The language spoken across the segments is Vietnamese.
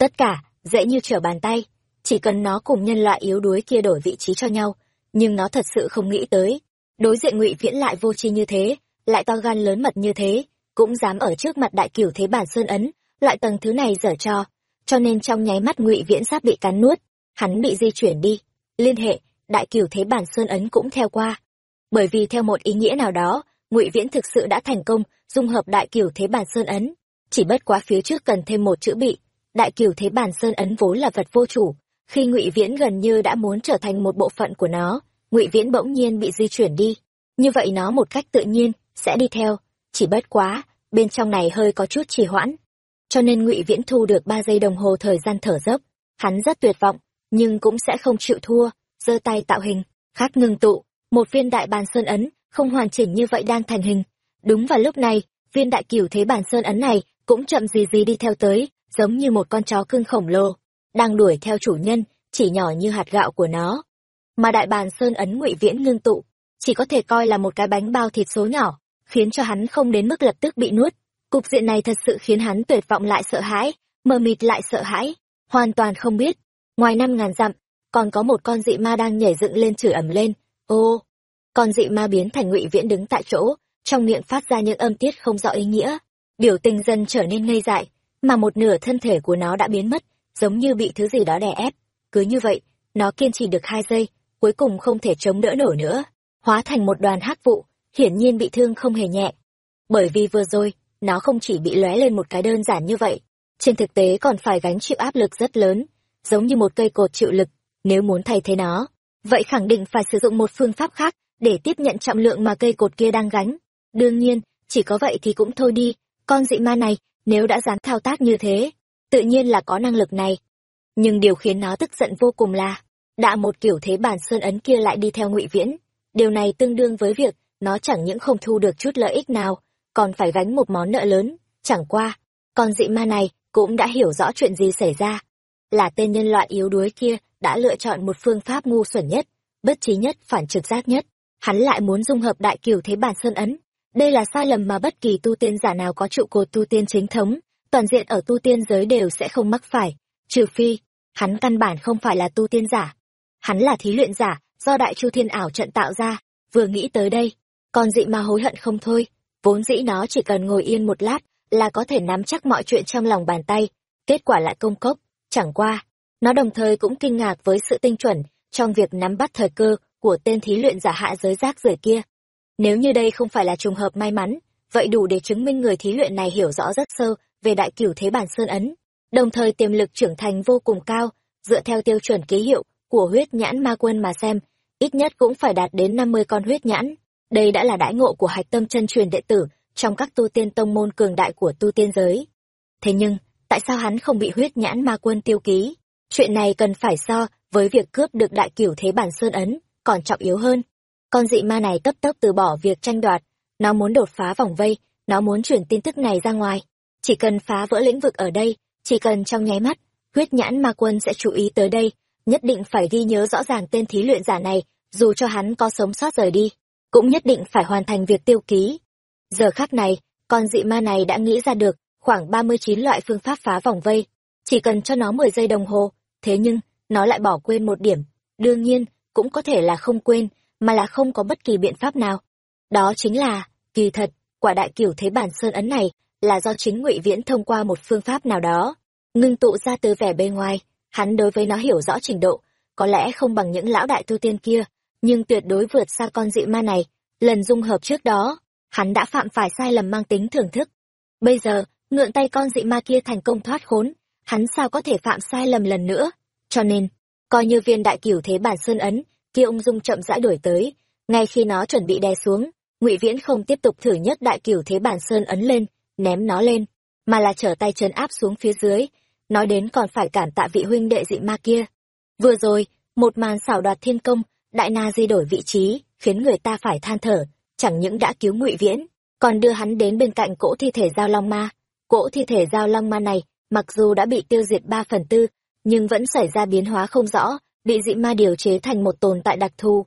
tất cả, dễ như trở bàn tay. Chỉ cần nó cùng nhân loại yếu đuối kia đổi vị trí cho nhau. Nhưng nó thật sự không nghĩ tới. Đối diện ngụy viễn lại vô tri như thế, lại to gan lớn mật như thế, cũng dám ở trước mặt đại cửu thế bản sơn ấn, loại tầng thứ này dở cho. Cho nên trong nháy mắt ngụy viễn sắp bị cắn nuốt, hắn bị di chuyển đi. Liên hệ, đại cửu thế bản sơn ấn cũng theo qua. Bởi vì theo một ý nghĩa nào đó, ngụy viễn thực sự đã thành công, dung hợp đại cửu thế bản sơn ấn. Chỉ bất quá phía trước cần thêm một chữ bị đại cửu thế bản sơn ấn vốn là vật vô chủ, khi ngụy viễn gần như đã muốn trở thành một bộ phận của nó, ngụy viễn bỗng nhiên bị di chuyển đi. Như vậy nó một cách tự nhiên, sẽ đi theo, chỉ bất quá, bên trong này hơi có chút trì hoãn. Cho nên ngụy viễn thu được ba giây đồng hồ thời gian thở dốc, hắn rất tuyệt vọng, nhưng cũng sẽ không chịu thua, giơ tay tạo hình khác ngưng tụ. Một viên đại bàn sơn ấn, không hoàn chỉnh như vậy đang thành hình. Đúng vào lúc này, viên đại cửu thế bàn sơn ấn này cũng chậm gì gì đi theo tới giống như một con chó cưng khổng lồ, đang đuổi theo chủ nhân, chỉ nhỏ như hạt gạo của nó. Mà đại bàn sơn ấn ngụy viễn ngưng tụ, chỉ có thể coi là một cái bánh bao thịt số nhỏ, khiến cho hắn không đến mức lập tức bị nuốt. Cục diện này thật sự khiến hắn tuyệt vọng lại sợ hãi, mờ mịt lại sợ hãi, hoàn toàn không biết. Ngoài năm ngàn dặm, còn có một con dị ma đang nhảy dựng lên chửi ẩm lên. Ô, con dị ma biến thành ngụy viễn đứng tại chỗ, trong miệng phát ra những âm tiết không rõ ý nghĩa. Biểu tình dần trở nên ngây dại mà một nửa thân thể của nó đã biến mất, giống như bị thứ gì đó đè ép. Cứ như vậy, nó kiên trì được hai giây, cuối cùng không thể chống đỡ nổi nữa, hóa thành một đoàn hắc vụ, hiển nhiên bị thương không hề nhẹ. Bởi vì vừa rồi, nó không chỉ bị lóe lên một cái đơn giản như vậy, trên thực tế còn phải gánh chịu áp lực rất lớn, giống như một cây cột chịu lực, nếu muốn thay thế nó, vậy khẳng định phải sử dụng một phương pháp khác để tiếp nhận trọng lượng mà cây cột kia đang gánh. Đương nhiên, chỉ có vậy thì cũng thôi đi, con dị ma này nếu đã dám thao tác như thế, tự nhiên là có năng lực này. Nhưng điều khiến nó tức giận vô cùng là, đã một kiểu thế bản sơn ấn kia lại đi theo ngụy viễn. Điều này tương đương với việc, nó chẳng những không thu được chút lợi ích nào, còn phải gánh một món nợ lớn. Chẳng qua, con dị ma này cũng đã hiểu rõ chuyện gì xảy ra. Là tên nhân loại yếu đuối kia đã lựa chọn một phương pháp ngu xuẩn nhất, bất trí nhất, phản trực giác nhất. Hắn lại muốn dung hợp đại kiểu thế bản sơn ấn đây là sai lầm mà bất kỳ tu tiên giả nào có trụ cột tu tiên chính thống, toàn diện ở tu tiên giới đều sẽ không mắc phải, trừ phi, hắn căn bản không phải là tu tiên giả. Hắn là thí luyện giả, do đại chu thiên ảo trận tạo ra, vừa nghĩ tới đây, còn dị mà hối hận không thôi, vốn dĩ nó chỉ cần ngồi yên một lát là có thể nắm chắc mọi chuyện trong lòng bàn tay, kết quả lại công cốc, chẳng qua, nó đồng thời cũng kinh ngạc với sự tinh chuẩn trong việc nắm bắt thời cơ của tên thí luyện giả hạ giới rác rưởi kia nếu như đây không phải là trùng hợp may mắn, vậy đủ để chứng minh người thí luyện này hiểu rõ rất sâu về đại cửu thế bản sơn ấn, đồng thời tiềm lực trưởng thành vô cùng cao, dựa theo tiêu chuẩn ký hiệu của huyết nhãn ma quân mà xem, ít nhất cũng phải đạt đến năm mươi con huyết nhãn. Đây đã là đãi ngộ của hạch tâm chân truyền đệ tử trong các tu tiên tông môn cường đại của tu tiên giới. Thế nhưng, tại sao hắn không bị huyết nhãn ma quân tiêu ký? Chuyện này cần phải so với việc cướp được đại cửu thế bản sơn ấn còn trọng yếu hơn con dị ma này tấp tấp từ bỏ việc tranh đoạt. Nó muốn đột phá vòng vây, nó muốn chuyển tin tức này ra ngoài. Chỉ cần phá vỡ lĩnh vực ở đây, chỉ cần trong nháy mắt, huyết nhãn ma quân sẽ chú ý tới đây, nhất định phải ghi nhớ rõ ràng tên thí luyện giả này, dù cho hắn có sống sót rời đi, cũng nhất định phải hoàn thành việc tiêu ký. Giờ khác này, con dị ma này đã nghĩ ra được khoảng ba mươi chín loại phương pháp phá vòng vây. Chỉ cần cho nó mười giây đồng hồ, thế nhưng, nó lại bỏ quên một điểm. Đương nhiên, cũng có thể là không quên mà là không có bất kỳ biện pháp nào. Đó chính là, kỳ thật, quả đại cửu thế bản sơn ấn này là do chính ngụy viễn thông qua một phương pháp nào đó, ngưng tụ ra từ vẻ bề ngoài. Hắn đối với nó hiểu rõ trình độ, có lẽ không bằng những lão đại tu tiên kia, nhưng tuyệt đối vượt xa con dị ma này. Lần dung hợp trước đó, hắn đã phạm phải sai lầm mang tính thưởng thức. Bây giờ, ngượng tay con dị ma kia thành công thoát khốn, hắn sao có thể phạm sai lầm lần nữa? Cho nên, coi như viên đại cửu thế bản sơn ấn kia ung dung chậm rãi đuổi tới. Ngay khi nó chuẩn bị đè xuống, ngụy viễn không tiếp tục thử nhất đại cửu thế bản sơn ấn lên, ném nó lên, mà là trở tay chân áp xuống phía dưới. Nói đến còn phải cản tạ vị huynh đệ dị ma kia. Vừa rồi, một màn xảo đoạt thiên công, đại na di đổi vị trí, khiến người ta phải than thở, chẳng những đã cứu ngụy viễn, còn đưa hắn đến bên cạnh cỗ thi thể giao long ma. Cỗ thi thể giao long ma này, mặc dù đã bị tiêu diệt ba phần tư, nhưng vẫn xảy ra biến hóa không rõ bị dị ma điều chế thành một tồn tại đặc thù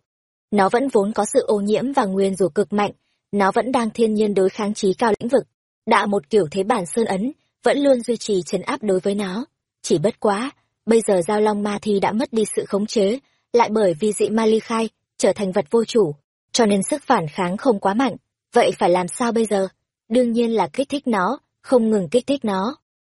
nó vẫn vốn có sự ô nhiễm và nguyên rủa cực mạnh nó vẫn đang thiên nhiên đối kháng trí cao lĩnh vực đạ một kiểu thế bản sơn ấn vẫn luôn duy trì chấn áp đối với nó chỉ bất quá, bây giờ giao long ma thi đã mất đi sự khống chế, lại bởi vì dị ma ly khai, trở thành vật vô chủ, cho nên sức phản kháng không quá mạnh. Vậy phải làm sao bây giờ? Đương nhiên là kích thích nó, không ngừng kích thích nó.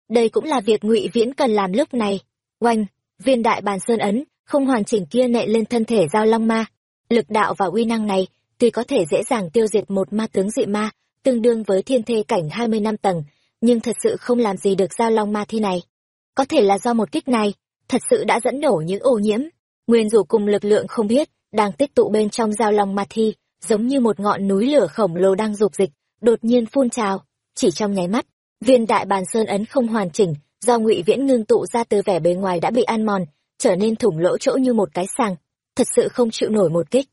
Đây cũng là việc ngụy Viễn cần làm lúc này. Oanh, viên đại bàn sơn ấn, không hoàn chỉnh kia nệ lên thân thể giao long ma. Lực đạo và uy năng này, tuy có thể dễ dàng tiêu diệt một ma tướng dị ma, tương đương với thiên thê cảnh 20 năm tầng, nhưng thật sự không làm gì được giao long ma thi này. Có thể là do một kích này, thật sự đã dẫn nổ những ô nhiễm. Nguyên rủ cùng lực lượng không biết, đang tích tụ bên trong giao long ma thi, giống như một ngọn núi lửa khổng lồ đang dục dịch, đột nhiên phun trào. Chỉ trong nháy mắt, viên đại bàn sơn ấn không hoàn chỉnh, do ngụy viễn ngưng tụ ra từ vẻ bề ngoài đã bị ăn mòn, trở nên thủng lỗ chỗ như một cái sàng, thật sự không chịu nổi một kích.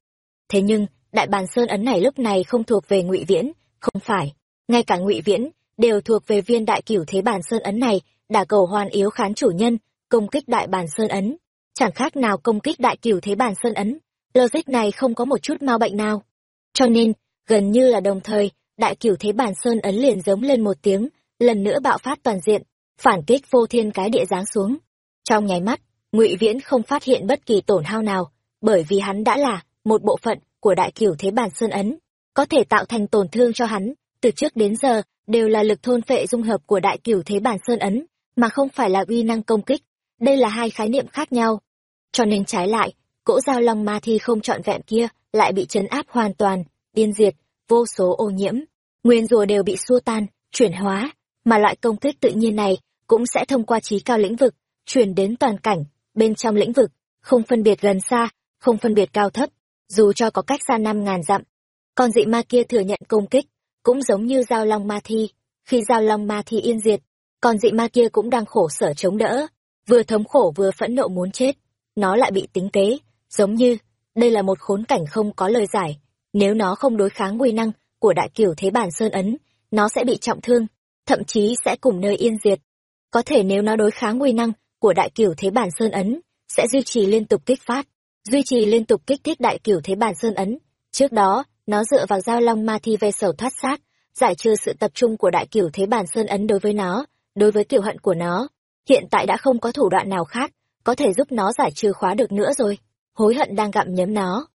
Thế nhưng, đại bàn sơn ấn này lúc này không thuộc về ngụy viễn, không phải, ngay cả ngụy viễn đều thuộc về viên đại cửu thế bàn sơn ấn này, đả cầu hoàn yếu khán chủ nhân, công kích đại bàn sơn ấn, chẳng khác nào công kích đại cửu thế bàn sơn ấn. Logic này không có một chút mau bệnh nào. Cho nên, gần như là đồng thời, đại cửu thế bàn sơn ấn liền giống lên một tiếng, lần nữa bạo phát toàn diện, phản kích vô thiên cái địa giáng xuống. Trong nháy mắt, Ngụy Viễn không phát hiện bất kỳ tổn hao nào, bởi vì hắn đã là một bộ phận của đại cửu thế bàn sơn ấn, có thể tạo thành tổn thương cho hắn, từ trước đến giờ đều là lực thôn phệ dung hợp của đại cửu thế bản sơn ấn, mà không phải là uy năng công kích. Đây là hai khái niệm khác nhau. Cho nên trái lại, cỗ giao long ma thi không trọn vẹn kia lại bị chấn áp hoàn toàn, điên diệt, vô số ô nhiễm, nguyên rùa đều bị xua tan, chuyển hóa, mà loại công kích tự nhiên này cũng sẽ thông qua trí cao lĩnh vực, truyền đến toàn cảnh, bên trong lĩnh vực, không phân biệt gần xa, không phân biệt cao thấp, dù cho có cách xa năm ngàn dặm. Con dị ma kia thừa nhận công kích, cũng giống như giao long ma thi. Khi giao long ma thi yên diệt còn dị ma kia cũng đang khổ sở chống đỡ vừa thống khổ vừa phẫn nộ muốn chết. Nó lại bị tính kế giống như đây là một khốn cảnh không có lời giải. Nếu nó không đối kháng nguy năng của đại kiểu thế bản sơn ấn nó sẽ bị trọng thương thậm chí sẽ cùng nơi yên diệt. Có thể nếu nó đối kháng nguy năng của đại cửu thế bản sơn ấn sẽ duy trì liên tục kích phát, duy trì liên tục kích thích đại cửu thế bản sơn ấn. Trước đó, nó dựa vào giao long ma thi ve sầu thoát xác, giải trừ sự tập trung của đại cửu thế bản sơn ấn đối với nó, đối với kiểu hận của nó. Hiện tại đã không có thủ đoạn nào khác, có thể giúp nó giải trừ khóa được nữa rồi. Hối hận đang gặm nhấm nó.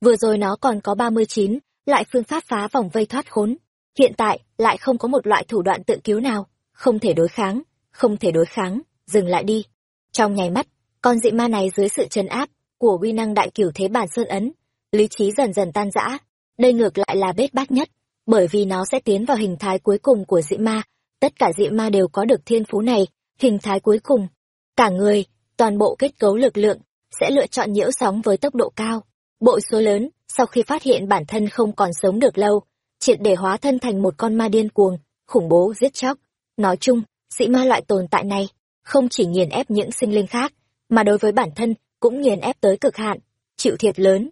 Vừa rồi nó còn có ba mươi chín loại phương pháp phá vòng vây thoát khốn. Hiện tại lại không có một loại thủ đoạn tự cứu nào. Không thể đối kháng, không thể đối kháng. Dừng lại đi trong nháy mắt con dị ma này dưới sự trấn áp của uy năng đại cửu thế bản sơn ấn lý trí dần dần tan rã đây ngược lại là bết bát nhất, bởi vì nó sẽ tiến vào hình thái cuối cùng của dị ma. Tất cả dị ma đều có được thiên phú này, hình thái cuối cùng. Cả người, toàn bộ kết cấu lực lượng, sẽ lựa chọn nhiễu sóng với tốc độ cao. Bội số lớn, sau khi phát hiện bản thân không còn sống được lâu, triệt để hóa thân thành một con ma điên cuồng, khủng bố giết chóc. Nói chung, dị ma loại tồn tại này, không chỉ nghiền ép những sinh linh khác, mà đối với bản thân cũng nghiền ép tới cực hạn, chịu thiệt lớn.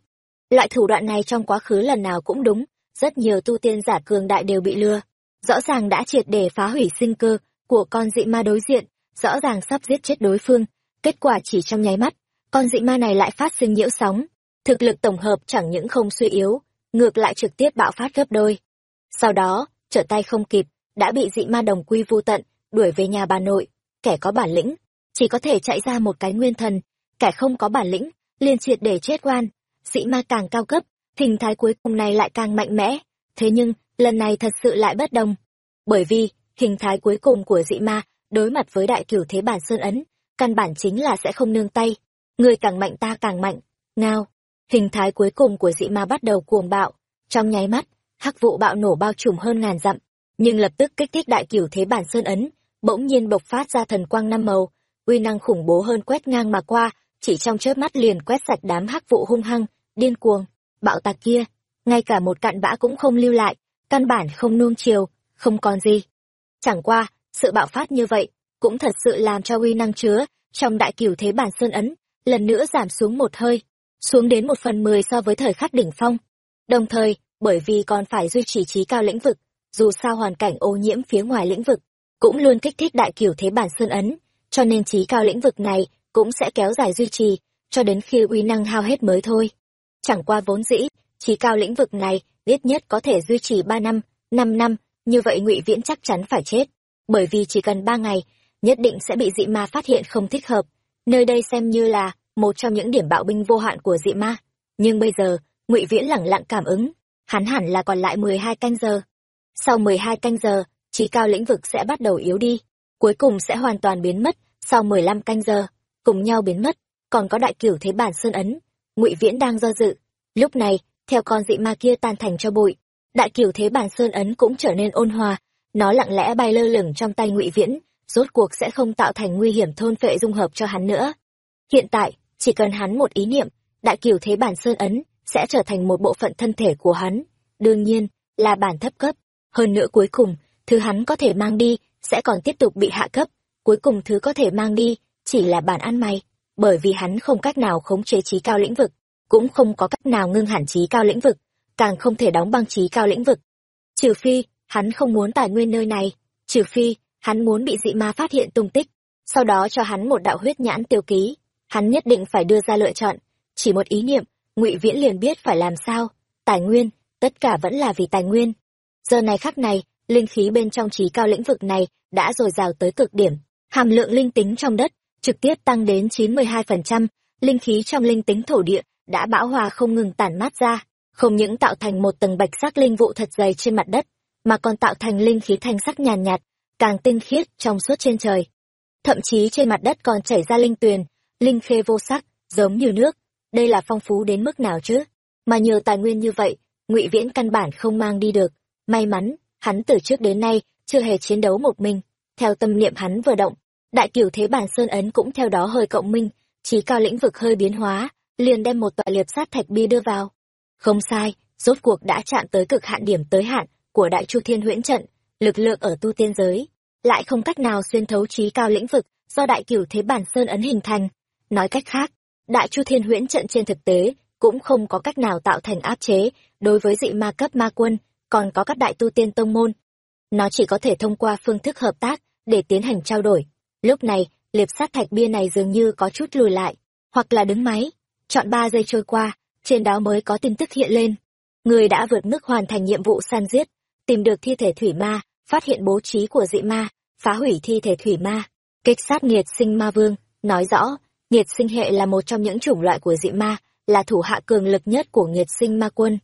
Loại thủ đoạn này trong quá khứ lần nào cũng đúng, rất nhiều tu tiên giả cường đại đều bị lừa. Rõ ràng đã triệt để phá hủy sinh cơ của con dị ma đối diện, rõ ràng sắp giết chết đối phương. Kết quả chỉ trong nháy mắt, con dị ma này lại phát sinh nhiễu sóng. Thực lực tổng hợp chẳng những không suy yếu, ngược lại trực tiếp bạo phát gấp đôi. Sau đó, trở tay không kịp, đã bị dị ma đồng quy vu tận, đuổi về nhà bà nội. Kẻ có bản lĩnh, chỉ có thể chạy ra một cái nguyên thần, kẻ không có bản lĩnh, liền triệt để chết oan sĩ ma càng cao cấp, hình thái cuối cùng này lại càng mạnh mẽ. Thế nhưng, lần này thật sự lại bất đồng. Bởi vì, hình thái cuối cùng của dị ma, đối mặt với đại cửu thế bản sơn ấn, căn bản chính là sẽ không nương tay. Người càng mạnh ta càng mạnh. Ngao, hình thái cuối cùng của dị ma bắt đầu cuồng bạo. Trong nháy mắt, hắc vụ bạo nổ bao trùm hơn ngàn dặm, nhưng lập tức kích thích đại cửu thế bản sơn ấn, bỗng nhiên bộc phát ra thần quang năm màu, uy năng khủng bố hơn quét ngang mà qua, chỉ trong chớp mắt liền quét sạch đám hắc vụ hung hăng, điên cuồng, bạo tạc kia, ngay cả một cặn bã cũng không lưu lại, căn bản không nuông chiều, không còn gì. Chẳng qua, sự bạo phát như vậy, cũng thật sự làm cho uy năng chứa, trong đại cửu thế bản sơn ấn, lần nữa giảm xuống một hơi, xuống đến một phần mười so với thời khắc đỉnh phong. Đồng thời, bởi vì còn phải duy trì trí cao lĩnh vực, dù sao hoàn cảnh ô nhiễm phía ngoài lĩnh vực, cũng luôn kích thích đại kiểu thế bản sơn ấn, cho nên trí cao lĩnh vực này cũng sẽ kéo dài duy trì, cho đến khi uy năng hao hết mới thôi. Chẳng qua vốn dĩ, trí cao lĩnh vực này ít nhất có thể duy trì ba năm, năm năm, như vậy ngụy Viễn chắc chắn phải chết. Bởi vì chỉ cần ba ngày, nhất định sẽ bị dị ma phát hiện không thích hợp nơi đây xem như là một trong những điểm bạo binh vô hạn của dị ma nhưng bây giờ ngụy viễn lẳng lặng cảm ứng hắn hẳn là còn lại mười hai canh giờ sau mười hai canh giờ trí cao lĩnh vực sẽ bắt đầu yếu đi, cuối cùng sẽ hoàn toàn biến mất sau mười lăm canh giờ, cùng nhau biến mất. Còn có đại cửu thế bản sơn ấn, ngụy viễn đang do dự. Lúc này, theo con dị ma kia tan thành cho bụi, đại cửu thế bản sơn ấn cũng trở nên ôn hòa. Nó lặng lẽ bay lơ lửng trong tay ngụy viễn, rốt cuộc sẽ không tạo thành nguy hiểm thôn phệ dung hợp cho hắn nữa. Hiện tại, chỉ cần hắn một ý niệm, đại cửu thế bản sơn ấn sẽ trở thành một bộ phận thân thể của hắn. Đương nhiên, là bản thấp cấp. Hơn nữa cuối cùng thứ hắn có thể mang đi, sẽ còn tiếp tục bị hạ cấp. Cuối cùng thứ có thể mang đi, chỉ là bản ăn mày bởi vì hắn không cách nào khống chế trí cao lĩnh vực, cũng không có cách nào ngưng hẳn trí cao lĩnh vực, càng không thể đóng băng trí cao lĩnh vực. Trừ phi, hắn không muốn tài nguyên nơi này, trừ phi, hắn muốn bị dị ma phát hiện tung tích, sau đó cho hắn một đạo huyết nhãn tiêu ký. Hắn nhất định phải đưa ra lựa chọn, chỉ một ý niệm, ngụy viễn liền biết phải làm sao. Tài nguyên, tất cả vẫn là vì tài nguyên. Giờ này khắc này linh khí bên trong trí cao lĩnh vực này đã dồi dào tới cực điểm. Hàm lượng linh tính trong đất trực tiếp tăng đến chín mươi hai phần trăm linh khí trong linh tính thổ địa đã bão hòa không ngừng tản mát ra không những tạo thành một tầng bạch sắc linh vụ thật dày trên mặt đất mà còn tạo thành linh khí thanh sắc nhàn nhạt, nhạt càng tinh khiết trong suốt trên trời. Thậm chí trên mặt đất còn chảy ra linh tuyền linh khê vô sắc giống như nước. Đây là phong phú đến mức nào chứ? Mà nhiều tài nguyên như vậy ngụy viễn căn bản không mang đi được. May mắn hắn từ trước đến nay chưa hề chiến đấu một mình. Theo tâm niệm hắn vừa động, đại cửu thế bản sơn ấn cũng theo đó hơi cộng minh trí cao lĩnh vực hơi biến hóa, liền đem một tọa liệp sát thạch bi đưa vào. Không sai, rốt cuộc đã chạm tới cực hạn điểm tới hạn của đại chu thiên huyễn trận, lực lượng ở tu tiên giới lại không cách nào xuyên thấu trí cao lĩnh vực do đại cửu thế bản sơn ấn hình thành. Nói cách khác, đại chu thiên huyễn trận trên thực tế cũng không có cách nào tạo thành áp chế đối với dị ma cấp ma quân còn có các đại tu tiên tông môn. Nó chỉ có thể thông qua phương thức hợp tác để tiến hành trao đổi. Lúc này, liệp sát thạch bia này dường như có chút lùi lại, hoặc là đứng máy. Chọn ba giây trôi qua, trên đó mới có tin tức hiện lên. Người đã vượt mức hoàn thành nhiệm vụ săn giết, tìm được thi thể thủy ma, phát hiện bố trí của dị ma, phá hủy thi thể thủy ma. Kích sát nghiệt sinh ma vương, nói rõ, nghiệt sinh hệ là một trong những chủng loại của dị ma, là thủ hạ cường lực nhất của nghiệt sinh ma quân.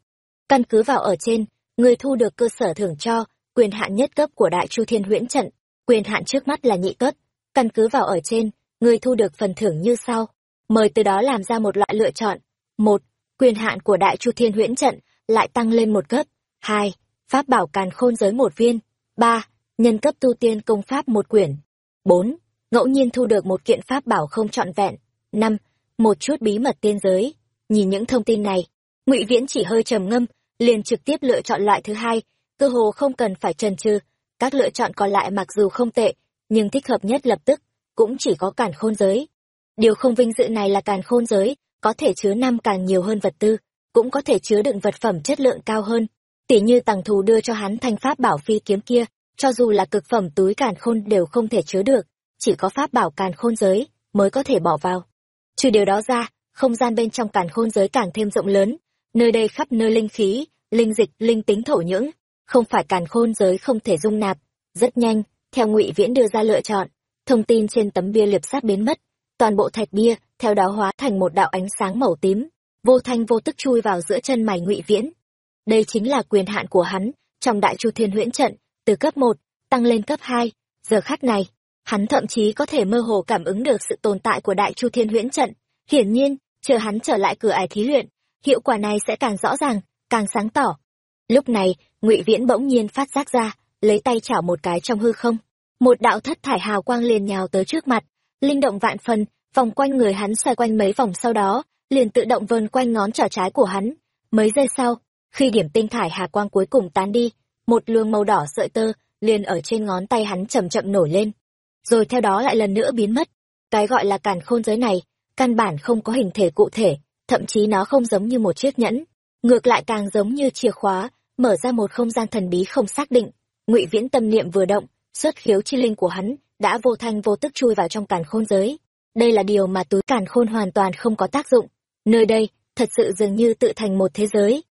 Căn cứ vào ở trên người thu được cơ sở thưởng cho quyền hạn nhất cấp của đại chu thiên huyễn trận, quyền hạn trước mắt là nhị cấp. Căn cứ vào ở trên, người thu được phần thưởng như sau. Mời từ đó làm ra một loại lựa chọn. Một, quyền hạn của đại chu thiên huyễn trận lại tăng lên một cấp. Hai, pháp bảo càn khôn giới một viên. Ba, nhân cấp tu tiên công pháp một quyển. Bốn, ngẫu nhiên thu được một kiện pháp bảo không trọn vẹn. Năm, một chút bí mật tiên giới. Nhìn những thông tin này, ngụy viễn chỉ hơi trầm ngâm liền trực tiếp lựa chọn loại thứ hai, cơ hồ không cần phải chần chừ. Các lựa chọn còn lại mặc dù không tệ, nhưng thích hợp nhất lập tức, cũng chỉ có càn khôn giới. Điều không vinh dự này là càn khôn giới, có thể chứa năm càng nhiều hơn vật tư, cũng có thể chứa đựng vật phẩm chất lượng cao hơn. Tỉ như tàng thù đưa cho hắn thanh pháp bảo phi kiếm kia, cho dù là cực phẩm túi càn khôn đều không thể chứa được, chỉ có pháp bảo càn khôn giới mới có thể bỏ vào. Trừ điều đó ra, không gian bên trong càn khôn giới càng thêm rộng lớn nơi đây khắp nơi linh khí, linh dịch, linh tính thổ nhưỡng, không phải càn khôn giới không thể dung nạp. Rất nhanh, theo ngụy viễn đưa ra lựa chọn, thông tin trên tấm bia liệp sát biến mất, toàn bộ thạch bia theo đó hóa thành một đạo ánh sáng màu tím, vô thanh vô tức chui vào giữa chân mày ngụy viễn. Đây chính là quyền hạn của hắn trong đại chu thiên huyễn trận, từ cấp một, tăng lên cấp hai. Giờ khắc này, hắn thậm chí có thể mơ hồ cảm ứng được sự tồn tại của đại chu thiên huyễn trận. Hiển nhiên, chờ hắn trở lại cửa ải thí luyện hiệu quả này sẽ càng rõ ràng, càng sáng tỏ. Lúc này, ngụy viễn bỗng nhiên phát giác ra, lấy tay chảo một cái trong hư không. Một đạo thất thải hào quang liền nhào tới trước mặt, linh động vạn phần, vòng quanh người hắn xoay quanh mấy vòng sau đó, liền tự động vơn quanh ngón trỏ trái của hắn. Mấy giây sau, khi điểm tinh thải hà quang cuối cùng tán đi, một luồng màu đỏ sợi tơ liền ở trên ngón tay hắn chậm chậm nổi lên. Rồi theo đó lại lần nữa biến mất. Cái gọi là càn khôn giới này, căn bản không có hình thể cụ thể thậm chí nó không giống như một chiếc nhẫn, ngược lại càng giống như chìa khóa, mở ra một không gian thần bí không xác định. Ngụy viễn tâm niệm vừa động, xuất khiếu chi linh của hắn đã vô thanh vô tức chui vào trong càn khôn giới. Đây là điều mà túi càn khôn hoàn toàn không có tác dụng. Nơi đây thật sự dường như tự thành một thế giới.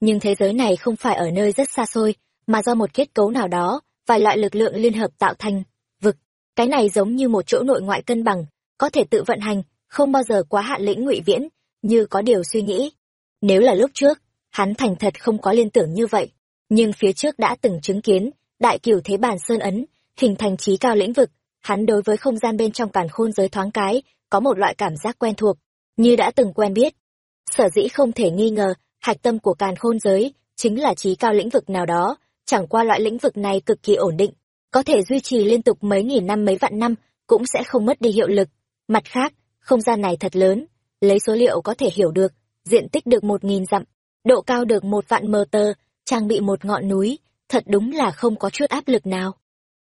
Nhưng thế giới này không phải ở nơi rất xa xôi, mà do một kết cấu nào đó, vài loại lực lượng liên hợp tạo thành. Vực, cái này giống như một chỗ nội ngoại cân bằng, có thể tự vận hành, không bao giờ quá hạn lĩnh ngụy viễn như có điều suy nghĩ. Nếu là lúc trước, hắn thành thật không có liên tưởng như vậy, nhưng phía trước đã từng chứng kiến, đại cửu thế bàn sơn ấn, hình thành trí cao lĩnh vực, hắn đối với không gian bên trong càn khôn giới thoáng cái, có một loại cảm giác quen thuộc, như đã từng quen biết. Sở dĩ không thể nghi ngờ, hạch tâm của càn khôn giới chính là trí cao lĩnh vực nào đó, chẳng qua loại lĩnh vực này cực kỳ ổn định, có thể duy trì liên tục mấy nghìn năm, mấy vạn năm, cũng sẽ không mất đi hiệu lực. Mặt khác, không gian này thật lớn lấy số liệu có thể hiểu được, diện tích được một nghìn dặm, độ cao được một vạn mờ tơ trang bị một ngọn núi, thật đúng là không có chút áp lực nào.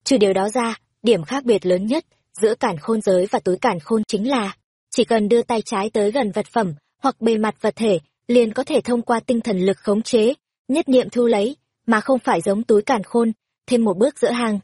Trừ điều đó ra, điểm khác biệt lớn nhất giữa cản khôn giới và túi cản khôn chính là, chỉ cần đưa tay trái tới gần vật phẩm hoặc bề mặt vật thể, liền có thể thông qua tinh thần lực khống chế, nhất niệm thu lấy, mà không phải giống túi cản khôn, thêm một bước giữa hàng.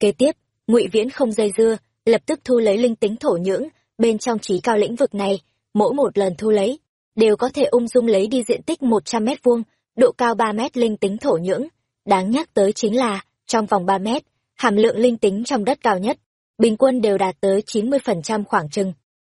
Kế tiếp, ngụy viễn không dây dưa, lập tức thu lấy linh tính thổ nhưỡng bên trong trí cao lĩnh vực này mỗi một lần thu lấy, đều có thể ung dung lấy đi diện tích một trăm mét vuông, độ cao ba mét linh tính thổ nhưỡng. Đáng nhắc tới chính là, trong vòng ba mét, hàm lượng linh tính trong đất cao nhất, bình quân đều đạt tới chín mươi phần trăm khoảng chừng.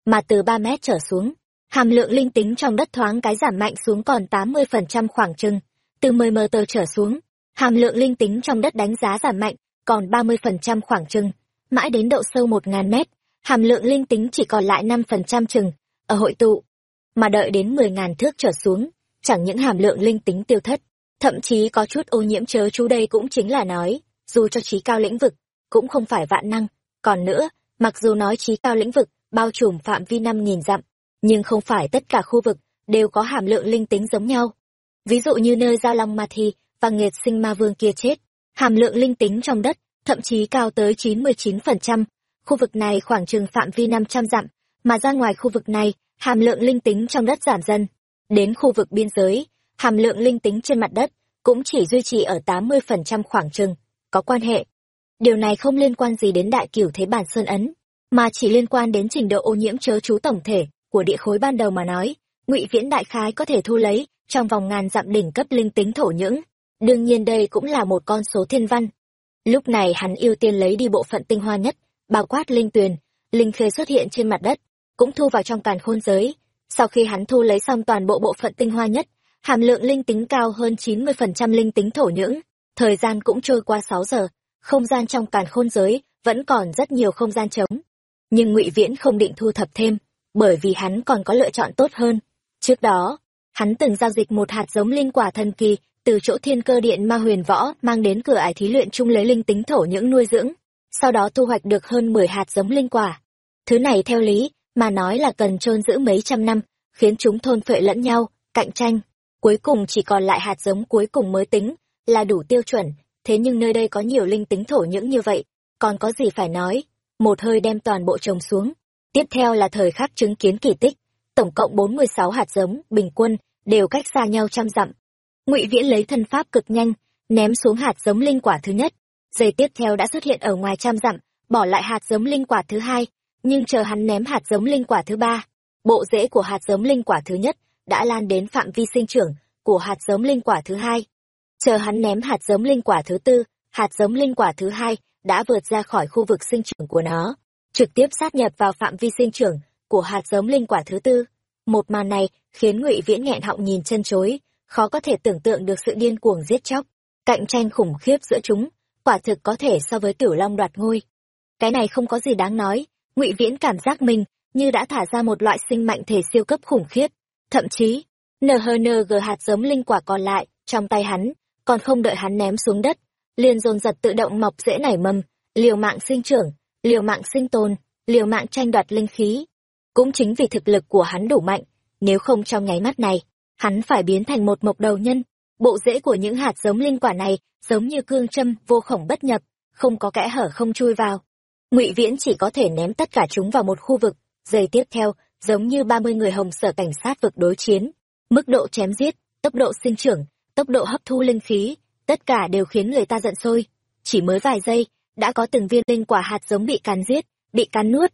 Mà từ ba mét trở xuống, hàm lượng linh tính trong đất thoáng cái giảm mạnh xuống còn tám mươi phần trăm khoảng chừng. Từ mười mờ tờ trở xuống, hàm lượng linh tính trong đất đánh giá giảm mạnh còn ba mươi phần trăm khoảng chừng. Mãi đến độ sâu một ngàn mét, hàm lượng linh tính chỉ còn lại năm phần trăm chừng ở hội tụ, mà đợi đến mười ngàn thước trở xuống, chẳng những hàm lượng linh tính tiêu thất, thậm chí có chút ô nhiễm chớ chú đây cũng chính là nói, dù cho trí cao lĩnh vực cũng không phải vạn năng. Còn nữa, mặc dù nói trí cao lĩnh vực bao trùm phạm vi năm nghìn dặm, nhưng không phải tất cả khu vực đều có hàm lượng linh tính giống nhau. Ví dụ như nơi giao long ma thi và nghiệt sinh ma vương kia chết, hàm lượng linh tính trong đất thậm chí cao tới chín mươi chín phần trăm. Khu vực này khoảng chừng phạm vi năm trăm dặm mà ra ngoài khu vực này, hàm lượng linh tính trong đất giảm dần. Đến khu vực biên giới, hàm lượng linh tính trên mặt đất cũng chỉ duy trì ở tám mươi phần trăm khoảng chừng, có quan hệ. Điều này không liên quan gì đến đại cửu thế bản sơn ấn, mà chỉ liên quan đến trình độ ô nhiễm chớ chú tổng thể của địa khối ban đầu mà nói, ngụy viễn đại khái có thể thu lấy trong vòng ngàn dặm đỉnh cấp linh tính thổ nhưỡng. Đương nhiên đây cũng là một con số thiên văn. Lúc này hắn ưu tiên lấy đi bộ phận tinh hoa nhất, bao quát linh tuyền, linh khê xuất hiện trên mặt đất cũng thu vào trong càn khôn giới. Sau khi hắn thu lấy xong toàn bộ bộ phận tinh hoa nhất, hàm lượng linh tính cao hơn chín mươi phần trăm linh tính thổ nhưỡng. Thời gian cũng trôi qua sáu giờ, không gian trong càn khôn giới vẫn còn rất nhiều không gian trống. Nhưng ngụy viễn không định thu thập thêm, bởi vì hắn còn có lựa chọn tốt hơn. Trước đó, hắn từng giao dịch một hạt giống linh quả thần kỳ từ chỗ thiên cơ điện ma huyền võ mang đến cửa ải thí luyện chung lấy linh tính thổ nhưỡng nuôi dưỡng, sau đó thu hoạch được hơn mười hạt giống linh quả. Thứ này theo lý mà nói là cần trôn giữ mấy trăm năm, khiến chúng thôn phệ lẫn nhau, cạnh tranh. Cuối cùng chỉ còn lại hạt giống cuối cùng mới tính, là đủ tiêu chuẩn. Thế nhưng nơi đây có nhiều linh tính thổ những như vậy. Còn có gì phải nói? Một hơi đem toàn bộ trồng xuống. Tiếp theo là thời khắc chứng kiến kỳ tích. Tổng cộng bốn mươi sáu hạt giống, bình quân, đều cách xa nhau trăm dặm. Ngụy viễn lấy thân pháp cực nhanh, ném xuống hạt giống linh quả thứ nhất. Giây tiếp theo đã xuất hiện ở ngoài trăm dặm, bỏ lại hạt giống linh quả thứ hai nhưng chờ hắn ném hạt giống linh quả thứ ba, bộ rễ của hạt giống linh quả thứ nhất đã lan đến phạm vi sinh trưởng của hạt giống linh quả thứ hai. Chờ hắn ném hạt giống linh quả thứ tư, hạt giống linh quả thứ hai đã vượt ra khỏi khu vực sinh trưởng của nó, trực tiếp sát nhập vào phạm vi sinh trưởng của hạt giống linh quả thứ tư. Một màn này khiến ngụy viễn nghẹn họng nhìn chân chối, khó có thể tưởng tượng được sự điên cuồng giết chóc, cạnh tranh khủng khiếp giữa chúng, quả thực có thể so với tiểu long đoạt ngôi. Cái này không có gì đáng nói ngụy viễn cảm giác mình như đã thả ra một loại sinh mạnh thể siêu cấp khủng khiếp. Thậm chí nhng hạt giống linh quả còn lại trong tay hắn, còn không đợi hắn ném xuống đất, liền dồn dật tự động mọc rễ nảy mầm, liều mạng sinh trưởng, liều mạng sinh tồn, liều mạng tranh đoạt linh khí. Cũng chính vì thực lực của hắn đủ mạnh, nếu không trong nháy mắt này, hắn phải biến thành một mộc đầu nhân. Bộ rễ của những hạt giống linh quả này giống như cương châm vô khổng bất nhập, không có kẽ hở không chui vào ngụy viễn chỉ có thể ném tất cả chúng vào một khu vực. Giây tiếp theo, giống như ba mươi người hồng sở cảnh sát vực đối chiến. Mức độ chém giết, tốc độ sinh trưởng, tốc độ hấp thu linh khí, tất cả đều khiến người ta giận sôi. Chỉ mới vài giây, đã có từng viên linh quả hạt giống bị cắn giết, bị cắn nuốt.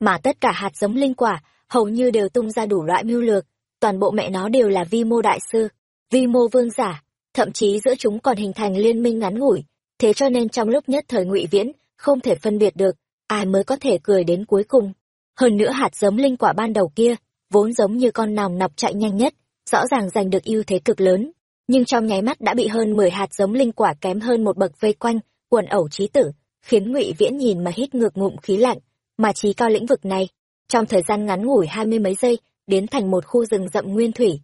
Mà tất cả hạt giống linh quả, hầu như đều tung ra đủ loại mưu lược. Toàn bộ mẹ nó đều là vi mô đại sư, vi mô vương giả. Thậm chí giữa chúng còn hình thành liên minh ngắn ngủi. Thế cho nên trong lúc nhất thời ngụy viễn không thể phân biệt được ai mới có thể cười đến cuối cùng. Hơn nữa hạt giống linh quả ban đầu kia, vốn giống như con nòng nọc chạy nhanh nhất, rõ ràng giành được ưu thế cực lớn, nhưng trong nháy mắt đã bị hơn 10 hạt giống linh quả kém hơn một bậc vây quanh, quần ẩu trí tử, khiến Ngụy Viễn nhìn mà hít ngược ngụm khí lạnh, mà trí cao lĩnh vực này, trong thời gian ngắn ngủi hai mươi mấy giây, biến thành một khu rừng rậm nguyên thủy.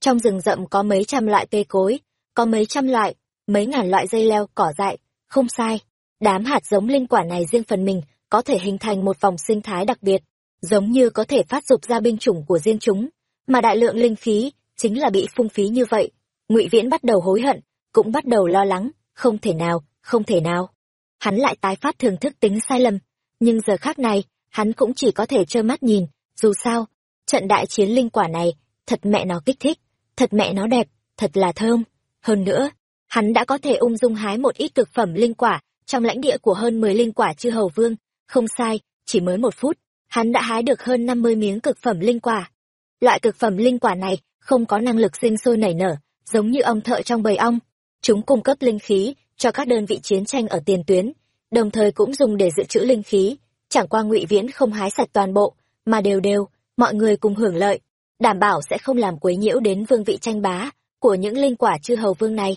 Trong rừng rậm có mấy trăm loại cây cối, có mấy trăm loại, mấy ngàn loại dây leo, cỏ dại, không sai. Đám hạt giống linh quả này riêng phần mình có thể hình thành một vòng sinh thái đặc biệt, giống như có thể phát dục ra binh chủng của riêng chúng, mà đại lượng linh khí chính là bị phung phí như vậy. Ngụy Viễn bắt đầu hối hận, cũng bắt đầu lo lắng, không thể nào, không thể nào. Hắn lại tái phát thường thức tính sai lầm, nhưng giờ khác này, hắn cũng chỉ có thể trơ mắt nhìn, dù sao, trận đại chiến linh quả này, thật mẹ nó kích thích, thật mẹ nó đẹp, thật là thơm. Hơn nữa, hắn đã có thể ung dung hái một ít cực phẩm linh quả trong lãnh địa của hơn 10 linh quả chư hầu vương, không sai, chỉ mới một phút, hắn đã hái được hơn 50 miếng cực phẩm linh quả. Loại cực phẩm linh quả này không có năng lực sinh sôi nảy nở, giống như ong thợ trong bầy ong. Chúng cung cấp linh khí cho các đơn vị chiến tranh ở tiền tuyến, đồng thời cũng dùng để dự trữ linh khí. Chẳng qua ngụy Viễn không hái sạch toàn bộ, mà đều đều, mọi người cùng hưởng lợi, đảm bảo sẽ không làm quấy nhiễu đến vương vị tranh bá của những linh quả chư hầu vương này.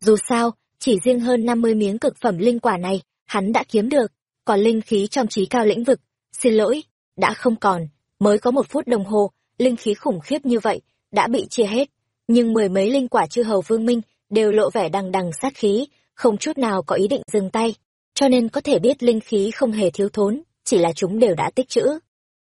Dù sao, chỉ riêng hơn 50 miếng cực phẩm linh quả này, hắn đã kiếm được, còn linh khí trong trí cao lĩnh vực, xin lỗi, đã không còn, mới có một phút đồng hồ, linh khí khủng khiếp như vậy, đã bị chia hết. Nhưng mười mấy linh quả chư hầu vương minh đều lộ vẻ đằng đằng sát khí, không chút nào có ý định dừng tay, cho nên có thể biết linh khí không hề thiếu thốn, chỉ là chúng đều đã tích trữ.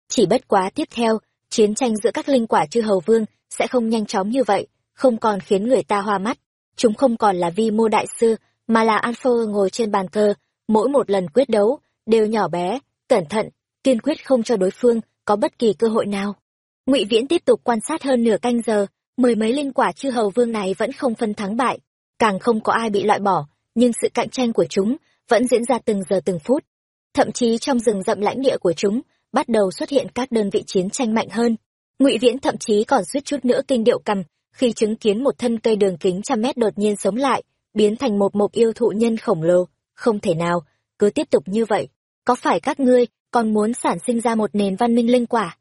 Chỉ bất quá tiếp theo, chiến tranh giữa các linh quả chư hầu vương sẽ không nhanh chóng như vậy, không còn khiến người ta hoa mắt. Chúng không còn là vi mô đại sư, mà là Alpha ngồi trên bàn cờ, mỗi một lần quyết đấu, đều nhỏ bé, cẩn thận, kiên quyết không cho đối phương có bất kỳ cơ hội nào. Ngụy Viễn tiếp tục quan sát hơn nửa canh giờ, mười mấy linh quả chư hầu vương này vẫn không phân thắng bại, càng không có ai bị loại bỏ, nhưng sự cạnh tranh của chúng vẫn diễn ra từng giờ từng phút. Thậm chí trong rừng rậm lãnh địa của chúng, bắt đầu xuất hiện các đơn vị chiến tranh mạnh hơn. Ngụy Viễn thậm chí còn suýt chút nữa kinh điệu cầm khi chứng kiến một thân cây đường kính trăm mét đột nhiên sống lại, biến thành một mục yêu thụ nhân khổng lồ. Không thể nào, cứ tiếp tục như vậy. Có phải các ngươi còn muốn sản sinh ra một nền văn minh linh quả?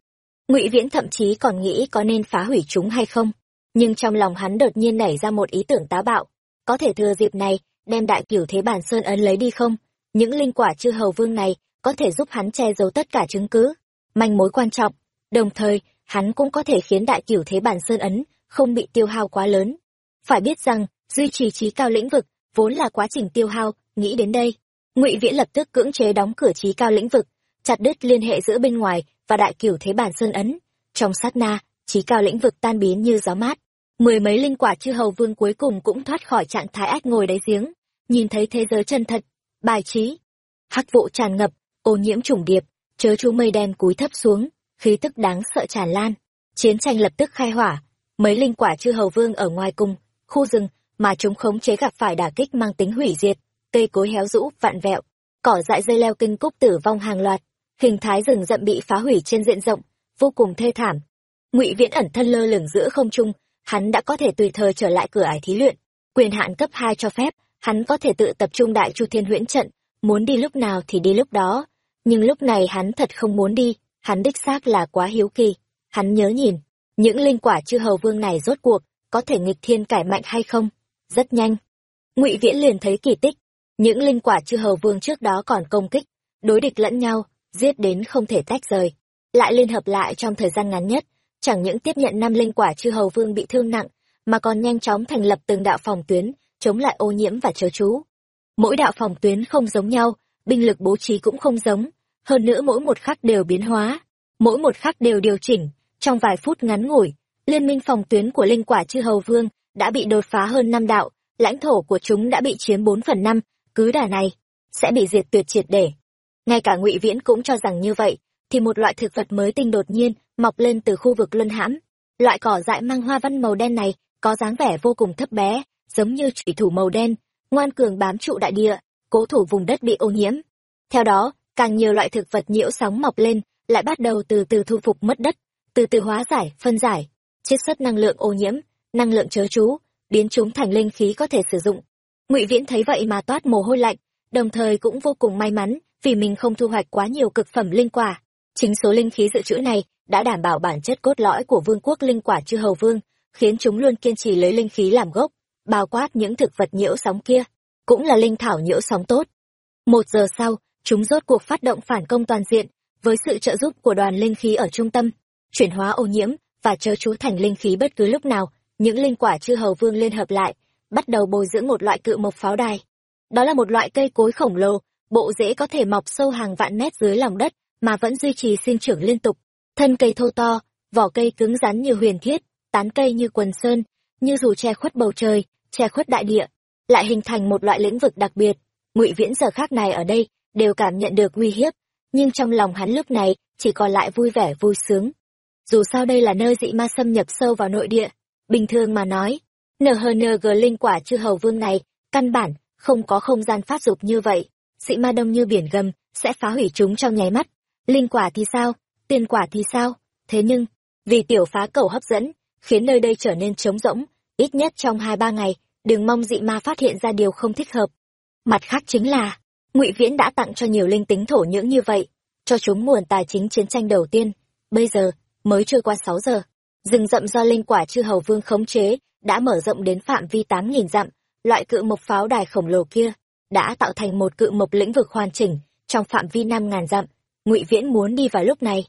Ngụy Viễn thậm chí còn nghĩ có nên phá hủy chúng hay không. Nhưng trong lòng hắn đột nhiên nảy ra một ý tưởng táo bạo. Có thể thừa dịp này, đem đại cửu thế bản sơn ấn lấy đi không? Những linh quả chư hầu vương này có thể giúp hắn che giấu tất cả chứng cứ, manh mối quan trọng. Đồng thời, hắn cũng có thể khiến đại cửu thế bản sơn ấn không bị tiêu hao quá lớn. Phải biết rằng, duy trì trí cao lĩnh vực, vốn là quá trình tiêu hao, nghĩ đến đây. ngụy Viễn lập tức cưỡng chế đóng cửa trí cao lĩnh vực, chặt đứt liên hệ giữa bên ngoài và đại cửu thế bản sơn ấn. Trong sát na, trí cao lĩnh vực tan biến như gió mát. Mười mấy linh quả chư hầu vương cuối cùng cũng thoát khỏi trạng thái ách ngồi đáy giếng, nhìn thấy thế giới chân thật, bài trí. Hắc vụ tràn ngập, ô nhiễm trùng điệp, chớ chú mây đen cúi thấp xuống, khí tức đáng sợ tràn lan. Chiến tranh lập tức khai hỏa, mấy linh quả chư hầu vương ở ngoài cung, khu rừng mà chúng khống chế gặp phải đả kích mang tính hủy diệt, cây cối héo rũ, vạn vẹo, cỏ dại dây leo kinh cúc tử vong hàng loạt, hình thái rừng rậm bị phá hủy trên diện rộng, vô cùng thê thảm. Ngụy Viễn ẩn thân lơ lửng giữa không trung, hắn đã có thể tùy thời trở lại cửa ải thí luyện, quyền hạn cấp hai cho phép, hắn có thể tự tập trung đại chu thiên huyễn trận, muốn đi lúc nào thì đi lúc đó. Nhưng lúc này hắn thật không muốn đi, hắn đích xác là quá hiếu kỳ. Hắn nhớ nhìn, những linh quả chư hầu vương này rốt cuộc, có thể nghịch thiên cải mạnh hay không? Rất nhanh. ngụy Viễn liền thấy kỳ tích. Những linh quả chư hầu vương trước đó còn công kích, đối địch lẫn nhau, giết đến không thể tách rời. Lại liên hợp lại trong thời gian ngắn nhất, chẳng những tiếp nhận năm linh quả chư hầu vương bị thương nặng, mà còn nhanh chóng thành lập từng đạo phòng tuyến, chống lại ô nhiễm và chớ chú. Mỗi đạo phòng tuyến không giống nhau, binh lực bố trí cũng không giống, hơn nữa mỗi một khắc đều biến hóa, mỗi một khắc đều điều chỉnh, trong vài phút ngắn ngủi, liên minh phòng tuyến của linh quả chư hầu vương đã bị đột phá hơn năm đạo, lãnh thổ của chúng đã bị chiếm bốn phần năm, cứ đà này, sẽ bị diệt tuyệt triệt để. Ngay cả ngụy Viễn cũng cho rằng như vậy, thì một loại thực vật mới tinh đột nhiên mọc lên từ khu vực luân hãm. Loại cỏ dại mang hoa văn màu đen này có dáng vẻ vô cùng thấp bé, giống như thủy thủ màu đen, ngoan cường bám trụ đại địa, cố thủ vùng đất bị ô nhiễm. Theo đó, càng nhiều loại thực vật nhiễu sóng mọc lên, lại bắt đầu từ từ thu phục mất đất, từ từ hóa giải, phân giải, chiết xuất năng lượng ô nhiễm, năng lượng chớ chú, biến chúng thành linh khí có thể sử dụng. Ngụy Viễn thấy vậy mà toát mồ hôi lạnh, đồng thời cũng vô cùng may mắn vì mình không thu hoạch quá nhiều cực phẩm linh quả. Chính số linh khí dự trữ này đã đảm bảo bản chất cốt lõi của vương quốc linh quả chư hầu vương, khiến chúng luôn kiên trì lấy linh khí làm gốc, bao quát những thực vật nhiễu sóng kia, cũng là linh thảo nhiễu sóng tốt. Một giờ sau, chúng rốt cuộc phát động phản công toàn diện, với sự trợ giúp của đoàn linh khí ở trung tâm, chuyển hóa ô nhiễm và chớ chú thành linh khí bất cứ lúc nào, những linh quả chư hầu vương liên hợp lại, bắt đầu bồi dưỡng một loại cự mộc pháo đài. Đó là một loại cây cối khổng lồ, bộ rễ có thể mọc sâu hàng vạn mét dưới lòng đất mà vẫn duy trì sinh trưởng liên tục. Thân cây thô to, vỏ cây cứng rắn như huyền thiết, tán cây như quần sơn, như dù che khuất bầu trời, che khuất đại địa, lại hình thành một loại lĩnh vực đặc biệt. Ngụy Viễn giờ khác này ở đây đều cảm nhận được uy hiếp, nhưng trong lòng hắn lúc này chỉ còn lại vui vẻ vui sướng. Dù sao đây là nơi dị ma xâm nhập sâu vào nội địa, bình thường mà nói, NHNG linh quả chư hầu vương này, căn bản, không có không gian phát dục như vậy. Dị ma đông như biển gầm, sẽ phá hủy chúng trong nháy mắt. Linh quả thì sao? Tiên quả thì sao? Thế nhưng, vì tiểu phá cầu hấp dẫn, khiến nơi đây trở nên trống rỗng, ít nhất trong hai ba ngày, đừng mong dị ma phát hiện ra điều không thích hợp. Mặt khác chính là, ngụy Viễn đã tặng cho nhiều linh tính thổ nhưỡng như vậy, cho chúng nguồn tài chính chiến tranh đầu tiên. Bây giờ, mới trôi qua sáu giờ, rừng rậm do linh quả chư hầu vương khống chế đã mở rộng đến phạm vi tám nghìn dặm, loại cự mộc pháo đài khổng lồ kia đã tạo thành một cự mộc lĩnh vực hoàn chỉnh trong phạm vi năm ngàn dặm. Ngụy Viễn muốn đi vào lúc này,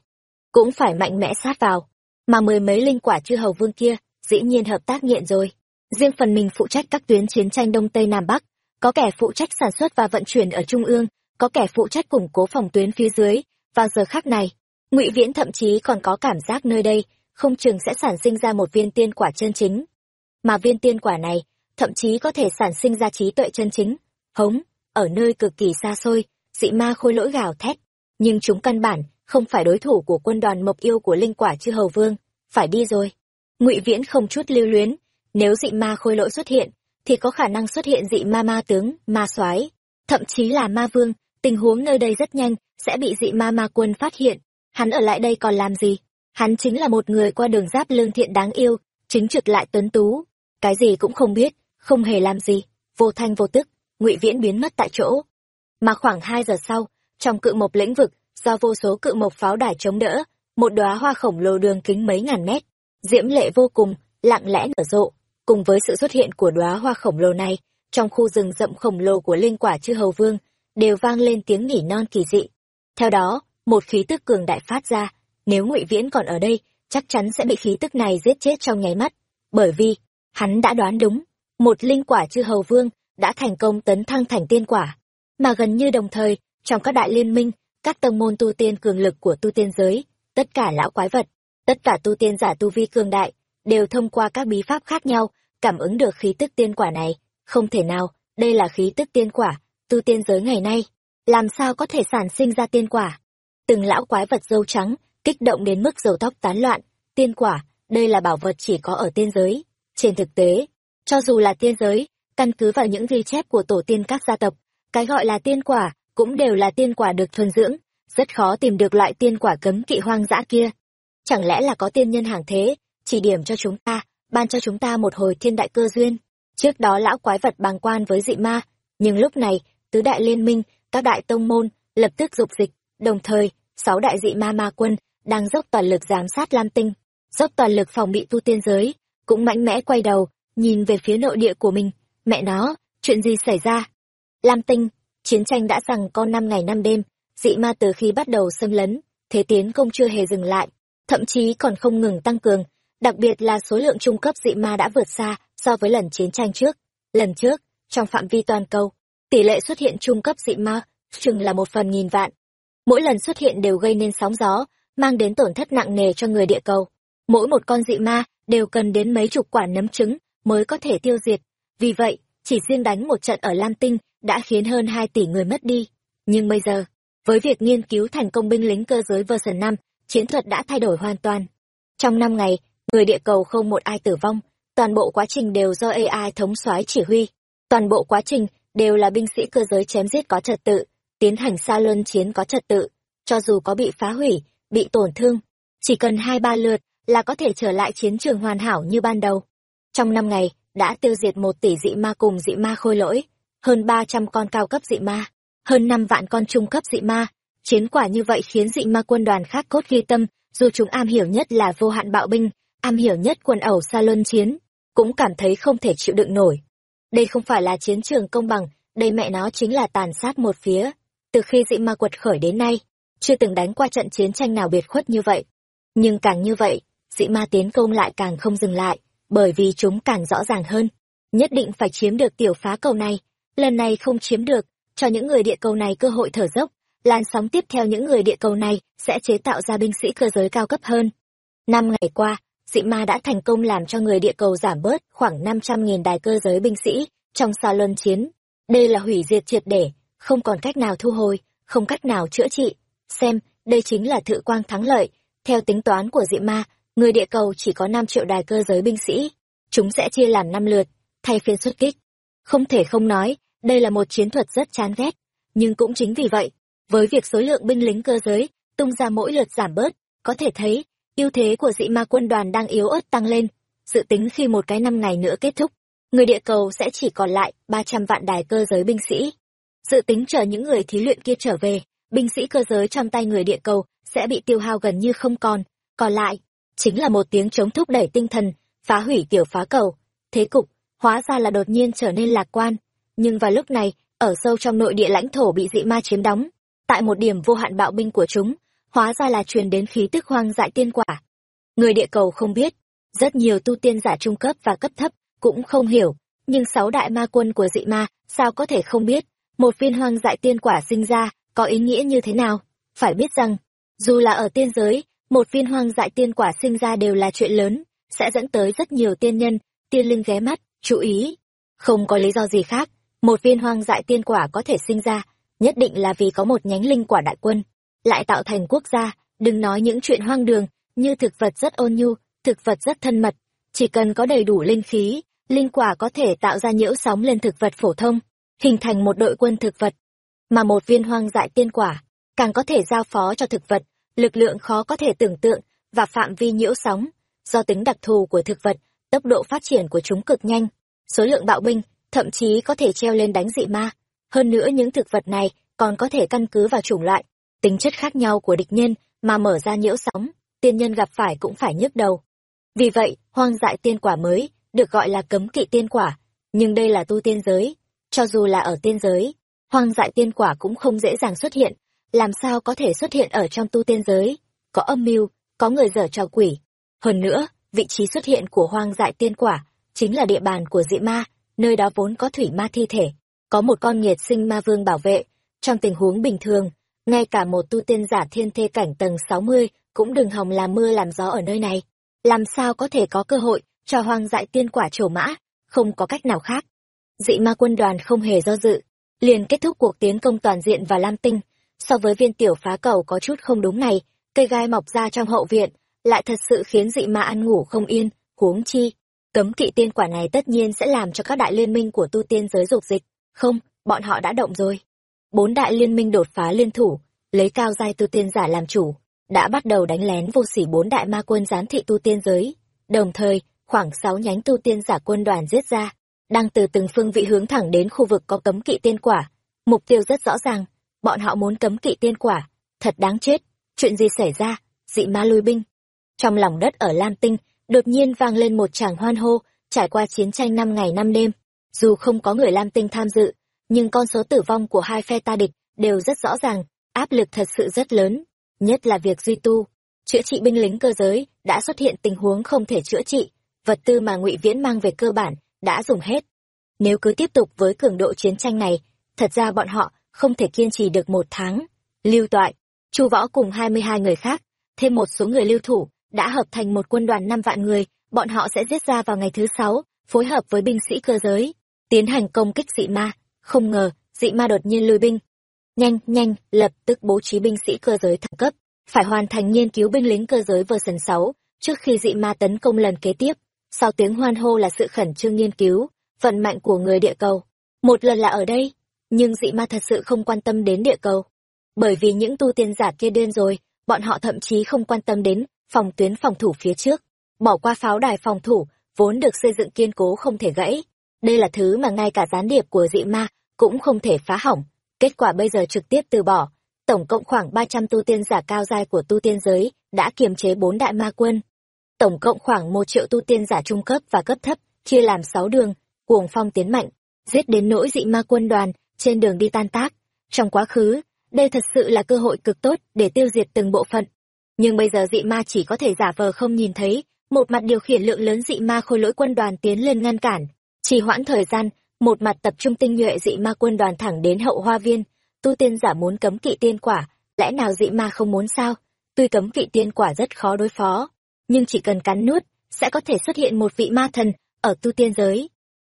cũng phải mạnh mẽ sát vào, mà mười mấy linh quả chư hầu vương kia dĩ nhiên hợp tác nghiện rồi. Riêng phần mình phụ trách các tuyến chiến tranh Đông Tây Nam Bắc, có kẻ phụ trách sản xuất và vận chuyển ở Trung ương, có kẻ phụ trách củng cố phòng tuyến phía dưới. Vào giờ khác này, Ngụy Viễn thậm chí còn có cảm giác nơi đây không chừng sẽ sản sinh ra một viên tiên quả chân chính. Mà viên tiên quả này, thậm chí có thể sản sinh ra trí tuệ chân chính. Hống, ở nơi cực kỳ xa xôi, dị ma khôi lỗi gào thét. Nhưng chúng căn bản, không phải đối thủ của quân đoàn mộc yêu của linh quả chư hầu vương. Phải đi rồi. ngụy Viễn không chút lưu luyến. Nếu dị ma khôi lỗi xuất hiện, thì có khả năng xuất hiện dị ma ma tướng, ma soái thậm chí là ma vương. Tình huống nơi đây rất nhanh, sẽ bị dị ma ma quân phát hiện. Hắn ở lại đây còn làm gì? Hắn chính là một người qua đường giáp lương thiện đáng yêu, chính trực lại tuấn tú. Cái gì cũng không biết, không hề làm gì, vô thanh vô tức, ngụy Viễn biến mất tại chỗ. Mà khoảng hai giờ sau, trong cự mộc lĩnh vực, do vô số cự mộc pháo đài chống đỡ, một đóa hoa khổng lồ đường kính mấy ngàn mét, diễm lệ vô cùng, lặng lẽ nở rộ, cùng với sự xuất hiện của đóa hoa khổng lồ này, trong khu rừng rậm khổng lồ của linh quả chư hầu vương, đều vang lên tiếng nghỉ non kỳ dị. Theo đó, một khí tức cường đại phát ra, nếu ngụy viễn còn ở đây chắc chắn sẽ bị khí tức này giết chết trong nháy mắt. Bởi vì hắn đã đoán đúng một linh quả chư hầu vương đã thành công tấn thăng thành tiên quả. Mà gần như đồng thời trong các đại liên minh các tông môn tu tiên cường lực của tu tiên giới tất cả lão quái vật tất cả tu tiên giả tu vi cường đại đều thông qua các bí pháp khác nhau cảm ứng được khí tức tiên quả này. Không thể nào đây là khí tức tiên quả tu tiên giới ngày nay làm sao có thể sản sinh ra tiên quả? Từng lão quái vật dâu trắng kích động đến mức dầu tóc tán loạn. Tiên quả, đây là bảo vật chỉ có ở tiên giới. Trên thực tế, cho dù là tiên giới, căn cứ vào những ghi chép của tổ tiên các gia tộc, cái gọi là tiên quả cũng đều là tiên quả được thuần dưỡng, rất khó tìm được loại tiên quả cấm kỵ hoang dã kia. Chẳng lẽ là có tiên nhân hàng thế, chỉ điểm cho chúng ta, ban cho chúng ta một hồi thiên đại cơ duyên. Trước đó lão quái vật bàng quan với dị ma, nhưng lúc này, tứ đại liên minh, các đại tông môn, lập tức dục dịch, đồng thời, sáu đại dị ma ma quân đang dốc toàn lực giám sát Lam Tinh, dốc toàn lực phòng bị tu tiên giới, cũng mạnh mẽ quay đầu, nhìn về phía nội địa của mình. Mẹ nó, chuyện gì xảy ra? Lam Tinh, chiến tranh đã rằng con năm ngày năm đêm, dị ma từ khi bắt đầu xâm lấn, thế tiến công chưa hề dừng lại, thậm chí còn không ngừng tăng cường, đặc biệt là số lượng trung cấp dị ma đã vượt xa so với lần chiến tranh trước. Lần trước, trong phạm vi toàn cầu, tỷ lệ xuất hiện trung cấp dị ma chừng là một phần nghìn vạn. Mỗi lần xuất hiện đều gây nên sóng gió, mang đến tổn thất nặng nề cho người địa cầu. Mỗi một con dị ma đều cần đến mấy chục quả nấm trứng mới có thể tiêu diệt. Vì vậy, chỉ riêng đánh một trận ở Lam Tinh đã khiến hơn 2 tỷ người mất đi. Nhưng bây giờ, với việc nghiên cứu thành công binh lính cơ giới version 5, chiến thuật đã thay đổi hoàn toàn. Trong 5 ngày, người địa cầu không một ai tử vong, toàn bộ quá trình đều do AI thống soái chỉ huy. Toàn bộ quá trình đều là binh sĩ cơ giới chém giết có trật tự, tiến hành xa luân chiến có trật tự. Cho dù có bị phá hủy, bị tổn thương, chỉ cần hai ba lượt là có thể trở lại chiến trường hoàn hảo như ban đầu. Trong năm ngày, đã tiêu diệt một tỷ dị ma cùng dị ma khôi lỗi, hơn ba trăm con cao cấp dị ma, hơn năm vạn con trung cấp dị ma. Chiến quả như vậy khiến dị ma quân đoàn khác cốt ghi tâm, dù chúng am hiểu nhất là vô hạn bạo binh, am hiểu nhất quân ẩu xa luân chiến, cũng cảm thấy không thể chịu đựng nổi. Đây không phải là chiến trường công bằng, đây mẹ nó chính là tàn sát một phía. Từ khi dị ma quật khởi đến nay, chưa từng đánh qua trận chiến tranh nào biệt khuất như vậy. Nhưng càng như vậy, dị ma tiến công lại càng không dừng lại, bởi vì chúng càng rõ ràng hơn. Nhất định phải chiếm được tiểu phá cầu này, lần này không chiếm được, cho những người địa cầu này cơ hội thở dốc, làn sóng tiếp theo những người địa cầu này sẽ chế tạo ra binh sĩ cơ giới cao cấp hơn. Năm ngày qua, dị ma đã thành công làm cho người địa cầu giảm bớt khoảng 500.000 đài cơ giới binh sĩ trong xa luân chiến. Đây là hủy diệt triệt để, không còn cách nào thu hồi, không cách nào chữa trị. Xem, đây chính là thự quang thắng lợi. Theo tính toán của dị ma, người địa cầu chỉ có 5 triệu đài cơ giới binh sĩ. Chúng sẽ chia làm 5 lượt, thay phiên xuất kích. Không thể không nói, đây là một chiến thuật rất chán ghét. Nhưng cũng chính vì vậy, với việc số lượng binh lính cơ giới tung ra mỗi lượt giảm bớt, có thể thấy, ưu thế của dị ma quân đoàn đang yếu ớt tăng lên. Dự tính khi một cái năm ngày nữa kết thúc, người địa cầu sẽ chỉ còn lại 300 vạn đài cơ giới binh sĩ. Dự tính chờ những người thí luyện kia trở về, binh sĩ cơ giới trong tay người địa cầu sẽ bị tiêu hao gần như không còn. Còn lại, chính là một tiếng chống thúc đẩy tinh thần, phá hủy tiểu phá cầu. Thế cục, hóa ra là đột nhiên trở nên lạc quan. Nhưng vào lúc này, ở sâu trong nội địa lãnh thổ bị dị ma chiếm đóng, tại một điểm vô hạn bạo binh của chúng, hóa ra là truyền đến khí tức hoang dại tiên quả. Người địa cầu không biết, rất nhiều tu tiên giả trung cấp và cấp thấp cũng không hiểu, nhưng sáu đại ma quân của dị ma sao có thể không biết, một viên hoang dại tiên quả sinh ra có ý nghĩa như thế nào. Phải biết rằng, dù là ở tiên giới, một viên hoang dại tiên quả sinh ra đều là chuyện lớn, sẽ dẫn tới rất nhiều tiên nhân, tiên linh ghé mắt, chú ý. Không có lý do gì khác, một viên hoang dại tiên quả có thể sinh ra, nhất định là vì có một nhánh linh quả đại quân, lại tạo thành quốc gia, đừng nói những chuyện hoang đường, như thực vật rất ôn nhu, thực vật rất thân mật, chỉ cần có đầy đủ linh khí, linh quả có thể tạo ra nhiễu sóng lên thực vật phổ thông, hình thành một đội quân thực vật. Mà một viên hoang dại tiên quả, càng có thể giao phó cho thực vật, lực lượng khó có thể tưởng tượng, và phạm vi nhiễu sóng, do tính đặc thù của thực vật, tốc độ phát triển của chúng cực nhanh, số lượng bạo binh, thậm chí có thể treo lên đánh dị ma. Hơn nữa những thực vật này còn có thể căn cứ vào chủng loại, tính chất khác nhau của địch nhân mà mở ra nhiễu sóng, tiên nhân gặp phải cũng phải nhức đầu. Vì vậy, hoang dại tiên quả mới, được gọi là cấm kỵ tiên quả, nhưng đây là tu tiên giới. Cho dù là ở tiên giới, hoang dại tiên quả cũng không dễ dàng xuất hiện, làm sao có thể xuất hiện ở trong tu tiên giới, có âm mưu, có người dở trò quỷ. Hơn nữa, vị trí xuất hiện của hoang dại tiên quả, chính là địa bàn của dị ma, nơi đó vốn có thủy ma thi thể, có một con nghiệt sinh ma vương bảo vệ. Trong tình huống bình thường, ngay cả một tu tiên giả thiên thê cảnh tầng 60 cũng đừng hòng làm mưa làm gió ở nơi này. Làm sao có thể có cơ hội cho hoang dại tiên quả trổ mã, không có cách nào khác. Dị ma quân đoàn không hề do dự, liền kết thúc cuộc tiến công toàn diện và Lam Tinh. So với viên tiểu phá cầu có chút không đúng này, cây gai mọc ra trong hậu viện, lại thật sự khiến dị ma ăn ngủ không yên, huống chi. Cấm kỵ tiên quả này tất nhiên sẽ làm cho các đại liên minh của tu tiên giới dục dịch. Không, bọn họ đã động rồi. Bốn đại liên minh đột phá liên thủ, lấy cao giai tu tiên giả làm chủ, đã bắt đầu đánh lén vô sỉ bốn đại ma quân giám thị tu tiên giới. Đồng thời, khoảng sáu nhánh tu tiên giả quân đoàn giết ra, đang từ từng phương vị hướng thẳng đến khu vực có cấm kỵ tiên quả. Mục tiêu rất rõ ràng, bọn họ muốn cấm kỵ tiên quả. Thật đáng chết, chuyện gì xảy ra, dị ma lui binh. Trong lòng đất ở Lam Tinh, đột nhiên vang lên một tràng hoan hô, trải qua chiến tranh năm ngày năm đêm. Dù không có người Lam Tinh tham dự, nhưng con số tử vong của hai phe ta địch đều rất rõ ràng, áp lực thật sự rất lớn, nhất là việc duy tu, chữa trị binh lính cơ giới đã xuất hiện tình huống không thể chữa trị, vật tư mà Ngụy Viễn mang về cơ bản đã dùng hết. Nếu cứ tiếp tục với cường độ chiến tranh này, thật ra bọn họ không thể kiên trì được một tháng. Lưu Toại, Chu Võ cùng hai mươi hai người khác, thêm một số người lưu thủ, đã hợp thành một quân đoàn năm vạn người, bọn họ sẽ giết ra vào ngày thứ sáu, phối hợp với binh sĩ cơ giới, tiến hành công kích dị ma. Không ngờ, dị ma đột nhiên lùi binh. Nhanh, nhanh, lập tức bố trí binh sĩ cơ giới thăng cấp, phải hoàn thành nghiên cứu binh lính cơ giới version sáu trước khi dị ma tấn công lần kế tiếp. Sau tiếng hoan hô là sự khẩn trương nghiên cứu, vận mạnh của người địa cầu. Một lần là ở đây, nhưng dị ma thật sự không quan tâm đến địa cầu. Bởi vì những tu tiên giả kia điên rồi, bọn họ thậm chí không quan tâm đến phòng tuyến phòng thủ phía trước. Bỏ qua pháo đài phòng thủ, vốn được xây dựng kiên cố không thể gãy. Đây là thứ mà ngay cả gián điệp của dị ma cũng không thể phá hỏng. kết quả bây giờ trực tiếp từ bỏ. Tổng cộng khoảng 300 tu tiên giả cao giai của tu tiên giới đã kiềm chế bốn đại ma quân. Tổng cộng khoảng một triệu tu tiên giả trung cấp và cấp thấp, chia làm sáu đường, cuồng phong tiến mạnh, giết đến nỗi dị ma quân đoàn, trên đường đi tan tác. Trong quá khứ, đây thật sự là cơ hội cực tốt để tiêu diệt từng bộ phận. Nhưng bây giờ dị ma chỉ có thể giả vờ không nhìn thấy, một mặt điều khiển lượng lớn dị ma khôi lỗi quân đoàn tiến lên ngăn cản, trì hoãn thời gian, một mặt tập trung tinh nhuệ dị ma quân đoàn thẳng đến hậu hoa viên, tu tiên giả muốn cấm kỵ tiên quả, lẽ nào dị ma không muốn sao? Tuy cấm kỵ tiên quả rất khó đối phó, nhưng chỉ cần cắn nuốt, sẽ có thể xuất hiện một vị ma thần ở tu tiên giới.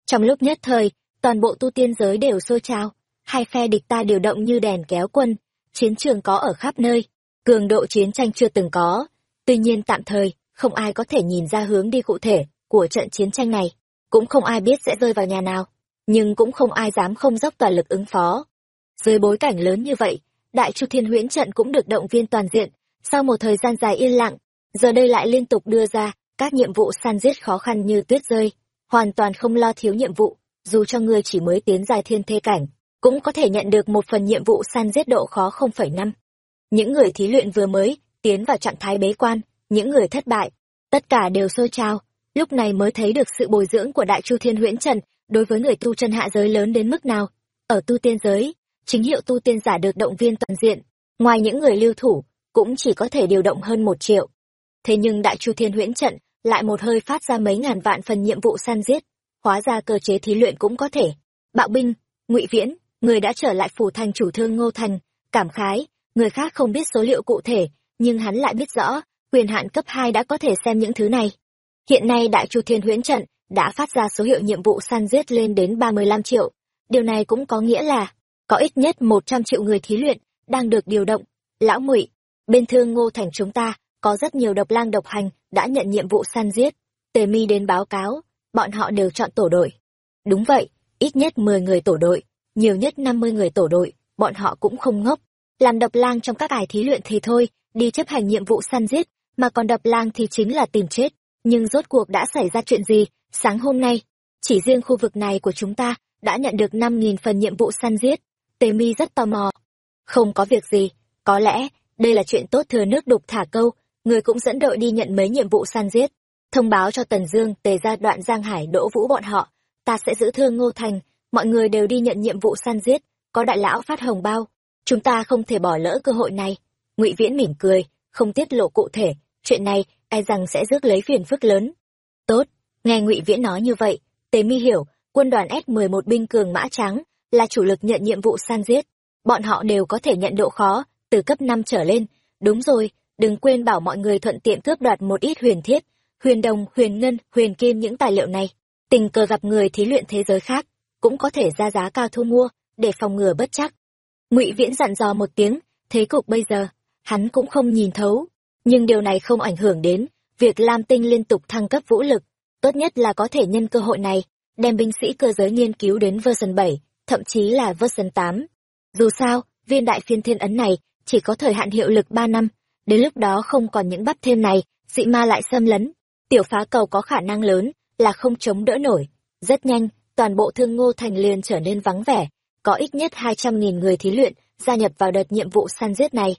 Trong lúc nhất thời, toàn bộ tu tiên giới đều sôi trào, hai phe địch ta điều động như đèn kéo quân, chiến trường có ở khắp nơi, cường độ chiến tranh chưa từng có. Tuy nhiên tạm thời, không ai có thể nhìn ra hướng đi cụ thể của trận chiến tranh này, cũng không ai biết sẽ rơi vào nhà nào, nhưng cũng không ai dám không dốc toàn lực ứng phó. Dưới bối cảnh lớn như vậy, Đại Chu Thiên Huyễn trận cũng được động viên toàn diện, sau một thời gian dài yên lặng, giờ đây lại liên tục đưa ra các nhiệm vụ săn giết khó khăn như tuyết rơi, hoàn toàn không lo thiếu nhiệm vụ, dù cho ngươi chỉ mới tiến dài thiên thê cảnh, cũng có thể nhận được một phần nhiệm vụ săn giết độ khó 0,5. Những người thí luyện vừa mới tiến vào trạng thái bế quan, những người thất bại, tất cả đều sôi trào, lúc này mới thấy được sự bồi dưỡng của Đại Chu Thiên Huyễn Trần đối với người tu chân hạ giới lớn đến mức nào. Ở tu tiên giới, chính hiệu tu tiên giả được động viên toàn diện, ngoài những người lưu thủ, cũng chỉ có thể điều động hơn một triệu. Thế nhưng Đại Chu Thiên Huyễn Trận lại một hơi phát ra mấy ngàn vạn phần nhiệm vụ săn giết, hóa ra cơ chế thí luyện cũng có thể. Bạo binh, Ngụy Viễn, người đã trở lại phủ thành chủ thương Ngô Thành, cảm khái, người khác không biết số liệu cụ thể, nhưng hắn lại biết rõ, quyền hạn cấp hai đã có thể xem những thứ này. Hiện nay Đại Chu Thiên Huyễn Trận đã phát ra số hiệu nhiệm vụ săn giết lên đến 35 triệu. Điều này cũng có nghĩa là, có ít nhất 100 triệu người thí luyện, đang được điều động. Lão Ngụy, bên thương Ngô Thành chúng ta, có rất nhiều độc lang độc hành đã nhận nhiệm vụ săn giết. Tề mi đến báo cáo, bọn họ đều chọn tổ đội. Đúng vậy, ít nhất 10 người tổ đội, nhiều nhất 50 người tổ đội, bọn họ cũng không ngốc. Làm độc lang trong các ải thí luyện thì thôi, đi chấp hành nhiệm vụ săn giết, mà còn độc lang thì chính là tìm chết. Nhưng rốt cuộc đã xảy ra chuyện gì, sáng hôm nay, chỉ riêng khu vực này của chúng ta đã nhận được 5.000 phần nhiệm vụ săn giết. Tề mi rất tò mò. Không có việc gì, có lẽ đây là chuyện tốt thừa nước đục thả câu, người cũng dẫn đội đi nhận mấy nhiệm vụ săn giết. Thông báo cho Tần Dương, tề ra đoạn Giang Hải đỗ vũ bọn họ, ta sẽ giữ thương Ngô Thành, mọi người đều đi nhận nhiệm vụ săn giết, có đại lão phát hồng bao, chúng ta không thể bỏ lỡ cơ hội này. Ngụy Viễn mỉm cười, không tiết lộ cụ thể, chuyện này e rằng sẽ rước lấy phiền phức lớn. Tốt, nghe Ngụy Viễn nói như vậy, Tề Mi hiểu, quân đoàn S11 binh cường mã trắng là chủ lực nhận nhiệm vụ săn giết, bọn họ đều có thể nhận độ khó từ cấp 5 trở lên. Đúng rồi, đừng quên bảo mọi người thuận tiện cướp đoạt một ít huyền thiết, huyền đồng, huyền ngân, huyền kim những tài liệu này. Tình cờ gặp người thí luyện thế giới khác, cũng có thể ra giá cao thu mua, để phòng ngừa bất chắc. Ngụy Viễn dặn dò một tiếng, thế cục bây giờ, hắn cũng không nhìn thấu, nhưng điều này không ảnh hưởng đến việc Lam Tinh liên tục thăng cấp vũ lực, tốt nhất là có thể nhân cơ hội này, đem binh sĩ cơ giới nghiên cứu đến version 7, thậm chí là version 8. Dù sao, viên đại phiên thiên ấn này chỉ có thời hạn hiệu lực 3 năm, đến lúc đó không còn những bắp thêm này, dị ma lại xâm lấn, tiểu phá cầu có khả năng lớn là không chống đỡ nổi. Rất nhanh, toàn bộ thương ngô thành liền trở nên vắng vẻ, có ít nhất 200.000 người thí luyện gia nhập vào đợt nhiệm vụ săn giết này.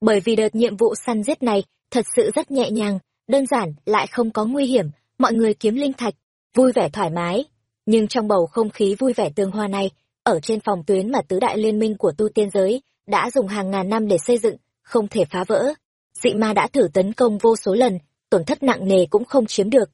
Bởi vì đợt nhiệm vụ săn giết này thật sự rất nhẹ nhàng, đơn giản lại không có nguy hiểm, mọi người kiếm linh thạch, vui vẻ thoải mái. Nhưng trong bầu không khí vui vẻ tương hoa này, ở trên phòng tuyến mà tứ đại liên minh của tu tiên giới đã dùng hàng ngàn năm để xây dựng, không thể phá vỡ. Dị ma đã thử tấn công vô số lần, tổn thất nặng nề cũng không chiếm được.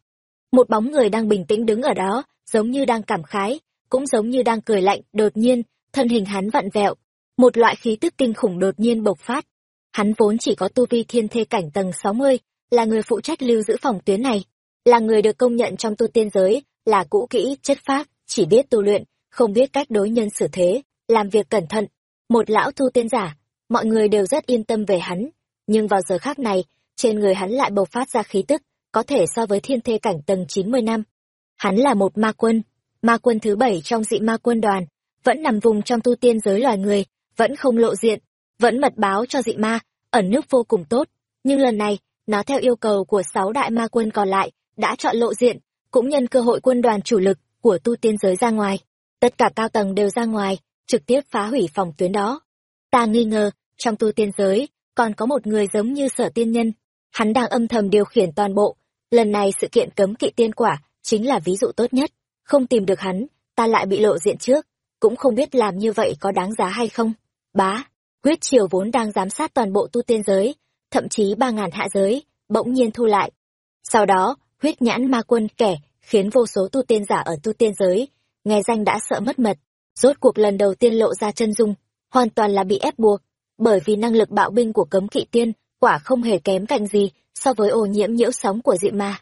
Một bóng người đang bình tĩnh đứng ở đó, giống như đang cảm khái, cũng giống như đang cười lạnh, đột nhiên, thân hình hắn vặn vẹo, một loại khí tức kinh khủng đột nhiên bộc phát. Hắn vốn chỉ có tu vi thiên thê cảnh tầng 60, là người phụ trách lưu giữ phòng tuyến này, là người được công nhận trong tu tiên giới, là cũ kỹ, chất phác, chỉ biết tu luyện, không biết cách đối nhân xử thế, làm việc cẩn thận. Một lão tu tiên giả, mọi người đều rất yên tâm về hắn, nhưng vào giờ khác này, trên người hắn lại bộc phát ra khí tức, có thể so với thiên thê cảnh tầng 90 năm. Hắn là một ma quân, ma quân thứ bảy trong dị ma quân đoàn, vẫn nằm vùng trong tu tiên giới loài người, vẫn không lộ diện, vẫn mật báo cho dị ma, ẩn nước vô cùng tốt. Nhưng lần này, nó theo yêu cầu của sáu đại ma quân còn lại, đã chọn lộ diện, cũng nhân cơ hội quân đoàn chủ lực của tu tiên giới ra ngoài. Tất cả cao tầng đều ra ngoài, trực tiếp phá hủy phòng tuyến đó. Ta nghi ngờ, trong tu tiên giới, còn có một người giống như sở tiên nhân. Hắn đang âm thầm điều khiển toàn bộ. Lần này sự kiện cấm kỵ tiên quả, chính là ví dụ tốt nhất. Không tìm được hắn, ta lại bị lộ diện trước. Cũng không biết làm như vậy có đáng giá hay không. Bá, huyết triều vốn đang giám sát toàn bộ tu tiên giới, thậm chí ba ngàn hạ giới, bỗng nhiên thu lại. Sau đó, huyết nhãn ma quân kẻ, khiến vô số tu tiên giả ở tu tiên giới, nghe danh đã sợ mất mật. Rốt cuộc lần đầu tiên lộ ra chân dung, hoàn toàn là bị ép buộc, bởi vì năng lực bạo binh của cấm kỵ tiên, quả không hề kém cạnh gì so với ô nhiễm nhiễu sóng của dị ma.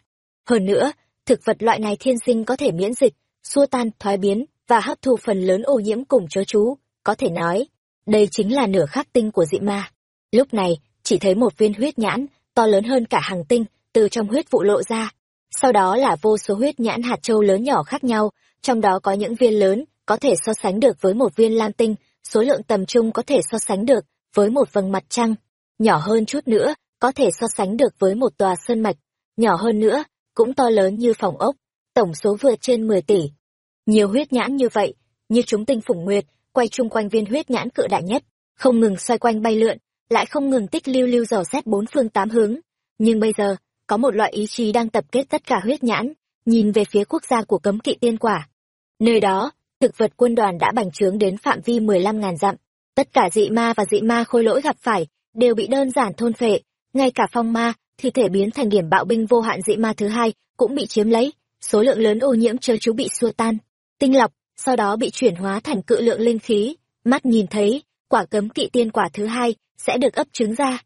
Hơn nữa, thực vật loại này thiên sinh có thể miễn dịch, xua tan, thoái biến và hấp thu phần lớn ô nhiễm cùng chớ chú, có thể nói, đây chính là nửa khắc tinh của dị ma. Lúc này, chỉ thấy một viên huyết nhãn, to lớn hơn cả hàng tinh, từ trong huyết vụ lộ ra. Sau đó là vô số huyết nhãn hạt châu lớn nhỏ khác nhau, trong đó có những viên lớn, có thể so sánh được với một viên lam tinh, số lượng tầm trung có thể so sánh được với một vầng mặt trăng, nhỏ hơn chút nữa, có thể so sánh được với một tòa sơn mạch, nhỏ hơn nữa, cũng to lớn như phòng ốc, tổng số vượt trên 10 tỷ. Nhiều huyết nhãn như vậy, như chúng tinh phủng nguyệt, quay chung quanh viên huyết nhãn cự đại nhất, không ngừng xoay quanh bay lượn, lại không ngừng tích lưu lưu dò xét bốn phương tám hướng. Nhưng bây giờ, có một loại ý chí đang tập kết tất cả huyết nhãn, nhìn về phía quốc gia của cấm kỵ tiên quả. Nơi đó, thực vật quân đoàn đã bành trướng đến phạm vi 15.000 dặm. Tất cả dị ma và dị ma khôi lỗi gặp phải, đều bị đơn giản thôn phệ, ngay cả phong ma, thi thể biến thành điểm bạo binh vô hạn dị ma thứ hai, cũng bị chiếm lấy, số lượng lớn ô nhiễm chớ chú bị xua tan, tinh lọc, sau đó bị chuyển hóa thành cự lượng linh khí, mắt nhìn thấy, quả cấm kỵ tiên quả thứ hai sẽ được ấp trứng ra.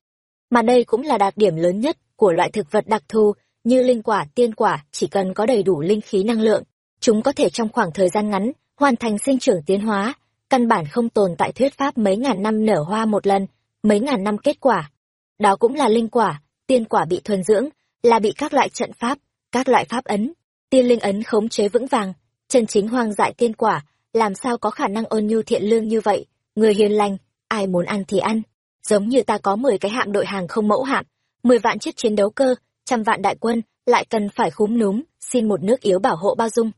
Mà đây cũng là đặc điểm lớn nhất của loại thực vật đặc thù như linh quả, tiên quả, chỉ cần có đầy đủ linh khí năng lượng, chúng có thể trong khoảng thời gian ngắn hoàn thành sinh trưởng tiến hóa, căn bản không tồn tại thuyết pháp mấy ngàn năm nở hoa một lần, mấy ngàn năm kết quả. Đó cũng là linh quả, tiên quả bị thuần dưỡng, là bị các loại trận pháp, các loại pháp ấn, tiên linh ấn khống chế vững vàng, chân chính hoang dại tiên quả, làm sao có khả năng ôn nhu thiện lương như vậy, người hiền lành, ai muốn ăn thì ăn. Giống như ta có 10 cái hạm đội hàng không mẫu hạm, 10 vạn chiếc chiến đấu cơ, trăm vạn đại quân, lại cần phải khúm núm, xin một nước yếu bảo hộ bao dung.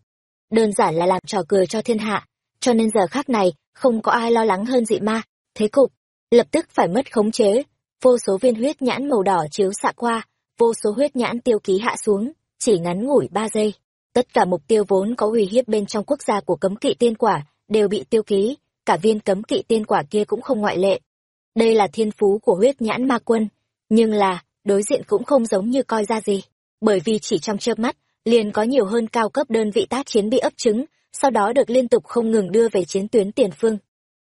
Đơn giản là làm trò cười cho thiên hạ, cho nên giờ khác này, không có ai lo lắng hơn dị ma, thế cục, lập tức phải mất khống chế, vô số viên huyết nhãn màu đỏ chiếu xạ qua, vô số huyết nhãn tiêu ký hạ xuống, chỉ ngắn ngủi ba giây. Tất cả mục tiêu vốn có uy hiếp bên trong quốc gia của cấm kỵ tiên quả đều bị tiêu ký, cả viên cấm kỵ tiên quả kia cũng không ngoại lệ. Đây là thiên phú của huyết nhãn ma quân, nhưng là, đối diện cũng không giống như coi ra gì, bởi vì chỉ trong chớp mắt, liền có nhiều hơn cao cấp đơn vị tác chiến bị ấp trứng, sau đó được liên tục không ngừng đưa về chiến tuyến tiền phương.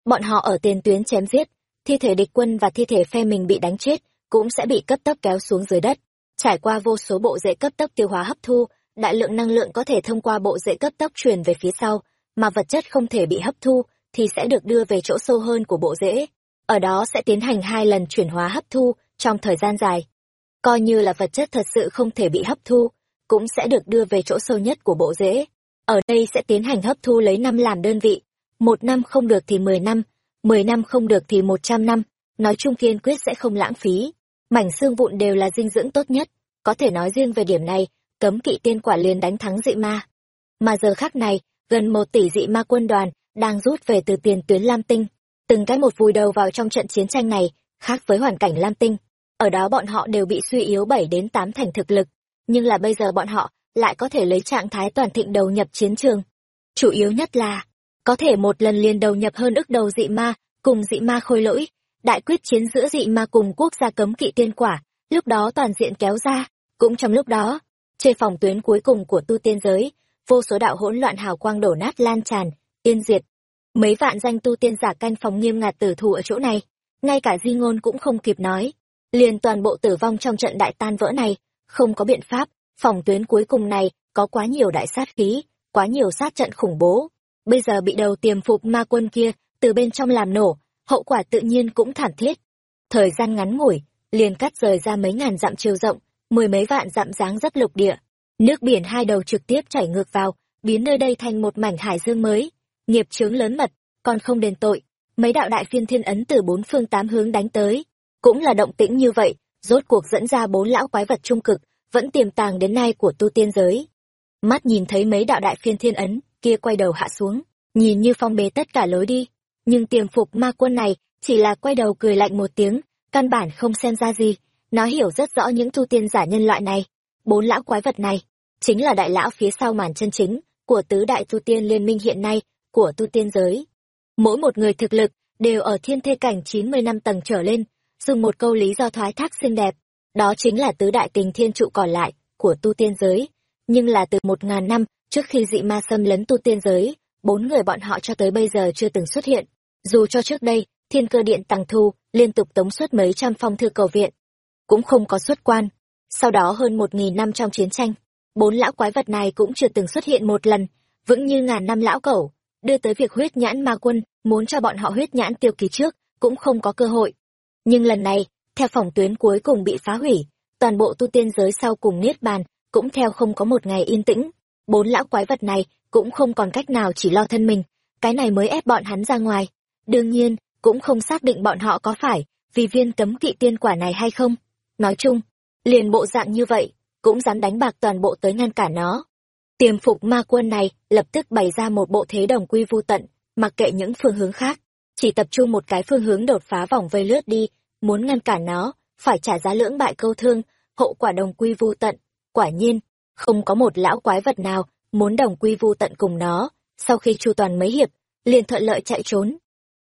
Bọn họ ở tiền tuyến chém giết, thi thể địch quân và thi thể phe mình bị đánh chết, cũng sẽ bị cấp tốc kéo xuống dưới đất. Trải qua vô số bộ rễ cấp tốc tiêu hóa hấp thu, đại lượng năng lượng có thể thông qua bộ rễ cấp tốc truyền về phía sau, mà vật chất không thể bị hấp thu thì sẽ được đưa về chỗ sâu hơn của bộ rễ. Ở đó sẽ tiến hành hai lần chuyển hóa hấp thu trong thời gian dài. Coi như là vật chất thật sự không thể bị hấp thu, cũng sẽ được đưa về chỗ sâu nhất của bộ rễ. Ở đây sẽ tiến hành hấp thu lấy năm làm đơn vị. Một năm không được thì mười năm, mười năm không được thì một trăm năm. Nói chung kiên quyết sẽ không lãng phí. Mảnh xương vụn đều là dinh dưỡng tốt nhất. Có thể nói riêng về điểm này, cấm kỵ tiên quả liền đánh thắng dị ma. Mà giờ khắc này, gần một tỷ dị ma quân đoàn đang rút về từ tiền tuyến Lam Tinh. Từng cái một vùi đầu vào trong trận chiến tranh này, khác với hoàn cảnh Lam Tinh. Ở đó bọn họ đều bị suy yếu bảy đến tám thành thực lực, nhưng là bây giờ bọn họ lại có thể lấy trạng thái toàn thịnh đầu nhập chiến trường. Chủ yếu nhất là, có thể một lần liền đầu nhập hơn ức đầu dị ma, cùng dị ma khôi lỗi, đại quyết chiến giữa dị ma cùng quốc gia cấm kỵ tiên quả, lúc đó toàn diện kéo ra, cũng trong lúc đó, trên phòng tuyến cuối cùng của tu tiên giới, vô số đạo hỗn loạn hào quang đổ nát lan tràn, tiên diệt. Mấy vạn danh tu tiên giả canh phòng nghiêm ngặt tử thủ ở chỗ này, ngay cả di ngôn cũng không kịp nói. Liền toàn bộ tử vong trong trận đại tan vỡ này, không có biện pháp, phòng tuyến cuối cùng này có quá nhiều đại sát khí, quá nhiều sát trận khủng bố. Bây giờ bị đầu tiềm phục ma quân kia, từ bên trong làm nổ, hậu quả tự nhiên cũng thảm thiết. Thời gian ngắn ngủi, liền cắt rời ra mấy ngàn dặm chiều rộng, mười mấy vạn dặm dáng dấp lục địa. Nước biển hai đầu trực tiếp chảy ngược vào, biến nơi đây thành một mảnh hải dương mới. Nghiệp chướng lớn mật, còn không đền tội. Mấy đạo đại phiên thiên ấn từ bốn phương tám hướng đánh tới. Cũng là động tĩnh như vậy, rốt cuộc dẫn ra bốn lão quái vật trung cực, vẫn tiềm tàng đến nay của tu tiên giới. Mắt nhìn thấy mấy đạo đại phiên thiên ấn, kia quay đầu hạ xuống, nhìn như phong bế tất cả lối đi. nhưng tiềm phục ma quân này chỉ là quay đầu cười lạnh một tiếng, căn bản không xem ra gì. Nó hiểu rất rõ những tu tiên giả nhân loại này. Bốn lão quái vật này, chính là đại lão phía sau màn chân chính của tứ đại tu tiên liên minh hiện nay của tu tiên giới. Mỗi một người thực lực đều ở thiên thê cảnh 90 năm tầng trở lên, dùng một câu lý do thoái thác xinh đẹp, đó chính là tứ đại tình thiên trụ còn lại của tu tiên giới. Nhưng là từ một ngàn năm trước khi dị ma xâm lấn tu tiên giới, bốn người bọn họ cho tới bây giờ chưa từng xuất hiện. Dù cho trước đây, thiên cơ điện tăng thu liên tục tống xuất mấy trăm phong thư cầu viện, cũng không có xuất quan. Sau đó hơn một nghìn năm trong chiến tranh, bốn lão quái vật này cũng chưa từng xuất hiện một lần, vững như ngàn năm lão cẩu, đưa tới việc huyết nhãn ma quân muốn cho bọn họ huyết nhãn tiêu kỳ trước, cũng không có cơ hội. Nhưng lần này, theo phòng tuyến cuối cùng bị phá hủy, toàn bộ tu tiên giới sau cùng niết bàn, cũng theo không có một ngày yên tĩnh. Bốn lão quái vật này cũng không còn cách nào chỉ lo thân mình, cái này mới ép bọn hắn ra ngoài. Đương nhiên, cũng không xác định bọn họ có phải vì viên cấm kỵ tiên quả này hay không. Nói chung, liền bộ dạng như vậy, cũng dám đánh bạc toàn bộ tới ngăn cả nó. Tiềm phục ma quân này lập tức bày ra một bộ thế đồng quy vu tận, mặc kệ những phương hướng khác, chỉ tập trung một cái phương hướng đột phá vòng vây lướt đi, muốn ngăn cản nó, phải trả giá lưỡng bại câu thương, hậu quả đồng quy vu tận. Quả nhiên, không có một lão quái vật nào muốn đồng quy vu tận cùng nó, sau khi chu toàn mấy hiệp, liền thuận lợi chạy trốn.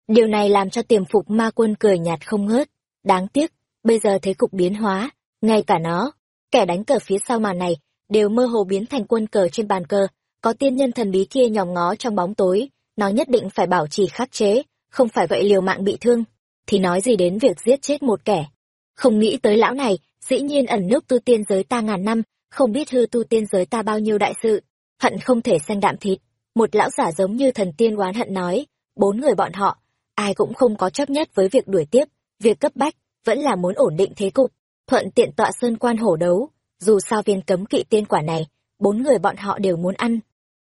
Điều này làm cho tiềm phục ma quân cười nhạt không ngớt. Đáng tiếc, bây giờ thế cục biến hóa, ngay cả nó, kẻ đánh cờ phía sau màn này, đều mơ hồ biến thành quân cờ trên bàn cờ, có tiên nhân thần bí kia nhòm ngó trong bóng tối, nó nhất định phải bảo trì khắc chế, không phải vậy liều mạng bị thương, thì nói gì đến việc giết chết một kẻ. Không nghĩ tới lão này, dĩ nhiên ẩn núp tu tiên giới ta ngàn năm, không biết hư tu tiên giới ta bao nhiêu đại sự, hận không thể xanh đạm thịt. Một lão giả giống như thần tiên oán hận nói, bốn người bọn họ, ai cũng không có chấp nhất với việc đuổi tiếp, việc cấp bách, vẫn là muốn ổn định thế cục, thuận tiện tọa sơn quan hổ đấu, dù sao viên cấm kỵ tiên quả này, bốn người bọn họ đều muốn ăn.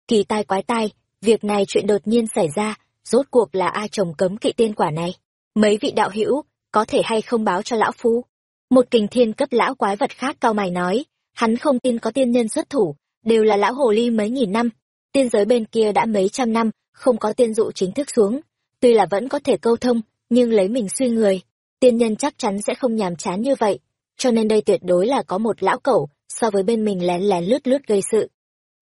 Kỳ tai quái tai, việc này chuyện đột nhiên xảy ra, rốt cuộc là ai trồng cấm kỵ tiên quả này? Mấy vị đạo hữu, có thể hay không báo cho lão phu? Một kình thiên cấp lão quái vật khác cao mày nói, hắn không tin có tiên nhân xuất thủ, đều là lão hồ ly mấy nghìn năm, tiên giới bên kia đã mấy trăm năm, không có tiên dụ chính thức xuống, tuy là vẫn có thể câu thông, nhưng lấy mình suy người, tiên nhân chắc chắn sẽ không nhàm chán như vậy, cho nên đây tuyệt đối là có một lão cẩu, so với bên mình lén lén lướt lướt gây sự.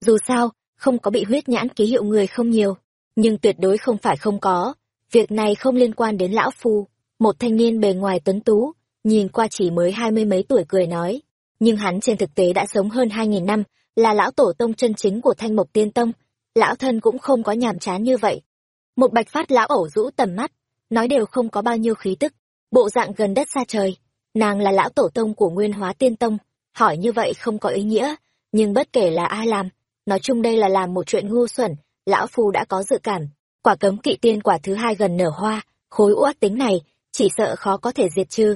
Dù sao, không có bị huyết nhãn ký hiệu người không nhiều, nhưng tuyệt đối không phải không có. Việc này không liên quan đến lão phu. Một thanh niên bề ngoài tuấn tú, nhìn qua chỉ mới hai mươi mấy tuổi cười nói. Nhưng hắn trên thực tế đã sống hơn hai nghìn năm, là lão tổ tông chân chính của thanh mộc tiên tông. Lão thân cũng không có nhàm chán như vậy. Một bạch phát lão ẩu rũ tầm mắt, nói đều không có bao nhiêu khí tức, bộ dạng gần đất xa trời. Nàng là lão tổ tông của nguyên hóa tiên tông, hỏi như vậy không có ý nghĩa, nhưng bất kể là ai làm, nói chung đây là làm một chuyện ngu xuẩn, lão phu đã có dự cảm, quả cấm kỵ tiên quả thứ hai gần nở hoa, khối uất tính này, chỉ sợ khó có thể diệt trừ.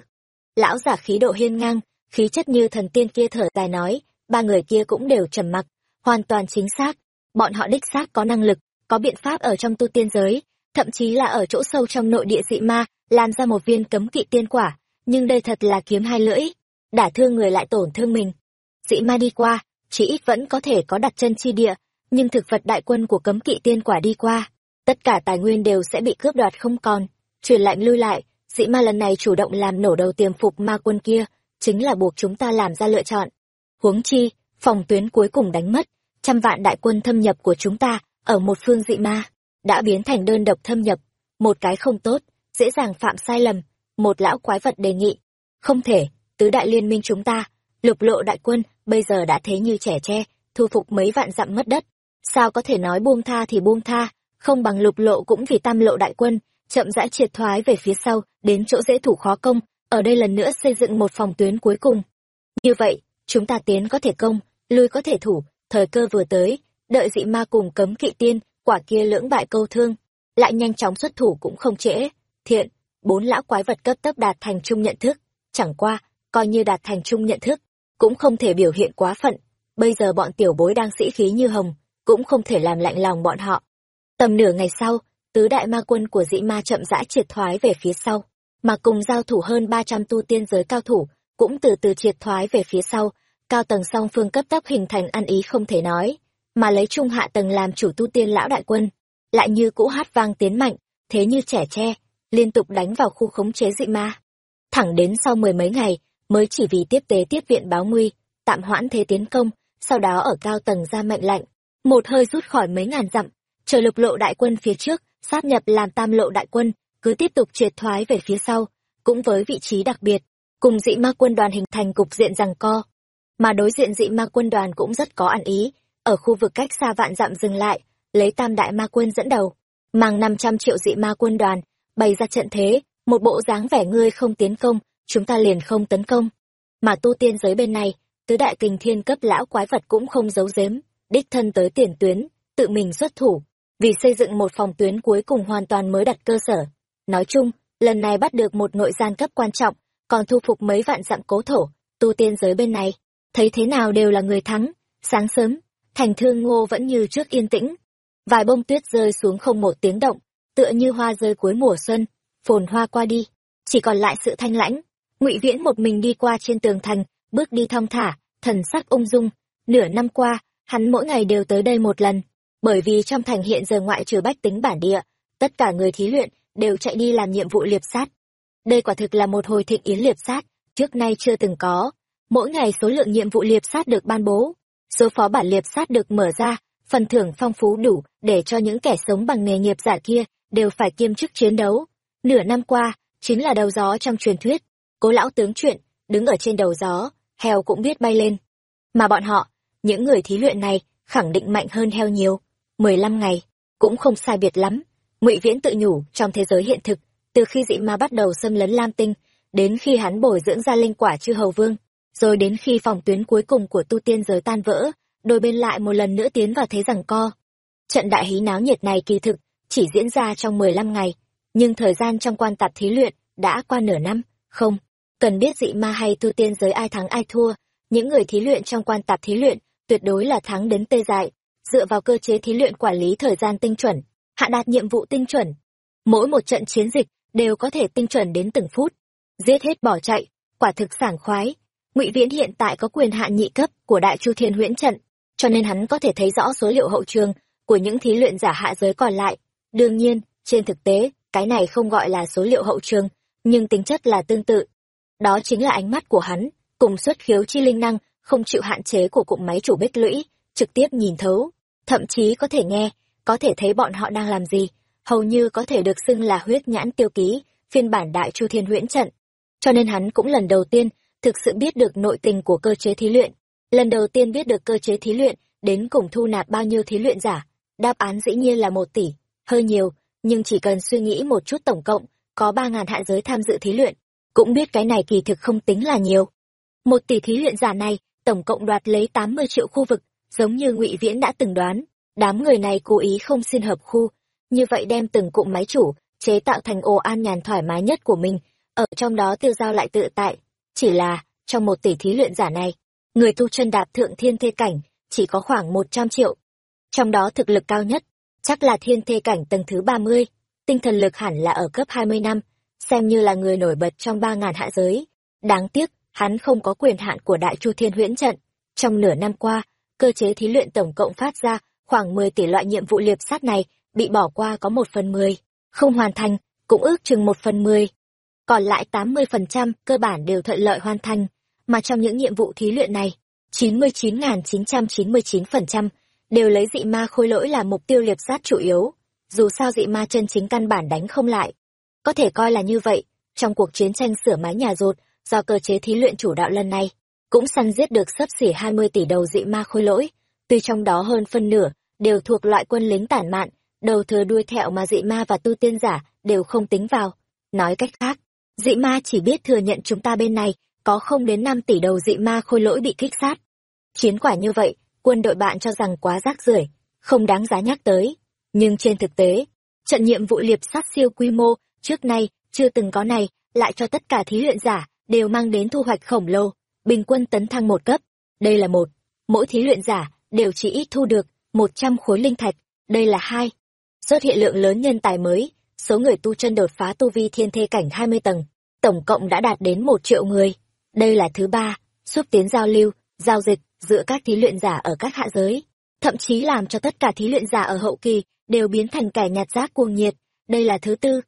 Lão giả khí độ hiên ngang, khí chất như thần tiên kia thở dài nói, ba người kia cũng đều trầm mặc, hoàn toàn chính xác, bọn họ đích xác có năng lực, có biện pháp ở trong tu tiên giới, thậm chí là ở chỗ sâu trong nội địa dị ma, làm ra một viên cấm kỵ tiên quả, nhưng đây thật là kiếm hai lưỡi, đả thương người lại tổn thương mình. Dị ma đi qua, chỉ ít vẫn có thể có đặt chân chi địa, nhưng thực vật đại quân của cấm kỵ tiên quả đi qua, tất cả tài nguyên đều sẽ bị cướp đoạt không còn. Truyền lạnh lui lại, dị ma lần này chủ động làm nổ đầu tiềm phục ma quân kia, chính là buộc chúng ta làm ra lựa chọn. Huống chi, phòng tuyến cuối cùng đánh mất, trăm vạn đại quân thâm nhập của chúng ta, ở một phương dị ma, đã biến thành đơn độc thâm nhập. Một cái không tốt, dễ dàng phạm sai lầm, một lão quái vật đề nghị. Không thể, tứ đại liên minh chúng ta, lục lộ đại quân, bây giờ đã thế như trẻ tre, thu phục mấy vạn dặm mất đất. Sao có thể nói buông tha thì buông tha, không bằng lục lộ cũng vì tam lộ đại quân, chậm rãi triệt thoái về phía sau, đến chỗ dễ thủ khó công, ở đây lần nữa xây dựng một phòng tuyến cuối cùng. Như vậy, chúng ta tiến có thể công, lui có thể thủ, thời cơ vừa tới, đợi dị ma cùng cấm kỵ tiên, quả kia lưỡng bại câu thương, lại nhanh chóng xuất thủ cũng không trễ. Thiện, bốn lão quái vật cấp tốc đạt thành chung nhận thức, chẳng qua, coi như đạt thành chung nhận thức, cũng không thể biểu hiện quá phận. Bây giờ bọn tiểu bối đang sĩ khí như hồng, cũng không thể làm lạnh lòng bọn họ. Tầm nửa ngày sau, tứ đại ma quân của dĩ ma chậm rãi triệt thoái về phía sau, mà cùng giao thủ hơn 300 tu tiên giới cao thủ, cũng từ từ triệt thoái về phía sau, cao tầng song phương cấp tốc hình thành ăn ý không thể nói, mà lấy trung hạ tầng làm chủ tu tiên lão đại quân, lại như cũ hát vang tiến mạnh, thế như trẻ tre, liên tục đánh vào khu khống chế dị ma. Thẳng đến sau mười mấy ngày, mới chỉ vì tiếp tế tiếp viện báo nguy, tạm hoãn thế tiến công, sau đó ở cao tầng ra mệnh lệnh, một hơi rút khỏi mấy ngàn dặm, chờ lục lộ đại quân phía trước, sát nhập làm tam lộ đại quân, cứ tiếp tục triệt thoái về phía sau, cũng với vị trí đặc biệt, cùng dị ma quân đoàn hình thành cục diện rằng co. Mà đối diện dị ma quân đoàn cũng rất có ăn ý, ở khu vực cách xa vạn dặm dừng lại, lấy tam đại ma quân dẫn đầu, mang 500 triệu dị ma quân đoàn, bày ra trận thế, một bộ dáng vẻ ngươi không tiến công, chúng ta liền không tấn công. Mà tu tiên giới bên này, tứ đại kình thiên cấp lão quái vật cũng không giấu giếm, đích thân tới tiền tuyến, tự mình xuất thủ, vì xây dựng một phòng tuyến cuối cùng hoàn toàn mới đặt cơ sở. Nói chung, lần này bắt được một nội gian cấp quan trọng, còn thu phục mấy vạn dặm cố thổ, tu tiên giới bên này, thấy thế nào đều là người thắng. Sáng sớm, thành thương ngô vẫn như trước yên tĩnh. Vài bông tuyết rơi xuống không một tiếng động, tựa như hoa rơi cuối mùa xuân, phồn hoa qua đi, chỉ còn lại sự thanh lãnh. Ngụy Viễn một mình đi qua trên tường thành, bước đi thong thả, thần sắc ung dung. Nửa năm qua, hắn mỗi ngày đều tới đây một lần, bởi vì trong thành hiện giờ ngoại trừ bách tính bản địa, tất cả người thí luyện đều chạy đi làm nhiệm vụ liệp sát. Đây quả thực là một hồi thịnh yến liệp sát, trước nay chưa từng có. Mỗi ngày số lượng nhiệm vụ liệp sát được ban bố, số phó bản liệp sát được mở ra, phần thưởng phong phú đủ để cho những kẻ sống bằng nghề nghiệp giả kia đều phải kiêm chức chiến đấu. Nửa năm qua, chính là đầu gió trong truyền thuyết. Cố lão tướng chuyện, đứng ở trên đầu gió, heo cũng biết bay lên. Mà bọn họ, những người thí luyện này, khẳng định mạnh hơn heo nhiều mười lăm ngày, cũng không sai biệt lắm. ngụy Viễn tự nhủ, trong thế giới hiện thực, từ khi dị ma bắt đầu xâm lấn Lam Tinh, đến khi hắn bồi dưỡng ra linh quả chư hầu vương, rồi đến khi phòng tuyến cuối cùng của tu tiên giới tan vỡ, đôi bên lại một lần nữa tiến vào thế rằng co. Trận đại hí náo nhiệt này kỳ thực, chỉ diễn ra trong mười lăm ngày, nhưng thời gian trong quan tạp thí luyện đã qua nửa năm, không. Cần biết dị ma hay tu tiên giới ai thắng ai thua, những người thí luyện trong quan tạp thí luyện tuyệt đối là thắng đến tê dại, dựa vào cơ chế thí luyện quản lý thời gian tinh chuẩn, hạ đạt nhiệm vụ tinh chuẩn. Mỗi một trận chiến dịch đều có thể tinh chuẩn đến từng phút, giết hết bỏ chạy, quả thực sảng khoái. Ngụy Viễn hiện tại có quyền hạn nhị cấp của Đại Chu Thiên Huyễn trận, cho nên hắn có thể thấy rõ số liệu hậu trường của những thí luyện giả hạ giới còn lại. Đương nhiên, trên thực tế, cái này không gọi là số liệu hậu trường, nhưng tính chất là tương tự. Đó chính là ánh mắt của hắn, cùng xuất khiếu chi linh năng, không chịu hạn chế của cụm máy chủ bích lũy, trực tiếp nhìn thấu, thậm chí có thể nghe, có thể thấy bọn họ đang làm gì, hầu như có thể được xưng là huyết nhãn tiêu ký, phiên bản đại chu thiên huyễn trận. Cho nên hắn cũng lần đầu tiên thực sự biết được nội tình của cơ chế thí luyện, lần đầu tiên biết được cơ chế thí luyện đến cùng thu nạp bao nhiêu thí luyện giả. Đáp án dĩ nhiên là một tỷ, hơi nhiều, nhưng chỉ cần suy nghĩ một chút tổng cộng, có ba ngàn hạ giới tham dự thí luyện, cũng biết cái này kỳ thực không tính là nhiều. Một tỷ thí luyện giả này, tổng cộng đoạt lấy tám mươi triệu khu vực, giống như ngụy Viễn đã từng đoán, đám người này cố ý không xin hợp khu, như vậy đem từng cụm máy chủ, chế tạo thành ồ an nhàn thoải mái nhất của mình, ở trong đó tiêu giao lại tự tại. Chỉ là, trong một tỷ thí luyện giả này, người tu chân đạp thượng thiên thê cảnh, chỉ có khoảng một trăm triệu. Trong đó thực lực cao nhất, chắc là thiên thê cảnh tầng thứ ba mươi tinh thần lực hẳn là ở cấp hai mươi năm, xem như là người nổi bật trong ba ngàn hạ giới. Đáng tiếc, hắn không có quyền hạn của Đại Chu Thiên Huyễn trận. Trong nửa năm qua, cơ chế thí luyện tổng cộng phát ra khoảng mười tỷ loại nhiệm vụ liệp sát này bị bỏ qua có một phần mười, không hoàn thành, cũng ước chừng một phần mười. Còn lại tám mươi phần trăm cơ bản đều thuận lợi hoàn thành, mà trong những nhiệm vụ thí luyện này, chín mươi chín chín chín trăm mươi chín phần trăm đều lấy dị ma khôi lỗi là mục tiêu liệp sát chủ yếu dù sao dị ma chân chính căn bản đánh không lại. Có thể coi là như vậy, trong cuộc chiến tranh sửa mái nhà rột, do cơ chế thí luyện chủ đạo lần này, cũng săn giết được sấp xỉ 20 tỷ đầu dị ma khôi lỗi, tuy trong đó hơn phân nửa đều thuộc loại quân lính tản mạn, đầu thừa đuôi thẹo mà dị ma và tu tiên giả đều không tính vào. Nói cách khác, dị ma chỉ biết thừa nhận chúng ta bên này có không đến 5 tỷ đầu dị ma khôi lỗi bị kích sát. Chiến quả như vậy, quân đội bạn cho rằng quá rác rưởi, không đáng giá nhắc tới. Nhưng trên thực tế, trận nhiệm vụ liệp sát siêu quy mô trước nay chưa từng có này lại cho tất cả thí luyện giả đều mang đến thu hoạch khổng lồ, bình quân tấn thăng một cấp. Đây là một, mỗi thí luyện giả đều chỉ ít thu được một trăm khối linh thạch, đây là hai. Xuất hiện lượng lớn nhân tài mới, số người tu chân đột phá tu vi thiên thê cảnh hai mươi tầng, tổng cộng đã đạt đến một triệu người. Đây là thứ ba, xúc tiến giao lưu, giao dịch giữa các thí luyện giả ở các hạ giới, thậm chí làm cho tất cả thí luyện giả ở hậu kỳ đều biến thành kẻ nhạt giác cuồng nhiệt, đây là thứ tư.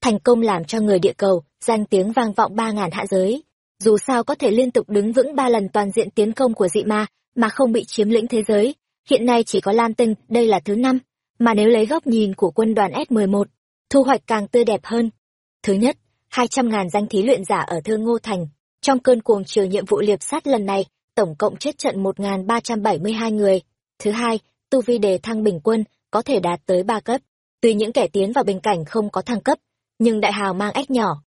Thành công làm cho người địa cầu, danh tiếng vang vọng ba ngàn hạ giới. Dù sao có thể liên tục đứng vững ba lần toàn diện tiến công của dị ma, mà không bị chiếm lĩnh thế giới. Hiện nay chỉ có Lan Tinh, đây là thứ năm. Mà nếu lấy góc nhìn của quân đoàn S11, thu hoạch càng tươi đẹp hơn. Thứ nhất, hai trăm ngàn danh thí luyện giả ở Thương Ngô Thành. Trong cơn cuồng chiều nhiệm vụ liệp sát lần này, tổng cộng chết trận một ba trăm bảy mươi hai người. Thứ hai, tu vi đề thăng bình quân có thể đạt tới ba cấp. Tuy những kẻ tiến vào bình cảnh không có thăng cấp, nhưng đại hào mang ếch nhỏ.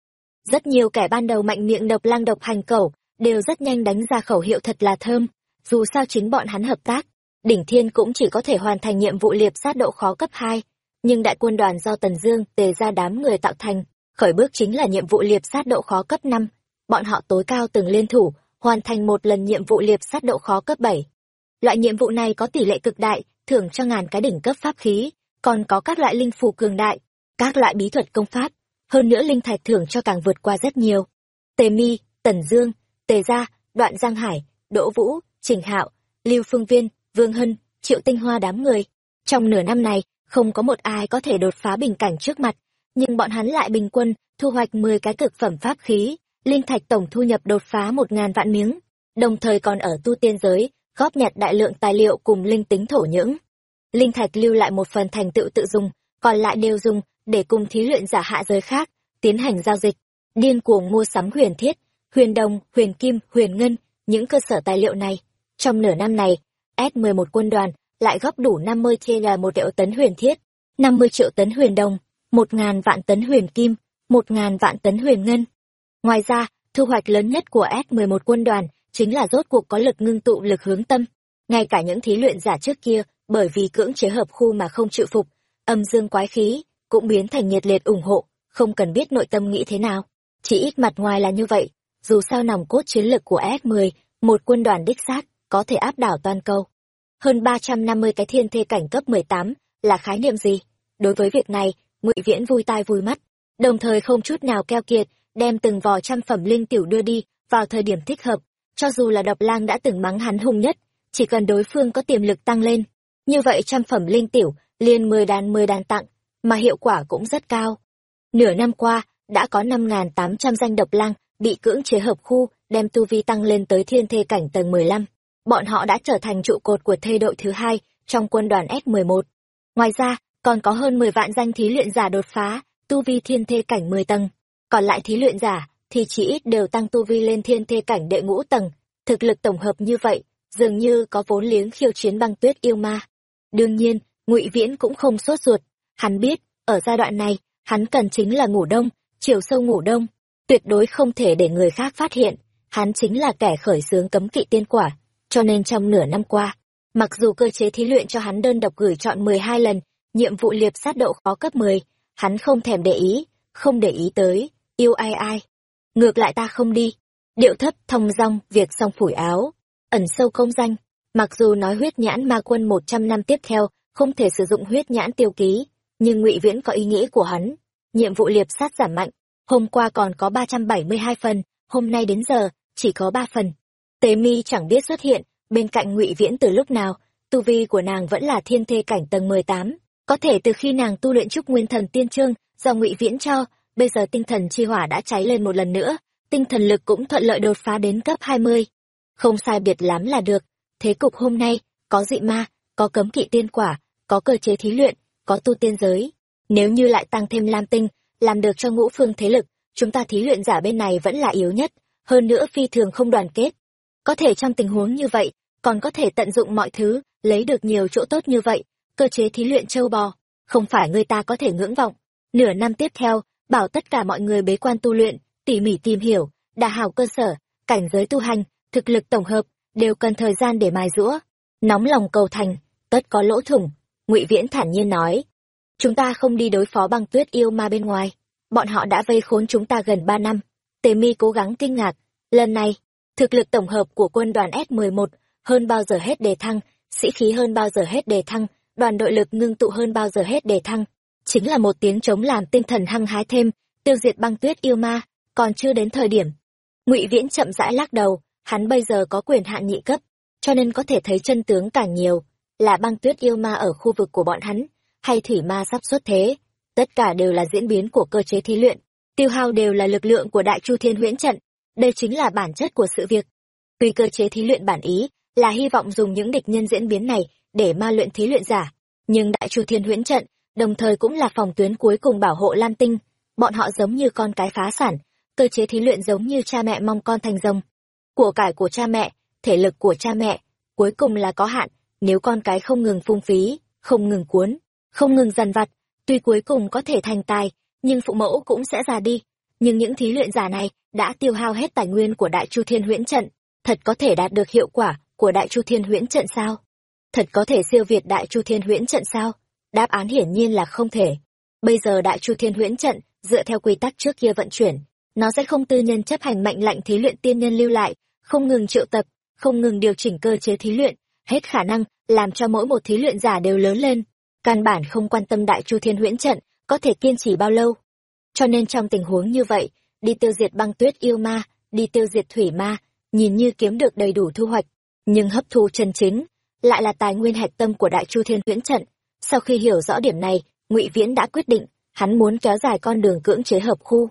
Rất nhiều kẻ ban đầu mạnh miệng độc lang độc hành cẩu, đều rất nhanh đánh ra khẩu hiệu thật là thơm. Dù sao chính bọn hắn hợp tác, đỉnh thiên cũng chỉ có thể hoàn thành nhiệm vụ liệp sát độ khó cấp hai. Nhưng đại quân đoàn do Tần Dương tề ra đám người tạo thành, khởi bước chính là nhiệm vụ liệp sát độ khó cấp năm. Bọn họ tối cao từng liên thủ, hoàn thành một lần nhiệm vụ liệp sát độ khó cấp bảy. Loại nhiệm vụ này có tỷ lệ cực đại, thưởng cho ngàn cái đỉnh cấp pháp khí, còn có các loại linh phù cường đại, các loại bí thuật công pháp, hơn nữa linh thạch thưởng cho càng vượt qua rất nhiều. Tề Mi, Tần Dương, Tề Gia, Đoạn Giang Hải, Đỗ Vũ, Trình Hạo, Lưu Phương Viên, Vương Hân, Triệu Tinh Hoa đám người. Trong nửa năm này, không có một ai có thể đột phá bình cảnh trước mặt, nhưng bọn hắn lại bình quân thu hoạch 10 cái cực phẩm pháp khí, linh thạch tổng thu nhập đột phá một ngàn vạn miếng, đồng thời còn ở tu tiên giới góp nhặt đại lượng tài liệu cùng linh tính thổ nhưỡng. Linh thạch lưu lại một phần thành tựu tự dùng, còn lại đều dùng để cùng thí luyện giả hạ giới khác tiến hành giao dịch, điên cuồng mua sắm huyền thiết, huyền đồng, huyền kim, huyền ngân, những cơ sở tài liệu này. Trong nửa năm này, S11 quân đoàn lại góp đủ 50 là một triệu tấn huyền thiết, 50 triệu tấn huyền đồng, một ngàn vạn tấn huyền kim, một ngàn vạn tấn huyền ngân. Ngoài ra, thu hoạch lớn nhất của S11 quân đoàn chính là rốt cuộc có lực ngưng tụ lực hướng tâm. Ngay cả những thí luyện giả trước kia, bởi vì cưỡng chế hợp khu mà không chịu phục, âm dương quái khí, cũng biến thành nhiệt liệt ủng hộ, không cần biết nội tâm nghĩ thế nào. Chỉ ít mặt ngoài là như vậy, dù sao nòng cốt chiến lược của S10, một quân đoàn đích xác, có thể áp đảo toàn cầu. Hơn 350 cái thiên thê cảnh cấp 18 là khái niệm gì? Đối với việc này, Ngụy Viễn vui tai vui mắt, đồng thời không chút nào keo kiệt, đem từng vò trăm phẩm linh tiểu đưa đi vào thời điểm thích hợp, cho dù là độc lang đã từng mắng hắn hung nhất, chỉ cần đối phương có tiềm lực tăng lên, như vậy trăm phẩm linh tiểu, liền mười đàn mười đàn tặng, mà hiệu quả cũng rất cao. Nửa năm qua, đã có năm tám trăm danh độc lang bị cưỡng chế hợp khu, đem tu vi tăng lên tới thiên thê cảnh tầng mười lăm Bọn họ đã trở thành trụ cột của thê đội thứ hai trong quân đoàn s mười một Ngoài ra, còn có hơn mười vạn danh thí luyện giả đột phá, tu vi thiên thê cảnh mười tầng. Còn lại thí luyện giả, thì chỉ ít đều tăng tu vi lên thiên thê cảnh đệ ngũ tầng. Thực lực tổng hợp như vậy, dường như có vốn liếng khiêu chiến băng tuyết yêu ma. Đương nhiên, ngụy Viễn cũng không sốt ruột. Hắn biết, ở giai đoạn này, hắn cần chính là ngủ đông, chiều sâu ngủ đông. Tuyệt đối không thể để người khác phát hiện. Hắn chính là kẻ khởi xướng cấm kỵ tiên quả. Cho nên trong nửa năm qua, mặc dù cơ chế thí luyện cho hắn đơn độc gửi chọn 12 lần, nhiệm vụ liệp sát độ khó cấp 10, hắn không thèm để ý, không để ý tới, yêu ai ai. Ngược lại ta không đi. Điệu thấp thông dong việc xong phủi áo, ẩn sâu công danh. Mặc dù nói huyết nhãn ma quân 100 năm tiếp theo không thể sử dụng huyết nhãn tiêu ký, nhưng ngụy Viễn có ý nghĩ của hắn. Nhiệm vụ liệp sát giảm mạnh, hôm qua còn có 372 phần, hôm nay đến giờ chỉ có ba phần. tề Mi chẳng biết xuất hiện bên cạnh ngụy Viễn từ lúc nào, tu vi của nàng vẫn là thiên thê cảnh tầng 18, có thể từ khi nàng tu luyện trúc nguyên thần tiên trương do ngụy Viễn cho, bây giờ tinh thần chi hỏa đã cháy lên một lần nữa, tinh thần lực cũng thuận lợi đột phá đến cấp 20. Không sai biệt lắm là được, thế cục hôm nay, có dị ma, có cấm kỵ tiên quả, có cơ chế thí luyện, có tu tiên giới. Nếu như lại tăng thêm lam tinh, làm được cho ngũ phương thế lực, chúng ta thí luyện giả bên này vẫn là yếu nhất, hơn nữa phi thường không đoàn kết. Có thể trong tình huống như vậy, còn có thể tận dụng mọi thứ, lấy được nhiều chỗ tốt như vậy, cơ chế thí luyện châu bò, không phải người ta có thể ngưỡng vọng. Nửa năm tiếp theo, bảo tất cả mọi người bế quan tu luyện, tỉ mỉ tìm hiểu, đà hào cơ sở, cảnh giới tu hành, thực lực tổng hợp, đều cần thời gian để mài rũa. Nóng lòng cầu thành, tất có lỗ thủng, ngụy Viễn thản nhiên nói. Chúng ta không đi đối phó băng tuyết yêu ma bên ngoài, bọn họ đã vây khốn chúng ta gần ba năm. Tề mi cố gắng kinh ngạc, lần này, thực lực tổng hợp của quân đoàn S11 hơn bao giờ hết đề thăng, sĩ khí hơn bao giờ hết đề thăng, đoàn đội lực ngưng tụ hơn bao giờ hết đề thăng, chính là một tiếng chống làm tinh thần hăng hái thêm tiêu diệt băng tuyết yêu ma còn chưa đến thời điểm ngụy viễn chậm rãi lắc đầu hắn bây giờ có quyền hạn nhị cấp cho nên có thể thấy chân tướng càng nhiều là băng tuyết yêu ma ở khu vực của bọn hắn hay thủy ma sắp xuất thế tất cả đều là diễn biến của cơ chế thí luyện, tiêu hao đều là lực lượng của Đại Chu Thiên Huyễn trận, đây chính là bản chất của sự việc. Tuy cơ chế thí luyện bản ý là hy vọng dùng những địch nhân diễn biến này để ma luyện thí luyện giả, nhưng Đại Chu Thiên Huyễn trận đồng thời cũng là phòng tuyến cuối cùng bảo hộ Lam Tinh, bọn họ giống như con cái phá sản, cơ chế thí luyện giống như cha mẹ mong con thành rồng. Của cải của cha mẹ, thể lực của cha mẹ, cuối cùng là có hạn, nếu con cái không ngừng phung phí, không ngừng cuốn, không ngừng dằn vặt, tuy cuối cùng có thể thành tài, nhưng phụ mẫu cũng sẽ già đi. Nhưng những thí luyện giả này đã tiêu hao hết tài nguyên của Đại Chu Thiên Huyễn Trận, thật có thể đạt được hiệu quả của Đại Chu Thiên Huyễn Trận sao? Thật có thể siêu việt Đại Chu Thiên Huyễn Trận sao? Đáp án hiển nhiên là không thể. Bây giờ Đại Chu Thiên Huyễn Trận dựa theo quy tắc trước kia vận chuyển, nó sẽ không tư nhân chấp hành mệnh lệnh thí luyện tiên nhân lưu lại, không ngừng triệu tập, không ngừng điều chỉnh cơ chế thí luyện, hết khả năng làm cho mỗi một thí luyện giả đều lớn lên, căn bản không quan tâm Đại Chu Thiên Huyễn trận có thể kiên trì bao lâu. Cho nên trong tình huống như vậy, đi tiêu diệt băng tuyết yêu ma, đi tiêu diệt thủy ma, nhìn như kiếm được đầy đủ thu hoạch, nhưng hấp thu chân chính lại là tài nguyên hạch tâm của Đại Chu Thiên Huyễn trận. Sau khi hiểu rõ điểm này, Ngụy Viễn đã quyết định, hắn muốn kéo dài con đường cưỡng chế hợp khu,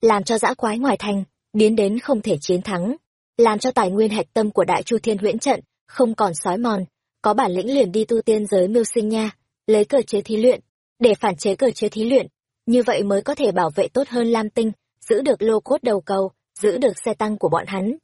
làm cho dã quái ngoài thành biến đến không thể chiến thắng, làm cho tài nguyên hạch tâm của Đại Chu Thiên Huyễn trận không còn sói mòn, có bản lĩnh liền đi tu tiên giới mưu sinh nha, lấy cơ chế thí luyện, để phản chế cơ chế thí luyện, như vậy mới có thể bảo vệ tốt hơn Lam Tinh, giữ được lô cốt đầu cầu, giữ được xe tăng của bọn hắn.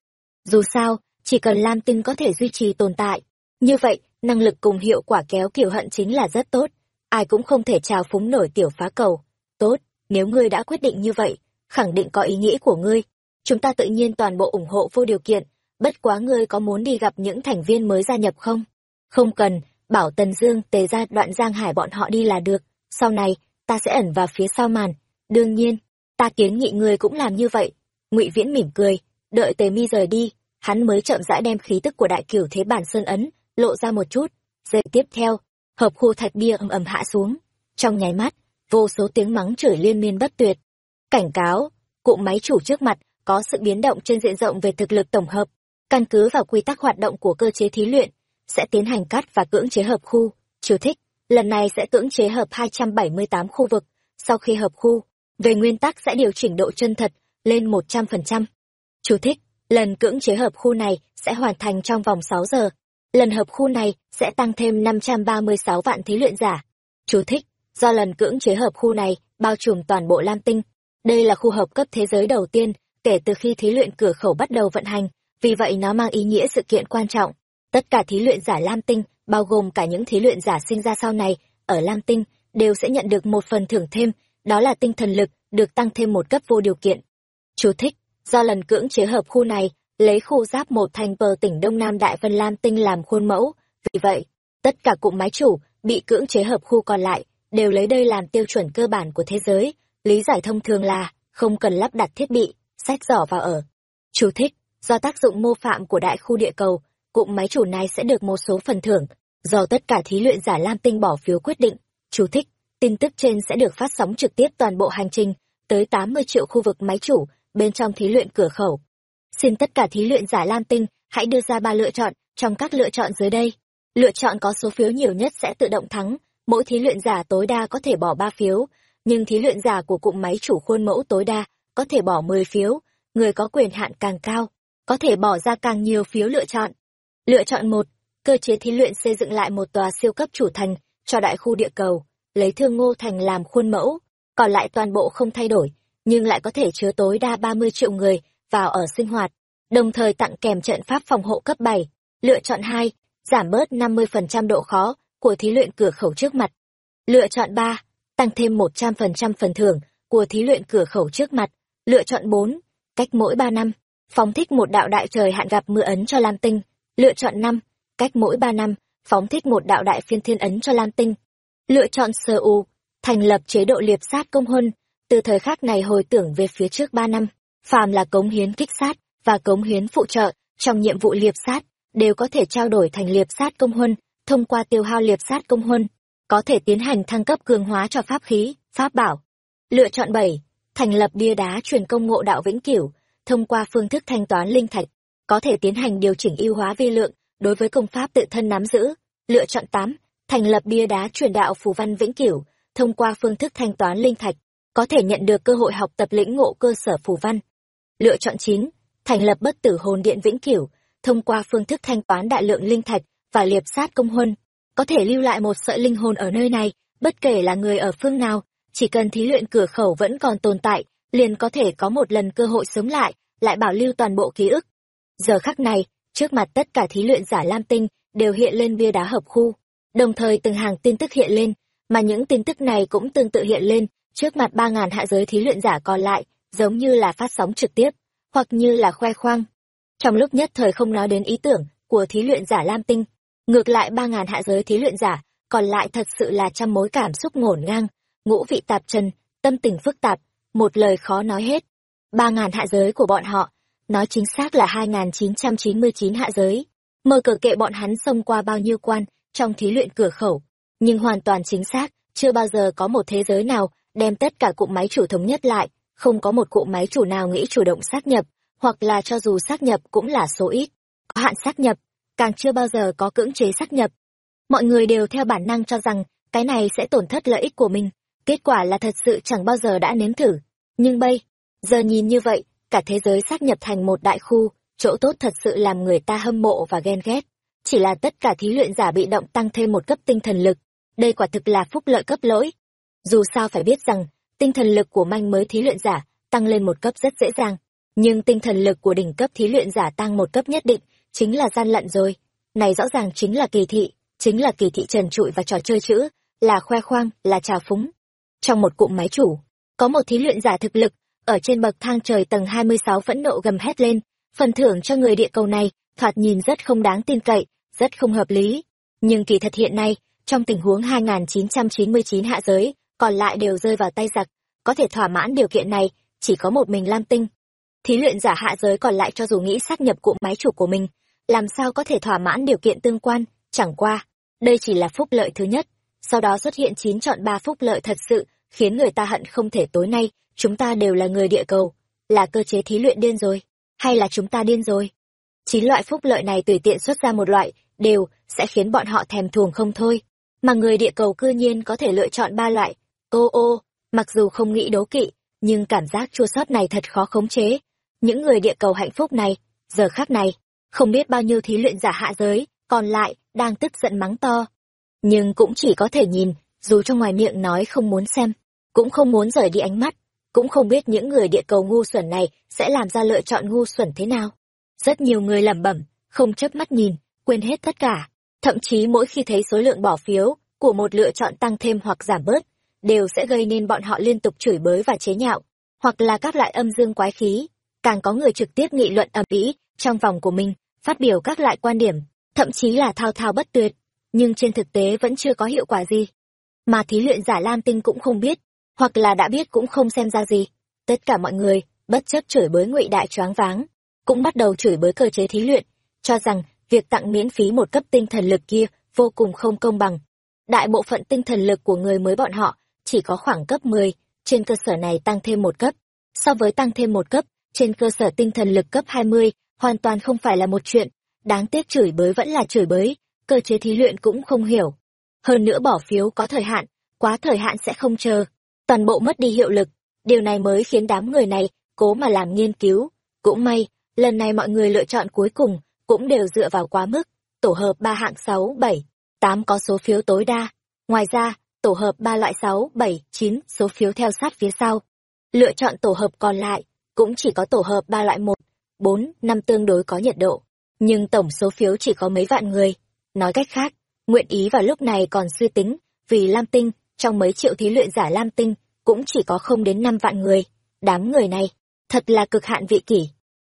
Dù sao, chỉ cần Lam Tinh có thể duy trì tồn tại, như vậy, năng lực cùng hiệu quả kéo kiểu hận chính là rất tốt, ai cũng không thể trào phúng nổi tiểu phá cầu. Tốt, nếu ngươi đã quyết định như vậy, khẳng định có ý nghĩ của ngươi, chúng ta tự nhiên toàn bộ ủng hộ vô điều kiện, bất quá ngươi có muốn đi gặp những thành viên mới gia nhập không? Không cần, bảo Tần Dương tề ra đoạn Giang Hải bọn họ đi là được, sau này, ta sẽ ẩn vào phía sau màn. Đương nhiên, ta kiến nghị ngươi cũng làm như vậy. Ngụy Viễn mỉm cười, đợi Tề Mi rời đi, hắn mới chậm rãi đem khí tức của đại cửu thế bản sơn ấn lộ ra một chút. Giây tiếp theo, hợp khu thạch bia ầm ầm hạ xuống. Trong nháy mắt, vô số tiếng mắng chửi liên miên bất tuyệt. Cảnh cáo, cụm máy chủ trước mặt có sự biến động trên diện rộng về thực lực tổng hợp, căn cứ vào quy tắc hoạt động của cơ chế thí luyện, sẽ tiến hành cắt và cưỡng chế hợp khu. Chú thích, lần này sẽ cưỡng chế hợp 278 khu vực, sau khi hợp khu, về nguyên tắc sẽ điều chỉnh độ chân thật lên 100%. Chú thích, lần cưỡng chế hợp khu này sẽ hoàn thành trong vòng 6 giờ. Lần hợp khu này sẽ tăng thêm 536 vạn thí luyện giả. Chú thích, do lần cưỡng chế hợp khu này bao trùm toàn bộ Lam Tinh. Đây là khu hợp cấp thế giới đầu tiên kể từ khi thí luyện cửa khẩu bắt đầu vận hành, vì vậy nó mang ý nghĩa sự kiện quan trọng. Tất cả thí luyện giả Lam Tinh, bao gồm cả những thí luyện giả sinh ra sau này, ở Lam Tinh, đều sẽ nhận được một phần thưởng thêm, đó là tinh thần lực, được tăng thêm một cấp vô điều kiện. Chú thích, do lần cưỡng chế hợp khu này, lấy khu giáp một thành bờ tỉnh Đông Nam Đại Vân Lam Tinh làm khuôn mẫu, vì vậy, tất cả cụm máy chủ bị cưỡng chế hợp khu còn lại, đều lấy đây làm tiêu chuẩn cơ bản của thế giới, lý giải thông thường là không cần lắp đặt thiết bị, sách giỏ vào ở. Chú thích, do tác dụng mô phạm của đại khu địa cầu, cụm máy chủ này sẽ được một số phần thưởng, do tất cả thí luyện giả Lam Tinh bỏ phiếu quyết định. Chú thích, tin tức trên sẽ được phát sóng trực tiếp toàn bộ hành trình, tới 80 triệu khu vực máy chủ, bên trong thí luyện cửa khẩu. Xin tất cả thí luyện giả Lam Tinh, hãy đưa ra ba lựa chọn, trong các lựa chọn dưới đây. Lựa chọn có số phiếu nhiều nhất sẽ tự động thắng, mỗi thí luyện giả tối đa có thể bỏ ba phiếu, nhưng thí luyện giả của cụm máy chủ khuôn mẫu tối đa có thể bỏ 10 phiếu, người có quyền hạn càng cao, có thể bỏ ra càng nhiều phiếu lựa chọn. Lựa chọn một, cơ chế thí luyện xây dựng lại một tòa siêu cấp chủ thành cho đại khu địa cầu, lấy Thương Ngô thành làm khuôn mẫu, còn lại toàn bộ không thay đổi, nhưng lại có thể chứa tối đa 30 triệu người vào ở sinh hoạt, đồng thời tặng kèm trận pháp phòng hộ cấp 7. Lựa chọn 2, giảm bớt 50% độ khó của thí luyện cửa khẩu trước mặt. Lựa chọn 3, tăng thêm 100% phần thưởng của thí luyện cửa khẩu trước mặt. Lựa chọn 4, cách mỗi 3 năm, phóng thích một đạo đại trời hạn gặp mưa ấn cho Lam Tinh. Lựa chọn năm cách mỗi ba năm, phóng thích một đạo đại phiên thiên ấn cho Lam Tinh. Lựa chọn sơ u, thành lập chế độ liệp sát công huân, từ thời khắc này hồi tưởng về phía trước ba năm, phàm là cống hiến kích sát và cống hiến phụ trợ trong nhiệm vụ liệp sát đều có thể trao đổi thành liệp sát công huân, thông qua tiêu hao liệp sát công huân, có thể tiến hành thăng cấp cường hóa cho pháp khí, pháp bảo. Lựa chọn bảy thành lập bia đá truyền công ngộ đạo vĩnh cửu, thông qua phương thức thanh toán linh thạch, có thể tiến hành điều chỉnh ưu hóa vi lượng đối với công pháp tự thân nắm giữ. Lựa chọn 8, thành lập bia đá truyền đạo phù văn vĩnh cửu, thông qua phương thức thanh toán linh thạch, có thể nhận được cơ hội học tập lĩnh ngộ cơ sở phù văn. Lựa chọn 9, thành lập bất tử hồn điện vĩnh cửu, thông qua phương thức thanh toán đại lượng linh thạch và liệp sát công huân, có thể lưu lại một sợi linh hồn ở nơi này, bất kể là người ở phương nào, chỉ cần thí luyện cửa khẩu vẫn còn tồn tại, liền có thể có một lần cơ hội sống lại, lại bảo lưu toàn bộ ký ức. Giờ khắc này, trước mặt tất cả thí luyện giả Lam Tinh đều hiện lên bia đá hợp khu, đồng thời từng hàng tin tức hiện lên, mà những tin tức này cũng tương tự hiện lên trước mặt ba ngàn hạ giới thí luyện giả còn lại, giống như là phát sóng trực tiếp, hoặc như là khoe khoang. Trong lúc nhất thời không nói đến ý tưởng của thí luyện giả Lam Tinh, ngược lại ba ngàn hạ giới thí luyện giả, còn lại thật sự là trăm mối cảm xúc ngổn ngang, ngũ vị tạp trần, tâm tình phức tạp, một lời khó nói hết. Ba ngàn hạ giới của bọn họ, nói chính xác là hai nghìn chín trăm chín mươi chín hạ giới. Mơ cờ kệ bọn hắn xông qua bao nhiêu quan trong thí luyện cửa khẩu, nhưng hoàn toàn chính xác, chưa bao giờ có một thế giới nào đem tất cả cụm máy chủ thống nhất lại, không có một cụm máy chủ nào nghĩ chủ động xác nhập, hoặc là cho dù xác nhập cũng là số ít. Có hạn xác nhập, càng chưa bao giờ có cưỡng chế xác nhập. Mọi người đều theo bản năng cho rằng cái này sẽ tổn thất lợi ích của mình, kết quả là thật sự chẳng bao giờ đã nếm thử. Nhưng bây, giờ nhìn như vậy, cả thế giới xác nhập thành một đại khu, chỗ tốt thật sự làm người ta hâm mộ và ghen ghét. Chỉ là tất cả thí luyện giả bị động tăng thêm một cấp tinh thần lực, đây quả thực là phúc lợi cấp lỗi. Dù sao phải biết rằng, tinh thần lực của manh mới thí luyện giả tăng lên một cấp rất dễ dàng, nhưng tinh thần lực của đỉnh cấp thí luyện giả tăng một cấp nhất định, chính là gian lận rồi. Này rõ ràng chính là kỳ thị, chính là kỳ thị trần trụi và trò chơi chữ, là khoe khoang, là trào phúng. Trong một cụm máy chủ, có một thí luyện giả thực lực, ở trên bậc thang trời tầng 26 phẫn nộ gầm hét lên, phần thưởng cho người địa cầu này, thoạt nhìn rất không đáng tin cậy, rất không hợp lý. Nhưng kỳ thật hiện nay, trong tình huống 2999 hạ giới, còn lại đều rơi vào tay giặc, có thể thỏa mãn điều kiện này, chỉ có một mình Lam Tinh. Thí luyện giả hạ giới còn lại cho dù nghĩ sát nhập cụm máy chủ của mình, làm sao có thể thỏa mãn điều kiện tương quan, chẳng qua, đây chỉ là phúc lợi thứ nhất, sau đó xuất hiện chín chọn ba phúc lợi thật sự, khiến người ta hận không thể tối nay, chúng ta đều là người địa cầu, là cơ chế thí luyện điên rồi, hay là chúng ta điên rồi. Chín loại phúc lợi này tùy tiện xuất ra một loại, đều sẽ khiến bọn họ thèm thuồng không thôi. Mà người địa cầu cư nhiên có thể lựa chọn ba loại. Ô ô, mặc dù không nghĩ đố kỵ, nhưng cảm giác chua sót này thật khó khống chế. Những người địa cầu hạnh phúc này, giờ khác này, không biết bao nhiêu thí luyện giả hạ giới, còn lại, đang tức giận mắng to. Nhưng cũng chỉ có thể nhìn, dù cho ngoài miệng nói không muốn xem, cũng không muốn rời đi ánh mắt, cũng không biết những người địa cầu ngu xuẩn này sẽ làm ra lựa chọn ngu xuẩn thế nào. Rất nhiều người lẩm bẩm, không chớp mắt nhìn, quên hết tất cả. Thậm chí mỗi khi thấy số lượng bỏ phiếu của một lựa chọn tăng thêm hoặc giảm bớt, đều sẽ gây nên bọn họ liên tục chửi bới và chế nhạo, hoặc là các loại âm dương quái khí. Càng có người trực tiếp nghị luận ầm ĩ trong vòng của mình, phát biểu các loại quan điểm, thậm chí là thao thao bất tuyệt, nhưng trên thực tế vẫn chưa có hiệu quả gì. Mà thí luyện giả Lam Tinh cũng không biết, hoặc là đã biết cũng không xem ra gì. Tất cả mọi người, bất chấp chửi bới ngụy đại choáng váng, cũng bắt đầu chửi bới cơ chế thí luyện, cho rằng việc tặng miễn phí một cấp tinh thần lực kia vô cùng không công bằng. Đại bộ phận tinh thần lực của người mới bọn họ chỉ có khoảng cấp 10, trên cơ sở này tăng thêm một cấp. So với tăng thêm một cấp, trên cơ sở tinh thần lực cấp 20, hoàn toàn không phải là một chuyện. Đáng tiếc chửi bới vẫn là chửi bới, cơ chế thí luyện cũng không hiểu. Hơn nữa bỏ phiếu có thời hạn, quá thời hạn sẽ không chờ. Toàn bộ mất đi hiệu lực, điều này mới khiến đám người này cố mà làm nghiên cứu. Cũng may, lần này mọi người lựa chọn cuối cùng cũng đều dựa vào quá mức, tổ hợp ba hạng sáu bảy tám có số phiếu tối đa. Ngoài ra, tổ hợp ba loại sáu bảy chín số phiếu theo sát phía sau. Lựa chọn tổ hợp còn lại, cũng chỉ có tổ hợp ba loại một bốn năm tương đối có nhiệt độ. Nhưng tổng số phiếu chỉ có mấy vạn người. Nói cách khác, nguyện ý vào lúc này còn suy tính, vì Lam Tinh, trong mấy triệu thí luyện giả Lam Tinh, cũng chỉ có không đến năm vạn người. Đám người này, thật là cực hạn vị kỷ.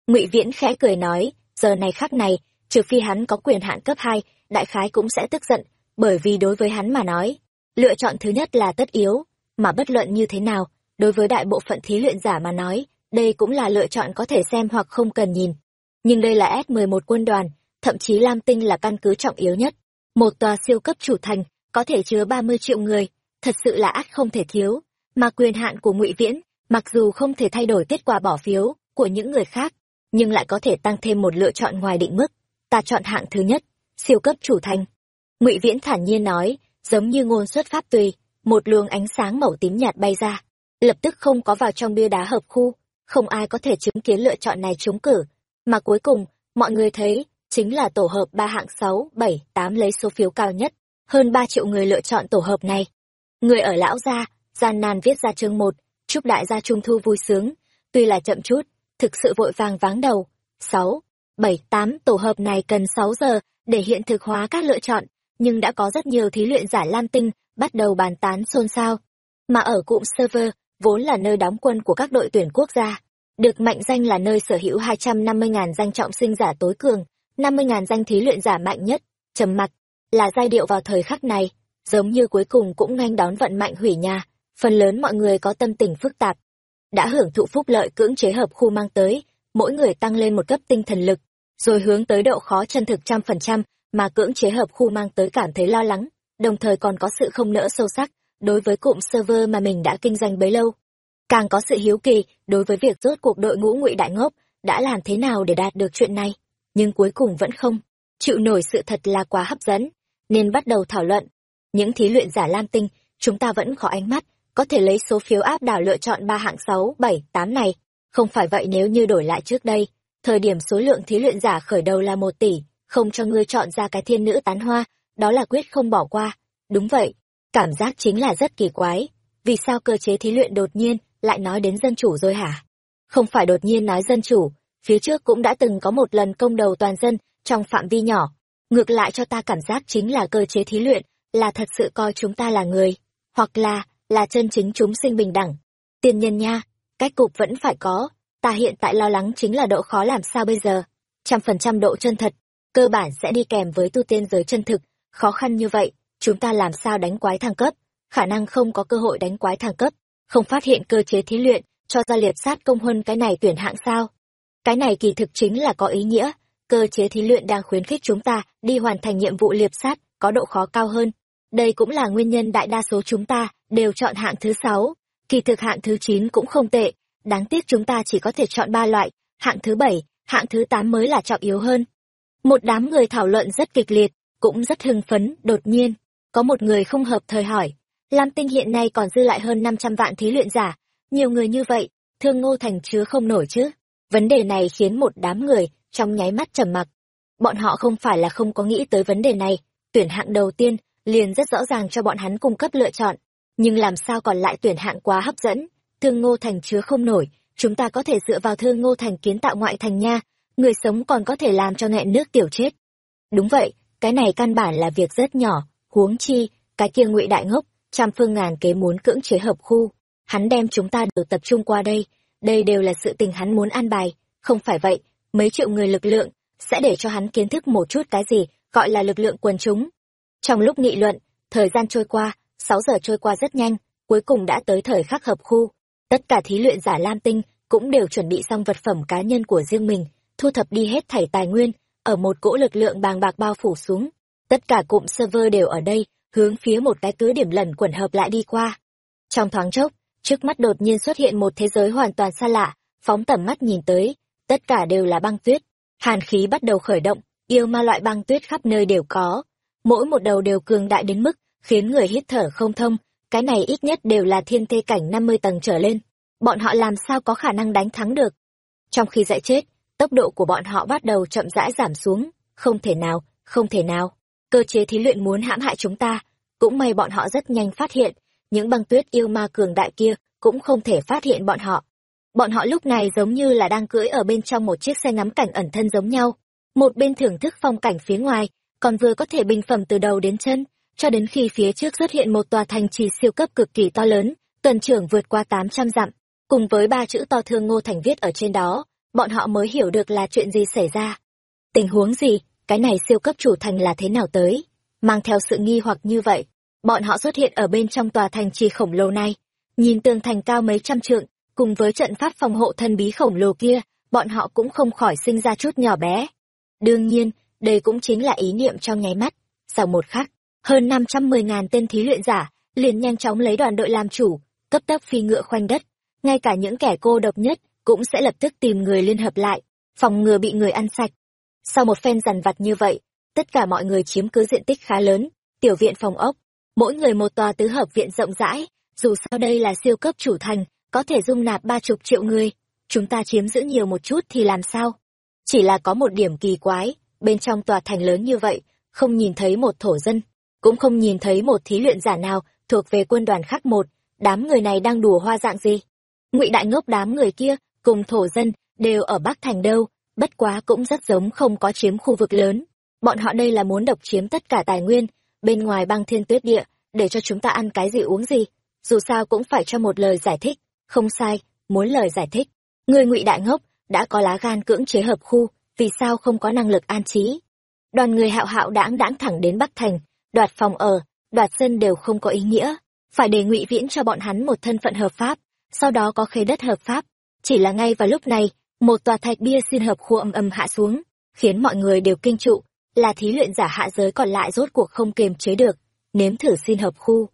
ngụy Viễn khẽ cười nói, giờ này khắc này, trừ phi hắn có quyền hạn cấp hai, đại khái cũng sẽ tức giận, bởi vì đối với hắn mà nói, lựa chọn thứ nhất là tất yếu, mà bất luận như thế nào, đối với đại bộ phận thí luyện giả mà nói, đây cũng là lựa chọn có thể xem hoặc không cần nhìn. Nhưng đây là S11 quân đoàn, thậm chí Lam Tinh là căn cứ trọng yếu nhất. Một tòa siêu cấp chủ thành, có thể chứa 30 triệu người, thật sự là ắt không thể thiếu. Mà quyền hạn của ngụy Viễn, mặc dù không thể thay đổi kết quả bỏ phiếu của những người khác, nhưng lại có thể tăng thêm một lựa chọn ngoài định mức. Ta chọn hạng thứ nhất, siêu cấp chủ thành. ngụy Viễn thản nhiên nói, giống như ngôn xuất pháp tùy, một luồng ánh sáng màu tím nhạt bay ra, lập tức không có vào trong bia đá hợp khu, không ai có thể chứng kiến lựa chọn này trúng cử, mà cuối cùng, mọi người thấy, chính là tổ hợp ba hạng sáu bảy tám lấy số phiếu cao nhất, hơn ba triệu người lựa chọn tổ hợp này. Người ở lão gia, gian nan viết ra chương một chúc đại gia trung thu vui sướng, tuy là chậm chút, thực sự vội vàng váng đầu. sáu bảy tám tổ hợp này cần sáu giờ để hiện thực hóa các lựa chọn, nhưng đã có rất nhiều thí luyện giả lam tinh bắt đầu bàn tán xôn xao. Mà ở cụm server, vốn là nơi đóng quân của các đội tuyển quốc gia, được mệnh danh là nơi sở hữu 250.000 danh trọng sinh giả tối cường, 50.000 danh thí luyện giả mạnh nhất, trầm mặc, là giai điệu vào thời khắc này, giống như cuối cùng cũng nhanh đón vận mạnh hủy nhà, phần lớn mọi người có tâm tình phức tạp. Đã hưởng thụ phúc lợi cưỡng chế hợp khu mang tới, mỗi người tăng lên một cấp tinh thần lực, rồi hướng tới độ khó chân thực trăm phần trăm mà cưỡng chế hợp khu mang tới cảm thấy lo lắng, đồng thời còn có sự không nỡ sâu sắc đối với cụm server mà mình đã kinh doanh bấy lâu. Càng có sự hiếu kỳ đối với việc rốt cuộc đội ngũ ngụy đại ngốc đã làm thế nào để đạt được chuyện này, nhưng cuối cùng vẫn không chịu nổi sự thật là quá hấp dẫn, nên bắt đầu thảo luận. Những thí luyện giả lam tinh, chúng ta vẫn khó ánh mắt, có thể lấy số phiếu áp đảo lựa chọn ba hạng sáu bảy tám này. Không phải vậy nếu như đổi lại trước đây, thời điểm số lượng thí luyện giả khởi đầu là một tỷ, không cho ngươi chọn ra cái thiên nữ tán hoa, đó là quyết không bỏ qua. Đúng vậy, cảm giác chính là rất kỳ quái. Vì sao cơ chế thí luyện đột nhiên lại nói đến dân chủ rồi hả? Không phải đột nhiên nói dân chủ, phía trước cũng đã từng có một lần công đầu toàn dân trong phạm vi nhỏ. Ngược lại cho ta cảm giác chính là cơ chế thí luyện, là thật sự coi chúng ta là người, hoặc là, là chân chính chúng sinh bình đẳng. Tiền nhân nha, cách cục vẫn phải có, ta hiện tại lo lắng chính là độ khó làm sao bây giờ. Trăm phần trăm độ chân thật, cơ bản sẽ đi kèm với tu tiên giới chân thực, khó khăn như vậy, chúng ta làm sao đánh quái thăng cấp, khả năng không có cơ hội đánh quái thăng cấp, không phát hiện cơ chế thí luyện, cho ra liệt sát công huân cái này tuyển hạng sao. Cái này kỳ thực chính là có ý nghĩa, cơ chế thí luyện đang khuyến khích chúng ta đi hoàn thành nhiệm vụ liệp sát, có độ khó cao hơn. Đây cũng là nguyên nhân đại đa số chúng ta đều chọn hạng thứ sáu, kỳ thực hạng thứ chín cũng không tệ, đáng tiếc chúng ta chỉ có thể chọn ba loại, hạng thứ bảy, hạng thứ tám mới là trọng yếu hơn. Một đám người thảo luận rất kịch liệt, cũng rất hưng phấn, đột nhiên, có một người không hợp thời hỏi, Lam Tinh hiện nay còn dư lại hơn 500 vạn thí luyện giả, nhiều người như vậy, thương ngô thành chứa không nổi chứ. Vấn đề này khiến một đám người trong nháy mắt trầm mặc. Bọn họ không phải là không có nghĩ tới vấn đề này, tuyển hạng đầu tiên liền rất rõ ràng cho bọn hắn cung cấp lựa chọn, nhưng làm sao còn lại tuyển hạng quá hấp dẫn, thương ngô thành chứa không nổi, chúng ta có thể dựa vào thương ngô thành kiến tạo ngoại thành nha, người sống còn có thể làm cho nghẹn nước tiểu chết. Đúng vậy, cái này căn bản là việc rất nhỏ, huống chi, cái kia ngụy đại ngốc, trăm phương ngàn kế muốn cưỡng chế hợp khu, hắn đem chúng ta đều tập trung qua đây, đây đều là sự tình hắn muốn an bài, không phải vậy, mấy triệu người lực lượng, sẽ để cho hắn kiến thức một chút cái gì gọi là lực lượng quần chúng. Trong lúc nghị luận, thời gian trôi qua, sáu giờ trôi qua rất nhanh, cuối cùng đã tới thời khắc hợp khu. Tất cả thí luyện giả Lam Tinh cũng đều chuẩn bị xong vật phẩm cá nhân của riêng mình, thu thập đi hết thảy tài nguyên, ở một cỗ lực lượng bàng bạc bao phủ xuống. Tất cả cụm server đều ở đây, hướng phía một cái cứ điểm lẩn quẩn hợp lại đi qua. Trong thoáng chốc, trước mắt đột nhiên xuất hiện một thế giới hoàn toàn xa lạ, phóng tầm mắt nhìn tới, tất cả đều là băng tuyết. Hàn khí bắt đầu khởi động, yêu ma loại băng tuyết khắp nơi đều có. Mỗi một đầu đều cường đại đến mức, khiến người hít thở không thông, cái này ít nhất đều là thiên thê cảnh 50 tầng trở lên. Bọn họ làm sao có khả năng đánh thắng được? Trong khi dạy chết, tốc độ của bọn họ bắt đầu chậm rãi giảm xuống. Không thể nào, không thể nào. Cơ chế thí luyện muốn hãm hại chúng ta. Cũng may bọn họ rất nhanh phát hiện, những băng tuyết yêu ma cường đại kia cũng không thể phát hiện bọn họ. Bọn họ lúc này giống như là đang cưỡi ở bên trong một chiếc xe ngắm cảnh ẩn thân giống nhau. Một bên thưởng thức phong cảnh phía ngoài, còn vừa có thể bình phẩm từ đầu đến chân, cho đến khi phía trước xuất hiện một tòa thành trì siêu cấp cực kỳ to lớn, tuần trưởng vượt qua 800 dặm, cùng với ba chữ to thương Ngô Thành viết ở trên đó, bọn họ mới hiểu được là chuyện gì xảy ra. Tình huống gì, cái này siêu cấp chủ thành là thế nào tới? Mang theo sự nghi hoặc như vậy, bọn họ xuất hiện ở bên trong tòa thành trì khổng lồ này. Nhìn tường thành cao mấy trăm trượng, cùng với trận pháp phòng hộ thân bí khổng lồ kia, bọn họ cũng không khỏi sinh ra chút nhỏ bé. Đương nhiên, đây cũng chính là ý niệm trong nháy mắt. Sau một khắc, hơn năm trăm mười ngàn tên thí luyện giả, liền nhanh chóng lấy đoàn đội làm chủ, cấp tốc phi ngựa khoanh đất. Ngay cả những kẻ cô độc nhất, cũng sẽ lập tức tìm người liên hợp lại, phòng ngừa bị người ăn sạch. Sau một phen dằn vặt như vậy, tất cả mọi người chiếm cứ diện tích khá lớn, tiểu viện phòng ốc, mỗi người một tòa tứ hợp viện rộng rãi, dù sao đây là siêu cấp chủ thành, có thể dung nạp ba chục triệu người. Chúng ta chiếm giữ nhiều một chút thì làm sao? Chỉ là có một điểm kỳ quái, bên trong tòa thành lớn như vậy, không nhìn thấy một thổ dân, cũng không nhìn thấy một thí luyện giả nào thuộc về quân đoàn khác một, đám người này đang đùa hoa dạng gì? Ngụy Đại Ngốc đám người kia, cùng thổ dân, đều ở Bắc Thành đâu, bất quá cũng rất giống không có chiếm khu vực lớn. Bọn họ đây là muốn độc chiếm tất cả tài nguyên, bên ngoài băng thiên tuyết địa, để cho chúng ta ăn cái gì uống gì. Dù sao cũng phải cho một lời giải thích, không sai, muốn lời giải thích. Người ngụy đại ngốc, đã có lá gan cưỡng chế hợp khu, vì sao không có năng lực an trí. Đoàn người hạo hạo đãng đãng thẳng đến Bắc Thành, đoạt phòng ở, đoạt sân đều không có ý nghĩa. Phải để ngụy viễn cho bọn hắn một thân phận hợp pháp, sau đó có khế đất hợp pháp. Chỉ là ngay vào lúc này, một tòa thạch bia xin hợp khu âm âm hạ xuống, khiến mọi người đều kinh trụ, là thí luyện giả hạ giới còn lại rốt cuộc không kiềm chế được, nếm thử xin hợp khu.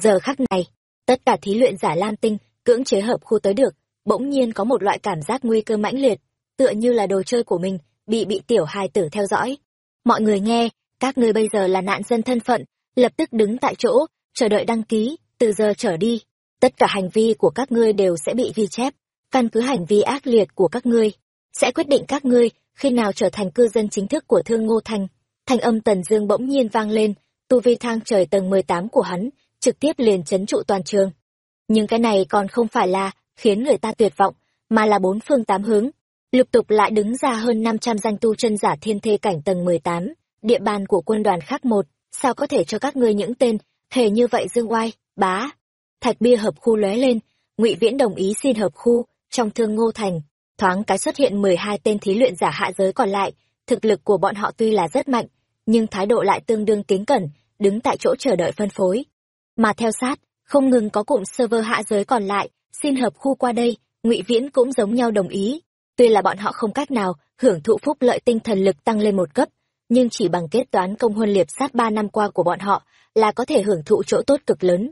Giờ khắc này, tất cả thí luyện giả Lam Tinh cưỡng chế hợp khu tới được, bỗng nhiên có một loại cảm giác nguy cơ mãnh liệt, tựa như là đồ chơi của mình bị bị tiểu hài tử theo dõi. Mọi người nghe, các ngươi bây giờ là nạn dân thân phận, lập tức đứng tại chỗ, chờ đợi đăng ký, từ giờ trở đi, tất cả hành vi của các ngươi đều sẽ bị ghi chép, căn cứ hành vi ác liệt của các ngươi, sẽ quyết định các ngươi khi nào trở thành cư dân chính thức của Thương Ngô Thành. Thanh âm Tần Dương bỗng nhiên vang lên, tu vi thang trời tầng 18 của hắn, trực tiếp liền chấn trụ toàn trường. Nhưng cái này còn không phải là khiến người ta tuyệt vọng, mà là bốn phương tám hướng. Lục tục lại đứng ra hơn 500 danh tu chân giả thiên thê cảnh tầng 18, địa bàn của quân đoàn khác một, sao có thể cho các ngươi những tên hề như vậy dương oai, bá. Thạch bia hợp khu lóe lên, Ngụy Viễn đồng ý xin hợp khu, trong thương ngô thành, thoáng cái xuất hiện 12 tên thí luyện giả hạ giới còn lại, thực lực của bọn họ tuy là rất mạnh, nhưng thái độ lại tương đương kính cẩn, đứng tại chỗ chờ đợi phân phối. Mà theo sát, không ngừng có cụm server hạ giới còn lại, xin hợp khu qua đây, ngụy Viễn cũng giống nhau đồng ý. Tuy là bọn họ không cách nào hưởng thụ phúc lợi tinh thần lực tăng lên một cấp, nhưng chỉ bằng kết toán công huân liệp sát ba năm qua của bọn họ là có thể hưởng thụ chỗ tốt cực lớn.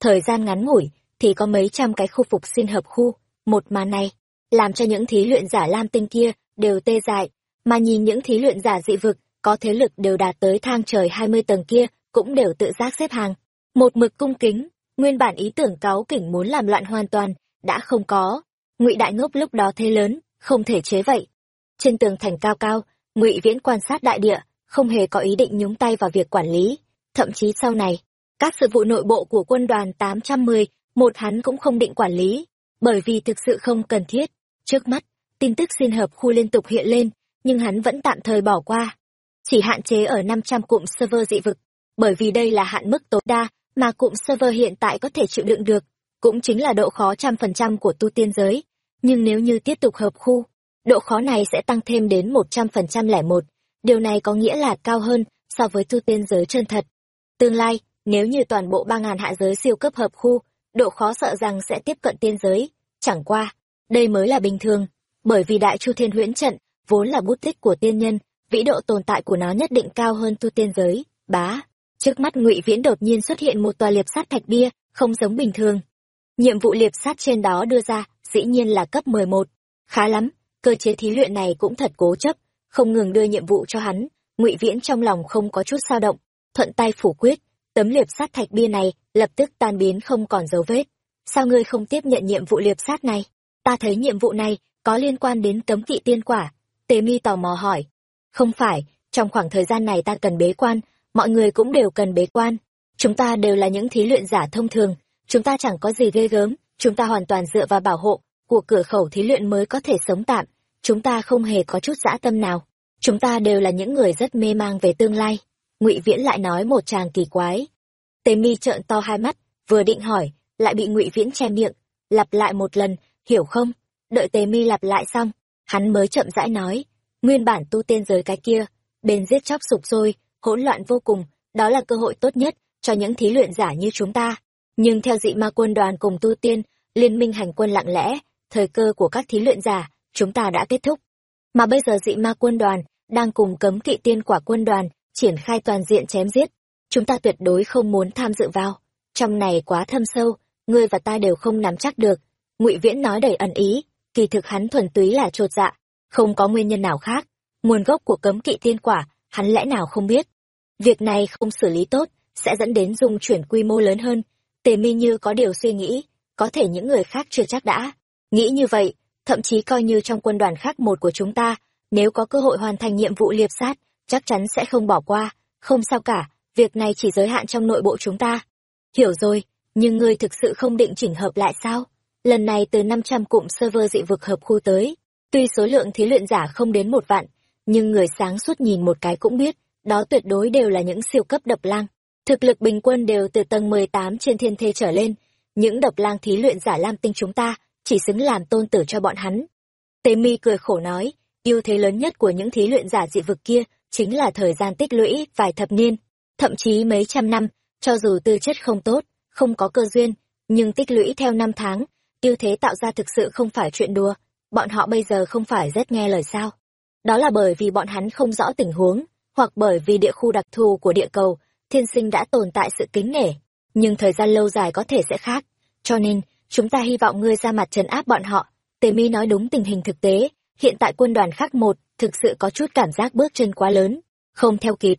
Thời gian ngắn ngủi, thì có mấy trăm cái khu phục xin hợp khu, một màn này, làm cho những thí luyện giả lam tinh kia đều tê dại, mà nhìn những thí luyện giả dị vực, có thế lực đều đạt tới thang trời hai mươi tầng kia, cũng đều tự giác xếp hàng. Một mực cung kính, nguyên bản ý tưởng cáu kỉnh muốn làm loạn hoàn toàn, đã không có. ngụy Đại Ngốc lúc đó thế lớn, không thể chế vậy. Trên tường thành cao cao, ngụy Viễn quan sát đại địa, không hề có ý định nhúng tay vào việc quản lý. Thậm chí sau này, các sự vụ nội bộ của quân đoàn tám trăm mười một hắn cũng không định quản lý, bởi vì thực sự không cần thiết. Trước mắt, tin tức xin hợp khu liên tục hiện lên, nhưng hắn vẫn tạm thời bỏ qua. Chỉ hạn chế ở 500 cụm server dị vực, bởi vì đây là hạn mức tối đa mà cụm server hiện tại có thể chịu đựng được, cũng chính là độ khó trăm phần trăm của tu tiên giới. Nhưng nếu như tiếp tục hợp khu, độ khó này sẽ tăng thêm đến một trăm phần trăm lẻ một. Điều này có nghĩa là cao hơn so với tu tiên giới chân thật. Tương lai, nếu như toàn bộ 3.000 hạ giới siêu cấp hợp khu, độ khó sợ rằng sẽ tiếp cận tiên giới. Chẳng qua, đây mới là bình thường, bởi vì đại chu thiên huyễn trận vốn là bút tích của tiên nhân, vĩ độ tồn tại của nó nhất định cao hơn tu tiên giới. Bá, trước mắt ngụy Viễn đột nhiên xuất hiện một tòa liệp sát thạch bia, không giống bình thường. Nhiệm vụ liệp sát trên đó đưa ra, dĩ nhiên là cấp 11. Khá lắm, cơ chế thí luyện này cũng thật cố chấp, không ngừng đưa nhiệm vụ cho hắn, ngụy Viễn trong lòng không có chút sao động, thuận tay phủ quyết, tấm liệp sát thạch bia này lập tức tan biến không còn dấu vết. Sao ngươi không tiếp nhận nhiệm vụ liệp sát này? Ta thấy nhiệm vụ này có liên quan đến cấm kỵ tiên quả. Tề mi tò mò hỏi. Không phải, trong khoảng thời gian này ta cần bế quan, mọi người cũng đều cần bế quan. Chúng ta đều là những thí luyện giả thông thường, chúng ta chẳng có gì ghê gớm, chúng ta hoàn toàn dựa vào bảo hộ của cửa khẩu thí luyện mới có thể sống tạm. Chúng ta không hề có chút dã tâm nào. Chúng ta đều là những người rất mê mang về tương lai ngụy viễn lại nói một tràng kỳ quái tề mi trợn to hai mắt vừa định hỏi lại bị ngụy viễn che miệng lặp lại một lần hiểu không? Đợi tề mi lặp lại xong, hắn mới chậm rãi nói, nguyên bản tu tiên giới cái kia, bên giết chóc sụp sôi, hỗn loạn vô cùng, đó là cơ hội tốt nhất cho những thí luyện giả như chúng ta. Nhưng theo dị ma quân đoàn cùng tu tiên, liên minh hành quân lặng lẽ, thời cơ của các thí luyện giả, chúng ta đã kết thúc. Mà bây giờ dị ma quân đoàn đang cùng cấm kỵ tiên quả quân đoàn triển khai toàn diện chém giết. Chúng ta tuyệt đối không muốn tham dự vào. Trong này quá thâm sâu, ngươi và ta đều không nắm chắc được ngụy viễn nói đầy ẩn ý kỳ thực hắn thuần túy là chột dạ không có nguyên nhân nào khác nguồn gốc của cấm kỵ tiên quả hắn lẽ nào không biết việc này không xử lý tốt sẽ dẫn đến dung chuyển quy mô lớn hơn. Tề mi như có điều suy nghĩ, có thể những người khác chưa chắc đã. Nghĩ như vậy, thậm chí coi như trong quân đoàn khác một của chúng ta, nếu có cơ hội hoàn thành nhiệm vụ liệp sát, chắc chắn sẽ không bỏ qua. Không sao cả, việc này chỉ giới hạn trong nội bộ chúng ta. Hiểu rồi, nhưng ngươi thực sự không định chỉnh hợp lại sao? Lần này từ 500 cụm server dị vực hợp khu tới, tuy số lượng thí luyện giả không đến một vạn, nhưng người sáng suốt nhìn một cái cũng biết, đó tuyệt đối đều là những siêu cấp đập lang. Thực lực bình quân đều từ tầng 18 trên thiên thê trở lên, những đập lang thí luyện giả lam tinh chúng ta chỉ xứng làm tôn tử cho bọn hắn. Tế mi cười khổ nói, ưu thế lớn nhất của những thí luyện giả dị vực kia chính là thời gian tích lũy vài thập niên, thậm chí mấy trăm năm, cho dù tư chất không tốt, không có cơ duyên, nhưng tích lũy theo năm tháng, ưu thế tạo ra thực sự không phải chuyện đùa, bọn họ bây giờ không phải rất nghe lời sao. Đó là bởi vì bọn hắn không rõ tình huống, hoặc bởi vì địa khu đặc thù của địa cầu, thiên sinh đã tồn tại sự kính nể, nhưng thời gian lâu dài có thể sẽ khác. Cho nên, chúng ta hy vọng ngươi ra mặt trấn áp bọn họ. Tề mi nói đúng tình hình thực tế, hiện tại quân đoàn khác một thực sự có chút cảm giác bước chân quá lớn, không theo kịp.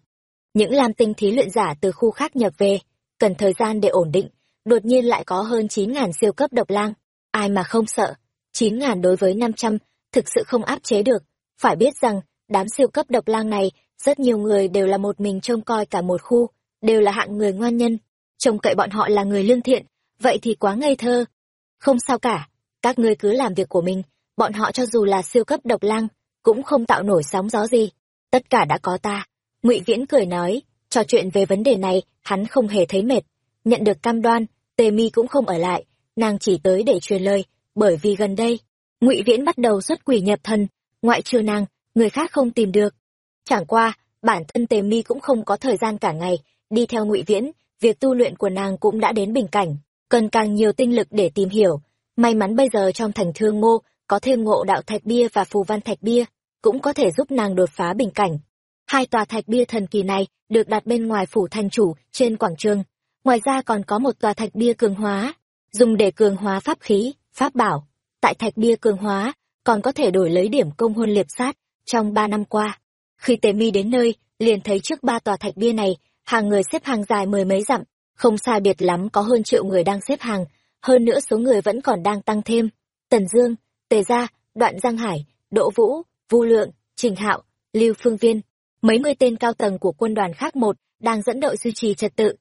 Những lam tinh thí luyện giả từ khu khác nhập về, cần thời gian để ổn định, đột nhiên lại có hơn 9.000 siêu cấp độc lang. Ai mà không sợ, 9.000 đối với 500, thực sự không áp chế được. Phải biết rằng, đám siêu cấp độc lang này, rất nhiều người đều là một mình trông coi cả một khu, đều là hạng người ngoan nhân. Trông cậy bọn họ là người lương thiện, vậy thì quá ngây thơ. Không sao cả, các ngươi cứ làm việc của mình, bọn họ cho dù là siêu cấp độc lang, cũng không tạo nổi sóng gió gì. Tất cả đã có ta. ngụy Viễn cười nói, trò chuyện về vấn đề này, hắn không hề thấy mệt. Nhận được cam đoan, Tề Mi cũng không ở lại, nàng chỉ tới để truyền lời, bởi vì gần đây, ngụy Viễn bắt đầu xuất quỷ nhập thần, ngoại trừ nàng, người khác không tìm được. Chẳng qua, bản thân Tề Mi cũng không có thời gian cả ngày, đi theo ngụy Viễn, việc tu luyện của nàng cũng đã đến bình cảnh, cần càng nhiều tinh lực để tìm hiểu. May mắn bây giờ trong thành thương ngô, có thêm ngộ đạo thạch bia và phù văn thạch bia, cũng có thể giúp nàng đột phá bình cảnh. Hai tòa thạch bia thần kỳ này được đặt bên ngoài phủ thành chủ trên quảng trường. Ngoài ra còn có một tòa thạch bia cường hóa, dùng để cường hóa pháp khí, pháp bảo. Tại thạch bia cường hóa, còn có thể đổi lấy điểm công hôn liệp sát trong ba năm qua. Khi Tề Mi đến nơi, liền thấy trước ba tòa thạch bia này, hàng người xếp hàng dài mười mấy dặm, không sai biệt lắm có hơn triệu người đang xếp hàng, hơn nữa số người vẫn còn đang tăng thêm. Tần Dương, Tề Gia, Đoạn Giang Hải, Đỗ Vũ, Vu Lượng, Trình Hạo, Lưu Phương Viên, mấy mươi tên cao tầng của quân đoàn khác một đang dẫn đội duy trì trật tự.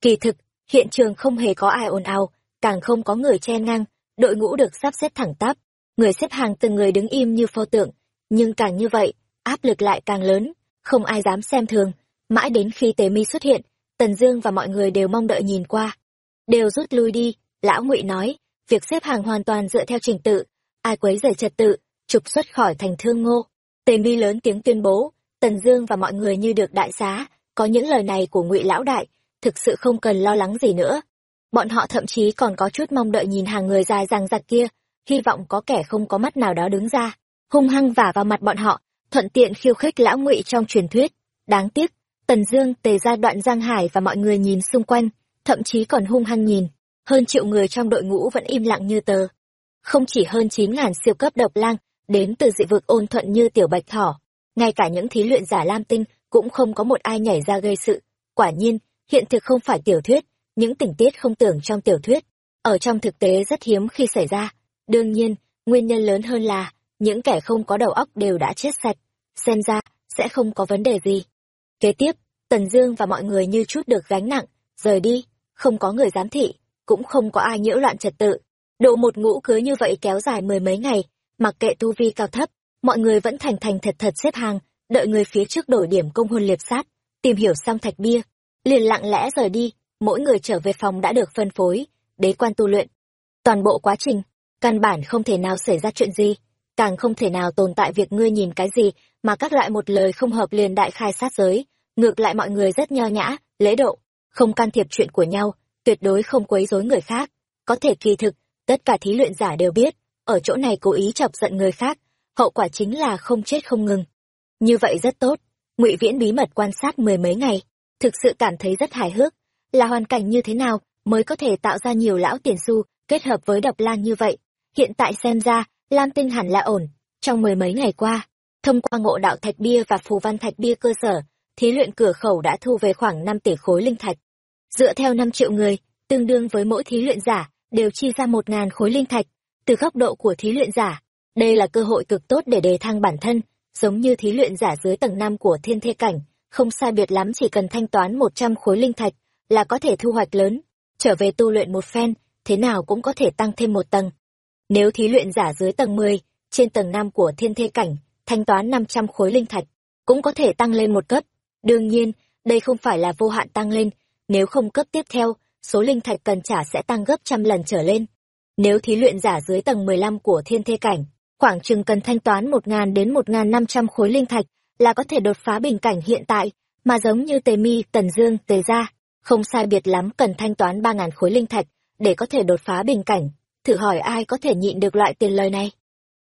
Kỳ thực, hiện trường không hề có ai ồn ào, càng không có người che ngang, đội ngũ được sắp xếp thẳng tắp, người xếp hàng từng người đứng im như pho tượng, nhưng càng như vậy, áp lực lại càng lớn, không ai dám xem thường, mãi đến khi Tề Mi xuất hiện, Tần Dương và mọi người đều mong đợi nhìn qua. Đều rút lui đi, lão Ngụy nói, việc xếp hàng hoàn toàn dựa theo trình tự, ai quấy rầy trật tự, trục xuất khỏi thành Thương Ngô. Tề Mi lớn tiếng tuyên bố, Tần Dương và mọi người như được đại xá, có những lời này của Ngụy lão đại, thực sự không cần lo lắng gì nữa. Bọn họ thậm chí còn có chút mong đợi nhìn hàng người dài rằng giặc kia, hy vọng có kẻ không có mắt nào đó đứng ra, hung hăng vả vào mặt bọn họ, thuận tiện khiêu khích lão Ngụy trong truyền thuyết. Đáng tiếc, Tần Dương, Tề ra đoạn Giang Hải và mọi người nhìn xung quanh, thậm chí còn hung hăng nhìn, hơn triệu người trong đội ngũ vẫn im lặng như tờ. Không chỉ hơn chín ngàn siêu cấp độc lang, đến từ dị vực ôn thuận như tiểu bạch thỏ, ngay cả những thí luyện giả lam tinh cũng không có một ai nhảy ra gây sự. Quả nhiên, hiện thực không phải tiểu thuyết, những tình tiết không tưởng trong tiểu thuyết, ở trong thực tế rất hiếm khi xảy ra. Đương nhiên, nguyên nhân lớn hơn là, những kẻ không có đầu óc đều đã chết sạch, xem ra, sẽ không có vấn đề gì. Kế tiếp, Tần Dương và mọi người như chút được gánh nặng, rời đi, không có người giám thị, cũng không có ai nhiễu loạn trật tự. Độ một ngũ cứ như vậy kéo dài mười mấy ngày, mặc kệ tu vi cao thấp, mọi người vẫn thành thành thật thật xếp hàng, đợi người phía trước đổi điểm công huân liệp sát, tìm hiểu xong thạch bia, liền lặng lẽ rời đi, mỗi người trở về phòng đã được phân phối, đế quan tu luyện. Toàn bộ quá trình, căn bản không thể nào xảy ra chuyện gì, càng không thể nào tồn tại việc ngươi nhìn cái gì mà các loại một lời không hợp liền đại khai sát giới, ngược lại mọi người rất nho nhã, lễ độ, không can thiệp chuyện của nhau, tuyệt đối không quấy rối người khác. Có thể kỳ thực, tất cả thí luyện giả đều biết, ở chỗ này cố ý chọc giận người khác, hậu quả chính là không chết không ngừng. Như vậy rất tốt, Ngụy Viễn bí mật quan sát mười mấy ngày, thực sự cảm thấy rất hài hước, là hoàn cảnh như thế nào mới có thể tạo ra nhiều lão tiền xu kết hợp với độc lang như vậy. Hiện tại xem ra, Lam Tinh hẳn là ổn, trong mười mấy ngày qua, thông qua ngộ đạo thạch bia và phù văn thạch bia cơ sở, thí luyện cửa khẩu đã thu về khoảng năm tỷ khối linh thạch. Dựa theo năm triệu người, tương đương với mỗi thí luyện giả, đều chi ra một ngàn khối linh thạch. Từ góc độ của thí luyện giả, đây là cơ hội cực tốt để đề thăng bản thân, giống như thí luyện giả dưới tầng năm của thiên thê cảnh, không sai biệt lắm chỉ cần thanh toán một trăm khối linh thạch là có thể thu hoạch lớn, trở về tu luyện một phen, thế nào cũng có thể tăng thêm một tầng. Nếu thí luyện giả dưới tầng mười trên tầng năm của thiên thê cảnh, thanh toán năm trăm khối linh thạch, cũng có thể tăng lên một cấp. Đương nhiên, đây không phải là vô hạn tăng lên, nếu không cấp tiếp theo, số linh thạch cần trả sẽ tăng gấp trăm lần trở lên. Nếu thí luyện giả dưới tầng 15 của thiên thê cảnh, khoảng chừng cần thanh toán 1.000 đến 1.500 khối linh thạch là có thể đột phá bình cảnh hiện tại, mà giống như Tề Mi, Tần Dương, Tề Gia, không sai biệt lắm cần thanh toán ba ngàn khối linh thạch để có thể đột phá bình cảnh. Thử hỏi ai có thể nhịn được loại tiền lời này?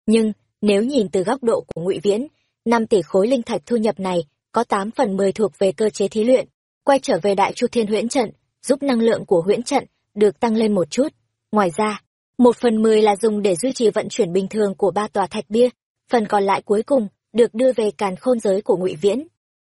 Nhưng, nếu nhìn từ góc độ của Ngụy Viễn, năm tỷ khối linh thạch thu nhập này có tám phần 10 thuộc về cơ chế thí luyện, quay trở về Đại Chu Thiên Huyễn trận, giúp năng lượng của huyễn trận được tăng lên một chút. Ngoài ra, một phần mười là dùng để duy trì vận chuyển bình thường của ba tòa thạch bia, phần còn lại cuối cùng được đưa về càn khôn giới của Ngụy Viễn.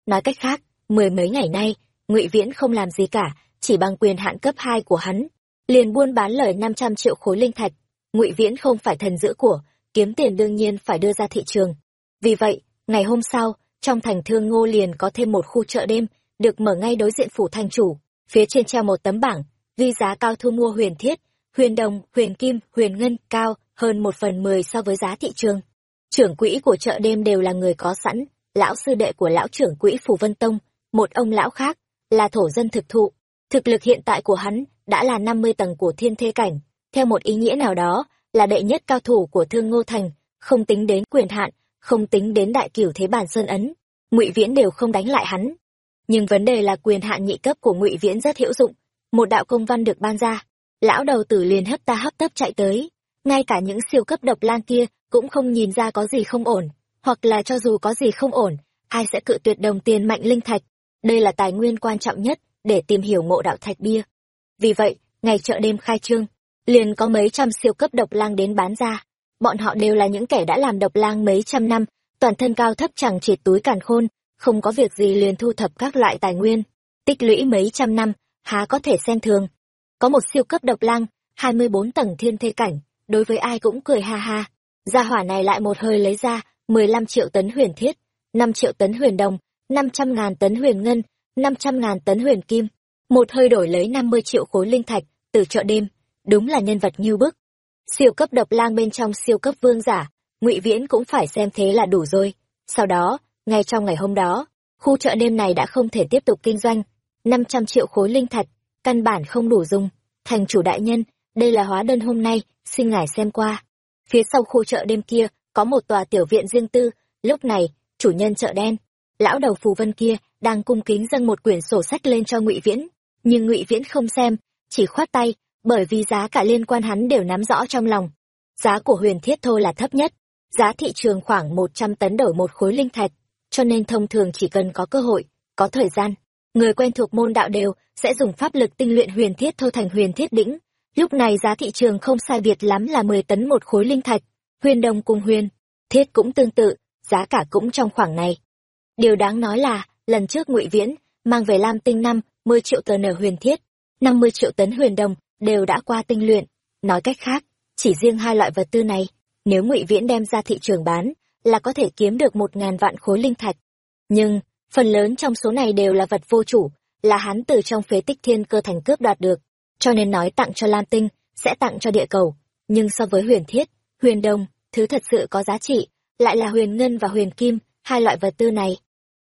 Nói cách khác, mười mấy ngày nay, Ngụy Viễn không làm gì cả, chỉ bằng quyền hạn cấp hai của hắn, liền buôn bán lời năm trăm triệu khối linh thạch. Ngụy Viễn không phải thần giữ của, kiếm tiền đương nhiên phải đưa ra thị trường. Vì vậy, ngày hôm sau, trong thành Thương Ngô liền có thêm một khu chợ đêm, được mở ngay đối diện phủ thành chủ phía trên treo một tấm bảng ghi giá cao thu mua huyền thiết huyền đồng huyền kim huyền ngân cao hơn một phần mười so với giá thị trường trưởng quỹ của chợ đêm đều là người có sẵn lão sư đệ của lão trưởng quỹ phủ vân tông một ông lão khác là thổ dân thực thụ. Thực lực hiện tại của hắn đã là năm mươi tầng của thiên thê cảnh. Theo một ý nghĩa nào đó, là đệ nhất cao thủ của thương ngô thành, không tính đến quyền hạn, không tính đến đại cửu thế bản sơn ấn. Ngụy viễn đều không đánh lại hắn. Nhưng vấn đề là quyền hạn nhị cấp của ngụy viễn rất hữu dụng. Một đạo công văn được ban ra, lão đầu tử liền hấp ta hấp tấp chạy tới. Ngay cả những siêu cấp độc lang kia cũng không nhìn ra có gì không ổn, hoặc là cho dù có gì không ổn, ai sẽ cự tuyệt đồng tiền mạnh linh thạch đây là tài nguyên quan trọng nhất để tìm hiểu ngộ đạo thạch bia vì vậy ngày chợ đêm khai trương liền có mấy trăm siêu cấp độc lang đến bán ra bọn họ đều là những kẻ đã làm độc lang mấy trăm năm toàn thân cao thấp chẳng chỉ túi càn khôn không có việc gì liền thu thập các loại tài nguyên, tích lũy mấy trăm năm, há có thể xem thường. Có một siêu cấp độc lăng, 24 tầng thiên thê cảnh, đối với ai cũng cười ha ha. Gia hỏa này lại một hơi lấy ra 15 triệu tấn huyền thiết, 5 triệu tấn huyền đồng, 500 ngàn tấn huyền ngân, 500 ngàn tấn huyền kim. Một hơi đổi lấy 50 triệu khối linh thạch từ chợ đêm, đúng là nhân vật như bức. Siêu cấp độc lang bên trong siêu cấp vương giả, ngụy Viễn cũng phải xem thế là đủ rồi. Sau đó, ngay trong ngày hôm đó, khu chợ đêm này đã không thể tiếp tục kinh doanh. 500 triệu khối linh thạch, căn bản không đủ dùng. Thành chủ đại nhân, đây là hóa đơn hôm nay, xin ngài xem qua. Phía sau khu chợ đêm kia, có một tòa tiểu viện riêng tư. Lúc này, chủ nhân chợ đen, lão đầu phù vân kia, đang cung kính dâng một quyển sổ sách lên cho ngụy Viễn. Nhưng ngụy Viễn không xem, chỉ khoát tay, bởi vì giá cả liên quan hắn đều nắm rõ trong lòng. Giá của huyền thiết thô là thấp nhất, giá thị trường khoảng 100 tấn đổi một khối linh thạch cho nên thông thường chỉ cần có cơ hội, có thời gian, người quen thuộc môn đạo đều sẽ dùng pháp lực tinh luyện huyền thiết thô thành huyền thiết đĩnh. Lúc này giá thị trường không sai biệt lắm là 10 tấn một khối linh thạch, huyền đồng cùng huyền, thiết cũng tương tự, giá cả cũng trong khoảng này. Điều đáng nói là, lần trước ngụy Viễn mang về Lam Tinh năm 10 triệu tờ nở huyền thiết, 50 triệu tấn huyền đồng đều đã qua tinh luyện. Nói cách khác, chỉ riêng hai loại vật tư này, nếu ngụy Viễn đem ra thị trường bán, là có thể kiếm được một ngàn vạn khối linh thạch. Nhưng, phần lớn trong số này đều là vật vô chủ, là hắn từ trong phế tích thiên cơ thành cướp đoạt được. Cho nên nói tặng cho Lam Tinh, sẽ tặng cho địa cầu. Nhưng so với huyền thiết, huyền đồng, thứ thật sự có giá trị, lại là huyền ngân và huyền kim, hai loại vật tư này.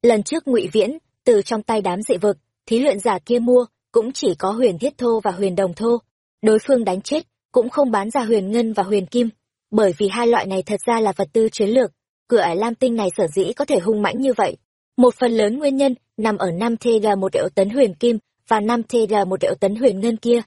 Lần trước ngụy Viễn, từ trong tay đám dị vực, thí luyện giả kia mua, cũng chỉ có huyền thiết thô và huyền đồng thô. Đối phương đánh chết, cũng không bán ra huyền ngân và huyền kim, bởi vì hai loại này thật ra là vật tư chiến lược, cửa ải lam tinh này sở dĩ có thể hung mãnh như vậy. Một phần lớn nguyên nhân nằm ở năm thê gà một triệu tấn huyền kim và năm thê gà một triệu tấn huyền ngân kia.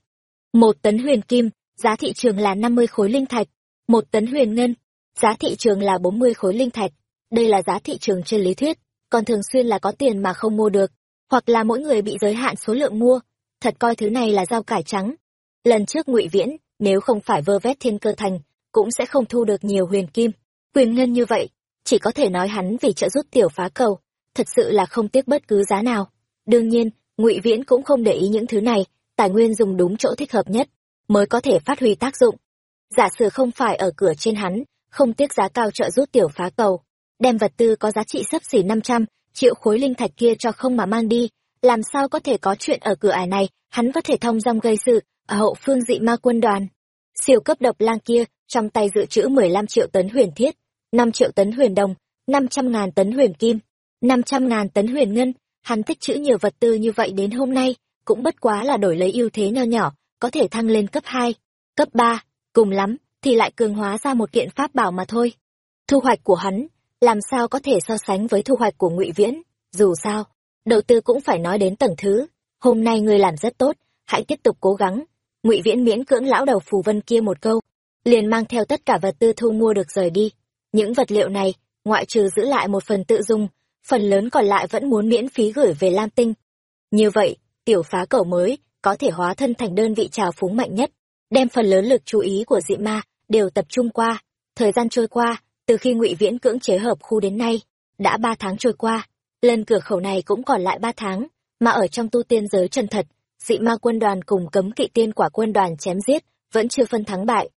Một tấn huyền kim giá thị trường là năm mươi khối linh thạch. Một tấn huyền ngân giá thị trường là bốn mươi khối linh thạch. Đây là giá thị trường trên lý thuyết còn thường xuyên là có tiền mà không mua được hoặc là mỗi người bị giới hạn số lượng mua. Thật coi thứ này là rau cải trắng. Lần trước ngụy viễn nếu không phải vơ vét thiên cơ thành cũng sẽ không thu được nhiều huyền kim. Huyền ngân như vậy chỉ có thể nói hắn vì trợ giúp tiểu phá cầu, thật sự là không tiếc bất cứ giá nào. Đương nhiên, ngụy viễn cũng không để ý những thứ này tài nguyên dùng đúng chỗ thích hợp nhất mới có thể phát huy tác dụng. Giả sử không phải ở cửa trên hắn không tiếc giá cao trợ giúp tiểu phá cầu đem vật tư có giá trị sấp xỉ năm trăm, triệu khối linh thạch kia cho không mà mang đi. Làm sao có thể có chuyện ở cửa ải này, hắn có thể thông dong gây sự, ở hậu phương dị ma quân đoàn. Siêu cấp độc lang kia, trong tay dự trữ mười lăm triệu tấn huyền thiết, năm triệu tấn huyền đồng, năm trăm ngàn tấn huyền kim, năm trăm ngàn tấn huyền ngân. Hắn tích trữ nhiều vật tư như vậy đến hôm nay, cũng bất quá là đổi lấy ưu thế nho nhỏ, có thể thăng lên cấp hai, cấp ba. Cùng lắm, thì lại cường hóa ra một kiện pháp bảo mà thôi. Thu hoạch của hắn làm sao có thể so sánh với thu hoạch của ngụy viễn? Dù sao, đầu tư cũng phải nói đến tầng thứ. Hôm nay ngươi làm rất tốt, hãy tiếp tục cố gắng. Ngụy viễn miễn cưỡng lão đầu phù vân kia một câu, liền mang theo tất cả vật tư thu mua được rời đi. Những vật liệu này, ngoại trừ giữ lại một phần tự dùng, phần lớn còn lại vẫn muốn miễn phí gửi về lam tinh. Như vậy, tiểu phá cầu mới có thể hóa thân thành đơn vị trào phúng mạnh nhất, đem phần lớn lực chú ý của dị ma đều tập trung qua. Thời gian trôi qua từ khi ngụy viễn cưỡng chế hợp khu đến nay, đã ba tháng trôi qua, lần cửa khẩu này cũng còn lại ba tháng, mà ở trong tu tiên giới chân thật, dị ma quân đoàn cùng cấm kỵ tiên quả quân đoàn chém giết vẫn chưa phân thắng bại.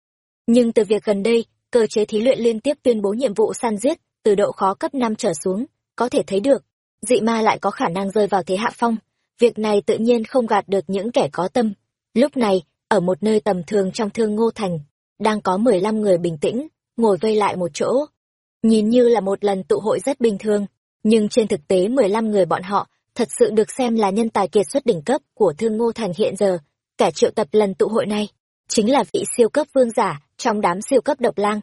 Nhưng từ việc gần đây, cơ chế thí luyện liên tiếp tuyên bố nhiệm vụ săn giết từ độ khó cấp năm trở xuống, có thể thấy được, dị ma lại có khả năng rơi vào thế hạ phong, việc này tự nhiên không gạt được những kẻ có tâm. Lúc này, ở một nơi tầm thường trong thương ngô thành, đang có mười lăm người bình tĩnh ngồi vây lại một chỗ. Nhìn như là một lần tụ hội rất bình thường, nhưng trên thực tế mười lăm người bọn họ thật sự được xem là nhân tài kiệt xuất đỉnh cấp của thương ngô thành hiện giờ. Cả triệu tập lần tụ hội này chính là vị siêu cấp vương giả trong đám siêu cấp độc lang.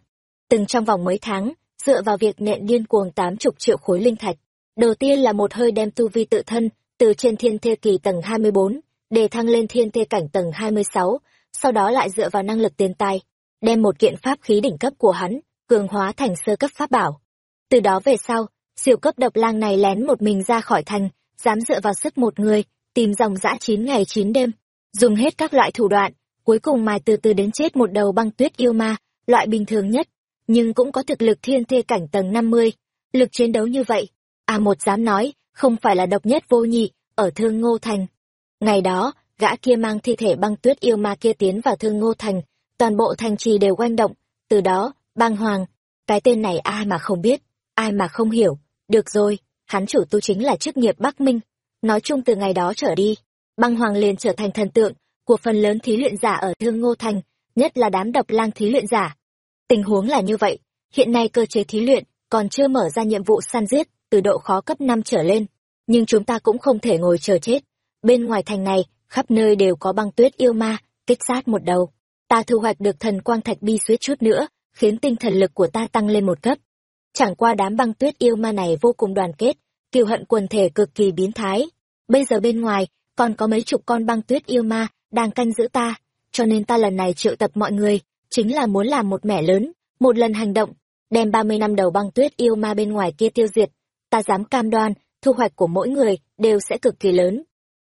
Từng trong vòng mấy tháng, dựa vào việc nện điên cuồng tám chục triệu khối linh thạch, đầu tiên là một hơi đem tu vi tự thân từ trên thiên thê kỳ tầng hai mươi bốn, để thăng lên thiên thê cảnh tầng hai mươi sáu, sau đó lại dựa vào năng lực tiền tài đem một kiện pháp khí đỉnh cấp của hắn, cường hóa thành sơ cấp pháp bảo. Từ đó về sau, siêu cấp độc lang này lén một mình ra khỏi thành, dám dựa vào sức một người, tìm dòng dã chín ngày chín đêm, dùng hết các loại thủ đoạn, cuối cùng mài từ từ đến chết một đầu băng tuyết yêu ma, loại bình thường nhất, nhưng cũng có thực lực thiên thê cảnh tầng năm mươi. Lực chiến đấu như vậy, a một dám nói, không phải là độc nhất vô nhị, ở thương ngô thành. Ngày đó, gã kia mang thi thể băng tuyết yêu ma kia tiến vào thương ngô thành toàn bộ thành trì đều oanh động. Từ đó băng hoàng, cái tên này ai mà không biết, ai mà không hiểu. Được rồi, hắn chủ tu chính là chức nghiệp bắc minh. Nói chung từ ngày đó trở đi băng hoàng liền trở thành thần tượng của phần lớn thí luyện giả ở thương ngô thành, nhất là đám độc lang thí luyện giả. Tình huống là như vậy, hiện nay cơ chế thí luyện còn chưa mở ra nhiệm vụ săn giết từ độ khó cấp năm trở lên, nhưng chúng ta cũng không thể ngồi chờ chết. Bên ngoài thành này, khắp nơi đều có băng tuyết yêu ma, kích sát một đầu ta thu hoạch được thần quang thạch bi suýt chút nữa, khiến tinh thần lực của ta tăng lên một cấp. Chẳng qua đám băng tuyết yêu ma này vô cùng đoàn kết, kiều hận quần thể cực kỳ biến thái. Bây giờ bên ngoài, còn có mấy chục con băng tuyết yêu ma đang canh giữ ta, cho nên ta lần này triệu tập mọi người, chính là muốn làm một mẻ lớn, một lần hành động, đem ba mươi năm đầu băng tuyết yêu ma bên ngoài kia tiêu diệt. Ta dám cam đoan, thu hoạch của mỗi người đều sẽ cực kỳ lớn.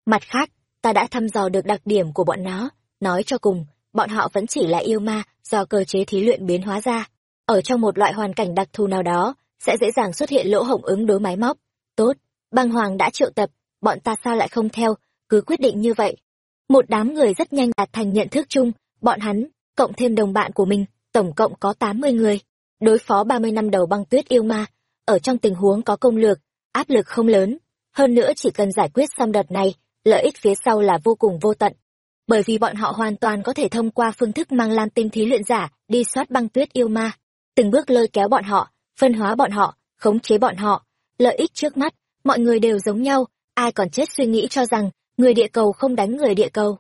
Mặt khác, ta đã thăm dò được đặc điểm của bọn nó, nói cho cùng bọn họ vẫn chỉ là yêu ma, do cơ chế thí luyện biến hóa ra. Ở trong một loại hoàn cảnh đặc thù nào đó, sẽ dễ dàng xuất hiện lỗ hổng ứng đối máy móc. Tốt, băng hoàng đã triệu tập, bọn ta sao lại không theo? Cứ quyết định như vậy. Một đám người rất nhanh đạt thành nhận thức chung, bọn hắn, cộng thêm đồng bạn của mình, tổng cộng có tám mươi người. Đối phó ba mươi năm đầu băng tuyết yêu ma, ở trong tình huống có công lược, áp lực không lớn. Hơn nữa chỉ cần giải quyết xong đợt này, lợi ích phía sau là vô cùng vô tận bởi vì bọn họ hoàn toàn có thể thông qua phương thức mang lan tinh thí luyện giả đi soát băng tuyết yêu ma. Từng bước lôi kéo bọn họ, phân hóa bọn họ, khống chế bọn họ. Lợi ích trước mắt, mọi người đều giống nhau, ai còn chết suy nghĩ cho rằng người địa cầu không đánh người địa cầu.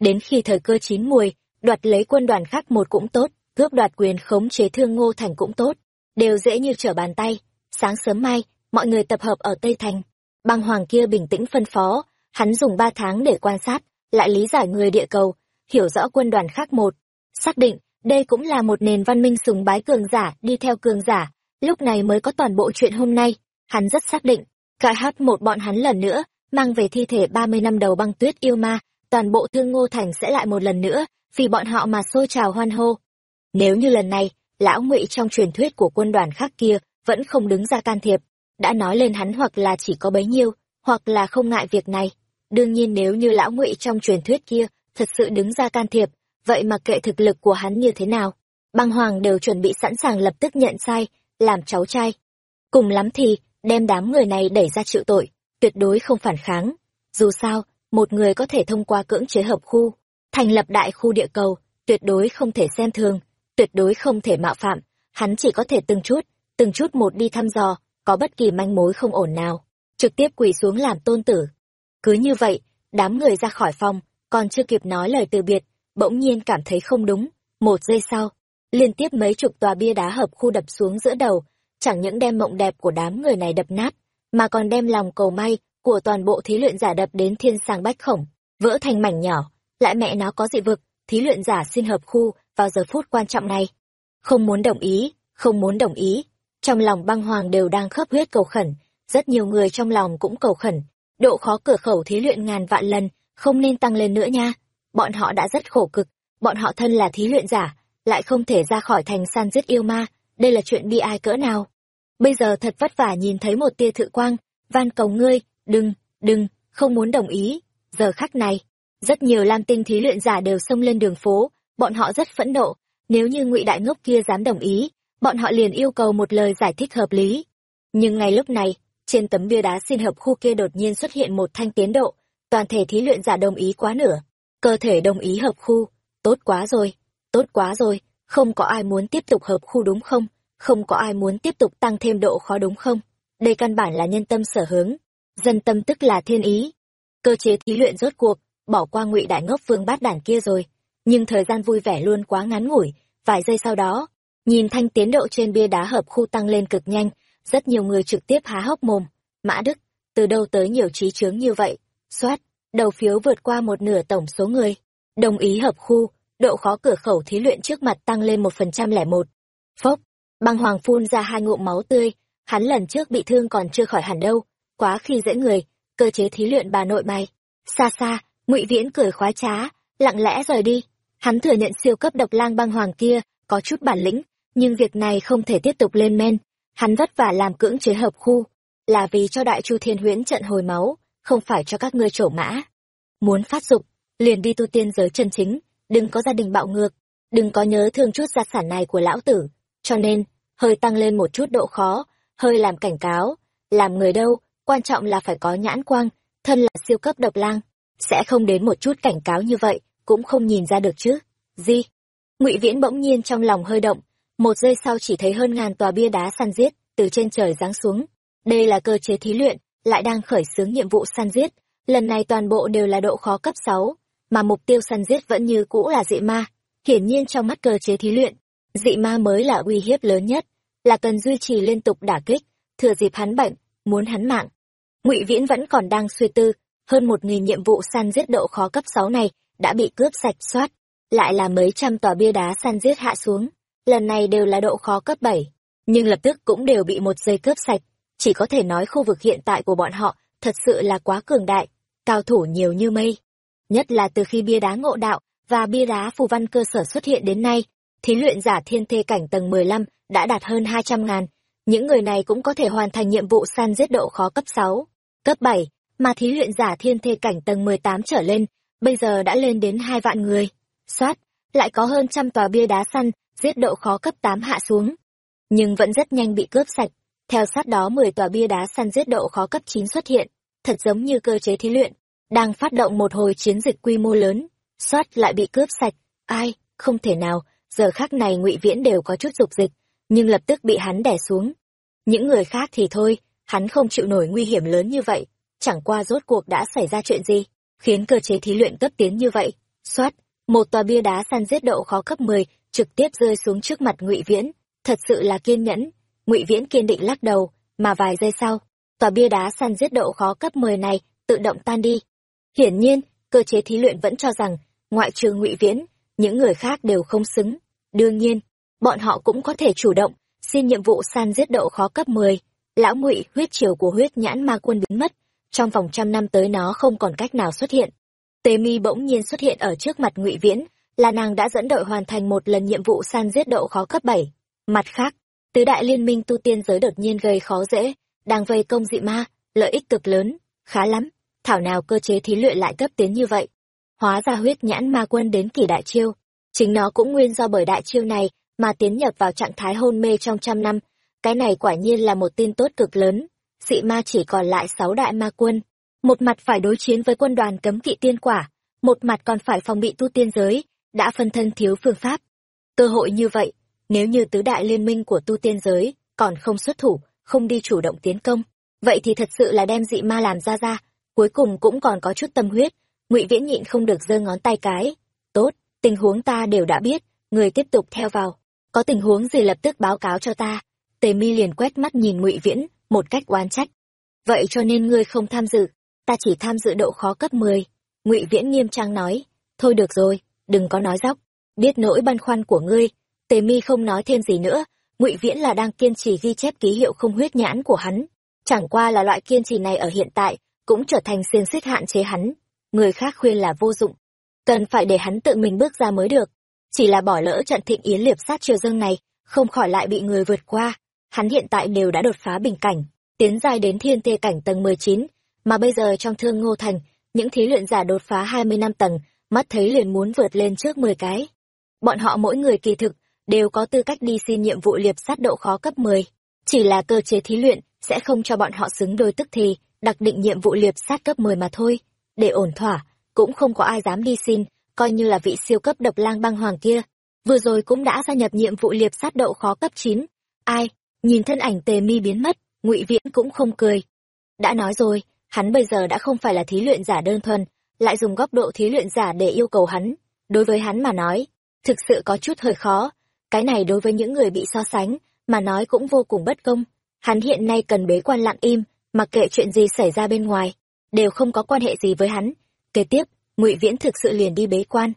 Đến khi thời cơ chín mùi, đoạt lấy quân đoàn khác một cũng tốt, cướp đoạt quyền khống chế thương ngô thành cũng tốt. Đều dễ như trở bàn tay. Sáng sớm mai, mọi người tập hợp ở tây thành. Băng hoàng kia bình tĩnh phân phó, hắn dùng ba tháng để quan sát lại lý giải người địa cầu, hiểu rõ quân đoàn khác một, xác định đây cũng là một nền văn minh sùng bái cường giả, đi theo cường giả. Lúc này mới có toàn bộ chuyện hôm nay. Hắn rất xác định, cải hát một bọn hắn lần nữa, mang về thi thể ba mươi năm đầu băng tuyết yêu ma, toàn bộ thương ngô thành sẽ lại một lần nữa, vì bọn họ mà xôi trào hoan hô. Nếu như lần này, lão ngụy trong truyền thuyết của quân đoàn khác kia vẫn không đứng ra can thiệp, đã nói lên hắn hoặc là chỉ có bấy nhiêu, hoặc là không ngại việc này đương nhiên nếu như lão ngụy trong truyền thuyết kia thật sự đứng ra can thiệp, vậy mà kệ thực lực của hắn như thế nào? Băng hoàng đều chuẩn bị sẵn sàng lập tức nhận sai, làm cháu trai. Cùng lắm thì, đem đám người này đẩy ra chịu tội, tuyệt đối không phản kháng. Dù sao, một người có thể thông qua cưỡng chế hợp khu, thành lập đại khu địa cầu, tuyệt đối không thể xem thường, tuyệt đối không thể mạo phạm. Hắn chỉ có thể từng chút từng chút một đi thăm dò, có bất kỳ manh mối không ổn nào. Trực tiếp quỳ xuống làm tôn tử cứ như vậy, đám người ra khỏi phòng, còn chưa kịp nói lời từ biệt, bỗng nhiên cảm thấy không đúng. Một giây sau, liên tiếp mấy chục tòa bia đá hợp khu đập xuống giữa đầu, chẳng những đem mộng đẹp của đám người này đập nát, mà còn đem lòng cầu may của toàn bộ thí luyện giả đập đến thiên sang bách khổng, vỡ thành mảnh nhỏ. Lại mẹ nó có dị vực, thí luyện giả xin hợp khu vào giờ phút quan trọng này. Không muốn đồng ý, không muốn đồng ý. Trong lòng băng hoàng đều đang khớp huyết cầu khẩn, rất nhiều người trong lòng cũng cầu khẩn độ khó cửa khẩu thí luyện ngàn vạn lần, không nên tăng lên nữa nha. Bọn họ đã rất khổ cực, bọn họ thân là thí luyện giả, lại không thể ra khỏi thành san giết yêu ma, đây là chuyện bi ai cỡ nào. Bây giờ thật vất vả nhìn thấy một tia thự quang, van cầu ngươi, đừng đừng, không muốn đồng ý. Giờ khắc này, rất nhiều lam tinh thí luyện giả đều xông lên đường phố, bọn họ rất phẫn nộ, nếu như ngụy đại ngốc kia dám đồng ý, bọn họ liền yêu cầu một lời giải thích hợp lý. Nhưng ngay lúc này trên tấm bia đá xin hợp khu kia đột nhiên xuất hiện một thanh tiến độ. Toàn thể thí luyện giả đồng ý quá nửa. Cơ thể đồng ý hợp khu. Tốt quá rồi. Tốt quá rồi. Không có ai muốn tiếp tục hợp khu đúng không? Không có ai muốn tiếp tục tăng thêm độ khó đúng không? Đây căn bản là nhân tâm sở hướng. Dân tâm tức là thiên ý. Cơ chế thí luyện rốt cuộc, bỏ qua ngụy đại ngốc vương bát đản kia rồi. Nhưng thời gian vui vẻ luôn quá ngắn ngủi. Vài giây sau đó, nhìn thanh tiến độ trên bia đá hợp khu tăng lên cực nhanh rất nhiều người trực tiếp há hốc mồm. Mã đức, từ đâu tới nhiều trí chướng như vậy? Soát, đầu phiếu vượt qua một nửa tổng số người. Đồng ý hợp khu, độ khó cửa khẩu thí luyện trước mặt tăng lên một phần trăm lẻ một. Phốc, băng hoàng phun ra hai ngụm máu tươi. Hắn lần trước bị thương còn chưa khỏi hẳn đâu. Quá khi dễ người, cơ chế thí luyện bà nội mày. Xa xa, ngụy viễn cười khoái trá, lặng lẽ rời đi. Hắn thừa nhận siêu cấp độc lang băng hoàng kia có chút bản lĩnh, nhưng việc này không thể tiếp tục lên men hắn vất vả làm cưỡng chế hợp khu, là vì cho đại chu thiên huyễn trận hồi máu, không phải cho các ngươi trổ mã. Muốn phát dục liền đi tu tiên giới chân chính, đừng có gia đình bạo ngược, đừng có nhớ thương chút gia sản này của lão tử. Cho nên, hơi tăng lên một chút độ khó, hơi làm cảnh cáo, làm người đâu, quan trọng là phải có nhãn quang, thân là siêu cấp độc lang, sẽ không đến một chút cảnh cáo như vậy, cũng không nhìn ra được chứ. Gì ngụy viễn bỗng nhiên trong lòng hơi động một giây sau chỉ thấy hơn ngàn tòa bia đá săn giết, từ trên trời giáng xuống. Đây là cơ chế thí luyện, lại đang khởi xướng nhiệm vụ săn giết. Lần này toàn bộ đều là độ khó cấp sáu, mà mục tiêu săn giết vẫn như cũ là dị ma. Hiển nhiên trong mắt cơ chế thí luyện, dị ma mới là uy hiếp lớn nhất, là cần duy trì liên tục đả kích, thừa dịp hắn bệnh, muốn hắn mạng. Ngụy viễn vẫn còn đang suy tư, hơn một nghìn nhiệm vụ săn giết độ khó cấp sáu này đã bị cướp sạch soát, lại là mấy trăm tòa bia đá săn giết hạ xuống lần này đều là độ khó cấp bảy, nhưng lập tức cũng đều bị một giây cướp sạch. Chỉ có thể nói khu vực hiện tại của bọn họ thật sự là quá cường đại, cao thủ nhiều như mây. Nhất là từ khi bia đá ngộ đạo và bia đá phù văn cơ sở xuất hiện đến nay, thí luyện giả thiên thê cảnh tầng mười lăm đã đạt hơn hai trăm ngàn. Những người này cũng có thể hoàn thành nhiệm vụ săn giết độ khó cấp sáu, cấp bảy, mà thí luyện giả thiên thê cảnh tầng mười tám trở lên, bây giờ đã lên đến hai vạn người. Soát lại có hơn trăm tòa bia đá săn, giết độ khó cấp tám hạ xuống. Nhưng vẫn rất nhanh bị cướp sạch. Theo sát đó mười tòa bia đá săn giết độ khó cấp chín xuất hiện, thật giống như cơ chế thí luyện, đang phát động một hồi chiến dịch quy mô lớn. Soát lại bị cướp sạch. Ai, không thể nào, giờ khác này ngụy viễn đều có chút dục dịch, nhưng lập tức bị hắn đè xuống. Những người khác thì thôi, hắn không chịu nổi nguy hiểm lớn như vậy. Chẳng qua rốt cuộc đã xảy ra chuyện gì, khiến cơ chế thí luyện cấp tiến như vậy. Soát một tòa bia đá săn giết độ khó cấp mười, trực tiếp rơi xuống trước mặt ngụy viễn. Thật sự là kiên nhẫn. Ngụy viễn kiên định lắc đầu, mà vài giây sau, tòa bia đá săn giết độ khó cấp mười này tự động tan đi. Hiển nhiên, cơ chế thí luyện vẫn cho rằng, ngoại trừ ngụy viễn, những người khác đều không xứng. Đương nhiên, bọn họ cũng có thể chủ động, xin nhiệm vụ săn giết độ khó cấp mười. Lão ngụy, huyết triều của huyết nhãn ma quân biến mất, trong vòng trăm năm tới nó không còn cách nào xuất hiện tề mi bỗng nhiên xuất hiện ở trước mặt ngụy viễn, là nàng đã dẫn đội hoàn thành một lần nhiệm vụ săn giết độ khó cấp bảy mặt khác, tứ đại liên minh tu tiên giới đột nhiên gây khó dễ, đang vây công dị ma, lợi ích cực lớn, khá lắm, thảo nào cơ chế thí luyện lại cấp tiến như vậy. Hóa ra huyết nhãn ma quân đến kỳ đại chiêu. Chính nó cũng nguyên do bởi đại chiêu này mà tiến nhập vào trạng thái hôn mê trong trăm năm. Cái này quả nhiên là một tin tốt cực lớn. Dị ma chỉ còn lại sáu đại ma quân. Một mặt phải đối chiến với quân đoàn cấm kỵ tiên quả, một mặt còn phải phòng bị tu tiên giới, đã phân thân thiếu phương pháp. Cơ hội như vậy, nếu như tứ đại liên minh của tu tiên giới còn không xuất thủ, không đi chủ động tiến công, vậy thì thật sự là đem dị ma làm ra ra, cuối cùng cũng còn có chút tâm huyết, ngụy Viễn nhịn không được giơ ngón tay cái. Tốt, tình huống ta đều đã biết, người tiếp tục theo vào. Có tình huống gì lập tức báo cáo cho ta. Tề mi liền quét mắt nhìn ngụy Viễn, một cách oán trách. Vậy cho nên ngươi không tham dự, ta chỉ tham dự độ khó cấp 10. ngụy Viễn nghiêm trang nói, thôi được rồi, đừng có nói dóc, biết nỗi băn khoăn của ngươi. Tề mi không nói thêm gì nữa, ngụy Viễn là đang kiên trì ghi chép ký hiệu không huyết nhãn của hắn. Chẳng qua là loại kiên trì này ở hiện tại, cũng trở thành xiên xích hạn chế hắn. Người khác khuyên là vô dụng, cần phải để hắn tự mình bước ra mới được. Chỉ là bỏ lỡ trận thịnh yến liệp sát triều dương này, không khỏi lại bị người vượt qua. Hắn hiện tại đều đã đột phá bình cảnh, tiến giai đến thiên tê cảnh tầng 19, mà bây giờ trong thương ngô thành, những thí luyện giả đột phá 20 năm tầng, mắt thấy liền muốn vượt lên trước 10 cái. Bọn họ mỗi người kỳ thực, đều có tư cách đi xin nhiệm vụ liệp sát độ khó cấp 10. Chỉ là cơ chế thí luyện sẽ không cho bọn họ xứng đôi tức thì, đặc định nhiệm vụ liệp sát cấp 10 mà thôi. Để ổn thỏa, cũng không có ai dám đi xin, coi như là vị siêu cấp độc lang băng hoàng kia. Vừa rồi cũng đã gia nhập nhiệm vụ liệp sát độ khó cấp chín Ai? Nhìn thân ảnh tề mi biến mất, ngụy Viễn cũng không cười. Đã nói rồi, hắn bây giờ đã không phải là thí luyện giả đơn thuần, lại dùng góc độ thí luyện giả để yêu cầu hắn. Đối với hắn mà nói, thực sự có chút hơi khó. Cái này đối với những người bị so sánh, mà nói cũng vô cùng bất công. Hắn hiện nay cần bế quan lặng im, mặc kệ chuyện gì xảy ra bên ngoài, đều không có quan hệ gì với hắn. Kế tiếp, ngụy Viễn thực sự liền đi bế quan.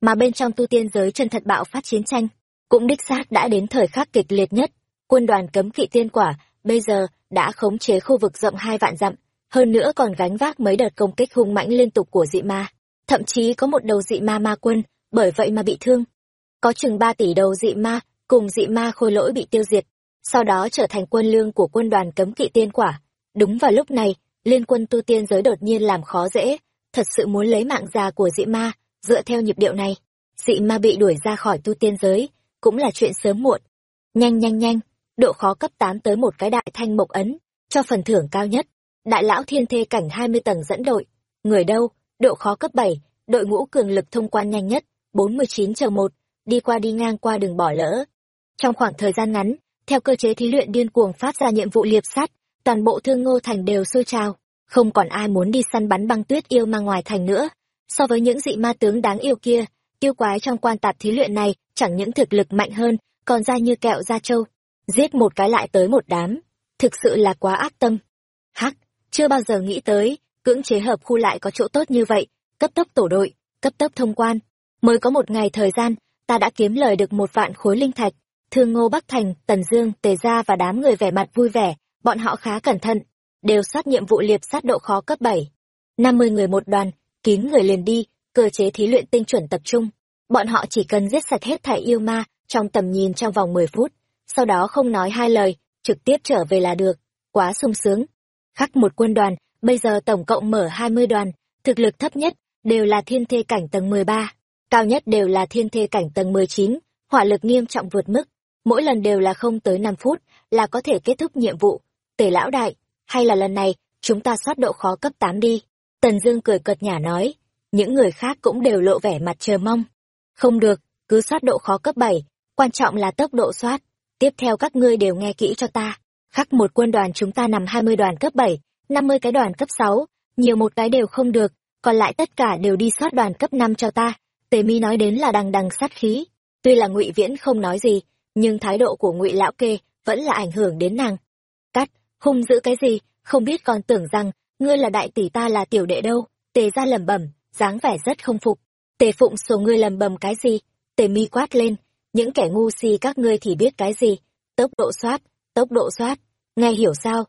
Mà bên trong tu tiên giới chân thật bạo phát chiến tranh, cũng đích xác đã đến thời khắc kịch liệt nhất. Quân đoàn cấm kỵ tiên quả, bây giờ, đã khống chế khu vực rộng hai vạn dặm, hơn nữa còn gánh vác mấy đợt công kích hung mãnh liên tục của dị ma. Thậm chí có một đầu dị ma ma quân, bởi vậy mà bị thương. Có chừng ba tỷ đầu dị ma, cùng dị ma khôi lỗi bị tiêu diệt, sau đó trở thành quân lương của quân đoàn cấm kỵ tiên quả. Đúng vào lúc này, liên quân tu tiên giới đột nhiên làm khó dễ, thật sự muốn lấy mạng già của dị ma, dựa theo nhịp điệu này. Dị ma bị đuổi ra khỏi tu tiên giới, cũng là chuyện sớm muộn. Nhanh nhanh nhanh, độ khó cấp 8 tới một cái đại thanh mộc ấn, cho phần thưởng cao nhất. Đại lão thiên thê cảnh 20 tầng dẫn đội. Người đâu? Độ khó cấp bảy đội ngũ cường lực thông quan nhanh nhất, 49 chờ một đi qua đi ngang qua đường bỏ lỡ. Trong khoảng thời gian ngắn, theo cơ chế thí luyện điên cuồng phát ra nhiệm vụ liệp sát, toàn bộ thương ngô thành đều sôi trào, không còn ai muốn đi săn bắn băng tuyết yêu ma ngoài thành nữa. So với những dị ma tướng đáng yêu kia, yêu quái trong quan tạp thí luyện này chẳng những thực lực mạnh hơn, còn ra như kẹo da trâu. Giết một cái lại tới một đám, thực sự là quá ác tâm. Hắc, chưa bao giờ nghĩ tới, cưỡng chế hợp khu lại có chỗ tốt như vậy, cấp tốc tổ đội, cấp tốc thông quan. Mới có một ngày thời gian, ta đã kiếm lời được một vạn khối linh thạch. Thương Ngô Bắc Thành, Tần Dương, Tề Gia và đám người vẻ mặt vui vẻ, bọn họ khá cẩn thận, đều sát nhiệm vụ liệp sát độ khó cấp 7. 50 người một đoàn, kín người liền đi, cơ chế thí luyện tinh chuẩn tập trung. Bọn họ chỉ cần giết sạch hết thảy yêu ma trong tầm nhìn trong vòng 10 phút, sau đó không nói hai lời, trực tiếp trở về là được. Quá sung sướng. Khắc một quân đoàn, bây giờ tổng cộng mở 20 đoàn, thực lực thấp nhất đều là thiên thê cảnh tầng 13, cao nhất đều là thiên thê cảnh tầng 19, hỏa lực nghiêm trọng vượt mức, mỗi lần đều là không tới 5 phút là có thể kết thúc nhiệm vụ. Tề lão đại, hay là lần này, chúng ta soát độ khó cấp 8 đi. Tần Dương cười cợt nhả nói, những người khác cũng đều lộ vẻ mặt chờ mong. Không được, cứ soát độ khó cấp 7, quan trọng là tốc độ soát. Tiếp theo các ngươi đều nghe kỹ cho ta. Khắc một quân đoàn chúng ta nằm 20 đoàn cấp 7, 50 cái đoàn cấp 6, nhiều một cái đều không được, còn lại tất cả đều đi soát đoàn cấp 5 cho ta. Tề Mi nói đến là đằng đằng sát khí. Tuy là Ngụy Viễn không nói gì, nhưng thái độ của Ngụy lão kê vẫn là ảnh hưởng đến nàng. Cắt, hung dữ cái gì, không biết còn tưởng rằng ngươi là đại tỷ ta là tiểu đệ đâu. Tề ra lẩm bẩm, dáng vẻ rất không phục. Tề Phụng số ngươi lầm bầm cái gì? Tề Mi quát lên, những kẻ ngu si các ngươi thì biết cái gì? Tốc độ soát, tốc độ soát, nghe hiểu sao?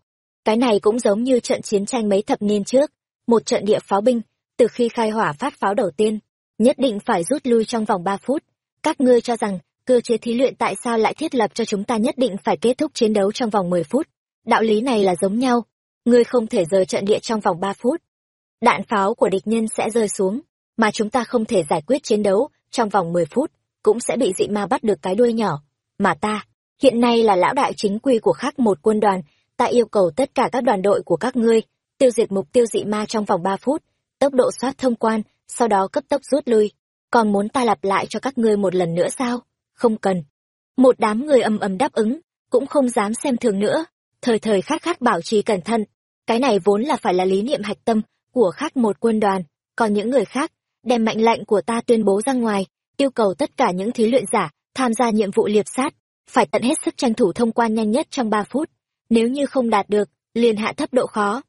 Cái này cũng giống như trận chiến tranh mấy thập niên trước, một trận địa pháo binh, từ khi khai hỏa phát pháo đầu tiên, nhất định phải rút lui trong vòng 3 phút. Các ngươi cho rằng, cơ chế thí luyện tại sao lại thiết lập cho chúng ta nhất định phải kết thúc chiến đấu trong vòng 10 phút? Đạo lý này là giống nhau, ngươi không thể rời trận địa trong vòng 3 phút. đạn pháo của địch nhân sẽ rơi xuống, mà chúng ta không thể giải quyết chiến đấu trong vòng 10 phút, cũng sẽ bị dị ma bắt được cái đuôi nhỏ. Mà ta, hiện nay là lão đại chính quy của khác một quân đoàn, ta yêu cầu tất cả các đoàn đội của các ngươi, tiêu diệt mục tiêu dị ma trong vòng ba phút, tốc độ soát thông quan, sau đó cấp tốc rút lui. Còn muốn ta lặp lại cho các ngươi một lần nữa sao? Không cần. Một đám người ầm ầm đáp ứng, cũng không dám xem thường nữa, thời thời khắc khắc bảo trì cẩn thận. Cái này vốn là phải là lý niệm hạch tâm của khác một quân đoàn, còn những người khác, đem mệnh lệnh của ta tuyên bố ra ngoài, yêu cầu tất cả những thí luyện giả tham gia nhiệm vụ liệp sát, phải tận hết sức tranh thủ thông quan nhanh nhất trong ba phút. Nếu như không đạt được, liền hạ thấp độ khó.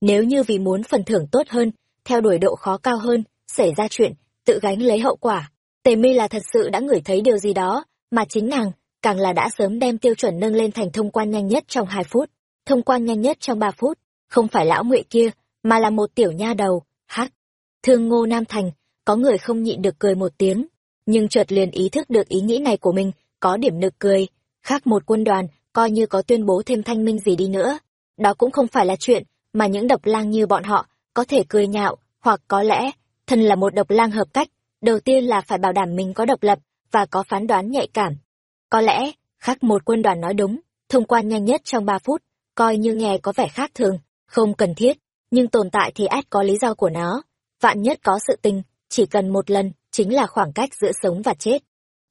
Nếu như vì muốn phần thưởng tốt hơn, theo đuổi độ khó cao hơn, xảy ra chuyện, tự gánh lấy hậu quả. Tề mi là thật sự đã ngửi thấy điều gì đó, mà chính nàng, càng là đã sớm đem tiêu chuẩn nâng lên thành thông quan nhanh nhất trong hai phút, thông quan nhanh nhất trong ba phút, không phải lão ngụy kia, mà là một tiểu nha đầu, hắc. Thương ngô Nam Thành, có người không nhịn được cười một tiếng, nhưng chợt liền ý thức được ý nghĩ này của mình, có điểm nực cười, khác một quân đoàn, coi như có tuyên bố thêm thanh minh gì đi nữa. Đó cũng không phải là chuyện mà những độc lang như bọn họ có thể cười nhạo, hoặc có lẽ, thân là một độc lang hợp cách, đầu tiên là phải bảo đảm mình có độc lập và có phán đoán nhạy cảm. Có lẽ, khác một quân đoàn nói đúng, thông quan nhanh nhất trong 3 phút, coi như nghe có vẻ khác thường, không cần thiết, nhưng tồn tại thì át có lý do của nó. Vạn nhất có sự tình, chỉ cần một lần, chính là khoảng cách giữa sống và chết.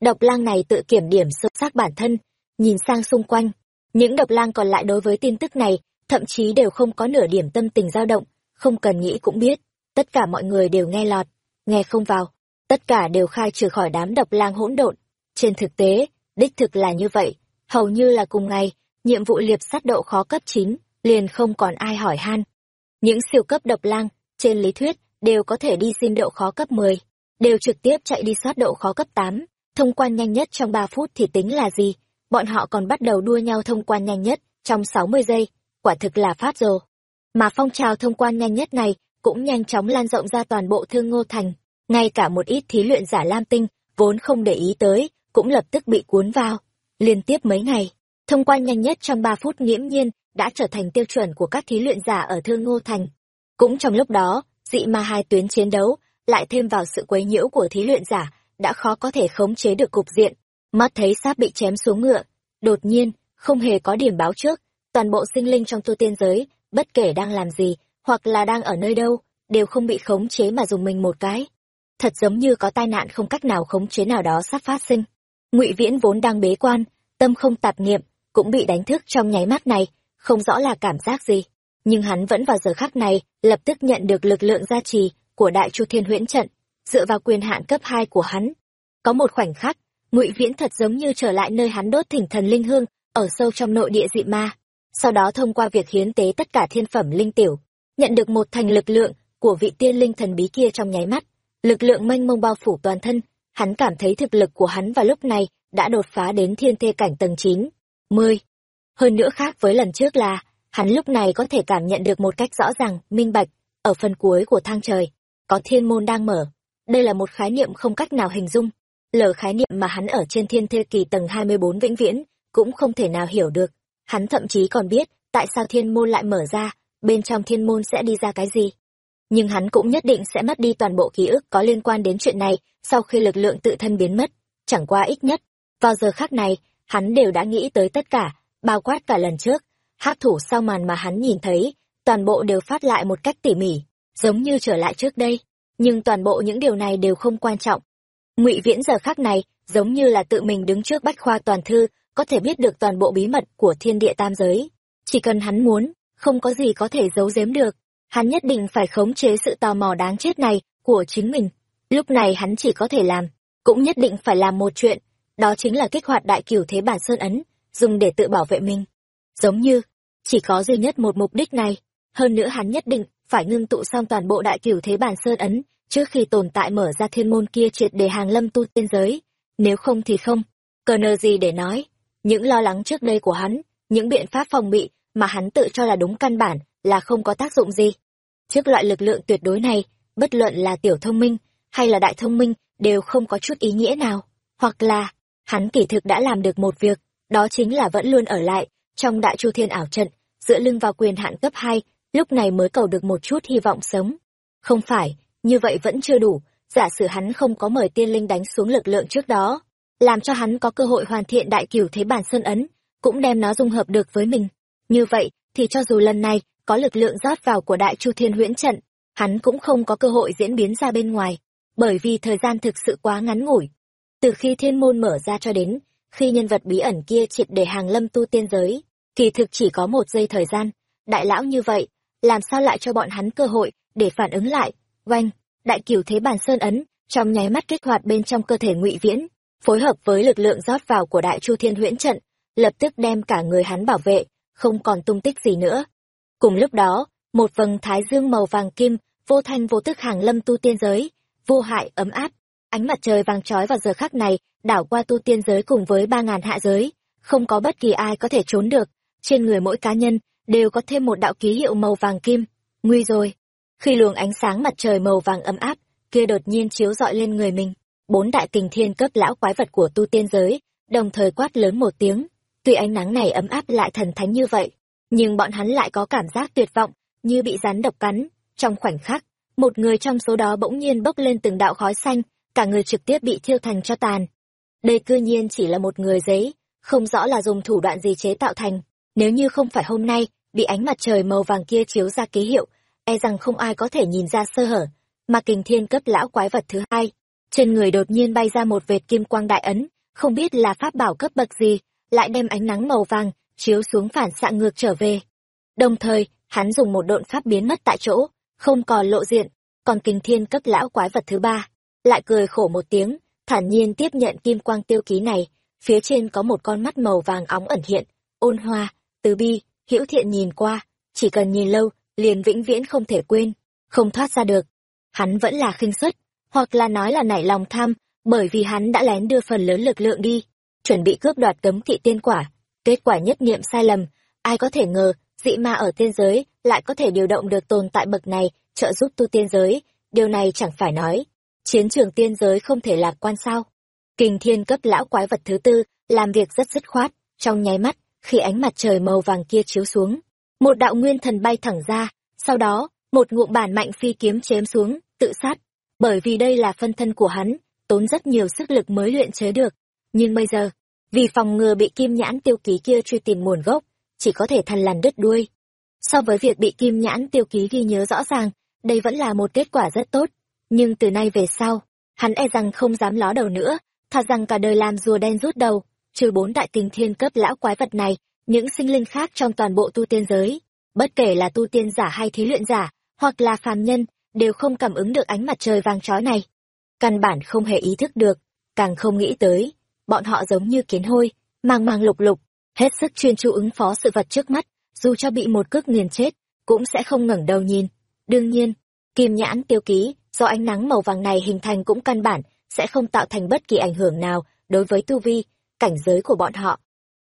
Độc lang này tự kiểm điểm sâu sắc bản thân, nhìn sang xung quanh. Những độc lang còn lại đối với tin tức này, thậm chí đều không có nửa điểm tâm tình dao động, không cần nghĩ cũng biết. Tất cả mọi người đều nghe lọt, nghe không vào. Tất cả đều khai trừ khỏi đám độc lang hỗn độn. Trên thực tế, đích thực là như vậy. Hầu như là cùng ngày, nhiệm vụ liệp sát độ khó cấp 9, liền không còn ai hỏi han. Những siêu cấp độc lang, trên lý thuyết, đều có thể đi xin độ khó cấp 10, đều trực tiếp chạy đi soát độ khó cấp 8, thông quan nhanh nhất trong 3 phút thì tính là gì, bọn họ còn bắt đầu đua nhau thông quan nhanh nhất trong 60 giây, quả thực là phát rồ. Mà phong trào thông quan nhanh nhất này cũng nhanh chóng lan rộng ra toàn bộ thương ngô thành, ngay cả một ít thí luyện giả lam tinh, vốn không để ý tới, cũng lập tức bị cuốn vào. Liên tiếp mấy ngày, thông quan nhanh nhất trong 3 phút nghiễm nhiên đã trở thành tiêu chuẩn của các thí luyện giả ở thương ngô thành. Cũng trong lúc đó, dị ma hai tuyến chiến đấu, lại thêm vào sự quấy nhiễu của thí luyện giả, đã khó có thể khống chế được cục diện. Mắt thấy sắp bị chém xuống ngựa, đột nhiên, không hề có điểm báo trước, toàn bộ sinh linh trong tu tiên giới, bất kể đang làm gì, hoặc là đang ở nơi đâu, đều không bị khống chế mà dùng mình một cái. Thật giống như có tai nạn không cách nào khống chế nào đó sắp phát sinh. Ngụy Viễn vốn đang bế quan, tâm không tạp niệm, cũng bị đánh thức trong nháy mắt này, không rõ là cảm giác gì nhưng hắn vẫn vào giờ khắc này lập tức nhận được lực lượng gia trì của đại chu thiên huyễn trận dựa vào quyền hạn cấp hai của hắn. Có một khoảnh khắc ngụy viễn thật giống như trở lại nơi hắn đốt thỉnh thần linh hương ở sâu trong nội địa dị ma. Sau đó thông qua việc hiến tế tất cả thiên phẩm linh tiểu nhận được một thành lực lượng của vị tiên linh thần bí kia trong nháy mắt. Lực lượng mênh mông bao phủ toàn thân hắn cảm thấy thực lực của hắn vào lúc này đã đột phá đến thiên thê cảnh tầng chín mươi hơn nữa khác với lần trước là hắn lúc này có thể cảm nhận được một cách rõ ràng, minh bạch, ở phần cuối của thang trời, có thiên môn đang mở. Đây là một khái niệm không cách nào hình dung. Lờ khái niệm mà hắn ở trên thiên thê kỳ tầng 24 vĩnh viễn, cũng không thể nào hiểu được. Hắn thậm chí còn biết, tại sao thiên môn lại mở ra, bên trong thiên môn sẽ đi ra cái gì. Nhưng hắn cũng nhất định sẽ mất đi toàn bộ ký ức có liên quan đến chuyện này sau khi lực lượng tự thân biến mất. Chẳng qua ít nhất, vào giờ khác này, hắn đều đã nghĩ tới tất cả, bao quát cả lần trước, hát thủ sau màn mà hắn nhìn thấy, toàn bộ đều phát lại một cách tỉ mỉ, giống như trở lại trước đây. Nhưng toàn bộ những điều này đều không quan trọng. ngụy Viễn giờ khác này, giống như là tự mình đứng trước bách khoa toàn thư, có thể biết được toàn bộ bí mật của thiên địa tam giới. Chỉ cần hắn muốn, không có gì có thể giấu giếm được. Hắn nhất định phải khống chế sự tò mò đáng chết này của chính mình. Lúc này hắn chỉ có thể làm, cũng nhất định phải làm một chuyện, đó chính là kích hoạt đại cửu thế bản sơn ấn, dùng để tự bảo vệ mình. Giống như, chỉ có duy nhất một mục đích này hơn nữa hắn nhất định phải ngưng tụ xong toàn bộ đại cửu thế bản sơn ấn trước khi tồn tại mở ra thiên môn kia triệt để hàng lâm tu tiên giới nếu không thì không cờ nờ gì để nói. Những lo lắng trước đây của hắn những biện pháp phòng bị mà hắn tự cho là đúng căn bản là không có tác dụng gì. Trước loại lực lượng tuyệt đối này bất luận là tiểu thông minh hay là đại thông minh đều không có chút ý nghĩa nào. Hoặc là hắn kỳ thực đã làm được một việc đó chính là vẫn luôn ở lại trong đại chu thiên ảo trận dựa lưng vào quyền hạn cấp hai lúc này mới cầu được một chút hy vọng sống. Không phải, như vậy vẫn chưa đủ, giả sử hắn không có mời tiên linh đánh xuống lực lượng trước đó, làm cho hắn có cơ hội hoàn thiện đại cửu thế bản sơn ấn, cũng đem nó dung hợp được với mình. Như vậy, thì cho dù lần này có lực lượng rót vào của đại chu thiên huyễn trận, hắn cũng không có cơ hội diễn biến ra bên ngoài, bởi vì thời gian thực sự quá ngắn ngủi. Từ khi thiên môn mở ra cho đến, khi nhân vật bí ẩn kia triệt để hàng lâm tu tiên giới, kỳ thực chỉ có một giây thời gian, đại lão như vậy, làm sao lại cho bọn hắn cơ hội để phản ứng lại, oanh, đại cửu thế bản sơn ấn, trong nháy mắt kích hoạt bên trong cơ thể ngụy viễn, phối hợp với lực lượng rót vào của đại chu thiên huyễn trận, lập tức đem cả người hắn bảo vệ, không còn tung tích gì nữa. Cùng lúc đó, một vầng thái dương màu vàng kim, vô thanh vô tức hàng lâm tu tiên giới, vô hại ấm áp, ánh mặt trời vàng trói vào giờ khắc này, đảo qua tu tiên giới cùng với ba ngàn hạ giới, không có bất kỳ ai có thể trốn được, trên người mỗi cá nhân đều có thêm một đạo ký hiệu màu vàng kim, nguy rồi. Khi luồng ánh sáng mặt trời màu vàng ấm áp kia đột nhiên chiếu rọi lên người mình, bốn đại kình thiên cấp lão quái vật của tu tiên giới, đồng thời quát lớn một tiếng. Tuy ánh nắng này ấm áp lại thần thánh như vậy, nhưng bọn hắn lại có cảm giác tuyệt vọng, như bị rắn độc cắn. Trong khoảnh khắc, một người trong số đó bỗng nhiên bốc lên từng đạo khói xanh, cả người trực tiếp bị thiêu thành cho tàn. Đây cư nhiên chỉ là một người giấy, không rõ là dùng thủ đoạn gì chế tạo thành. Nếu như không phải hôm nay, bị ánh mặt trời màu vàng kia chiếu ra ký hiệu, e rằng không ai có thể nhìn ra sơ hở. Mà kình thiên cấp lão quái vật thứ hai, trên người đột nhiên bay ra một vệt kim quang đại ấn, không biết là pháp bảo cấp bậc gì, lại đem ánh nắng màu vàng chiếu xuống phản xạ ngược trở về. Đồng thời, hắn dùng một độn pháp biến mất tại chỗ, không còn lộ diện, còn kình thiên cấp lão quái vật thứ ba, lại cười khổ một tiếng, thản nhiên tiếp nhận kim quang tiêu ký này, phía trên có một con mắt màu vàng óng ẩn hiện, ôn hoa, từ bi, hữu thiện nhìn qua, chỉ cần nhìn lâu, liền vĩnh viễn không thể quên, không thoát ra được. Hắn vẫn là khinh suất, hoặc là nói là nảy lòng tham, bởi vì hắn đã lén đưa phần lớn lực lượng đi, chuẩn bị cướp đoạt cấm kỵ tiên quả. Kết quả nhất niệm sai lầm, ai có thể ngờ, dị ma ở tiên giới lại có thể điều động được tồn tại bậc này, trợ giúp tu tiên giới, điều này chẳng phải nói. Chiến trường tiên giới không thể lạc quan sao. Kình thiên cấp lão quái vật thứ tư, làm việc rất dứt khoát, trong nháy mắt, khi ánh mặt trời màu vàng kia chiếu xuống. Một đạo nguyên thần bay thẳng ra, sau đó, một ngụm bản mạnh phi kiếm chém xuống, tự sát. Bởi vì đây là phân thân của hắn, tốn rất nhiều sức lực mới luyện chế được. Nhưng bây giờ, vì phòng ngừa bị kim nhãn tiêu ký kia truy tìm nguồn gốc, chỉ có thể thằn lằn đứt đuôi. So với việc bị kim nhãn tiêu ký ghi nhớ rõ ràng, đây vẫn là một kết quả rất tốt. Nhưng từ nay về sau, hắn e rằng không dám ló đầu nữa, thà rằng cả đời làm rùa đen rút đầu, trừ bốn đại kinh thiên cấp lão quái vật này, những sinh linh khác trong toàn bộ tu tiên giới, bất kể là tu tiên giả hay thí luyện giả, hoặc là phàm nhân, đều không cảm ứng được ánh mặt trời vàng trói này. Căn bản không hề ý thức được, càng không nghĩ tới, bọn họ giống như kiến hôi, mang mang lục lục, hết sức chuyên chú ứng phó sự vật trước mắt, dù cho bị một cước nghiền chết, cũng sẽ không ngẩng đầu nhìn. Đương nhiên, kim nhãn tiêu ký, do ánh nắng màu vàng này hình thành cũng căn bản, sẽ không tạo thành bất kỳ ảnh hưởng nào đối với tu vi, cảnh giới của bọn họ.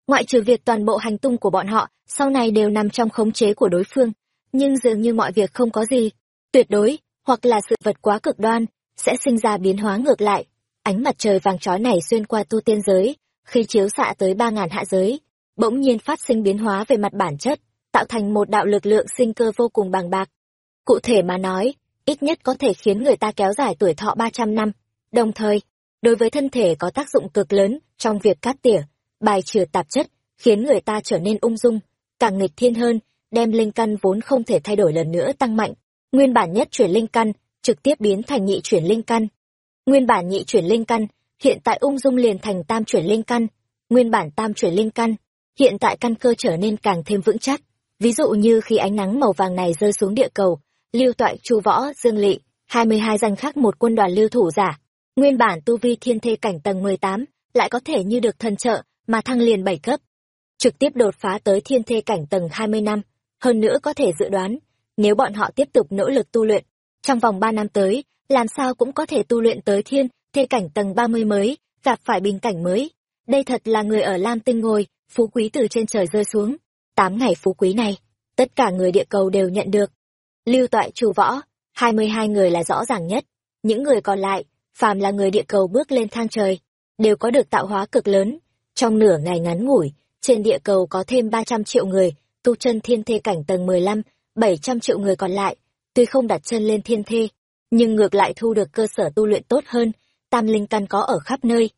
Ngoại trừ việc toàn bộ hành tung của bọn họ sau này đều nằm trong khống chế của đối phương, nhưng dường như mọi việc không có gì, tuyệt đối, hoặc là sự vật quá cực đoan, sẽ sinh ra biến hóa ngược lại. Ánh mặt trời vàng trói này xuyên qua tu tiên giới, khi chiếu xạ tới ba ngàn hạ giới, bỗng nhiên phát sinh biến hóa về mặt bản chất, tạo thành một đạo lực lượng sinh cơ vô cùng bằng bạc. Cụ thể mà nói, ít nhất có thể khiến người ta kéo dài tuổi thọ 300 năm, đồng thời, đối với thân thể có tác dụng cực lớn trong việc cắt tỉa, bài trừ tạp chất, khiến người ta trở nên ung dung, càng nghịch thiên hơn, đem linh căn vốn không thể thay đổi lần nữa tăng mạnh. Nguyên bản nhất chuyển linh căn, trực tiếp biến thành nhị chuyển linh căn. Nguyên bản nhị chuyển linh căn, hiện tại ung dung liền thành tam chuyển linh căn. Nguyên bản tam chuyển linh căn, hiện tại căn cơ trở nên càng thêm vững chắc. Ví dụ như khi ánh nắng màu vàng này rơi xuống địa cầu, lưu toại chu võ, dương lị, 22 danh khác một quân đoàn lưu thủ giả. Nguyên bản tu vi thiên thê cảnh tầng 18, lại có thể như được thần trợ, mà thăng liền bảy cấp. Trực tiếp đột phá tới thiên thê cảnh tầng 20 năm, hơn nữa có thể dự đoán, nếu bọn họ tiếp tục nỗ lực tu luyện, trong vòng 3 năm tới, làm sao cũng có thể tu luyện tới thiên, thê cảnh tầng 30 mới, gặp phải bình cảnh mới. Đây thật là người ở Lam Tinh ngồi, phú quý từ trên trời rơi xuống. Tám ngày phú quý này, tất cả người địa cầu đều nhận được. Lưu toại chủ võ, 22 người là rõ ràng nhất. Những người còn lại, phàm là người địa cầu bước lên thang trời, đều có được tạo hóa cực lớn. Trong nửa ngày ngắn ngủi, trên địa cầu có thêm 300 triệu người, tu chân thiên thê cảnh tầng 15, 700 triệu người còn lại, tuy không đặt chân lên thiên thê, nhưng ngược lại thu được cơ sở tu luyện tốt hơn, tam linh căn có ở khắp nơi.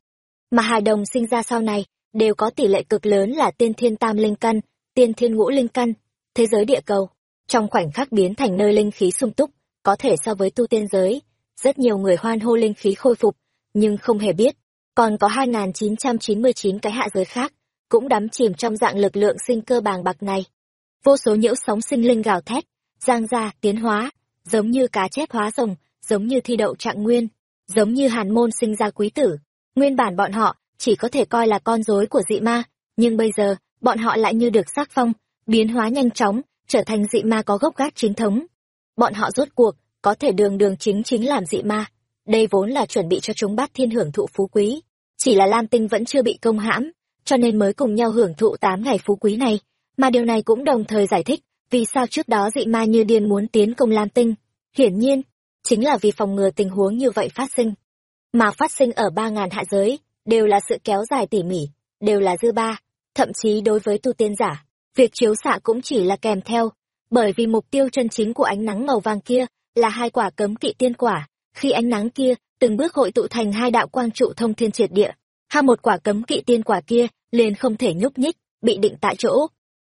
Mà hài đồng sinh ra sau này, đều có tỷ lệ cực lớn là tiên thiên tam linh căn, tiên thiên ngũ linh căn, thế giới địa cầu. Trong khoảnh khắc biến thành nơi linh khí sung túc, có thể so với tu tiên giới, rất nhiều người hoan hô linh khí khôi phục, nhưng không hề biết, còn có 2.999 cái hạ giới khác, cũng đắm chìm trong dạng lực lượng sinh cơ bàng bạc này. Vô số nhiễu sóng sinh linh gào thét, giang ra, tiến hóa, giống như cá chép hóa rồng, giống như thi đậu trạng nguyên, giống như hàn môn sinh ra quý tử. Nguyên bản bọn họ chỉ có thể coi là con rối của dị ma, nhưng bây giờ, bọn họ lại như được xác phong, biến hóa nhanh chóng, trở thành dị ma có gốc gác chính thống. Bọn họ rốt cuộc, có thể đường đường chính chính làm dị ma. Đây vốn là chuẩn bị cho chúng bát thiên hưởng thụ phú quý. Chỉ là Lam Tinh vẫn chưa bị công hãm, cho nên mới cùng nhau hưởng thụ tám ngày phú quý này. Mà điều này cũng đồng thời giải thích vì sao trước đó dị ma như điên muốn tiến công Lam Tinh. Hiển nhiên, chính là vì phòng ngừa tình huống như vậy phát sinh. Mà phát sinh ở ba ngàn hạ giới, đều là sự kéo dài tỉ mỉ, đều là dư ba, thậm chí đối với tu tiên giả, việc chiếu xạ cũng chỉ là kèm theo, bởi vì mục tiêu chân chính của ánh nắng màu vàng kia là hai quả cấm kỵ tiên quả, khi ánh nắng kia từng bước hội tụ thành hai đạo quang trụ thông thiên triệt địa, ha một quả cấm kỵ tiên quả kia liền không thể nhúc nhích, bị định tại chỗ.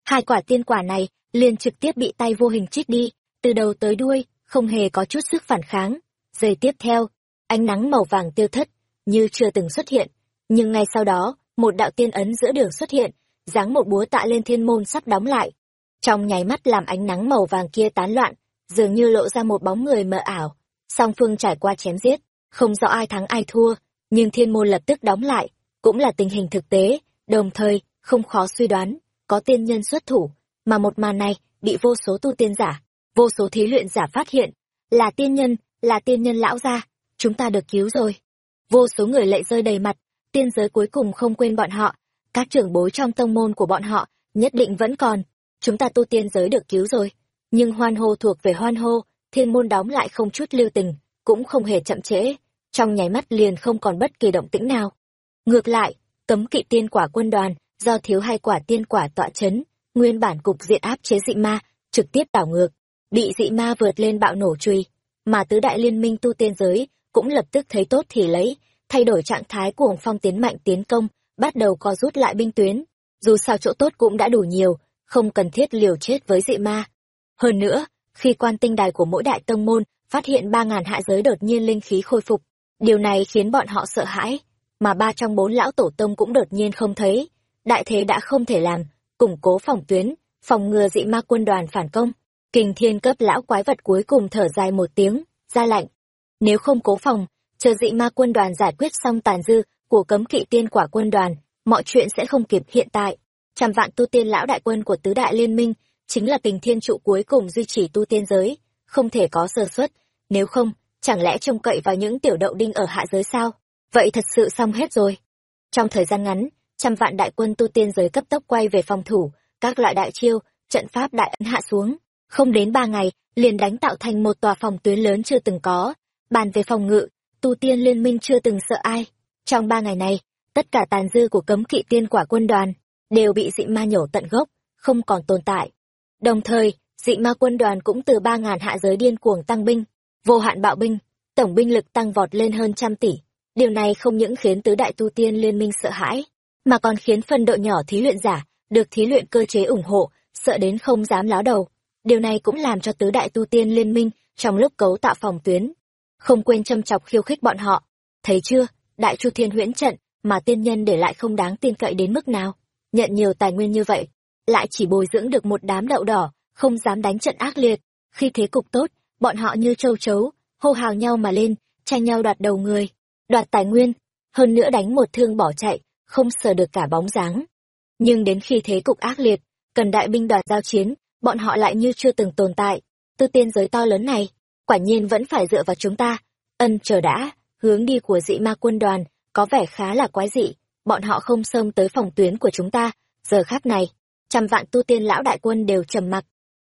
Hai quả tiên quả này liền trực tiếp bị tay vô hình chích đi, từ đầu tới đuôi, không hề có chút sức phản kháng. Giây tiếp theo, ánh nắng màu vàng tiêu thất, như chưa từng xuất hiện, nhưng ngay sau đó, một đạo tiên ấn giữa đường xuất hiện, giáng một búa tạ lên thiên môn sắp đóng lại. Trong nháy mắt làm ánh nắng màu vàng kia tán loạn, dường như lộ ra một bóng người mờ ảo. Song phương trải qua chém giết, không rõ ai thắng ai thua, nhưng thiên môn lập tức đóng lại, cũng là tình hình thực tế, đồng thời, không khó suy đoán, có tiên nhân xuất thủ, mà một màn này bị vô số tu tiên giả, vô số thí luyện giả phát hiện, là tiên nhân, là tiên nhân lão gia, chúng ta được cứu rồi. Vô số người lệ rơi đầy mặt, tiên giới cuối cùng không quên bọn họ, các trưởng bối trong tông môn của bọn họ nhất định vẫn còn, chúng ta tu tiên giới được cứu rồi. Nhưng hoan hô thuộc về hoan hô, thiên môn đóng lại không chút lưu tình, cũng không hề chậm trễ, trong nháy mắt liền không còn bất kỳ động tĩnh nào. Ngược lại, cấm kỵ tiên quả quân đoàn, do thiếu hai quả tiên quả tọa chấn, nguyên bản cục diện áp chế dị ma, trực tiếp đảo ngược, bị dị ma vượt lên bạo nổ truy, mà tứ đại liên minh tu tiên giới cũng lập tức thấy tốt thì lấy, thay đổi trạng thái cuồng phong tiến mạnh tiến công, bắt đầu co rút lại binh tuyến. Dù sao chỗ tốt cũng đã đủ nhiều, không cần thiết liều chết với dị ma. Hơn nữa, khi quan tinh đài của mỗi đại tông môn phát hiện ba ngàn hạ giới đột nhiên linh khí khôi phục, điều này khiến bọn họ sợ hãi, mà ba trong bốn lão tổ tông cũng đột nhiên không thấy. Đại thế đã không thể làm, củng cố phòng tuyến, phòng ngừa dị ma quân đoàn phản công. Kình thiên cấp lão quái vật cuối cùng thở dài một tiếng, ra lạnh. Nếu không cố phòng, chờ dị ma quân đoàn giải quyết xong tàn dư của cấm kỵ tiên quả quân đoàn, mọi chuyện sẽ không kịp hiện tại. Trăm vạn tu tiên lão đại quân của tứ đại liên minh chính là tình thiên trụ cuối cùng duy trì tu tiên giới, không thể có sơ suất, nếu không, chẳng lẽ trông cậy vào những tiểu đậu đinh ở hạ giới sao? Vậy thật sự xong hết rồi. Trong thời gian ngắn, trăm vạn đại quân tu tiên giới cấp tốc quay về phòng thủ, các loại đại chiêu, trận pháp đại ấn hạ xuống. Không đến ba ngày, liền đánh tạo thành một tòa phòng tuyến lớn chưa từng có. Bàn về phòng ngự, tu tiên liên minh chưa từng sợ ai. Trong ba ngày này, tất cả tàn dư của cấm kỵ tiên quả quân đoàn đều bị dị ma nhổ tận gốc, không còn tồn tại. Đồng thời, dị ma quân đoàn cũng từ ba ngàn hạ giới điên cuồng tăng binh, vô hạn bạo binh, tổng binh lực tăng vọt lên hơn trăm tỷ. Điều này không những khiến tứ đại tu tiên liên minh sợ hãi, mà còn khiến phân đội nhỏ thí luyện giả được thí luyện cơ chế ủng hộ, sợ đến không dám láo đầu. Điều này cũng làm cho tứ đại tu tiên liên minh trong lúc cấu tạo phòng tuyến, không quên châm chọc khiêu khích bọn họ. Thấy chưa, đại chu thiên huyễn trận mà tiên nhân để lại không đáng tin cậy đến mức nào. Nhận nhiều tài nguyên như vậy, lại chỉ bồi dưỡng được một đám đậu đỏ, không dám đánh trận ác liệt. Khi thế cục tốt, bọn họ như châu chấu, hô hào nhau mà lên, tranh nhau đoạt đầu người, đoạt tài nguyên, hơn nữa đánh một thương bỏ chạy, không sờ được cả bóng dáng. Nhưng đến khi thế cục ác liệt, cần đại binh đoạt giao chiến, bọn họ lại như chưa từng tồn tại. Tư tiên giới to lớn này, quả nhiên vẫn phải dựa vào chúng ta. Ân chờ đã, hướng đi của dị ma quân đoàn, có vẻ khá là quái dị, bọn họ không xông tới phòng tuyến của chúng ta, giờ khác này, trăm vạn tu tiên lão đại quân đều trầm mặc.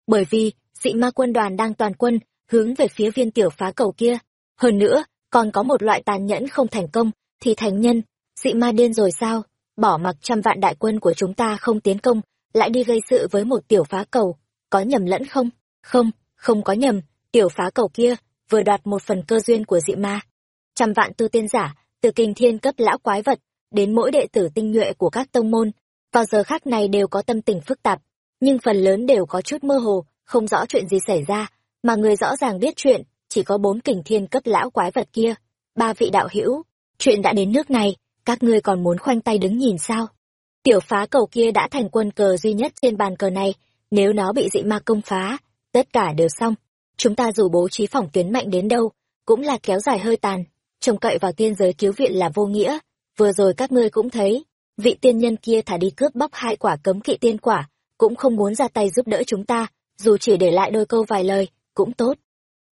Bởi vì, dị ma quân đoàn đang toàn quân, hướng về phía viên tiểu phá cầu kia. Hơn nữa, còn có một loại tàn nhẫn không thành công, thì thành nhân, dị ma điên rồi sao? Bỏ mặc trăm vạn đại quân của chúng ta không tiến công, lại đi gây sự với một tiểu phá cầu, có nhầm lẫn không? Không, không có nhầm, tiểu phá cầu kia vừa đoạt một phần cơ duyên của dị ma trăm vạn tư tiên giả từ kinh thiên cấp lão quái vật đến mỗi đệ tử tinh nhuệ của các tông môn vào giờ khác này đều có tâm tình phức tạp nhưng phần lớn đều có chút mơ hồ không rõ chuyện gì xảy ra mà người rõ ràng biết chuyện, chỉ có bốn kình thiên cấp lão quái vật kia. Ba vị đạo hữu, chuyện đã đến nước này, các ngươi còn muốn khoanh tay đứng nhìn sao? Tiểu phá cầu kia đã thành quân cờ duy nhất trên bàn cờ này, nếu nó bị dị ma công phá, tất cả đều xong. Chúng ta dù bố trí phòng tuyến mạnh đến đâu, cũng là kéo dài hơi tàn, trông cậy vào tiên giới cứu viện là vô nghĩa. Vừa rồi các ngươi cũng thấy, vị tiên nhân kia thả đi cướp bóc hai quả cấm kỵ tiên quả, cũng không muốn ra tay giúp đỡ chúng ta, dù chỉ để lại đôi câu vài lời cũng tốt.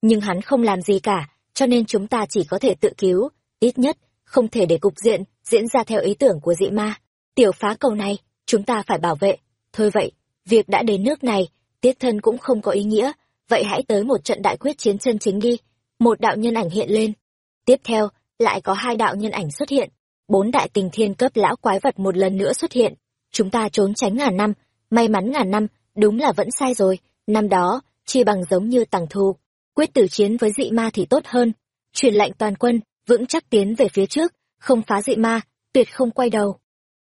Nhưng hắn không làm gì cả, cho nên chúng ta chỉ có thể tự cứu. Ít nhất, không thể để cục diện diễn ra theo ý tưởng của dị ma. Tiểu phá cầu này, chúng ta phải bảo vệ. Thôi vậy, việc đã đến nước này, tiết thân cũng không có ý nghĩa. Vậy hãy tới một trận đại quyết chiến chân chính đi. Một đạo nhân ảnh hiện lên. Tiếp theo, lại có hai đạo nhân ảnh xuất hiện. Bốn đại tình thiên cấp lão quái vật một lần nữa xuất hiện. Chúng ta trốn tránh ngàn năm. May mắn ngàn năm, đúng là vẫn sai rồi. Năm đó chi bằng giống như tàng thù quyết tử chiến với dị ma thì tốt hơn. Truyền lệnh toàn quân, vững chắc tiến về phía trước, không phá dị ma, tuyệt không quay đầu.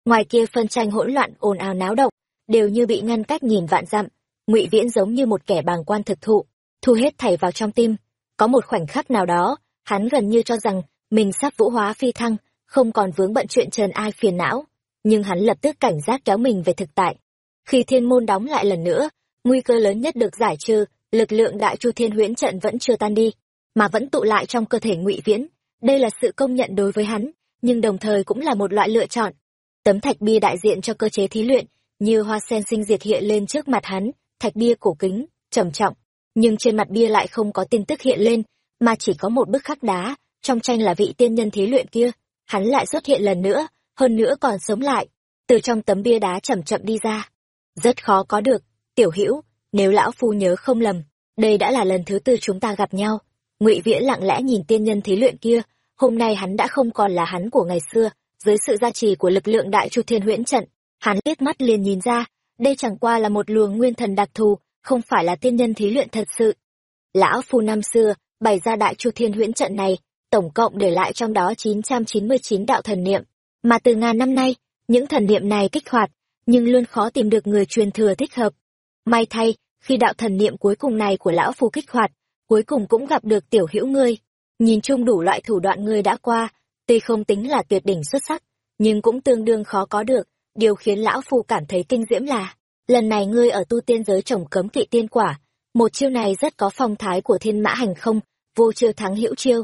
Ngoài kia phân tranh hỗn loạn, ồn ào náo động, đều như bị ngăn cách nhìn vạn dặm. Ngụy viễn giống như một kẻ bàng quan thực thụ, thu hết thảy vào trong tim. Có một khoảnh khắc nào đó, hắn gần như cho rằng mình sắp vũ hóa phi thăng, không còn vướng bận chuyện trần ai phiền não. Nhưng hắn lập tức cảnh giác kéo mình về thực tại. Khi thiên môn đóng lại lần nữa nguy cơ lớn nhất được giải trừ, lực lượng đại chu thiên huyễn trận vẫn chưa tan đi, mà vẫn tụ lại trong cơ thể ngụy viễn. Đây là sự công nhận đối với hắn, nhưng đồng thời cũng là một loại lựa chọn. Tấm thạch bia đại diện cho cơ chế thí luyện, như hoa sen sinh diệt hiện lên trước mặt hắn, thạch bia cổ kính, trầm trọng, nhưng trên mặt bia lại không có tin tức hiện lên, mà chỉ có một bức khắc đá, trong tranh là vị tiên nhân thí luyện kia. Hắn lại xuất hiện lần nữa, hơn nữa còn sống lại. Từ trong tấm bia đá chậm chậm đi ra. Rất khó có được tiểu hữu, nếu lão phu nhớ không lầm, đây đã là lần thứ tư chúng ta gặp nhau. Ngụy viễn lặng lẽ nhìn tiên nhân thí luyện kia, hôm nay hắn đã không còn là hắn của ngày xưa. Dưới sự gia trì của lực lượng đại chu thiên huyễn trận, hắn liếc mắt liền nhìn ra, đây chẳng qua là một luồng nguyên thần đặc thù, không phải là tiên nhân thí luyện thật sự. Lão phu năm xưa, bày ra đại chu thiên huyễn trận này, tổng cộng để lại trong đó 999 đạo thần niệm. Mà từ ngàn năm nay, những thần niệm này kích hoạt, nhưng luôn khó tìm được người truyền thừa thích hợp may thay, khi đạo thần niệm cuối cùng này của lão phu kích hoạt, cuối cùng cũng gặp được tiểu hữu ngươi. Nhìn chung đủ loại thủ đoạn ngươi đã qua, tuy không tính là tuyệt đỉnh xuất sắc, nhưng cũng tương đương khó có được, điều khiến lão phu cảm thấy kinh diễm là, lần này ngươi ở tu tiên giới trồng cấm kỵ tiên quả, một chiêu này rất có phong thái của thiên mã hành không, vô chiêu thắng hữu chiêu.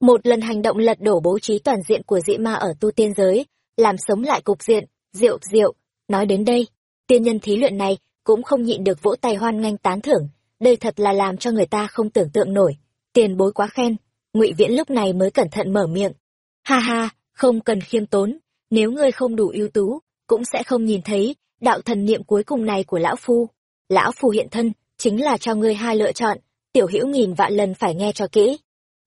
Một lần hành động lật đổ bố trí toàn diện của dị ma ở tu tiên giới, làm sống lại cục diện, diệu diệu, nói đến đây, tiên nhân thí luyện này cũng không nhịn được vỗ tay hoan nghênh tán thưởng. Đây thật là làm cho người ta không tưởng tượng nổi. Tiền bối quá khen, ngụy viễn lúc này mới cẩn thận mở miệng. Ha ha, không cần khiêm tốn. Nếu ngươi không đủ ưu tú, cũng sẽ không nhìn thấy đạo thần niệm cuối cùng này của lão phu. Lão phu hiện thân, chính là cho ngươi hai lựa chọn. Tiểu hữu nghìn vạn lần phải nghe cho kỹ.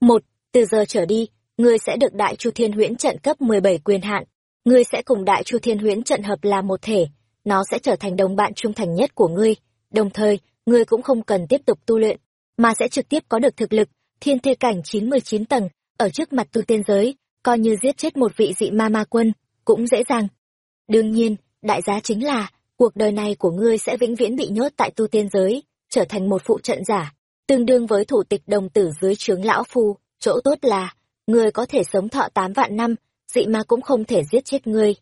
Một, từ giờ trở đi, ngươi sẽ được đại chu thiên huyễn trận cấp mười bảy quyền hạn. Ngươi sẽ cùng đại chu thiên huyễn trận hợp làm một thể nó sẽ trở thành đồng bạn trung thành nhất của ngươi. Đồng thời, ngươi cũng không cần tiếp tục tu luyện, mà sẽ trực tiếp có được thực lực, thiên thê cảnh chín mươi chín tầng, ở trước mặt tu tiên giới, coi như giết chết một vị dị ma ma quân, cũng dễ dàng. Đương nhiên, đại giá chính là, cuộc đời này của ngươi sẽ vĩnh viễn bị nhốt tại tu tiên giới, trở thành một phụ trận giả. Tương đương với thủ tịch đồng tử dưới trướng lão phu, chỗ tốt là, ngươi có thể sống thọ tám vạn năm, dị ma cũng không thể giết chết ngươi.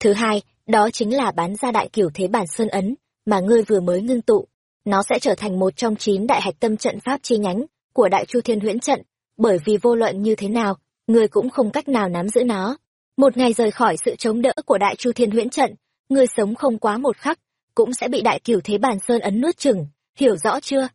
Thứ hai đó chính là bán ra đại cửu thế bản sơn ấn, mà ngươi vừa mới ngưng tụ. Nó sẽ trở thành một trong chín đại hạch tâm trận pháp chi nhánh của đại chu thiên huyễn trận, bởi vì vô luận như thế nào, ngươi cũng không cách nào nắm giữ nó. Một ngày rời khỏi sự chống đỡ của đại chu thiên huyễn trận, ngươi sống không quá một khắc, cũng sẽ bị đại cửu thế bản sơn ấn nuốt chừng hiểu rõ chưa?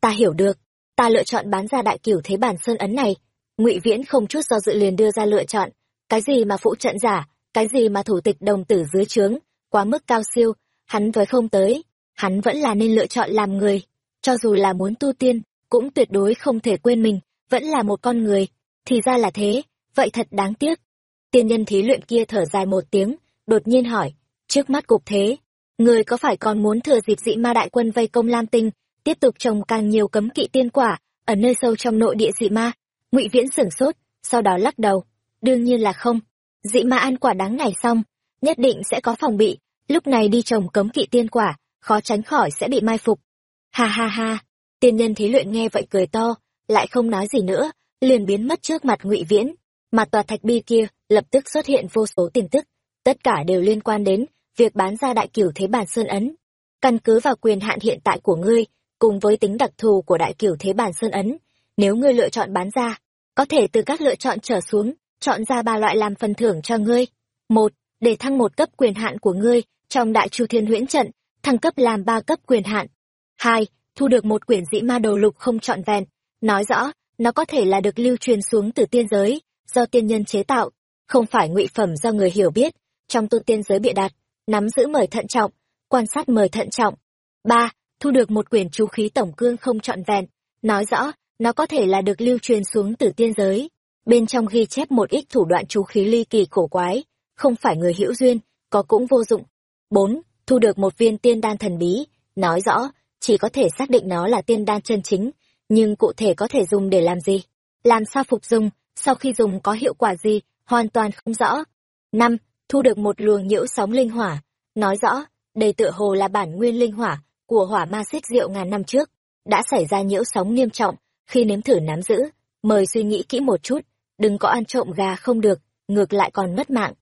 Ta hiểu được. Ta lựa chọn bán ra đại cửu thế bản sơn ấn này. Ngụy viễn không chút do dự liền đưa ra lựa chọn. Cái gì mà phụ trận giả cái gì mà thủ tịch đồng tử dưới trướng, quá mức cao siêu, hắn với không tới, hắn vẫn là nên lựa chọn làm người. Cho dù là muốn tu tiên, cũng tuyệt đối không thể quên mình, vẫn là một con người. Thì ra là thế, vậy thật đáng tiếc. Tiên nhân thí luyện kia thở dài một tiếng, đột nhiên hỏi, trước mắt cục thế, người có phải còn muốn thừa dịp dị ma đại quân vây công lam tinh, tiếp tục trồng càng nhiều cấm kỵ tiên quả ở nơi sâu trong nội địa dị ma? Ngụy viễn sửng sốt, sau đó lắc đầu, đương nhiên là không dị ma ăn quả đắng này xong, nhất định sẽ có phòng bị. Lúc này đi trồng cấm kỵ tiên quả, khó tránh khỏi sẽ bị mai phục. Ha ha ha, tiên nhân thí luyện nghe vậy cười to, lại không nói gì nữa, liền biến mất trước mặt ngụy viễn. Mà tòa thạch bi kia, lập tức xuất hiện vô số tin tức. Tất cả đều liên quan đến việc bán ra đại cửu thế bản sơn ấn. Căn cứ vào quyền hạn hiện tại của ngươi, cùng với tính đặc thù của đại cửu thế bản sơn ấn, nếu ngươi lựa chọn bán ra, có thể từ các lựa chọn trở xuống chọn ra ba loại làm phần thưởng cho ngươi. Một, để thăng một cấp quyền hạn của ngươi trong đại chu thiên huyễn trận, thăng cấp làm ba cấp quyền hạn. Hai, thu được một quyển dĩ ma đồ lục không trọn vẹn. Nói rõ, nó có thể là được lưu truyền xuống từ tiên giới, do tiên nhân chế tạo, không phải ngụy phẩm do người hiểu biết, trong tu tiên giới bịa đặt, nắm giữ mời thận trọng, quan sát mời thận trọng. Ba, thu được một quyển chú khí tổng cương không trọn vẹn. Nói rõ, nó có thể là được lưu truyền xuống từ tiên giới bên trong ghi chép một ít thủ đoạn chú khí ly kỳ cổ quái, không phải người hữu duyên, có cũng vô dụng. Bốn, thu được một viên tiên đan thần bí, nói rõ, chỉ có thể xác định nó là tiên đan chân chính, nhưng cụ thể có thể dùng để làm gì? Làm sao phục dùng, sau khi dùng có hiệu quả gì, hoàn toàn không rõ. Năm, thu được một luồng nhiễu sóng linh hỏa, nói rõ, đây tựa hồ là bản nguyên linh hỏa của hỏa ma xích rượu ngàn năm trước, đã xảy ra nhiễu sóng nghiêm trọng, khi nếm thử nắm giữ, mời suy nghĩ kỹ một chút đừng có ăn trộm gà không được, ngược lại còn mất mạng.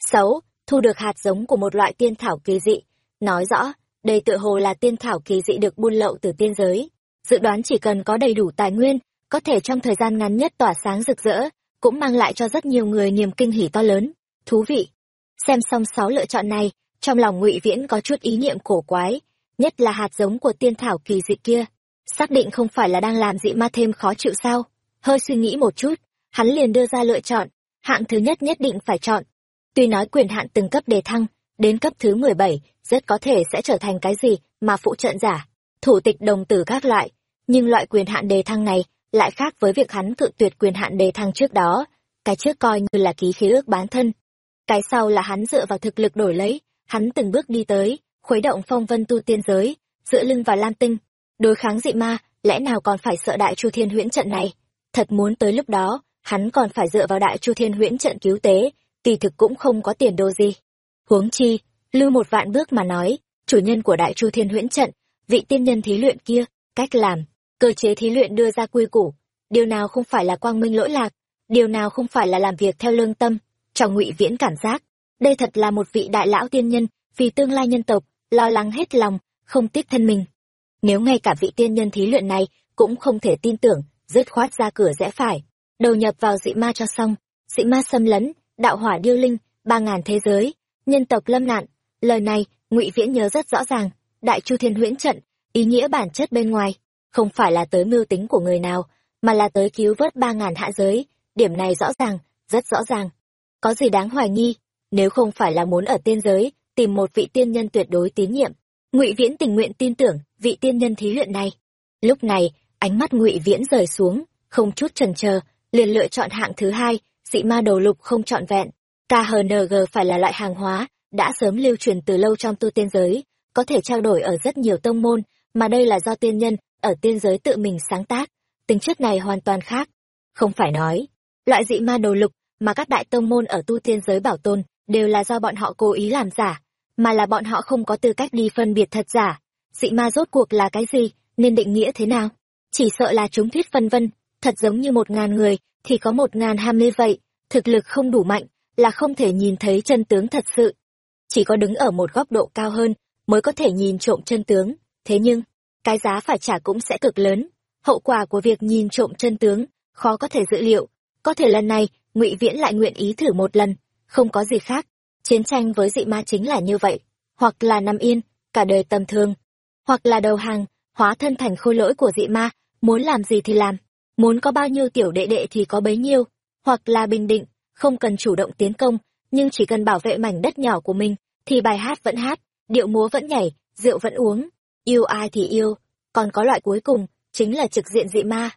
Sáu, thu được hạt giống của một loại tiên thảo kỳ dị. Nói rõ, đây tựa hồ là tiên thảo kỳ dị được buôn lậu từ tiên giới. Dự đoán chỉ cần có đầy đủ tài nguyên, có thể trong thời gian ngắn nhất tỏa sáng rực rỡ, cũng mang lại cho rất nhiều người niềm kinh hỉ to lớn. Thú vị. Xem xong sáu lựa chọn này, trong lòng ngụy viễn có chút ý niệm cổ quái, nhất là hạt giống của tiên thảo kỳ dị kia. Xác định không phải là đang làm dị ma thêm khó chịu sao? Hơi suy nghĩ một chút hắn liền đưa ra lựa chọn. Hạng thứ nhất nhất định phải chọn. Tuy nói quyền hạn từng cấp đề thăng, đến cấp thứ mười bảy, rất có thể sẽ trở thành cái gì mà phụ trận giả, thủ tịch đồng tử các loại. Nhưng loại quyền hạn đề thăng này lại khác với việc hắn cự tuyệt quyền hạn đề thăng trước đó, cái trước coi như là ký khí ước bán thân. Cái sau là hắn dựa vào thực lực đổi lấy, hắn từng bước đi tới, khuấy động phong vân tu tiên giới, dựa lưng vào lam tinh. Đối kháng dị ma, lẽ nào còn phải sợ đại chu thiên huyễn trận này? Thật muốn tới lúc đó hắn còn phải dựa vào đại chu thiên huyễn trận cứu tế, kỳ thực cũng không có tiền đô gì. Huống chi lưu một vạn bước mà nói, chủ nhân của đại chu thiên huyễn trận, vị tiên nhân thí luyện kia, cách làm, cơ chế thí luyện đưa ra quy củ, điều nào không phải là quang minh lỗi lạc, điều nào không phải là làm việc theo lương tâm, cho ngụy viễn cảm giác. Đây thật là một vị đại lão tiên nhân, vì tương lai nhân tộc, lo lắng hết lòng, không tiếc thân mình. Nếu ngay cả vị tiên nhân thí luyện này cũng không thể tin tưởng, dứt khoát ra cửa rẽ phải đầu nhập vào dị ma cho xong. Dị ma xâm lấn, đạo hỏa điêu linh, ba ngàn thế giới, nhân tộc lâm nạn. Lời này, ngụy viễn nhớ rất rõ ràng. Đại chu thiên huyễn trận, ý nghĩa bản chất bên ngoài, không phải là tới mưu tính của người nào, mà là tới cứu vớt ba ngàn hạ giới. Điểm này rõ ràng, rất rõ ràng. Có gì đáng hoài nghi? Nếu không phải là muốn ở tiên giới, tìm một vị tiên nhân tuyệt đối tín nhiệm. Ngụy viễn tình nguyện tin tưởng vị tiên nhân thí luyện này. Lúc này, ánh mắt ngụy viễn rời xuống, không chút chần chờ liền lựa chọn hạng thứ hai, dị ma đầu lục không trọn vẹn. Khng phải là loại hàng hóa đã sớm lưu truyền từ lâu trong tu tiên giới, có thể trao đổi ở rất nhiều tông môn, mà đây là do tiên nhân ở tiên giới tự mình sáng tác, tính chất này hoàn toàn khác. Không phải nói, loại dị ma đầu lục mà các đại tông môn ở tu tiên giới bảo tồn đều là do bọn họ cố ý làm giả, mà là bọn họ không có tư cách đi phân biệt thật giả. Dị ma rốt cuộc là cái gì, nên định nghĩa thế nào? Chỉ sợ là chúng thuyết phân vân thật giống như một ngàn người, thì có một ngàn ham mê vậy, thực lực không đủ mạnh, là không thể nhìn thấy chân tướng thật sự. Chỉ có đứng ở một góc độ cao hơn, mới có thể nhìn trộm chân tướng, thế nhưng, cái giá phải trả cũng sẽ cực lớn. Hậu quả của việc nhìn trộm chân tướng, khó có thể dự liệu. Có thể lần này, ngụy viễn lại nguyện ý thử một lần, không có gì khác. Chiến tranh với dị ma chính là như vậy, hoặc là nằm yên, cả đời tầm thường, hoặc là đầu hàng, hóa thân thành khôi lỗi của dị ma, muốn làm gì thì làm muốn có bao nhiêu tiểu đệ đệ thì có bấy nhiêu, hoặc là bình định, không cần chủ động tiến công, nhưng chỉ cần bảo vệ mảnh đất nhỏ của mình, thì bài hát vẫn hát, điệu múa vẫn nhảy, rượu vẫn uống, yêu ai thì yêu. Còn có loại cuối cùng, chính là trực diện dị ma.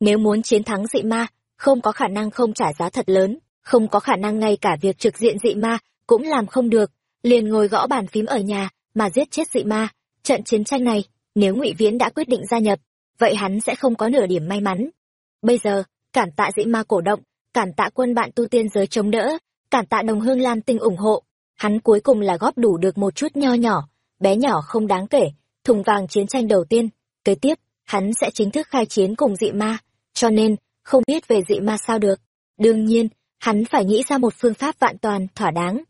Nếu muốn chiến thắng dị ma, không có khả năng không trả giá thật lớn, không có khả năng ngay cả việc trực diện dị ma cũng làm không được. Liền ngồi gõ bàn phím ở nhà mà giết chết dị ma. Trận chiến tranh này, nếu ngụy viễn đã quyết định gia nhập, vậy hắn sẽ không có nửa điểm may mắn. Bây giờ, cản tạ dĩ ma cổ động, cản tạ quân bạn tu tiên giới chống đỡ, cản tạ đồng hương lam tinh ủng hộ, hắn cuối cùng là góp đủ được một chút nho nhỏ, bé nhỏ không đáng kể, thùng vàng chiến tranh đầu tiên, kế tiếp, hắn sẽ chính thức khai chiến cùng dị ma, cho nên, không biết về dị ma sao được. Đương nhiên, hắn phải nghĩ ra một phương pháp vạn toàn, thỏa đáng,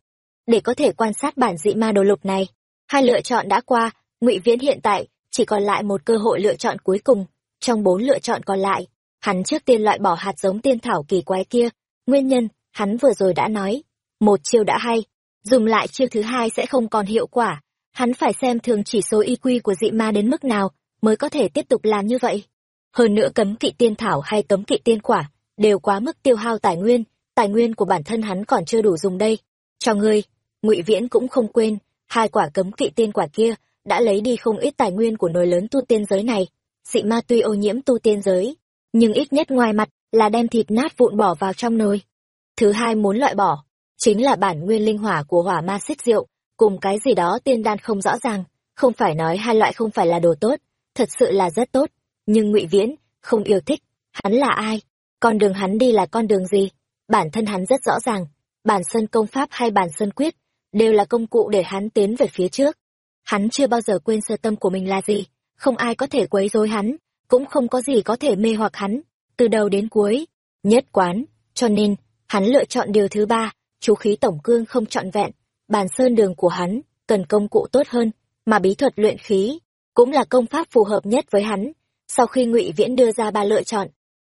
để có thể quan sát bản dị ma đồ lục này. Hai lựa chọn đã qua, ngụy Viễn hiện tại chỉ còn lại một cơ hội lựa chọn cuối cùng. Trong bốn lựa chọn còn lại, hắn trước tiên loại bỏ hạt giống tiên thảo kỳ quái kia. Nguyên nhân, hắn vừa rồi đã nói, một chiêu đã hay, dùng lại chiêu thứ hai sẽ không còn hiệu quả. Hắn phải xem thường chỉ số IQ của dị ma đến mức nào mới có thể tiếp tục làm như vậy. Hơn nữa cấm kỵ tiên thảo hay cấm kỵ tiên quả, đều quá mức tiêu hao tài nguyên, tài nguyên của bản thân hắn còn chưa đủ dùng đây. Cho ngươi, ngụy Viễn cũng không quên, hai quả cấm kỵ tiên quả kia đã lấy đi không ít tài nguyên của nồi lớn tu tiên giới này. Dị ma tuy ô nhiễm tu tiên giới, nhưng ít nhất ngoài mặt là đem thịt nát vụn bỏ vào trong nồi. Thứ hai muốn loại bỏ, chính là bản nguyên linh hỏa của hỏa ma xích rượu, cùng cái gì đó tiên đan không rõ ràng, không phải nói hai loại không phải là đồ tốt, thật sự là rất tốt, nhưng ngụy Viễn không yêu thích, hắn là ai? Con đường hắn đi là con đường gì? Bản thân hắn rất rõ ràng, bản sân công pháp hay bản sân quyết, đều là công cụ để hắn tiến về phía trước. Hắn chưa bao giờ quên sơ tâm của mình là gì, không ai có thể quấy rối hắn, cũng không có gì có thể mê hoặc hắn, từ đầu đến cuối, nhất quán, cho nên, hắn lựa chọn điều thứ ba, chú khí tổng cương không trọn vẹn, bàn sơn đường của hắn, cần công cụ tốt hơn, mà bí thuật luyện khí, cũng là công pháp phù hợp nhất với hắn. Sau khi ngụy Viễn đưa ra ba lựa chọn,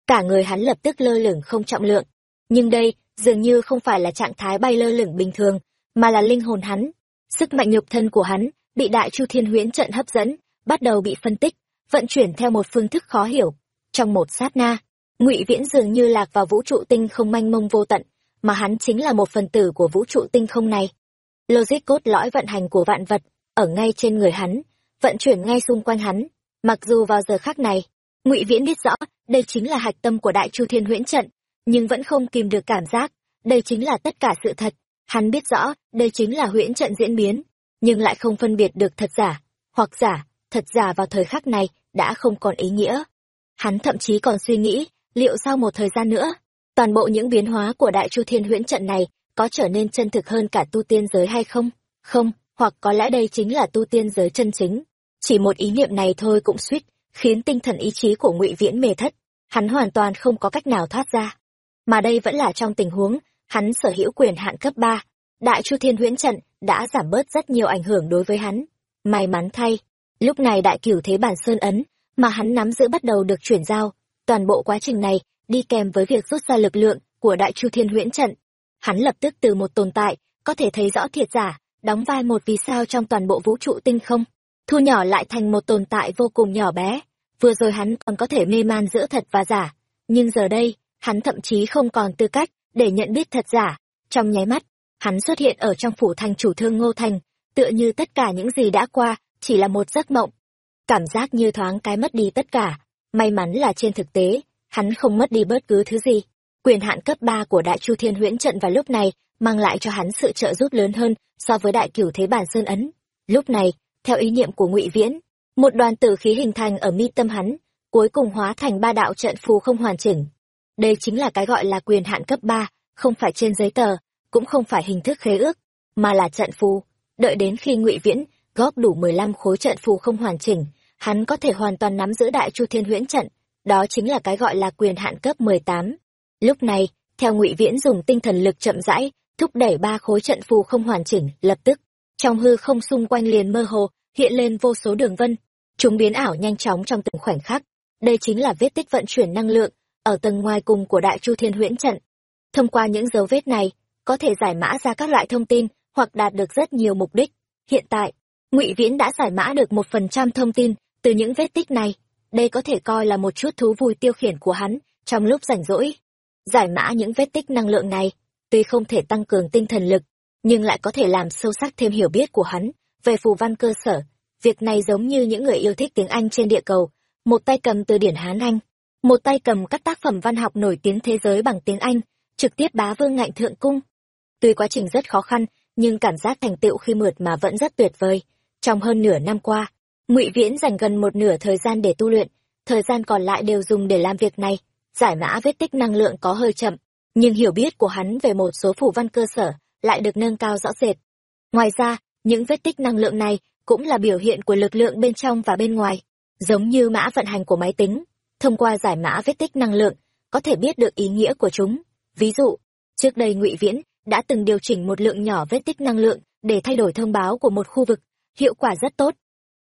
cả người hắn lập tức lơ lửng không trọng lượng. Nhưng đây, dường như không phải là trạng thái bay lơ lửng bình thường, mà là linh hồn hắn. Sức mạnh nhục thân của hắn bị đại chu thiên huyễn trận hấp dẫn, bắt đầu bị phân tích, vận chuyển theo một phương thức khó hiểu. Trong một sát na, ngụy Viễn dường như lạc vào vũ trụ tinh không manh mông vô tận, mà hắn chính là một phần tử của vũ trụ tinh không này. Logic cốt lõi vận hành của vạn vật, ở ngay trên người hắn, vận chuyển ngay xung quanh hắn. Mặc dù vào giờ khác này, ngụy Viễn biết rõ đây chính là hạch tâm của đại chu thiên huyễn trận, nhưng vẫn không kìm được cảm giác, đây chính là tất cả sự thật. Hắn biết rõ, đây chính là huyễn trận diễn biến, nhưng lại không phân biệt được thật giả, hoặc giả, thật giả vào thời khắc này đã không còn ý nghĩa. Hắn thậm chí còn suy nghĩ, liệu sau một thời gian nữa, toàn bộ những biến hóa của đại chu thiên huyễn trận này có trở nên chân thực hơn cả tu tiên giới hay không? Không, hoặc có lẽ đây chính là tu tiên giới chân chính. Chỉ một ý niệm này thôi cũng suýt, khiến tinh thần ý chí của ngụy Viễn mê thất, hắn hoàn toàn không có cách nào thoát ra. Mà đây vẫn là trong tình huống, hắn sở hữu quyền hạn cấp ba Đại Chu Thiên Huyễn Trận đã giảm bớt rất nhiều ảnh hưởng đối với hắn. May mắn thay, lúc này đại cửu thế bản sơn ấn, mà hắn nắm giữ bắt đầu được chuyển giao, toàn bộ quá trình này đi kèm với việc rút ra lực lượng của Đại Chu Thiên Huyễn Trận. Hắn lập tức từ một tồn tại, có thể thấy rõ thiệt giả, đóng vai một vì sao trong toàn bộ vũ trụ tinh không, thu nhỏ lại thành một tồn tại vô cùng nhỏ bé. Vừa rồi hắn còn có thể mê man giữa thật và giả, nhưng giờ đây, hắn thậm chí không còn tư cách để nhận biết thật giả. Trong nháy mắt, hắn xuất hiện ở trong phủ thành chủ thương Ngô Thành, tựa như tất cả những gì đã qua, chỉ là một giấc mộng. Cảm giác như thoáng cái mất đi tất cả, may mắn là trên thực tế, hắn không mất đi bất cứ thứ gì. Quyền hạn cấp ba của Đại Chu Thiên Huyễn trận vào lúc này mang lại cho hắn sự trợ giúp lớn hơn so với Đại Cửu Thế Bản Sơn ấn. Lúc này, theo ý niệm của Ngụy Viễn, một đoàn tử khí hình thành ở mi tâm hắn, cuối cùng hóa thành ba đạo trận phù không hoàn chỉnh. Đây chính là cái gọi là quyền hạn cấp ba, không phải trên giấy tờ, cũng không phải hình thức khế ước, mà là trận phù. Đợi đến khi Ngụy Viễn góp đủ mười lăm khối trận phù không hoàn chỉnh, hắn có thể hoàn toàn nắm giữ Đại Chu Thiên Huyễn trận, đó chính là cái gọi là quyền hạn cấp mười tám. Lúc này, theo Ngụy Viễn dùng tinh thần lực chậm rãi, thúc đẩy ba khối trận phù không hoàn chỉnh, lập tức, trong hư không xung quanh liền mơ hồ, hiện lên vô số đường vân, chúng biến ảo nhanh chóng trong từng khoảnh khắc. Đây chính là vết tích vận chuyển năng lượng ở tầng ngoài cùng của Đại Chu Thiên Huyễn trận. Thông qua những dấu vết này, có thể giải mã ra các loại thông tin hoặc đạt được rất nhiều mục đích hiện tại ngụy viễn đã giải mã được một phần trăm thông tin từ những vết tích này. Đây có thể coi là một chút thú vui tiêu khiển của hắn trong lúc rảnh rỗi. Giải mã những vết tích năng lượng này tuy không thể tăng cường tinh thần lực nhưng lại có thể làm sâu sắc thêm hiểu biết của hắn về phù văn cơ sở. Việc này giống như những người yêu thích tiếng anh trên địa cầu. Một tay cầm từ điển hán anh một tay cầm các tác phẩm văn học nổi tiếng thế giới bằng tiếng anh trực tiếp bá vương ngạnh thượng cung. Tuy quá trình rất khó khăn, nhưng cảm giác thành tựu khi mượt mà vẫn rất tuyệt vời. Trong hơn nửa năm qua, Ngụy Viễn dành gần một nửa thời gian để tu luyện, thời gian còn lại đều dùng để làm việc này. Giải mã vết tích năng lượng có hơi chậm, nhưng hiểu biết của hắn về một số phủ văn cơ sở lại được nâng cao rõ rệt. Ngoài ra, những vết tích năng lượng này cũng là biểu hiện của lực lượng bên trong và bên ngoài, giống như mã vận hành của máy tính. Thông qua giải mã vết tích năng lượng, có thể biết được ý nghĩa của chúng. Ví dụ, trước đây Ngụy Viễn đã từng điều chỉnh một lượng nhỏ vết tích năng lượng để thay đổi thông báo của một khu vực, hiệu quả rất tốt.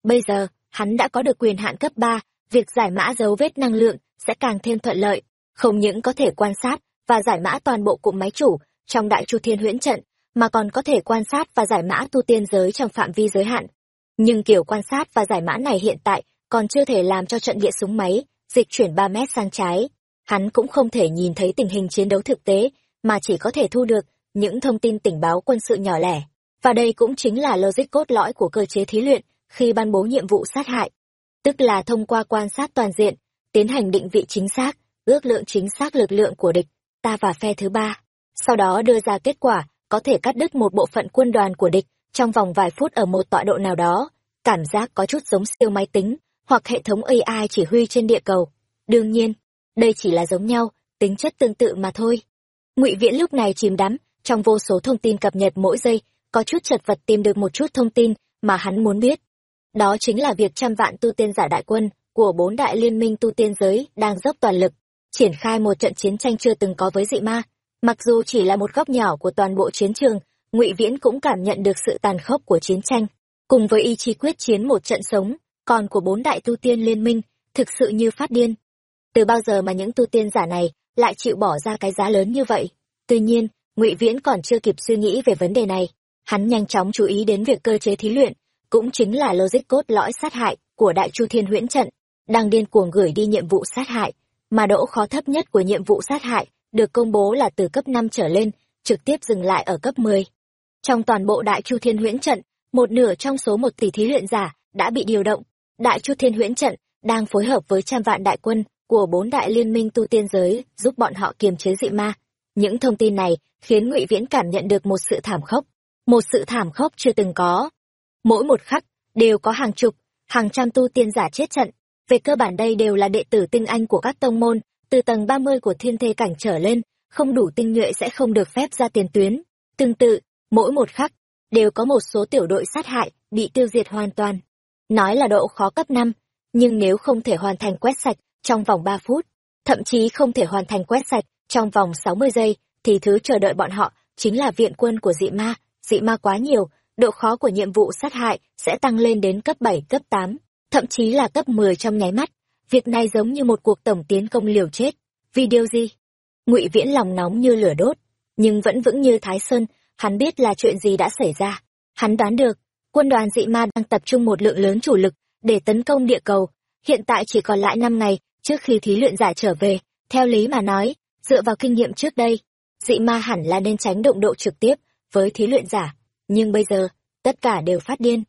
Bây giờ, hắn đã có được quyền hạn cấp 3, việc giải mã dấu vết năng lượng sẽ càng thêm thuận lợi, không những có thể quan sát và giải mã toàn bộ cụm máy chủ trong đại chu thiên huyễn trận, mà còn có thể quan sát và giải mã tu tiên giới trong phạm vi giới hạn. Nhưng kiểu quan sát và giải mã này hiện tại còn chưa thể làm cho trận địa súng máy dịch chuyển 3 mét sang trái. Hắn cũng không thể nhìn thấy tình hình chiến đấu thực tế, mà chỉ có thể thu được những thông tin tình báo quân sự nhỏ lẻ. Và đây cũng chính là logic cốt lõi của cơ chế thí luyện khi ban bố nhiệm vụ sát hại. Tức là thông qua quan sát toàn diện, tiến hành định vị chính xác, ước lượng chính xác lực lượng của địch, ta và phe thứ ba. Sau đó đưa ra kết quả, có thể cắt đứt một bộ phận quân đoàn của địch trong vòng vài phút ở một tọa độ nào đó. Cảm giác có chút giống siêu máy tính, hoặc hệ thống AI chỉ huy trên địa cầu. Đương nhiên, đây chỉ là giống nhau, tính chất tương tự mà thôi. Ngụy Viễn lúc này chìm đắm trong vô số thông tin cập nhật mỗi giây, có chút chật vật tìm được một chút thông tin mà hắn muốn biết. Đó chính là việc trăm vạn tu tiên giả đại quân của bốn đại liên minh tu tiên giới đang dốc toàn lực, triển khai một trận chiến tranh chưa từng có với dị ma. Mặc dù chỉ là một góc nhỏ của toàn bộ chiến trường, Ngụy Viễn cũng cảm nhận được sự tàn khốc của chiến tranh, cùng với ý chí quyết chiến một trận sống, còn của bốn đại tu tiên liên minh, thực sự như phát điên. Từ bao giờ mà những tu tiên giả này lại chịu bỏ ra cái giá lớn như vậy? Tuy nhiên, Ngụy Viễn còn chưa kịp suy nghĩ về vấn đề này, hắn nhanh chóng chú ý đến việc cơ chế thí luyện, cũng chính là logic cốt lõi sát hại của Đại Chu Thiên Huyễn trận, đang điên cuồng gửi đi nhiệm vụ sát hại, mà độ khó thấp nhất của nhiệm vụ sát hại được công bố là từ cấp 5 trở lên, trực tiếp dừng lại ở cấp 10. Trong toàn bộ Đại Chu Thiên Huyễn trận, một nửa trong số một tỷ thí luyện giả đã bị điều động. Đại Chu Thiên Huyễn trận đang phối hợp với trăm vạn đại quân của bốn đại liên minh tu tiên giới giúp bọn họ kiềm chế dị ma. Những thông tin này khiến Ngụy Viễn cảm nhận được một sự thảm khốc, một sự thảm khốc chưa từng có. Mỗi một khắc đều có hàng chục, hàng trăm tu tiên giả chết trận. Về cơ bản đây đều là đệ tử tinh anh của các tông môn, từ tầng 30 của thiên thê cảnh trở lên, không đủ tinh nhuệ sẽ không được phép ra tiền tuyến. Tương tự, mỗi một khắc, đều có một số tiểu đội sát hại, bị tiêu diệt hoàn toàn. Nói là độ khó cấp 5, nhưng nếu không thể hoàn thành quét sạch trong vòng 3 phút, thậm chí không thể hoàn thành quét sạch trong vòng 60 giây, thì thứ chờ đợi bọn họ chính là viện quân của dị ma, dị ma quá nhiều, độ khó của nhiệm vụ sát hại sẽ tăng lên đến cấp 7, cấp 8, thậm chí là cấp 10 trong nháy mắt. Việc này giống như một cuộc tổng tiến công liều chết. Vì điều gì? Ngụy Viễn lòng nóng như lửa đốt, nhưng vẫn vững như Thái Sơn, hắn biết là chuyện gì đã xảy ra. Hắn đoán được, quân đoàn dị ma đang tập trung một lượng lớn chủ lực để tấn công địa cầu. Hiện tại chỉ còn lại 5 ngày trước khi thí luyện giả trở về. Theo lý mà nói, dựa vào kinh nghiệm trước đây, dị ma hẳn là nên tránh động độ trực tiếp với thí luyện giả. Nhưng bây giờ, tất cả đều phát điên.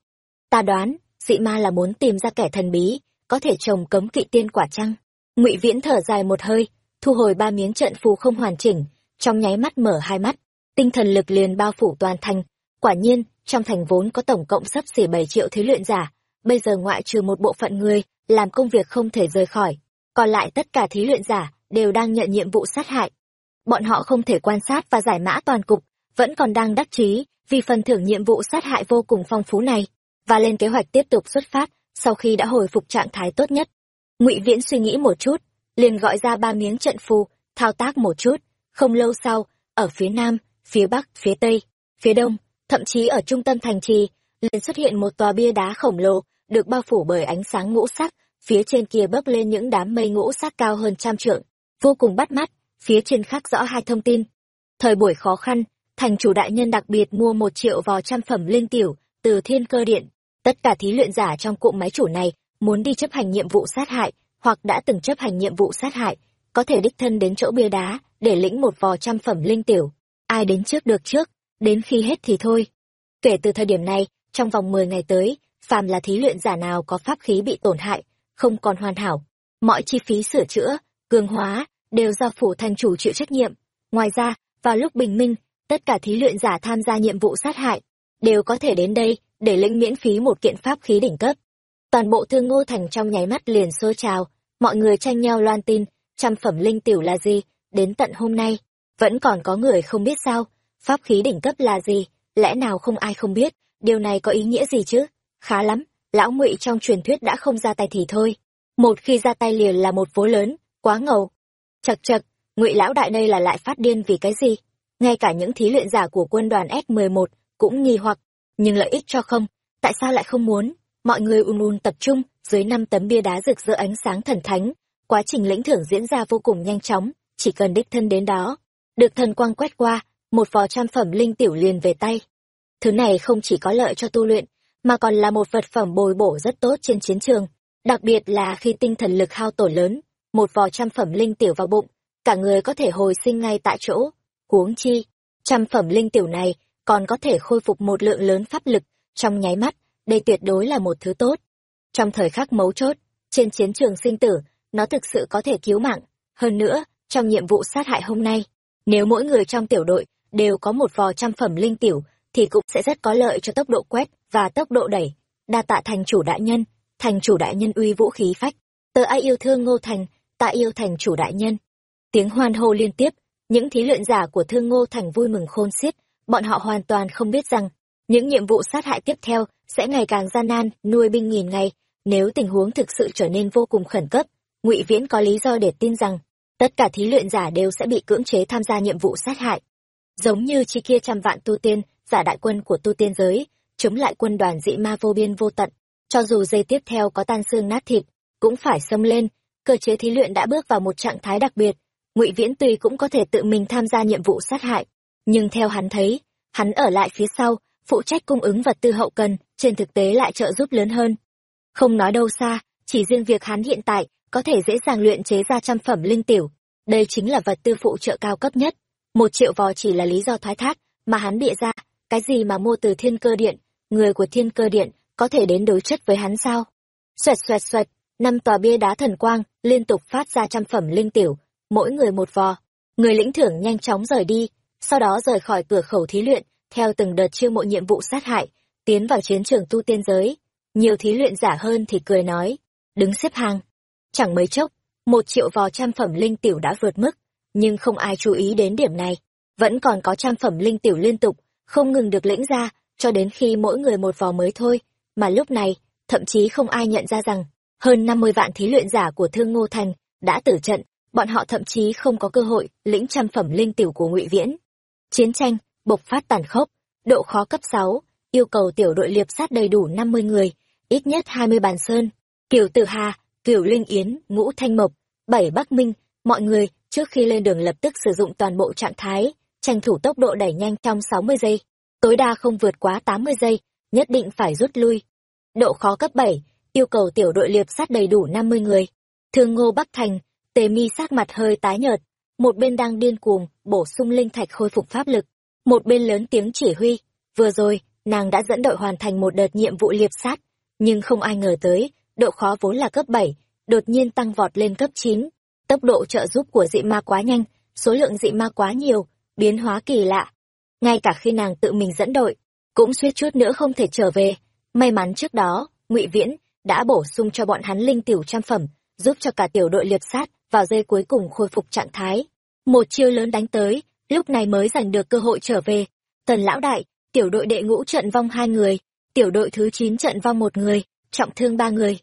Ta đoán, dị ma là muốn tìm ra kẻ thần bí, có thể trồng cấm kỵ tiên quả trăng. Ngụy Viễn thở dài một hơi, thu hồi ba miếng trận phù không hoàn chỉnh, trong nháy mắt mở hai mắt, tinh thần lực liền bao phủ toàn thành. Quả nhiên, trong thành vốn có tổng cộng sắp xỉ bảy triệu thí luyện giả, bây giờ ngoại trừ một bộ phận người làm công việc không thể rời khỏi, còn lại tất cả thí luyện giả đều đang nhận nhiệm vụ sát hại. Bọn họ không thể quan sát và giải mã toàn cục, vẫn còn đang đắc chí vì phần thưởng nhiệm vụ sát hại vô cùng phong phú này, và lên kế hoạch tiếp tục xuất phát sau khi đã hồi phục trạng thái tốt nhất. Ngụy Viễn suy nghĩ một chút, liền gọi ra ba miếng trận phù, thao tác một chút, không lâu sau, ở phía nam, phía bắc, phía tây, phía đông, thậm chí ở trung tâm thành trì, liền xuất hiện một tòa bia đá khổng lồ, được bao phủ bởi ánh sáng ngũ sắc, phía trên kia bốc lên những đám mây ngũ sắc cao hơn trăm trượng, vô cùng bắt mắt, phía trên khắc rõ hai thông tin. Thời buổi khó khăn, thành chủ đại nhân đặc biệt mua một triệu vò trăm phẩm linh tiểu từ thiên cơ điện. Tất cả thí luyện giả trong cụm máy chủ này muốn đi chấp hành nhiệm vụ sát hại, hoặc đã từng chấp hành nhiệm vụ sát hại, có thể đích thân đến chỗ bia đá để lĩnh một vò trăm phẩm linh tiểu. Ai đến trước được trước, đến khi hết thì thôi. Kể từ thời điểm này, trong vòng 10 ngày tới, phàm là thí luyện giả nào có pháp khí bị tổn hại, không còn hoàn hảo, mọi chi phí sửa chữa, cường hóa, đều do phủ thành chủ chịu trách nhiệm. Ngoài ra, vào lúc bình minh, tất cả thí luyện giả tham gia nhiệm vụ sát hại, đều có thể đến đây để lĩnh miễn phí một kiện pháp khí đỉnh cấp. Toàn bộ thương ngô thành trong nháy mắt liền xô trào, mọi người tranh nhau loan tin, trăm phẩm linh tiểu là gì, đến tận hôm nay, vẫn còn có người không biết sao, pháp khí đỉnh cấp là gì, lẽ nào không ai không biết, điều này có ý nghĩa gì chứ? Khá lắm, lão ngụy trong truyền thuyết đã không ra tay thì thôi. Một khi ra tay liền là một vố lớn, quá ngầu. Chật chật, ngụy lão đại đây là lại phát điên vì cái gì? Ngay cả những thí luyện giả của quân đoàn S11 cũng nghi hoặc, nhưng lợi ích cho không, tại sao lại không muốn? Mọi người ùn ùn tập trung dưới năm tấm bia đá rực rỡ ánh sáng thần thánh, quá trình lĩnh thưởng diễn ra vô cùng nhanh chóng, chỉ cần đích thân đến đó, được thần quang quét qua, một vò trăm phẩm linh tiểu liền về tay. Thứ này không chỉ có lợi cho tu luyện, mà còn là một vật phẩm bồi bổ rất tốt trên chiến trường, đặc biệt là khi tinh thần lực hao tổn lớn, một vò trăm phẩm linh tiểu vào bụng, cả người có thể hồi sinh ngay tại chỗ. Huống chi, trăm phẩm linh tiểu này còn có thể khôi phục một lượng lớn pháp lực trong nháy mắt, đây tuyệt đối là một thứ tốt. Trong thời khắc mấu chốt, trên chiến trường sinh tử, nó thực sự có thể cứu mạng. Hơn nữa, trong nhiệm vụ sát hại hôm nay, nếu mỗi người trong tiểu đội đều có một vò trăm phẩm linh tiểu, thì cũng sẽ rất có lợi cho tốc độ quét và tốc độ đẩy. Đa tạ thành chủ đại nhân, thành chủ đại nhân uy vũ khí phách. Tớ ai yêu thương ngô thành, tạ yêu thành chủ đại nhân. Tiếng hoan hô liên tiếp, những thí luyện giả của thương ngô thành vui mừng khôn xiết, bọn họ hoàn toàn không biết rằng, những nhiệm vụ sát hại tiếp theo sẽ ngày càng gian nan, nuôi binh nghìn ngày, nếu tình huống thực sự trở nên vô cùng khẩn cấp, Ngụy Viễn có lý do để tin rằng tất cả thí luyện giả đều sẽ bị cưỡng chế tham gia nhiệm vụ sát hại. Giống như chi kia trăm vạn tu tiên, giả đại quân của tu tiên giới, chống lại quân đoàn dị ma vô biên vô tận, cho dù dây tiếp theo có tan xương nát thịt, cũng phải xông lên, cơ chế thí luyện đã bước vào một trạng thái đặc biệt, Ngụy Viễn tuy cũng có thể tự mình tham gia nhiệm vụ sát hại, nhưng theo hắn thấy, hắn ở lại phía sau, phụ trách cung ứng vật tư hậu cần, trên thực tế lại trợ giúp lớn hơn. Không nói đâu xa, chỉ riêng việc hắn hiện tại có thể dễ dàng luyện chế ra trăm phẩm linh tiểu. Đây chính là vật tư phụ trợ cao cấp nhất. Một triệu vò chỉ là lý do thoái thác mà hắn bịa ra, cái gì mà mua từ thiên cơ điện, người của thiên cơ điện có thể đến đối chất với hắn sao? Xoẹt xoẹt xoẹt, năm tòa bia đá thần quang liên tục phát ra trăm phẩm linh tiểu, mỗi người một vò. Người lĩnh thưởng nhanh chóng rời đi, sau đó rời khỏi cửa khẩu thí luyện, theo từng đợt chiêu mộ nhiệm vụ sát hại, tiến vào chiến trường tu tiên giới. Nhiều thí luyện giả hơn thì cười nói, đứng xếp hàng. Chẳng mấy chốc, một triệu vò trăm phẩm linh tiểu đã vượt mức, nhưng không ai chú ý đến điểm này. Vẫn còn có trăm phẩm linh tiểu liên tục, không ngừng được lĩnh ra, cho đến khi mỗi người một vò mới thôi. Mà lúc này, thậm chí không ai nhận ra rằng, hơn 50 vạn thí luyện giả của Thương Ngô Thành đã tử trận, bọn họ thậm chí không có cơ hội lĩnh trăm phẩm linh tiểu của Ngụy Viễn. Chiến tranh bộc phát tàn khốc, độ khó cấp sáu yêu cầu tiểu đội liệp sát đầy đủ 50 người, ít nhất 20 bàn sơn. Kiều Tử Hà, Kiều Linh Yến, Ngũ Thanh Mộc, Bảy Bắc Minh, mọi người trước khi lên đường lập tức sử dụng toàn bộ trạng thái, tranh thủ tốc độ đẩy nhanh trong 60 giây, tối đa không vượt quá 80 giây, nhất định phải rút lui. Độ khó cấp bảy yêu cầu tiểu đội liệp sát đầy đủ 50 người. Thương Ngô Bắc Thành, Tề Mi sát mặt hơi tái nhợt, một bên đang điên cuồng bổ sung linh thạch khôi phục pháp lực, một bên lớn tiếng chỉ huy, vừa rồi, nàng đã dẫn đội hoàn thành một đợt nhiệm vụ liệp sát, nhưng không ai ngờ tới, độ khó vốn là cấp 7, đột nhiên tăng vọt lên cấp 9. Tốc độ trợ giúp của dị ma quá nhanh, số lượng dị ma quá nhiều, biến hóa kỳ lạ. Ngay cả khi nàng tự mình dẫn đội, cũng suýt chút nữa không thể trở về. May mắn trước đó, ngụy Viễn đã bổ sung cho bọn hắn linh tiểu trăm phẩm, giúp cho cả tiểu đội liệp sát vào giây cuối cùng khôi phục trạng thái. Một chiêu lớn đánh tới, lúc này mới giành được cơ hội trở về. Tần lão đại, tiểu đội đệ ngũ trận vong hai người, tiểu đội thứ chín trận vong một người, trọng thương ba người.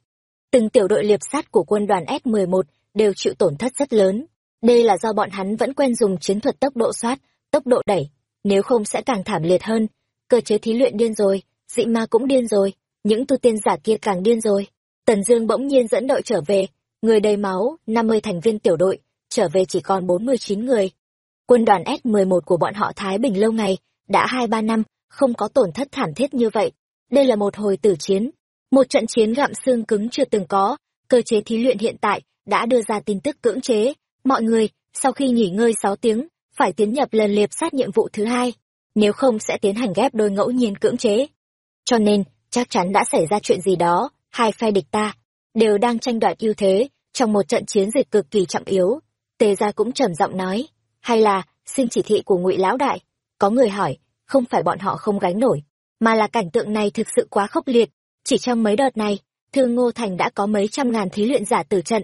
Từng tiểu đội liệp sát của quân đoàn S11 đều chịu tổn thất rất lớn. Đây là do bọn hắn vẫn quen dùng chiến thuật tốc độ soát, tốc độ đẩy, nếu không sẽ càng thảm liệt hơn. Cơ chế thí luyện điên rồi, dị ma cũng điên rồi, những tu tiên giả kia càng điên rồi. Tần Dương bỗng nhiên dẫn đội trở về, người đầy máu, 50 thành viên tiểu đội, trở về chỉ còn 49 người. Quân đoàn S11 của bọn họ Thái Bình lâu ngày, đã 2-3 năm, không có tổn thất thảm thiết như vậy. Đây là một hồi tử chiến, một trận chiến gặm xương cứng chưa từng có, cơ chế thí luyện hiện tại đã đưa ra tin tức cưỡng chế. Mọi người, sau khi nghỉ ngơi 6 tiếng, phải tiến nhập lần liệp sát nhiệm vụ thứ hai, nếu không sẽ tiến hành ghép đôi ngẫu nhiên cưỡng chế. Cho nên, chắc chắn đã xảy ra chuyện gì đó, hai phe địch ta đều đang tranh đoạt ưu thế trong một trận chiến dịch cực kỳ trọng yếu. Tề gia cũng trầm giọng nói, hay là xin chỉ thị của ngụy lão đại. Có người hỏi không phải bọn họ không gánh nổi mà là cảnh tượng này thực sự quá khốc liệt. Chỉ trong mấy đợt này thương ngô thành đã có mấy trăm ngàn thí luyện giả tử trận.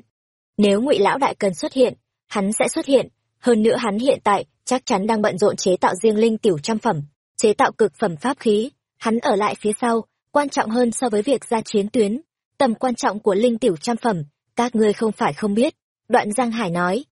Nếu ngụy lão đại cần xuất hiện hắn sẽ xuất hiện. Hơn nữa hắn hiện tại chắc chắn đang bận rộn chế tạo riêng linh tiểu trăm phẩm chế tạo cực phẩm pháp khí. Hắn ở lại phía sau quan trọng hơn so với việc ra chiến tuyến. Tầm quan trọng của linh tiểu trăm phẩm các ngươi không phải không biết, đoạn giang hải nói.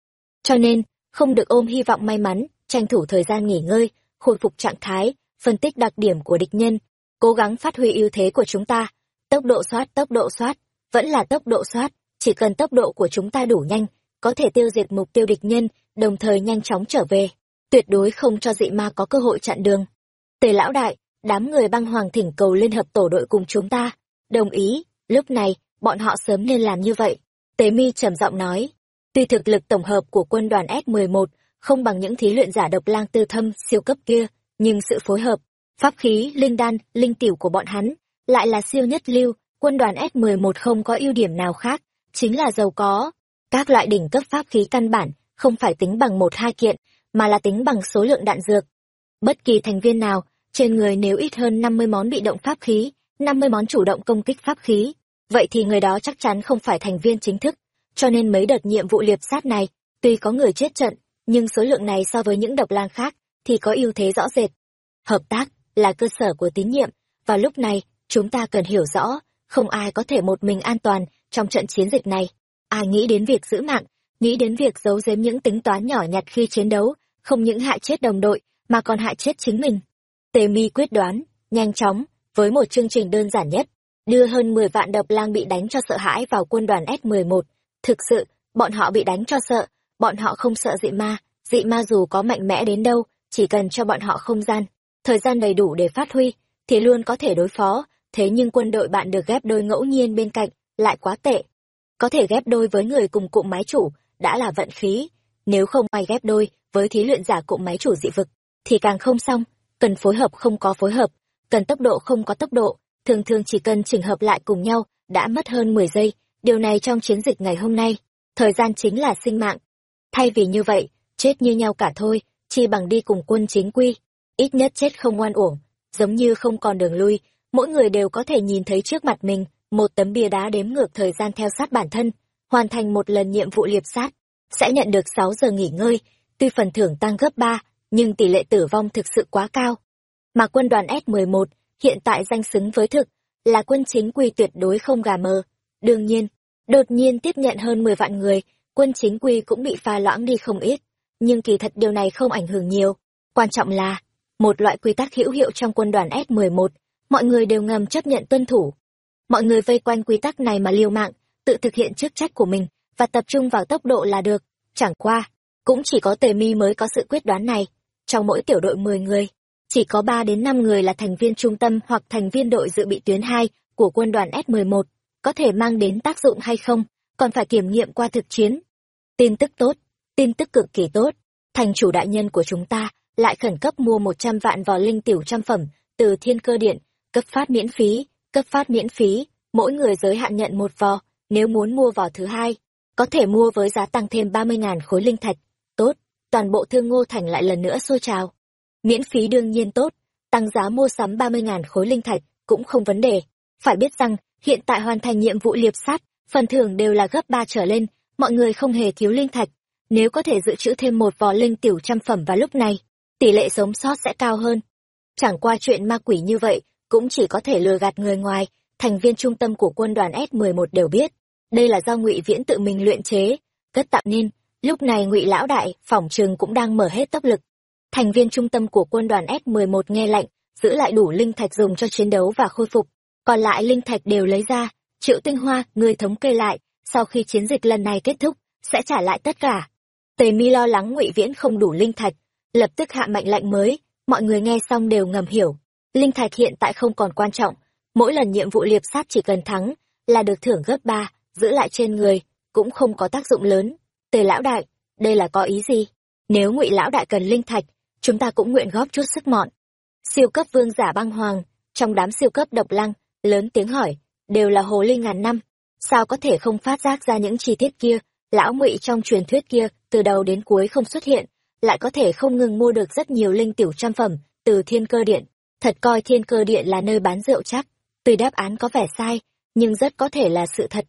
Cho nên, không được ôm hy vọng may mắn, tranh thủ thời gian nghỉ ngơi, khôi phục trạng thái, phân tích đặc điểm của địch nhân, cố gắng phát huy ưu thế của chúng ta. Tốc độ soát, tốc độ soát, vẫn là tốc độ soát, chỉ cần tốc độ của chúng ta đủ nhanh, có thể tiêu diệt mục tiêu địch nhân, đồng thời nhanh chóng trở về. Tuyệt đối không cho dị ma có cơ hội chặn đường. Tề lão đại, đám người băng hoàng thỉnh cầu liên hợp tổ đội cùng chúng ta. Đồng ý, lúc này, bọn họ sớm nên làm như vậy tế mi trầm giọng nói tuy thực lực tổng hợp của quân đoàn s 11 không bằng những thí luyện giả độc lang tư thâm siêu cấp kia nhưng sự phối hợp pháp khí linh đan linh tiểu của bọn hắn lại là siêu nhất lưu quân đoàn s 11 không có ưu điểm nào khác chính là giàu có. Các loại đỉnh cấp pháp khí căn bản không phải tính bằng một hai kiện mà là tính bằng số lượng đạn dược. Bất kỳ thành viên nào trên người nếu ít hơn 50 món bị động pháp khí, 50 món chủ động công kích pháp khí, vậy thì người đó chắc chắn không phải thành viên chính thức. Cho nên mấy đợt nhiệm vụ liệp sát này, tuy có người chết trận, nhưng số lượng này so với những độc lang khác thì có ưu thế rõ rệt. Hợp tác là cơ sở của tín nhiệm, và lúc này chúng ta cần hiểu rõ, không ai có thể một mình an toàn trong trận chiến dịch này. Ai nghĩ đến việc giữ mạng, nghĩ đến việc giấu giếm những tính toán nhỏ nhặt khi chiến đấu, không những hại chết đồng đội, mà còn hại chết chính mình. Tề mi quyết đoán, nhanh chóng, với một chương trình đơn giản nhất, đưa hơn 10 vạn độc lang bị đánh cho sợ hãi vào quân đoàn S11. Thực sự, bọn họ bị đánh cho sợ, bọn họ không sợ dị ma, dị ma dù có mạnh mẽ đến đâu, chỉ cần cho bọn họ không gian, thời gian đầy đủ để phát huy, thì luôn có thể đối phó, thế nhưng quân đội bạn được ghép đôi ngẫu nhiên bên cạnh, lại quá tệ. Có thể ghép đôi với người cùng cụm máy chủ, đã là vận khí, nếu không ai ghép đôi với thí luyện giả cụm máy chủ dị vực, thì càng không xong cần phối hợp không có phối hợp, cần tốc độ không có tốc độ, thường thường chỉ cần chỉnh hợp lại cùng nhau, đã mất hơn 10 giây, điều này trong chiến dịch ngày hôm nay, thời gian chính là sinh mạng. Thay vì như vậy, chết như nhau cả thôi, chi bằng đi cùng quân chính quy, ít nhất chết không oan uổng, giống như không còn đường lui, mỗi người đều có thể nhìn thấy trước mặt mình một tấm bia đá đếm ngược thời gian theo sát bản thân, hoàn thành một lần nhiệm vụ liệp sát, sẽ nhận được 6 giờ nghỉ ngơi, tuy phần thưởng tăng gấp 3, nhưng tỷ lệ tử vong thực sự quá cao. Mà quân đoàn S11 hiện tại danh xứng với thực, là quân chính quy tuyệt đối không gà mờ. Đương nhiên, đột nhiên tiếp nhận hơn 10 vạn người, quân chính quy cũng bị pha loãng đi không ít, nhưng kỳ thật điều này không ảnh hưởng nhiều. Quan trọng là, một loại quy tắc hữu hiệu trong quân đoàn S11, mọi người đều ngầm chấp nhận tuân thủ. Mọi người vây quanh quy tắc này mà liều mạng, tự thực hiện chức trách của mình, và tập trung vào tốc độ là được. Chẳng qua, cũng chỉ có tề mi mới có sự quyết đoán này trong mỗi tiểu đội 10 người, chỉ có 3 đến 5 người là thành viên trung tâm hoặc thành viên đội dự bị tuyến 2 của quân đoàn S11, có thể mang đến tác dụng hay không, còn phải kiểm nghiệm qua thực chiến. Tin tức tốt, tin tức cực kỳ tốt, thành chủ đại nhân của chúng ta lại khẩn cấp mua 100 vạn vò linh tiểu trăm phẩm từ thiên cơ điện, cấp phát miễn phí, cấp phát miễn phí, mỗi người giới hạn nhận một vò, nếu muốn mua vò thứ hai, có thể mua với giá tăng thêm 30.000 khối linh thạch. Tốt, toàn bộ thương ngô thành lại lần nữa xô trào. Miễn phí đương nhiên tốt, tăng giá mua sắm 30.000 khối linh thạch cũng không vấn đề. Phải biết rằng, hiện tại hoàn thành nhiệm vụ liệp sát, phần thưởng đều là gấp 3 trở lên, mọi người không hề thiếu linh thạch. Nếu có thể dự trữ thêm một vò linh tiểu trăm phẩm vào lúc này, tỷ lệ sống sót sẽ cao hơn. Chẳng qua chuyện ma quỷ như vậy, cũng chỉ có thể lừa gạt người ngoài, thành viên trung tâm của quân đoàn S11 đều biết. Đây là do ngụy Viễn tự mình luyện chế, cất tạo nên, lúc này ngụy lão đại phỏng trường cũng đang mở hết tốc lực thành viên trung tâm của quân đoàn s 11 nghe lệnh, giữ lại đủ linh thạch dùng cho chiến đấu và khôi phục. Còn lại linh thạch đều lấy ra. Triệu tinh hoa, người thống kê lại, sau khi chiến dịch lần này kết thúc, sẽ trả lại tất cả. Tề mi lo lắng ngụy viễn không đủ linh thạch, lập tức hạ mệnh lệnh mới, mọi người nghe xong đều ngầm hiểu. Linh thạch hiện tại không còn quan trọng, mỗi lần nhiệm vụ liệp sát chỉ cần thắng, là được thưởng gấp ba, giữ lại trên người, cũng không có tác dụng lớn. Tề lão đại, đây là có ý gì? Nếu ngụy lão đại cần linh thạch chúng ta cũng nguyện góp chút sức mọn. Siêu cấp vương giả băng hoàng, trong đám siêu cấp độc lăng, lớn tiếng hỏi, đều là hồ ly ngàn năm, sao có thể không phát giác ra những chi tiết kia? Lão ngụy trong truyền thuyết kia, từ đầu đến cuối không xuất hiện, lại có thể không ngừng mua được rất nhiều linh tiểu trăm phẩm từ thiên cơ điện. Thật coi thiên cơ điện là nơi bán rượu chắc, tuy đáp án có vẻ sai, nhưng rất có thể là sự thật.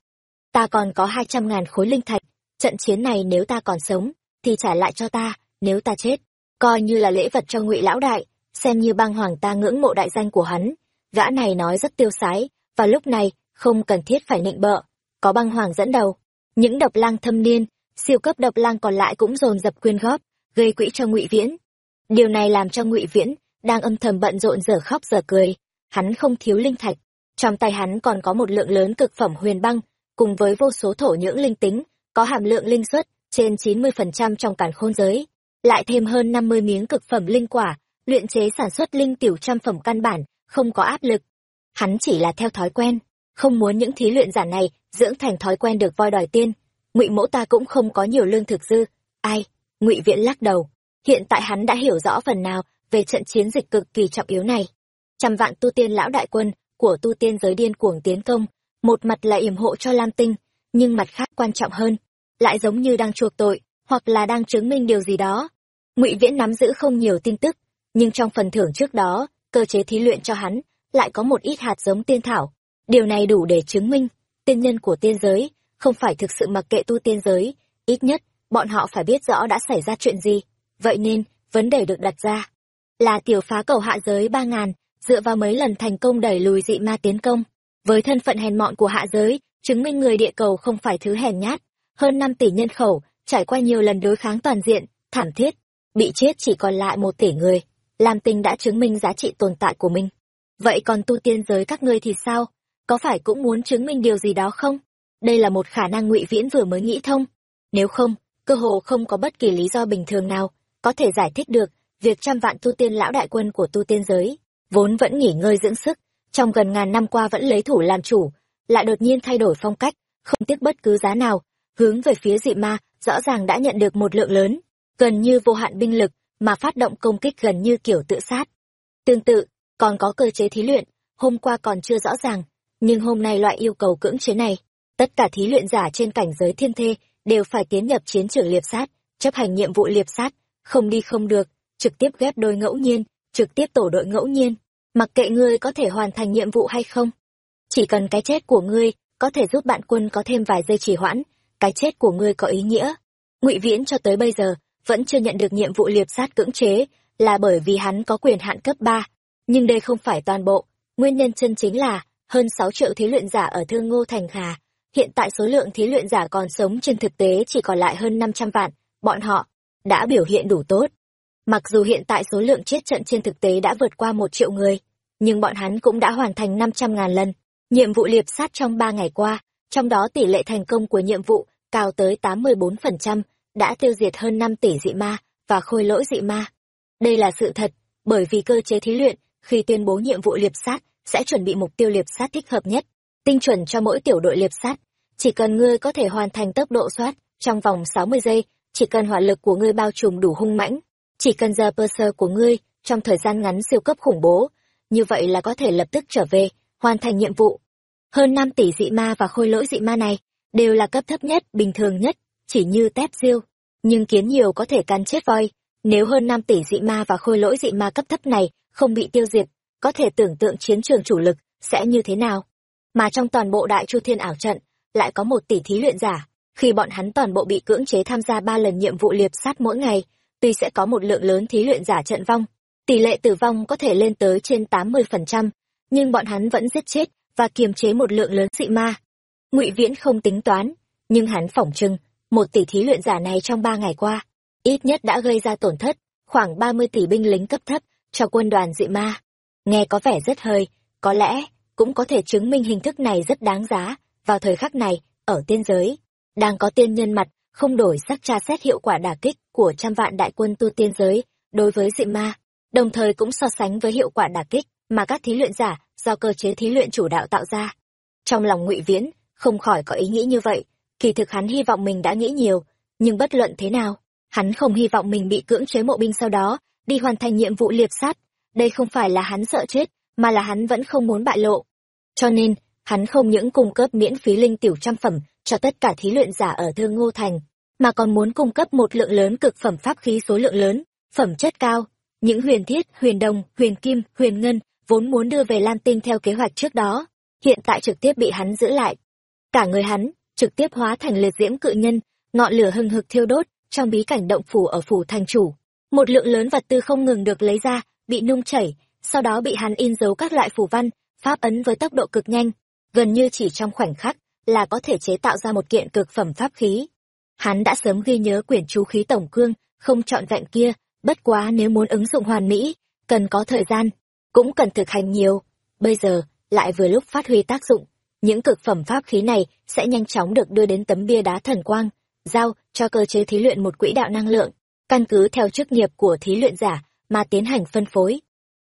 Ta còn có hai trăm ngàn khối linh thạch, trận chiến này nếu ta còn sống, thì trả lại cho ta, nếu ta chết coi như là lễ vật cho ngụy lão đại, xem như băng hoàng ta ngưỡng mộ đại danh của hắn. Gã này nói rất tiêu sái, và lúc này không cần thiết phải nịnh bợ, có băng hoàng dẫn đầu. Những độc lang thâm niên, siêu cấp độc lang còn lại cũng dồn dập quyên góp, gây quỹ cho ngụy viễn. Điều này làm cho ngụy viễn đang âm thầm bận rộn giờ khóc giờ cười. Hắn không thiếu linh thạch. Trong tay hắn còn có một lượng lớn cực phẩm huyền băng, cùng với vô số thổ nhưỡng linh tính, có hàm lượng linh suất trên chín mươi phần trăm trong cản khôn giới lại thêm hơn năm mươi miếng cực phẩm linh quả, luyện chế sản xuất linh tiểu trăm phẩm căn bản, không có áp lực. Hắn chỉ là theo thói quen, không muốn những thí luyện giả này dưỡng thành thói quen được voi đòi tiên. Ngụy mẫu ta cũng không có nhiều lương thực dư. Ai? Ngụy viễn lắc đầu. Hiện tại hắn đã hiểu rõ phần nào về trận chiến dịch cực kỳ trọng yếu này. Trăm vạn tu tiên lão đại quân của tu tiên giới điên cuồng tiến công, một mặt là yểm hộ cho lam tinh, nhưng mặt khác quan trọng hơn, lại giống như đang chuộc tội hoặc là đang chứng minh điều gì đó. Ngụy viễn nắm giữ không nhiều tin tức, nhưng trong phần thưởng trước đó, cơ chế thí luyện cho hắn lại có một ít hạt giống tiên thảo. Điều này đủ để chứng minh, tiên nhân của tiên giới không phải thực sự mặc kệ tu tiên giới, ít nhất, bọn họ phải biết rõ đã xảy ra chuyện gì. Vậy nên, vấn đề được đặt ra là tiểu phá cầu hạ giới ba ngàn, dựa vào mấy lần thành công đẩy lùi dị ma tiến công. Với thân phận hèn mọn của hạ giới, chứng minh người địa cầu không phải thứ hèn nhát. Hơn năm tỷ nhân khẩu trải qua nhiều lần đối kháng toàn diện, thảm thiết, bị chết chỉ còn lại một tỷ người. Lam tinh đã chứng minh giá trị tồn tại của mình. Vậy còn tu tiên giới các ngươi thì sao? Có phải cũng muốn chứng minh điều gì đó không? Đây là một khả năng ngụy viễn vừa mới nghĩ thông. Nếu không, cơ hồ không có bất kỳ lý do bình thường nào có thể giải thích được việc trăm vạn tu tiên lão đại quân của tu tiên giới vốn vẫn nghỉ ngơi dưỡng sức, trong gần ngàn năm qua vẫn lấy thủ làm chủ, lại đột nhiên thay đổi phong cách, không tiếc bất cứ giá nào, hướng về phía dị ma rõ ràng đã nhận được một lượng lớn, gần như vô hạn binh lực mà phát động công kích gần như kiểu tự sát. Tương tự, còn có cơ chế thí luyện, hôm qua còn chưa rõ ràng, nhưng hôm nay loại yêu cầu cưỡng chế này, tất cả thí luyện giả trên cảnh giới thiên thê đều phải tiến nhập chiến trường liệp sát, chấp hành nhiệm vụ liệp sát, không đi không được, trực tiếp ghép đôi ngẫu nhiên, trực tiếp tổ đội ngẫu nhiên. Mặc kệ ngươi có thể hoàn thành nhiệm vụ hay không, chỉ cần cái chết của ngươi có thể giúp bạn quân có thêm vài giây trì hoãn cái chết của ngươi có ý nghĩa. Ngụy viễn cho tới bây giờ vẫn chưa nhận được nhiệm vụ liệp sát cưỡng chế là bởi vì hắn có quyền hạn cấp ba. Nhưng đây không phải toàn bộ. Nguyên nhân chân chính là hơn sáu triệu thí luyện giả ở thương ngô thành hà. Hiện tại số lượng thí luyện giả còn sống trên thực tế chỉ còn lại hơn năm trăm vạn. Bọn họ đã biểu hiện đủ tốt. Mặc dù hiện tại số lượng chết trận trên thực tế đã vượt qua một triệu người, nhưng bọn hắn cũng đã hoàn thành năm trăm ngàn lần. Nhiệm vụ liệp sát trong ba ngày qua trong đó tỷ lệ thành công của nhiệm vụ cao tới tám mươi bốn phần trăm, đã tiêu diệt hơn năm tỷ dị ma và khôi lỗi dị ma. Đây là sự thật, bởi vì cơ chế thí luyện, khi tuyên bố nhiệm vụ liệp sát, sẽ chuẩn bị mục tiêu liệp sát thích hợp nhất, tinh chuẩn cho mỗi tiểu đội liệp sát. Chỉ cần ngươi có thể hoàn thành tốc độ soát trong vòng sáu mươi giây, chỉ cần hỏa lực của ngươi bao trùm đủ hung mãnh, chỉ cần giờ pơ sơ của ngươi trong thời gian ngắn siêu cấp khủng bố, như vậy là có thể lập tức trở về, hoàn thành nhiệm vụ hơn năm tỷ dị ma và khôi lỗi dị ma này đều là cấp thấp nhất, bình thường nhất, chỉ như tép diêu. Nhưng kiến nhiều có thể cắn chết voi. Nếu hơn năm tỷ dị ma và khôi lỗi dị ma cấp thấp này không bị tiêu diệt, có thể tưởng tượng chiến trường chủ lực sẽ như thế nào. Mà trong toàn bộ đại chu thiên ảo trận, lại có một tỷ thí luyện giả. Khi bọn hắn toàn bộ bị cưỡng chế tham gia ba lần nhiệm vụ liệp sát mỗi ngày, tuy sẽ có một lượng lớn thí luyện giả trận vong, tỷ lệ tử vong có thể lên tới trên tám mươi phần trăm, nhưng bọn hắn vẫn giết chết và kiềm chế một lượng lớn dị ma. Ngụy viễn không tính toán, nhưng hắn phỏng chừng, một tỷ thí luyện giả này trong ba ngày qua, ít nhất đã gây ra tổn thất khoảng ba mươi tỷ binh lính cấp thấp cho quân đoàn dị ma. Nghe có vẻ rất hơi, có lẽ cũng có thể chứng minh hình thức này rất đáng giá vào thời khắc này ở tiên giới. Đang có tiên nhân mặt, không đổi sắc tra xét hiệu quả đả kích của trăm vạn đại quân tu tiên giới đối với dị ma, đồng thời cũng so sánh với hiệu quả đả kích mà các thí luyện giả do cơ chế thí luyện chủ đạo tạo ra. Trong lòng ngụy viễn, không khỏi có ý nghĩ như vậy. Kỳ thực hắn hy vọng mình đã nghĩ nhiều, nhưng bất luận thế nào, hắn không hy vọng mình bị cưỡng chế mộ binh sau đó, đi hoàn thành nhiệm vụ liệp sát. Đây không phải là hắn sợ chết, mà là hắn vẫn không muốn bại lộ. Cho nên, hắn không những cung cấp miễn phí linh tiểu trăm phẩm cho tất cả thí luyện giả ở thương ngô thành, mà còn muốn cung cấp một lượng lớn cực phẩm pháp khí số lượng lớn, phẩm chất cao. Những huyền thiết, huyền đồng, huyền kim, huyền ngân vốn muốn đưa về lan tinh theo kế hoạch trước đó, hiện tại trực tiếp bị hắn giữ lại. Cả người hắn trực tiếp hóa thành liệt diễm cự nhân, ngọn lửa hừng hực thiêu đốt trong bí cảnh động phủ ở phủ thành chủ. Một lượng lớn vật tư không ngừng được lấy ra, bị nung chảy, sau đó bị hắn in dấu các loại phù văn, pháp ấn với tốc độ cực nhanh. Gần như chỉ trong khoảnh khắc là có thể chế tạo ra một kiện cực phẩm pháp khí. Hắn đã sớm ghi nhớ quyển chú khí tổng cương, không chọn vẹn kia, bất quá nếu muốn ứng dụng hoàn mỹ, cần có thời gian cũng cần thực hành nhiều. Bây giờ, lại vừa lúc phát huy tác dụng, những cực phẩm pháp khí này sẽ nhanh chóng được đưa đến tấm bia đá thần quang, giao cho cơ chế thí luyện một quỹ đạo năng lượng, căn cứ theo chức nghiệp của thí luyện giả mà tiến hành phân phối.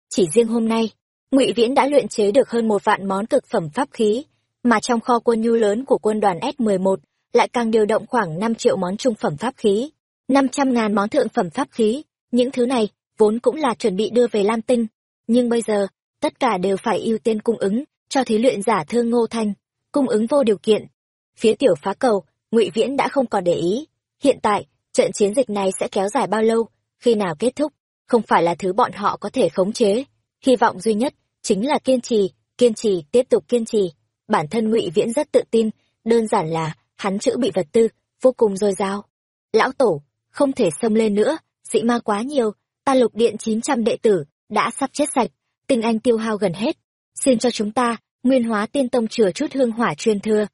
Chỉ riêng hôm nay, ngụy viễn đã luyện chế được hơn một vạn món cực phẩm pháp khí, mà trong kho quân nhu lớn của quân đoàn s 11 lại càng điều động khoảng năm triệu món trung phẩm pháp khí, năm trăm ngàn món thượng phẩm pháp khí. Những thứ này vốn cũng là chuẩn bị đưa về lam tinh nhưng bây giờ, tất cả đều phải ưu tiên cung ứng cho thí luyện giả thương ngô thanh. Cung ứng vô điều kiện. Phía tiểu phá cầu, ngụy viễn đã không còn để ý. Hiện tại, trận chiến dịch này sẽ kéo dài bao lâu? Khi nào kết thúc? Không phải là thứ bọn họ có thể khống chế. Hy vọng duy nhất chính là kiên trì kiên trì, tiếp tục kiên trì. Bản thân ngụy viễn rất tự tin, đơn giản là hắn chữ bị vật tư, vô cùng dồi dào. Lão tổ, không thể xâm lên nữa, dị ma quá nhiều, ta lục điện chín trăm đệ tử đã sắp chết sạch tinh anh tiêu hao gần hết. Xin cho chúng ta, nguyên hóa tiên tông chừa chút hương hỏa truyền thừa.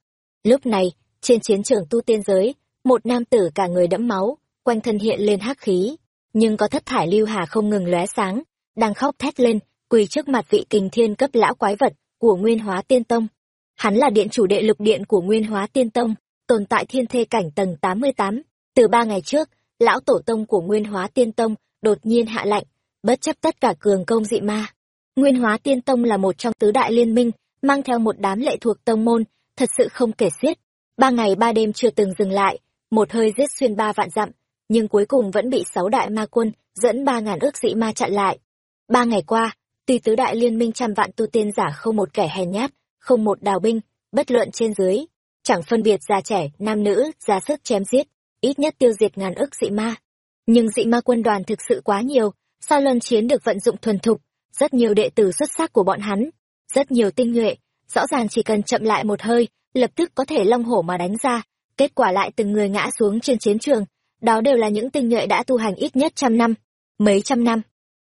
Lúc này, trên chiến trường tu tiên giới, một nam tử cả người đẫm máu, quanh thân hiện lên hắc khí. Nhưng có thất thải lưu hà không ngừng lóe sáng, đang khóc thét lên, quỳ trước mặt vị kình thiên cấp lão quái vật của nguyên hóa tiên tông. Hắn là điện chủ đệ lục điện của nguyên hóa tiên tông, tồn tại thiên thê cảnh tầng tám mươi tám. Từ ba ngày trước, lão tổ tông của nguyên hóa tiên tông đột nhiên hạ lạnh bất chấp tất cả cường công dị ma, nguyên hóa tiên tông là một trong tứ đại liên minh, mang theo một đám lệ thuộc tông môn, thật sự không kể xiết. Ba ngày ba đêm chưa từng dừng lại, một hơi giết xuyên ba vạn dặm, nhưng cuối cùng vẫn bị sáu đại ma quân dẫn ba ngàn ước dị ma chặn lại. Ba ngày qua, tuy tứ đại liên minh trăm vạn tu tiên giả không một kẻ hèn nhát, không một đào binh, bất luận trên dưới, chẳng phân biệt già trẻ, nam nữ ra sức chém giết, ít nhất tiêu diệt ngàn ước dị ma. Nhưng dị ma quân đoàn thực sự quá nhiều sau lần chiến được vận dụng thuần thục, rất nhiều đệ tử xuất sắc của bọn hắn, rất nhiều tinh nhuệ, rõ ràng chỉ cần chậm lại một hơi, lập tức có thể long hổ mà đánh ra. Kết quả lại từng người ngã xuống trên chiến trường, đó đều là những tinh nhuệ đã tu hành ít nhất trăm năm, mấy trăm năm.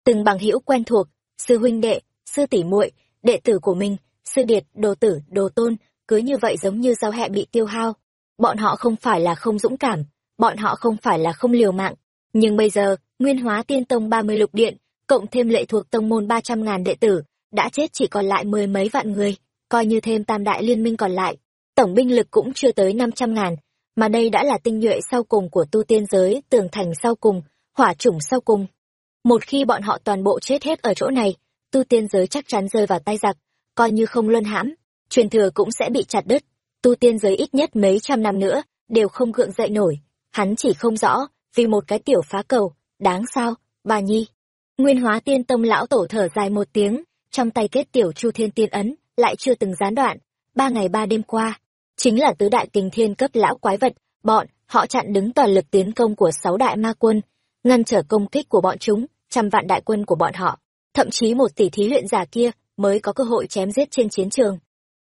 Từng bằng hữu quen thuộc, sư huynh đệ, sư tỷ muội, đệ tử của mình, sư điệt, đồ tử, đồ tôn, cứ như vậy giống như giao hẹ bị tiêu hao. Bọn họ không phải là không dũng cảm, bọn họ không phải là không liều mạng. Nhưng bây giờ nguyên hóa tiên tông ba mươi lục điện, cộng thêm lệ thuộc tông môn ba trăm ngàn đệ tử, đã chết chỉ còn lại mười mấy vạn người, coi như thêm tam đại liên minh còn lại. Tổng binh lực cũng chưa tới năm trăm ngàn, mà đây đã là tinh nhuệ sau cùng của tu tiên giới, tường thành sau cùng, hỏa chủng sau cùng. Một khi bọn họ toàn bộ chết hết ở chỗ này, tu tiên giới chắc chắn rơi vào tay giặc, coi như không luân hãm, truyền thừa cũng sẽ bị chặt đứt. Tu tiên giới ít nhất mấy trăm năm nữa, đều không gượng dậy nổi, hắn chỉ không rõ vì một cái tiểu phá cầu đáng sao, bà nhi? Nguyên hóa tiên tông lão tổ thở dài một tiếng, trong tay kết tiểu chu thiên tiên ấn, lại chưa từng gián đoạn. Ba ngày ba đêm qua, chính là tứ đại kình thiên cấp lão quái vật, bọn họ chặn đứng toàn lực tiến công của sáu đại ma quân, ngăn trở công kích của bọn chúng, trăm vạn đại quân của bọn họ. Thậm chí một tỷ thí luyện giả kia mới có cơ hội chém giết trên chiến trường.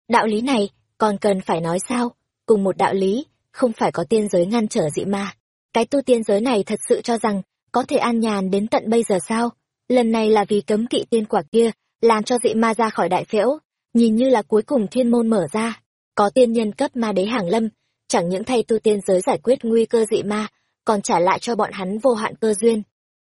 Đạo lý này còn cần phải nói sao? Cùng một đạo lý, không phải có tiên giới ngăn trở dị ma. Cái tu tiên giới này thật sự cho rằng có thể an nhàn đến tận bây giờ sao? Lần này là vì cấm kỵ tiên quả kia, làm cho dị ma ra khỏi đại phễu, nhìn như là cuối cùng thiên môn mở ra. Có tiên nhân cấp ma đế hàng lâm, chẳng những thay tu tiên giới giải quyết nguy cơ dị ma, còn trả lại cho bọn hắn vô hạn cơ duyên.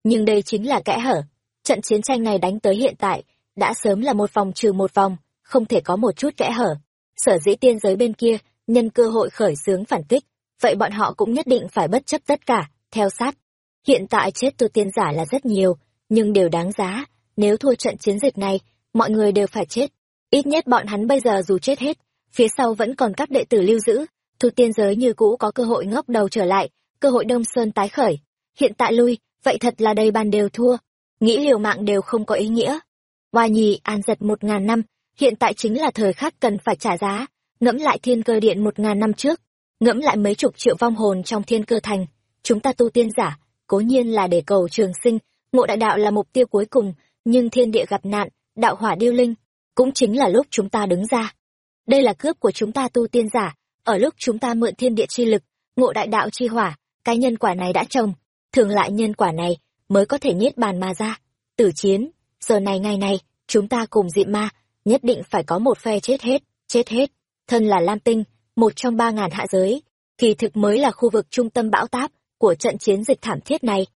Nhưng đây chính là kẽ hở. Trận chiến tranh này đánh tới hiện tại, đã sớm là một vòng trừ một vòng, không thể có một chút kẽ hở. Sở dĩ tiên giới bên kia, nhân cơ hội khởi xướng phản kích, vậy bọn họ cũng nhất định phải bất chấp tất cả, theo sát hiện tại chết tu tiên giả là rất nhiều, nhưng đều đáng giá, nếu thua trận chiến dịch này, mọi người đều phải chết. Ít nhất bọn hắn bây giờ dù chết hết, phía sau vẫn còn các đệ tử lưu giữ, tu tiên giới như cũ có cơ hội ngóc đầu trở lại, cơ hội đông sơn tái khởi. Hiện tại lui, vậy thật là đầy bàn đều thua, nghĩ liều mạng đều không có ý nghĩa. Hoa nhì an giật một ngàn năm, hiện tại chính là thời khắc cần phải trả giá, ngẫm lại thiên cơ điện một ngàn năm trước, ngẫm lại mấy chục triệu vong hồn trong thiên cơ thành, chúng ta tu tiên giả cố nhiên là để cầu trường sinh ngộ đại đạo là mục tiêu cuối cùng nhưng thiên địa gặp nạn đạo hỏa điêu linh cũng chính là lúc chúng ta đứng ra đây là cướp của chúng ta tu tiên giả ở lúc chúng ta mượn thiên địa chi lực ngộ đại đạo chi hỏa, cái nhân quả này đã trồng, thường lại nhân quả này mới có thể nhiết bàn mà ra. Tử chiến, giờ này ngày này, chúng ta cùng dị ma, nhất định phải có một phe chết hết, chết hết. Thân là Lam Tinh, một trong ba ngàn hạ giới, kỳ thực mới là khu vực trung tâm bão táp của trận chiến dịch thảm thiết này.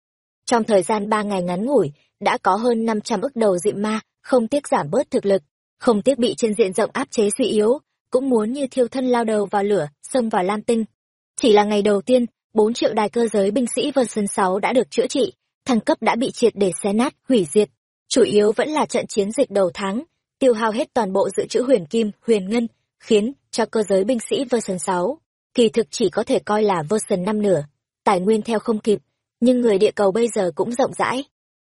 Trong thời gian ba ngày ngắn ngủi, đã có hơn năm trăm ức đầu dị ma, không tiếc giảm bớt thực lực, không tiếc bị trên diện rộng áp chế suy yếu, cũng muốn như thiêu thân lao đầu vào lửa, xông vào Lam Tinh. Chỉ là ngày đầu tiên, 4 triệu đài cơ giới binh sĩ version 6 đã được chữa trị, thăng cấp đã bị triệt để xé nát, hủy diệt. Chủ yếu vẫn là trận chiến dịch đầu tháng, tiêu hao hết toàn bộ dự trữ huyền kim, huyền ngân, khiến cho cơ giới binh sĩ version 6, kỳ thực chỉ có thể coi là version 5 nửa. Tài nguyên theo không kịp, nhưng người địa cầu bây giờ cũng rộng rãi.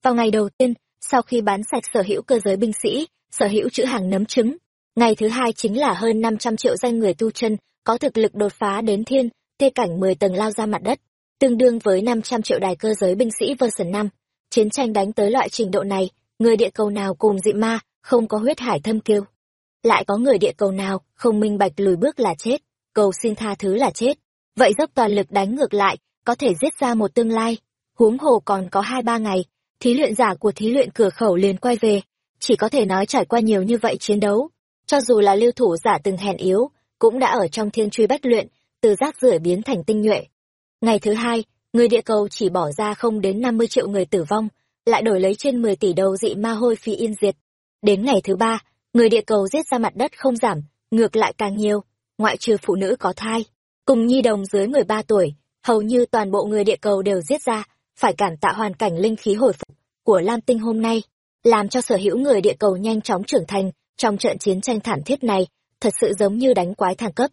Vào ngày đầu tiên, sau khi bán sạch sở hữu cơ giới binh sĩ, sở hữu chữ hàng nấm trứng, ngày thứ hai chính là hơn 500 triệu danh người tu chân có thực lực đột phá đến thiên, tê cảnh 10 tầng lao ra mặt đất, tương đương với 500 triệu đài cơ giới binh sĩ version 5. Chiến tranh đánh tới loại trình độ này, người địa cầu nào cùng dị ma, không có huyết hải thâm kiêu. Lại có người địa cầu nào, không minh bạch lùi bước là chết, cầu xin tha thứ là chết. Vậy dốc toàn lực đánh ngược lại, có thể giết ra một tương lai. Huống hồ còn có hai ba ngày, thí luyện giả của thí luyện cửa khẩu liền quay về. Chỉ có thể nói trải qua nhiều như vậy chiến đấu. Cho dù là lưu thủ giả từng hèn yếu, cũng đã ở trong thiên truy bách luyện, từ rác rưởi biến thành tinh nhuệ. Ngày thứ hai, người địa cầu chỉ bỏ ra không đến 50 triệu người tử vong, lại đổi lấy trên 10 tỷ đầu dị ma hôi phi yên diệt. Đến ngày thứ ba, người địa cầu giết ra mặt đất không giảm, ngược lại càng nhiều, ngoại trừ phụ nữ có thai, cùng nhi đồng dưới 13 tuổi, hầu như toàn bộ người địa cầu đều giết ra, phải cảm tạ hoàn cảnh linh khí hồi phục của Lam Tinh hôm nay, làm cho sở hữu người địa cầu nhanh chóng trưởng thành trong trận chiến tranh thảm thiết này, thật sự giống như đánh quái thăng cấp.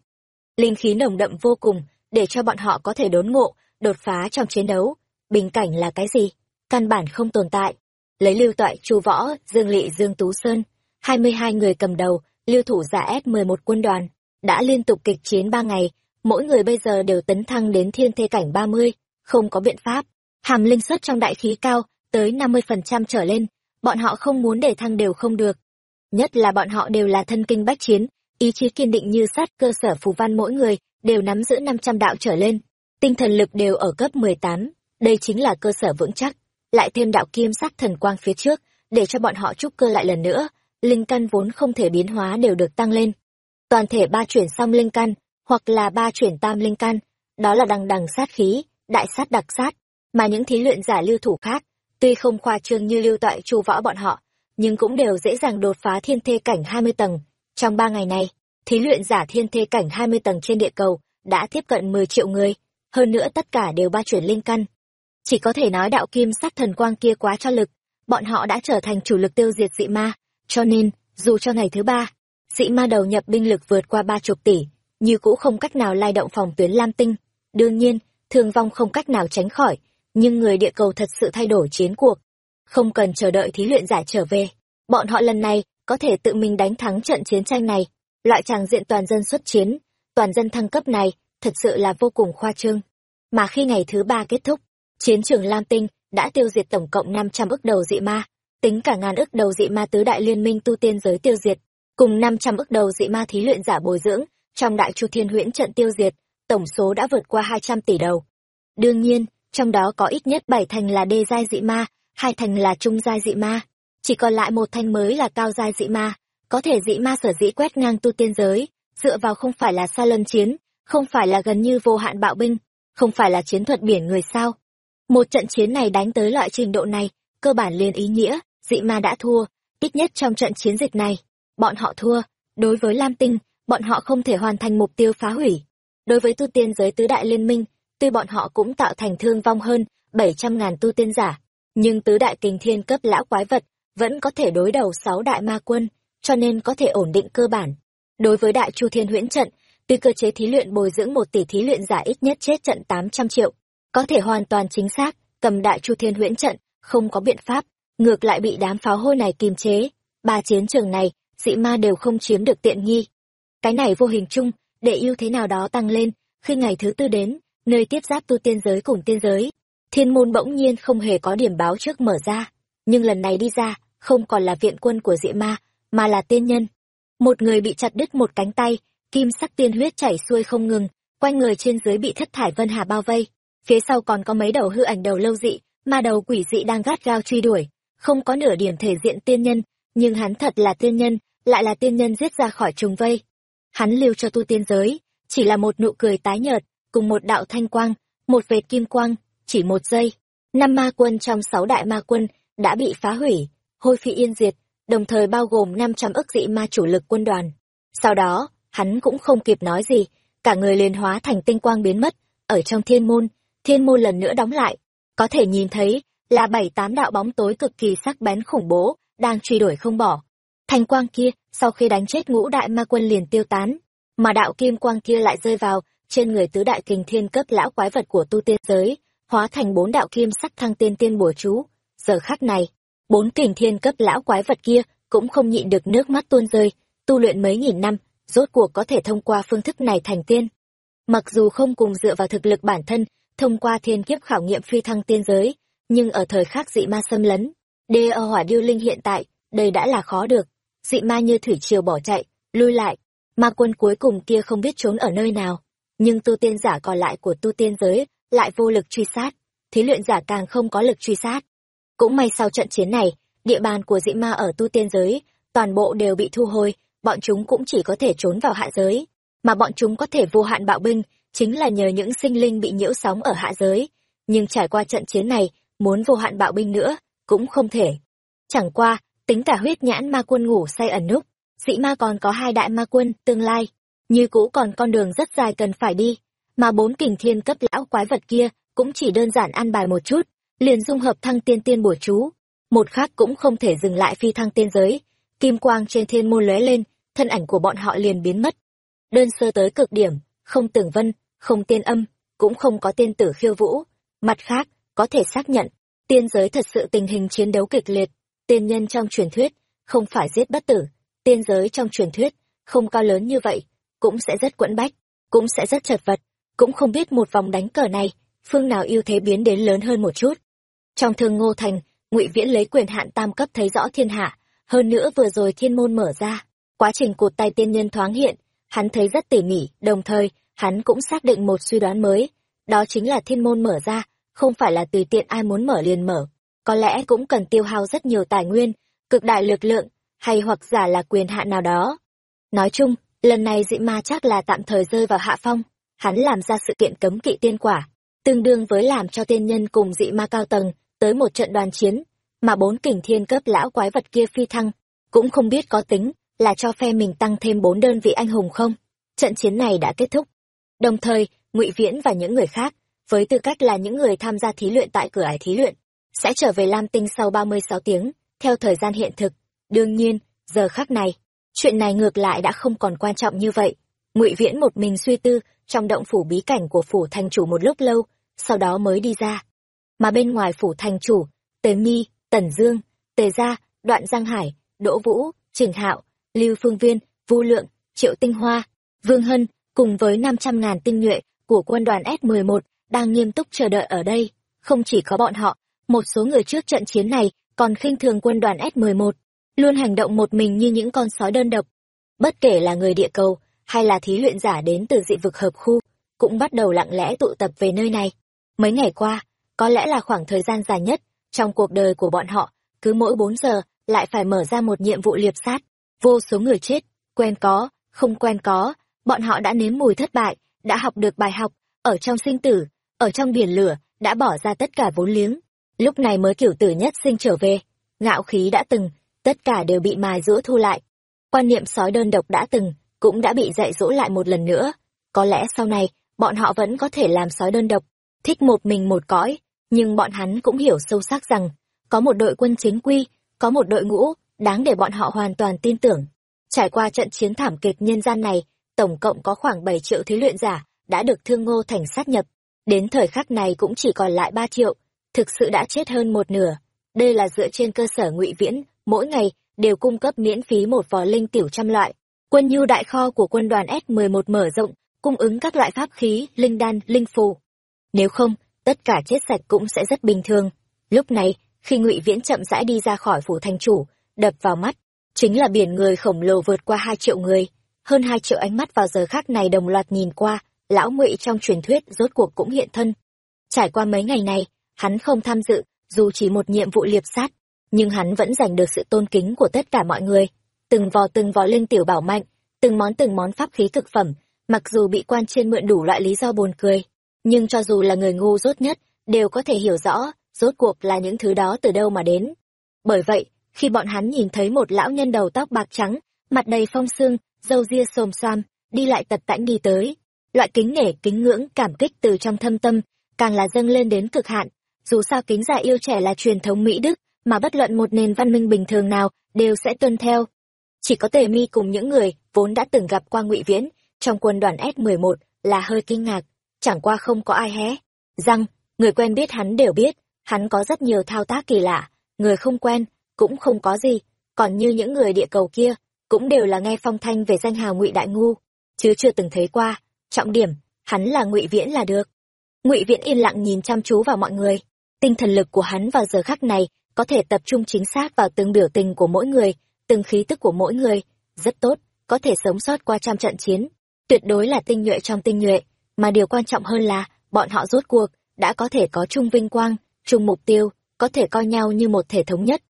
Linh khí nồng đậm vô cùng, để cho bọn họ có thể đốn ngộ, đột phá trong chiến đấu. Bình cảnh là cái gì? Căn bản không tồn tại. Lấy lưu toại, chu võ, dương lị, dương tú sơn, 22 người cầm đầu, lưu thủ giả S11 quân đoàn, đã liên tục kịch chiến 3 ngày, mỗi người bây giờ đều tấn thăng đến thiên thê cảnh 30, không có biện pháp. Hàm linh suất trong đại khí cao, tới 50% trở lên, bọn họ không muốn để thăng đều không được. Nhất là bọn họ đều là thân kinh bách chiến, ý chí kiên định như sắt cơ sở phù văn mỗi người đều nắm giữ 500 đạo trở lên, tinh thần lực đều ở cấp 18, đây chính là cơ sở vững chắc, lại thêm đạo kim sắc thần quang phía trước, để cho bọn họ trúc cơ lại lần nữa, linh căn vốn không thể biến hóa đều được tăng lên. Toàn thể ba chuyển xong linh căn, hoặc là ba chuyển tam linh căn, đó là đằng đằng sát khí, đại sát đặc sát, mà những thí luyện giả lưu thủ khác, tuy không khoa trương như lưu toại chu võ bọn họ, nhưng cũng đều dễ dàng đột phá thiên thê cảnh 20 tầng. Trong ba ngày này, thí luyện giả thiên thê cảnh 20 tầng trên địa cầu đã tiếp cận 10 triệu người, hơn nữa tất cả đều ba chuyển linh căn. Chỉ có thể nói đạo kim sắc thần quang kia quá cho lực, bọn họ đã trở thành chủ lực tiêu diệt dị ma, cho nên, dù cho ngày thứ ba, dị ma đầu nhập binh lực vượt qua ba chục tỷ, như cũ không cách nào lai động phòng tuyến Lam Tinh. Đương nhiên, thương vong không cách nào tránh khỏi, nhưng người địa cầu thật sự thay đổi chiến cuộc. Không cần chờ đợi thí luyện giả trở về, bọn họ lần này có thể tự mình đánh thắng trận chiến tranh này. Loại tràng diện toàn dân xuất chiến, toàn dân thăng cấp này, thật sự là vô cùng khoa trương. Mà khi ngày thứ ba kết thúc, chiến trường Lam Tinh đã tiêu diệt tổng cộng 500 ức đầu dị ma, tính cả ngàn ức đầu dị ma tứ đại liên minh tu tiên giới tiêu diệt, cùng 500 ức đầu dị ma thí luyện giả bồi dưỡng, trong đại chu thiên huyễn trận tiêu diệt, tổng số đã vượt qua 200 tỷ đầu. Đương nhiên, trong đó có ít nhất 7 thành là đê giai dị ma, hai thành là trung giai dị ma, chỉ còn lại một thành mới là cao giai dị ma, có thể dị ma sở dĩ quét ngang tu tiên giới, dựa vào không phải là xa lân chiến, không phải là gần như vô hạn bạo binh, không phải là chiến thuật biển người sao. Một trận chiến này đánh tới loại trình độ này, cơ bản liền ý nghĩa, dị ma đã thua, ít nhất trong trận chiến dịch này, bọn họ thua, đối với Lam Tinh, bọn họ không thể hoàn thành mục tiêu phá hủy. Đối với tu tiên giới tứ đại liên minh, tuy bọn họ cũng tạo thành thương vong hơn 700.000 tu tiên giả, nhưng tứ đại kình thiên cấp lão quái vật vẫn có thể đối đầu sáu đại ma quân, cho nên có thể ổn định cơ bản. Đối với đại chu thiên huyễn trận, tuy cơ chế thí luyện bồi dưỡng một tỷ thí luyện giả ít nhất chết trận 800 triệu, có thể hoàn toàn chính xác, cầm đại chu thiên huyễn trận, không có biện pháp, ngược lại bị đám pháo hôi này kìm chế. Ba chiến trường này, dị ma đều không chiếm được tiện nghi. Cái này vô hình chung, để ưu thế nào đó tăng lên, khi ngày thứ tư đến, nơi tiếp giáp tu tiên giới cùng tiên giới. Thiên môn bỗng nhiên không hề có điểm báo trước mở ra, nhưng lần này đi ra, không còn là viện quân của dị ma, mà là tiên nhân. Một người bị chặt đứt một cánh tay, kim sắc tiên huyết chảy xuôi không ngừng, quanh người trên dưới bị thất thải vân hà bao vây phía sau còn có mấy đầu hư ảnh đầu lâu dị mà đầu quỷ dị đang gắt gao truy đuổi không có nửa điểm thể diện tiên nhân nhưng hắn thật là tiên nhân lại là tiên nhân giết ra khỏi trùng vây hắn lưu cho tu tiên giới, chỉ là một nụ cười tái nhợt, cùng một đạo thanh quang, một vệt kim quang, chỉ một giây. Năm ma quân trong sáu đại ma quân đã bị phá hủy, hôi phi yên diệt, đồng thời bao gồm năm trăm ức dị ma chủ lực quân đoàn. Sau đó, hắn cũng không kịp nói gì, cả người liền hóa thành tinh quang biến mất, ở trong thiên môn thiên môn lần nữa đóng lại. Có thể nhìn thấy là bảy tám đạo bóng tối cực kỳ sắc bén khủng bố đang truy đuổi không bỏ. Thanh quang kia sau khi đánh chết ngũ đại ma quân liền tiêu tán, mà đạo kim quang kia lại rơi vào, trên người tứ đại kình thiên cấp lão quái vật của tu tiên giới, hóa thành bốn đạo kim sắc thăng tiên tiên bùa chú. Giờ khắc này, bốn kình thiên cấp lão quái vật kia cũng không nhịn được nước mắt tuôn rơi, tu luyện mấy nghìn năm, rốt cuộc có thể thông qua phương thức này thành tiên. Mặc dù không cùng dựa vào thực lực bản thân, thông qua thiên kiếp khảo nghiệm phi thăng tiên giới, nhưng ở thời khắc dị ma xâm lấn, đê ở hỏa điêu linh hiện tại, đây đã là khó được dị ma như thủy triều bỏ chạy, lui lại. Ma quân cuối cùng kia không biết trốn ở nơi nào, nhưng tu tiên giả còn lại của tu tiên giới lại vô lực truy sát, thí luyện giả càng không có lực truy sát. Cũng may sau trận chiến này, địa bàn của dị ma ở tu tiên giới toàn bộ đều bị thu hồi, bọn chúng cũng chỉ có thể trốn vào hạ giới. Mà bọn chúng có thể vô hạn bạo binh chính là nhờ những sinh linh bị nhiễu sóng ở hạ giới. Nhưng trải qua trận chiến này, muốn vô hạn bạo binh nữa cũng không thể. Chẳng qua tính cả huyết nhãn ma quân ngủ say ẩn núp dĩ ma còn có hai đại ma quân tương lai, như cũ còn con đường rất dài cần phải đi, mà bốn kình thiên cấp lão quái vật kia cũng chỉ đơn giản ăn bài một chút, liền dung hợp thăng tiên tiên bổ chú. Một khác cũng không thể dừng lại phi thăng tiên giới, kim quang trên thiên môn lóe lên, thân ảnh của bọn họ liền biến mất. Đơn sơ tới cực điểm, không tưởng vân, không tiên âm, cũng không có tiên tử khiêu vũ, mặt khác, có thể xác nhận, tiên giới thật sự tình hình chiến đấu kịch liệt tiên nhân trong truyền thuyết, không phải giết bất tử. Tiên giới trong truyền thuyết, không cao lớn như vậy, cũng sẽ rất quẫn bách, cũng sẽ rất chật vật. Cũng không biết một vòng đánh cờ này, phương nào ưu thế biến đến lớn hơn một chút. Trong thương ngô thành, ngụy viễn lấy quyền hạn tam cấp thấy rõ thiên hạ, hơn nữa vừa rồi thiên môn mở ra, quá trình cột tay tiên nhân thoáng hiện, hắn thấy rất tỉ mỉ, đồng thời, hắn cũng xác định một suy đoán mới, đó chính là thiên môn mở ra, không phải là tùy tiện ai muốn mở liền mở có lẽ cũng cần tiêu hao rất nhiều tài nguyên, cực đại lực lượng, hay hoặc giả là quyền hạn nào đó. Nói chung, lần này dị ma chắc là tạm thời rơi vào hạ phong. Hắn làm ra sự kiện cấm kỵ tiên quả, tương đương với làm cho tiên nhân cùng dị ma cao tầng tới một trận đoàn chiến, mà bốn kình thiên cấp lão quái vật kia phi thăng, cũng không biết có tính là cho phe mình tăng thêm bốn đơn vị anh hùng không. Trận chiến này đã kết thúc. Đồng thời, ngụy viễn và những người khác, với tư cách là những người tham gia thí luyện tại cửa ải thí luyện sẽ trở về lam tinh sau ba mươi sáu tiếng, theo thời gian hiện thực. Đương nhiên, giờ khắc này, chuyện này ngược lại đã không còn quan trọng như vậy. Ngụy viễn một mình suy tư trong động phủ bí cảnh của phủ thành chủ một lúc lâu, sau đó mới đi ra. Mà bên ngoài phủ thành chủ, tề mi, tần dương, tề gia, đoạn giang hải, đỗ vũ, trình hạo, lưu phương viên, vu lượng, triệu tinh hoa, vương hân cùng với năm trăm ngàn tinh nhuệ của quân đoàn s 11 đang nghiêm túc chờ đợi ở đây. Không chỉ có bọn họ một số người trước trận chiến này còn khinh thường quân đoàn s 11 luôn hành động một mình như những con sói đơn độc. Bất kể là người địa cầu hay là thí luyện giả đến từ dị vực hợp khu, cũng bắt đầu lặng lẽ tụ tập về nơi này. Mấy ngày qua, có lẽ là khoảng thời gian dài nhất trong cuộc đời của bọn họ, cứ mỗi bốn giờ lại phải mở ra một nhiệm vụ liệp sát. Vô số người chết, quen có, không quen có, bọn họ đã nếm mùi thất bại, đã học được bài học, ở trong sinh tử, ở trong biển lửa, đã bỏ ra tất cả vốn liếng lúc này mới kiểu tử nhất sinh trở về. Ngạo khí đã từng, tất cả đều bị mài rũa thu lại. Quan niệm sói đơn độc đã từng, cũng đã bị dạy dỗ lại một lần nữa. Có lẽ sau này, bọn họ vẫn có thể làm sói đơn độc, thích một mình một cõi, nhưng bọn hắn cũng hiểu sâu sắc rằng, có một đội quân chính quy, có một đội ngũ, đáng để bọn họ hoàn toàn tin tưởng. Trải qua trận chiến thảm kịch nhân gian này, tổng cộng có khoảng bảy triệu thí luyện giả đã được thương ngô thành sát nhập. Đến thời khắc này cũng chỉ còn lại ba triệu thực sự đã chết hơn một nửa. Đây là dựa trên cơ sở ngụy viễn, mỗi ngày đều cung cấp miễn phí một vò linh tiểu trăm loại. Quân nhu đại kho của quân đoàn s 11 mở rộng, cung ứng các loại pháp khí, linh đan, linh phù. Nếu không, tất cả chết sạch cũng sẽ rất bình thường. Lúc này, khi ngụy viễn chậm rãi đi ra khỏi phủ thành chủ, đập vào mắt, chính là biển người khổng lồ vượt qua hai triệu người. Hơn hai triệu ánh mắt vào giờ khác này đồng loạt nhìn qua, lão ngụy trong truyền thuyết rốt cuộc cũng hiện thân. Trải qua mấy ngày này hắn không tham dự, dù chỉ một nhiệm vụ liệp sát, nhưng hắn vẫn giành được sự tôn kính của tất cả mọi người. Từng vò từng vò lên tiểu bảo mạnh, từng món từng món pháp khí thực phẩm, mặc dù bị quan trên mượn đủ loại lý do buồn cười, nhưng cho dù là người ngu dốt nhất, đều có thể hiểu rõ rốt cuộc là những thứ đó từ đâu mà đến. Bởi vậy, khi bọn hắn nhìn thấy một lão nhân đầu tóc bạc trắng, mặt đầy phong sương, râu ria xồm xoam đi lại tật tãnh đi tới, loại kính nể, kính ngưỡng, cảm kích từ trong thâm tâm, càng là dâng lên đến cực hạn dù sao kính già yêu trẻ là truyền thống mỹ đức, mà bất luận một nền văn minh bình thường nào đều sẽ tuân theo. Chỉ có tề mi cùng những người vốn đã từng gặp qua ngụy viễn trong quân đoàn s 11 là hơi kinh ngạc, chẳng qua không có ai hé rằng người quen biết hắn đều biết, hắn có rất nhiều thao tác kỳ lạ, người không quen cũng không có gì, còn như những người địa cầu kia cũng đều là nghe phong thanh về danh hào ngụy đại ngu, chứ chưa từng thấy qua, trọng điểm, hắn là ngụy viễn là được. Ngụy viễn yên lặng nhìn chăm chú vào mọi người tinh thần lực của hắn vào giờ khắc này có thể tập trung chính xác vào từng biểu tình của mỗi người, từng khí tức của mỗi người. Rất tốt, có thể sống sót qua trăm trận chiến. Tuyệt đối là tinh nhuệ trong tinh nhuệ. Mà điều quan trọng hơn là, bọn họ rốt cuộc đã có thể có chung vinh quang, chung mục tiêu, có thể coi nhau như một thể thống nhất.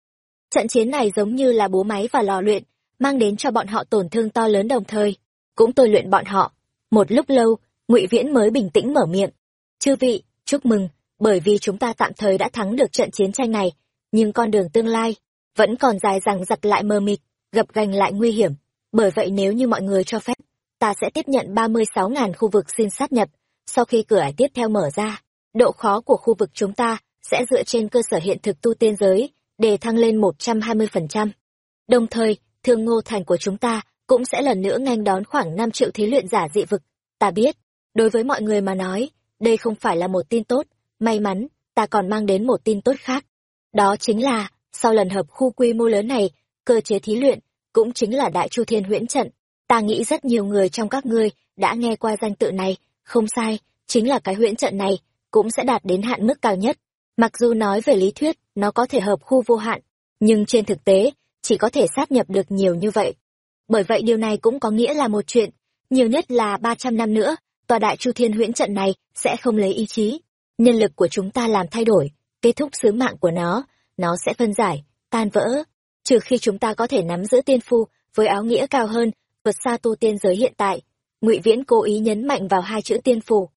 Trận chiến này giống như là bố máy và lò luyện, mang đến cho bọn họ tổn thương to lớn đồng thời. Cũng tôi luyện bọn họ. Một lúc lâu, ngụy viễn mới bình tĩnh mở miệng. Chư vị, chúc mừng bởi vì chúng ta tạm thời đã thắng được trận chiến tranh này, nhưng con đường tương lai vẫn còn dài dằng dặc lại mờ mịt, gập gành lại nguy hiểm. Bởi vậy nếu như mọi người cho phép, ta sẽ tiếp nhận ba mươi sáu ngàn khu vực xin sát nhập. Sau khi cửa ải tiếp theo mở ra, độ khó của khu vực chúng ta sẽ dựa trên cơ sở hiện thực tu tiên giới để thăng lên một trăm hai mươi phần trăm. Đồng thời, thương ngô thành của chúng ta cũng sẽ lần nữa nghênh đón khoảng năm triệu thí luyện giả dị vực. Ta biết, đối với mọi người mà nói, đây không phải là một tin tốt may mắn, ta còn mang đến một tin tốt khác. Đó chính là, sau lần hợp khu quy mô lớn này, cơ chế thí luyện, cũng chính là đại chu thiên huyễn trận. Ta nghĩ rất nhiều người trong các ngươi đã nghe qua danh tự này. Không sai, chính là cái huyễn trận này, cũng sẽ đạt đến hạn mức cao nhất. Mặc dù nói về lý thuyết, nó có thể hợp khu vô hạn, nhưng trên thực tế, chỉ có thể sát nhập được nhiều như vậy. Bởi vậy điều này cũng có nghĩa là một chuyện, nhiều nhất là ba trăm năm nữa, tòa đại chu thiên huyễn trận này sẽ không lấy ý chí nhân lực của chúng ta làm thay đổi, kết thúc sứ mạng của nó nó sẽ phân giải, tan vỡ. Trừ khi chúng ta có thể nắm giữ tiên phu với áo nghĩa cao hơn, vượt xa tu tiên giới hiện tại, ngụy viễn cố ý nhấn mạnh vào hai chữ tiên phù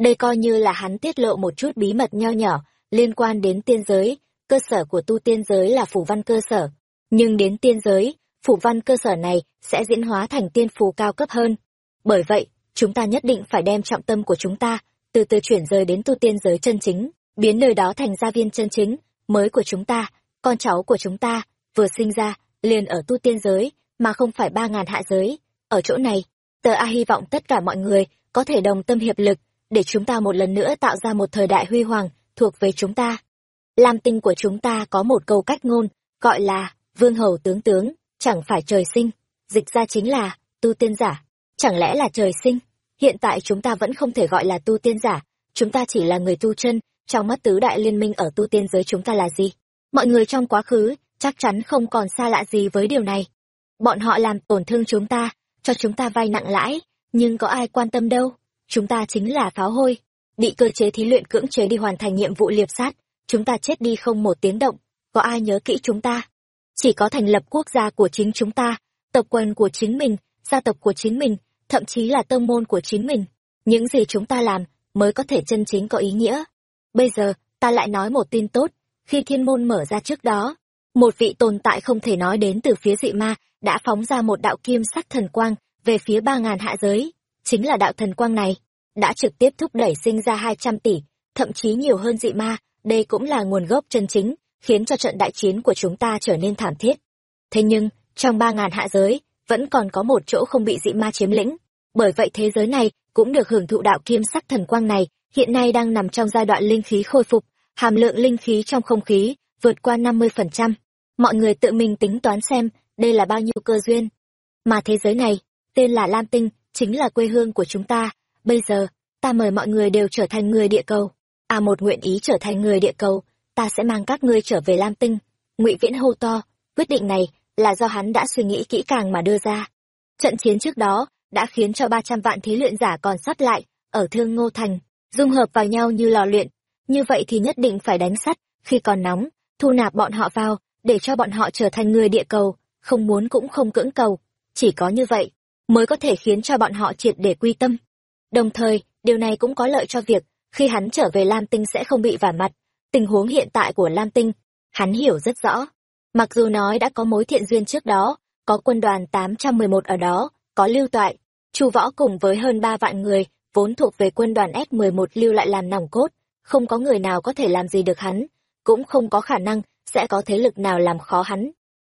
đây coi như là hắn tiết lộ một chút bí mật nho nhỏ liên quan đến tiên giới, cơ sở của tu tiên giới là phủ văn cơ sở. Nhưng đến tiên giới, phủ văn cơ sở này sẽ diễn hóa thành tiên phù cao cấp hơn. Bởi vậy, chúng ta nhất định phải đem trọng tâm của chúng ta từ từ chuyển rời đến tu tiên giới chân chính, biến nơi đó thành gia viên chân chính, mới của chúng ta, con cháu của chúng ta, vừa sinh ra, liền ở tu tiên giới, mà không phải ba ngàn hạ giới. Ở chỗ này, tờ a hy vọng tất cả mọi người có thể đồng tâm hiệp lực, để chúng ta một lần nữa tạo ra một thời đại huy hoàng thuộc về chúng ta. Lam tinh của chúng ta có một câu cách ngôn, gọi là, vương hầu tướng tướng, chẳng phải trời sinh. Dịch ra chính là, tu tiên giả, chẳng lẽ là trời sinh? Hiện tại chúng ta vẫn không thể gọi là tu tiên giả. Chúng ta chỉ là người tu chân. Trong mắt tứ đại liên minh ở tu tiên giới chúng ta là gì? Mọi người trong quá khứ chắc chắn không còn xa lạ gì với điều này. Bọn họ làm tổn thương chúng ta, cho chúng ta vay nặng lãi. Nhưng có ai quan tâm đâu? Chúng ta chính là pháo hôi. Bị cơ chế thí luyện cưỡng chế đi hoàn thành nhiệm vụ liệp sát, chúng ta chết đi không một tiếng động. Có ai nhớ kỹ chúng ta? Chỉ có thành lập quốc gia của chính chúng ta, tộc quần của chính mình, gia tộc của chính mình thậm chí là tông môn của chính mình. Những gì chúng ta làm mới có thể chân chính có ý nghĩa. Bây giờ, ta lại nói một tin tốt. Khi thiên môn mở ra trước đó, một vị tồn tại không thể nói đến từ phía dị ma đã phóng ra một đạo kim sắc thần quang về phía ba ngàn hạ giới. Chính là đạo thần quang này đã trực tiếp thúc đẩy sinh ra hai trăm tỷ, thậm chí nhiều hơn dị ma. Đây cũng là nguồn gốc chân chính khiến cho trận đại chiến của chúng ta trở nên thảm thiết. Thế nhưng, trong ba ngàn hạ giới vẫn còn có một chỗ không bị dị ma chiếm lĩnh. Bởi vậy thế giới này cũng được hưởng thụ đạo kim sắc thần quang này, hiện nay đang nằm trong giai đoạn linh khí khôi phục, hàm lượng linh khí trong không khí vượt qua năm mươi phần trăm. Mọi người tự mình tính toán xem đây là bao nhiêu cơ duyên. Mà thế giới này, tên là lam tinh, chính là quê hương của chúng ta. Bây giờ, ta mời mọi người đều trở thành người địa cầu. À một nguyện ý trở thành người địa cầu, ta sẽ mang các ngươi trở về lam tinh. Ngụy viễn hô to, quyết định này là do hắn đã suy nghĩ kỹ càng mà đưa ra trận chiến trước đó đã khiến cho ba trăm vạn thí luyện giả còn sót lại ở Thương Ngô Thành, dung hợp vào nhau như lò luyện. Như vậy thì nhất định phải đánh sắt, khi còn nóng, thu nạp bọn họ vào, để cho bọn họ trở thành người địa cầu, không muốn cũng không cưỡng cầu. Chỉ có như vậy, mới có thể khiến cho bọn họ triệt để quy tâm. Đồng thời, điều này cũng có lợi cho việc, khi hắn trở về Lam Tinh sẽ không bị vả mặt. Tình huống hiện tại của Lam Tinh, hắn hiểu rất rõ. Mặc dù nói đã có mối thiện duyên trước đó, có quân đoàn 811 ở đó, có lưu toại, chu võ cùng với hơn 3 vạn người, vốn thuộc về quân đoàn S11 lưu lại làm nòng cốt, không có người nào có thể làm gì được hắn, cũng không có khả năng sẽ có thế lực nào làm khó hắn.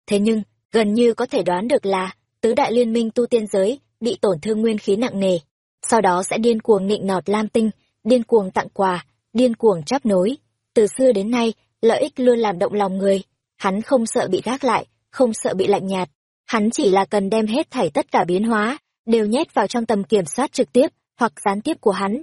Thế nhưng, gần như có thể đoán được là, tứ đại liên minh tu tiên giới bị tổn thương nguyên khí nặng nề, sau đó sẽ điên cuồng nịnh nọt Lam Tinh, điên cuồng tặng quà, điên cuồng chấp nối. Từ xưa đến nay, lợi ích luôn làm động lòng người, hắn không sợ bị gác lại, không sợ bị lạnh nhạt, hắn chỉ là cần đem hết thảy tất cả biến hóa, đều nhét vào trong tầm kiểm soát trực tiếp hoặc gián tiếp của hắn.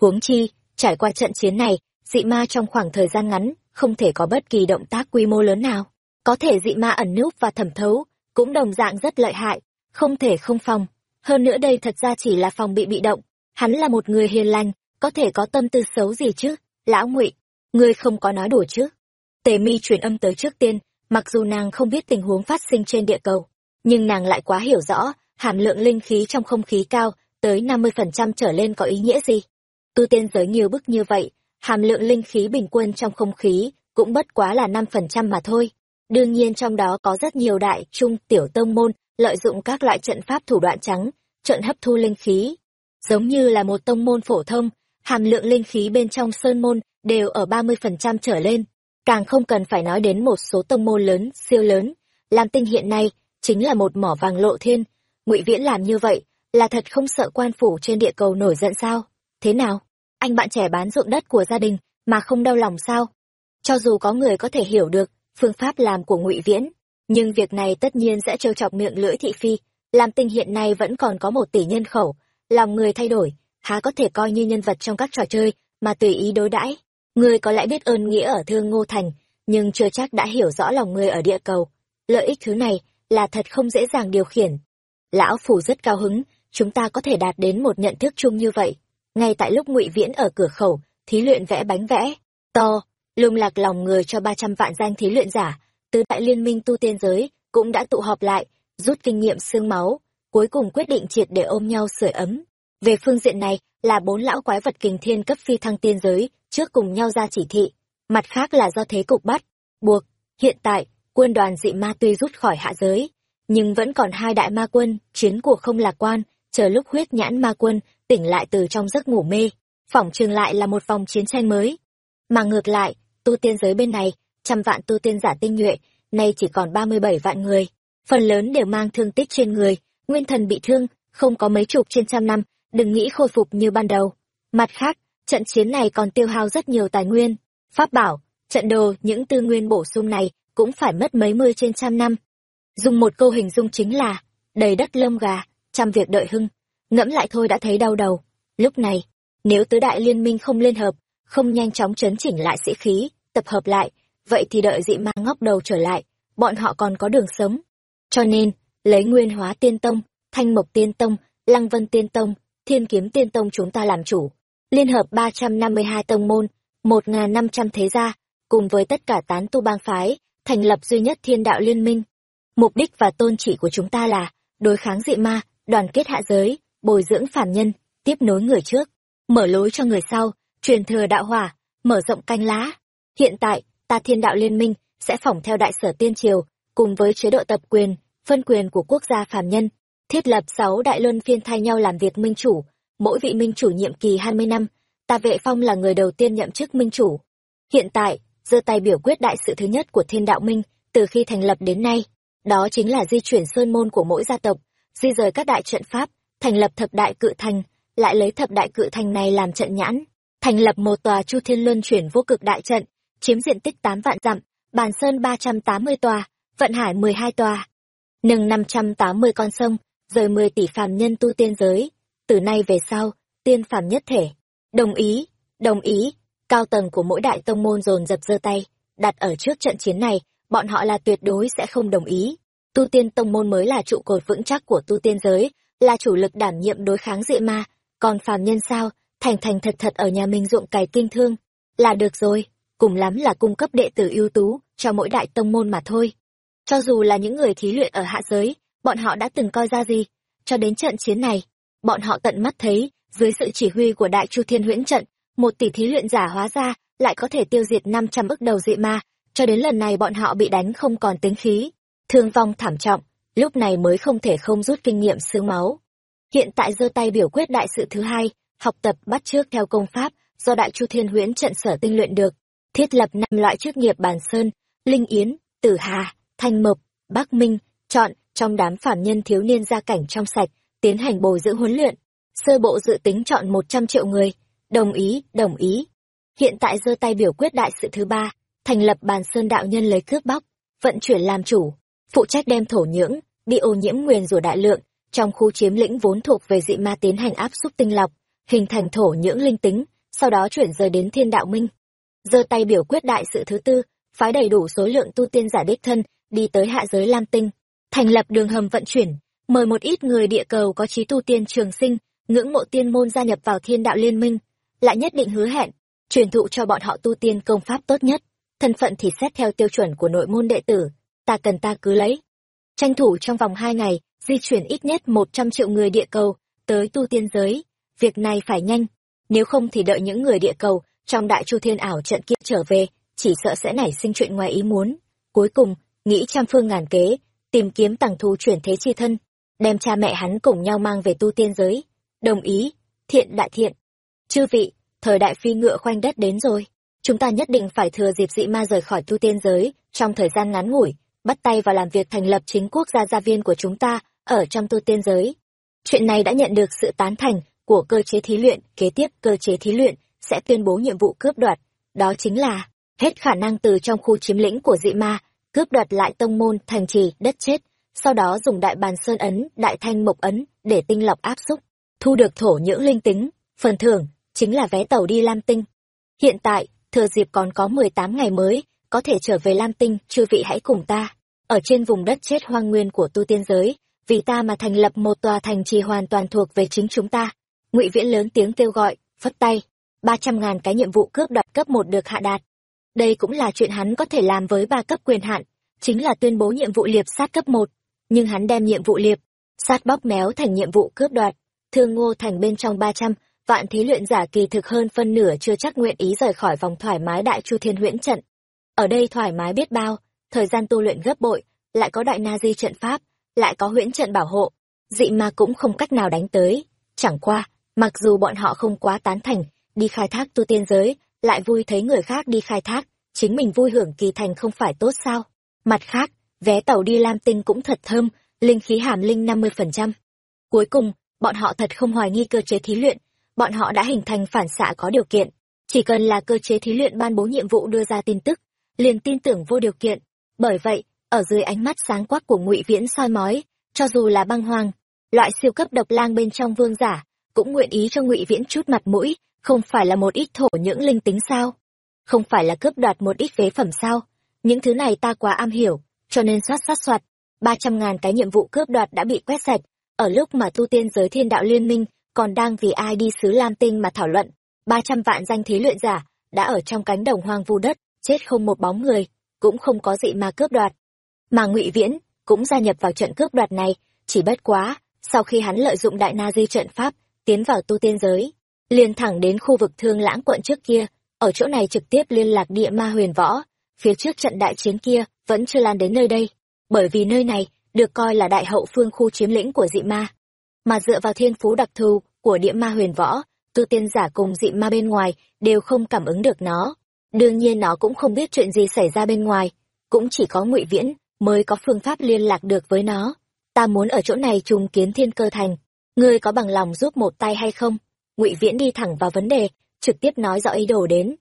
Huống chi, trải qua trận chiến này, dị ma trong khoảng thời gian ngắn không thể có bất kỳ động tác quy mô lớn nào. Có thể dị ma ẩn núp và thẩm thấu, cũng đồng dạng rất lợi hại, không thể không phòng. Hơn nữa đây thật ra chỉ là phòng bị bị động, hắn là một người hiền lành, có thể có tâm tư xấu gì chứ? Lão Ngụy, ngươi không có nói đùa chứ? Tề Mi truyền âm tới trước tiên, mặc dù nàng không biết tình huống phát sinh trên địa cầu, nhưng nàng lại quá hiểu rõ, hàm lượng linh khí trong không khí cao, tới 50% trở lên có ý nghĩa gì. Tu tiên giới nhiều bức như vậy, hàm lượng linh khí bình quân trong không khí cũng bất quá là 5% mà thôi. Đương nhiên trong đó có rất nhiều đại, trung, tiểu tông môn lợi dụng các loại trận pháp thủ đoạn trắng, trận hấp thu linh khí. Giống như là một tông môn phổ thông, hàm lượng linh khí bên trong sơn môn đều ở 30% trở lên. Càng không cần phải nói đến một số tông môn lớn, siêu lớn. Lam tinh hiện nay, chính là một mỏ vàng lộ thiên. ngụy Viễn làm như vậy, là thật không sợ quan phủ trên địa cầu nổi giận sao? Thế nào? Anh bạn trẻ bán ruộng đất của gia đình, mà không đau lòng sao? Cho dù có người có thể hiểu được phương pháp làm của ngụy Viễn, nhưng việc này tất nhiên sẽ trêu chọc miệng lưỡi thị phi. Lam tinh hiện nay vẫn còn có một tỷ nhân khẩu, lòng người thay đổi, há có thể coi như nhân vật trong các trò chơi mà tùy ý đối đãi người có lẽ biết ơn nghĩa ở thương ngô thành nhưng chưa chắc đã hiểu rõ lòng người ở địa cầu. Lợi ích thứ này là thật không dễ dàng điều khiển. Lão phủ rất cao hứng chúng ta có thể đạt đến một nhận thức chung như vậy. Ngay tại lúc ngụy viễn ở cửa khẩu thí luyện vẽ bánh vẽ to lung lạc lòng người cho ba trăm vạn danh thí luyện giả tứ đại liên minh tu tiên giới cũng đã tụ họp lại rút kinh nghiệm xương máu cuối cùng quyết định triệt để ôm nhau sưởi ấm. Về phương diện này, là bốn lão quái vật kình thiên cấp phi thăng tiên giới, trước cùng nhau ra chỉ thị. Mặt khác là do thế cục bắt, buộc. Hiện tại, quân đoàn dị ma tuy rút khỏi hạ giới, nhưng vẫn còn hai đại ma quân, chiến cuộc không lạc quan, chờ lúc huyết nhãn ma quân tỉnh lại từ trong giấc ngủ mê. Phỏng trường lại là một vòng chiến tranh mới. Mà ngược lại, tu tiên giới bên này, trăm vạn tu tiên giả tinh nhuệ, nay chỉ còn ba mươi bảy vạn người. Phần lớn đều mang thương tích trên người, nguyên thần bị thương, không có mấy chục trên trăm năm, đừng nghĩ khôi phục như ban đầu. Mặt khác, trận chiến này còn tiêu hao rất nhiều tài nguyên, pháp bảo, trận đồ, những tư nguyên bổ sung này cũng phải mất mấy mươi trên trăm năm. Dùng một câu hình dung chính là, đầy đất lông gà, trăm việc đợi hưng, ngẫm lại thôi đã thấy đau đầu. Lúc này, nếu tứ đại liên minh không liên hợp, không nhanh chóng chấn chỉnh lại sĩ khí, tập hợp lại, vậy thì đợi dị ma ngóc đầu trở lại, bọn họ còn có đường sống. Cho nên, lấy nguyên hóa tiên tông, thanh mộc tiên tông, lăng vân tiên tông, thiên kiếm tiên tông chúng ta làm chủ, liên hợp 352 tông môn, 1.500 thế gia, cùng với tất cả tán tu bang phái, thành lập duy nhất thiên đạo liên minh. Mục đích và tôn chỉ của chúng ta là đối kháng dị ma, đoàn kết hạ giới, bồi dưỡng phản nhân, tiếp nối người trước, mở lối cho người sau, truyền thừa đạo hỏa, mở rộng canh lá. Hiện tại, ta thiên đạo liên minh sẽ phỏng theo đại sở tiên triều, cùng với chế độ tập quyền, phân quyền của quốc gia phàm nhân, thiết lập sáu đại luân phiên thay nhau làm việc minh chủ, mỗi vị minh chủ nhiệm kỳ hai mươi năm, ta vệ phong là người đầu tiên nhậm chức minh chủ. Hiện tại, giơ tay biểu quyết đại sự thứ nhất của thiên đạo minh, từ khi thành lập đến nay, đó chính là di chuyển sơn môn của mỗi gia tộc, di rời các đại trận pháp, thành lập thập đại cự thành, lại lấy thập đại cự thành này làm trận nhãn, thành lập một tòa chu thiên luân chuyển vô cực đại trận, chiếm diện tích tám vạn dặm, bàn sơn ba trăm tám mươi tòa, vận hải mười hai tòa, nâng năm trăm tám mươi con sông, rời 10 tỷ phàm nhân tu tiên giới, từ nay về sau, tiên phàm nhất thể. Đồng ý, đồng ý, cao tầng của mỗi đại tông môn dồn dập giơ tay, đặt ở trước trận chiến này, bọn họ là tuyệt đối sẽ không đồng ý. Tu tiên tông môn mới là trụ cột vững chắc của tu tiên giới, là chủ lực đảm nhiệm đối kháng dị ma, còn phàm nhân sao, thành thành thật thật ở nhà mình ruộng cày kinh thương, là được rồi, cùng lắm là cung cấp đệ tử ưu tú cho mỗi đại tông môn mà thôi. Cho dù là những người thí luyện ở hạ giới, bọn họ đã từng coi ra gì, cho đến trận chiến này, bọn họ tận mắt thấy, dưới sự chỉ huy của Đại Chu Thiên Huyễn trận, một tỷ thí luyện giả hóa ra lại có thể tiêu diệt 500 ức đầu dị ma, cho đến lần này bọn họ bị đánh không còn tính khí, thương vong thảm trọng, lúc này mới không thể không rút kinh nghiệm xương máu. Hiện tại giơ tay biểu quyết đại sự thứ hai, học tập bắt trước theo công pháp do Đại Chu Thiên Huyễn trận sở tinh luyện được, thiết lập năm loại chức nghiệp bàn sơn, linh yến, tử hà, thanh mộc, bắc minh, chọn trong đám phạm nhân thiếu niên gia cảnh trong sạch, tiến hành bồi dưỡng huấn luyện. Sơ bộ dự tính chọn 100 triệu người, đồng ý, đồng ý. Hiện tại giơ tay biểu quyết đại sự thứ ba, thành lập bàn sơn đạo nhân lấy cướp bóc, vận chuyển làm chủ, phụ trách đem thổ nhưỡng, bị ô nhiễm nguyền rủa đại lượng, trong khu chiếm lĩnh vốn thuộc về dị ma tiến hành áp xúc tinh lọc, hình thành thổ nhưỡng linh tính, sau đó chuyển rời đến thiên đạo minh. giơ tay biểu quyết đại sự thứ tư, phái đầy đủ số lượng tu tiên giả đích thân, đi tới hạ giới Lam Tinh, thành lập đường hầm vận chuyển, mời một ít người địa cầu có trí tu tiên trường sinh, ngưỡng mộ tiên môn gia nhập vào thiên đạo liên minh, lại nhất định hứa hẹn, truyền thụ cho bọn họ tu tiên công pháp tốt nhất, thân phận thì xét theo tiêu chuẩn của nội môn đệ tử, ta cần ta cứ lấy. Tranh thủ trong vòng hai ngày, di chuyển ít nhất một trăm triệu người địa cầu, tới tu tiên giới. Việc này phải nhanh, nếu không thì đợi những người địa cầu trong đại chu thiên ảo trận kia trở về, chỉ sợ sẽ nảy sinh chuyện ngoài ý muốn. Cuối cùng, nghĩ trăm phương ngàn kế, tìm kiếm tàng thu chuyển thế chi thân, đem cha mẹ hắn cùng nhau mang về tu tiên giới. Đồng ý, thiện đại thiện. Chư vị, thời đại phi ngựa khoanh đất đến rồi. Chúng ta nhất định phải thừa dịp dị ma rời khỏi tu tiên giới, trong thời gian ngắn ngủi, bắt tay vào làm việc thành lập chính quốc gia gia viên của chúng ta, ở trong tu tiên giới. Chuyện này đã nhận được sự tán thành của cơ chế thí luyện, kế tiếp cơ chế thí luyện sẽ tuyên bố nhiệm vụ cướp đoạt, đó chính là hết khả năng từ trong khu chiếm lĩnh của dị ma, cướp đoạt lại tông môn, thành trì, đất chết, sau đó dùng đại bàn sơn ấn, đại thanh mộc ấn để tinh lọc áp xúc, thu được thổ nhưỡng linh tính, phần thưởng chính là vé tàu đi Lam Tinh. Hiện tại, thừa dịp còn có 18 ngày mới, có thể trở về Lam Tinh, chư vị hãy cùng ta, ở trên vùng đất chết hoang nguyên của tu tiên giới, vì ta mà thành lập một tòa thành trì hoàn toàn thuộc về chính chúng ta. Ngụy Viễn lớn tiếng kêu gọi, phất tay, ba trăm ngàn cái nhiệm vụ cướp đoạt cấp một được hạ đạt. Đây cũng là chuyện hắn có thể làm với ba cấp quyền hạn, chính là tuyên bố nhiệm vụ liệp sát cấp một. Nhưng hắn đem nhiệm vụ liệp, sát bóc méo thành nhiệm vụ cướp đoạt, thương ngô thành bên trong ba trăm vạn thí luyện giả kỳ thực hơn phân nửa chưa chắc nguyện ý rời khỏi vòng thoải mái đại chu thiên huyễn trận. Ở đây thoải mái biết bao, thời gian tu luyện gấp bội, lại có đại na di trận pháp, lại có huyễn trận bảo hộ, dị ma cũng không cách nào đánh tới. Chẳng qua, mặc dù bọn họ không quá tán thành, đi khai thác tu tiên giới, lại vui thấy người khác đi khai thác, chính mình vui hưởng kỳ thành không phải tốt sao. Mặt khác, vé tàu đi Lam Tinh cũng thật thơm, linh khí hàm linh 50%. Cuối cùng, bọn họ thật không hoài nghi cơ chế thí luyện, bọn họ đã hình thành phản xạ có điều kiện. Chỉ cần là cơ chế thí luyện ban bố nhiệm vụ đưa ra tin tức, liền tin tưởng vô điều kiện. Bởi vậy, ở dưới ánh mắt sáng quắc của ngụy Viễn soi mói, cho dù là băng hoàng, loại siêu cấp độc lang bên trong vương giả, cũng nguyện ý cho ngụy Viễn chút mặt mũi, không phải là một ít thổ những linh tính sao? Không phải là cướp đoạt một ít phế phẩm sao? Những thứ này ta quá am hiểu, cho nên soát soát soạt, ba trăm ngàn cái nhiệm vụ cướp đoạt đã bị quét sạch, ở lúc mà tu tiên giới thiên đạo liên minh còn đang vì ai đi xứ Lam Tinh mà thảo luận, ba trăm vạn danh thí luyện giả đã ở trong cánh đồng hoang vu đất, chết không một bóng người, cũng không có gì mà cướp đoạt. Mà Ngụy Viễn cũng gia nhập vào trận cướp đoạt này, chỉ bất quá, sau khi hắn lợi dụng đại na di trận pháp, tiến vào tu tiên giới, liền thẳng đến khu vực thương lãng quận trước kia, ở chỗ này trực tiếp liên lạc địa ma huyền võ, phía trước trận đại chiến kia vẫn chưa lan đến nơi đây, bởi vì nơi này được coi là đại hậu phương khu chiếm lĩnh của dị ma. Mà dựa vào thiên phú đặc thù của địa ma huyền võ, tu tiên giả cùng dị ma bên ngoài đều không cảm ứng được nó. Đương nhiên nó cũng không biết chuyện gì xảy ra bên ngoài, cũng chỉ có ngụy Viễn mới có phương pháp liên lạc được với nó. Ta muốn ở chỗ này trùng kiến thiên cơ thành, ngươi có bằng lòng giúp một tay hay không? ngụy Viễn đi thẳng vào vấn đề, trực tiếp nói rõ ý đồ đến.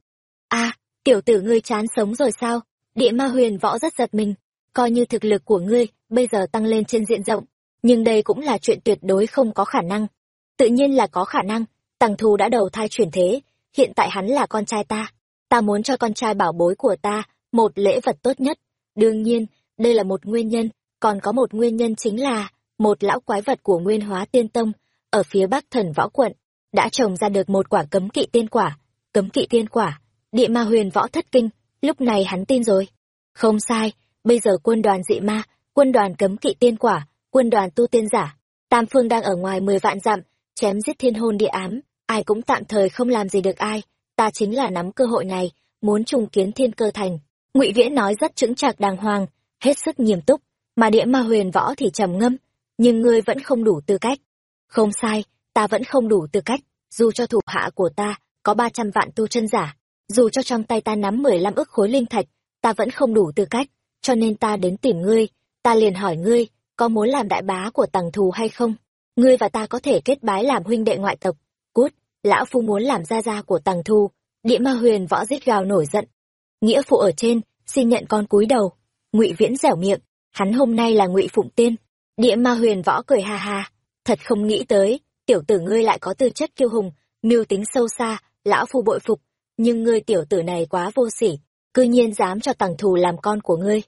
a tiểu tử ngươi chán sống rồi sao? Địa ma huyền võ rất giật mình, coi như thực lực của ngươi bây giờ tăng lên trên diện rộng, nhưng đây cũng là chuyện tuyệt đối không có khả năng. Tự nhiên là có khả năng, Tằng Thù đã đầu thai chuyển thế, hiện tại hắn là con trai ta. Ta muốn cho con trai bảo bối của ta một lễ vật tốt nhất. Đương nhiên, đây là một nguyên nhân, còn có một nguyên nhân chính là một lão quái vật của Nguyên Hóa Tiên Tông ở phía Bắc Thần Võ quận, đã trồng ra được một quả cấm kỵ tiên quả. Cấm kỵ tiên quả, địa ma huyền võ thất kinh, lúc này hắn tin rồi. Không sai, bây giờ quân đoàn dị ma, quân đoàn cấm kỵ tiên quả, quân đoàn tu tiên giả, tam phương đang ở ngoài mười vạn dặm, chém giết thiên hôn địa ám, ai cũng tạm thời không làm gì được ai, ta chính là nắm cơ hội này, muốn trùng kiến thiên cơ thành. Ngụy Viễn nói rất chững chạc đàng hoàng, hết sức nghiêm túc, mà địa ma huyền võ thì trầm ngâm, nhưng ngươi vẫn không đủ tư cách. Không sai, ta vẫn không đủ tư cách, dù cho thủ hạ của ta có ba trăm vạn tu chân giả, dù cho trong tay ta nắm mười lăm ức khối linh thạch, ta vẫn không đủ tư cách, cho nên ta đến tìm ngươi, ta liền hỏi ngươi, có muốn làm đại bá của tằng thù hay không? Ngươi và ta có thể kết bái làm huynh đệ ngoại tộc. Cút, lão phu muốn làm gia gia của tằng thù. Địa ma huyền võ giết gào nổi giận. Nghĩa phụ ở trên, xin nhận con cúi đầu. Ngụy Viễn dẻo miệng, hắn hôm nay là Ngụy Phụng Tiên. Địa ma huyền võ cười ha ha, thật không nghĩ tới, tiểu tử ngươi lại có tư chất kiêu hùng, mưu tính sâu xa, lão phu bội phục, nhưng ngươi tiểu tử này quá vô sỉ, cư nhiên dám cho tằng thù làm con của ngươi.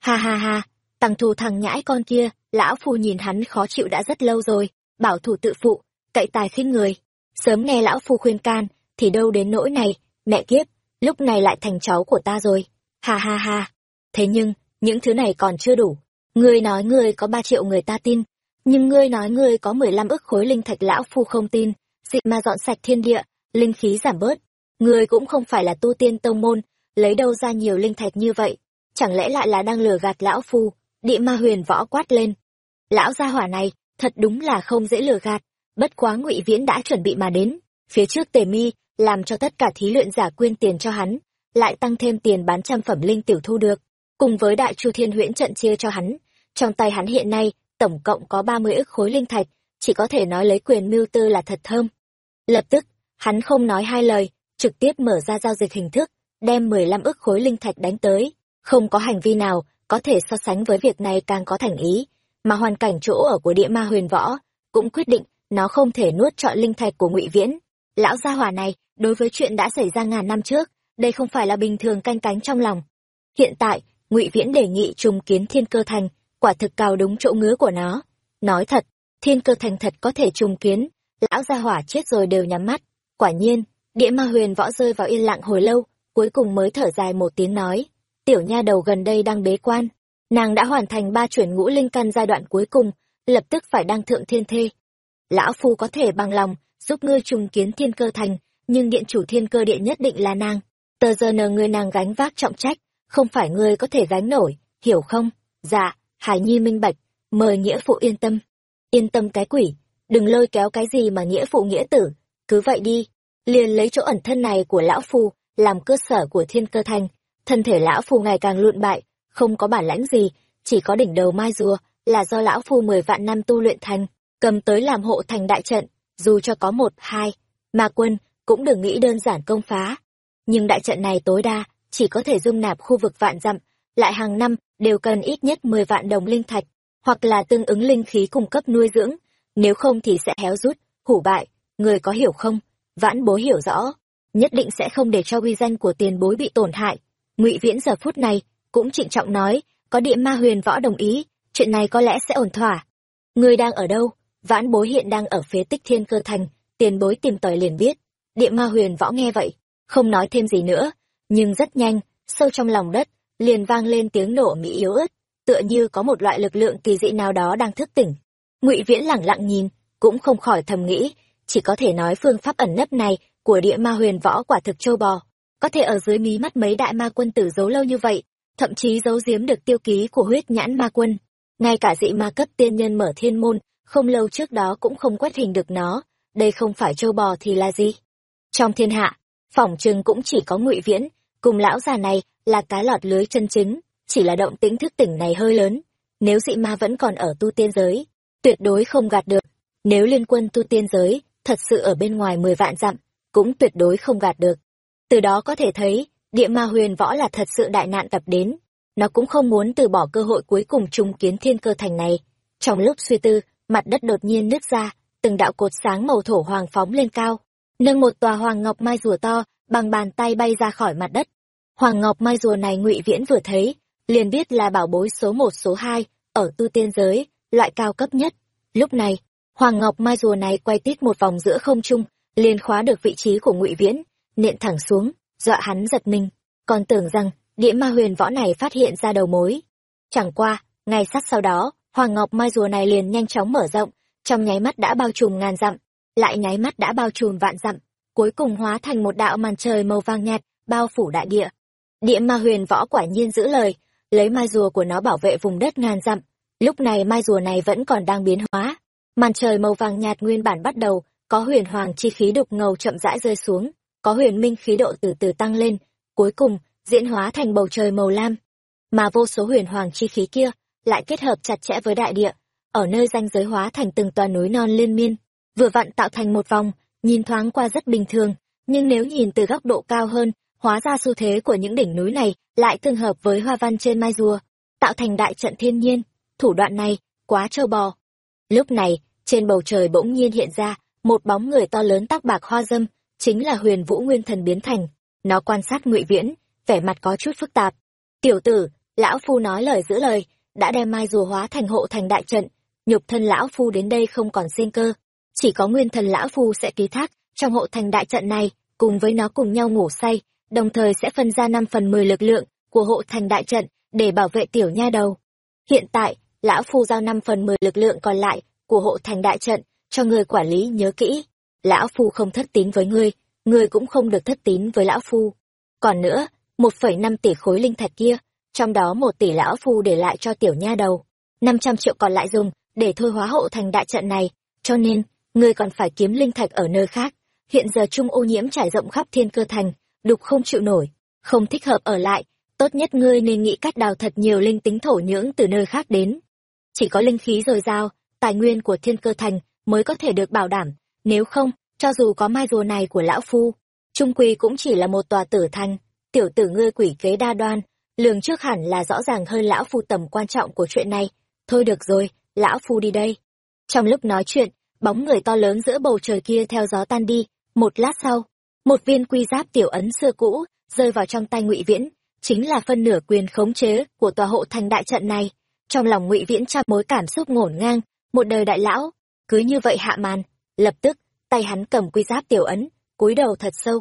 Ha ha ha, tằng thù thằng nhãi con kia, lão phu nhìn hắn khó chịu đã rất lâu rồi, bảo thủ tự phụ, cậy tài khinh người. Sớm nghe lão phu khuyên can, thì đâu đến nỗi này, mẹ kiếp, lúc này lại thành cháu của ta rồi. Ha ha ha. Thế nhưng, những thứ này còn chưa đủ. Ngươi nói ngươi có ba triệu người ta tin, nhưng ngươi nói ngươi có mười lăm ức khối linh thạch lão phu không tin, dị mà dọn sạch thiên địa, linh khí giảm bớt. Ngươi cũng không phải là tu tiên tông môn, lấy đâu ra nhiều linh thạch như vậy? Chẳng lẽ lại là đang lừa gạt lão phu? Địa ma huyền võ quát lên. Lão gia hỏa này, thật đúng là không dễ lừa gạt, bất quá ngụy Viễn đã chuẩn bị mà đến, phía trước Tề Mi làm cho tất cả thí luyện giả quyên tiền cho hắn, lại tăng thêm tiền bán trăm phẩm linh tiểu thu được, cùng với Đại Chu Thiên Huyễn trận chia cho hắn, trong tay hắn hiện nay tổng cộng có ba mươi ức khối linh thạch, chỉ có thể nói lấy quyền mưu tư là thật thơm. Lập tức, hắn không nói hai lời, trực tiếp mở ra giao dịch hình thức, đem mười lăm ức khối linh thạch đánh tới, không có hành vi nào có thể so sánh với việc này càng có thành ý, mà hoàn cảnh chỗ ở của địa ma huyền võ cũng quyết định nó không thể nuốt trọn linh thạch của ngụy viễn. Lão gia hỏa này đối với chuyện đã xảy ra ngàn năm trước đây không phải là bình thường canh cánh trong lòng. Hiện tại ngụy viễn đề nghị trùng kiến thiên cơ thành quả thực cao đúng chỗ ngứa của nó. Nói thật thiên cơ thành thật có thể trùng kiến lão gia hỏa chết rồi đều nhắm mắt. Quả nhiên địa ma huyền võ rơi vào yên lặng hồi lâu, cuối cùng mới thở dài một tiếng nói, tiểu nha đầu gần đây đang bế quan, nàng đã hoàn thành ba chuyển ngũ linh căn giai đoạn cuối cùng, lập tức phải đăng thượng thiên thê. Lão phu có thể bằng lòng giúp ngươi trùng kiến thiên cơ thành, nhưng điện chủ thiên cơ điện nhất định là nàng. Tờ giờ nờ người nàng gánh vác trọng trách, không phải ngươi có thể gánh nổi, hiểu không? Dạ hải nhi minh bạch, mời nghĩa phụ yên tâm. Yên tâm cái quỷ, đừng lôi kéo cái gì mà nghĩa phụ nghĩa tử, cứ vậy đi liền lấy chỗ ẩn thân này của lão phu làm cơ sở của thiên cơ thành thân thể lão phu ngày càng lụn bại không có bản lãnh gì, chỉ có đỉnh đầu mai rùa, là do lão phu mười vạn năm tu luyện thành, cầm tới làm hộ thành đại trận, dù cho có một, hai, mà quân, cũng đừng nghĩ đơn giản công phá. Nhưng đại trận này tối đa, chỉ có thể dung nạp khu vực vạn dặm, lại hàng năm đều cần ít nhất mười vạn đồng linh thạch, hoặc là tương ứng linh khí cung cấp nuôi dưỡng, nếu không thì sẽ héo rút, hủ bại, người có hiểu không? Vãn bối hiểu rõ, nhất định sẽ không để cho uy danh của tiền bối bị tổn hại. Ngụy Viễn giờ phút này cũng trịnh trọng nói, có địa ma huyền võ đồng ý, chuyện này có lẽ sẽ ổn thỏa. Ngươi đang ở đâu? Vãn bối hiện đang ở phía tích thiên cơ thành, tiền bối tìm tòi liền biết. Địa ma huyền võ nghe vậy, không nói thêm gì nữa, nhưng rất nhanh, sâu trong lòng đất, liền vang lên tiếng nổ mỹ yếu ớt, tựa như có một loại lực lượng kỳ dị nào đó đang thức tỉnh. Ngụy Viễn lẳng lặng nhìn, cũng không khỏi thầm nghĩ, chỉ có thể nói phương pháp ẩn nấp này của địa ma huyền võ quả thực châu bò, có thể ở dưới mí mắt mấy đại ma quân tử giấu lâu như vậy, thậm chí giấu giếm được tiêu ký của huyết nhãn ma quân. Ngay cả dị ma cấp tiên nhân mở thiên môn, không lâu trước đó cũng không quét hình được nó, đây không phải châu bò thì là gì? Trong thiên hạ, phỏng chừng cũng chỉ có ngụy viễn, cùng lão già này là cá lọt lưới chân chính, chỉ là động tĩnh thức tỉnh này hơi lớn. Nếu dị ma vẫn còn ở tu tiên giới, tuyệt đối không gạt được. Nếu liên quân tu tiên giới, thật sự ở bên ngoài mười vạn dặm, cũng tuyệt đối không gạt được. Từ đó có thể thấy, địa ma huyền võ là thật sự đại nạn tập đến. Nó cũng không muốn từ bỏ cơ hội cuối cùng trùng kiến thiên cơ thành này. Trong lúc suy tư mặt đất đột nhiên nứt ra từng đạo cột sáng màu thổ hoàng phóng lên cao nâng một tòa hoàng ngọc mai rùa to bằng bàn tay bay ra khỏi mặt đất. Hoàng ngọc mai rùa này ngụy viễn vừa thấy liền biết là bảo bối số một số hai ở tu tiên giới loại cao cấp nhất. Lúc này hoàng ngọc mai rùa này quay tít một vòng giữa không trung, liền khóa được vị trí của ngụy viễn, nện thẳng xuống, dọa hắn giật mình. Còn tưởng rằng, địa ma huyền võ này phát hiện ra đầu mối. Chẳng qua, ngay sát sau đó, hoàng ngọc mai rùa này liền nhanh chóng mở rộng, trong nháy mắt đã bao trùm ngàn dặm, lại nháy mắt đã bao trùm vạn dặm, cuối cùng hóa thành một đạo màn trời màu vàng nhạt, bao phủ đại địa. Địa ma huyền võ quả nhiên giữ lời, lấy mai rùa của nó bảo vệ vùng đất ngàn dặm. Lúc này mai rùa này vẫn còn đang biến hóa màn trời màu vàng nhạt nguyên bản bắt đầu, có huyền hoàng chi khí đục ngầu chậm rãi rơi xuống, có huyền minh khí độ từ từ tăng lên, cuối cùng, diễn hóa thành bầu trời màu lam. Mà vô số huyền hoàng chi khí kia lại kết hợp chặt chẽ với đại địa, ở nơi ranh giới hóa thành từng tòa núi non liên miên, vừa vặn tạo thành một vòng, nhìn thoáng qua rất bình thường, nhưng nếu nhìn từ góc độ cao hơn, hóa ra xu thế của những đỉnh núi này lại tương hợp với hoa văn trên mai rùa, tạo thành đại trận thiên nhiên. Thủ đoạn này quá trâu bò. Lúc này trên bầu trời bỗng nhiên hiện ra một bóng người to lớn tóc bạc hoa dâm, chính là huyền vũ nguyên thần biến thành. Nó quan sát ngụy viễn, vẻ mặt có chút phức tạp. Tiểu tử, lão phu nói lời giữ lời, đã đem mai rùa hóa thành hộ thành đại trận, nhục thân lão phu đến đây không còn sinh cơ. Chỉ có nguyên thần lão phu sẽ ký thác trong hộ thành đại trận này, cùng với nó cùng nhau ngủ say, đồng thời sẽ phân ra năm phần mười lực lượng của hộ thành đại trận để bảo vệ tiểu nha đầu. Hiện tại, lão phu giao năm phần mười lực lượng còn lại của hộ thành đại trận, cho người quản lý nhớ kỹ. Lão phu không thất tín với ngươi ngươi cũng không được thất tín với lão phu. Còn nữa, một phẩy năm tỷ khối linh thạch kia, trong đó một tỷ lão phu để lại cho tiểu nha đầu. Năm trăm triệu còn lại dùng để thôi hóa hộ thành đại trận này, cho nên, ngươi còn phải kiếm linh thạch ở nơi khác. Hiện giờ trung ô nhiễm trải rộng khắp thiên cơ thành, đục không chịu nổi, không thích hợp ở lại. Tốt nhất ngươi nên nghĩ cách đào thật nhiều linh tính thổ nhưỡng từ nơi khác đến. Chỉ có linh khí dồi dào tài nguyên của thiên cơ thành mới có thể được bảo đảm. Nếu không, cho dù có mai rùa này của lão phu, trung quy cũng chỉ là một tòa tử thành. Tiểu tử ngươi quỷ kế đa đoan, lường trước hẳn là rõ ràng hơn lão phu tầm quan trọng của chuyện này. Thôi được rồi, lão phu đi đây. Trong lúc nói chuyện, bóng người to lớn giữa bầu trời kia theo gió tan đi. Một lát sau, một viên quy giáp tiểu ấn xưa cũ rơi vào trong tay ngụy viễn, chính là phân nửa quyền khống chế của tòa hộ thành đại trận này. Trong lòng ngụy viễn trăm mối cảm xúc ngổn ngang một đời đại lão, cứ như vậy hạ màn, lập tức, tay hắn cầm quy giáp tiểu ấn, cúi đầu thật sâu.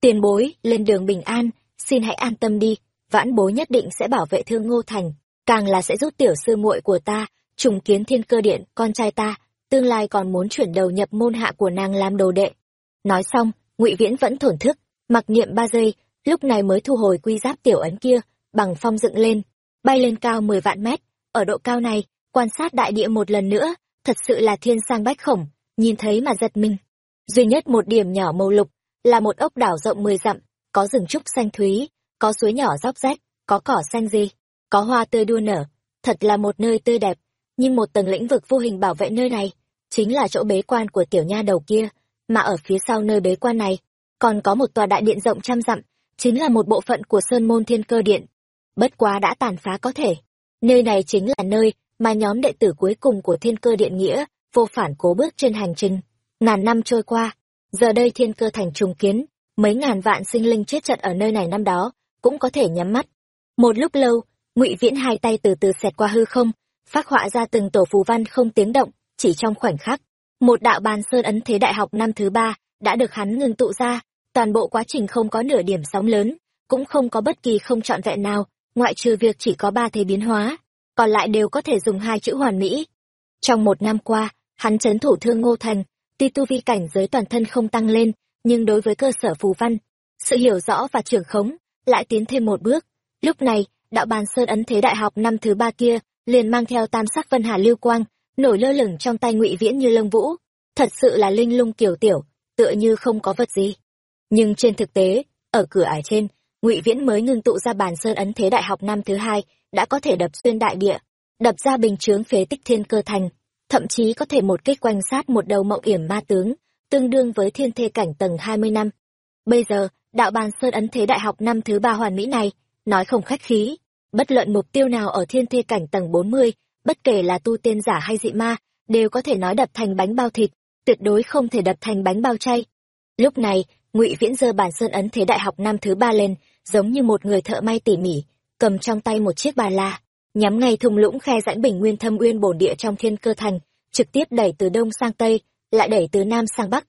Tiền bối, lên đường bình an, xin hãy an tâm đi, vãn bối nhất định sẽ bảo vệ thương ngô thành, càng là sẽ giúp tiểu sư muội của ta, trùng kiến thiên cơ điện, con trai ta, tương lai còn muốn chuyển đầu nhập môn hạ của nàng làm đồ đệ. Nói xong, ngụy viễn vẫn thổn thức, mặc niệm ba giây, lúc này mới thu hồi quy giáp tiểu ấn kia, bằng phong dựng lên, bay lên cao mười vạn mét, ở độ cao này quan sát đại địa một lần nữa, thật sự là thiên sang bách khổng, nhìn thấy mà giật mình. Duy nhất một điểm nhỏ màu lục, là một ốc đảo rộng mười dặm, có rừng trúc xanh thúy, có suối nhỏ róc rách, có cỏ xanh gì, có hoa tươi đua nở, thật là một nơi tươi đẹp. Nhưng một tầng lĩnh vực vô hình bảo vệ nơi này, chính là chỗ bế quan của tiểu nha đầu kia, mà ở phía sau nơi bế quan này, còn có một tòa đại điện rộng trăm dặm, chính là một bộ phận của sơn môn thiên cơ điện. Bất quá đã tàn phá có thể, nơi này chính là nơi mà nhóm đệ tử cuối cùng của thiên cơ điện nghĩa vô phản cố bước trên hành trình. Ngàn năm trôi qua, giờ đây thiên cơ thành trùng kiến, mấy ngàn vạn sinh linh chết trận ở nơi này năm đó cũng có thể nhắm mắt. Một lúc lâu, ngụy viễn hai tay từ từ xẹt qua hư không, phát họa ra từng tổ phù văn không tiếng động, chỉ trong khoảnh khắc, một đạo bàn sơn ấn thế đại học năm thứ ba đã được hắn ngưng tụ ra. Toàn bộ quá trình không có nửa điểm sóng lớn, cũng không có bất kỳ không trọn vẹn nào, ngoại trừ việc chỉ có ba thế biến hóa còn lại đều có thể dùng hai chữ hoàn mỹ. Trong một năm qua, hắn chấn thủ thương ngô thành, tuy tu vi cảnh giới toàn thân không tăng lên, nhưng đối với cơ sở phù văn, sự hiểu rõ và trưởng khống lại tiến thêm một bước. Lúc này, đạo bàn sơn ấn thế đại học năm thứ ba kia liền mang theo tam sắc vân hà lưu quang, nổi lơ lửng trong tay ngụy viễn như lông vũ. Thật sự là linh lung kiểu tiểu, tựa như không có vật gì. Nhưng trên thực tế, ở cửa ải trên, ngụy viễn mới ngưng tụ ra bàn sơn ấn thế đại học năm thứ hai đã có thể đập xuyên đại địa, đập ra bình chướng phế tích thiên cơ thành, thậm chí có thể một kích quanh sát một đầu mộng yểm ma tướng, tương đương với thiên thê cảnh tầng hai mươi năm. Bây giờ, đạo bàn sơn ấn thế đại học năm thứ ba hoàn mỹ này, nói không khách khí. Bất luận mục tiêu nào ở thiên thê cảnh tầng bốn mươi, bất kể là tu tiên giả hay dị ma, đều có thể nói đập thành bánh bao thịt, tuyệt đối không thể đập thành bánh bao chay. Lúc này, ngụy viễn giơ bản sơn ấn thế đại học năm thứ ba lên, giống như một người thợ may tỉ mỉ cầm trong tay một chiếc bà la, nhắm ngay thung lũng khe rãnh bình nguyên thâm uyên bổn địa trong thiên cơ thành, trực tiếp đẩy từ đông sang tây, lại đẩy từ nam sang bắc.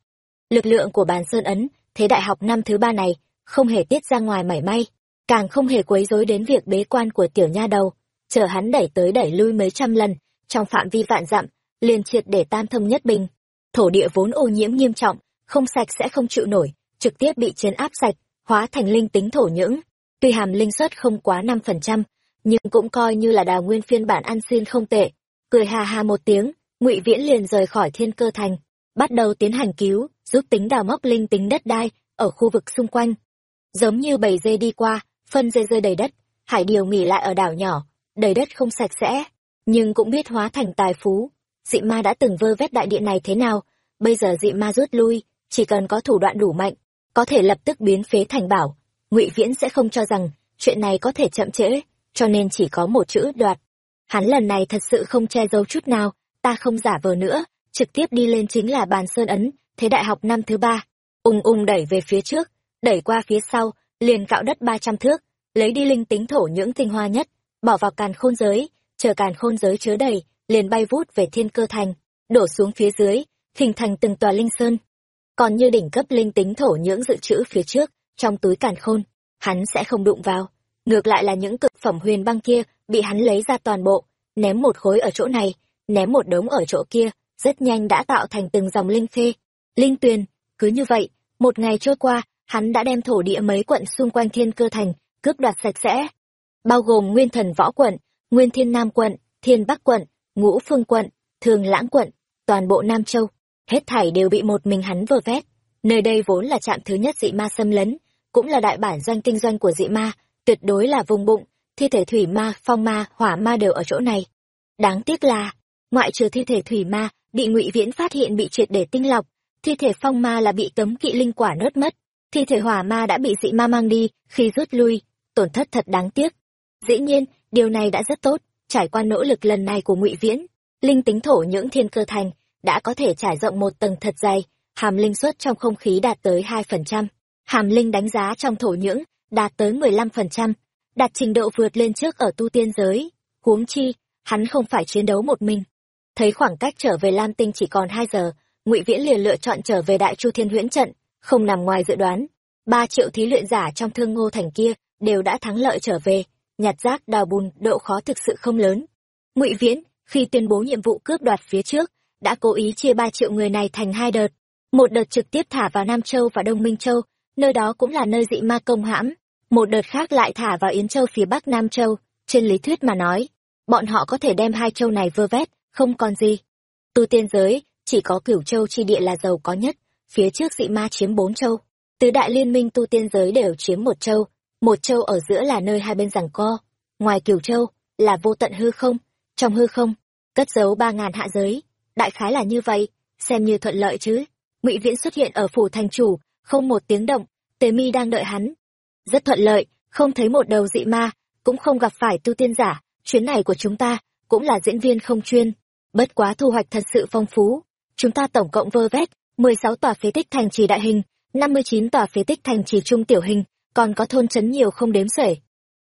Lực lượng của bàn sơn ấn, thế đại học năm thứ ba này, không hề tiết ra ngoài mảy may, càng không hề quấy rối đến việc bế quan của tiểu nha đầu, chờ hắn đẩy tới đẩy lui mấy trăm lần, trong phạm vi vạn dặm, liền triệt để tam thông nhất bình. Thổ địa vốn ô nhiễm nghiêm trọng, không sạch sẽ không chịu nổi, trực tiếp bị chấn áp sạch, hóa thành linh tính thổ nhưỡng tuy hàm linh suất không quá năm phần trăm, nhưng cũng coi như là đào nguyên phiên bản ăn xin không tệ. Cười hà hà một tiếng, ngụy viễn liền rời khỏi thiên cơ thành, bắt đầu tiến hành cứu, giúp tính đào móc linh tính đất đai ở khu vực xung quanh. Giống như bầy dê đi qua, phân dê rơi đầy đất, hải điều nghỉ lại ở đảo nhỏ, đầy đất không sạch sẽ, nhưng cũng biết hóa thành tài phú. Dị ma đã từng vơ vét đại điện này thế nào, bây giờ dị ma rút lui, chỉ cần có thủ đoạn đủ mạnh, có thể lập tức biến phế thành bảo ngụy viễn sẽ không cho rằng chuyện này có thể chậm trễ, cho nên chỉ có một chữ đoạt. Hắn lần này thật sự không che giấu chút nào, ta không giả vờ nữa, trực tiếp đi lên chính là bàn sơn ấn, thế đại học năm thứ ba. Ung ung đẩy về phía trước, đẩy qua phía sau, liền cạo đất ba trăm thước, lấy đi linh tính thổ những tinh hoa nhất, bỏ vào càn khôn giới, chờ càn khôn giới chứa đầy, liền bay vút về thiên cơ thành, đổ xuống phía dưới, hình thành từng tòa linh sơn. Còn như đỉnh cấp linh tính thổ nhưỡng dự trữ phía trước trong túi càn khôn, hắn sẽ không đụng vào. Ngược lại là những cực phẩm huyền băng kia, bị hắn lấy ra toàn bộ, ném một khối ở chỗ này, ném một đống ở chỗ kia, rất nhanh đã tạo thành từng dòng linh khê. Linh tuyền, cứ như vậy, một ngày trôi qua, hắn đã đem thổ địa mấy quận xung quanh thiên cơ thành, cướp đoạt sạch sẽ. Bao gồm nguyên thần võ quận, nguyên thiên nam quận, thiên bắc quận, ngũ phương quận, thường lãng quận, toàn bộ nam châu. Hết thảy đều bị một mình hắn vơ vét. Nơi đây vốn là trạm thứ nhất dị ma xâm lấn cũng là đại bản doanh kinh doanh của dị ma, tuyệt đối là vùng bụng, thi thể thủy ma, phong ma, hỏa ma đều ở chỗ này. Đáng tiếc là, ngoại trừ thi thể thủy ma, bị ngụy viễn phát hiện bị triệt để tinh lọc, thi thể phong ma là bị cấm kỵ linh quả nớt mất, thi thể hỏa ma đã bị dị ma mang đi, khi rút lui, tổn thất thật đáng tiếc. Dĩ nhiên, điều này đã rất tốt, trải qua nỗ lực lần này của ngụy viễn, linh tính thổ những thiên cơ thành, đã có thể trải rộng một tầng thật dày, hàm linh suất trong không khí đạt tới hai phần trăm hàm linh đánh giá trong thổ nhưỡng đạt tới mười lăm phần trăm, đạt trình độ vượt lên trước ở tu tiên giới. Huống chi, hắn không phải chiến đấu một mình. Thấy khoảng cách trở về lam tinh chỉ còn hai giờ, ngụy viễn liền lựa chọn trở về đại chu thiên huyễn trận, không nằm ngoài dự đoán. Ba triệu thí luyện giả trong thương ngô thành kia đều đã thắng lợi trở về, nhặt rác, đào bùn, độ khó thực sự không lớn. Ngụy viễn, khi tuyên bố nhiệm vụ cướp đoạt phía trước, đã cố ý chia ba triệu người này thành hai đợt. Một đợt trực tiếp thả vào nam châu và đông minh châu nơi đó cũng là nơi dị ma công hãm. Một đợt khác lại thả vào yến châu phía bắc nam châu. Trên lý thuyết mà nói, bọn họ có thể đem hai châu này vơ vét, không còn gì. Tu tiên giới, chỉ có cửu châu chi địa là giàu có nhất, phía trước dị ma chiếm bốn châu. Tứ đại liên minh tu tiên giới đều chiếm một châu. Một châu ở giữa là nơi hai bên giằng co. Ngoài cửu châu, là vô tận hư không. Trong hư không, cất giấu ba ngàn hạ giới. Đại khái là như vậy, xem như thuận lợi chứ. Ngụy viễn xuất hiện ở phủ thành chủ không một tiếng động, tề mi đang đợi hắn. Rất thuận lợi, không thấy một đầu dị ma, cũng không gặp phải tu tiên giả. Chuyến này của chúng ta cũng là diễn viên không chuyên. Bất quá thu hoạch thật sự phong phú. Chúng ta tổng cộng vơ vét mười sáu tòa phế tích thành trì đại hình, năm mươi chín tòa phế tích thành trì trung tiểu hình, còn có thôn trấn nhiều không đếm xuể.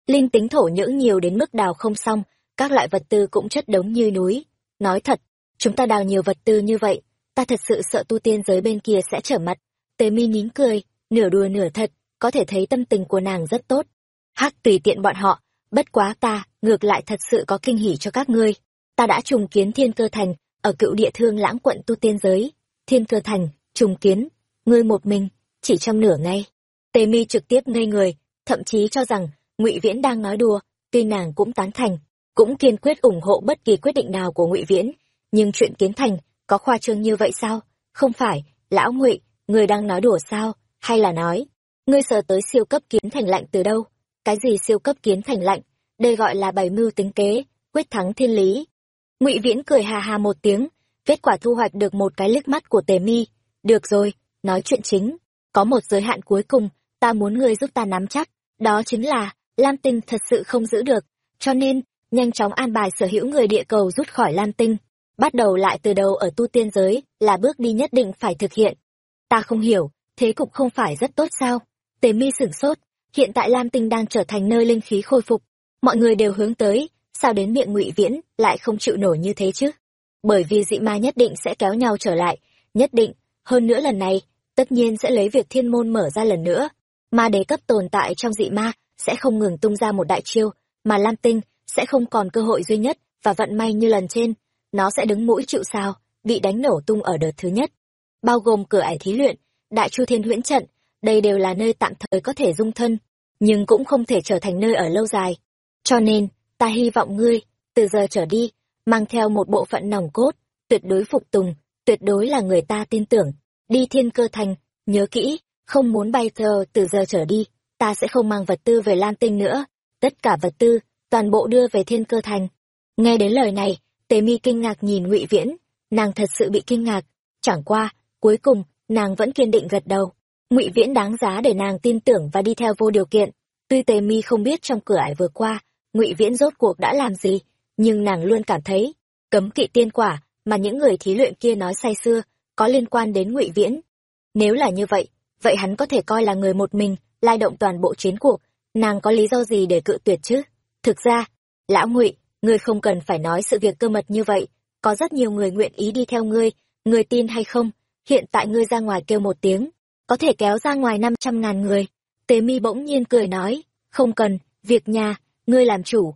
Linh tính thổ nhưỡng nhiều đến mức đào không xong, các loại vật tư cũng chất đống như núi. Nói thật, chúng ta đào nhiều vật tư như vậy, ta thật sự sợ tu tiên giới bên kia sẽ trở mặt tề mi nín cười, nửa đùa nửa thật, có thể thấy tâm tình của nàng rất tốt. Hắc, tùy tiện bọn họ, bất quá ta, ngược lại thật sự có kinh hỉ cho các ngươi. Ta đã trùng kiến thiên cơ thành, ở cựu địa thương lãng quận tu tiên giới. Thiên cơ thành, trùng kiến, ngươi một mình, chỉ trong nửa ngày. Tề mi trực tiếp ngây người, thậm chí cho rằng, ngụy viễn đang nói đùa, tuy nàng cũng tán thành, cũng kiên quyết ủng hộ bất kỳ quyết định nào của ngụy viễn. Nhưng chuyện kiến thành, có khoa trương như vậy sao? Không phải, lão ngụy người đang nói đùa sao? Hay là nói, ngươi sờ tới siêu cấp kiến thành lạnh từ đâu? Cái gì siêu cấp kiến thành lạnh? Đây gọi là bày mưu tính kế, quyết thắng thiên lý. Ngụy viễn cười hà hà một tiếng, kết quả thu hoạch được một cái liếc mắt của tề mi. Được rồi, nói chuyện chính. Có một giới hạn cuối cùng, ta muốn ngươi giúp ta nắm chắc. Đó chính là, lam tinh thật sự không giữ được. Cho nên, nhanh chóng an bài sở hữu người địa cầu rút khỏi lam tinh. Bắt đầu lại từ đầu ở tu tiên giới là bước đi nhất định phải thực hiện ta không hiểu thế cục không phải rất tốt sao tề mi sửng sốt hiện tại lam tinh đang trở thành nơi linh khí khôi phục mọi người đều hướng tới sao đến miệng ngụy viễn lại không chịu nổi như thế chứ bởi vì dị ma nhất định sẽ kéo nhau trở lại nhất định hơn nữa lần này tất nhiên sẽ lấy việc thiên môn mở ra lần nữa. Ma đế cấp tồn tại trong dị ma sẽ không ngừng tung ra một đại chiêu, mà Lam Tinh sẽ không còn cơ hội duy nhất và vận may như lần trên. Nó sẽ đứng mũi chịu sao, bị đánh nổ tung ở đợt thứ nhất. Bao gồm cửa ải thí luyện, đại chu thiên huyễn trận, đây đều là nơi tạm thời có thể dung thân, nhưng cũng không thể trở thành nơi ở lâu dài. Cho nên, ta hy vọng ngươi, từ giờ trở đi, mang theo một bộ phận nòng cốt, tuyệt đối phục tùng, tuyệt đối là người ta tin tưởng. Đi thiên cơ thành, nhớ kỹ, không muốn bay theo từ giờ trở đi, ta sẽ không mang vật tư về Lan Tinh nữa. Tất cả vật tư, toàn bộ đưa về thiên cơ thành. Nghe đến lời này, Tế Mi kinh ngạc nhìn Ngụy Viễn, nàng thật sự bị kinh ngạc. Chẳng qua, cuối cùng, nàng vẫn kiên định gật đầu. Ngụy Viễn đáng giá để nàng tin tưởng và đi theo vô điều kiện. Tuy Tề Mi không biết trong cửa ải vừa qua, Ngụy Viễn rốt cuộc đã làm gì, nhưng nàng luôn cảm thấy cấm kỵ tiên quả mà những người thí luyện kia nói say xưa có liên quan đến ngụy viễn nếu là như vậy vậy hắn có thể coi là người một mình lai động toàn bộ chiến cuộc nàng có lý do gì để cự tuyệt chứ thực ra lão ngụy ngươi không cần phải nói sự việc cơ mật như vậy có rất nhiều người nguyện ý đi theo ngươi ngươi tin hay không hiện tại ngươi ra ngoài kêu một tiếng, có thể kéo ra ngoài năm trăm ngàn người. Tế mi bỗng nhiên cười nói, không cần, việc nhà, ngươi làm chủ.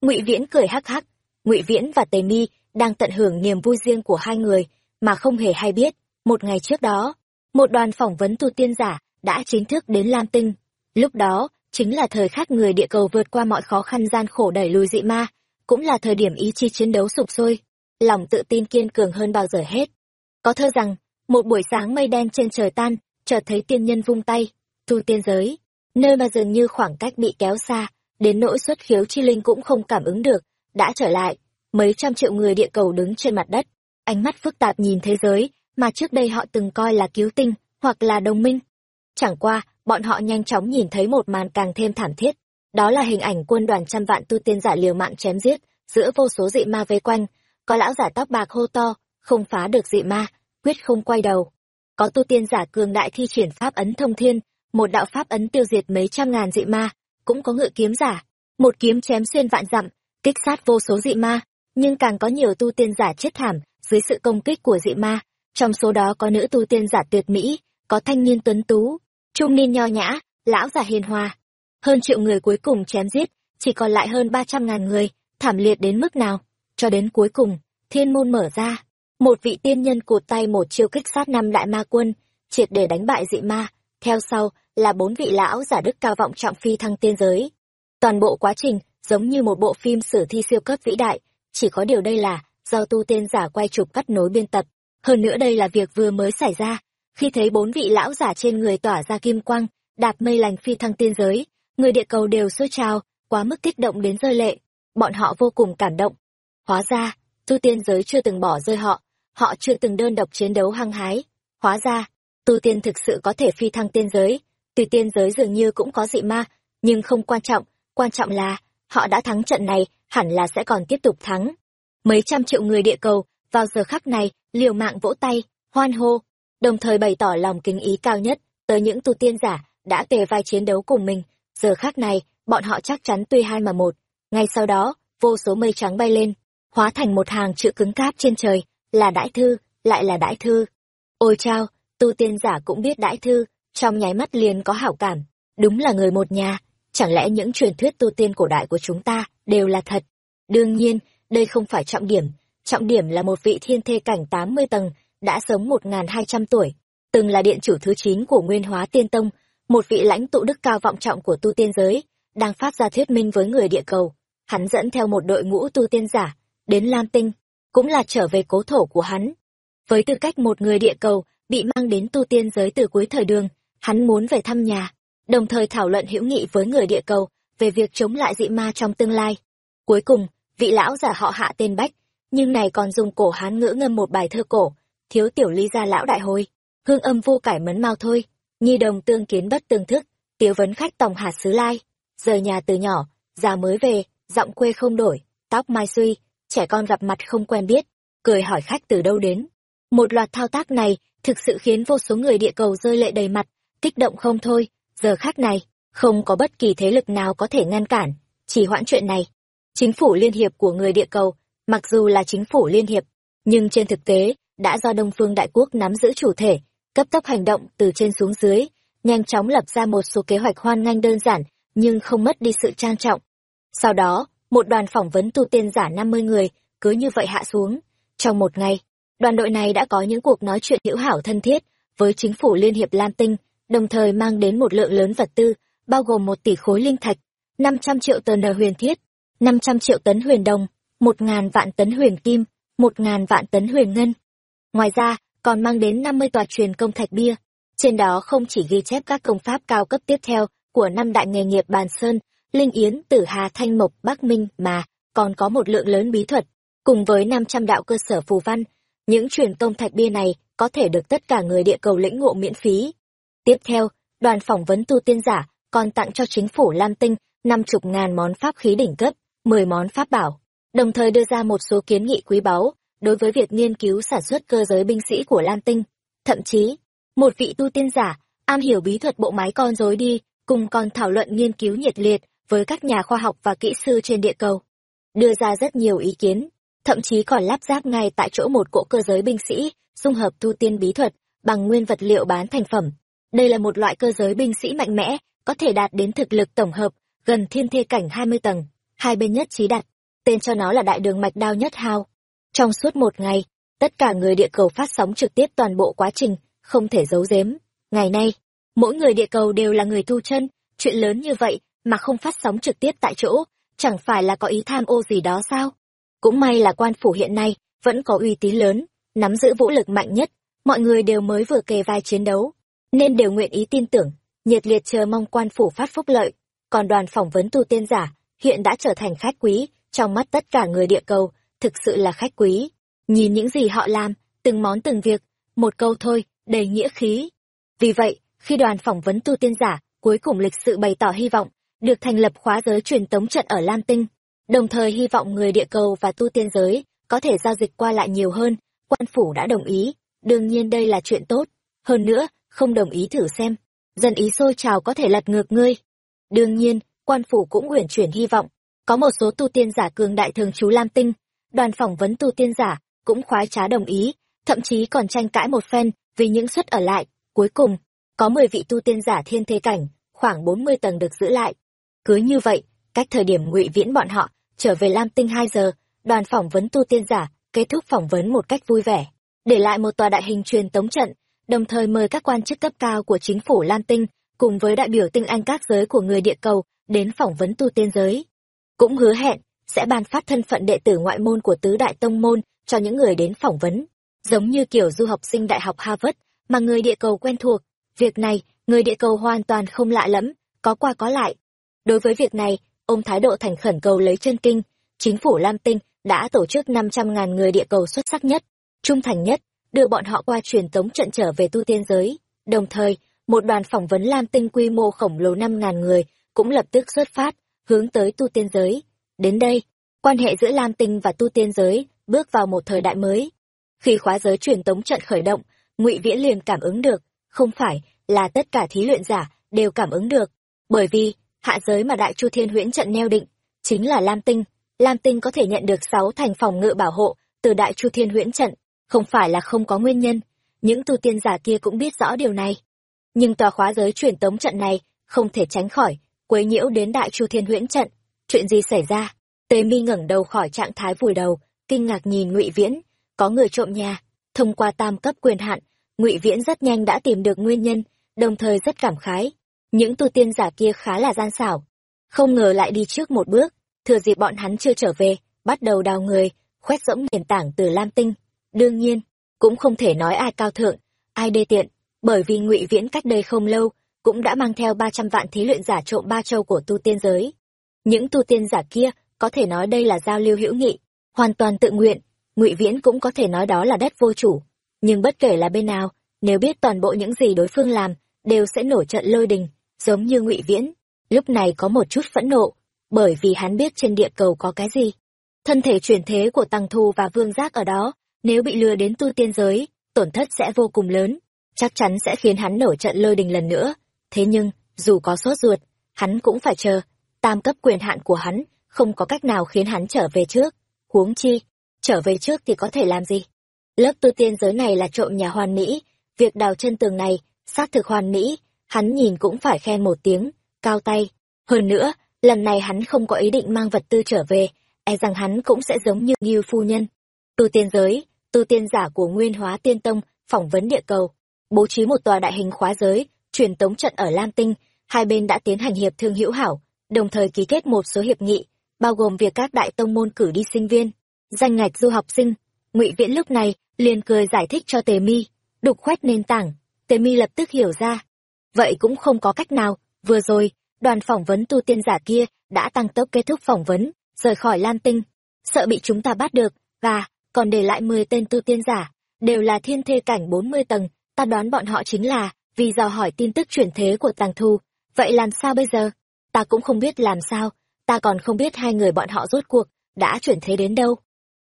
Ngụy viễn cười hắc hắc. Ngụy viễn và tề mi đang tận hưởng niềm vui riêng của hai người, mà không hề hay biết, một ngày trước đó, một đoàn phỏng vấn tu tiên giả đã chính thức đến lam tinh. Lúc đó, chính là thời khắc người địa cầu vượt qua mọi khó khăn gian khổ đẩy lùi dị ma, cũng là thời điểm ý chí chiến đấu sụp sôi. Lòng tự tin kiên cường hơn bao giờ hết. Có thơ rằng một buổi sáng mây đen trên trời tan chợt thấy tiên nhân vung tay tu tiên giới. Nơi mà dường như khoảng cách bị kéo xa đến nỗi xuất khiếu chi linh cũng không cảm ứng được, đã trở lại, mấy trăm triệu người địa cầu đứng trên mặt đất, ánh mắt phức tạp nhìn thế giới, mà trước đây họ từng coi là cứu tinh, hoặc là đồng minh. Chẳng qua, bọn họ nhanh chóng nhìn thấy một màn càng thêm thảm thiết, đó là hình ảnh quân đoàn trăm vạn tu tiên giả liều mạng chém giết, giữa vô số dị ma vây quanh, có lão giả tóc bạc hô to, không phá được dị ma, quyết không quay đầu. Có tu tiên giả cường đại thi triển pháp ấn thông thiên, một đạo pháp ấn tiêu diệt mấy trăm ngàn dị ma, cũng có ngự kiếm giả, một kiếm chém xuyên vạn dặm, kích sát vô số dị ma, nhưng càng có nhiều tu tiên giả chết thảm dưới sự công kích của dị ma, trong số đó có nữ tu tiên giả tuyệt mỹ, có thanh niên tuấn tú, trung niên nho nhã, lão giả hiền hòa. Hơn triệu người cuối cùng chém giết, chỉ còn lại hơn ba trăm ngàn người, thảm liệt đến mức nào? Cho đến cuối cùng, thiên môn mở ra, một vị tiên nhân cụt tay một chiêu kích sát năm đại ma quân, triệt để đánh bại dị ma, theo sau là bốn vị lão giả đức cao vọng trọng phi thăng tiên giới. Toàn bộ quá trình giống như một bộ phim sử thi siêu cấp vĩ đại, chỉ có điều đây là do tu tiên giả quay chụp cắt nối biên tập. Hơn nữa đây là việc vừa mới xảy ra, khi thấy bốn vị lão giả trên người tỏa ra kim quang, đạp mây lành phi thăng tiên giới, người địa cầu đều xôi trào, quá mức kích động đến rơi lệ. Bọn họ vô cùng cảm động. Hóa ra, tu tiên giới chưa từng bỏ rơi họ, họ chưa từng đơn độc chiến đấu hăng hái. Hóa ra, tu tiên thực sự có thể phi thăng tiên giới, tùy tiên giới dường như cũng có dị ma, nhưng không quan trọng, quan trọng là họ đã thắng trận này, hẳn là sẽ còn tiếp tục thắng. Mấy trăm triệu người địa cầu, vào giờ khắc này, liều mạng vỗ tay, hoan hô, đồng thời bày tỏ lòng kính ý cao nhất tới những tu tiên giả đã kề vai chiến đấu cùng mình. Giờ khắc này, bọn họ chắc chắn tuy hai mà một. Ngay sau đó, vô số mây trắng bay lên, hóa thành một hàng chữ cứng cáp trên trời, là đãi thư, lại là đãi thư. Ôi chao, tu tiên giả cũng biết đãi thư, trong nháy mắt liền có hảo cảm. Đúng là người một nhà chẳng lẽ những truyền thuyết tu tiên cổ đại của chúng ta đều là thật? Đương nhiên đây không phải trọng điểm. Trọng điểm là một vị thiên thê cảnh tám mươi tầng đã sống một n hai trăm tuổi từng là điện chủ thứ chín của nguyên hóa tiên tông một vị lãnh tụ đức cao vọng trọng của tu tiên giới đang phát ra thuyết minh với người địa cầu. Hắn dẫn theo một đội ngũ tu tiên giả đến lam tinh cũng là trở về cố thổ của hắn với tư cách một người địa cầu bị mang đến tu tiên giới từ cuối thời đường hắn muốn về thăm nhà, đồng thời thảo luận hữu nghị với người địa cầu về việc chống lại dị ma trong tương lai. Cuối cùng, vị lão giả họ hạ tên Bách, nhưng này còn dùng cổ hán ngữ ngâm một bài thơ cổ, thiếu tiểu ly gia lão đại hồi, hương âm vô cải mấn mau thôi, nhi đồng tương kiến bất tương thức, tiếu vấn khách tòng hạt xứ lai, rời nhà từ nhỏ, già mới về, giọng quê không đổi, tóc mai suy, trẻ con gặp mặt không quen biết, cười hỏi khách từ đâu đến. Một loạt thao tác này thực sự khiến vô số người địa cầu rơi lệ đầy mặt, kích động không thôi, giờ khác này, không có bất kỳ thế lực nào có thể ngăn cản, chỉ hoãn chuyện này. Chính phủ liên hiệp của người địa cầu, mặc dù là chính phủ liên hiệp, nhưng trên thực tế, đã do Đông Phương Đại Quốc nắm giữ chủ thể, cấp tốc hành động từ trên xuống dưới, nhanh chóng lập ra một số kế hoạch hoan nghênh đơn giản, nhưng không mất đi sự trang trọng. Sau đó, một đoàn phỏng vấn tu tiên giả 50 người, cứ như vậy hạ xuống. Trong một ngày, đoàn đội này đã có những cuộc nói chuyện hữu hảo thân thiết với chính phủ Liên hiệp Lam Tinh, đồng thời mang đến một lượng lớn vật tư, bao gồm một tỷ khối linh thạch, 500 triệu tấn huyền thiết, 500 triệu tấn huyền đồng, một ngàn vạn tấn huyền kim, một ngàn vạn tấn huyền ngân. Ngoài ra, còn mang đến 50 tòa truyền công thạch bia. Trên đó không chỉ ghi chép các công pháp cao cấp tiếp theo của năm đại nghề nghiệp Bàn Sơn, Linh Yến, Tử Hà, Thanh Mộc, Bắc Minh mà còn có một lượng lớn bí thuật, cùng với 500 đạo cơ sở phù văn. Những truyền công thạch bia này có thể được tất cả người địa cầu lĩnh ngộ miễn phí. Tiếp theo, đoàn phỏng vấn tu tiên giả còn tặng cho chính phủ Lam Tinh năm chục ngàn món pháp khí đỉnh cấp, 10 món pháp bảo, đồng thời đưa ra một số kiến nghị quý báu đối với việc nghiên cứu sản xuất cơ giới binh sĩ của Lam Tinh. Thậm chí, một vị tu tiên giả, am hiểu bí thuật bộ máy con rối đi, cùng còn thảo luận nghiên cứu nhiệt liệt với các nhà khoa học và kỹ sư trên địa cầu. Đưa ra rất nhiều ý kiến, thậm chí còn lắp ráp ngay tại chỗ một cỗ cơ giới binh sĩ, dung hợp tu tiên bí thuật, bằng nguyên vật liệu bán thành phẩm. Đây là một loại cơ giới binh sĩ mạnh mẽ, có thể đạt đến thực lực tổng hợp, gần thiên thê cảnh 20 tầng. Hai bên nhất trí đặt, tên cho nó là đại đường mạch đao nhất hao. Trong suốt một ngày, tất cả người địa cầu phát sóng trực tiếp toàn bộ quá trình, không thể giấu giếm. Ngày nay, mỗi người địa cầu đều là người tu chân, chuyện lớn như vậy mà không phát sóng trực tiếp tại chỗ, chẳng phải là có ý tham ô gì đó sao? Cũng may là quan phủ hiện nay vẫn có uy tín lớn, nắm giữ vũ lực mạnh nhất, mọi người đều mới vừa kề vai chiến đấu, nên đều nguyện ý tin tưởng, nhiệt liệt chờ mong quan phủ phát phúc lợi. Còn đoàn phỏng vấn tu tiên giả hiện đã trở thành khách quý trong mắt tất cả người địa cầu, thực sự là khách quý. Nhìn những gì họ làm, từng món từng việc, một câu thôi, đầy nghĩa khí. Vì vậy, khi đoàn phỏng vấn tu tiên giả cuối cùng lịch sự bày tỏ hy vọng được thành lập khóa giới truyền tống trận ở Lam Tinh, đồng thời hy vọng người địa cầu và tu tiên giới có thể giao dịch qua lại nhiều hơn, quan phủ đã đồng ý, đương nhiên đây là chuyện tốt, hơn nữa, không đồng ý thử xem, dân ý sôi trào có thể lật ngược ngươi. Đương nhiên, quan phủ cũng uyển chuyển hy vọng, có một số tu tiên giả cường đại thường trú Lam Tinh, đoàn phỏng vấn tu tiên giả cũng khoái trá đồng ý, thậm chí còn tranh cãi một phen vì những suất ở lại, cuối cùng, có 10 vị tu tiên giả thiên thế cảnh, khoảng 40 tầng được giữ lại. Cứ như vậy, cách thời điểm ngụy viễn bọn họ trở về Lam Tinh hai giờ, đoàn phỏng vấn tu tiên giả kết thúc phỏng vấn một cách vui vẻ, để lại một tòa đại hình truyền tống trận, đồng thời mời các quan chức cấp cao của chính phủ Lam Tinh cùng với đại biểu tinh anh các giới của người địa cầu đến phỏng vấn tu tiên giới. Cũng hứa hẹn sẽ ban phát thân phận đệ tử ngoại môn của tứ đại tông môn cho những người đến phỏng vấn, giống như kiểu du học sinh đại học Harvard mà người địa cầu quen thuộc. Việc này, người địa cầu hoàn toàn không lạ lẫm, có qua có lại. Đối với việc này, ông thái độ thành khẩn cầu lấy chân kinh, chính phủ Lam Tinh đã tổ chức 500.000 người địa cầu xuất sắc nhất, trung thành nhất, đưa bọn họ qua truyền tống trận trở về tu tiên giới. Đồng thời, một đoàn phỏng vấn Lam Tinh quy mô khổng lồ 5.000 người cũng lập tức xuất phát, hướng tới tu tiên giới. Đến đây, quan hệ giữa Lam Tinh và tu tiên giới bước vào một thời đại mới. Khi khóa giới truyền tống trận khởi động, Ngụy Viễn liền cảm ứng được, không phải là tất cả thí luyện giả đều cảm ứng được, bởi vì hạ giới mà Đại Chu Thiên Huyễn trận neo định chính là Lam Tinh, Lam Tinh có thể nhận được sáu thành phòng ngự bảo hộ từ Đại Chu Thiên Huyễn trận, không phải là không có nguyên nhân, những tu tiên giả kia cũng biết rõ điều này. Nhưng tòa khóa giới truyền tống trận này không thể tránh khỏi quấy nhiễu đến Đại Chu Thiên Huyễn trận. Chuyện gì xảy ra? Tề Mi ngẩng đầu khỏi trạng thái vùi đầu, kinh ngạc nhìn Ngụy Viễn, có người trộm nhà. Thông qua tam cấp quyền hạn, Ngụy Viễn rất nhanh đã tìm được nguyên nhân, đồng thời rất cảm khái. Những tu tiên giả kia khá là gian xảo, không ngờ lại đi trước một bước, thừa dịp bọn hắn chưa trở về, bắt đầu đào người, khoét rỗng nền tảng từ Lam Tinh. Đương nhiên, cũng không thể nói ai cao thượng, ai đê tiện, bởi vì Ngụy Viễn cách đây không lâu cũng đã mang theo ba trăm vạn thí luyện giả trộm ba châu của tu tiên giới. Những tu tiên giả kia có thể nói đây là giao lưu hữu nghị, hoàn toàn tự nguyện, Ngụy Viễn cũng có thể nói đó là đất vô chủ. Nhưng bất kể là bên nào, nếu biết toàn bộ những gì đối phương làm, đều sẽ nổi trận lôi đình, giống như Ngụy Viễn. Lúc này có một chút phẫn nộ, bởi vì hắn biết trên địa cầu có cái gì. Thân thể chuyển thế của Tăng Thu và Vương Giác ở đó, nếu bị lừa đến tu tiên giới, tổn thất sẽ vô cùng lớn, chắc chắn sẽ khiến hắn nổi trận lôi đình lần nữa. Thế nhưng, dù có sốt ruột, hắn cũng phải chờ, tam cấp quyền hạn của hắn, không có cách nào khiến hắn trở về trước. Huống chi, trở về trước thì có thể làm gì? Lớp tu tiên giới này là trộm nhà hoàn mỹ, việc đào chân tường này xác thực hoàn mỹ hắn nhìn cũng phải khen một tiếng cao tay hơn nữa lần này hắn không có ý định mang vật tư trở về e rằng hắn cũng sẽ giống như Ngưu phu nhân. Tu tiên giới, tu tiên giả của Nguyên Hóa Tiên Tông phỏng vấn địa cầu, bố trí một tòa đại hình khóa giới, truyền tống trận ở Lam Tinh, hai bên đã tiến hành hiệp thương hữu hảo, đồng thời ký kết một số hiệp nghị, bao gồm việc các đại tông môn cử đi sinh viên, danh ngạch du học sinh. Ngụy Viễn lúc này liền cười giải thích cho Tề Mi, đục khoét nền tảng, Tề Mi lập tức hiểu ra. Vậy cũng không có cách nào, vừa rồi, đoàn phỏng vấn tu tiên giả kia đã tăng tốc kết thúc phỏng vấn, rời khỏi Lam Tinh, sợ bị chúng ta bắt được, và còn để lại mười tên tu tiên giả, đều là thiên thê cảnh bốn mươi tầng, ta đoán bọn họ chính là vì dò hỏi tin tức chuyển thế của Tàng Thu. Vậy làm sao bây giờ? Ta cũng không biết làm sao, ta còn không biết hai người bọn họ rốt cuộc đã chuyển thế đến đâu.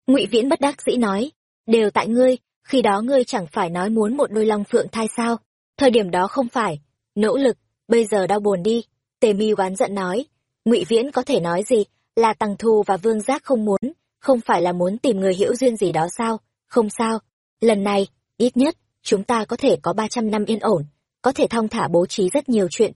Ngụy Viễn bất đắc dĩ nói, đều tại ngươi, khi đó ngươi chẳng phải nói muốn một đôi long phượng thai sao? Thời điểm đó không phải, nỗ lực, bây giờ đau buồn đi. Tề Mi oán giận nói, Ngụy Viễn có thể nói gì, là Tăng Thu và Vương Giác không muốn, không phải là muốn tìm người hữu duyên gì đó sao? Không sao, lần này, ít nhất, chúng ta có thể có ba trăm năm yên ổn, có thể thong thả bố trí rất nhiều chuyện.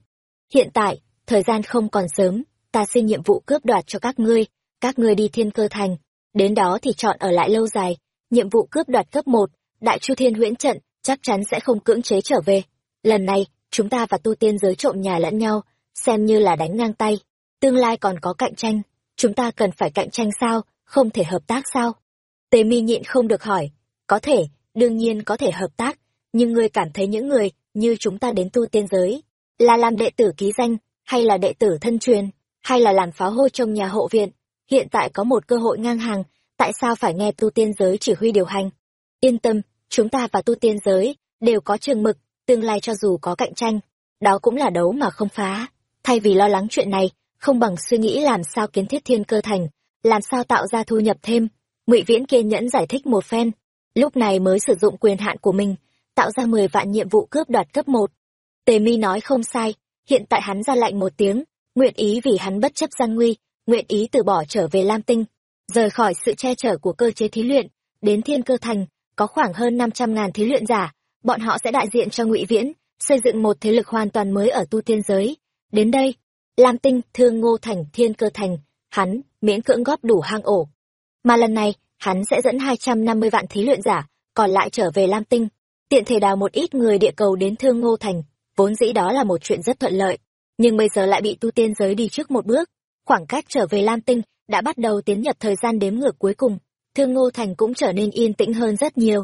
Hiện tại, thời gian không còn sớm, ta xin nhiệm vụ cướp đoạt cho các ngươi, các ngươi đi thiên cơ thành, đến đó thì chọn ở lại lâu dài, nhiệm vụ cướp đoạt cấp một, Đại Chu Thiên Huyễn trận chắc chắn sẽ không cưỡng chế trở về. Lần này, chúng ta và tu tiên giới trộm nhà lẫn nhau, xem như là đánh ngang tay, tương lai còn có cạnh tranh, chúng ta cần phải cạnh tranh sao, không thể hợp tác sao? Tề mi nhịn không được hỏi, có thể, đương nhiên có thể hợp tác, nhưng ngươi cảm thấy những người như chúng ta đến tu tiên giới, là làm đệ tử ký danh, hay là đệ tử thân truyền, hay là làm pháo hôi trong nhà hộ viện, hiện tại có một cơ hội ngang hàng, tại sao phải nghe tu tiên giới chỉ huy điều hành? Yên tâm, chúng ta và tu tiên giới đều có trường mực, tương lai cho dù có cạnh tranh, đó cũng là đấu mà không phá. Thay vì lo lắng chuyện này, không bằng suy nghĩ làm sao kiến thiết thiên cơ thành, làm sao tạo ra thu nhập thêm. Ngụy Viễn kiên nhẫn giải thích một phen, lúc này mới sử dụng quyền hạn của mình, tạo ra mười vạn nhiệm vụ cướp đoạt cấp một. Tề Mi nói không sai, hiện tại hắn ra lệnh một tiếng, nguyện ý vì hắn bất chấp gian nguy, nguyện ý từ bỏ trở về Lam Tinh, rời khỏi sự che chở của cơ chế thí luyện, đến Thiên Cơ Thành, có khoảng hơn năm trăm ngàn thí luyện giả, bọn họ sẽ đại diện cho Ngụy Viễn, xây dựng một thế lực hoàn toàn mới ở tu tiên giới. Đến đây, Lam Tinh, Thương Ngô Thành, Thiên Cơ Thành, hắn miễn cưỡng góp đủ hang ổ. Mà lần này, hắn sẽ dẫn 250 vạn thí luyện giả, còn lại trở về Lam Tinh, tiện thể đào một ít người địa cầu đến Thương Ngô Thành, vốn dĩ đó là một chuyện rất thuận lợi, nhưng bây giờ lại bị tu tiên giới đi trước một bước, khoảng cách trở về Lam Tinh đã bắt đầu tiến nhập thời gian đếm ngược cuối cùng, Thương Ngô Thành cũng trở nên yên tĩnh hơn rất nhiều.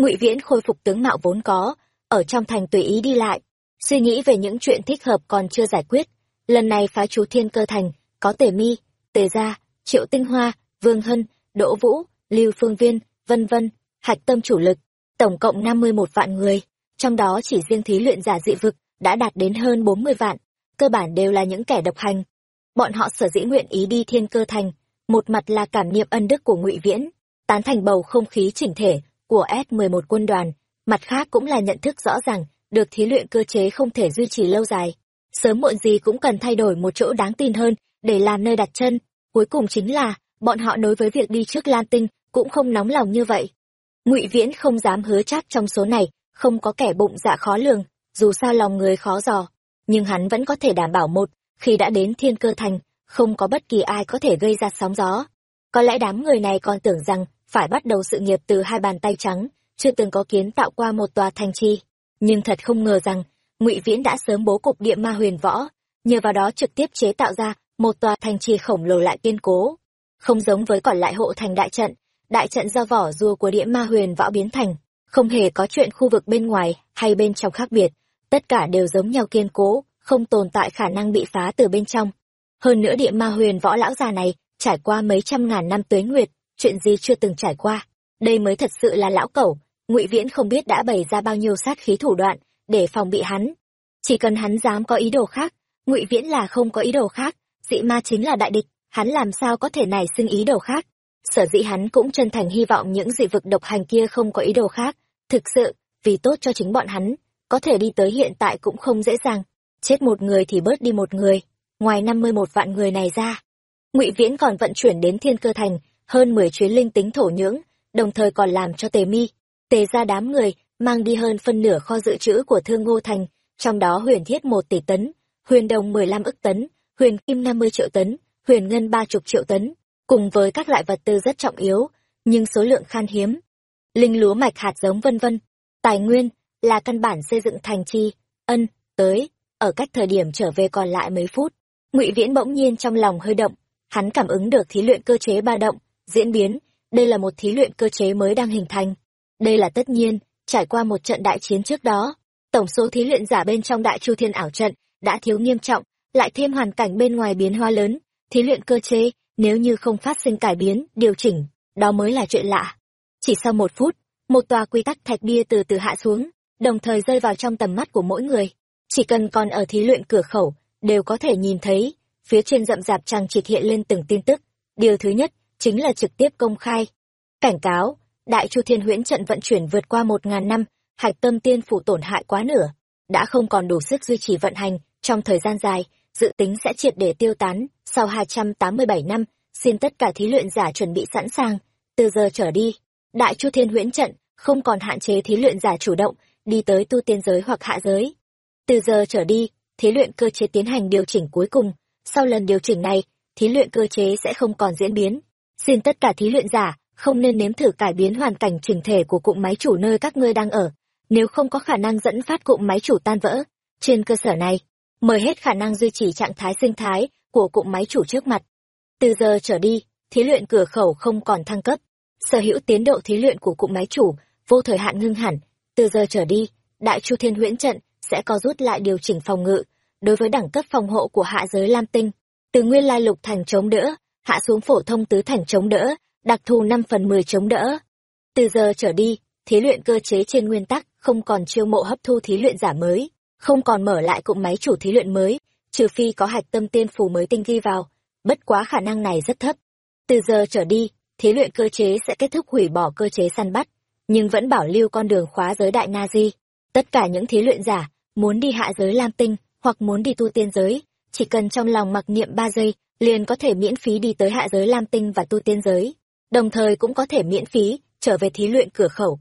Ngụy Viễn khôi phục tướng mạo vốn có, ở trong thành tùy ý đi lại, suy nghĩ về những chuyện thích hợp còn chưa giải quyết, lần này phá chú thiên cơ thành có tề mi tề gia triệu tinh hoa vương hân đỗ vũ lưu phương viên vân vân hạch tâm chủ lực tổng cộng năm mươi một vạn người. Trong đó chỉ riêng thí luyện giả dị vực đã đạt đến hơn bốn mươi vạn cơ bản đều là những kẻ độc hành. Bọn họ sở dĩ nguyện ý đi thiên cơ thành một mặt là cảm niệm ân đức của ngụy viễn tán thành bầu không khí chỉnh thể của s mười một quân đoàn, mặt khác cũng là nhận thức rõ ràng, được thí luyện cơ chế không thể duy trì lâu dài. Sớm muộn gì cũng cần thay đổi một chỗ đáng tin hơn, để làm nơi đặt chân. Cuối cùng chính là, bọn họ đối với việc đi trước lan tinh, cũng không nóng lòng như vậy. Ngụy viễn không dám hứa chắc trong số này, không có kẻ bụng dạ khó lường, dù sao lòng người khó dò. Nhưng hắn vẫn có thể đảm bảo một, khi đã đến thiên cơ thành, không có bất kỳ ai có thể gây ra sóng gió. Có lẽ đám người này còn tưởng rằng phải bắt đầu sự nghiệp từ hai bàn tay trắng, chưa từng có kiến tạo qua một tòa thành trì. Nhưng thật không ngờ rằng, ngụy viễn đã sớm bố cục địa ma huyền võ, nhờ vào đó trực tiếp chế tạo ra một tòa thành trì khổng lồ lại kiên cố. Không giống với còn lại hộ thành đại trận đại trận do vỏ rùa của địa ma huyền võ biến thành, không hề có chuyện khu vực bên ngoài hay bên trong khác biệt, tất cả đều giống nhau kiên cố, không tồn tại khả năng bị phá từ bên trong. Hơn nữa địa ma huyền võ lão già này trải qua mấy trăm ngàn năm tuế nguyệt chuyện gì chưa từng trải qua. Đây mới thật sự là lão cẩu, ngụy viễn không biết đã bày ra bao nhiêu sát khí thủ đoạn để phòng bị hắn. Chỉ cần hắn dám có ý đồ khác, ngụy viễn là không có ý đồ khác, dị ma chính là đại địch, hắn làm sao có thể nảy sinh ý đồ khác? Sở dĩ hắn cũng chân thành hy vọng những dị vực độc hành kia không có ý đồ khác, thực sự, vì tốt cho chính bọn hắn, có thể đi tới hiện tại cũng không dễ dàng. Chết một người thì bớt đi một người, ngoài năm mươi một vạn người này ra. Ngụy viễn còn vận chuyển đến thiên cơ thành hơn mười chuyến linh tính thổ nhưỡng, đồng thời còn làm cho tề mi, tề ra đám người mang đi hơn phân nửa kho dự trữ của thương ngô thành, trong đó huyền thiết một tỷ tấn, huyền đồng mười lăm ức tấn, huyền kim năm mươi triệu tấn, huyền ngân ba chục triệu tấn, cùng với các loại vật tư rất trọng yếu, nhưng số lượng khan hiếm. Linh lúa mạch hạt giống vân vân. Tài nguyên là căn bản xây dựng thành chi, ân, tới, ở cách thời điểm trở về còn lại mấy phút. Ngụy viễn bỗng nhiên trong lòng hơi động, hắn cảm ứng được thí luyện cơ chế ba động diễn biến. Đây là một thí luyện cơ chế mới đang hình thành. Đây là tất nhiên, trải qua một trận đại chiến trước đó, tổng số thí luyện giả bên trong đại chu thiên ảo trận đã thiếu nghiêm trọng, lại thêm hoàn cảnh bên ngoài biến hóa lớn, thí luyện cơ chế nếu như không phát sinh cải biến, điều chỉnh, đó mới là chuyện lạ. Chỉ sau một phút, một tòa quy tắc thạch bia từ từ hạ xuống, đồng thời rơi vào trong tầm mắt của mỗi người. Chỉ cần còn ở thí luyện cửa khẩu, đều có thể nhìn thấy, phía trên rậm rạp trang trịt hiện lên từng tin tức. Điều thứ nhất chính là trực tiếp công khai. Cảnh cáo, đại chu thiên huyễn trận vận chuyển vượt qua một ngàn năm, hạch tâm tiên phủ tổn hại quá nửa, đã không còn đủ sức duy trì vận hành. Trong thời gian dài, dự tính sẽ triệt để tiêu tán. Sau hai trăm tám mươi bảy năm, xin tất cả thí luyện giả chuẩn bị sẵn sàng. Từ giờ trở đi, đại chu thiên huyễn trận không còn hạn chế thí luyện giả chủ động đi tới tu tiên giới hoặc hạ giới. Từ giờ trở đi, thí luyện cơ chế tiến hành điều chỉnh cuối cùng. Sau lần điều chỉnh này, thí luyện cơ chế sẽ không còn diễn biến xin tất cả thí luyện giả, không nên nếm thử cải biến hoàn cảnh chỉnh thể của cụm máy chủ nơi các ngươi đang ở. Nếu không có khả năng dẫn phát cụm máy chủ tan vỡ, trên cơ sở này, mời hết khả năng duy trì trạng thái sinh thái của cụm máy chủ trước mặt. Từ giờ trở đi, thí luyện cửa khẩu không còn thăng cấp. Sở hữu tiến độ thí luyện của cụm máy chủ vô thời hạn ngưng hẳn. Từ giờ trở đi, đại chu thiên huyễn trận sẽ có rút lại điều chỉnh phòng ngự đối với đẳng cấp phòng hộ của hạ giới lam tinh. Từ nguyên lai lục thành chống đỡ hạ xuống phổ thông tứ thành chống đỡ, đặc thù năm phần mười chống đỡ. Từ giờ trở đi, thí luyện cơ chế trên nguyên tắc không còn chiêu mộ hấp thu thí luyện giả mới, không còn mở lại cụm máy chủ thí luyện mới, trừ phi có hạch tâm tiên phù mới tinh ghi vào, bất quá khả năng này rất thấp. Từ giờ trở đi, thí luyện cơ chế sẽ kết thúc hủy bỏ cơ chế săn bắt, nhưng vẫn bảo lưu con đường khóa giới đại na di. Tất cả những thí luyện giả muốn đi hạ giới lam tinh hoặc muốn đi tu tiên giới, chỉ cần trong lòng mặc niệm ba giây liền có thể miễn phí đi tới hạ giới lam tinh và tu tiên giới, đồng thời cũng có thể miễn phí trở về thí luyện cửa khẩu.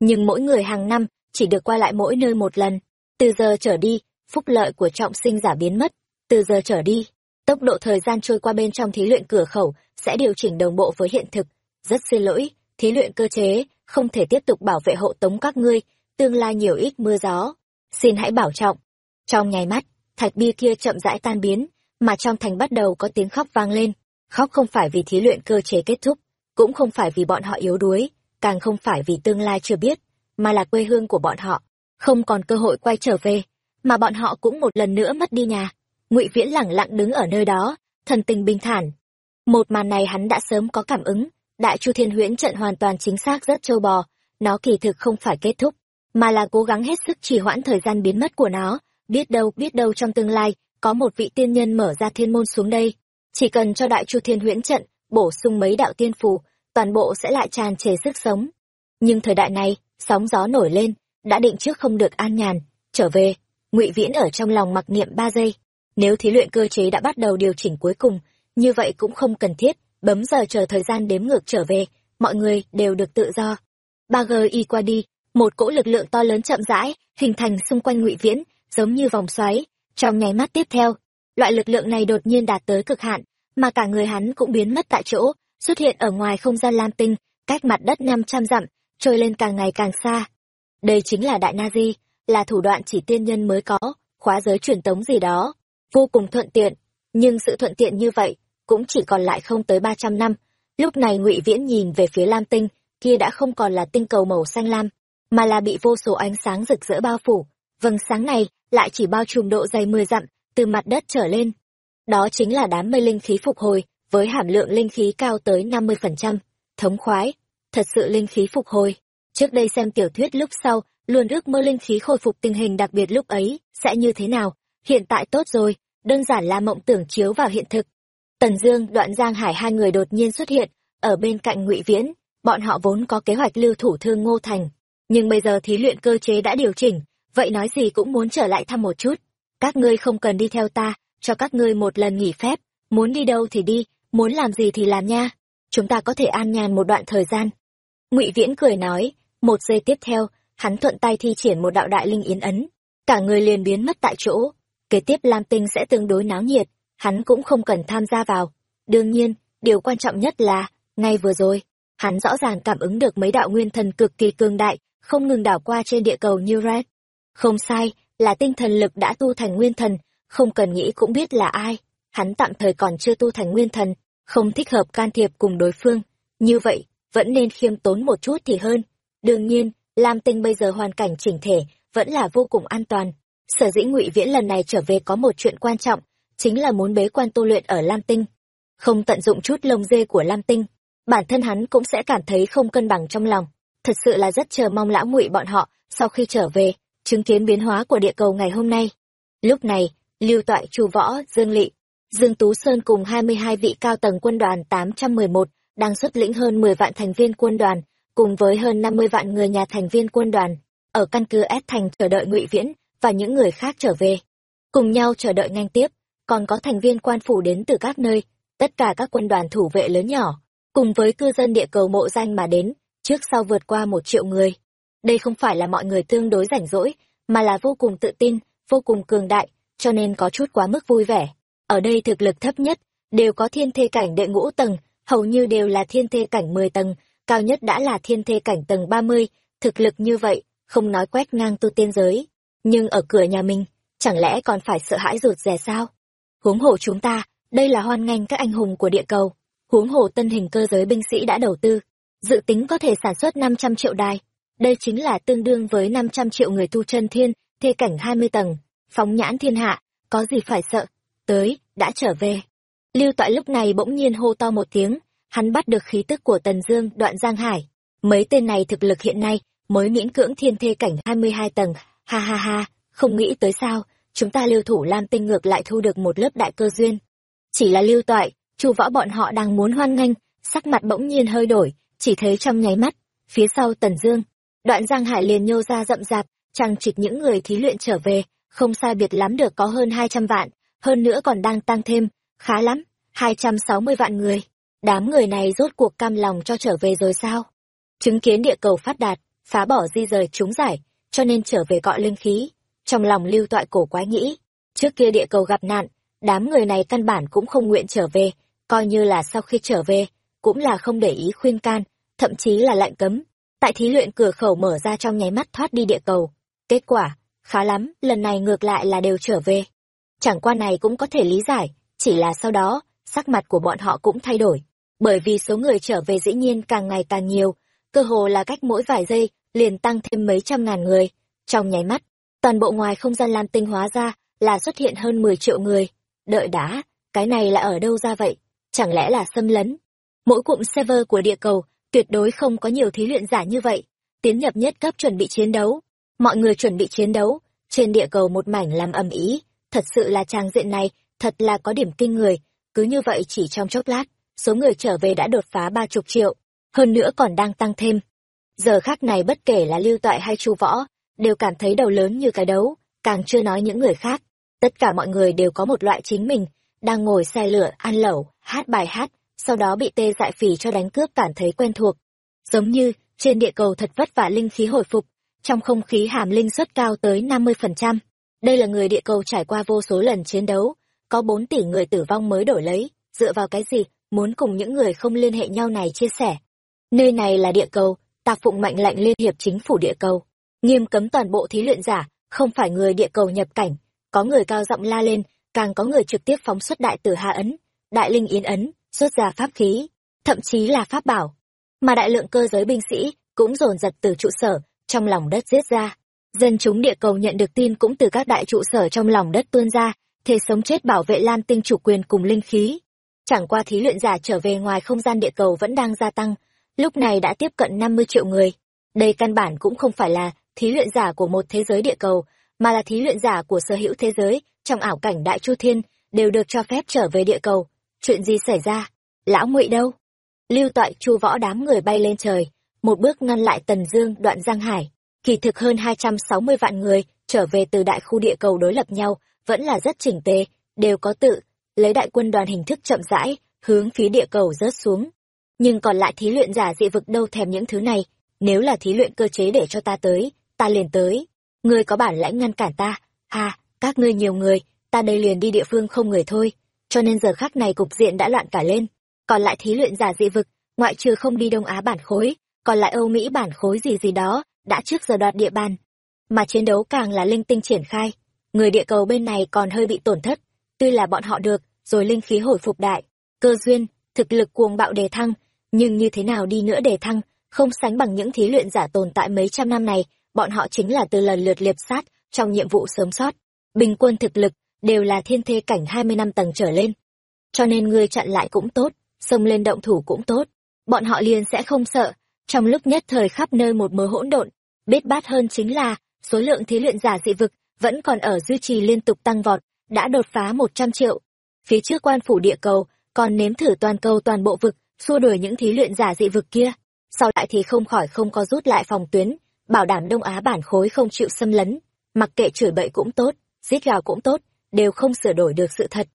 Nhưng mỗi người hàng năm chỉ được qua lại mỗi nơi một lần. Từ giờ trở đi, phúc lợi của trọng sinh giả biến mất. Từ giờ trở đi, tốc độ thời gian trôi qua bên trong thí luyện cửa khẩu sẽ điều chỉnh đồng bộ với hiện thực. Rất xin lỗi, thí luyện cơ chế không thể tiếp tục bảo vệ hộ tống các ngươi, tương lai nhiều ít mưa gió. Xin hãy bảo trọng. Trong nháy mắt, thạch bia kia chậm rãi tan biến mà trong thành bắt đầu có tiếng khóc vang lên. Khóc không phải vì thí luyện cơ chế kết thúc, cũng không phải vì bọn họ yếu đuối, càng không phải vì tương lai chưa biết, mà là quê hương của bọn họ. Không còn cơ hội quay trở về, mà bọn họ cũng một lần nữa mất đi nhà. Ngụy viễn lẳng lặng đứng ở nơi đó, thần tình bình thản. Một màn này hắn đã sớm có cảm ứng, đại chu thiên huyễn trận hoàn toàn chính xác rất trâu bò, nó kỳ thực không phải kết thúc, mà là cố gắng hết sức trì hoãn thời gian biến mất của nó, biết đâu biết đâu trong tương lai có một vị tiên nhân mở ra thiên môn xuống đây. Chỉ cần cho đại chu thiên huyễn trận, bổ sung mấy đạo tiên phù, toàn bộ sẽ lại tràn trề sức sống. Nhưng thời đại này, sóng gió nổi lên, đã định trước không được an nhàn. Trở về, ngụy viễn ở trong lòng mặc niệm ba giây. Nếu thí luyện cơ chế đã bắt đầu điều chỉnh cuối cùng, như vậy cũng không cần thiết, bấm giờ chờ thời gian đếm ngược trở về, mọi người đều được tự do. Ba g y qua đi, một cỗ lực lượng to lớn chậm rãi, hình thành xung quanh ngụy viễn, giống như vòng xoáy trong nháy mắt tiếp theo, loại lực lượng này đột nhiên đạt tới cực hạn, mà cả người hắn cũng biến mất tại chỗ, xuất hiện ở ngoài không gian lam tinh, cách mặt đất năm trăm dặm, trôi lên càng ngày càng xa. Đây chính là đại na di, là thủ đoạn chỉ tiên nhân mới có, khóa giới truyền tống gì đó. Vô cùng thuận tiện, nhưng sự thuận tiện như vậy cũng chỉ còn lại không tới ba trăm năm. Lúc này ngụy viễn nhìn về phía lam tinh, kia đã không còn là tinh cầu màu xanh lam, mà là bị vô số ánh sáng rực rỡ bao phủ vầng sáng này lại chỉ bao trùm độ dày mười dặm, từ mặt đất trở lên. Đó chính là đám mây linh khí phục hồi, với hàm lượng linh khí cao tới năm mươi phần trăm. Thống khoái, thật sự linh khí phục hồi. Trước đây xem tiểu thuyết lúc sau, luôn ước mơ linh khí khôi phục tình hình đặc biệt lúc ấy sẽ như thế nào. Hiện tại tốt rồi, đơn giản là mộng tưởng chiếu vào hiện thực. Tần dương, đoạn giang hải hai người đột nhiên xuất hiện, ở bên cạnh ngụy viễn. Bọn họ vốn có kế hoạch lưu thủ thương ngô thành. Nhưng bây giờ thí luyện cơ chế đã điều chỉnh vậy nói gì cũng muốn trở lại thăm một chút các ngươi không cần đi theo ta cho các ngươi một lần nghỉ phép muốn đi đâu thì đi muốn làm gì thì làm nha chúng ta có thể an nhàn một đoạn thời gian ngụy viễn cười nói một giây tiếp theo hắn thuận tay thi triển một đạo đại linh yến ấn, cả người liền biến mất tại chỗ. Kế tiếp Lam Tinh sẽ tương đối náo nhiệt, hắn cũng không cần tham gia vào. Đương nhiên, điều quan trọng nhất là, ngay vừa rồi, hắn rõ ràng cảm ứng được mấy đạo nguyên thần cực kỳ cường đại, không ngừng đảo qua trên địa cầu như Red. Không sai, là tinh thần lực đã tu thành nguyên thần, không cần nghĩ cũng biết là ai. Hắn tạm thời còn chưa tu thành nguyên thần, không thích hợp can thiệp cùng đối phương. Như vậy, vẫn nên khiêm tốn một chút thì hơn. Đương nhiên, Lam Tinh bây giờ hoàn cảnh chỉnh thể, vẫn là vô cùng an toàn. Sở dĩ ngụy Viễn lần này trở về có một chuyện quan trọng, chính là muốn bế quan tu luyện ở Lam Tinh. Không tận dụng chút lông dê của Lam Tinh, bản thân hắn cũng sẽ cảm thấy không cân bằng trong lòng. Thật sự là rất chờ mong lão ngụy bọn họ, sau khi trở về, chứng kiến biến hóa của địa cầu ngày hôm nay. Lúc này, Lưu Toại Chu Võ, Dương Lị, Dương Tú Sơn cùng 22 vị cao tầng quân đoàn 811 đang xuất lĩnh hơn 10 vạn thành viên quân đoàn, cùng với hơn 50 vạn người nhà thành viên quân đoàn, ở căn cứ S thành chờ đợi Ngụy Viễn và những người khác trở về. Cùng nhau chờ đợi nhanh tiếp, còn có thành viên quan phủ đến từ các nơi, tất cả các quân đoàn thủ vệ lớn nhỏ, cùng với cư dân địa cầu mộ danh mà đến, trước sau vượt qua một triệu người. Đây không phải là mọi người tương đối rảnh rỗi, mà là vô cùng tự tin, vô cùng cường đại, cho nên có chút quá mức vui vẻ. Ở đây thực lực thấp nhất, đều có thiên thê cảnh đệ ngũ tầng, hầu như đều là thiên thê cảnh 10 tầng, cao nhất đã là thiên thê cảnh tầng 30, thực lực như vậy, không nói quét ngang tu tiên giới. Nhưng ở cửa nhà mình, chẳng lẽ còn phải sợ hãi rụt rè sao? Huống hồ chúng ta, đây là hoan nghênh các anh hùng của địa cầu. Huống hồ tân hình cơ giới binh sĩ đã đầu tư, dự tính có thể sản xuất 500 triệu đài. Đây chính là tương đương với 500 triệu người tu chân thiên, thê cảnh 20 tầng, phóng nhãn thiên hạ, có gì phải sợ, tới, đã trở về. Lưu Toại lúc này bỗng nhiên hô to một tiếng, hắn bắt được khí tức của Tần Dương, Đoạn Giang Hải. Mấy tên này thực lực hiện nay mới miễn cưỡng thiên thê cảnh 22 tầng, ha ha ha, không nghĩ tới sao, chúng ta Lưu thủ Lam Tinh ngược lại thu được một lớp đại cơ duyên. Chỉ là Lưu Toại, Chu Võ bọn họ đang muốn hoan nghênh, sắc mặt bỗng nhiên hơi đổi, chỉ thấy trong nháy mắt, phía sau Tần Dương, Đoạn Giang Hải liền nhô ra rậm rạp, chẳng chịt những người thí luyện trở về, không sai biệt lắm được có hơn 200 vạn, hơn nữa còn đang tăng thêm, khá lắm, 260 vạn người. Đám người này rốt cuộc cam lòng cho trở về rồi sao? Chứng kiến địa cầu phát đạt, phá bỏ di rời chúng giải, cho nên trở về gọi linh khí. Trong lòng lưu toại cổ quái nghĩ, trước kia địa cầu gặp nạn, đám người này căn bản cũng không nguyện trở về, coi như là sau khi trở về, cũng là không để ý khuyên can, thậm chí là lạnh cấm. Tại thí luyện cửa khẩu mở ra trong nháy mắt thoát đi địa cầu. Kết quả, khá lắm, lần này ngược lại là đều trở về. Chẳng qua này cũng có thể lý giải, chỉ là sau đó, sắc mặt của bọn họ cũng thay đổi. Bởi vì số người trở về dĩ nhiên càng ngày càng nhiều, cơ hồ là cách mỗi vài giây, liền tăng thêm mấy trăm ngàn người. Trong nháy mắt, toàn bộ ngoài không gian lam tinh hóa ra là xuất hiện hơn 10 triệu người. Đợi đã, cái này là ở đâu ra vậy? Chẳng lẽ là xâm lấn? Mỗi cụm server của địa cầu, tuyệt đối không có nhiều thí luyện giả như vậy. Tiến nhập nhất cấp chuẩn bị chiến đấu. Mọi người chuẩn bị chiến đấu, trên địa cầu một mảnh làm ầm ĩ, thật sự là trang diện này, thật là có điểm kinh người, cứ như vậy chỉ trong chốc lát, số người trở về đã đột phá ba chục triệu, hơn nữa còn đang tăng thêm. Giờ khác này bất kể là lưu toại hay chu võ, đều cảm thấy đầu lớn như cái đấu, càng chưa nói những người khác. Tất cả mọi người đều có một loại chính mình, đang ngồi xe lửa, ăn lẩu, hát bài hát, sau đó bị tê dại phì cho đánh cướp cảm thấy quen thuộc. Giống như, trên địa cầu thật vất vả linh khí hồi phục, trong không khí hàm linh suất cao tới 50%. Đây là người địa cầu trải qua vô số lần chiến đấu, có 4 tỷ người tử vong mới đổi lấy, dựa vào cái gì, muốn cùng những người không liên hệ nhau này chia sẻ. Nơi này là địa cầu, tạc phụng mạnh lệnh liên hiệp chính phủ địa cầu, nghiêm cấm toàn bộ thí luyện giả, không phải người địa cầu nhập cảnh, có người cao giọng la lên, càng có người trực tiếp phóng xuất đại tử hạ ấn, đại linh yến ấn, xuất ra pháp khí, thậm chí là pháp bảo. Mà đại lượng cơ giới binh sĩ cũng dồn dập từ trụ sở, trong lòng đất giết ra. Dân chúng địa cầu nhận được tin cũng từ các đại trụ sở trong lòng đất tuôn ra, thề sống chết bảo vệ Lam Tinh chủ quyền cùng linh khí. Chẳng qua thí luyện giả trở về ngoài không gian địa cầu vẫn đang gia tăng, lúc này đã tiếp cận 50 triệu người. Đây căn bản cũng không phải là thí luyện giả của một thế giới địa cầu, mà là thí luyện giả của sở hữu thế giới, trong ảo cảnh đại chu thiên, đều được cho phép trở về địa cầu. Chuyện gì xảy ra? Lão ngụy đâu? Lưu toại chu võ đám người bay lên trời, một bước ngăn lại Tần Dương đoạn Giang Hải. Kỳ thực hơn 260 vạn người trở về từ đại khu địa cầu đối lập nhau, vẫn là rất chỉnh tề, đều có tự, lấy đại quân đoàn hình thức chậm rãi, hướng phía địa cầu rớt xuống. Nhưng còn lại thí luyện giả dị vực đâu thèm những thứ này, nếu là thí luyện cơ chế để cho ta tới, ta liền tới. Ngươi có bản lãnh ngăn cản ta, à, các ngươi nhiều người, ta đây liền đi địa phương không người thôi. Cho nên giờ khắc này cục diện đã loạn cả lên. Còn lại thí luyện giả dị vực, ngoại trừ không đi Đông Á bản khối, còn lại Âu Mỹ bản khối gì gì đó, đã trước giờ đoạt địa bàn. Mà chiến đấu càng là linh tinh triển khai, người địa cầu bên này còn hơi bị tổn thất, tuy là bọn họ được, rồi linh khí hồi phục đại, cơ duyên, thực lực cuồng bạo đề thăng, nhưng như thế nào đi nữa đề thăng, không sánh bằng những thí luyện giả tồn tại mấy trăm năm này, bọn họ chính là từ lần lượt liệp sát trong nhiệm vụ sớm sót. Bình quân thực lực đều là thiên thê cảnh hai mươi năm tầng trở lên. Cho nên người chặn lại cũng tốt, xông lên động thủ cũng tốt, bọn họ liền sẽ không sợ, trong lúc nhất thời khắp nơi một mớ hỗn độn, biết bát hơn chính là số lượng thí luyện giả dị vực vẫn còn ở duy trì liên tục tăng vọt, đã đột phá một trăm triệu. Phía trước quan phủ địa cầu còn nếm thử toàn cầu toàn bộ vực, xua đuổi những thí luyện giả dị vực kia. Sau lại thì không khỏi không có rút lại phòng tuyến, bảo đảm Đông Á bản khối không chịu xâm lấn, mặc kệ chửi bậy cũng tốt, giết gào cũng tốt, đều không sửa đổi được sự thật.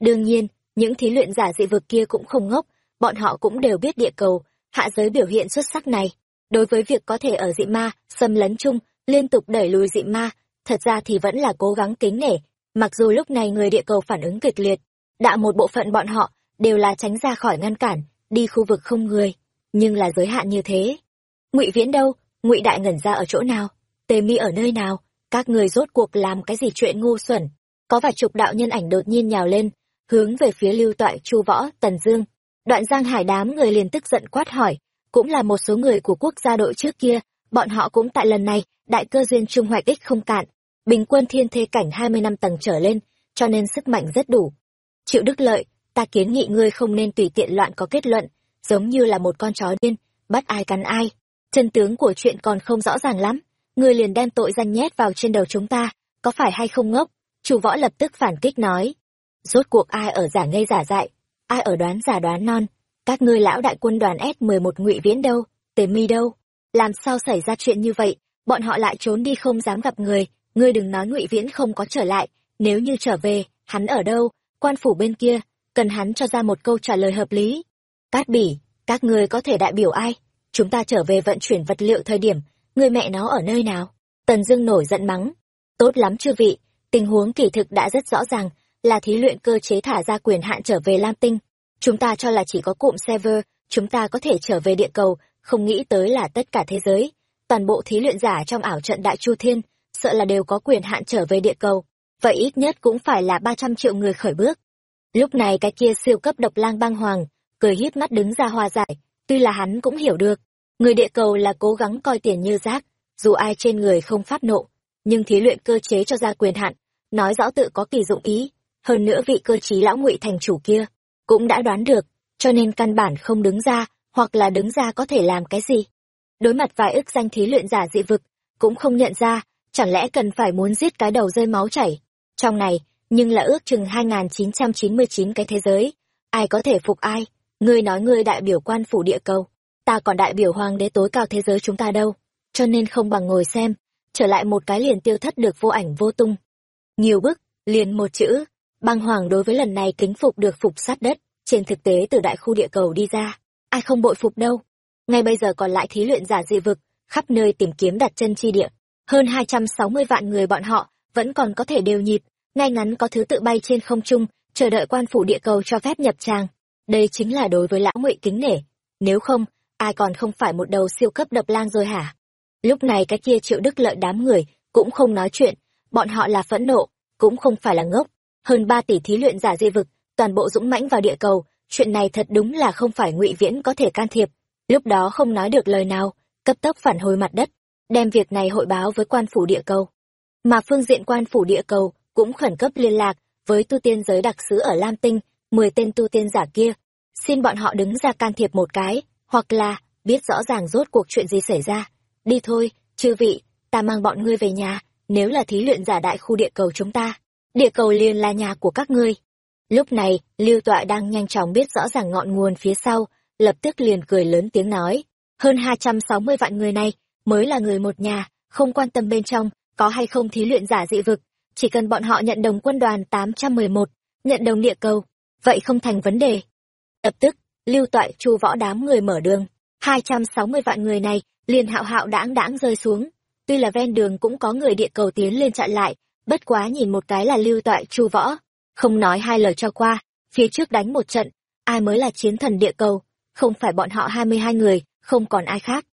Đương nhiên, những thí luyện giả dị vực kia cũng không ngốc, bọn họ cũng đều biết địa cầu, hạ giới biểu hiện xuất sắc này. Đối với việc có thể ở dị ma, xâm lấn chung, liên tục đẩy lùi dị ma, thật ra thì vẫn là cố gắng kính nể, mặc dù lúc này người địa cầu phản ứng kịch liệt, đã một bộ phận bọn họ đều là tránh ra khỏi ngăn cản, đi khu vực không người, nhưng là giới hạn như thế. Ngụy Viễn đâu? Ngụy Đại ngẩn ra ở chỗ nào? Tề Mi ở nơi nào? Các người rốt cuộc làm cái gì chuyện ngu xuẩn? Có vài chục đạo nhân ảnh đột nhiên nhào lên, hướng về phía Lưu Toại, Chu Võ, Tần Dương. Đoạn Giang Hải đám người liền tức giận quát hỏi, cũng là một số người của quốc gia đội trước kia, bọn họ cũng tại lần này, đại cơ duyên trung hoạch ích không cạn, bình quân thiên thê cảnh hai mươi năm tầng trở lên, cho nên sức mạnh rất đủ. Triệu Đức Lợi, ta kiến nghị ngươi không nên tùy tiện loạn có kết luận, giống như là một con chó điên, bắt ai cắn ai. Chân tướng của chuyện còn không rõ ràng lắm, ngươi liền đem tội danh nhét vào trên đầu chúng ta, có phải hay không ngốc? Chủ võ lập tức phản kích nói. Rốt cuộc ai ở giả ngây giả dại, ai ở đoán giả đoán non, các ngươi lão đại quân đoàn s mười một ngụy viễn đâu, tề mi đâu? Làm sao xảy ra chuyện như vậy, bọn họ lại trốn đi không dám gặp người, ngươi đừng nói ngụy viễn không có trở lại, nếu như trở về, hắn ở đâu, quan phủ bên kia, cần hắn cho ra một câu trả lời hợp lý. Cát bỉ, các ngươi có thể đại biểu ai? Chúng ta trở về vận chuyển vật liệu thời điểm, người mẹ nó ở nơi nào? Tần Dương nổi giận mắng. Tốt lắm chư vị, tình huống kỳ thực đã rất rõ ràng, là thí luyện cơ chế thả ra quyền hạn trở về Lam Tinh. Chúng ta cho là chỉ có cụm server, chúng ta có thể trở về địa cầu, không nghĩ tới là tất cả thế giới. Toàn bộ thí luyện giả trong ảo trận Đại Chu Thiên, sợ là đều có quyền hạn trở về địa cầu. Vậy ít nhất cũng phải là 300 triệu người khởi bước. Lúc này cái kia siêu cấp độc lang băng hoàng, cười hít mắt đứng ra hòa giải, tuy là hắn cũng hiểu được, người địa cầu là cố gắng coi tiền như rác, dù ai trên người không phát nộ, nhưng thí luyện cơ chế cho ra quyền hạn, nói rõ tự có kỳ dụng ý, hơn nữa vị cơ trí lão ngụy thành chủ kia, cũng đã đoán được, cho nên căn bản không đứng ra, hoặc là đứng ra có thể làm cái gì. Đối mặt vài ức danh thí luyện giả dị vực, cũng không nhận ra, chẳng lẽ cần phải muốn giết cái đầu rơi máu chảy. Trong này, nhưng là ước chừng 2999 cái thế giới, ai có thể phục ai, ngươi nói ngươi đại biểu quan phủ địa cầu, ta còn đại biểu hoàng đế tối cao thế giới chúng ta đâu, cho nên không bằng ngồi xem, trở lại một cái liền tiêu thất được vô ảnh vô tung. Nhiều bức, liền một chữ, băng hoàng đối với lần này kính phục được phục sát đất, trên thực tế từ đại khu địa cầu đi ra, ai không bội phục đâu. Ngay bây giờ còn lại thí luyện giả dị vực, khắp nơi tìm kiếm đặt chân chi địa, hơn 260 vạn người bọn họ vẫn còn có thể đều nhịp, ngay ngắn có thứ tự bay trên không trung, chờ đợi quan phủ địa cầu cho phép nhập tràng. Đây chính là đối với lão ngụy kính nể. Nếu không, ai còn không phải một đầu siêu cấp đập lang rồi hả? Lúc này cái kia triệu đức lợi đám người, cũng không nói chuyện, bọn họ là phẫn nộ, cũng không phải là ngốc. Hơn ba tỷ thí luyện giả di vực, toàn bộ dũng mãnh vào địa cầu, chuyện này thật đúng là không phải ngụy viễn có thể can thiệp. Lúc đó không nói được lời nào, cấp tốc phản hồi mặt đất, đem việc này hội báo với quan phủ địa cầu. Mà phương diện quan phủ địa cầu cũng khẩn cấp liên lạc với tu tiên giới đặc sứ ở Lam Tinh, mười tên tu tiên giả kia, xin bọn họ đứng ra can thiệp một cái, hoặc là biết rõ ràng rốt cuộc chuyện gì xảy ra. Đi thôi, chư vị, ta mang bọn ngươi về nhà, nếu là thí luyện giả đại khu địa cầu chúng ta, địa cầu liền là nhà của các ngươi. Lúc này, Lưu Tọa đang nhanh chóng biết rõ ràng ngọn nguồn phía sau, lập tức liền cười lớn tiếng nói, hơn hai trăm sáu mươi vạn người này mới là người một nhà, không quan tâm bên trong có hay không thí luyện giả dị vực, chỉ cần bọn họ nhận đồng quân đoàn 811, nhận đồng địa cầu, vậy không thành vấn đề. Lập tức, lưu toại chu võ đám người mở đường, 260 vạn người này liền hạo hạo đãng đãng rơi xuống tuy là ven đường cũng có người địa cầu tiến lên chặn lại, bất quá nhìn một cái là lưu toại chu võ, không nói hai lời cho qua, phía trước đánh một trận, ai mới là chiến thần địa cầu, không phải bọn họ hai mươi hai người, không còn ai khác.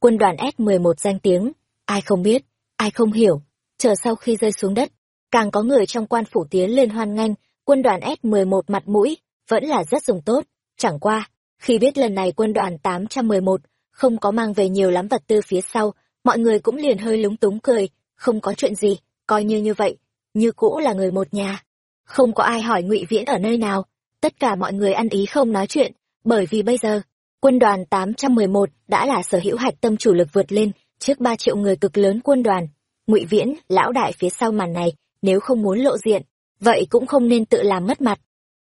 Quân đoàn S11 danh tiếng, ai không biết, ai không hiểu, chờ sau khi rơi xuống đất, càng có người trong quan phủ tiến lên hoan nghênh, quân đoàn S11 mặt mũi, vẫn là rất dùng tốt, chẳng qua, khi biết lần này quân đoàn 811 không có mang về nhiều lắm vật tư phía sau, mọi người cũng liền hơi lúng túng cười, không có chuyện gì, coi như như vậy, như cũ là người một nhà. Không có ai hỏi ngụy Viễn ở nơi nào, tất cả mọi người ăn ý không nói chuyện, bởi vì bây giờ, quân đoàn 811 đã là sở hữu hạch tâm chủ lực vượt lên trước 3 triệu người cực lớn quân đoàn. ngụy Viễn, lão đại phía sau màn này, nếu không muốn lộ diện, vậy cũng không nên tự làm mất mặt.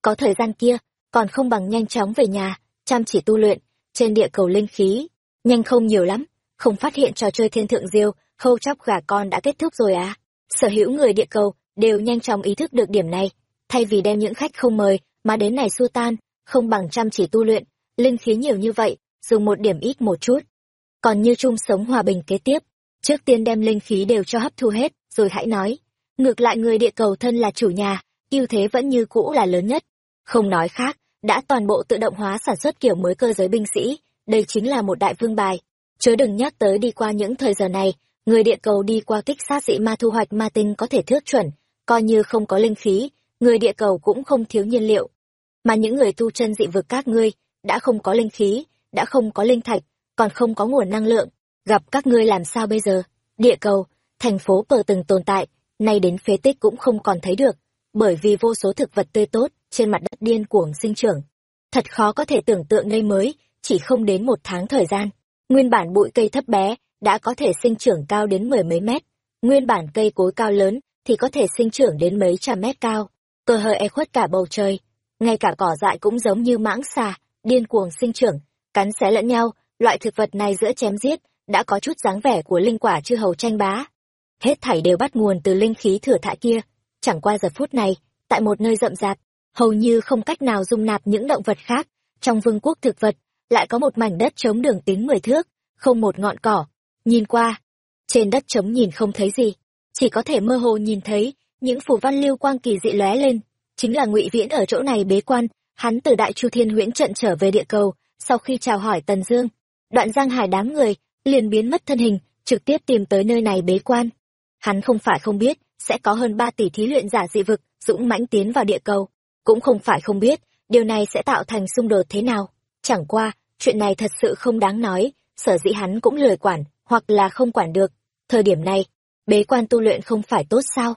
Có thời gian kia, còn không bằng nhanh chóng về nhà, chăm chỉ tu luyện, trên địa cầu linh khí, nhanh không nhiều lắm, không phát hiện trò chơi thiên thượng diêu, khâu chóc gà con đã kết thúc rồi à. Sở hữu người địa cầu đều nhanh chóng ý thức được điểm này, thay vì đem những khách không mời mà đến này xua tan, không bằng chăm chỉ tu luyện, linh khí nhiều như vậy, dùng một điểm ít một chút. Còn như chung sống hòa bình kế tiếp, trước tiên đem linh khí đều cho hấp thu hết, rồi hãy nói. Ngược lại người địa cầu thân là chủ nhà, ưu thế vẫn như cũ là lớn nhất. Không nói khác, đã toàn bộ tự động hóa sản xuất kiểu mới cơ giới binh sĩ, đây chính là một đại vương bài. Chớ đừng nhắc tới đi qua những thời giờ này, người địa cầu đi qua kích sát dị ma thu hoạch ma tinh có thể thước chuẩn, coi như không có linh khí, người địa cầu cũng không thiếu nhiên liệu. Mà những người tu chân dị vực các ngươi, đã không có linh khí, đã không có linh thạch, còn không có nguồn năng lượng, gặp các ngươi làm sao bây giờ? Địa cầu, thành phố pờ từng tồn tại, nay đến phế tích cũng không còn thấy được, bởi vì vô số thực vật tươi tốt trên mặt đất điên cuồng sinh trưởng. Thật khó có thể tưởng tượng ngây mới, chỉ không đến một tháng thời gian. Nguyên bản bụi cây thấp bé, đã có thể sinh trưởng cao đến mười mấy mét. Nguyên bản cây cối cao lớn, thì có thể sinh trưởng đến mấy trăm mét cao. Cơ hơi e khuất cả bầu trời. Ngay cả cỏ dại cũng giống như mãng xà, điên cuồng sinh trưởng, cắn xé lẫn nhau. Loại thực vật này giữa chém giết, đã có chút dáng vẻ của linh quả chư hầu tranh bá. Hết thảy đều bắt nguồn từ linh khí thừa thải kia. Chẳng qua giờ phút này, tại một nơi rậm rạp, hầu như không cách nào dung nạp những động vật khác. Trong vương quốc thực vật, lại có một mảnh đất trống đường tính mười thước, không một ngọn cỏ. Nhìn qua, trên đất trống nhìn không thấy gì, chỉ có thể mơ hồ nhìn thấy những phù văn lưu quang kỳ dị lóe lên. Chính là ngụy Viễn ở chỗ này bế quan, hắn từ Đại Chu Thiên Huyễn trận trở về địa cầu, sau khi chào hỏi Tần Dương, Đoạn Giang Hải đám người liền biến mất thân hình, trực tiếp tìm tới nơi này bế quan. Hắn không phải không biết, sẽ có hơn ba tỷ thí luyện giả dị vực dũng mãnh tiến vào địa cầu, cũng không phải không biết, điều này sẽ tạo thành xung đột thế nào. Chẳng qua, chuyện này thật sự không đáng nói, sở dĩ hắn cũng lười quản, hoặc là không quản được. Thời điểm này, bế quan tu luyện không phải tốt sao?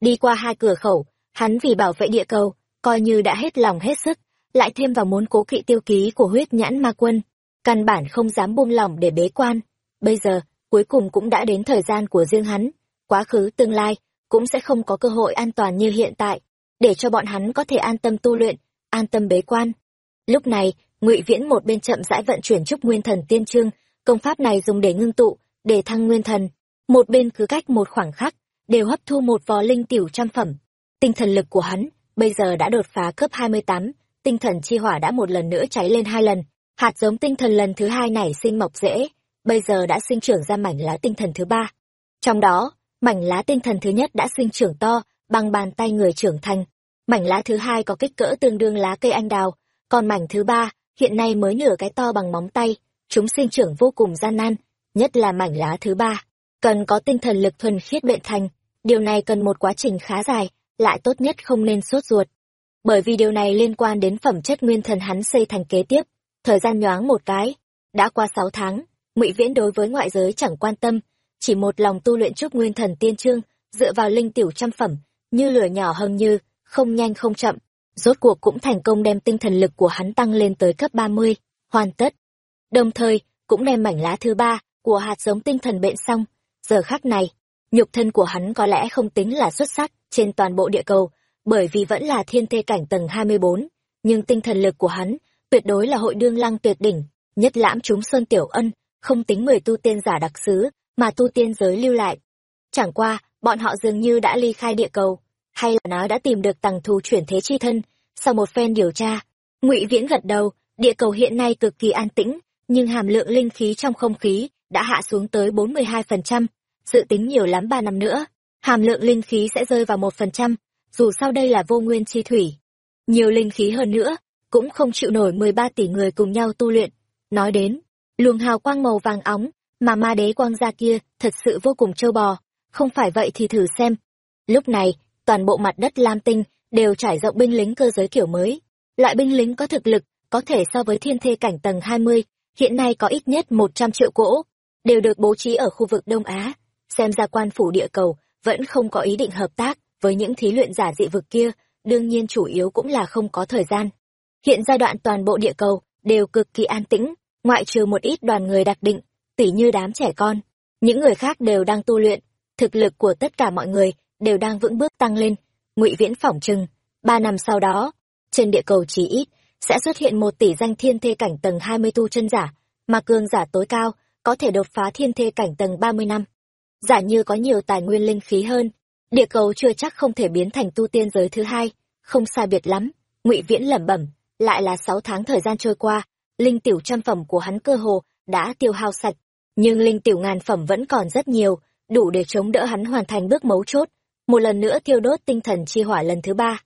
Đi qua hai cửa khẩu, hắn vì bảo vệ địa cầu, coi như đã hết lòng hết sức, lại thêm vào muốn cố kỵ tiêu ký của huyết nhãn ma quân. Căn bản không dám buông lỏng để bế quan. Bây giờ, cuối cùng cũng đã đến thời gian của riêng hắn. Quá khứ tương lai, cũng sẽ không có cơ hội an toàn như hiện tại, để cho bọn hắn có thể an tâm tu luyện, an tâm bế quan. Lúc này, ngụy viễn một bên chậm rãi vận chuyển trúc nguyên thần tiên trương công pháp này dùng để ngưng tụ, để thăng nguyên thần. Một bên cứ cách một khoảng khắc, đều hấp thu một vò linh tiểu trăm phẩm. Tinh thần lực của hắn, bây giờ đã đột phá cấp hai mươi tám, tinh thần chi hỏa đã một lần nữa cháy lên hai lần. Hạt giống tinh thần lần thứ hai nảy sinh mọc rễ bây giờ đã sinh trưởng ra mảnh lá tinh thần thứ ba. Trong đó, mảnh lá tinh thần thứ nhất đã sinh trưởng to, bằng bàn tay người trưởng thành. Mảnh lá thứ hai có kích cỡ tương đương lá cây anh đào, còn mảnh thứ ba hiện nay mới nửa cái to bằng móng tay, chúng sinh trưởng vô cùng gian nan, nhất là mảnh lá thứ ba. Cần có tinh thần lực thuần khiết luyện thành, điều này cần một quá trình khá dài, lại tốt nhất không nên sốt ruột. Bởi vì điều này liên quan đến phẩm chất nguyên thần hắn xây thành kế tiếp, thời gian nhoáng một cái, đã qua sáu tháng, ngụy Viễn đối với ngoại giới chẳng quan tâm, chỉ một lòng tu luyện trúc nguyên thần tiên trương, dựa vào linh tiểu trăm phẩm, như lửa nhỏ hâng như, không nhanh không chậm, rốt cuộc cũng thành công đem tinh thần lực của hắn tăng lên tới cấp 30, hoàn tất. Đồng thời, cũng đem mảnh lá thứ ba của hạt giống tinh thần bệnh xong. Giờ khắc này, nhục thân của hắn có lẽ không tính là xuất sắc trên toàn bộ địa cầu, bởi vì vẫn là thiên thê cảnh tầng 24, nhưng tinh thần lực của hắn tuyệt đối là hội đương lăng tuyệt đỉnh, nhất lãm chúng sơn tiểu ân, không tính mười tu tiên giả đặc sứ mà tu tiên giới lưu lại. Chẳng qua, bọn họ dường như đã ly khai địa cầu, hay là nó đã tìm được tằng thù chuyển thế chi thân? Sau một phen điều tra, ngụy viễn gật đầu, địa cầu hiện nay cực kỳ an tĩnh, nhưng hàm lượng linh khí trong không khí đã hạ xuống tới bốn mươi hai phần trăm. Dự tính nhiều lắm ba năm nữa, hàm lượng linh khí sẽ rơi vào một phần trăm. Dù sao đây là vô nguyên chi thủy. Nhiều linh khí hơn nữa, cũng không chịu nổi mười ba tỷ người cùng nhau tu luyện. Nói đến, luồng hào quang màu vàng óng mà ma đế quang gia kia thật sự vô cùng trâu bò. Không phải vậy thì thử xem. Lúc này toàn bộ mặt đất lam tinh đều trải rộng binh lính cơ giới kiểu mới. Loại binh lính có thực lực có thể so với thiên thê cảnh tầng hai mươi, hiện nay có ít nhất một trăm triệu cỗ, đều được bố trí ở khu vực đông á. Xem ra quan phủ địa cầu vẫn không có ý định hợp tác với những thí luyện giả dị vực kia, đương nhiên chủ yếu cũng là không có thời gian. Hiện giai đoạn toàn bộ địa cầu đều cực kỳ an tĩnh, ngoại trừ một ít đoàn người đặc định, tỉ như đám trẻ con. Những người khác đều đang tu luyện, thực lực của tất cả mọi người đều đang vững bước tăng lên. Ngụy viễn phỏng chừng, ba năm sau đó, trên địa cầu chỉ ít, sẽ xuất hiện một tỷ danh thiên thê cảnh tầng hai mươi tu chân giả, mà cường giả tối cao có thể đột phá thiên thê cảnh tầng ba mươi năm. Giả như có nhiều tài nguyên linh khí hơn, địa cầu chưa chắc không thể biến thành tu tiên giới thứ hai, không sai biệt lắm. Ngụy viễn lẩm bẩm, lại là sáu tháng thời gian trôi qua, linh tiểu trăm phẩm của hắn cơ hồ đã tiêu hao sạch, nhưng linh tiểu ngàn phẩm vẫn còn rất nhiều, đủ để chống đỡ hắn hoàn thành bước mấu chốt một lần nữa thiêu đốt tinh thần chi hỏa lần thứ ba.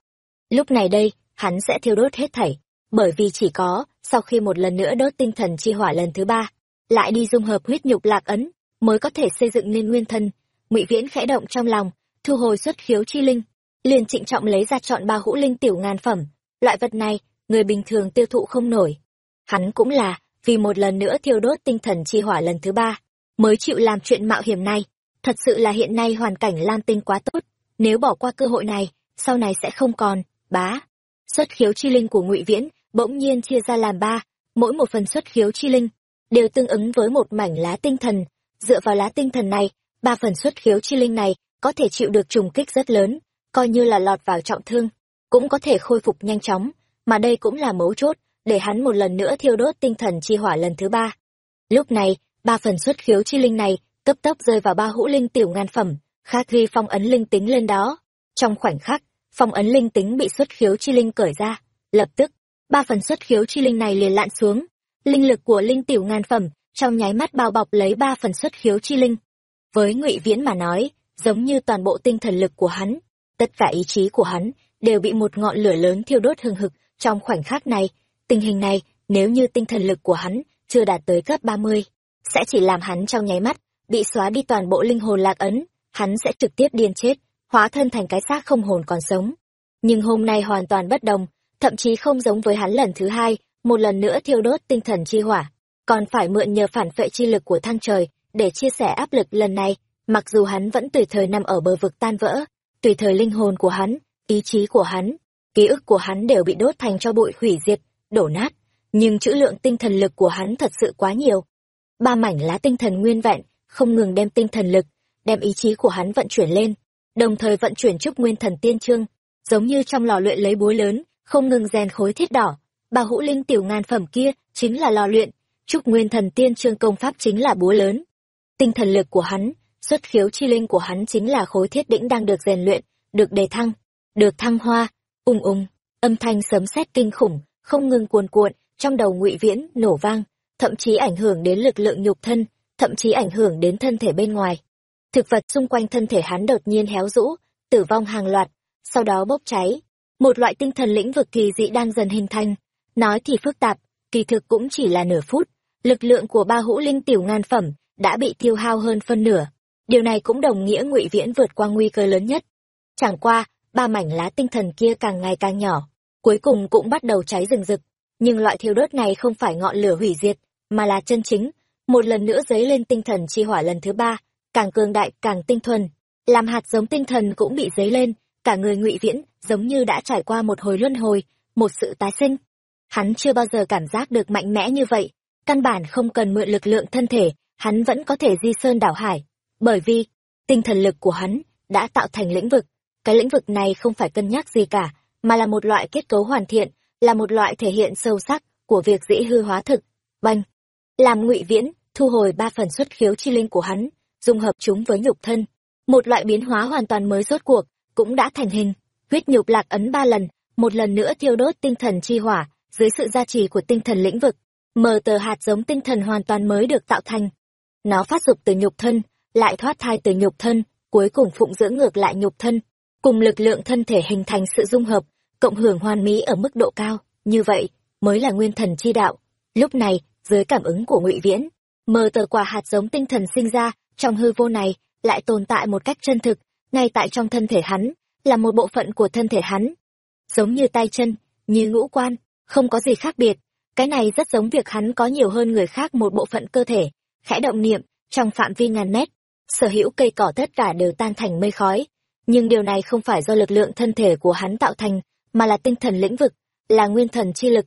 Lúc này đây, hắn sẽ thiêu đốt hết thảy, bởi vì chỉ có, sau khi một lần nữa đốt tinh thần chi hỏa lần thứ ba, lại đi dung hợp huyết nhục lạc ấn, mới có thể xây dựng nên nguyên thân. Ngụy viễn khẽ động trong lòng, thu hồi xuất khiếu chi linh, liền trịnh trọng lấy ra chọn ba hũ linh tiểu ngàn phẩm. Loại vật này, người bình thường tiêu thụ không nổi. Hắn cũng là, vì một lần nữa thiêu đốt tinh thần chi hỏa lần thứ ba, mới chịu làm chuyện mạo hiểm này. Thật sự là hiện nay hoàn cảnh lam tinh quá tốt nếu bỏ qua cơ hội này, sau này sẽ không còn, bá. Xuất khiếu chi linh của ngụy viễn bỗng nhiên chia ra làm ba, mỗi một phần xuất khiếu chi linh đều tương ứng với một mảnh lá tinh thần. Dựa vào lá tinh thần này, ba phần xuất khiếu chi linh này có thể chịu được trùng kích rất lớn, coi như là lọt vào trọng thương, cũng có thể khôi phục nhanh chóng, mà đây cũng là mấu chốt để hắn một lần nữa thiêu đốt tinh thần chi hỏa lần thứ ba. Lúc này, ba phần xuất khiếu chi linh này cấp tốc rơi vào ba hũ linh tiểu ngàn phẩm khác ghi phong ấn linh tính lên đó. Trong khoảnh khắc, phong ấn linh tính bị xuất khiếu chi linh cởi ra. Lập tức, ba phần xuất khiếu chi linh này liền lặn xuống. Linh lực của linh tiểu ngàn phẩm trong nháy mắt bao bọc lấy ba phần xuất khiếu chi linh. Với ngụy viễn mà nói, giống như toàn bộ tinh thần lực của hắn, tất cả ý chí của hắn đều bị một ngọn lửa lớn thiêu đốt hừng hực. Trong khoảnh khắc này, tình hình này, nếu như tinh thần lực của hắn chưa đạt tới cấp ba mươi, sẽ chỉ làm hắn trong nháy mắt bị xóa đi toàn bộ linh hồn lạc ấn hắn sẽ trực tiếp điên chết, hóa thân thành cái xác không hồn còn sống. Nhưng hôm nay hoàn toàn bất đồng, thậm chí không giống với hắn lần thứ hai, một lần nữa thiêu đốt tinh thần chi hỏa. Còn phải mượn nhờ phản phệ chi lực của thăng trời để chia sẻ áp lực lần này, mặc dù hắn vẫn tùy thời nằm ở bờ vực tan vỡ, tùy thời linh hồn của hắn, ý chí của hắn, ký ức của hắn đều bị đốt thành cho bụi hủy diệt, đổ nát. Nhưng chữ lượng tinh thần lực của hắn thật sự quá nhiều. Ba mảnh lá tinh thần nguyên vẹn, không ngừng đem tinh thần lực đem ý chí của hắn vận chuyển lên, đồng thời vận chuyển trúc nguyên thần tiên trương, giống như trong lò luyện lấy búa lớn, không ngừng rèn khối thiết đỏ. Bà hũ linh tiểu ngàn phẩm kia chính là lò luyện, trúc nguyên thần tiên trương công pháp chính là búa lớn. Tinh thần lực của hắn, xuất khiếu chi linh của hắn chính là khối thiết đỉnh đang được rèn luyện, được đề thăng, được thăng hoa, ung ung, âm thanh sấm sét kinh khủng, không ngừng cuồn cuộn, trong đầu ngụy viễn nổ vang, thậm chí ảnh hưởng đến lực lượng nhục thân, thậm chí ảnh hưởng đến thân thể bên ngoài thực vật xung quanh thân thể hắn đột nhiên héo rũ, tử vong hàng loạt, sau đó bốc cháy. Một loại tinh thần lĩnh vực kỳ dị đang dần hình thành. Nói thì phức tạp, kỳ thực cũng chỉ là nửa phút. Lực lượng của ba hũ linh tiểu ngàn phẩm đã bị tiêu hao hơn phân nửa. Điều này cũng đồng nghĩa ngụy viễn vượt qua nguy cơ lớn nhất. Chẳng qua, ba mảnh lá tinh thần kia càng ngày càng nhỏ, cuối cùng cũng bắt đầu cháy rừng rực. Nhưng loại thiêu đốt này không phải ngọn lửa hủy diệt, mà là chân chính. Một lần nữa dấy lên tinh thần chi hỏa lần thứ ba càng cường đại, càng tinh thuần. Làm hạt giống tinh thần cũng bị dấy lên, cả người ngụy viễn giống như đã trải qua một hồi luân hồi, một sự tái sinh. Hắn chưa bao giờ cảm giác được mạnh mẽ như vậy, căn bản không cần mượn lực lượng thân thể, hắn vẫn có thể di sơn đảo hải, bởi vì tinh thần lực của hắn đã tạo thành lĩnh vực. Cái lĩnh vực này không phải cân nhắc gì cả, mà là một loại kết cấu hoàn thiện, là một loại thể hiện sâu sắc của việc dĩ hư hóa thực. Banh làm ngụy viễn thu hồi ba phần xuất khiếu chi linh của hắn dung hợp chúng với nhục thân. Một loại biến hóa hoàn toàn mới rốt cuộc cũng đã thành hình. Huyết nhục lạc ấn ba lần, một lần nữa thiêu đốt tinh thần chi hỏa dưới sự gia trì của tinh thần lĩnh vực. Mờ tờ hạt giống tinh thần hoàn toàn mới được tạo thành. Nó phát dục từ nhục thân, lại thoát thai từ nhục thân, cuối cùng phụng dưỡng ngược lại nhục thân, cùng lực lượng thân thể hình thành sự dung hợp, cộng hưởng hoàn mỹ ở mức độ cao. Như vậy, mới là nguyên thần chi đạo. Lúc này, dưới cảm ứng của ngụy viễn, mờ tờ quả hạt giống tinh thần sinh ra trong hư vô này, lại tồn tại một cách chân thực, ngay tại trong thân thể hắn, là một bộ phận của thân thể hắn. Giống như tay chân, như ngũ quan, không có gì khác biệt. Cái này rất giống việc hắn có nhiều hơn người khác một bộ phận cơ thể, khẽ động niệm, trong phạm vi ngàn mét. Sở hữu cây cỏ tất cả đều tan thành mây khói. Nhưng điều này không phải do lực lượng thân thể của hắn tạo thành, mà là tinh thần lĩnh vực, là nguyên thần chi lực.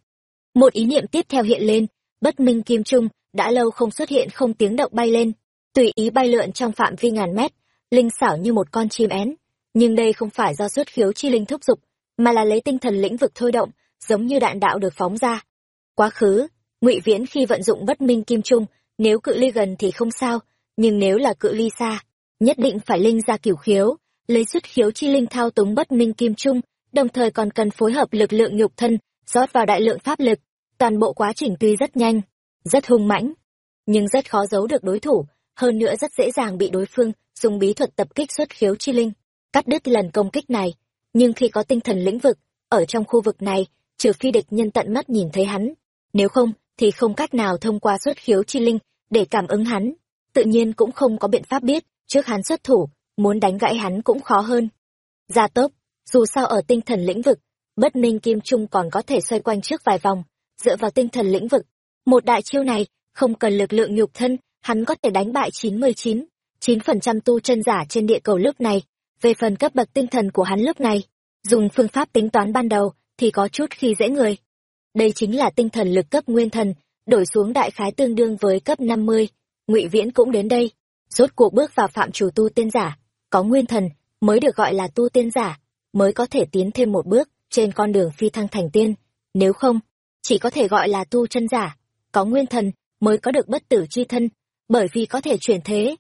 Một ý niệm tiếp theo hiện lên, bất minh kim trung, đã lâu không xuất hiện không tiếng động bay lên tùy ý bay lượn trong phạm vi ngàn mét, linh xảo như một con chim én. Nhưng đây không phải do xuất khiếu chi linh thúc giục, mà là lấy tinh thần lĩnh vực thôi động, giống như đạn đạo được phóng ra. Quá khứ, ngụy viễn khi vận dụng bất minh kim trung, nếu cự ly gần thì không sao, nhưng nếu là cự ly xa, nhất định phải linh ra kiểu khiếu, lấy xuất khiếu chi linh thao túng bất minh kim trung, đồng thời còn cần phối hợp lực lượng nhục thân, rót vào đại lượng pháp lực. Toàn bộ quá trình tuy rất nhanh, rất hung mãnh, nhưng rất khó giấu được đối thủ hơn nữa rất dễ dàng bị đối phương dùng bí thuật tập kích xuất khiếu chi linh, cắt đứt lần công kích này. Nhưng khi có tinh thần lĩnh vực, ở trong khu vực này, trừ phi địch nhân tận mắt nhìn thấy hắn, nếu không thì không cách nào thông qua xuất khiếu chi linh để cảm ứng hắn. Tự nhiên cũng không có biện pháp biết trước hắn xuất thủ, muốn đánh gãy hắn cũng khó hơn. Gia tốc, dù sao ở tinh thần lĩnh vực, bất minh kim trung còn có thể xoay quanh trước vài vòng, dựa vào tinh thần lĩnh vực. Một đại chiêu này không cần lực lượng nhục thân hắn có thể đánh bại chín mươi chín chín phần trăm tu chân giả trên địa cầu lúc này, về phần cấp bậc tinh thần của hắn lúc này, dùng phương pháp tính toán ban đầu thì có chút khi dễ người. Đây chính là tinh thần lực cấp nguyên thần, đổi xuống đại khái tương đương với cấp năm mươi, ngụy viễn cũng đến đây. Rốt cuộc bước vào phạm chủ tu tiên giả, có nguyên thần, mới được gọi là tu tiên giả, mới có thể tiến thêm một bước trên con đường phi thăng thành tiên. Nếu không, chỉ có thể gọi là tu chân giả, có nguyên thần, mới có được bất tử chi thân bởi vì có thể chuyển thế.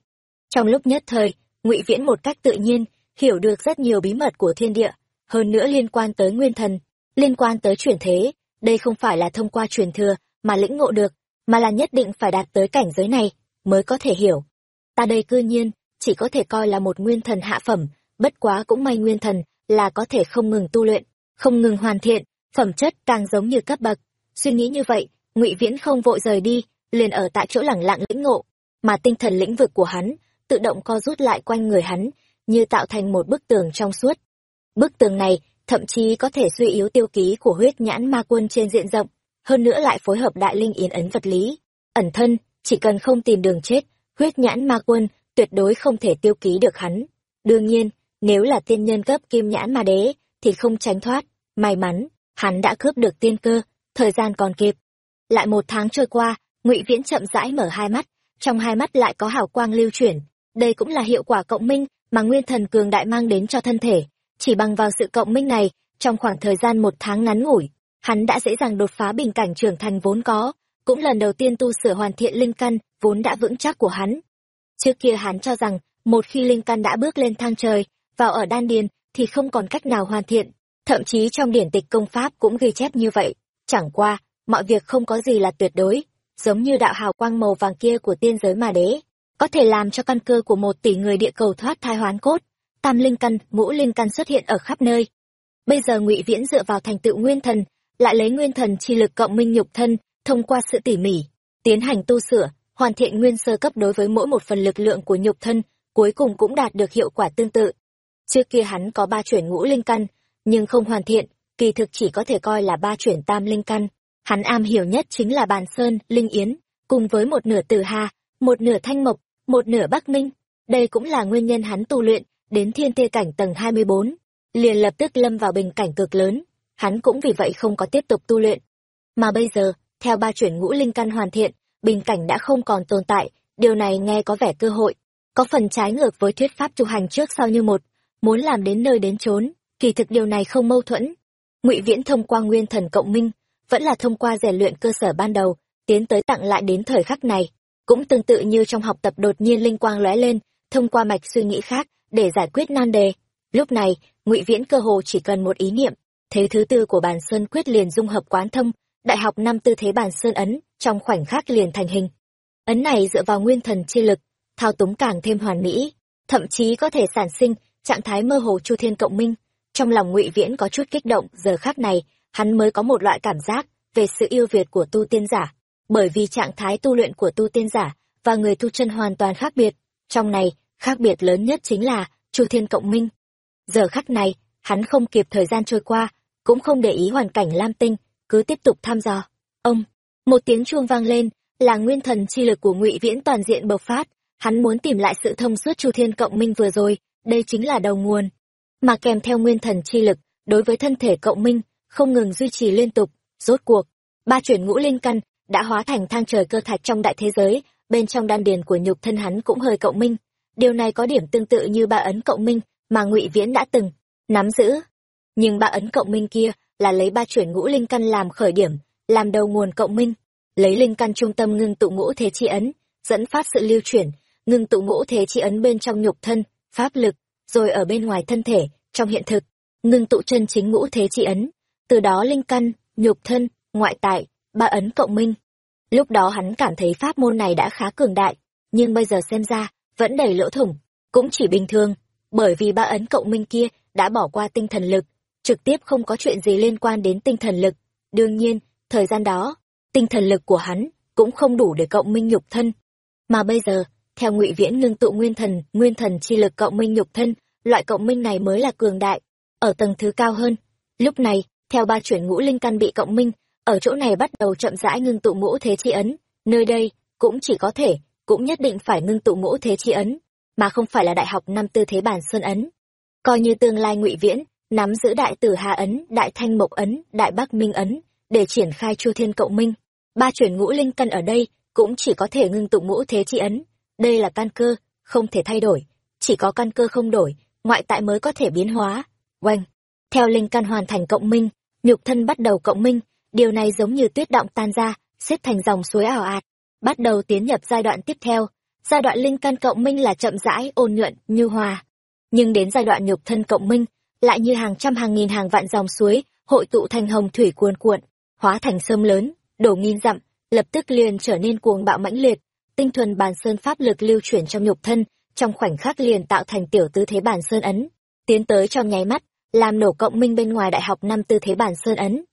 Trong lúc nhất thời, ngụy viễn một cách tự nhiên, hiểu được rất nhiều bí mật của thiên địa, hơn nữa liên quan tới nguyên thần, liên quan tới chuyển thế. Đây không phải là thông qua truyền thừa mà lĩnh ngộ được, mà là nhất định phải đạt tới cảnh giới này mới có thể hiểu. Ta đây cư nhiên chỉ có thể coi là một nguyên thần hạ phẩm, bất quá cũng may nguyên thần là có thể không ngừng tu luyện, không ngừng hoàn thiện, phẩm chất càng giống như cấp bậc. Suy nghĩ như vậy, ngụy viễn không vội rời đi, liền ở tại chỗ lẳng lặng lĩnh ngộ mà tinh thần lĩnh vực của hắn tự động co rút lại quanh người hắn, như tạo thành một bức tường trong suốt. Bức tường này thậm chí có thể suy yếu tiêu ký của huyết nhãn ma quân trên diện rộng, hơn nữa lại phối hợp đại linh yến ấn vật lý. Ẩn thân, chỉ cần không tìm đường chết, huyết nhãn ma quân tuyệt đối không thể tiêu ký được hắn. Đương nhiên, nếu là tiên nhân cấp kim nhãn ma đế thì không tránh thoát, may mắn, hắn đã cướp được tiên cơ, thời gian còn kịp. Lại một tháng trôi qua, ngụy viễn chậm rãi mở hai mắt trong hai mắt lại có hào quang lưu chuyển. Đây cũng là hiệu quả cộng minh mà nguyên thần cường đại mang đến cho thân thể. Chỉ bằng vào sự cộng minh này, trong khoảng thời gian một tháng ngắn ngủi, hắn đã dễ dàng đột phá bình cảnh trưởng thành vốn có. Cũng lần đầu tiên tu sửa hoàn thiện linh căn, vốn đã vững chắc của hắn. Trước kia hắn cho rằng, một khi linh căn đã bước lên thang trời, vào ở đan điền, thì không còn cách nào hoàn thiện. Thậm chí trong điển tịch công pháp cũng ghi chép như vậy. Chẳng qua, mọi việc không có gì là tuyệt đối giống như đạo hào quang màu vàng kia của tiên giới mà đế, có thể làm cho căn cơ của một tỷ người địa cầu thoát thai hoán cốt, tam linh căn, ngũ linh căn xuất hiện ở khắp nơi. Bây giờ ngụy viễn dựa vào thành tựu nguyên thần, lại lấy nguyên thần chi lực cộng minh nhục thân, thông qua sự tỉ mỉ, tiến hành tu sửa, hoàn thiện nguyên sơ cấp đối với mỗi một phần lực lượng của nhục thân, cuối cùng cũng đạt được hiệu quả tương tự. Trước kia hắn có ba chuyển ngũ linh căn, nhưng không hoàn thiện, kỳ thực chỉ có thể coi là ba chuyển tam linh căn hắn am hiểu nhất chính là bàn sơn, linh yến, cùng với một nửa tử hà, một nửa thanh mộc, một nửa bắc minh. Đây cũng là nguyên nhân hắn tu luyện đến thiên tia cảnh tầng hai mươi bốn, liền lập tức lâm vào bình cảnh cực lớn. Hắn cũng vì vậy không có tiếp tục tu luyện. Mà bây giờ, theo ba chuyển ngũ linh căn hoàn thiện, bình cảnh đã không còn tồn tại, điều này nghe có vẻ cơ hội. Có phần trái ngược với thuyết pháp tu hành trước sau như một, muốn làm đến nơi đến chốn, kỳ thực điều này không mâu thuẫn. Ngụy viễn thông qua nguyên thần cộng minh vẫn là thông qua rèn luyện cơ sở ban đầu, tiến tới tặng lại đến thời khắc này. Cũng tương tự như trong học tập đột nhiên linh quang lóe lên, thông qua mạch suy nghĩ khác để giải quyết nan đề. Lúc này, ngụy viễn cơ hồ chỉ cần một ý niệm, thế thứ tư của bàn sơn quyết liền dung hợp quán thông, đại học năm tư thế bàn sơn ấn trong khoảnh khắc liền thành hình. Ấn này dựa vào nguyên thần chi lực, thao túng càng thêm hoàn mỹ, thậm chí có thể sản sinh trạng thái mơ hồ chu thiên cộng minh. Trong lòng ngụy viễn có chút kích động, giờ khắc này hắn mới có một loại cảm giác về sự yêu việt của tu tiên giả, bởi vì trạng thái tu luyện của tu tiên giả và người tu chân hoàn toàn khác biệt. Trong này, khác biệt lớn nhất chính là chu thiên cộng minh. Giờ khắc này, hắn không kịp thời gian trôi qua, cũng không để ý hoàn cảnh lam tinh, cứ tiếp tục thăm dò. Ông, một tiếng chuông vang lên, là nguyên thần chi lực của ngụy viễn toàn diện bộc phát. Hắn muốn tìm lại sự thông suốt chu thiên cộng minh vừa rồi, đây chính là đầu nguồn. Mà kèm theo nguyên thần chi lực, đối với thân thể cộng minh không ngừng duy trì liên tục. Rốt cuộc, ba chuyển ngũ linh căn đã hóa thành thang trời cơ thạch trong đại thế giới, bên trong đan điền của nhục thân hắn cũng hơi cộng minh. Điều này có điểm tương tự như ba ấn cộng minh mà ngụy viễn đã từng nắm giữ. Nhưng ba ấn cộng minh kia là lấy ba chuyển ngũ linh căn làm khởi điểm, làm đầu nguồn cộng minh, lấy linh căn trung tâm ngưng tụ ngũ thế chi ấn, dẫn phát sự lưu chuyển, ngưng tụ ngũ thế chi ấn bên trong nhục thân, pháp lực, rồi ở bên ngoài thân thể, trong hiện thực, ngưng tụ chân chính ngũ thế chi ấn từ đó linh căn, nhục thân, ngoại tại, ba ấn cộng minh. Lúc đó hắn cảm thấy pháp môn này đã khá cường đại, nhưng bây giờ xem ra, vẫn đầy lỗ thủng, cũng chỉ bình thường, bởi vì ba ấn cộng minh kia đã bỏ qua tinh thần lực, trực tiếp không có chuyện gì liên quan đến tinh thần lực. Đương nhiên, thời gian đó, tinh thần lực của hắn cũng không đủ để cộng minh nhục thân. Mà bây giờ, theo ngụy viễn ngưng tụ nguyên thần nguyên thần chi lực cộng minh nhục thân, loại cộng minh này mới là cường đại, ở tầng thứ cao hơn. Lúc này theo ba chuyển ngũ linh căn bị cộng minh, ở chỗ này bắt đầu chậm rãi ngưng tụ ngũ thế chi ấn. Nơi đây cũng chỉ có thể, cũng nhất định phải ngưng tụ ngũ thế chi ấn, mà không phải là đại học năm tư thế bản sơn ấn. Coi như tương lai ngụy viễn, nắm giữ đại tử hà ấn, đại thanh mộc ấn, đại bắc minh ấn, để triển khai chu thiên cộng minh. Ba chuyển ngũ linh căn ở đây cũng chỉ có thể ngưng tụ ngũ thế chi ấn. Đây là căn cơ, không thể thay đổi. Chỉ có căn cơ không đổi, ngoại tại mới có thể biến hóa. Oanh. Theo linh căn hoàn thành cộng minh nhục thân bắt đầu cộng minh, điều này giống như tuyết động tan ra, xếp thành dòng suối ảo ạt, bắt đầu tiến nhập giai đoạn tiếp theo. Giai đoạn linh căn cộng minh là chậm rãi, ôn nhuận như hòa. Nhưng đến giai đoạn nhục thân cộng minh, lại như hàng trăm hàng nghìn hàng vạn dòng suối, hội tụ thành hồng thủy cuồn cuộn, hóa thành sơm lớn, đổ nghìn dặm, lập tức liền trở nên cuồng bạo mãnh liệt. Tinh thuần bàn sơn pháp lực lưu chuyển trong nhục thân, trong khoảnh khắc liền tạo thành tiểu tư thế bàn sơn ấn, tiến tới trong nháy mắt làm nổ cộng minh bên ngoài đại học năm tư thế bản sơn ấn.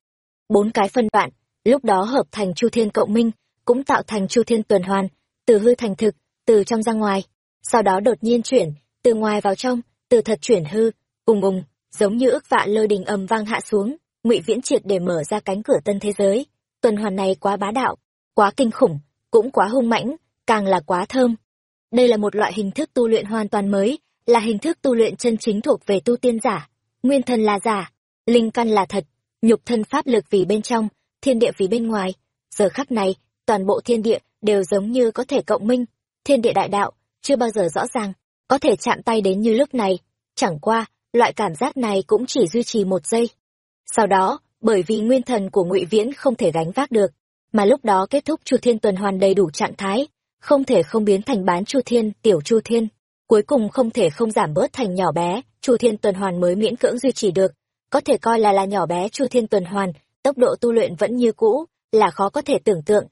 Bốn cái phân đoạn, lúc đó hợp thành chu thiên cộng minh, cũng tạo thành chu thiên tuần hoàn, từ hư thành thực, từ trong ra ngoài. Sau đó đột nhiên chuyển, từ ngoài vào trong, từ thật chuyển hư, ùng ùng, giống như ức vạn lôi đình ầm vang hạ xuống, ngụy viễn triệt để mở ra cánh cửa tân thế giới. Tuần hoàn này quá bá đạo, quá kinh khủng, cũng quá hung mãnh, càng là quá thơm. Đây là một loại hình thức tu luyện hoàn toàn mới, là hình thức tu luyện chân chính thuộc về tu tiên giả nguyên thần là giả, linh căn là thật, nhục thân pháp lực vì bên trong, thiên địa vì bên ngoài. Giờ khắc này, toàn bộ thiên địa đều giống như có thể cộng minh. Thiên địa đại đạo chưa bao giờ rõ ràng, có thể chạm tay đến như lúc này. Chẳng qua, loại cảm giác này cũng chỉ duy trì một giây. Sau đó, bởi vì nguyên thần của ngụy viễn không thể gánh vác được, mà lúc đó kết thúc chu thiên tuần hoàn đầy đủ trạng thái, không thể không biến thành bán chu thiên, tiểu chu thiên, cuối cùng không thể không giảm bớt thành nhỏ bé chu thiên tuần hoàn mới miễn cưỡng duy trì được. Có thể coi là là nhỏ bé chu thiên tuần hoàn, tốc độ tu luyện vẫn như cũ, là khó có thể tưởng tượng.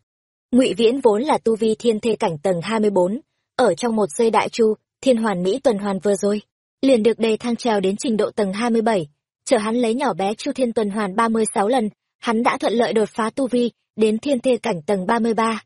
Ngụy viễn vốn là tu vi thiên thê cảnh tầng hai mươi bốn, ở trong một giây đại chu, thiên hoàn mỹ tuần hoàn vừa rồi, liền được đề thang trèo đến trình độ tầng hai mươi bảy. Chờ hắn lấy nhỏ bé chu thiên tuần hoàn ba mươi sáu lần, hắn đã thuận lợi đột phá tu vi đến thiên thê cảnh tầng ba mươi ba.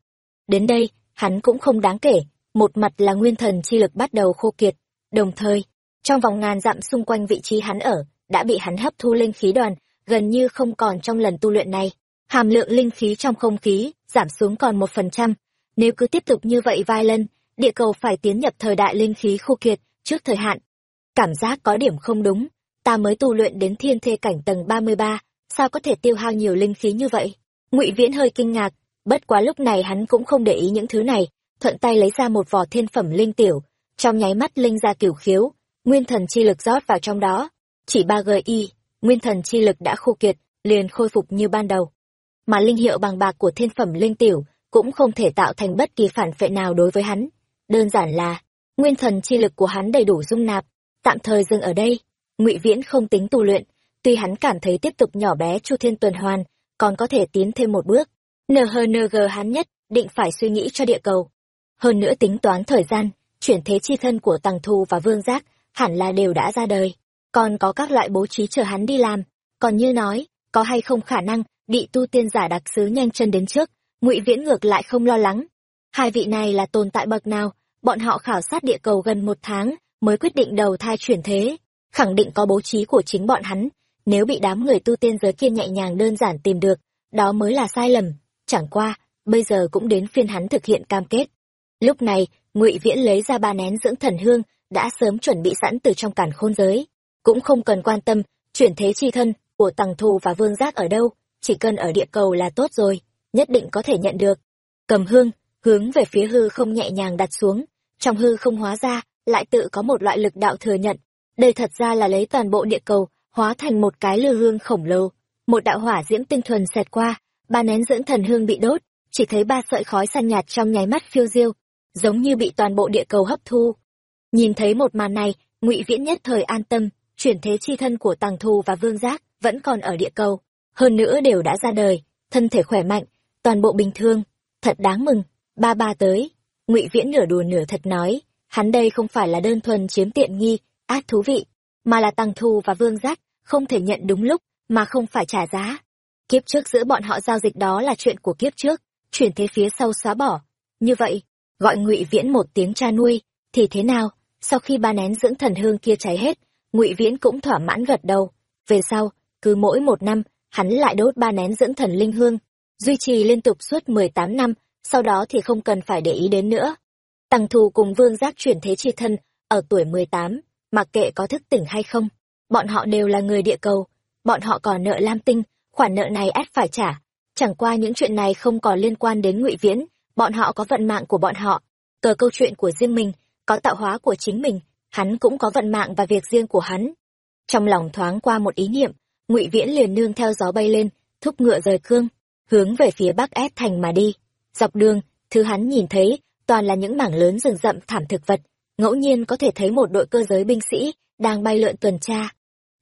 Đến đây, hắn cũng không đáng kể, một mặt là nguyên thần chi lực bắt đầu khô kiệt, đồng thời trong vòng ngàn dặm xung quanh vị trí hắn ở, đã bị hắn hấp thu linh khí đoàn gần như không còn trong lần tu luyện này. Hàm lượng linh khí trong không khí giảm xuống còn một phần trăm. Nếu cứ tiếp tục như vậy vài lần, địa cầu phải tiến nhập thời đại linh khí khô kiệt trước thời hạn. Cảm giác có điểm không đúng. Ta mới tu luyện đến thiên thê cảnh tầng ba mươi ba, sao có thể tiêu hao nhiều linh khí như vậy? Ngụy viễn hơi kinh ngạc, bất quá lúc này hắn cũng không để ý những thứ này, thuận tay lấy ra một vỏ thiên phẩm linh tiểu, trong nháy mắt linh ra kiểu khiếu nguyên thần chi lực rót vào trong đó. Chỉ ba y, nguyên thần chi lực đã khô kiệt, liền khôi phục như ban đầu. Mà linh hiệu bằng bạc của thiên phẩm linh tiểu cũng không thể tạo thành bất kỳ phản phệ nào đối với hắn. Đơn giản là, nguyên thần chi lực của hắn đầy đủ dung nạp. Tạm thời dừng ở đây. Ngụy viễn không tính tu luyện. Tuy hắn cảm thấy tiếp tục nhỏ bé chu thiên tuần hoàn, còn có thể tiến thêm một bước. Nhng hắn nhất định phải suy nghĩ cho địa cầu. Hơn nữa tính toán thời gian, chuyển thế chi thân của Tằng Thù và Vương Giác hẳn là đều đã ra đời. Còn có các loại bố trí chờ hắn đi làm. Còn như nói, có hay không khả năng bị tu tiên giả đặc sứ nhanh chân đến trước, ngụy Viễn ngược lại không lo lắng. Hai vị này là tồn tại bậc nào, bọn họ khảo sát địa cầu gần một tháng mới quyết định đầu thai chuyển thế, khẳng định có bố trí của chính bọn hắn. Nếu bị đám người tu tiên giới kia nhẹ nhàng đơn giản tìm được, đó mới là sai lầm. Chẳng qua, bây giờ cũng đến phiên hắn thực hiện cam kết. Lúc này, ngụy Viễn lấy ra ba nén dưỡng thần hương, đã sớm chuẩn bị sẵn từ trong cản khôn giới. Cũng không cần quan tâm, chuyển thế chi thân của Tằng Thù và Vương Giác ở đâu, chỉ cần ở địa cầu là tốt rồi, nhất định có thể nhận được. Cầm hương, hướng về phía hư không nhẹ nhàng đặt xuống, trong hư không hóa ra, lại tự có một loại lực đạo thừa nhận. Đây thật ra là lấy toàn bộ địa cầu, hóa thành một cái lư hương khổng lồ. Một đạo hỏa diễm tinh thuần xẹt qua, ba nén dưỡng thần hương bị đốt, chỉ thấy ba sợi khói xanh nhạt trong nháy mắt phiêu diêu, giống như bị toàn bộ địa cầu hấp thu. Nhìn thấy một màn này, ngụy Viễn nhất thời an tâm, chuyển thế chi thân của Tàng Thù và Vương Giác vẫn còn ở địa cầu, hơn nữa đều đã ra đời, thân thể khỏe mạnh, toàn bộ bình thường, thật đáng mừng. Ba ba tới, ngụy Viễn nửa đùa nửa thật nói, hắn đây không phải là đơn thuần chiếm tiện nghi, ác thú vị, mà là Tàng Thù và Vương Giác không thể nhận đúng lúc mà không phải trả giá. Kiếp trước giữa bọn họ giao dịch đó là chuyện của kiếp trước, chuyển thế phía sau xóa bỏ. Như vậy, gọi ngụy Viễn một tiếng cha nuôi, thì thế nào? Sau khi ba nén dưỡng thần hương kia cháy hết, ngụy Viễn cũng thỏa mãn gật đầu. Về sau, cứ mỗi một năm, hắn lại đốt ba nén dưỡng thần linh hương, duy trì liên tục suốt mười tám năm, sau đó thì không cần phải để ý đến nữa. Tăng thù cùng vương giác chuyển thế chi thân, ở tuổi mười tám, mặc kệ có thức tỉnh hay không, bọn họ đều là người địa cầu, bọn họ còn nợ lam tinh, khoản nợ này ép phải trả. Chẳng qua những chuyện này không còn liên quan đến ngụy Viễn, bọn họ có vận mạng của bọn họ, cờ câu chuyện của riêng mình, có tạo hóa của chính mình, hắn cũng có vận mạng và việc riêng của hắn. Trong lòng thoáng qua một ý niệm, ngụy Viễn liền nương theo gió bay lên, thúc ngựa rời cương, hướng về phía bắc ép thành mà đi. Dọc đường, thứ hắn nhìn thấy, toàn là những mảng lớn rừng rậm thảm thực vật, ngẫu nhiên có thể thấy một đội cơ giới binh sĩ đang bay lượn tuần tra.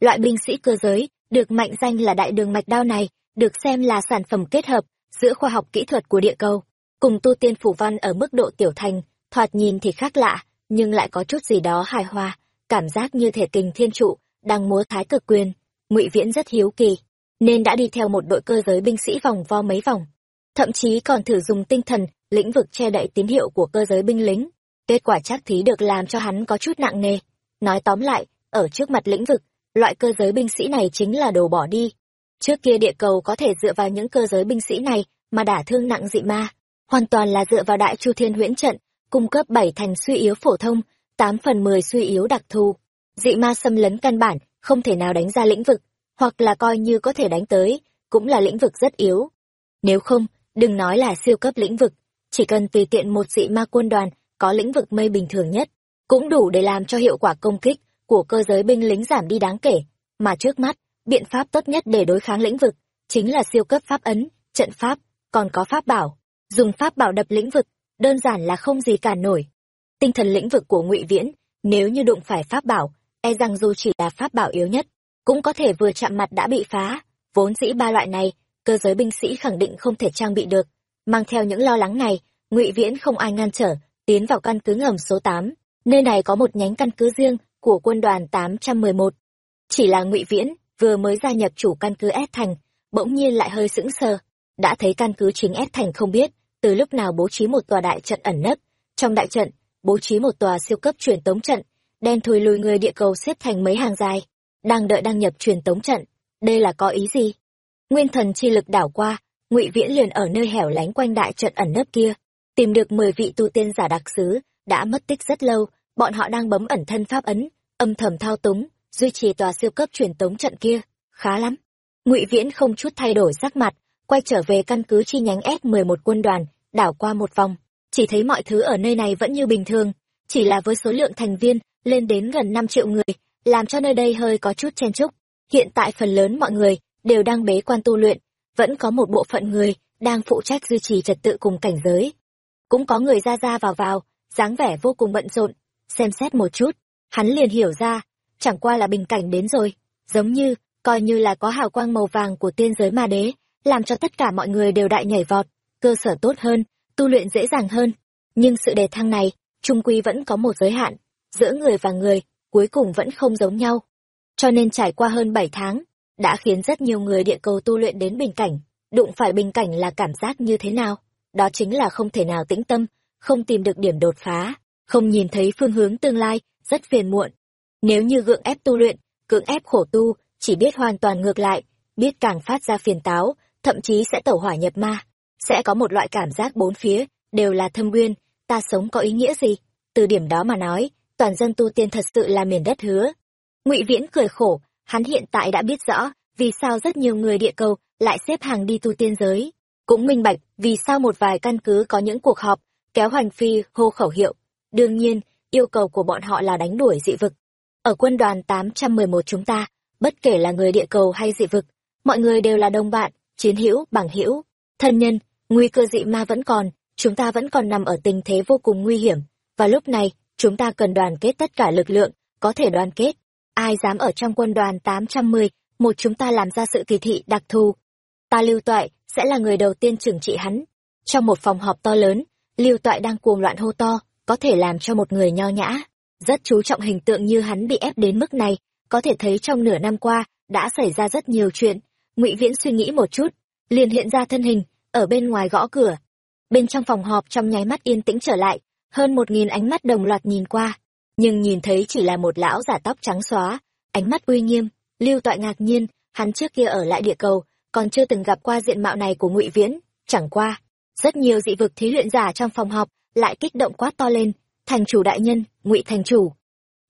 Loại binh sĩ cơ giới được mệnh danh là đại đường mạch đao này, được xem là sản phẩm kết hợp giữa khoa học kỹ thuật của địa cầu, cùng tu tiên phủ văn ở mức độ tiểu thành, thoạt nhìn thì khác lạ, nhưng lại có chút gì đó hài hòa, cảm giác như thể kình thiên trụ đang múa thái cực quyền. Ngụy Viễn rất hiếu kỳ, nên đã đi theo một đội cơ giới binh sĩ vòng vo mấy vòng, thậm chí còn thử dùng tinh thần lĩnh vực che đậy tín hiệu của cơ giới binh lính. Kết quả chắc thí được làm cho hắn có chút nặng nề. Nói tóm lại, ở trước mặt lĩnh vực, loại cơ giới binh sĩ này chính là đồ bỏ đi. Trước kia địa cầu có thể dựa vào những cơ giới binh sĩ này mà đả thương nặng dị ma, hoàn toàn là dựa vào đại chu thiên huyễn trận, cung cấp bảy thành suy yếu phổ thông, tám phần mười suy yếu đặc thù. Dị ma xâm lấn căn bản, không thể nào đánh ra lĩnh vực, hoặc là coi như có thể đánh tới, cũng là lĩnh vực rất yếu. Nếu không, đừng nói là siêu cấp lĩnh vực, chỉ cần tùy tiện một dị ma quân đoàn có lĩnh vực mây bình thường nhất, cũng đủ để làm cho hiệu quả công kích của cơ giới binh lính giảm đi đáng kể. Mà trước mắt, biện pháp tốt nhất để đối kháng lĩnh vực, chính là siêu cấp pháp ấn, trận pháp, còn có pháp bảo. Dùng pháp bảo đập lĩnh vực, đơn giản là không gì cản nổi. Tinh thần lĩnh vực của ngụy Viễn, nếu như đụng phải pháp bảo, e rằng dù chỉ là pháp bảo yếu nhất, cũng có thể vừa chạm mặt đã bị phá. Vốn dĩ ba loại này, cơ giới binh sĩ khẳng định không thể trang bị được. Mang theo những lo lắng này, ngụy Viễn không ai ngăn trở, tiến vào căn cứ ngầm số 8. Nơi này có một nhánh căn cứ riêng của quân đoàn 811. Chỉ là ngụy Viễn vừa mới gia nhập chủ căn cứ S thành, bỗng nhiên lại hơi sững sờ, đã thấy căn cứ chính S thành không biết từ lúc nào bố trí một tòa đại trận ẩn nấp. Trong đại trận, bố trí một tòa siêu cấp truyền tống trận, đen thui lùi người địa cầu xếp thành mấy hàng dài, đang đợi đăng nhập truyền tống trận. Đây là có ý gì? Nguyên thần chi lực đảo qua, Ngụy Viễn liền ở nơi hẻo lánh quanh đại trận ẩn nấp kia, tìm được mười vị tu tiên giả đặc sứ, đã mất tích rất lâu, bọn họ đang bấm ẩn thân pháp ấn, âm thầm thao túng, duy trì tòa siêu cấp truyền tống trận kia, khá lắm. Ngụy Viễn không chút thay đổi sắc mặt, quay trở về căn cứ chi nhánh S11 quân đoàn, đảo qua một vòng, chỉ thấy mọi thứ ở nơi này vẫn như bình thường, chỉ là với số lượng thành viên lên đến gần 5 triệu người, làm cho nơi đây hơi có chút chen chúc. Hiện tại phần lớn mọi người đều đang bế quan tu luyện, vẫn có một bộ phận người đang phụ trách duy trì trật tự cùng cảnh giới. Cũng có người ra ra vào vào, dáng vẻ vô cùng bận rộn, xem xét một chút, hắn liền hiểu ra, chẳng qua là bình cảnh đến rồi, giống như, coi như là có hào quang màu vàng của tiên giới ma đế, làm cho tất cả mọi người đều đại nhảy vọt, cơ sở tốt hơn, tu luyện dễ dàng hơn. Nhưng sự đề thăng này, trung quy vẫn có một giới hạn, giữa người và người, cuối cùng vẫn không giống nhau. Cho nên trải qua hơn 7 tháng, đã khiến rất nhiều người địa cầu tu luyện đến bình cảnh. Đụng phải bình cảnh là cảm giác như thế nào? Đó chính là không thể nào tĩnh tâm, không tìm được điểm đột phá, không nhìn thấy phương hướng tương lai, rất phiền muộn. Nếu như gượng ép tu luyện, cưỡng ép khổ tu, chỉ biết hoàn toàn ngược lại, biết càng phát ra phiền táo, thậm chí sẽ tẩu hỏa nhập ma. Sẽ có một loại cảm giác bốn phía, đều là thâm nguyên, ta sống có ý nghĩa gì? Từ điểm đó mà nói, toàn dân tu tiên thật sự là miền đất hứa. Ngụy Viễn cười khổ, hắn hiện tại đã biết rõ vì sao rất nhiều người địa cầu lại xếp hàng đi tu tiên giới. Cũng minh bạch vì sao một vài căn cứ có những cuộc họp, kéo hoành phi, hô khẩu hiệu. Đương nhiên, yêu cầu của bọn họ là đánh đuổi dị vực. Ở quân đoàn 811 chúng ta, bất kể là người địa cầu hay dị vực, mọi người đều là đồng bạn, chiến hữu, bằng hữu, thân nhân, nguy cơ dị ma vẫn còn, chúng ta vẫn còn nằm ở tình thế vô cùng nguy hiểm, và lúc này, chúng ta cần đoàn kết tất cả lực lượng, có thể đoàn kết. Ai dám ở trong quân đoàn 810, một chúng ta làm ra sự kỳ thị đặc thù. Ta lưu toại, sẽ là người đầu tiên trừng trị hắn. Trong một phòng họp to lớn, lưu toại đang cuồng loạn hô to, có thể làm cho một người nho nhã. Rất chú trọng hình tượng như hắn bị ép đến mức này, có thể thấy trong nửa năm qua, đã xảy ra rất nhiều chuyện. ngụy Viễn suy nghĩ một chút, liền hiện ra thân hình, ở bên ngoài gõ cửa. Bên trong phòng họp trong nháy mắt yên tĩnh trở lại, hơn một nghìn ánh mắt đồng loạt nhìn qua. Nhưng nhìn thấy chỉ là một lão giả tóc trắng xóa ánh mắt uy nghiêm lưu toại ngạc nhiên hắn trước kia ở lại địa cầu còn chưa từng gặp qua diện mạo này của ngụy viễn chẳng qua. Rất nhiều dị vực thí luyện giả trong phòng họp lại kích động quát to lên thành chủ đại nhân ngụy thành chủ.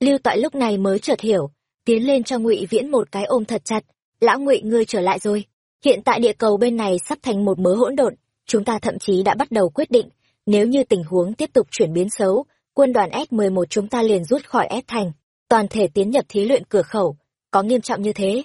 Lưu toại lúc này mới chợt hiểu tiến lên cho ngụy viễn một cái ôm thật chặt lão ngụy ngươi trở lại rồi hiện tại địa cầu bên này sắp thành một mớ hỗn độn chúng ta thậm chí đã bắt đầu quyết định nếu như tình huống tiếp tục chuyển biến xấu, quân đoàn S11 chúng ta liền rút khỏi S thành, toàn thể tiến nhập thí luyện cửa khẩu, có nghiêm trọng như thế.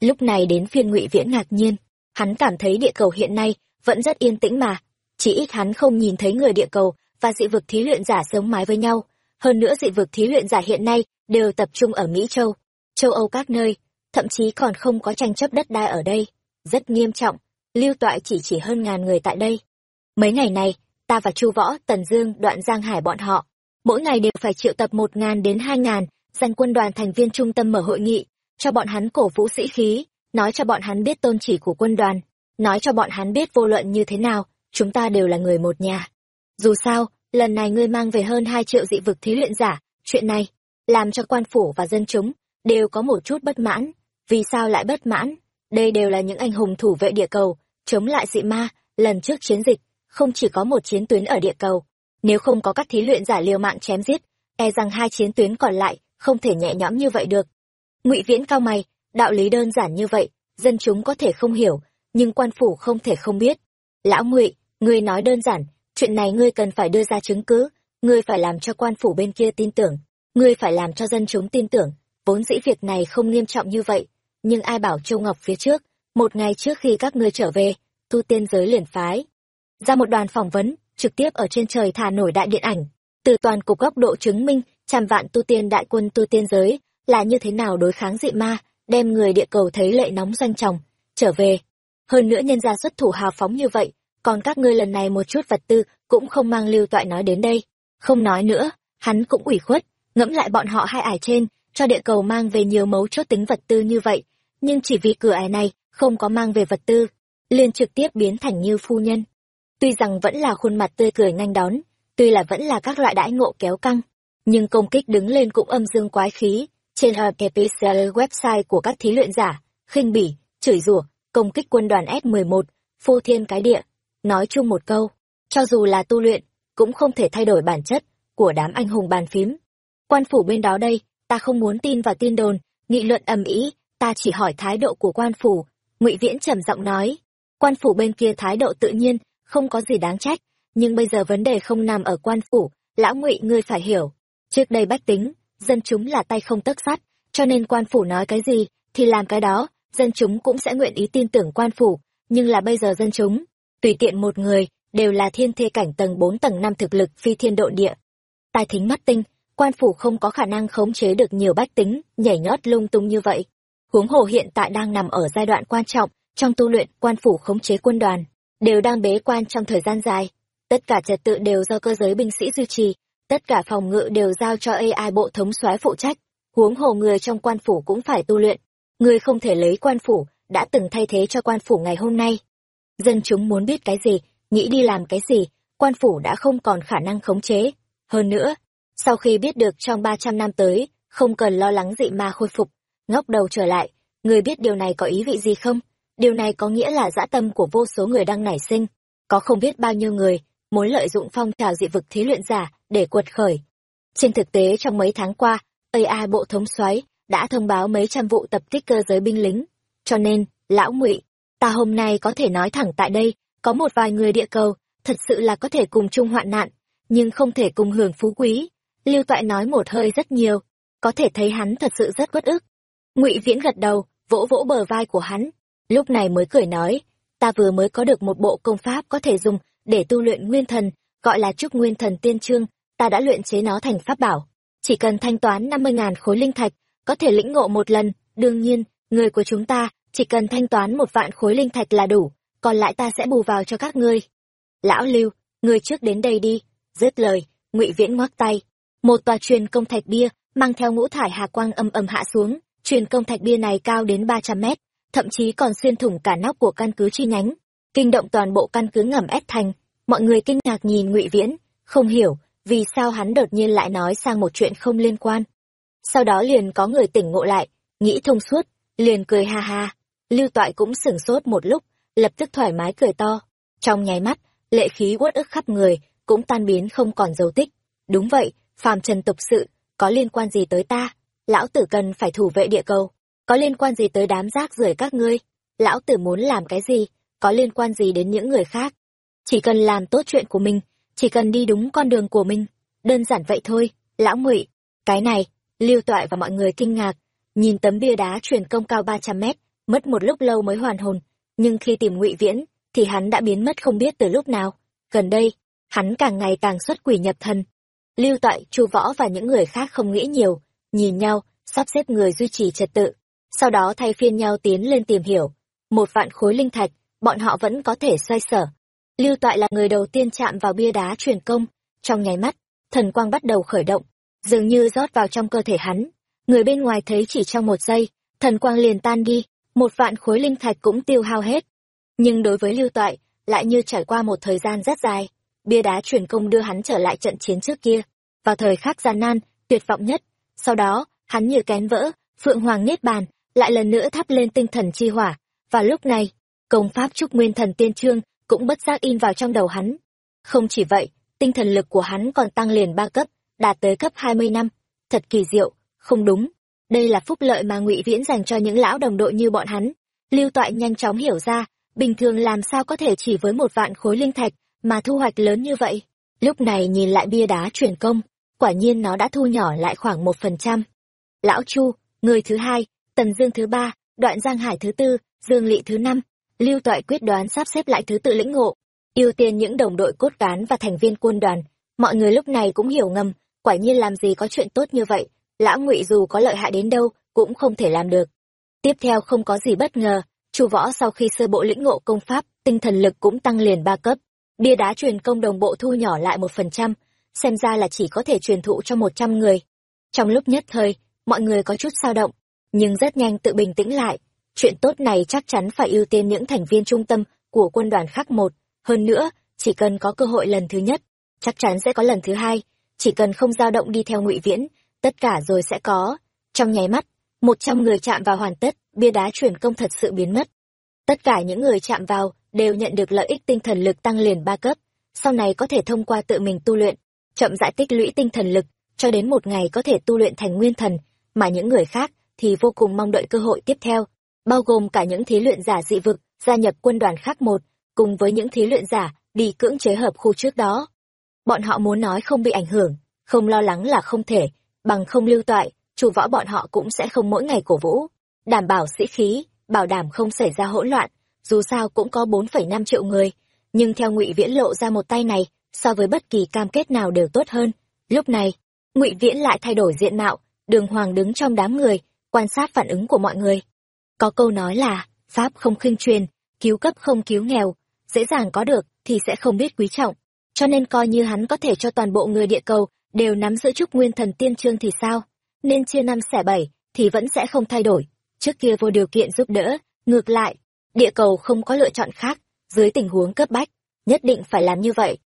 Lúc này đến phiên ngụy Viễn ngạc nhiên, hắn cảm thấy địa cầu hiện nay vẫn rất yên tĩnh mà, chỉ ít hắn không nhìn thấy người địa cầu và dị vực thí luyện giả sống mái với nhau, hơn nữa dị vực thí luyện giả hiện nay đều tập trung ở Mỹ Châu, châu Âu các nơi, thậm chí còn không có tranh chấp đất đai ở đây, rất nghiêm trọng, lưu toại chỉ chỉ hơn ngàn người tại đây. Mấy ngày này, ta và chu võ tần dương đoạn giang hải bọn họ mỗi ngày đều phải triệu tập một ngàn đến hai ngàn danh quân đoàn thành viên trung tâm mở hội nghị cho bọn hắn cổ vũ sĩ khí nói cho bọn hắn biết tôn chỉ của quân đoàn nói cho bọn hắn biết vô luận như thế nào chúng ta đều là người một nhà. Dù sao lần này ngươi mang về hơn hai triệu dị vực thí luyện giả chuyện này làm cho quan phủ và dân chúng đều có một chút bất mãn. Vì sao lại bất mãn? Đây đều là những anh hùng thủ vệ địa cầu, chống lại dị ma, lần trước chiến dịch, không chỉ có một chiến tuyến ở địa cầu. Nếu không có các thí luyện giả liều mạng chém giết e rằng hai chiến tuyến còn lại không thể nhẹ nhõm như vậy được. Ngụy viễn cao mày, đạo lý đơn giản như vậy, dân chúng có thể không hiểu, nhưng quan phủ không thể không biết. Lão ngụy, ngươi nói đơn giản, chuyện này ngươi cần phải đưa ra chứng cứ, ngươi phải làm cho quan phủ bên kia tin tưởng, ngươi phải làm cho dân chúng tin tưởng. Vốn dĩ việc này không nghiêm trọng như vậy nhưng ai bảo châu ngọc phía trước, một ngày trước khi các ngươi trở về, tu tiên giới liền phái. Ra một đoàn phỏng vấn, trực tiếp ở trên trời thả nổi đại điện ảnh. Từ toàn cục góc độ chứng minh, trăm vạn tu tiên đại quân tu tiên giới là như thế nào đối kháng dị ma, đem người địa cầu thấy lệ nóng doanh chồng trở về. Hơn nữa nhân gia xuất thủ hào phóng như vậy, còn các ngươi lần này một chút vật tư cũng không mang lưu toại nói đến đây. Không nói nữa, hắn cũng ủy khuất, ngẫm lại bọn họ hai ải trên, cho địa cầu mang về nhiều mấu chốt tính vật tư như vậy nhưng chỉ vì cửa ải này không có mang về vật tư liền trực tiếp biến thành như phu nhân Tuy rằng vẫn là khuôn mặt tươi cười nhanh đón, tuy là vẫn là các loại đãi ngộ kéo căng, nhưng công kích đứng lên cũng âm dương quái khí. Trên hpcl website của các thí luyện giả, khinh bỉ, chửi rủa, công kích quân đoàn S11, phô thiên cái địa. Nói chung một câu, cho dù là tu luyện, cũng không thể thay đổi bản chất của đám anh hùng bàn phím. Quan phủ bên đó đây, ta không muốn tin vào tin đồn, nghị luận ầm ĩ, ta chỉ hỏi thái độ của quan phủ. Ngụy Viễn trầm giọng nói, quan phủ bên kia thái độ tự nhiên không có gì đáng trách. Nhưng bây giờ vấn đề không nằm ở quan phủ. Lão ngụy ngươi phải hiểu. Trước đây bách tính dân chúng là tay không tấc sắt. Cho nên quan phủ nói cái gì thì làm cái đó. Dân chúng cũng sẽ nguyện ý tin tưởng quan phủ. Nhưng là bây giờ dân chúng tùy tiện một người đều là thiên thê cảnh tầng bốn tầng năm thực lực phi thiên độ địa. Tai thính mắt tinh quan phủ không có khả năng khống chế được nhiều bách tính nhảy nhót lung tung như vậy huống hồ hiện tại đang nằm ở giai đoạn quan trọng trong tu luyện quan phủ khống chế quân đoàn đều đang bế quan trong thời gian dài. Tất cả trật tự đều do cơ giới binh sĩ duy trì, tất cả phòng ngự đều giao cho AI bộ thống soái phụ trách, huống hồ người trong quan phủ cũng phải tu luyện. Người không thể lấy quan phủ, đã từng thay thế cho quan phủ ngày hôm nay. Dân chúng muốn biết cái gì, nghĩ đi làm cái gì, quan phủ đã không còn khả năng khống chế. Hơn nữa, sau khi biết được trong 300 năm tới, không cần lo lắng dị ma khôi phục, ngóc đầu trở lại, người biết điều này có ý vị gì không? Điều này có nghĩa là dã tâm của vô số người đang nảy sinh, có không biết bao nhiêu người muốn lợi dụng phong trào dị vực thí luyện giả để quật khởi. Trên thực tế trong mấy tháng qua, AI Bộ Thống soái đã thông báo mấy trăm vụ tập kích cơ giới binh lính. Cho nên, lão ngụy, ta hôm nay có thể nói thẳng tại đây, có một vài người địa cầu, thật sự là có thể cùng chung hoạn nạn, nhưng không thể cùng hưởng phú quý. Lưu Toại nói một hơi rất nhiều, có thể thấy hắn thật sự rất bất ức. Ngụy Viễn gật đầu, vỗ vỗ bờ vai của hắn, lúc này mới cười nói, ta vừa mới có được một bộ công pháp có thể dùng để tu luyện nguyên thần, gọi là trúc nguyên thần tiên trương, ta đã luyện chế nó thành pháp bảo. Chỉ cần thanh toán 50.000 khối linh thạch, có thể lĩnh ngộ một lần, đương nhiên, người của chúng ta chỉ cần thanh toán một vạn khối linh thạch là đủ, còn lại ta sẽ bù vào cho các ngươi. Lão Lưu, ngươi trước đến đây đi, dứt lời, Ngụy Viễn ngoắc tay. Một tòa truyền công thạch bia, mang theo ngũ thải hà quang âm ầm hạ xuống, truyền công thạch bia này cao đến 300 mét, thậm chí còn xuyên thủng cả nóc của căn cứ chi nhánh, kinh động toàn bộ căn cứ ngầm ép thành. Mọi người kinh ngạc nhìn Ngụy Viễn, không hiểu vì sao hắn đột nhiên lại nói sang một chuyện không liên quan. Sau đó liền có người tỉnh ngộ lại, nghĩ thông suốt, liền cười ha ha. Lưu Toại cũng sửng sốt một lúc, lập tức thoải mái cười to. Trong nháy mắt, lệ khí uất ức khắp người, cũng tan biến không còn dấu tích. Đúng vậy, phàm trần tục sự, có liên quan gì tới ta? Lão tử cần phải thủ vệ địa cầu. Có liên quan gì tới đám rác rưởi các ngươi? Lão tử muốn làm cái gì? Có liên quan gì đến những người khác? Chỉ cần làm tốt chuyện của mình, chỉ cần đi đúng con đường của mình. Đơn giản vậy thôi, lão ngụy. Cái này, lưu toại và mọi người kinh ngạc, nhìn tấm bia đá truyền công cao 300 mét, mất một lúc lâu mới hoàn hồn. Nhưng khi tìm ngụy viễn, thì hắn đã biến mất không biết từ lúc nào. Gần đây, hắn càng ngày càng xuất quỷ nhập thần. Lưu Toại, Chu Võ và những người khác không nghĩ nhiều, nhìn nhau, sắp xếp người duy trì trật tự, sau đó thay phiên nhau tiến lên tìm hiểu. Một vạn khối linh thạch, bọn họ vẫn có thể xoay sở. Lưu Toại là người đầu tiên chạm vào bia đá truyền công, trong nháy mắt, thần quang bắt đầu khởi động, dường như rót vào trong cơ thể hắn. Người bên ngoài thấy chỉ trong một giây, thần quang liền tan đi, một vạn khối linh thạch cũng tiêu hao hết. Nhưng đối với Lưu Toại, lại như trải qua một thời gian rất dài, bia đá truyền công đưa hắn trở lại trận chiến trước kia, vào thời khắc gian nan, tuyệt vọng nhất. Sau đó, hắn như kén vỡ, phượng hoàng niết bàn, lại lần nữa thắp lên tinh thần chi hỏa, và lúc này, công pháp trúc nguyên thần tiên trương cũng bất giác in vào trong đầu hắn. Không chỉ vậy, tinh thần lực của hắn còn tăng liền ba cấp, đạt tới cấp hai mươi năm. Thật kỳ diệu, không đúng. Đây là phúc lợi mà ngụy Viễn dành cho những lão đồng đội như bọn hắn. Lưu Toại nhanh chóng hiểu ra, bình thường làm sao có thể chỉ với một vạn khối linh thạch mà thu hoạch lớn như vậy. Lúc này nhìn lại bia đá truyền công, quả nhiên nó đã thu nhỏ lại khoảng một phần trăm. Lão Chu, người thứ hai, Tần Dương thứ ba, Đoạn Giang Hải thứ tư, Dương Lị thứ năm, Lưu Toại quyết đoán sắp xếp lại thứ tự lĩnh ngộ, ưu tiên những đồng đội cốt cán và thành viên quân đoàn. Mọi người lúc này cũng hiểu ngầm, quả nhiên làm gì có chuyện tốt như vậy, lão Ngụy dù có lợi hại đến đâu cũng không thể làm được. Tiếp theo không có gì bất ngờ, Chu Võ sau khi sơ bộ lĩnh ngộ công pháp, tinh thần lực cũng tăng liền ba cấp. Bia đá truyền công đồng bộ thu nhỏ lại một phần trăm, xem ra là chỉ có thể truyền thụ cho một trăm người. Trong lúc nhất thời, mọi người có chút sao động, nhưng rất nhanh tự bình tĩnh lại. Chuyện tốt này chắc chắn phải ưu tiên những thành viên trung tâm của quân đoàn khác một. Hơn nữa, chỉ cần có cơ hội lần thứ nhất, chắc chắn sẽ có lần thứ hai. Chỉ cần không dao động đi theo ngụy viễn, tất cả rồi sẽ có. Trong nháy mắt, một trăm người chạm vào hoàn tất, bia đá truyền công thật sự biến mất. Tất cả những người chạm vào đều nhận được lợi ích tinh thần lực tăng liền ba cấp, sau này có thể thông qua tự mình tu luyện, chậm rãi tích lũy tinh thần lực, cho đến một ngày có thể tu luyện thành nguyên thần, mà những người khác thì vô cùng mong đợi cơ hội tiếp theo, bao gồm cả những thí luyện giả dị vực gia nhập quân đoàn khác một, cùng với những thí luyện giả đi cưỡng chế hợp khu trước đó. Bọn họ muốn nói không bị ảnh hưởng, không lo lắng là không thể, bằng không lưu toại, chủ võ bọn họ cũng sẽ không mỗi ngày cổ vũ, đảm bảo sĩ khí, bảo đảm không xảy ra hỗn loạn, dù sao cũng có 4,5 triệu người, nhưng theo Ngụy Viễn lộ ra một tay này, so với bất kỳ cam kết nào đều tốt hơn. Lúc này, Ngụy Viễn lại thay đổi diện mạo, Đường Hoàng đứng trong đám người, quan sát phản ứng của mọi người. Có câu nói là, pháp không khinh truyền, cứu cấp không cứu nghèo, dễ dàng có được thì sẽ không biết quý trọng. Cho nên coi như hắn có thể cho toàn bộ người địa cầu đều nắm giữ trúc nguyên thần tiên trương thì sao nên chia năm xẻ bảy thì vẫn sẽ không thay đổi trước kia vô điều kiện giúp đỡ ngược lại địa cầu không có lựa chọn khác dưới tình huống cấp bách nhất định phải làm như vậy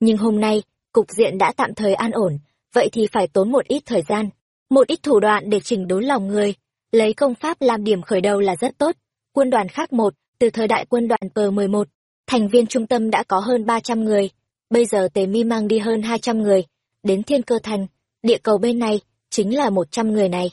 nhưng hôm nay, cục diện đã tạm thời an ổn, vậy thì phải tốn một ít thời gian, một ít thủ đoạn để chỉnh đốn lòng người. Lấy công pháp làm điểm khởi đầu là rất tốt. Quân đoàn khác một, từ thời đại quân đoàn p 11 thành viên trung tâm đã có hơn ba trăm người. Bây giờ tề mi mang đi hơn hai trăm người, đến thiên cơ thành, địa cầu bên này, chính là một trăm người này.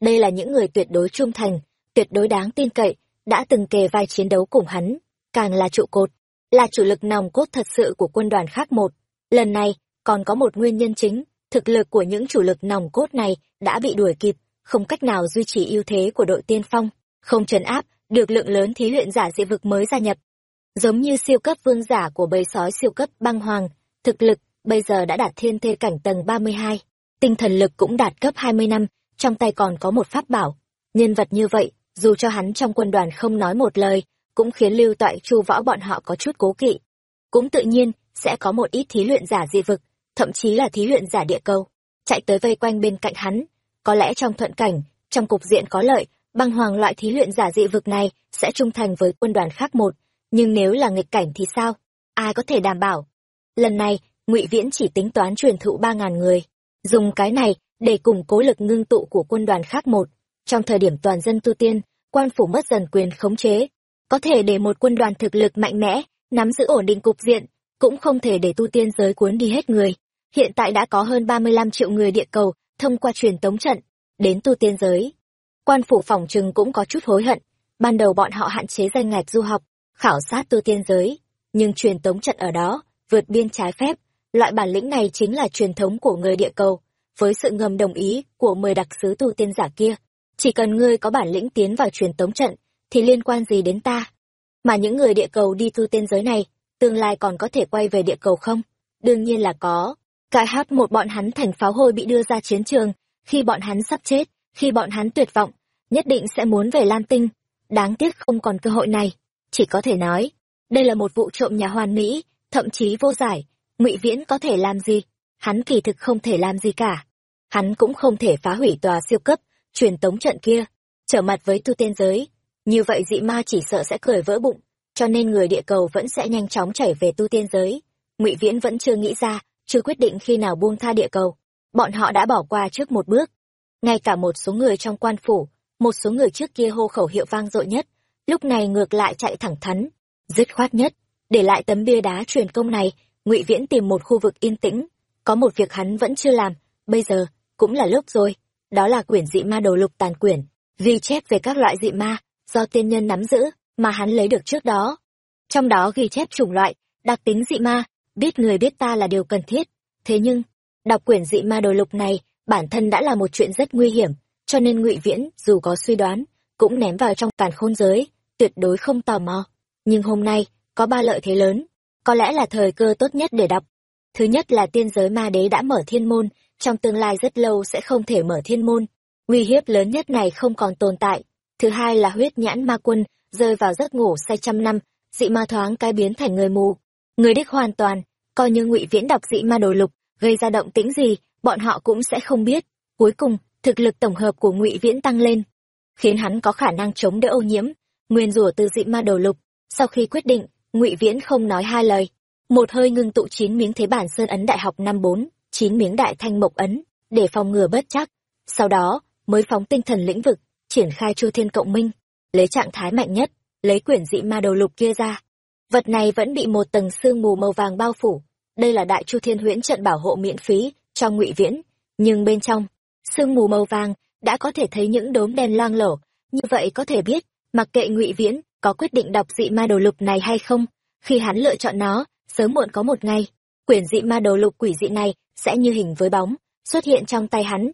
Đây là những người tuyệt đối trung thành, tuyệt đối đáng tin cậy, đã từng kề vai chiến đấu cùng hắn, càng là trụ cột là chủ lực nòng cốt thật sự của quân đoàn khác một. Lần này, còn có một nguyên nhân chính, thực lực của những chủ lực nòng cốt này đã bị đuổi kịp, không cách nào duy trì ưu thế của đội tiên phong, không trấn áp được lượng lớn thí luyện giả dị vực mới gia nhập. Giống như siêu cấp vương giả của bầy sói siêu cấp băng hoàng, thực lực bây giờ đã đạt thiên thê cảnh tầng ba mươi hai, tinh thần lực cũng đạt cấp hai mươi năm, trong tay còn có một pháp bảo. Nhân vật như vậy, dù cho hắn trong quân đoàn không nói một lời cũng khiến lưu toại chu võ bọn họ có chút cố kỵ. Cũng tự nhiên, sẽ có một ít thí luyện giả dị vực, thậm chí là thí luyện giả địa cầu, chạy tới vây quanh bên cạnh hắn. Có lẽ trong thuận cảnh, trong cục diện có lợi, băng hoàng loại thí luyện giả dị vực này sẽ trung thành với quân đoàn khác một, nhưng nếu là nghịch cảnh thì sao? Ai có thể đảm bảo? Lần này, ngụy viễn chỉ tính toán truyền thụ ba ngàn người, dùng cái này để củng cố lực ngưng tụ của quân đoàn khác một. Trong thời điểm toàn dân tu tiên, quan phủ mất dần quyền khống chế có thể để một quân đoàn thực lực mạnh mẽ, nắm giữ ổn định cục diện, cũng không thể để tu tiên giới cuốn đi hết người. Hiện tại đã có hơn ba mươi lăm triệu người địa cầu thông qua truyền tống trận đến tu tiên giới. Quan phủ phòng trừng cũng có chút hối hận. Ban đầu bọn họ hạn chế danh ngạch du học, khảo sát tu tiên giới, nhưng truyền tống trận ở đó vượt biên trái phép. Loại bản lĩnh này chính là truyền thống của người địa cầu, với sự ngầm đồng ý của mười đặc sứ tu tiên giả kia. Chỉ cần ngươi có bản lĩnh tiến vào truyền tống trận thì liên quan gì đến ta? Mà những người địa cầu đi tu tiên giới này, tương lai còn có thể quay về địa cầu không? Đương nhiên là có. Cái hát một bọn hắn thành pháo hôi bị đưa ra chiến trường. Khi bọn hắn sắp chết, khi bọn hắn tuyệt vọng, nhất định sẽ muốn về lam tinh. Đáng tiếc không còn cơ hội này. Chỉ có thể nói, đây là một vụ trộm nhà hoàn mỹ, thậm chí vô giải. Ngụy viễn có thể làm gì? Hắn kỳ thực không thể làm gì cả. Hắn cũng không thể phá hủy tòa siêu cấp, truyền tống trận kia. Trở mặt với tu tiên giới như vậy dị ma chỉ sợ sẽ cười vỡ bụng, cho nên người địa cầu vẫn sẽ nhanh chóng chảy về tu tiên giới. Ngụy viễn vẫn chưa nghĩ ra, chưa quyết định khi nào buông tha địa cầu. Bọn họ đã bỏ qua trước một bước. Ngay cả một số người trong quan phủ, một số người trước kia hô khẩu hiệu vang dội nhất, lúc này ngược lại chạy thẳng thắn. Dứt khoát nhất, để lại tấm bia đá truyền công này, ngụy viễn tìm một khu vực yên tĩnh. Có một việc hắn vẫn chưa làm, bây giờ cũng là lúc rồi. Đó là quyển dị ma đồ lục tàn quyển, ghi chép về các loại dị ma do tiên nhân nắm giữ, mà hắn lấy được trước đó. Trong đó ghi chép chủng loại, đặc tính dị ma, biết người biết ta là điều cần thiết. Thế nhưng, đọc quyển dị ma đồ lục này, bản thân đã là một chuyện rất nguy hiểm, cho nên ngụy viễn, dù có suy đoán, cũng ném vào trong càn khôn giới, tuyệt đối không tò mò. Nhưng hôm nay, có ba lợi thế lớn, có lẽ là thời cơ tốt nhất để đọc. Thứ nhất là tiên giới ma đế đã mở thiên môn, trong tương lai rất lâu sẽ không thể mở thiên môn. Uy hiếp lớn nhất này không còn tồn tại thứ hai là huyết nhãn ma quân, rơi vào giấc ngủ say trăm năm, dị ma thoáng cái biến thành người mù. Người đích hoàn toàn, coi như ngụy viễn đọc dị ma đồ lục, gây ra động tĩnh gì, bọn họ cũng sẽ không biết. Cuối cùng, thực lực tổng hợp của ngụy viễn tăng lên, khiến hắn có khả năng chống đỡ ô nhiễm. Nguyên rủa từ dị ma đồ lục, sau khi quyết định, ngụy viễn không nói hai lời. Một hơi ngưng tụ chín miếng thế bản sơn ấn đại học năm bốn, chín miếng đại thanh mộc ấn, để phòng ngừa bất chắc. Sau đó, mới phóng tinh thần lĩnh vực triển khai chu thiên cộng minh, lấy trạng thái mạnh nhất, lấy quyển dị ma đầu lục kia ra. Vật này vẫn bị một tầng sương mù màu vàng bao phủ. Đây là đại chu thiên huyễn trận bảo hộ miễn phí cho ngụy viễn. Nhưng bên trong, sương mù màu vàng đã có thể thấy những đốm đen loang lổ. Như vậy có thể biết, mặc kệ ngụy viễn có quyết định đọc dị ma đầu lục này hay không, khi hắn lựa chọn nó, sớm muộn có một ngày, quyển dị ma đầu lục quỷ dị này sẽ như hình với bóng, xuất hiện trong tay hắn.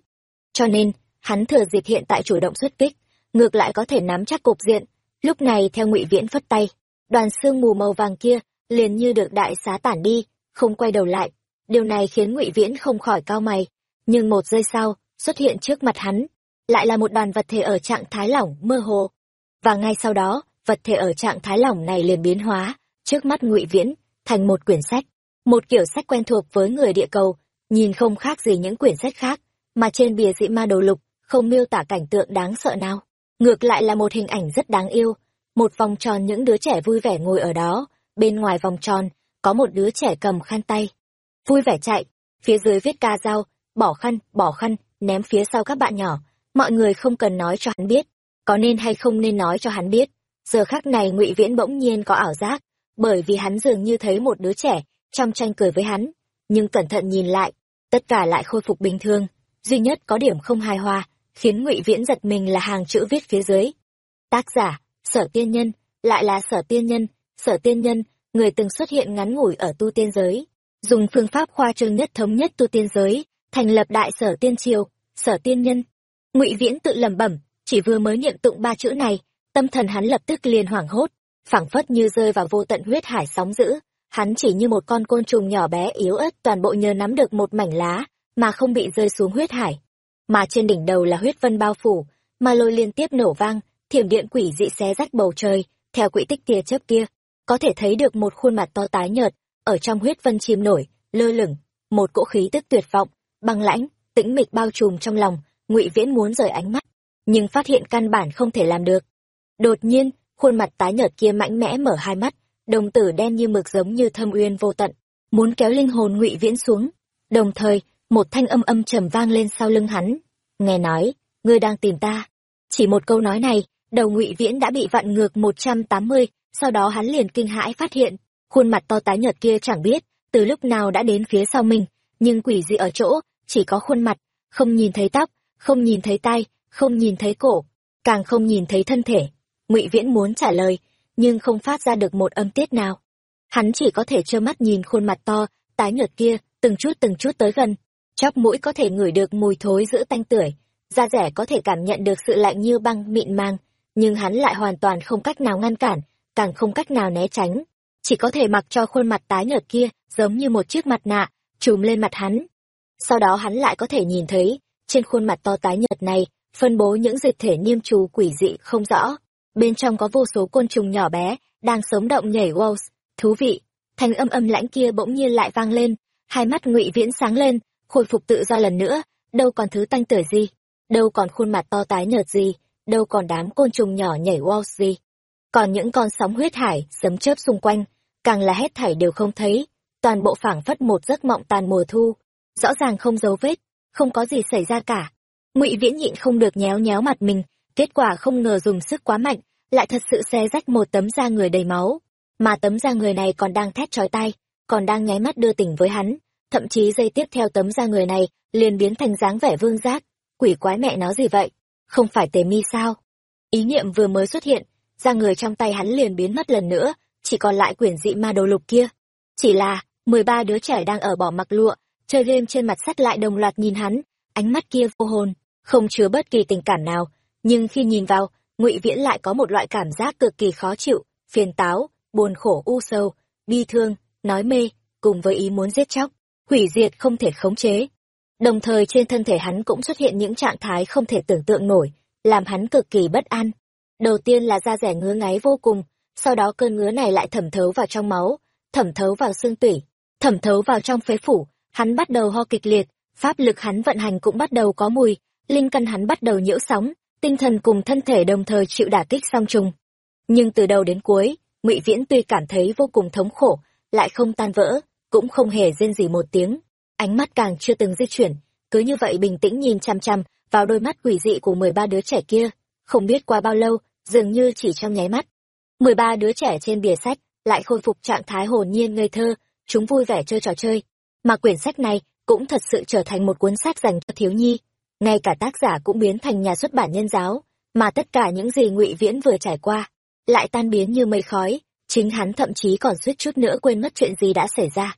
Cho nên hắn thừa dịp hiện tại chủ động xuất kích ngược lại có thể nắm chắc cục diện. Lúc này theo ngụy viễn phất tay đoàn sương mù màu vàng kia liền như được đại xá tản đi không quay đầu lại. Điều này khiến ngụy viễn không khỏi cao mày nhưng một giây sau xuất hiện trước mặt hắn lại là một đoàn vật thể ở trạng thái lỏng mơ hồ. Và ngay sau đó vật thể ở trạng thái lỏng này liền biến hóa trước mắt ngụy viễn thành một quyển sách. Một kiểu sách quen thuộc với người địa cầu nhìn không khác gì những quyển sách khác, mà trên bìa dị ma đồ lục không miêu tả cảnh tượng đáng sợ nào. Ngược lại là một hình ảnh rất đáng yêu, một vòng tròn những đứa trẻ vui vẻ ngồi ở đó, bên ngoài vòng tròn, có một đứa trẻ cầm khăn tay. Vui vẻ chạy, phía dưới viết ca dao, bỏ khăn, bỏ khăn, ném phía sau các bạn nhỏ. Mọi người không cần nói cho hắn biết, có nên hay không nên nói cho hắn biết. Giờ khắc này ngụy Viễn bỗng nhiên có ảo giác, bởi vì hắn dường như thấy một đứa trẻ trong tranh cười với hắn, nhưng cẩn thận nhìn lại, tất cả lại khôi phục bình thường. Duy nhất có điểm không hài hòa, khiến ngụy Viễn giật mình là hàng chữ viết phía dưới. Tác giả, sở tiên nhân, lại là sở tiên nhân, sở tiên nhân, người từng xuất hiện ngắn ngủi ở tu tiên giới, dùng phương pháp khoa trương nhất thống nhất tu tiên giới, thành lập đại sở tiên triều, sở tiên nhân. Ngụy Viễn tự lẩm bẩm, chỉ vừa mới niệm tụng ba chữ này, tâm thần hắn lập tức liền hoảng hốt, phảng phất như rơi vào vô tận huyết hải sóng dữ, hắn chỉ như một con côn trùng nhỏ bé yếu ớt toàn bộ nhờ nắm được một mảnh lá, mà không bị rơi xuống huyết hải. Mà trên đỉnh đầu là huyết vân bao phủ, mà lôi liên tiếp nổ vang, thiểm điện quỷ dị xé rách bầu trời, theo quỹ tích tia chớp kia, có thể thấy được một khuôn mặt to tái nhợt, ở trong huyết vân chìm nổi, lơ lửng, một cỗ khí tức tuyệt vọng, băng lãnh, tĩnh mịch bao trùm trong lòng, Ngụy Viễn muốn rời ánh mắt, nhưng phát hiện căn bản không thể làm được. Đột nhiên, khuôn mặt tái nhợt kia mạnh mẽ mở hai mắt, đồng tử đen như mực giống như thâm uyên vô tận, muốn kéo linh hồn Ngụy Viễn xuống. Đồng thời, một thanh âm âm trầm vang lên sau lưng hắn. Nghe nói, ngươi đang tìm ta. Chỉ một câu nói này, đầu ngụy viễn đã bị vặn ngược một trăm tám mươi sau đó hắn liền kinh hãi phát hiện khuôn mặt to tái nhợt kia chẳng biết từ lúc nào đã đến phía sau mình nhưng quỷ dị ở chỗ chỉ có khuôn mặt không nhìn thấy tóc không nhìn thấy tay không nhìn thấy cổ càng không nhìn thấy thân thể ngụy viễn muốn trả lời nhưng không phát ra được một âm tiết nào hắn chỉ có thể trơ mắt nhìn khuôn mặt to tái nhợt kia từng chút từng chút tới gần chóp mũi có thể ngửi được mùi thối giữa tanh tưởi da rẻ có thể cảm nhận được sự lạnh như băng mịn mang, nhưng hắn lại hoàn toàn không cách nào ngăn cản, càng không cách nào né tránh. Chỉ có thể mặc cho khuôn mặt tái nhợt kia giống như một chiếc mặt nạ, trùm lên mặt hắn. Sau đó hắn lại có thể nhìn thấy, trên khuôn mặt to tái nhợt này, phân bố những dịch thể niêm trù quỷ dị không rõ. Bên trong có vô số côn trùng nhỏ bé, đang sống động nhảy walls, thú vị. Thanh âm âm lãnh kia bỗng nhiên lại vang lên, hai mắt ngụy viễn sáng lên, khôi phục tự do lần nữa, đâu còn thứ tanh tưởi gì, đâu còn khuôn mặt to tái nhợt gì, đâu còn đám côn trùng nhỏ nhảy wow gì. Còn những con sóng huyết hải, sấm chớp xung quanh, càng là hết thảy đều không thấy, toàn bộ phảng phất một giấc mộng tàn mùa thu, rõ ràng không dấu vết, không có gì xảy ra cả. Ngụy Viễn nhịn không được nhéo nhéo mặt mình, kết quả không ngờ dùng sức quá mạnh, lại thật sự xé rách một tấm da người đầy máu, mà tấm da người này còn đang thét chói tai, còn đang nháy mắt đưa tỉnh với hắn, thậm chí dây tiếp theo tấm da người này liền biến thành dáng vẻ vương giác, quỷ quái mẹ nó gì vậy? không phải tề mi sao? Ý niệm vừa mới xuất hiện da người trong tay hắn liền biến mất lần nữa chỉ còn lại quyển dị ma đồ lục kia. Chỉ là mười ba đứa trẻ đang ở bỏ mặc lụa chơi game trên mặt sắt lại đồng loạt nhìn hắn ánh mắt kia vô hồn không chứa bất kỳ tình cảm nào. Nhưng khi nhìn vào ngụy viễn lại có một loại cảm giác cực kỳ khó chịu phiền táo buồn khổ u sâu bi thương nói mê cùng với ý muốn giết chóc hủy diệt không thể khống chế Đồng thời trên thân thể hắn cũng xuất hiện những trạng thái không thể tưởng tượng nổi, làm hắn cực kỳ bất an. Đầu tiên là da rẻ ngứa ngáy vô cùng, sau đó cơn ngứa này lại thẩm thấu vào trong máu, thẩm thấu vào xương tủy, thẩm thấu vào trong phế phủ, hắn bắt đầu ho kịch liệt, pháp lực hắn vận hành cũng bắt đầu có mùi, linh căn hắn bắt đầu nhiễu sóng, tinh thần cùng thân thể đồng thời chịu đả kích song trùng. Nhưng từ đầu đến cuối, Ngụy Viễn tuy cảm thấy vô cùng thống khổ, lại không tan vỡ, cũng không hề rên gì một tiếng. Ánh mắt càng chưa từng di chuyển, cứ như vậy bình tĩnh nhìn chăm chăm vào đôi mắt quỷ dị của mười ba đứa trẻ kia, không biết qua bao lâu, dường như chỉ trong nháy mắt. mười ba đứa trẻ trên bìa sách lại khôi phục trạng thái hồn nhiên ngây thơ, chúng vui vẻ chơi trò chơi, mà quyển sách này cũng thật sự trở thành một cuốn sách dành cho thiếu nhi, ngay cả tác giả cũng biến thành nhà xuất bản nhân giáo, mà tất cả những gì Ngụy Viễn vừa trải qua lại tan biến như mây khói, chính hắn thậm chí còn suýt chút nữa quên mất chuyện gì đã xảy ra.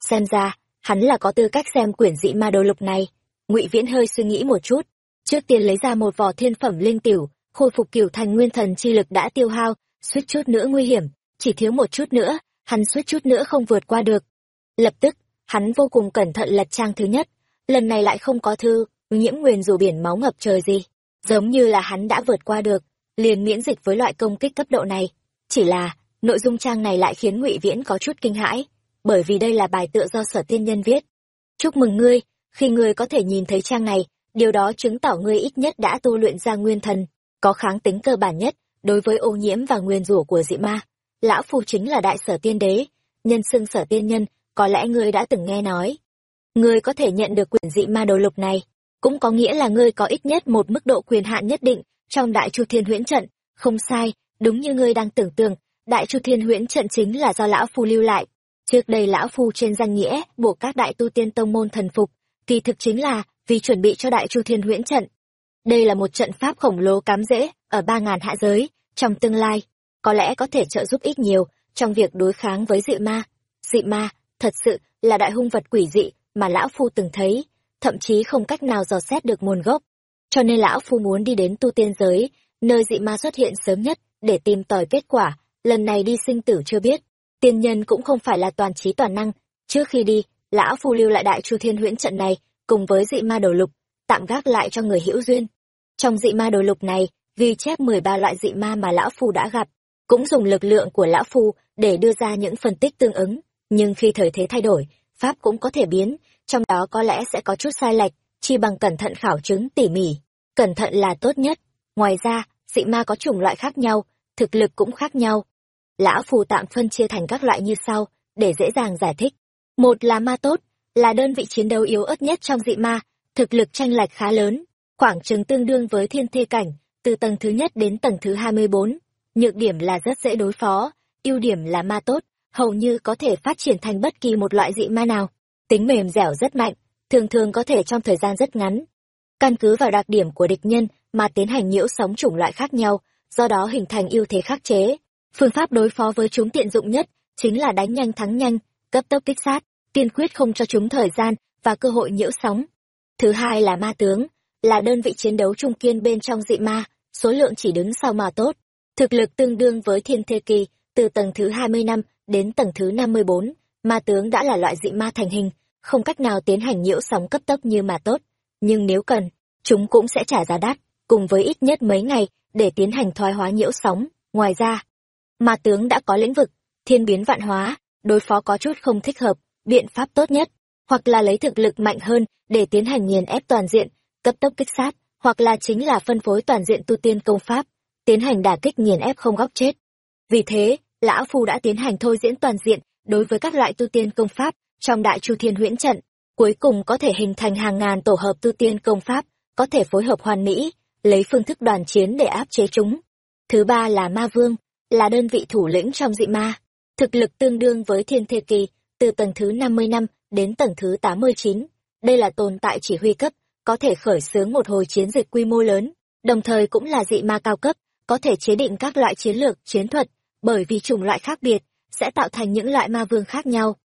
Xem ra, hắn là có tư cách xem quyển dị ma đồ lục này. Ngụy viễn hơi suy nghĩ một chút. Trước tiên lấy ra một vỏ thiên phẩm linh tiểu khôi phục cửu thành nguyên thần chi lực đã tiêu hao suýt chút nữa nguy hiểm. Chỉ thiếu một chút nữa hắn suýt chút nữa không vượt qua được. Lập tức hắn vô cùng cẩn thận lật trang thứ nhất. Lần này lại không có thư nhiễm nguyền dù biển máu ngập trời gì. Giống như là hắn đã vượt qua được liền miễn dịch với loại công kích cấp độ này. Chỉ là nội dung trang này lại khiến ngụy viễn có chút kinh hãi, bởi vì đây là bài tựa do sở tiên nhân viết. chúc mừng ngươi, khi ngươi có thể nhìn thấy trang này, điều đó chứng tỏ ngươi ít nhất đã tu luyện ra nguyên thần, có kháng tính cơ bản nhất đối với ô nhiễm và nguyên rủa của dị ma. Lão phu chính là đại sở tiên đế, nhân xưng sở tiên nhân, có lẽ ngươi đã từng nghe nói. Ngươi có thể nhận được quyển dị ma đồ lục này, cũng có nghĩa là ngươi có ít nhất một mức độ quyền hạn nhất định trong đại chu thiên huyễn trận. Không sai, đúng như ngươi đang tưởng tượng đại chu thiên huyễn trận chính là do lão phu lưu lại. Trước đây lão phu trên danh nghĩa buộc các đại tu tiên tông môn thần phục, kỳ thực chính là vì chuẩn bị cho đại chu thiên huyễn trận. Đây là một trận pháp khổng lồ cám dễ, ở ba ngàn hạ giới, trong tương lai, có lẽ có thể trợ giúp ít nhiều trong việc đối kháng với dị ma. Dị ma, thật sự là đại hung vật quỷ dị mà lão phu từng thấy, thậm chí không cách nào dò xét được nguồn gốc. Cho nên lão phu muốn đi đến tu tiên giới, nơi dị ma xuất hiện sớm nhất để tìm tòi kết quả lần này đi sinh tử chưa biết. Tiên nhân cũng không phải là toàn trí toàn năng. Trước khi đi lão phu lưu lại đại chu thiên huyễn trận này, cùng với dị ma đầu lục, tạm gác lại cho người hữu duyên. Trong dị ma đầu lục này, ghi chép mười ba loại dị ma mà lão phu đã gặp, cũng dùng lực lượng của lão phu để đưa ra những phân tích tương ứng. Nhưng khi thời thế thay đổi, pháp cũng có thể biến, trong đó có lẽ sẽ có chút sai lệch, chi bằng cẩn thận khảo chứng tỉ mỉ. Cẩn thận là tốt nhất. Ngoài ra, dị ma có chủng loại khác nhau, thực lực cũng khác nhau lão phù tạm phân chia thành các loại như sau, để dễ dàng giải thích. Một là ma tốt, là đơn vị chiến đấu yếu ớt nhất trong dị ma, thực lực tranh lệch khá lớn, khoảng chừng tương đương với thiên thê cảnh, từ tầng thứ nhất đến tầng thứ hai mươi bốn. Nhược điểm là rất dễ đối phó, ưu điểm là ma tốt, hầu như có thể phát triển thành bất kỳ một loại dị ma nào. Tính mềm dẻo rất mạnh, thường thường có thể trong thời gian rất ngắn. Căn cứ vào đặc điểm của địch nhân mà tiến hành nhiễu sóng chủng loại khác nhau, do đó hình thành ưu thế khắc chế phương pháp đối phó với chúng tiện dụng nhất chính là đánh nhanh thắng nhanh, cấp tốc kích sát tiên quyết không cho chúng thời gian và cơ hội nhiễu sóng. Thứ hai là ma tướng, là đơn vị chiến đấu trung kiên bên trong dị ma, số lượng chỉ đứng sau mà tốt. Thực lực tương đương với thiên thê kỳ, từ tầng thứ hai mươi năm đến tầng thứ năm mươi bốn, ma tướng đã là loại dị ma thành hình, không cách nào tiến hành nhiễu sóng cấp tốc như mà tốt. Nhưng nếu cần, chúng cũng sẽ trả giá đắt, cùng với ít nhất mấy ngày để tiến hành thoái hóa nhiễu sóng. Ngoài ra ma tướng đã có lĩnh vực, thiên biến vạn hóa, đối phó có chút không thích hợp, biện pháp tốt nhất, hoặc là lấy thực lực mạnh hơn để tiến hành nghiền ép toàn diện, cấp tốc kích sát, hoặc là chính là phân phối toàn diện tu tiên công pháp, tiến hành đả kích nghiền ép không góc chết. Vì thế, lão phu đã tiến hành thôi diễn toàn diện đối với các loại tu tiên công pháp trong đại chu thiên huyễn trận, cuối cùng có thể hình thành hàng ngàn tổ hợp tu tiên công pháp, có thể phối hợp hoàn mỹ, lấy phương thức đoàn chiến để áp chế chúng. Thứ ba là ma vương là đơn vị thủ lĩnh trong dị ma, thực lực tương đương với thiên thê kỳ, từ tầng thứ năm mươi năm đến tầng thứ tám mươi chín. Đây là tồn tại chỉ huy cấp, có thể khởi xướng một hồi chiến dịch quy mô lớn, đồng thời cũng là dị ma cao cấp, có thể chế định các loại chiến lược, chiến thuật, bởi vì chủng loại khác biệt, sẽ tạo thành những loại ma vương khác nhau.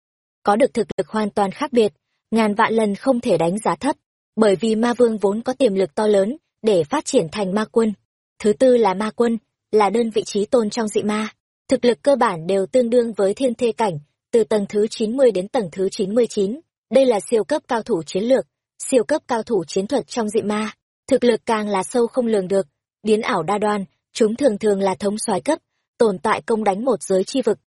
Có được thực lực hoàn toàn khác biệt, ngàn vạn lần không thể đánh giá thấp, bởi vì ma vương vốn có tiềm lực to lớn để phát triển thành ma quân. Thứ tư là ma quân là đơn vị trí tôn trong dị ma. Thực lực cơ bản đều tương đương với thiên thê cảnh, từ tầng thứ chín mươi đến tầng thứ chín mươi chín. Đây là siêu cấp cao thủ chiến lược, siêu cấp cao thủ chiến thuật trong dị ma. Thực lực càng là sâu không lường được. Biến ảo đa đoan, chúng thường thường là thống soái cấp, tồn tại công đánh một giới chi vực.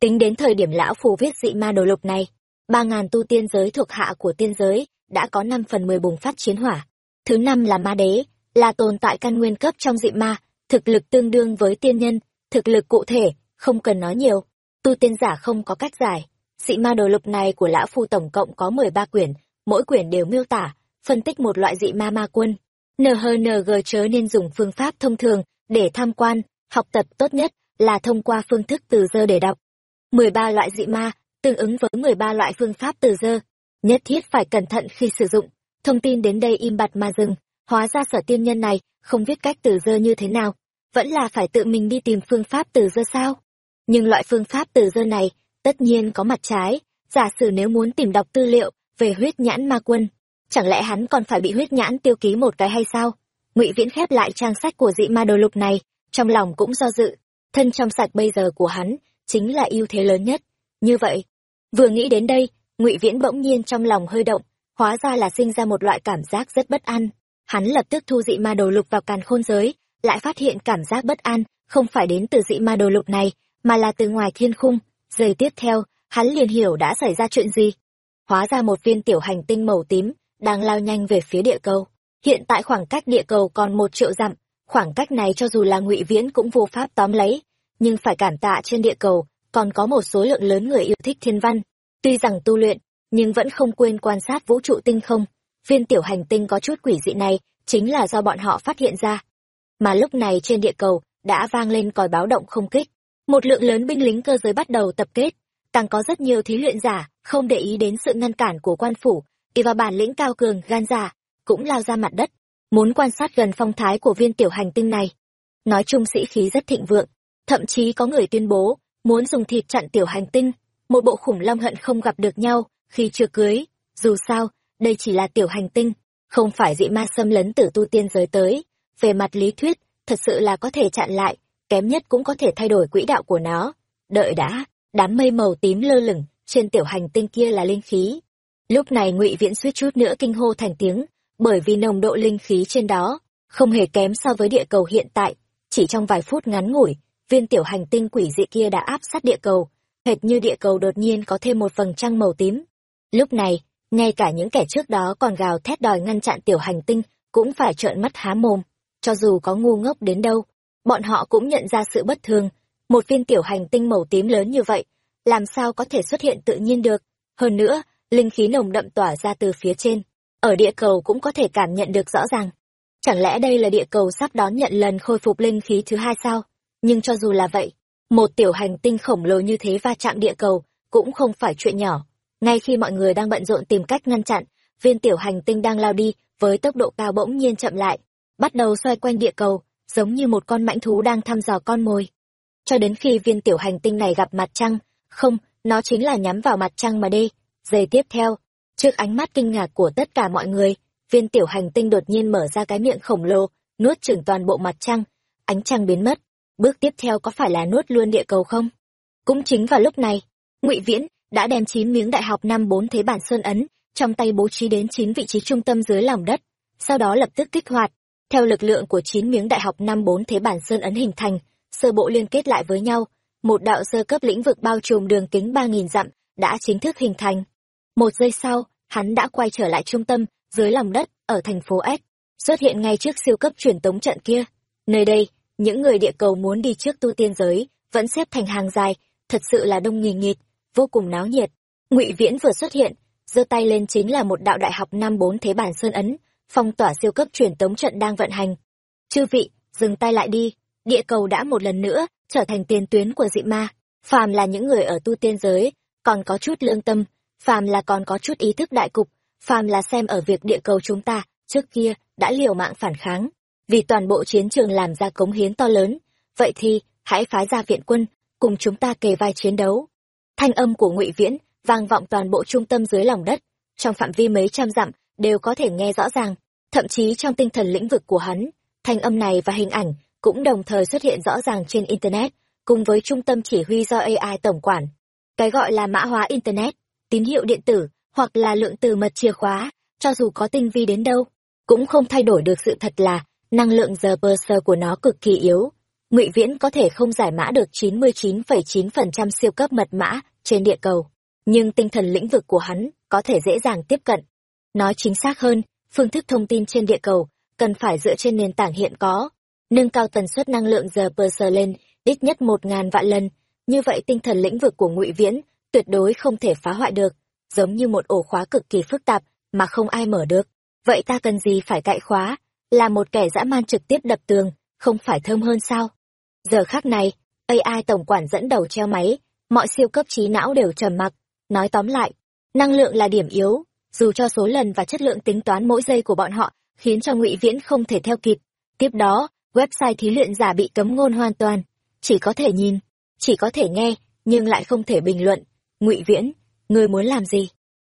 Tính đến thời điểm lão phù viết dị ma đồ lục này, ba ngàn tu tiên giới thuộc hạ của tiên giới đã có năm phần mười bùng phát chiến hỏa. Thứ năm là ma đế, là tồn tại căn nguyên cấp trong dị ma thực lực tương đương với tiên nhân, thực lực cụ thể, không cần nói nhiều. Tu tiên giả không có cách giải. Dị ma đồ lục này của lão phu tổng cộng có mười ba quyển, mỗi quyển đều miêu tả, phân tích một loại dị ma ma quân. Nhng chớ nên dùng phương pháp thông thường để tham quan, học tập tốt nhất là thông qua phương thức từ dơ để đọc. Mười ba loại dị ma tương ứng với mười ba loại phương pháp từ dơ. Nhất thiết phải cẩn thận khi sử dụng. Thông tin đến đây im bặt mà dừng hóa ra sở tiên nhân này, không biết cách từ dơ như thế nào. Vẫn là phải tự mình đi tìm phương pháp từ dơ sao? Nhưng loại phương pháp từ dơ này, tất nhiên có mặt trái. Giả sử nếu muốn tìm đọc tư liệu về huyết nhãn ma quân, chẳng lẽ hắn còn phải bị huyết nhãn tiêu ký một cái hay sao? Ngụy viễn khép lại trang sách của dị ma đồ lục này, trong lòng cũng do dự. Thân trong sạch bây giờ của hắn, chính là ưu thế lớn nhất. Như vậy, vừa nghĩ đến đây, ngụy viễn bỗng nhiên trong lòng hơi động, hóa ra là sinh ra một loại cảm giác rất bất an hắn lập tức thu dị ma đồ lục vào càn khôn giới, lại phát hiện cảm giác bất an, không phải đến từ dị ma đồ lục này, mà là từ ngoài thiên khung. Giây tiếp theo, hắn liền hiểu đã xảy ra chuyện gì. Hóa ra một viên tiểu hành tinh màu tím đang lao nhanh về phía địa cầu. Hiện tại khoảng cách địa cầu còn một triệu dặm, khoảng cách này cho dù là ngụy viễn cũng vô pháp tóm lấy. Nhưng phải cảm tạ trên địa cầu, còn có một số lượng lớn người yêu thích thiên văn. Tuy rằng tu luyện, nhưng vẫn không quên quan sát vũ trụ tinh không viên tiểu hành tinh có chút quỷ dị này, chính là do bọn họ phát hiện ra. Mà lúc này trên địa cầu, đã vang lên còi báo động không kích. Một lượng lớn binh lính cơ giới bắt đầu tập kết. Càng có rất nhiều thí luyện giả, không để ý đến sự ngăn cản của quan phủ, y vào bản lĩnh cao cường, gan giả cũng lao ra mặt đất, muốn quan sát gần phong thái của viên tiểu hành tinh này. Nói chung sĩ khí rất thịnh vượng, thậm chí có người tuyên bố, muốn dùng thịt chặn tiểu hành tinh. Một bộ khủng long hận không gặp được nhau, khi chưa cưới, dù sao đây chỉ là tiểu hành tinh, không phải dị ma xâm lấn tử tu tiên giới tới. Về mặt lý thuyết, thật sự là có thể chặn lại, kém nhất cũng có thể thay đổi quỹ đạo của nó. Đợi đã, đám mây màu tím lơ lửng trên tiểu hành tinh kia là linh khí. Lúc này ngụy viễn suýt chút nữa kinh hô thành tiếng, bởi vì nồng độ linh khí trên đó không hề kém so với địa cầu hiện tại. Chỉ trong vài phút ngắn ngủi, viên tiểu hành tinh quỷ dị kia đã áp sát địa cầu, hệt như địa cầu đột nhiên có thêm một vầng trăng màu tím. Lúc này ngay cả những kẻ trước đó còn gào thét đòi ngăn chặn tiểu hành tinh cũng phải trợn mắt há mồm. Cho dù có ngu ngốc đến đâu, bọn họ cũng nhận ra sự bất thường. Một viên tiểu hành tinh màu tím lớn như vậy, làm sao có thể xuất hiện tự nhiên được? Hơn nữa, linh khí nồng đậm tỏa ra từ phía trên, ở địa cầu cũng có thể cảm nhận được rõ ràng. Chẳng lẽ đây là địa cầu sắp đón nhận lần khôi phục linh khí thứ hai sao? Nhưng cho dù là vậy, một tiểu hành tinh khổng lồ như thế va chạm địa cầu cũng không phải chuyện nhỏ ngay khi mọi người đang bận rộn tìm cách ngăn chặn, viên tiểu hành tinh đang lao đi với tốc độ cao bỗng nhiên chậm lại, bắt đầu xoay quanh địa cầu, giống như một con mãnh thú đang thăm dò con mồi. Cho đến khi viên tiểu hành tinh này gặp mặt trăng, không, nó chính là nhắm vào mặt trăng mà đi giây tiếp theo, trước ánh mắt kinh ngạc của tất cả mọi người, viên tiểu hành tinh đột nhiên mở ra cái miệng khổng lồ, nuốt chửng toàn bộ mặt trăng. Ánh trăng biến mất. Bước tiếp theo có phải là nuốt luôn địa cầu không? Cũng chính vào lúc này, ngụy viễn đã đem chín miếng đại học năm bốn thế bản sơn ấn trong tay bố trí đến chín vị trí trung tâm dưới lòng đất, sau đó lập tức kích hoạt. Theo lực lượng của chín miếng đại học năm bốn thế bản sơn ấn hình thành, sơ bộ liên kết lại với nhau, một đạo sơ cấp lĩnh vực bao trùm đường kính ba nghìn dặm đã chính thức hình thành. Một giây sau, hắn đã quay trở lại trung tâm, dưới lòng đất, ở thành phố s, xuất hiện ngay trước siêu cấp truyền tống trận kia. Nơi đây, những người địa cầu muốn đi trước tu tiên giới vẫn xếp thành hàng dài, thật sự là đông nghỉ nghịt vô cùng náo nhiệt. Ngụy viễn vừa xuất hiện, giơ tay lên chính là một đạo đại học năm bốn thế bản sơn ấn, phong tỏa siêu cấp truyền tống trận đang vận hành. Chư vị, dừng tay lại đi, địa cầu đã một lần nữa trở thành tiền tuyến của dị ma. Phàm là những người ở tu tiên giới, còn có chút lương tâm, phàm là còn có chút ý thức đại cục, phàm là xem ở việc địa cầu chúng ta trước kia đã liều mạng phản kháng. Vì toàn bộ chiến trường làm ra cống hiến to lớn, vậy thì hãy phái ra viện quân cùng chúng ta kề vai chiến đấu thanh âm của ngụy viễn vang vọng toàn bộ trung tâm dưới lòng đất, trong phạm vi mấy trăm dặm đều có thể nghe rõ ràng. Thậm chí trong tinh thần lĩnh vực của hắn, thanh âm này và hình ảnh cũng đồng thời xuất hiện rõ ràng trên internet, cùng với trung tâm chỉ huy do ai tổng quản. Cái gọi là mã hóa internet, tín hiệu điện tử hoặc là lượng từ mật chìa khóa, cho dù có tinh vi đến đâu, cũng không thay đổi được sự thật là năng lượng giờ bơ sơ của nó cực kỳ yếu ngụy viễn có thể không giải mã được 99,9% siêu cấp mật mã trên địa cầu nhưng tinh thần lĩnh vực của hắn có thể dễ dàng tiếp cận. Nói chính xác hơn phương thức thông tin trên địa cầu cần phải dựa trên nền tảng hiện có nâng cao tần suất năng lượng giờ per giờ lên ít nhất một ngàn vạn lần. Như vậy tinh thần lĩnh vực của ngụy viễn tuyệt đối không thể phá hoại được giống như một ổ khóa cực kỳ phức tạp mà không ai mở được. Vậy ta cần gì phải cạy khóa? Là một kẻ dã man trực tiếp đập tường không phải thơm hơn sao? Giờ khác này ai tổng quản dẫn đầu treo máy, mọi siêu cấp trí não đều trầm mặc. Nói tóm lại, năng lượng là điểm yếu, dù cho số lần và chất lượng tính toán mỗi giây của bọn họ khiến cho ngụy viễn không thể theo kịp. Tiếp đó, website thí luyện giả bị cấm ngôn hoàn toàn. Chỉ có thể nhìn, chỉ có thể nghe, nhưng lại không thể bình luận. Ngụy viễn người muốn làm gì?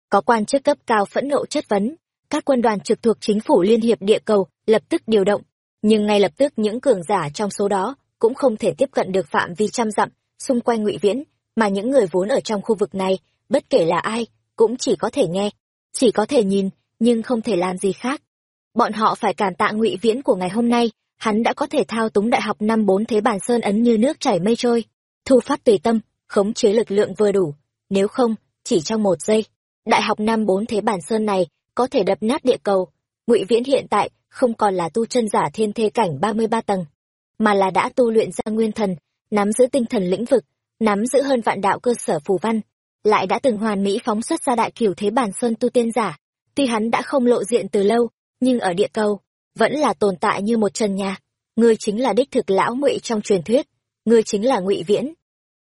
Có quan chức cấp cao phẫn nộ chất vấn. Các quân đoàn trực thuộc chính phủ liên hiệp địa cầu lập tức điều động. Nhưng ngay lập tức những cường giả trong số đó cũng không thể tiếp cận được phạm vi trăm dặm xung quanh ngụy viễn, mà những người vốn ở trong khu vực này, bất kể là ai, cũng chỉ có thể nghe, chỉ có thể nhìn, nhưng không thể làm gì khác. Bọn họ phải cản tạ ngụy viễn của ngày hôm nay, hắn đã có thể thao túng đại học năm bốn thế bản sơn ấn như nước chảy mây trôi, thu phát tùy tâm, khống chế lực lượng vừa đủ, nếu không, chỉ trong một giây, đại học năm bốn thế bản sơn này có thể đập nát địa cầu. Ngụy viễn hiện tại không còn là tu chân giả thiên thê cảnh ba mươi ba tầng mà là đã tu luyện ra nguyên thần, nắm giữ tinh thần lĩnh vực, nắm giữ hơn vạn đạo cơ sở phù văn, lại đã từng hoàn mỹ phóng xuất ra đại kiểu thế bản sơn tu tiên giả. Tuy hắn đã không lộ diện từ lâu, nhưng ở địa cầu, vẫn là tồn tại như một trần nhà. Ngươi chính là đích thực lão ngụy trong truyền thuyết, ngươi chính là ngụy viễn.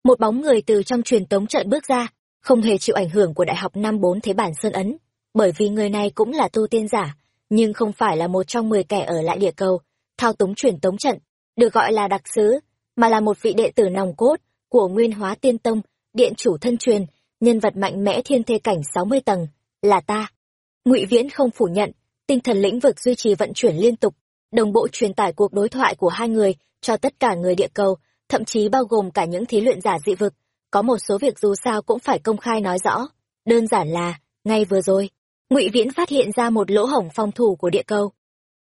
Một bóng người từ trong truyền tống trận bước ra, không hề chịu ảnh hưởng của đại học năm bốn thế bản sơn ấn, bởi vì người này cũng là tu tiên giả, nhưng không phải là một trong mười kẻ ở lại địa cầu, thao túng truyền tống trận được gọi là đặc sứ, mà là một vị đệ tử nòng cốt của nguyên hóa tiên tông, điện chủ thân truyền, nhân vật mạnh mẽ thiên thê cảnh sáu mươi tầng, là ta. Ngụy viễn không phủ nhận, tinh thần lĩnh vực duy trì vận chuyển liên tục, đồng bộ truyền tải cuộc đối thoại của hai người cho tất cả người địa cầu, thậm chí bao gồm cả những thí luyện giả dị vực. Có một số việc dù sao cũng phải công khai nói rõ. Đơn giản là, ngay vừa rồi, ngụy viễn phát hiện ra một lỗ hổng phòng thủ của địa cầu.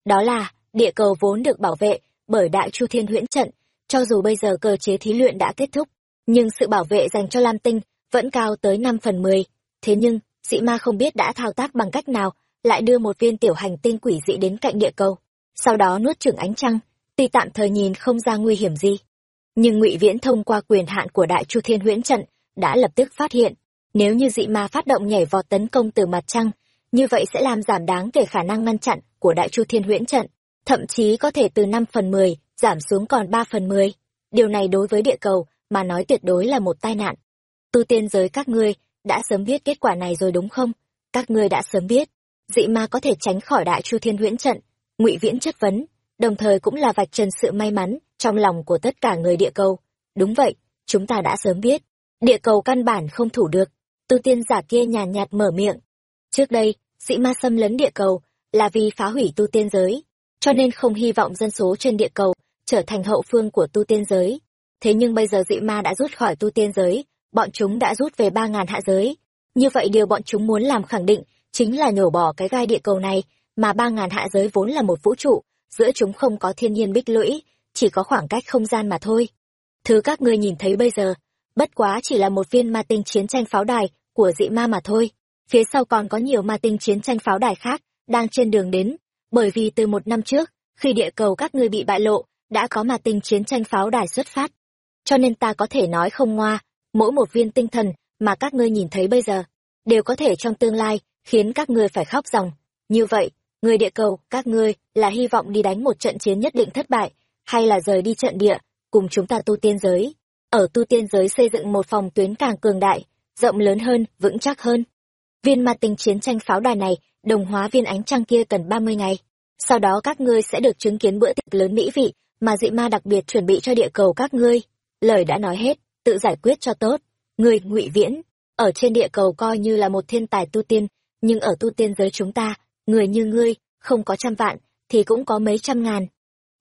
Đó là, địa cầu vốn được bảo vệ bởi đại chu thiên huyễn trận, cho dù bây giờ cơ chế thí luyện đã kết thúc, nhưng sự bảo vệ dành cho lam tinh vẫn cao tới năm phần mười. Thế nhưng, dị ma không biết đã thao tác bằng cách nào, lại đưa một viên tiểu hành tinh quỷ dị đến cạnh địa cầu, sau đó nuốt chửng ánh trăng, tuy tạm thời nhìn không ra nguy hiểm gì. Nhưng ngụy viễn thông qua quyền hạn của đại chu thiên huyễn trận đã lập tức phát hiện, nếu như dị ma phát động nhảy vọt tấn công từ mặt trăng, như vậy sẽ làm giảm đáng kể khả năng ngăn chặn của đại chu thiên huyễn trận thậm chí có thể từ năm phần mười giảm xuống còn ba phần mười. Điều này đối với địa cầu, mà nói tuyệt đối là một tai nạn. Tu tiên giới các ngươi đã sớm biết kết quả này rồi đúng không? Các ngươi đã sớm biết. Dị ma có thể tránh khỏi đại chu thiên huyễn trận, ngụy viễn chất vấn, đồng thời cũng là vạch trần sự may mắn trong lòng của tất cả người địa cầu. Đúng vậy, chúng ta đã sớm biết. Địa cầu căn bản không thủ được. Tu tiên giả kia nhàn nhạt mở miệng. Trước đây, dị ma xâm lấn địa cầu là vì phá hủy tu tiên giới cho nên không hy vọng dân số trên địa cầu trở thành hậu phương của tu tiên giới. Thế nhưng bây giờ dị ma đã rút khỏi tu tiên giới, bọn chúng đã rút về ba ngàn hạ giới. Như vậy điều bọn chúng muốn làm khẳng định chính là nhổ bỏ cái gai địa cầu này, mà ba ngàn hạ giới vốn là một vũ trụ, giữa chúng không có thiên nhiên bích lũy, chỉ có khoảng cách không gian mà thôi. Thứ các ngươi nhìn thấy bây giờ, bất quá chỉ là một viên ma tinh chiến tranh pháo đài của dị ma mà thôi. Phía sau còn có nhiều ma tinh chiến tranh pháo đài khác đang trên đường đến bởi vì từ một năm trước, khi địa cầu các ngươi bị bại lộ, đã có mà tinh chiến tranh pháo đài xuất phát. Cho nên ta có thể nói không ngoa, mỗi một viên tinh thần mà các ngươi nhìn thấy bây giờ, đều có thể trong tương lai khiến các ngươi phải khóc ròng. Như vậy, người địa cầu, các ngươi là hy vọng đi đánh một trận chiến nhất định thất bại, hay là rời đi trận địa, cùng chúng ta tu tiên giới. Ở tu tiên giới xây dựng một phòng tuyến càng cường đại, rộng lớn hơn, vững chắc hơn. Viên ma tinh chiến tranh pháo đài này đồng hóa viên ánh trăng kia cần ba mươi ngày. Sau đó các ngươi sẽ được chứng kiến bữa tiệc lớn mỹ vị mà dị ma đặc biệt chuẩn bị cho địa cầu các ngươi. Lời đã nói hết, tự giải quyết cho tốt. Người ngụy viễn, ở trên địa cầu coi như là một thiên tài tu tiên, nhưng ở tu tiên giới chúng ta, người như ngươi, không có trăm vạn, thì cũng có mấy trăm ngàn.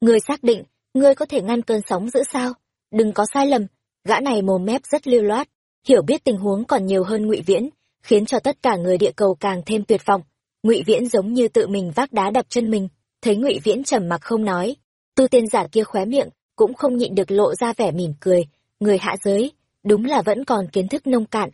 Ngươi xác định, ngươi có thể ngăn cơn sóng giữ sao? Đừng có sai lầm, gã này mồm mép rất lưu loát. Hiểu biết tình huống còn nhiều hơn ngụy viễn, khiến cho tất cả người địa cầu càng thêm tuyệt vọng ngụy viễn giống như tự mình vác đá đập chân mình, thấy ngụy viễn trầm mặc không nói. Tu tiên giả kia khóe miệng cũng không nhịn được lộ ra vẻ mỉm cười. Người hạ giới, đúng là vẫn còn kiến thức nông cạn.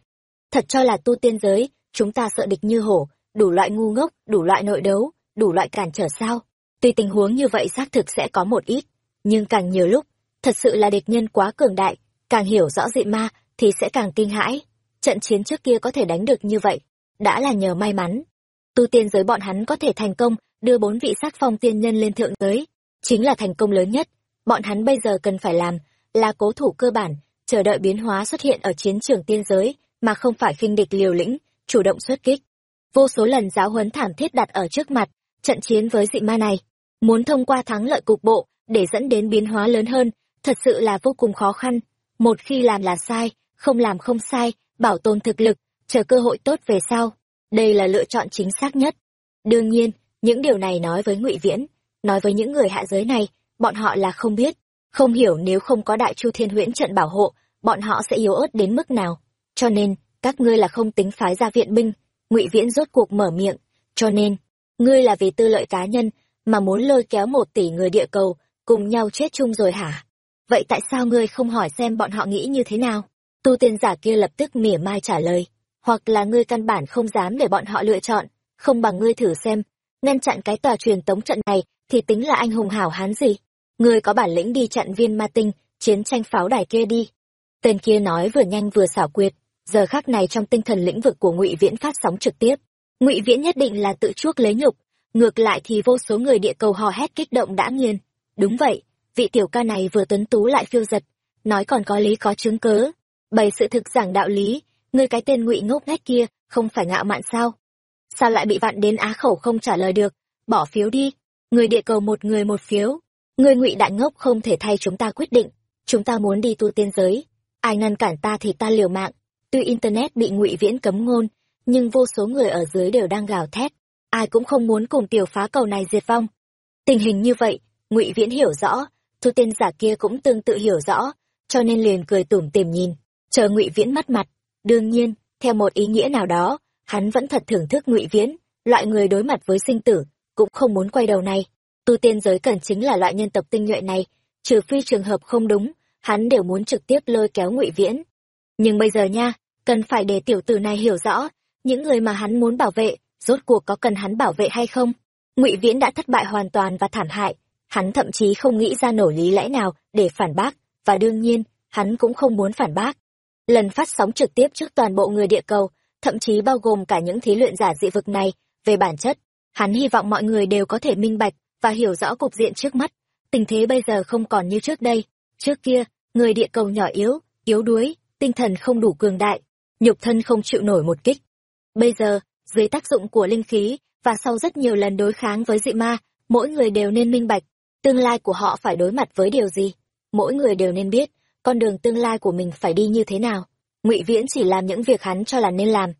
Thật cho là tu tiên giới, chúng ta sợ địch như hổ, đủ loại ngu ngốc, đủ loại nội đấu, đủ loại cản trở sao? Tuy tình huống như vậy xác thực sẽ có một ít, nhưng càng nhiều lúc, thật sự là địch nhân quá cường đại, càng hiểu rõ dị ma thì sẽ càng kinh hãi. Trận chiến trước kia có thể đánh được như vậy, đã là nhờ may mắn tu tiên giới bọn hắn có thể thành công, đưa bốn vị sát phong tiên nhân lên thượng giới, chính là thành công lớn nhất. Bọn hắn bây giờ cần phải làm là cố thủ cơ bản, chờ đợi biến hóa xuất hiện ở chiến trường tiên giới, mà không phải khinh địch liều lĩnh, chủ động xuất kích. Vô số lần giáo huấn thảm thiết đặt ở trước mặt, trận chiến với dị ma này, muốn thông qua thắng lợi cục bộ để dẫn đến biến hóa lớn hơn, thật sự là vô cùng khó khăn. Một khi làm là sai, không làm không sai, bảo tồn thực lực, chờ cơ hội tốt về sau đây là lựa chọn chính xác nhất. Đương nhiên, những điều này nói với ngụy viễn, nói với những người hạ giới này, bọn họ là không biết. Không hiểu nếu không có đại chu thiên huyễn trận bảo hộ, bọn họ sẽ yếu ớt đến mức nào. Cho nên, các ngươi là không tính phái ra viện binh. Ngụy viễn rốt cuộc mở miệng. Cho nên, ngươi là vì tư lợi cá nhân mà muốn lôi kéo một tỷ người địa cầu cùng nhau chết chung rồi hả? Vậy tại sao ngươi không hỏi xem bọn họ nghĩ như thế nào? Tu tiên giả kia lập tức mỉa mai trả lời hoặc là ngươi căn bản không dám để bọn họ lựa chọn, không bằng ngươi thử xem, ngăn chặn cái tòa truyền tống trận này thì tính là anh hùng hảo hán gì. Ngươi có bản lĩnh đi chặn viên ma tinh, chiến tranh pháo đài kia đi. Tên kia nói vừa nhanh vừa xảo quyệt, giờ khắc này trong tinh thần lĩnh vực của ngụy Viễn phát sóng trực tiếp. ngụy Viễn nhất định là tự chuốc lấy nhục, ngược lại thì vô số người địa cầu hò hét kích động đã nghiền. Đúng vậy, vị tiểu ca này vừa tuấn tú lại phiêu giật, nói còn có lý có chứng cớ. Bày sự thực giảng đạo lý, ngươi cái tên ngụy ngốc nghếch kia, không phải ngạo mạn sao? Sao lại bị vặn đến á khẩu không trả lời được? Bỏ phiếu đi, người địa cầu một người một phiếu. Người ngụy đại ngốc không thể thay chúng ta quyết định, chúng ta muốn đi tu tiên giới. Ai ngăn cản ta thì ta liều mạng. Tuy Internet bị ngụy viễn cấm ngôn, nhưng vô số người ở dưới đều đang gào thét. Ai cũng không muốn cùng tiểu phá cầu này diệt vong. Tình hình như vậy, ngụy viễn hiểu rõ, thu tiên giả kia cũng tương tự hiểu rõ, cho nên liền cười tủm tìm nhìn, chờ ngụy viễn mất mặt. Đương nhiên, theo một ý nghĩa nào đó, hắn vẫn thật thưởng thức ngụy viễn, loại người đối mặt với sinh tử, cũng không muốn quay đầu này. Tu tiên giới cần chính là loại nhân tộc tinh nhuệ này, trừ phi trường hợp không đúng, hắn đều muốn trực tiếp lôi kéo ngụy viễn. Nhưng bây giờ nha, cần phải để tiểu tử này hiểu rõ, những người mà hắn muốn bảo vệ, rốt cuộc có cần hắn bảo vệ hay không. Ngụy Viễn đã thất bại hoàn toàn và thảm hại, hắn thậm chí không nghĩ ra nổi lý lẽ nào để phản bác, và đương nhiên, hắn cũng không muốn phản bác. Lần phát sóng trực tiếp trước toàn bộ người địa cầu, thậm chí bao gồm cả những thí luyện giả dị vực này, về bản chất, hắn hy vọng mọi người đều có thể minh bạch và hiểu rõ cục diện trước mắt. Tình thế bây giờ không còn như trước đây. Trước kia, người địa cầu nhỏ yếu, yếu đuối, tinh thần không đủ cường đại, nhục thân không chịu nổi một kích. Bây giờ, dưới tác dụng của linh khí, và sau rất nhiều lần đối kháng với dị ma, mỗi người đều nên minh bạch, tương lai của họ phải đối mặt với điều gì. Mỗi người đều nên biết, con đường tương lai của mình phải đi như thế nào. Ngụy Viễn chỉ làm những việc hắn cho là nên làm.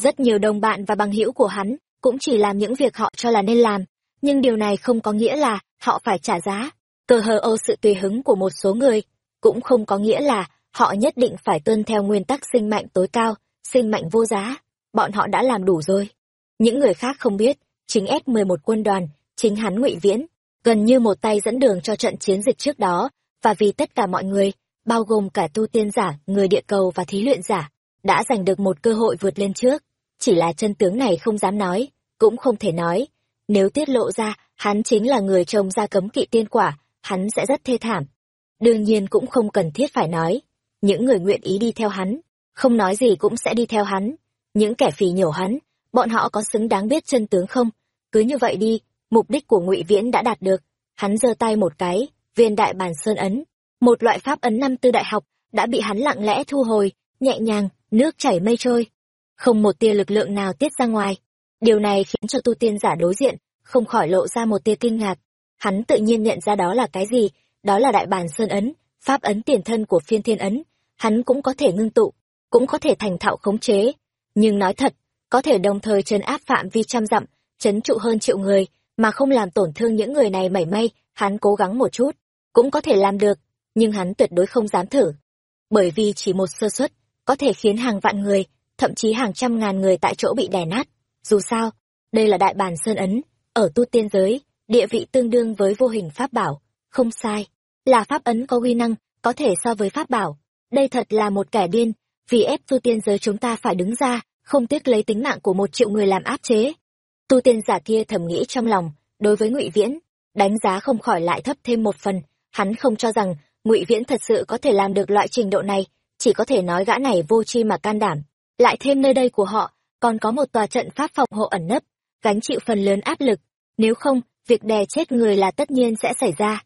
Rất nhiều đồng bạn và bằng hữu của hắn cũng chỉ làm những việc họ cho là nên làm, nhưng điều này không có nghĩa là họ phải trả giá. Cờ hờ ô sự tùy hứng của một số người, cũng không có nghĩa là họ nhất định phải tuân theo nguyên tắc sinh mạnh tối cao, sinh mạnh vô giá. Bọn họ đã làm đủ rồi. Những người khác không biết, chính S11 quân đoàn, chính hắn ngụy Viễn, gần như một tay dẫn đường cho trận chiến dịch trước đó, và vì tất cả mọi người, bao gồm cả tu tiên giả, người địa cầu và thí luyện giả, đã giành được một cơ hội vượt lên trước. Chỉ là chân tướng này không dám nói, cũng không thể nói. Nếu tiết lộ ra, hắn chính là người trồng ra cấm kỵ tiên quả, hắn sẽ rất thê thảm. Đương nhiên cũng không cần thiết phải nói. Những người nguyện ý đi theo hắn, không nói gì cũng sẽ đi theo hắn. Những kẻ phì nhổ hắn, bọn họ có xứng đáng biết chân tướng không? Cứ như vậy đi, mục đích của ngụy Viễn đã đạt được. Hắn giơ tay một cái, viên đại bàn sơn ấn, một loại pháp ấn năm tư đại học, đã bị hắn lặng lẽ thu hồi, nhẹ nhàng, nước chảy mây trôi. Không một tia lực lượng nào tiết ra ngoài. Điều này khiến cho tu tiên giả đối diện, không khỏi lộ ra một tia kinh ngạc. Hắn tự nhiên nhận ra đó là cái gì, đó là đại bản sơn ấn, pháp ấn tiền thân của phiên thiên ấn. Hắn cũng có thể ngưng tụ, cũng có thể thành thạo khống chế. Nhưng nói thật, có thể đồng thời trấn áp phạm vi trăm dặm, chấn trụ hơn triệu người, mà không làm tổn thương những người này mảy may, hắn cố gắng một chút, cũng có thể làm được, nhưng hắn tuyệt đối không dám thử. Bởi vì chỉ một sơ suất, có thể khiến hàng vạn người, thậm chí hàng trăm ngàn người tại chỗ bị đè nát. Dù sao, đây là đại bản sơn ấn, ở tu tiên giới, địa vị tương đương với vô hình pháp bảo, không sai, là pháp ấn có uy năng, có thể so với pháp bảo. Đây thật là một kẻ điên, vì ép tu tiên giới chúng ta phải đứng ra, không tiếc lấy tính mạng của một triệu người làm áp chế. Tu tiên giả kia thầm nghĩ trong lòng, đối với ngụy Viễn, đánh giá không khỏi lại thấp thêm một phần, hắn không cho rằng ngụy Viễn thật sự có thể làm được loại trình độ này, chỉ có thể nói gã này vô chi mà can đảm. Lại thêm nơi đây của họ, còn có một tòa trận pháp phòng hộ ẩn nấp, gánh chịu phần lớn áp lực, nếu không, việc đè chết người là tất nhiên sẽ xảy ra.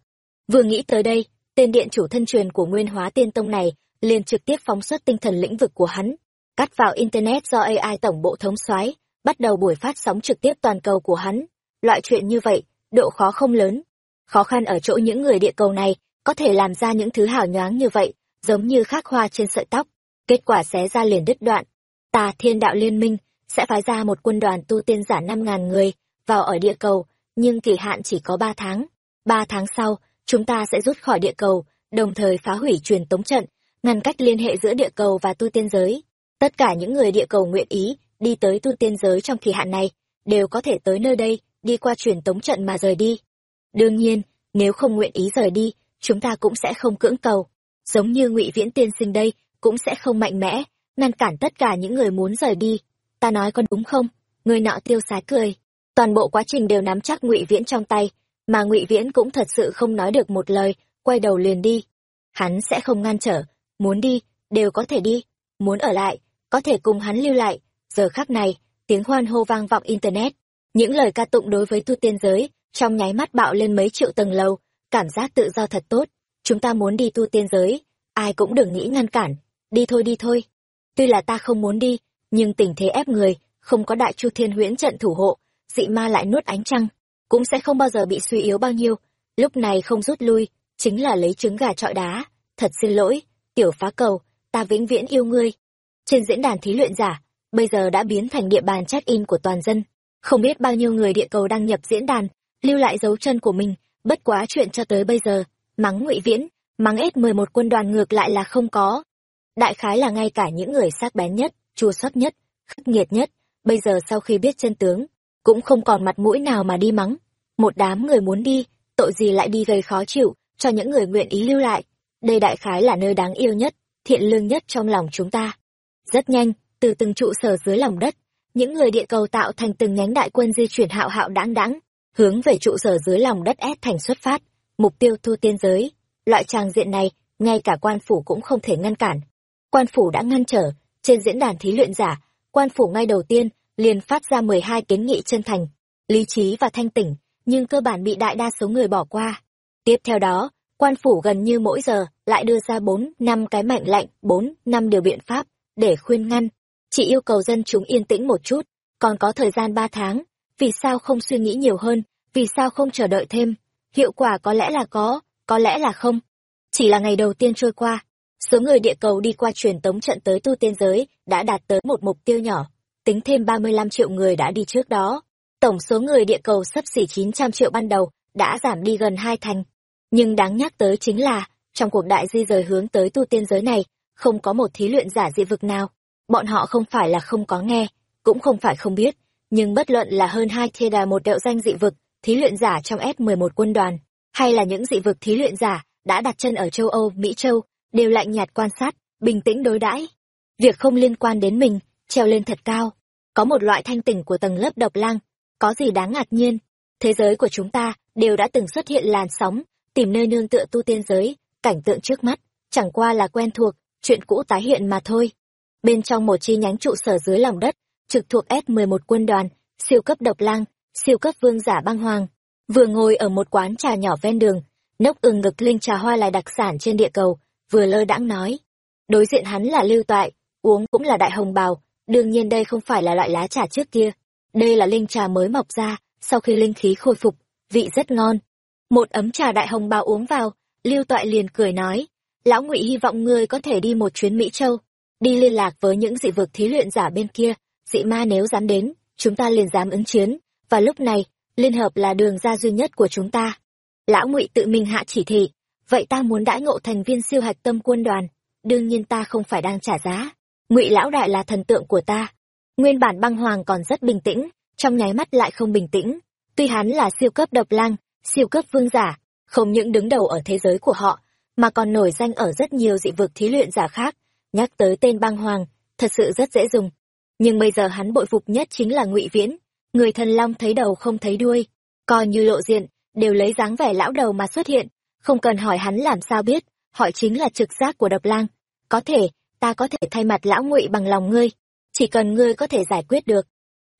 Vừa nghĩ tới đây, tên điện chủ thân truyền của Nguyên Hóa Tiên Tông này liền trực tiếp phóng xuất tinh thần lĩnh vực của hắn, cắt vào internet do AI tổng bộ thống soái, bắt đầu buổi phát sóng trực tiếp toàn cầu của hắn. Loại chuyện như vậy, độ khó không lớn. Khó khăn ở chỗ những người địa cầu này có thể làm ra những thứ hào nhoáng như vậy, giống như khắc hoa trên sợi tóc. Kết quả xé ra liền đứt đoạn. Tà Thiên Đạo Liên Minh sẽ phái ra một quân đoàn tu tiên giả năm ngàn người vào ở địa cầu, nhưng kỳ hạn chỉ có ba tháng. Ba tháng sau, chúng ta sẽ rút khỏi địa cầu, đồng thời phá hủy truyền tống trận, ngăn cách liên hệ giữa địa cầu và tu tiên giới. Tất cả những người địa cầu nguyện ý đi tới tu tiên giới trong kỳ hạn này, đều có thể tới nơi đây, đi qua truyền tống trận mà rời đi. Đương nhiên, nếu không nguyện ý rời đi, chúng ta cũng sẽ không cưỡng cầu. Giống như ngụy Viễn tiên sinh đây, cũng sẽ không mạnh mẽ, ngăn cản tất cả những người muốn rời đi. Ta nói có đúng không? Người nọ tiêu sái cười. Toàn bộ quá trình đều nắm chắc ngụy viễn trong tay mà ngụy viễn cũng thật sự không nói được một lời quay đầu liền đi. Hắn sẽ không ngăn trở muốn đi đều có thể đi muốn ở lại có thể cùng hắn lưu lại. Giờ khắc này tiếng hoan hô vang vọng internet. Những lời ca tụng đối với tu tiên giới trong nháy mắt bạo lên mấy triệu tầng lầu cảm giác tự do thật tốt. Chúng ta muốn đi tu tiên giới. Ai cũng đừng nghĩ ngăn cản. Đi thôi đi thôi. Tuy là ta không muốn đi, nhưng tình thế ép người, không có đại chu thiên huyễn trận thủ hộ, dị ma lại nuốt ánh trăng, cũng sẽ không bao giờ bị suy yếu bao nhiêu. Lúc này không rút lui, chính là lấy trứng gà trọi đá. Thật xin lỗi, tiểu phá cầu, ta vĩnh viễn yêu ngươi. Trên diễn đàn thí luyện giả, bây giờ đã biến thành địa bàn check in của toàn dân. Không biết bao nhiêu người địa cầu đăng nhập diễn đàn, lưu lại dấu chân của mình bất quá chuyện cho tới bây giờ, mắng ngụy viễn, mắng ết mười một quân đoàn ngược lại là không có. Đại khái là ngay cả những người sắc bén nhất, chua xót nhất, khắc nghiệt nhất, bây giờ sau khi biết chân tướng, cũng không còn mặt mũi nào mà đi mắng. Một đám người muốn đi, tội gì lại đi gây khó chịu cho những người nguyện ý lưu lại. Đây đại khái là nơi đáng yêu nhất, thiện lương nhất trong lòng chúng ta. Rất nhanh, từ từng trụ sở dưới lòng đất, những người địa cầu tạo thành từng nhánh đại quân di chuyển hạo hạo đáng đáng hướng về trụ sở dưới lòng đất ép thành xuất phát, mục tiêu thu tiên giới. Loại trang diện này, ngay cả quan phủ cũng không thể ngăn cản. Quan phủ đã ngăn trở, trên diễn đàn thí luyện giả, quan phủ ngay đầu tiên, liền phát ra mười hai kiến nghị chân thành, lý trí và thanh tỉnh, nhưng cơ bản bị đại đa số người bỏ qua. Tiếp theo đó, quan phủ gần như mỗi giờ lại đưa ra bốn, năm cái mệnh lệnh, bốn, năm điều biện pháp để khuyên ngăn. Chỉ yêu cầu dân chúng yên tĩnh một chút, còn có thời gian ba tháng vì sao không suy nghĩ nhiều hơn, vì sao không chờ đợi thêm? Hiệu quả có lẽ là có có lẽ là không. Chỉ là ngày đầu tiên trôi qua, số người địa cầu đi qua truyền tống trận tới tu tiên giới đã đạt tới một mục tiêu nhỏ, tính thêm ba mươi lăm triệu người đã đi trước đó. Tổng số người địa cầu sắp xỉ chín trăm triệu ban đầu đã giảm đi gần hai thành. Nhưng đáng nhắc tới chính là, trong cuộc đại di rời hướng tới tu tiên giới này, không có một thí luyện giả dị vực nào. Bọn họ không phải là không có nghe, cũng không phải không biết nhưng bất luận là hơn hai thê đà một đậu danh dị vực, thí luyện giả trong s mười một quân đoàn, hay là những dị vực thí luyện giả đã đặt chân ở châu âu, mỹ châu, đều lạnh nhạt quan sát, bình tĩnh đối đãi. Việc không liên quan đến mình, treo lên thật cao. Có một loại thanh tỉnh của tầng lớp độc lang, có gì đáng ngạc nhiên? Thế giới của chúng ta đều đã từng xuất hiện làn sóng, tìm nơi nương tựa tu tiên giới, cảnh tượng trước mắt, chẳng qua là quen thuộc, chuyện cũ tái hiện mà thôi. Bên trong một chi nhánh trụ sở dưới lòng đất trực thuộc s mười một quân đoàn, siêu cấp độc lang, siêu cấp vương giả băng hoàng, vừa ngồi ở một quán trà nhỏ ven đường, nốc ừng ngực linh trà hoa là đặc sản trên địa cầu, vừa lơ đãng nói. Đối diện hắn là lưu toại, uống cũng là đại hồng bào, đương nhiên đây không phải là loại lá trà trước kia. Đây là linh trà mới mọc ra, sau khi linh khí khôi phục, vị rất ngon. Một ấm trà đại hồng bào uống vào, lưu toại liền cười nói, lão ngụy, hy vọng ngươi có thể đi một chuyến mỹ châu, đi liên lạc với những dị vực thí luyện giả bên kia dị ma nếu dám đến, chúng ta liền dám ứng chiến. Và lúc này, liên hợp là đường ra duy nhất của chúng ta. Lão ngụy tự mình hạ chỉ thị. Vậy ta muốn đãi ngộ thành viên siêu hạch tâm quân đoàn. Đương nhiên ta không phải đang trả giá. Ngụy lão đại là thần tượng của ta. Nguyên bản băng hoàng còn rất bình tĩnh, trong nháy mắt lại không bình tĩnh. Tuy hắn là siêu cấp độc lang, siêu cấp vương giả, không những đứng đầu ở thế giới của họ, mà còn nổi danh ở rất nhiều dị vực thí luyện giả khác. Nhắc tới tên băng hoàng, thật sự rất dễ dùng nhưng bây giờ hắn bội phục nhất chính là ngụy viễn. Người thần long thấy đầu không thấy đuôi, coi như lộ diện, đều lấy dáng vẻ lão đầu mà xuất hiện. Không cần hỏi hắn làm sao biết, hỏi chính là trực giác của độc lang. Có thể, ta có thể thay mặt lão ngụy bằng lòng ngươi. Chỉ cần ngươi có thể giải quyết được.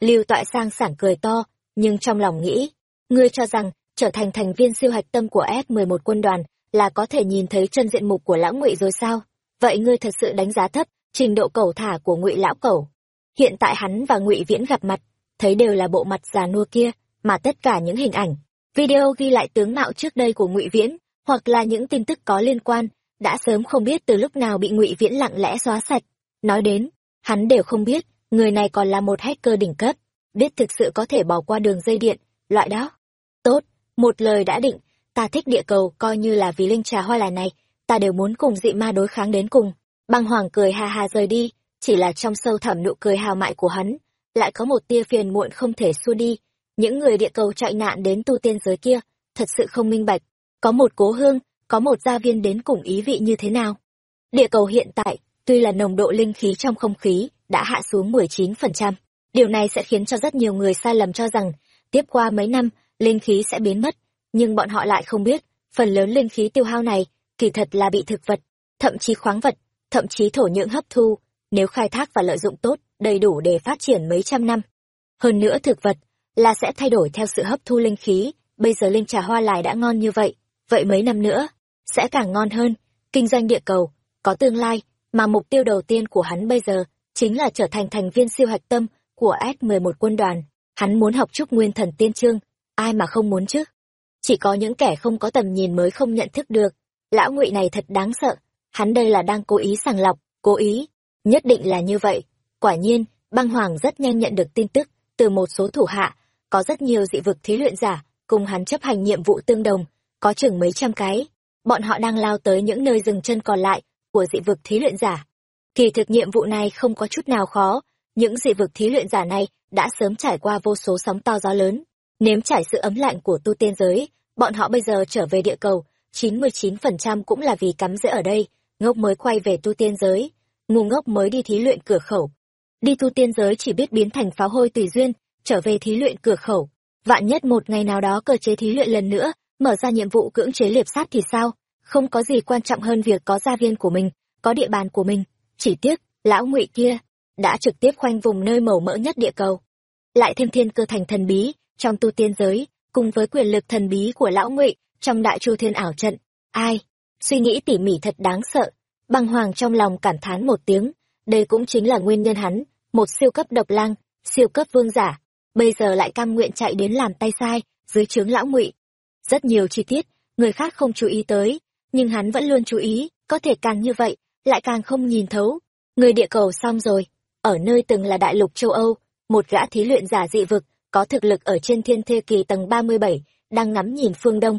Lưu toại sang sảng cười to, nhưng trong lòng nghĩ, ngươi cho rằng trở thành thành viên siêu hạch tâm của s mười một quân đoàn là có thể nhìn thấy chân diện mục của lão ngụy rồi sao? Vậy ngươi thật sự đánh giá thấp trình độ cầu thả của ngụy lão cẩu hiện tại hắn và ngụy viễn gặp mặt, thấy đều là bộ mặt già nua kia, mà tất cả những hình ảnh, video ghi lại tướng mạo trước đây của ngụy viễn, hoặc là những tin tức có liên quan, đã sớm không biết từ lúc nào bị ngụy viễn lặng lẽ xóa sạch. Nói đến, hắn đều không biết, người này còn là một hacker đỉnh cấp, biết thực sự có thể bỏ qua đường dây điện, loại đó. Tốt, một lời đã định, ta thích địa cầu coi như là vì linh trà hoa là này, ta đều muốn cùng dị ma đối kháng đến cùng. Băng hoàng cười hà hà rời đi chỉ là trong sâu thẳm nụ cười hào mại của hắn lại có một tia phiền muộn không thể xua đi. Những người địa cầu chạy nạn đến tu tiên giới kia thật sự không minh bạch có một cố hương có một gia viên đến cùng ý vị như thế nào. Địa cầu hiện tại tuy là nồng độ linh khí trong không khí đã hạ xuống 19%. Điều này sẽ khiến cho rất nhiều người sai lầm cho rằng, tiếp qua mấy năm, linh khí sẽ biến mất, nhưng bọn họ lại không biết, phần lớn linh khí tiêu hao này, kỳ thật là bị thực vật, thậm chí khoáng vật, thậm chí thổ nhưỡng hấp thu, nếu khai thác và lợi dụng tốt, đầy đủ để phát triển mấy trăm năm. Hơn nữa thực vật, là sẽ thay đổi theo sự hấp thu linh khí, bây giờ linh trà hoa lại đã ngon như vậy, vậy mấy năm nữa, sẽ càng ngon hơn. Kinh doanh địa cầu, có tương lai, mà mục tiêu đầu tiên của hắn bây giờ, chính là trở thành thành viên siêu hạch tâm của S11 quân đoàn. Hắn muốn học trúc nguyên thần tiên trương, ai mà không muốn chứ? Chỉ có những kẻ không có tầm nhìn mới không nhận thức được. Lão ngụy này thật đáng sợ, hắn đây là đang cố ý sàng lọc, cố ý. Nhất định là như vậy. Quả nhiên, băng hoàng rất nhanh nhận được tin tức từ một số thủ hạ, có rất nhiều dị vực thí luyện giả, cùng hắn chấp hành nhiệm vụ tương đồng, có chừng mấy trăm cái. Bọn họ đang lao tới những nơi dừng chân còn lại của dị vực thí luyện giả. Kỳ thực nhiệm vụ này không có chút nào khó, những dị vực thí luyện giả này đã sớm trải qua vô số sóng to gió lớn, nếm trải sự ấm lạnh của tu tiên giới, bọn họ bây giờ trở về địa cầu, 99% cũng là vì cắm rễ ở đây, ngốc mới quay về tu tiên giới, ngu ngốc mới đi thí luyện cửa khẩu. Đi tu tiên giới chỉ biết biến thành pháo hôi tùy duyên, trở về thí luyện cửa khẩu. Vạn nhất một ngày nào đó cơ chế thí luyện lần nữa, mở ra nhiệm vụ cưỡng chế liệp sát thì sao? Không có gì quan trọng hơn việc có gia viên của mình, có địa bàn của mình. Chỉ tiếc, lão ngụy kia, đã trực tiếp khoanh vùng nơi màu mỡ nhất địa cầu. Lại thêm thiên cơ thành thần bí, trong tu tiên giới, cùng với quyền lực thần bí của lão ngụy trong đại chu thiên ảo trận. Ai? Suy nghĩ tỉ mỉ thật đáng sợ. Băng hoàng trong lòng cảm thán một tiếng, đây cũng chính là nguyên nhân hắn, một siêu cấp độc lang, siêu cấp vương giả, bây giờ lại cam nguyện chạy đến làm tay sai, dưới trướng lão ngụy. Rất nhiều chi tiết, người khác không chú ý tới, nhưng hắn vẫn luôn chú ý, có thể càng như vậy, lại càng không nhìn thấu. Người địa cầu xong rồi, ở nơi từng là đại lục châu Âu, một gã thí luyện giả dị vực, có thực lực ở trên thiên thê kỳ tầng 37, đang ngắm nhìn phương đông.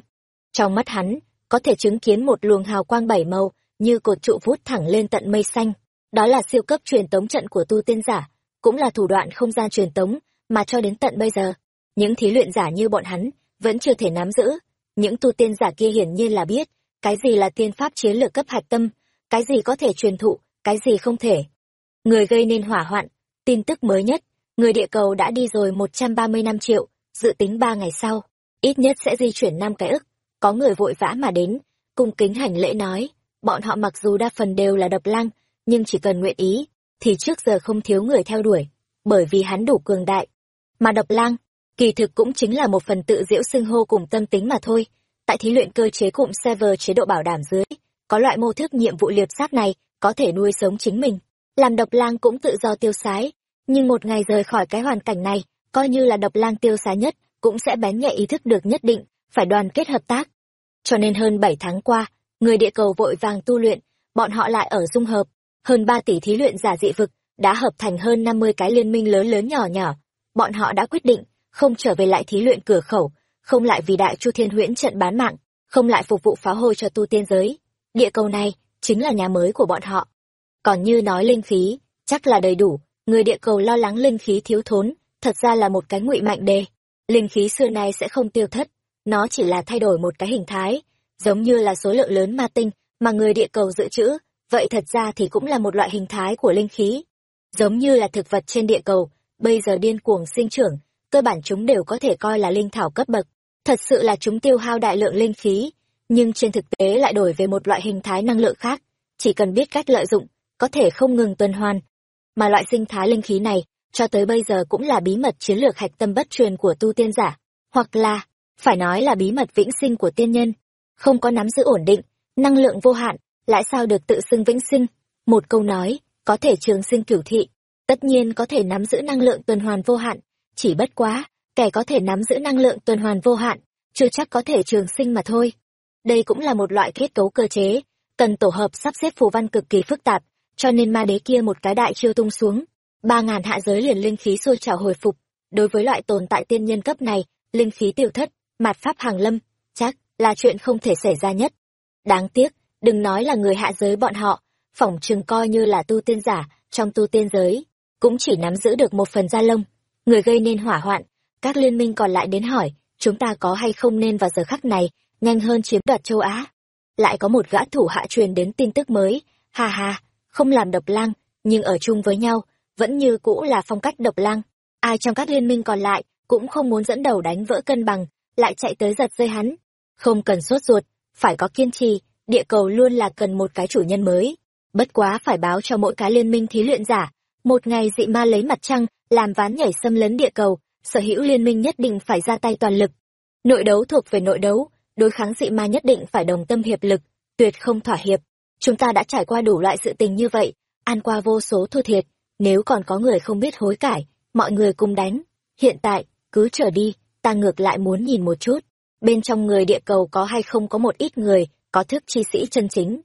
Trong mắt hắn, có thể chứng kiến một luồng hào quang bảy màu, như cột trụ vút thẳng lên tận mây xanh. Đó là siêu cấp truyền tống trận của tu tiên giả, cũng là thủ đoạn không gian truyền tống, mà cho đến tận bây giờ, những thí luyện giả như bọn hắn, vẫn chưa thể nắm giữ. Những tu tiên giả kia hiển nhiên là biết, cái gì là tiên pháp chiến lược cấp hạch tâm, cái gì có thể truyền thụ, cái gì không thể. Người gây nên hỏa hoạn, tin tức mới nhất, người địa cầu đã đi rồi 130 năm triệu, dự tính 3 ngày sau, ít nhất sẽ di chuyển năm cái ức. Có người vội vã mà đến, cung kính hành lễ nói, bọn họ mặc dù đa phần đều là độc lang, nhưng chỉ cần nguyện ý, thì trước giờ không thiếu người theo đuổi, bởi vì hắn đủ cường đại. Mà độc lang, kỳ thực cũng chính là một phần tự diễu xưng hô cùng tâm tính mà thôi. Tại thí luyện cơ chế cụm server chế độ bảo đảm dưới, có loại mô thức nhiệm vụ liệt sát này có thể nuôi sống chính mình. Làm độc lang cũng tự do tiêu sái, nhưng một ngày rời khỏi cái hoàn cảnh này, coi như là độc lang tiêu sái nhất, cũng sẽ bén nhạy ý thức được nhất định, phải đoàn kết hợp tác. Cho nên hơn 7 tháng qua, người địa cầu vội vàng tu luyện, bọn họ lại ở dung hợp, hơn ba tỷ thí luyện giả dị vực, đã hợp thành hơn 50 cái liên minh lớn lớn nhỏ nhỏ. Bọn họ đã quyết định, không trở về lại thí luyện cửa khẩu, không lại vì đại chu thiên huyễn trận bán mạng, không lại phục vụ phá hôi cho tu tiên giới. Địa cầu này, chính là nhà mới của bọn họ. Còn như nói linh khí, chắc là đầy đủ, người địa cầu lo lắng linh khí thiếu thốn, thật ra là một cái ngụy mạnh đề. Linh khí xưa nay sẽ không tiêu thất, nó chỉ là thay đổi một cái hình thái, giống như là số lượng lớn ma tinh mà người địa cầu dự trữ, vậy thật ra thì cũng là một loại hình thái của linh khí. Giống như là thực vật trên địa cầu, bây giờ điên cuồng sinh trưởng, cơ bản chúng đều có thể coi là linh thảo cấp bậc. Thật sự là chúng tiêu hao đại lượng linh khí, nhưng trên thực tế lại đổi về một loại hình thái năng lượng khác, chỉ cần biết cách lợi dụng, có thể không ngừng tuần hoàn. Mà loại sinh thái linh khí này, cho tới bây giờ cũng là bí mật chiến lược hạch tâm bất truyền của tu tiên giả, hoặc là, phải nói là bí mật vĩnh sinh của tiên nhân. Không có nắm giữ ổn định, năng lượng vô hạn, lại sao được tự xưng vĩnh sinh? Một câu nói, có thể trường sinh cửu thị, tất nhiên có thể nắm giữ năng lượng tuần hoàn vô hạn, chỉ bất quá, kẻ có thể nắm giữ năng lượng tuần hoàn vô hạn, chưa chắc có thể trường sinh mà thôi. Đây cũng là một loại kết cấu cơ chế, cần tổ hợp sắp xếp phù văn cực kỳ phức tạp, cho nên ma đế kia một cái đại chiêu tung xuống, ba ngàn hạ giới liền linh khí sôi trào hồi phục. Đối với loại tồn tại tiên nhân cấp này, linh khí tiêu thất, mạt pháp hàng lâm, là chuyện không thể xảy ra nhất. Đáng tiếc, đừng nói là người hạ giới bọn họ, phỏng chừng coi như là tu tiên giả, trong tu tiên giới, cũng chỉ nắm giữ được một phần da lông. Người gây nên hỏa hoạn, các liên minh còn lại đến hỏi, chúng ta có hay không nên vào giờ khắc này, nhanh hơn chiếm đoạt châu Á. Lại có một gã thủ hạ truyền đến tin tức mới, ha ha, không làm độc lang, nhưng ở chung với nhau, vẫn như cũ là phong cách độc lang. Ai trong các liên minh còn lại cũng không muốn dẫn đầu đánh vỡ cân bằng, lại chạy tới giật dây hắn. Không cần sốt ruột, phải có kiên trì, địa cầu luôn là cần một cái chủ nhân mới. Bất quá phải báo cho mỗi cái liên minh thí luyện giả, một ngày dị ma lấy mặt trăng, làm ván nhảy xâm lấn địa cầu, sở hữu liên minh nhất định phải ra tay toàn lực. Nội đấu thuộc về nội đấu, đối kháng dị ma nhất định phải đồng tâm hiệp lực, tuyệt không thỏa hiệp. Chúng ta đã trải qua đủ loại sự tình như vậy, ăn qua vô số thua thiệt, nếu còn có người không biết hối cải, mọi người cùng đánh. Hiện tại, cứ trở đi, ta ngược lại muốn nhìn một chút. Bên trong người địa cầu có hay không có một ít người, có thức chi sĩ chân chính.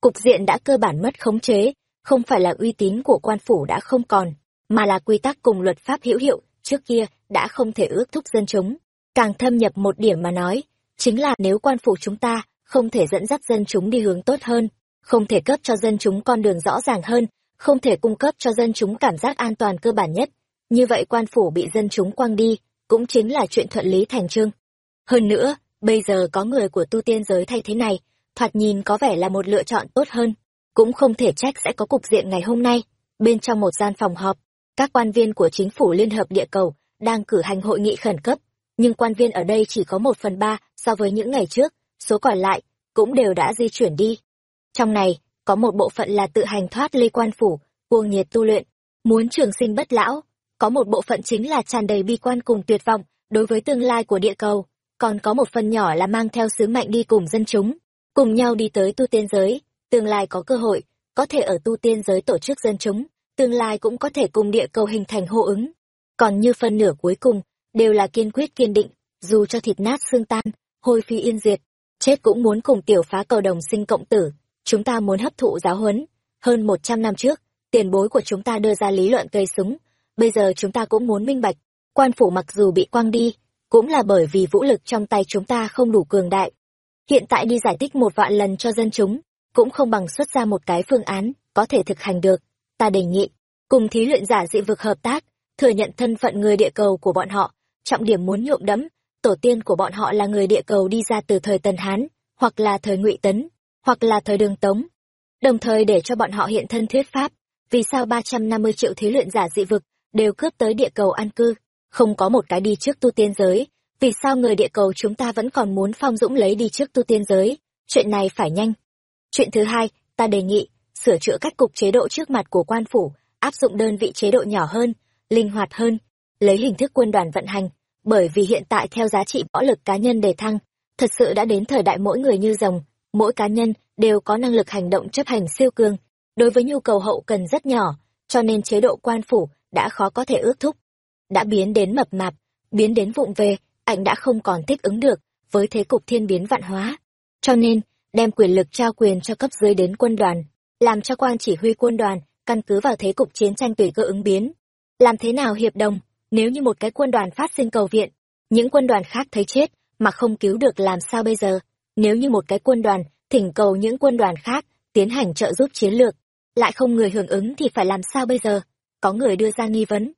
Cục diện đã cơ bản mất khống chế, không phải là uy tín của quan phủ đã không còn, mà là quy tắc cùng luật pháp hữu hiệu, trước kia đã không thể ước thúc dân chúng. Càng thâm nhập một điểm mà nói, chính là nếu quan phủ chúng ta không thể dẫn dắt dân chúng đi hướng tốt hơn, không thể cấp cho dân chúng con đường rõ ràng hơn, không thể cung cấp cho dân chúng cảm giác an toàn cơ bản nhất. Như vậy quan phủ bị dân chúng quăng đi, cũng chính là chuyện thuận lý thành trương. Hơn nữa, bây giờ có người của tu tiên giới thay thế này, thoạt nhìn có vẻ là một lựa chọn tốt hơn. Cũng không thể trách sẽ có cục diện ngày hôm nay. Bên trong một gian phòng họp, các quan viên của chính phủ Liên hợp địa cầu đang cử hành hội nghị khẩn cấp, nhưng quan viên ở đây chỉ có một phần ba so với những ngày trước, số còn lại cũng đều đã di chuyển đi. Trong này, có một bộ phận là tự hành thoát ly quan phủ, cuồng nhiệt tu luyện, muốn trường sinh bất lão, có một bộ phận chính là tràn đầy bi quan cùng tuyệt vọng đối với tương lai của địa cầu, còn có một phần nhỏ là mang theo sứ mệnh đi cùng dân chúng, cùng nhau đi tới tu tiên giới, tương lai có cơ hội, có thể ở tu tiên giới tổ chức dân chúng, tương lai cũng có thể cùng địa cầu hình thành hô ứng. Còn như phần nửa cuối cùng, đều là kiên quyết kiên định, dù cho thịt nát xương tan, hôi phi yên diệt, chết cũng muốn cùng tiểu phá cầu đồng sinh cộng tử, chúng ta muốn hấp thụ giáo huấn. Hơn một trăm năm trước, tiền bối của chúng ta đưa ra lý luận cây súng, bây giờ chúng ta cũng muốn minh bạch, quan phủ mặc dù bị quăng đi, cũng là bởi vì vũ lực trong tay chúng ta không đủ cường đại. Hiện tại đi giải thích một vạn lần cho dân chúng, cũng không bằng xuất ra một cái phương án có thể thực hành được. Ta đề nghị, cùng thí luyện giả dị vực hợp tác, thừa nhận thân phận người địa cầu của bọn họ, trọng điểm muốn nhuộm đẫm, tổ tiên của bọn họ là người địa cầu đi ra từ thời Tần Hán, hoặc là thời Ngụy Tấn, hoặc là thời Đường Tống. Đồng thời để cho bọn họ hiện thân thuyết pháp, vì sao 350 triệu thí luyện giả dị vực đều cướp tới địa cầu an cư, không có một cái đi trước tu tiên giới, vì sao người địa cầu chúng ta vẫn còn muốn phong dũng lấy đi trước tu tiên giới, chuyện này phải nhanh. Chuyện thứ hai, ta đề nghị, sửa chữa cách cục chế độ trước mặt của quan phủ, áp dụng đơn vị chế độ nhỏ hơn, linh hoạt hơn, lấy hình thức quân đoàn vận hành, bởi vì hiện tại theo giá trị võ lực cá nhân đề thăng, thật sự đã đến thời đại mỗi người như rồng, mỗi cá nhân đều có năng lực hành động chấp hành siêu cường, đối với nhu cầu hậu cần rất nhỏ, cho nên chế độ quan phủ đã khó có thể ước thúc. Đã biến đến mập mạp, biến đến vụng về, ảnh đã không còn thích ứng được với thế cục thiên biến vạn hóa. Cho nên, đem quyền lực trao quyền cho cấp dưới đến quân đoàn, làm cho quan chỉ huy quân đoàn căn cứ vào thế cục chiến tranh tùy cơ ứng biến. Làm thế nào hiệp đồng, nếu như một cái quân đoàn phát sinh cầu viện, những quân đoàn khác thấy chết mà không cứu được làm sao bây giờ? Nếu như một cái quân đoàn thỉnh cầu những quân đoàn khác tiến hành trợ giúp chiến lược, lại không người hưởng ứng thì phải làm sao bây giờ? Có người đưa ra nghi vấn.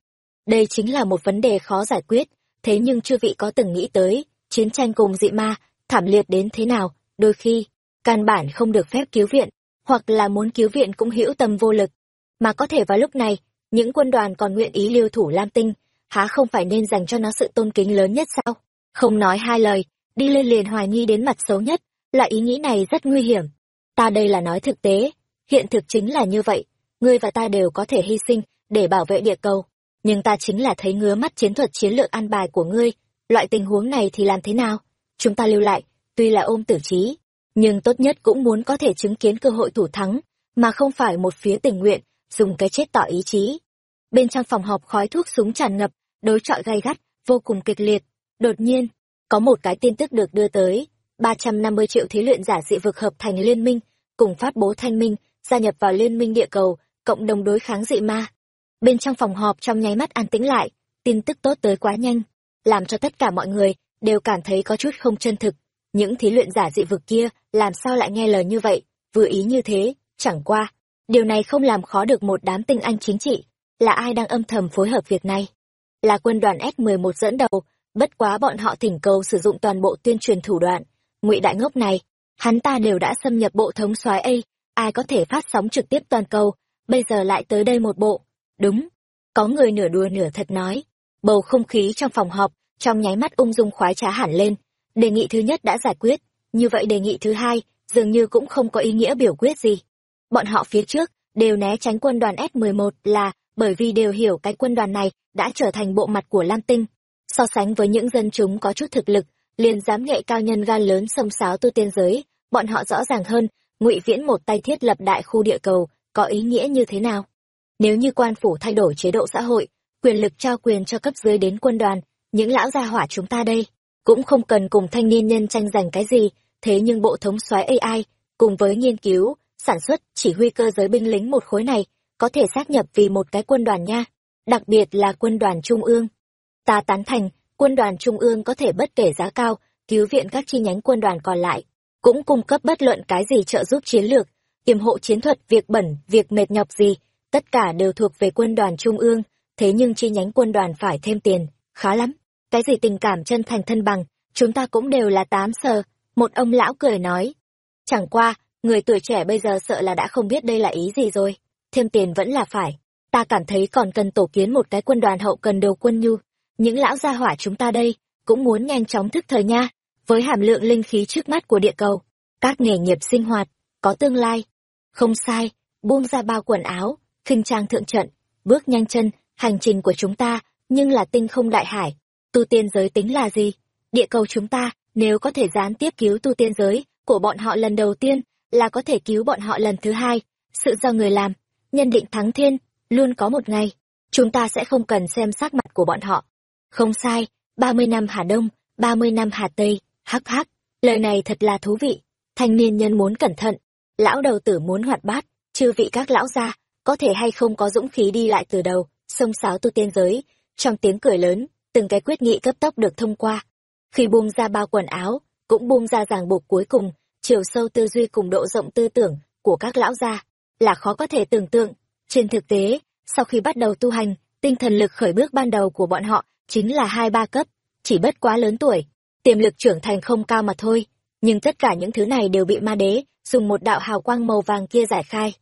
Đây chính là một vấn đề khó giải quyết, thế nhưng chư vị có từng nghĩ tới, chiến tranh cùng dị ma, thảm liệt đến thế nào, đôi khi, căn bản không được phép cứu viện, hoặc là muốn cứu viện cũng hữu tâm vô lực. Mà có thể vào lúc này, những quân đoàn còn nguyện ý lưu thủ Lam Tinh, há không phải nên dành cho nó sự tôn kính lớn nhất sao? Không nói hai lời, đi lên liền hoài nghi đến mặt xấu nhất, là ý nghĩ này rất nguy hiểm. Ta đây là nói thực tế, hiện thực chính là như vậy, ngươi và ta đều có thể hy sinh để bảo vệ địa cầu. Nhưng ta chính là thấy ngứa mắt chiến thuật chiến lược an bài của ngươi, loại tình huống này thì làm thế nào? Chúng ta lưu lại, tuy là ôm tử trí, nhưng tốt nhất cũng muốn có thể chứng kiến cơ hội thủ thắng, mà không phải một phía tình nguyện, dùng cái chết tỏ ý chí. Bên trong phòng họp khói thuốc súng tràn ngập, đối chọi gay gắt, vô cùng kịch liệt. Đột nhiên, có một cái tin tức được đưa tới, 350 triệu thí luyện giả dị vực hợp thành liên minh, cùng phát bố thanh minh, gia nhập vào liên minh địa cầu, cộng đồng đối kháng dị ma. Bên trong phòng họp trong nháy mắt an tĩnh lại, tin tức tốt tới quá nhanh, làm cho tất cả mọi người đều cảm thấy có chút không chân thực. Những thí luyện giả dị vực kia làm sao lại nghe lời như vậy, vừa ý như thế, chẳng qua. Điều này không làm khó được một đám tinh anh chính trị. Là ai đang âm thầm phối hợp việc này? Là quân đoàn S11 dẫn đầu, bất quá bọn họ thỉnh cầu sử dụng toàn bộ tuyên truyền thủ đoạn. ngụy đại ngốc này, hắn ta đều đã xâm nhập bộ thống soái A, ai có thể phát sóng trực tiếp toàn cầu, bây giờ lại tới đây một bộ. Đúng. Có người nửa đùa nửa thật nói. Bầu không khí trong phòng họp, trong nháy mắt ung dung khoái trá hẳn lên. Đề nghị thứ nhất đã giải quyết, như vậy đề nghị thứ hai, dường như cũng không có ý nghĩa biểu quyết gì. Bọn họ phía trước, đều né tránh quân đoàn S11 là bởi vì đều hiểu cái quân đoàn này đã trở thành bộ mặt của Lam Tinh. So sánh với những dân chúng có chút thực lực, liền dám nghệ cao nhân gan lớn xông xáo tu tiên giới, bọn họ rõ ràng hơn, ngụy Viễn một tay thiết lập đại khu địa cầu, có ý nghĩa như thế nào? Nếu như quan phủ thay đổi chế độ xã hội, quyền lực trao quyền cho cấp dưới đến quân đoàn, những lão gia hỏa chúng ta đây, cũng không cần cùng thanh niên nhân tranh giành cái gì, thế nhưng bộ thống soái AI, cùng với nghiên cứu, sản xuất, chỉ huy cơ giới binh lính một khối này, có thể xác nhập vì một cái quân đoàn nha, đặc biệt là quân đoàn trung ương. Ta tán thành, quân đoàn trung ương có thể bất kể giá cao, cứu viện các chi nhánh quân đoàn còn lại, cũng cung cấp bất luận cái gì trợ giúp chiến lược, kiềm hộ chiến thuật, việc bẩn, việc mệt nhọc gì, tất cả đều thuộc về quân đoàn trung ương, thế nhưng chi nhánh quân đoàn phải thêm tiền, khá lắm. Cái gì tình cảm chân thành thân bằng, chúng ta cũng đều là tám sờ, một ông lão cười nói. Chẳng qua, người tuổi trẻ bây giờ sợ là đã không biết đây là ý gì rồi, thêm tiền vẫn là phải. Ta cảm thấy còn cần tổ kiến một cái quân đoàn hậu cần đầu quân nhu. Những lão gia hỏa chúng ta đây, cũng muốn nhanh chóng thức thời nha, với hàm lượng linh khí trước mắt của địa cầu. Các nghề nghiệp sinh hoạt, có tương lai. Không sai, buông ra bao quần áo, khinh trang thượng trận, bước nhanh chân, hành trình của chúng ta, nhưng là tinh không đại hải. Tu tiên giới tính là gì? Địa cầu chúng ta, nếu có thể gián tiếp cứu tu tiên giới của bọn họ lần đầu tiên, là có thể cứu bọn họ lần thứ hai. Sự do người làm, nhân định thắng thiên, luôn có một ngày. Chúng ta sẽ không cần xem sắc mặt của bọn họ. Không sai, ba mươi năm Hà Đông, ba mươi năm Hà Tây, hắc hắc, lời này thật là thú vị. Thanh niên nhân muốn cẩn thận, lão đầu tử muốn hoạt bát, chư vị các lão gia, có thể hay không có dũng khí đi lại từ đầu, sông xáo tu tiên giới, trong tiếng cười lớn, từng cái quyết nghị cấp tốc được thông qua. Khi buông ra bao quần áo, cũng buông ra ràng buộc cuối cùng, chiều sâu tư duy cùng độ rộng tư tưởng của các lão gia, là khó có thể tưởng tượng. Trên thực tế, sau khi bắt đầu tu hành, tinh thần lực khởi bước ban đầu của bọn họ chính là hai ba cấp, chỉ bất quá lớn tuổi, tiềm lực trưởng thành không cao mà thôi. Nhưng tất cả những thứ này đều bị ma đế dùng một đạo hào quang màu vàng kia giải khai.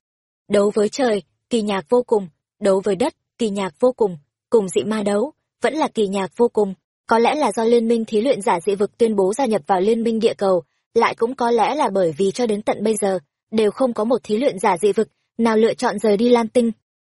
Đấu với trời, kỳ nhạc vô cùng, đấu với đất, kỳ nhạc vô cùng, cùng dị ma đấu, vẫn là kỳ nhạc vô cùng. Có lẽ là do liên minh thí luyện giả dị vực tuyên bố gia nhập vào liên minh địa cầu, lại cũng có lẽ là bởi vì cho đến tận bây giờ, đều không có một thí luyện giả dị vực nào lựa chọn rời đi Lam Tinh.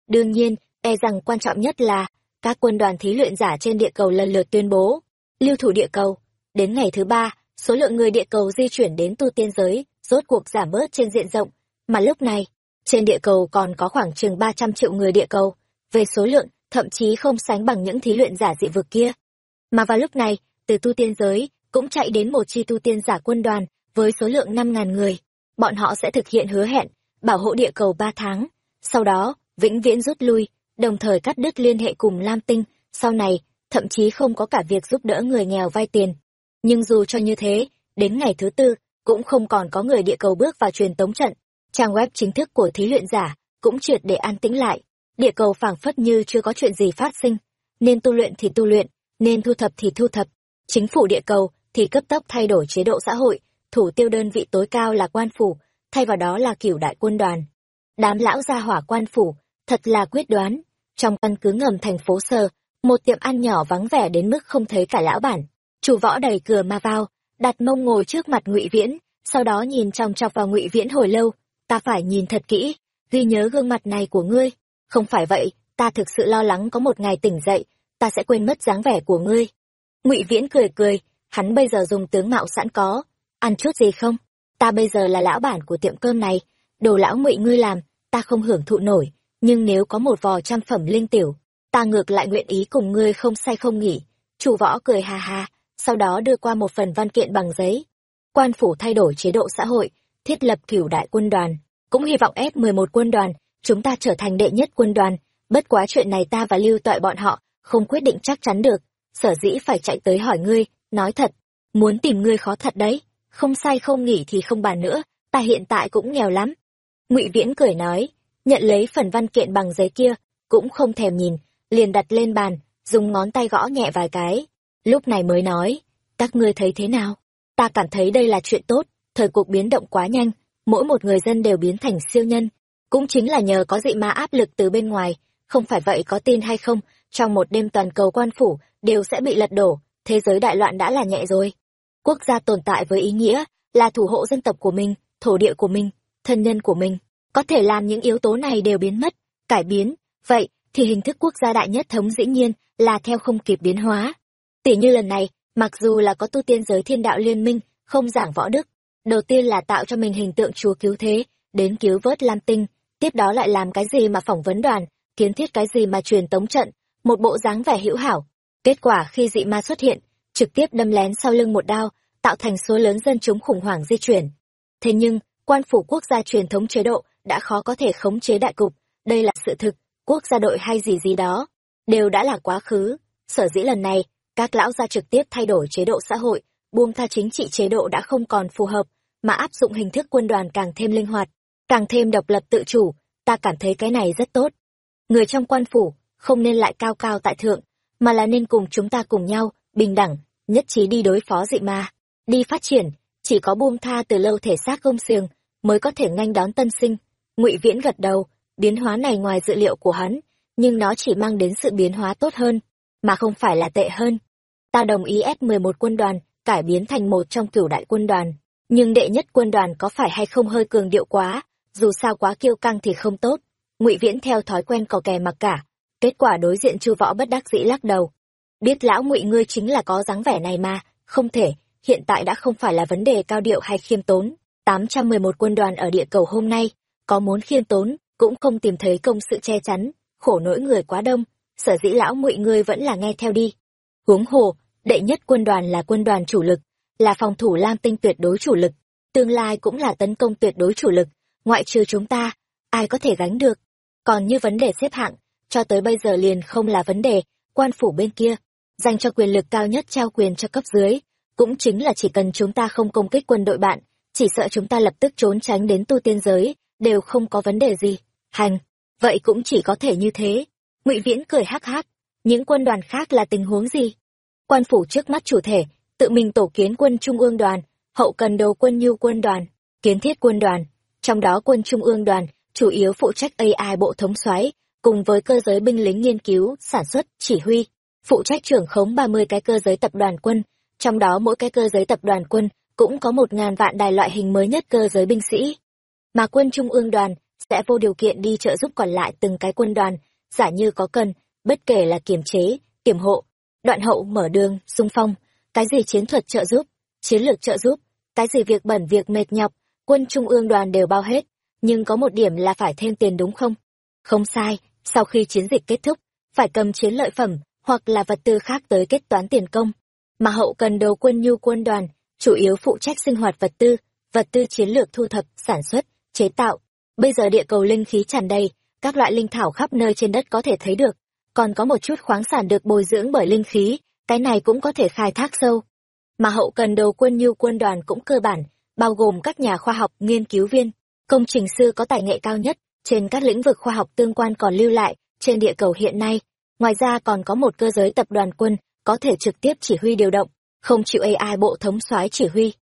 Đương nhiên, e rằng quan trọng nhất là, các quân đoàn thí luyện giả trên địa cầu lần lượt tuyên bố, lưu thủ địa cầu. Đến ngày thứ ba, số lượng người địa cầu di chuyển đến tu tiên giới, rốt cuộc giảm bớt trên diện rộng, mà lúc này, trên địa cầu còn có khoảng chừng 300 triệu người địa cầu, về số lượng, thậm chí không sánh bằng những thí luyện giả dị vực kia. Mà vào lúc này, từ tu tiên giới, cũng chạy đến một chi tu tiên giả quân đoàn, với số lượng 5.000 người. Bọn họ sẽ thực hiện hứa hẹn, bảo hộ địa cầu 3 tháng, sau đó, vĩnh viễn rút lui, đồng thời cắt đứt liên hệ cùng Lam Tinh, sau này, thậm chí không có cả việc giúp đỡ người nghèo vay tiền. Nhưng dù cho như thế, đến ngày thứ tư, cũng không còn có người địa cầu bước vào truyền tống trận. Trang web chính thức của thí luyện giả cũng triệt để an tĩnh lại. Địa cầu phảng phất như chưa có chuyện gì phát sinh. Nên tu luyện thì tu luyện, nên thu thập thì thu thập. Chính phủ địa cầu thì cấp tốc thay đổi chế độ xã hội, thủ tiêu đơn vị tối cao là quan phủ, thay vào đó là cửu đại quân đoàn. Đám lão gia hỏa quan phủ, thật là quyết đoán. Trong căn cứ ngầm thành phố Sơ, một tiệm ăn nhỏ vắng vẻ đến mức không thấy cả lão bản. Chủ võ đẩy cửa mà vào, đặt mông ngồi trước mặt ngụy Viễn, sau đó nhìn trong chọc vào ngụy Viễn hồi lâu. Ta phải nhìn thật kỹ, ghi nhớ gương mặt này của ngươi. Không phải vậy, ta thực sự lo lắng có một ngày tỉnh dậy, ta sẽ quên mất dáng vẻ của ngươi. Ngụy Viễn cười cười, hắn bây giờ dùng tướng mạo sẵn có, ăn chút gì không? Ta bây giờ là lão bản của tiệm cơm này, đồ lão Ngụy ngươi làm, ta không hưởng thụ nổi, nhưng nếu có một vò trăm phẩm linh tiểu, ta ngược lại nguyện ý cùng ngươi không say không nghỉ. Chủ võ cười ha ha, sau đó đưa qua một phần văn kiện bằng giấy. Quan phủ thay đổi chế độ xã hội, thiết lập cửu đại quân đoàn, cũng hy vọng ép 11 quân đoàn, chúng ta trở thành đệ nhất quân đoàn, bất quá chuyện này ta và lưu tội bọn họ, không quyết định chắc chắn được, sở dĩ phải chạy tới hỏi ngươi, nói thật, muốn tìm ngươi khó thật đấy, không say không nghỉ thì không bàn nữa, ta hiện tại cũng nghèo lắm. ngụy Viễn cười nói, nhận lấy phần văn kiện bằng giấy kia, cũng không thèm nhìn, liền đặt lên bàn, dùng ngón tay gõ nhẹ vài cái. Lúc này mới nói, các ngươi thấy thế nào? Ta cảm thấy đây là chuyện tốt, thời cuộc biến động quá nhanh, mỗi một người dân đều biến thành siêu nhân. Cũng chính là nhờ có dị ma áp lực từ bên ngoài, không phải vậy có tin hay không, trong một đêm toàn cầu quan phủ đều sẽ bị lật đổ, thế giới đại loạn đã là nhẹ rồi. Quốc gia tồn tại với ý nghĩa là thủ hộ dân tộc của mình, thổ địa của mình, thân nhân của mình, có thể làm những yếu tố này đều biến mất, cải biến, vậy thì hình thức quốc gia đại nhất thống dĩ nhiên là theo không kịp biến hóa. Tỷ như lần này, mặc dù là có tu tiên giới thiên đạo liên minh, không giảng võ đức, đầu tiên là tạo cho mình hình tượng chúa cứu thế, đến cứu vớt Lam Tinh, tiếp đó lại làm cái gì mà phỏng vấn đoàn, kiến thiết cái gì mà truyền tống trận, một bộ dáng vẻ hữu hảo. Kết quả khi dị ma xuất hiện, trực tiếp đâm lén sau lưng một đao, tạo thành số lớn dân chúng khủng hoảng di chuyển. Thế nhưng, quan phủ quốc gia truyền thống chế độ đã khó có thể khống chế đại cục, đây là sự thực, quốc gia đội hay gì gì đó, đều đã là quá khứ. Sở dĩ lần này, các lão gia trực tiếp thay đổi chế độ xã hội, buông tha chính trị chế độ đã không còn phù hợp, mà áp dụng hình thức quân đoàn càng thêm linh hoạt, càng thêm độc lập tự chủ, ta cảm thấy cái này rất tốt. Người trong quan phủ, không nên lại cao cao tại thượng, mà là nên cùng chúng ta cùng nhau, bình đẳng, nhất trí đi đối phó dị ma, đi phát triển, chỉ có buông tha từ lâu thể xác công xiềng, mới có thể nhanh đón tân sinh. Ngụy Viễn gật đầu, biến hóa này ngoài dự liệu của hắn, nhưng nó chỉ mang đến sự biến hóa tốt hơn, mà không phải là tệ hơn. Ta đồng ý S11 quân đoàn, cải biến thành một trong cửu đại quân đoàn, nhưng đệ nhất quân đoàn có phải hay không hơi cường điệu quá, dù sao quá kiêu căng thì không tốt. Ngụy Viễn theo thói quen cò kè mặc cả, kết quả đối diện Chu Võ bất đắc dĩ lắc đầu. Biết lão Ngụy ngươi chính là có dáng vẻ này mà, không thể, hiện tại đã không phải là vấn đề cao điệu hay khiêm tốn. 811 quân đoàn ở địa cầu hôm nay, có muốn khiêm tốn, cũng không tìm thấy công sự che chắn, khổ nỗi người quá đông, sở dĩ lão Ngụy ngươi vẫn là nghe theo đi. Huống hồ, đệ nhất quân đoàn là quân đoàn chủ lực, là phòng thủ lam tinh tuyệt đối chủ lực, tương lai cũng là tấn công tuyệt đối chủ lực, ngoại trừ chúng ta, ai có thể gánh được. Còn như vấn đề xếp hạng, cho tới bây giờ liền không là vấn đề, quan phủ bên kia, dành cho quyền lực cao nhất trao quyền cho cấp dưới, cũng chính là chỉ cần chúng ta không công kích quân đội bạn, chỉ sợ chúng ta lập tức trốn tránh đến tu tiên giới, đều không có vấn đề gì. Hành, vậy cũng chỉ có thể như thế. Ngụy Viễn cười hắc hắc, những quân đoàn khác là tình huống gì? Quan phủ trước mắt chủ thể, tự mình tổ kiến quân trung ương đoàn, hậu cần đầu quân nhu quân đoàn, kiến thiết quân đoàn, trong đó quân trung ương đoàn chủ yếu phụ trách AI bộ thống soái cùng với cơ giới binh lính nghiên cứu, sản xuất, chỉ huy, phụ trách trưởng khống 30 cái cơ giới tập đoàn quân, trong đó mỗi cái cơ giới tập đoàn quân cũng có một ngàn vạn đài loại hình mới nhất cơ giới binh sĩ. Mà quân trung ương đoàn sẽ vô điều kiện đi trợ giúp còn lại từng cái quân đoàn, giả như có cần, bất kể là kiểm chế, kiểm hộ, đoạn hậu mở đường, xung phong, cái gì chiến thuật trợ giúp, chiến lược trợ giúp, cái gì việc bẩn việc mệt nhọc, quân trung ương đoàn đều bao hết, nhưng có một điểm là phải thêm tiền đúng không? Không sai, sau khi chiến dịch kết thúc, phải cầm chiến lợi phẩm hoặc là vật tư khác tới kết toán tiền công. Mà hậu cần đầu quân nhu quân đoàn, chủ yếu phụ trách sinh hoạt vật tư, vật tư chiến lược thu thập, sản xuất, chế tạo. Bây giờ địa cầu linh khí tràn đầy, các loại linh thảo khắp nơi trên đất có thể thấy được, còn có một chút khoáng sản được bồi dưỡng bởi linh khí, cái này cũng có thể khai thác sâu. Mà hậu cần đầu quân như quân đoàn cũng cơ bản, bao gồm các nhà khoa học, nghiên cứu viên, công trình sư có tài nghệ cao nhất trên các lĩnh vực khoa học tương quan còn lưu lại trên địa cầu hiện nay. Ngoài ra còn có một cơ giới tập đoàn quân có thể trực tiếp chỉ huy điều động, không chịu AI bộ thống soái chỉ huy.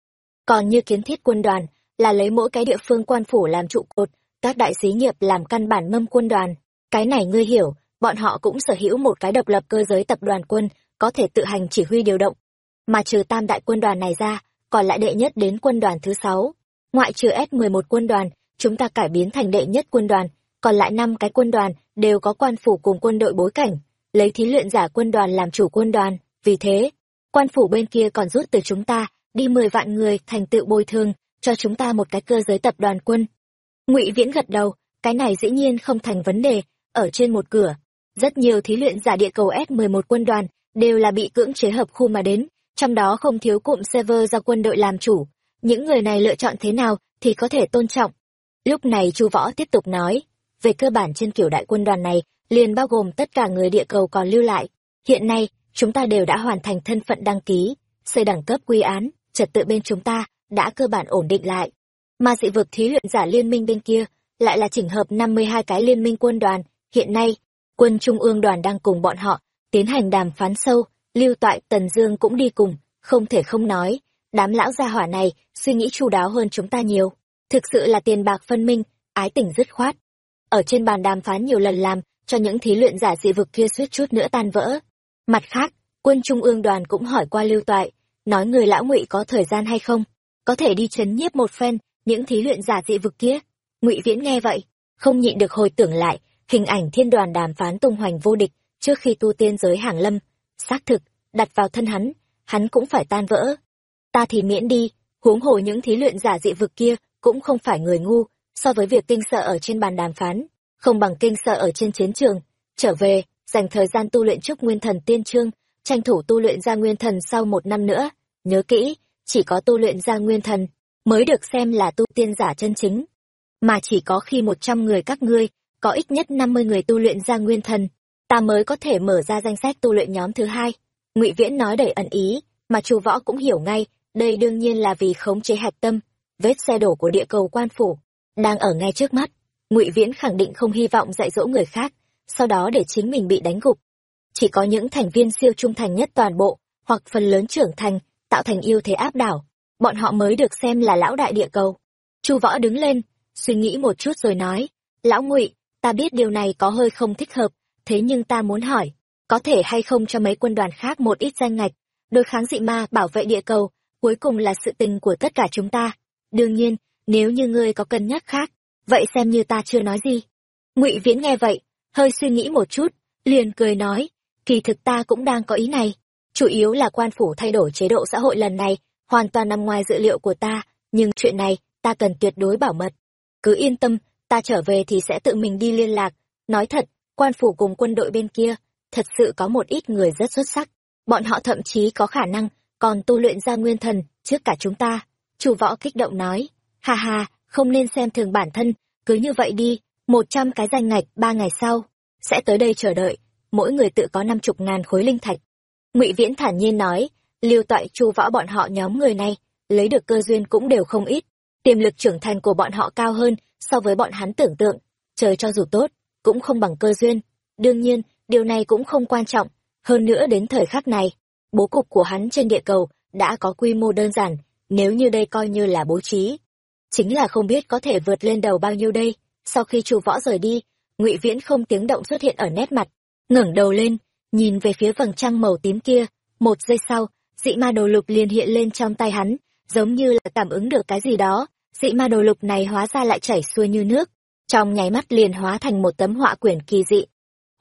Còn như kiến thiết quân đoàn là lấy mỗi cái địa phương quan phủ làm trụ cột, các đại xí nghiệp làm căn bản mâm quân đoàn. Cái này ngươi hiểu, bọn họ cũng sở hữu một cái độc lập cơ giới tập đoàn quân có thể tự hành chỉ huy điều động. Mà trừ tam đại quân đoàn này ra, còn lại đệ nhất đến quân đoàn thứ sáu. Ngoại trừ S11 quân đoàn, chúng ta cải biến thành đệ nhất quân đoàn, còn lại năm cái quân đoàn đều có quan phủ cùng quân đội bối cảnh, lấy thí luyện giả quân đoàn làm chủ quân đoàn, vì thế, quan phủ bên kia còn rút từ chúng ta đi mười vạn người thành tựu bồi thường cho chúng ta một cái cơ giới tập đoàn quân. Ngụy Viễn gật đầu, cái này dĩ nhiên không thành vấn đề, ở trên một cửa, rất nhiều thí luyện giả địa cầu S11 quân đoàn đều là bị cưỡng chế hợp khu mà đến, trong đó không thiếu cụm server do quân đội làm chủ. Những người này lựa chọn thế nào thì có thể tôn trọng. Lúc này Chu Võ tiếp tục nói, về cơ bản trên kiểu đại quân đoàn này, liền bao gồm tất cả người địa cầu còn lưu lại. Hiện nay, chúng ta đều đã hoàn thành thân phận đăng ký, xây đẳng cấp quy án, trật tự bên chúng ta đã cơ bản ổn định lại. Mà dị vực thí luyện giả liên minh bên kia lại là chỉnh hợp 52 cái liên minh quân đoàn, hiện nay, quân trung ương đoàn đang cùng bọn họ tiến hành đàm phán sâu, lưu toại Tần Dương cũng đi cùng, không thể không nói, đám lão gia hỏa này suy nghĩ chu đáo hơn chúng ta nhiều. thực sự là tiền bạc phân minh ái tình dứt khoát. Ở trên bàn đàm phán nhiều lần làm cho những thí luyện giả dị vực kia suýt chút nữa tan vỡ. Mặt khác quân trung ương đoàn cũng hỏi qua lưu toại nói người lão ngụy có thời gian hay không? Có thể đi chấn nhiếp một phen những thí luyện giả dị vực kia? Ngụy viễn nghe vậy không nhịn được hồi tưởng lại hình ảnh thiên đoàn đàm phán tung hoành vô địch trước khi tu tiên giới hàng lâm. Xác thực, đặt vào thân hắn hắn cũng phải tan vỡ. Ta thì miễn đi, huống hồ những thí luyện giả dị vực kia cũng không phải người ngu, so với việc kinh sợ ở trên bàn đàm phán, không bằng kinh sợ ở trên chiến trường. Trở về, dành thời gian tu luyện trước nguyên thần tiên trương, tranh thủ tu luyện ra nguyên thần sau một năm nữa. Nhớ kỹ, chỉ có tu luyện ra nguyên thần mới được xem là tu tiên giả chân chính. Mà chỉ có khi một trăm người các ngươi có ít nhất năm mươi người tu luyện ra nguyên thần. Ta mới có thể mở ra danh sách tu luyện nhóm thứ hai. Ngụy viễn nói đầy ẩn ý, mà chu võ cũng hiểu ngay, đây đương nhiên là vì khống chế hạch tâm, vết xe đổ của địa cầu quan phủ, đang ở ngay trước mắt. Ngụy viễn khẳng định không hy vọng dạy dỗ người khác, sau đó để chính mình bị đánh gục. Chỉ có những thành viên siêu trung thành nhất toàn bộ, hoặc phần lớn trưởng thành, tạo thành ưu thế áp đảo, bọn họ mới được xem là lão đại địa cầu. Chu võ đứng lên, suy nghĩ một chút rồi nói, lão ngụy ta biết điều này có hơi không thích hợp, thế nhưng ta muốn hỏi, có thể hay không cho mấy quân đoàn khác một ít danh ngạch, đối kháng dị ma, bảo vệ địa cầu, cuối cùng là sự tình của tất cả chúng ta. Đương nhiên, nếu như ngươi có cân nhắc khác, vậy xem như ta chưa nói gì. Ngụy viễn nghe vậy, hơi suy nghĩ một chút, liền cười nói, kỳ thực ta cũng đang có ý này, chủ yếu là quan phủ thay đổi chế độ xã hội lần này, hoàn toàn nằm ngoài dự liệu của ta, nhưng chuyện này, ta cần tuyệt đối bảo mật. Cứ yên tâm ta trở về thì sẽ tự mình đi liên lạc. Nói thật, quan phủ cùng quân đội bên kia, thật sự có một ít người rất xuất sắc. Bọn họ thậm chí có khả năng còn tu luyện ra nguyên thần trước cả chúng ta. Chủ võ kích động nói hà hà không nên xem thường bản thân, cứ như vậy đi, một trăm cái danh ngạch ba ngày sau sẽ tới đây chờ đợi, mỗi người tự có năm chục ngàn khối linh thạch. Ngụy viễn thản nhiên nói, lưu toại, chu võ bọn họ nhóm người này, lấy được cơ duyên cũng đều không ít. Tiềm lực trưởng thành của bọn họ cao hơn so với bọn hắn tưởng tượng, trời cho dù tốt cũng không bằng cơ duyên. Đương nhiên, điều này cũng không quan trọng. Hơn nữa đến thời khắc này, bố cục của hắn trên địa cầu đã có quy mô đơn giản, nếu như đây coi như là bố trí. Chính là không biết có thể vượt lên đầu bao nhiêu đây. Sau khi chu võ rời đi, ngụy viễn không tiếng động xuất hiện ở nét mặt, ngẩng đầu lên, nhìn về phía vầng trăng màu tím kia. Một giây sau, dị ma đồ lục liền hiện lên trong tay hắn, giống như là cảm ứng được cái gì đó dị ma đồ lục này hóa ra lại chảy xuôi như nước, trong nháy mắt liền hóa thành một tấm họa quyển kỳ dị.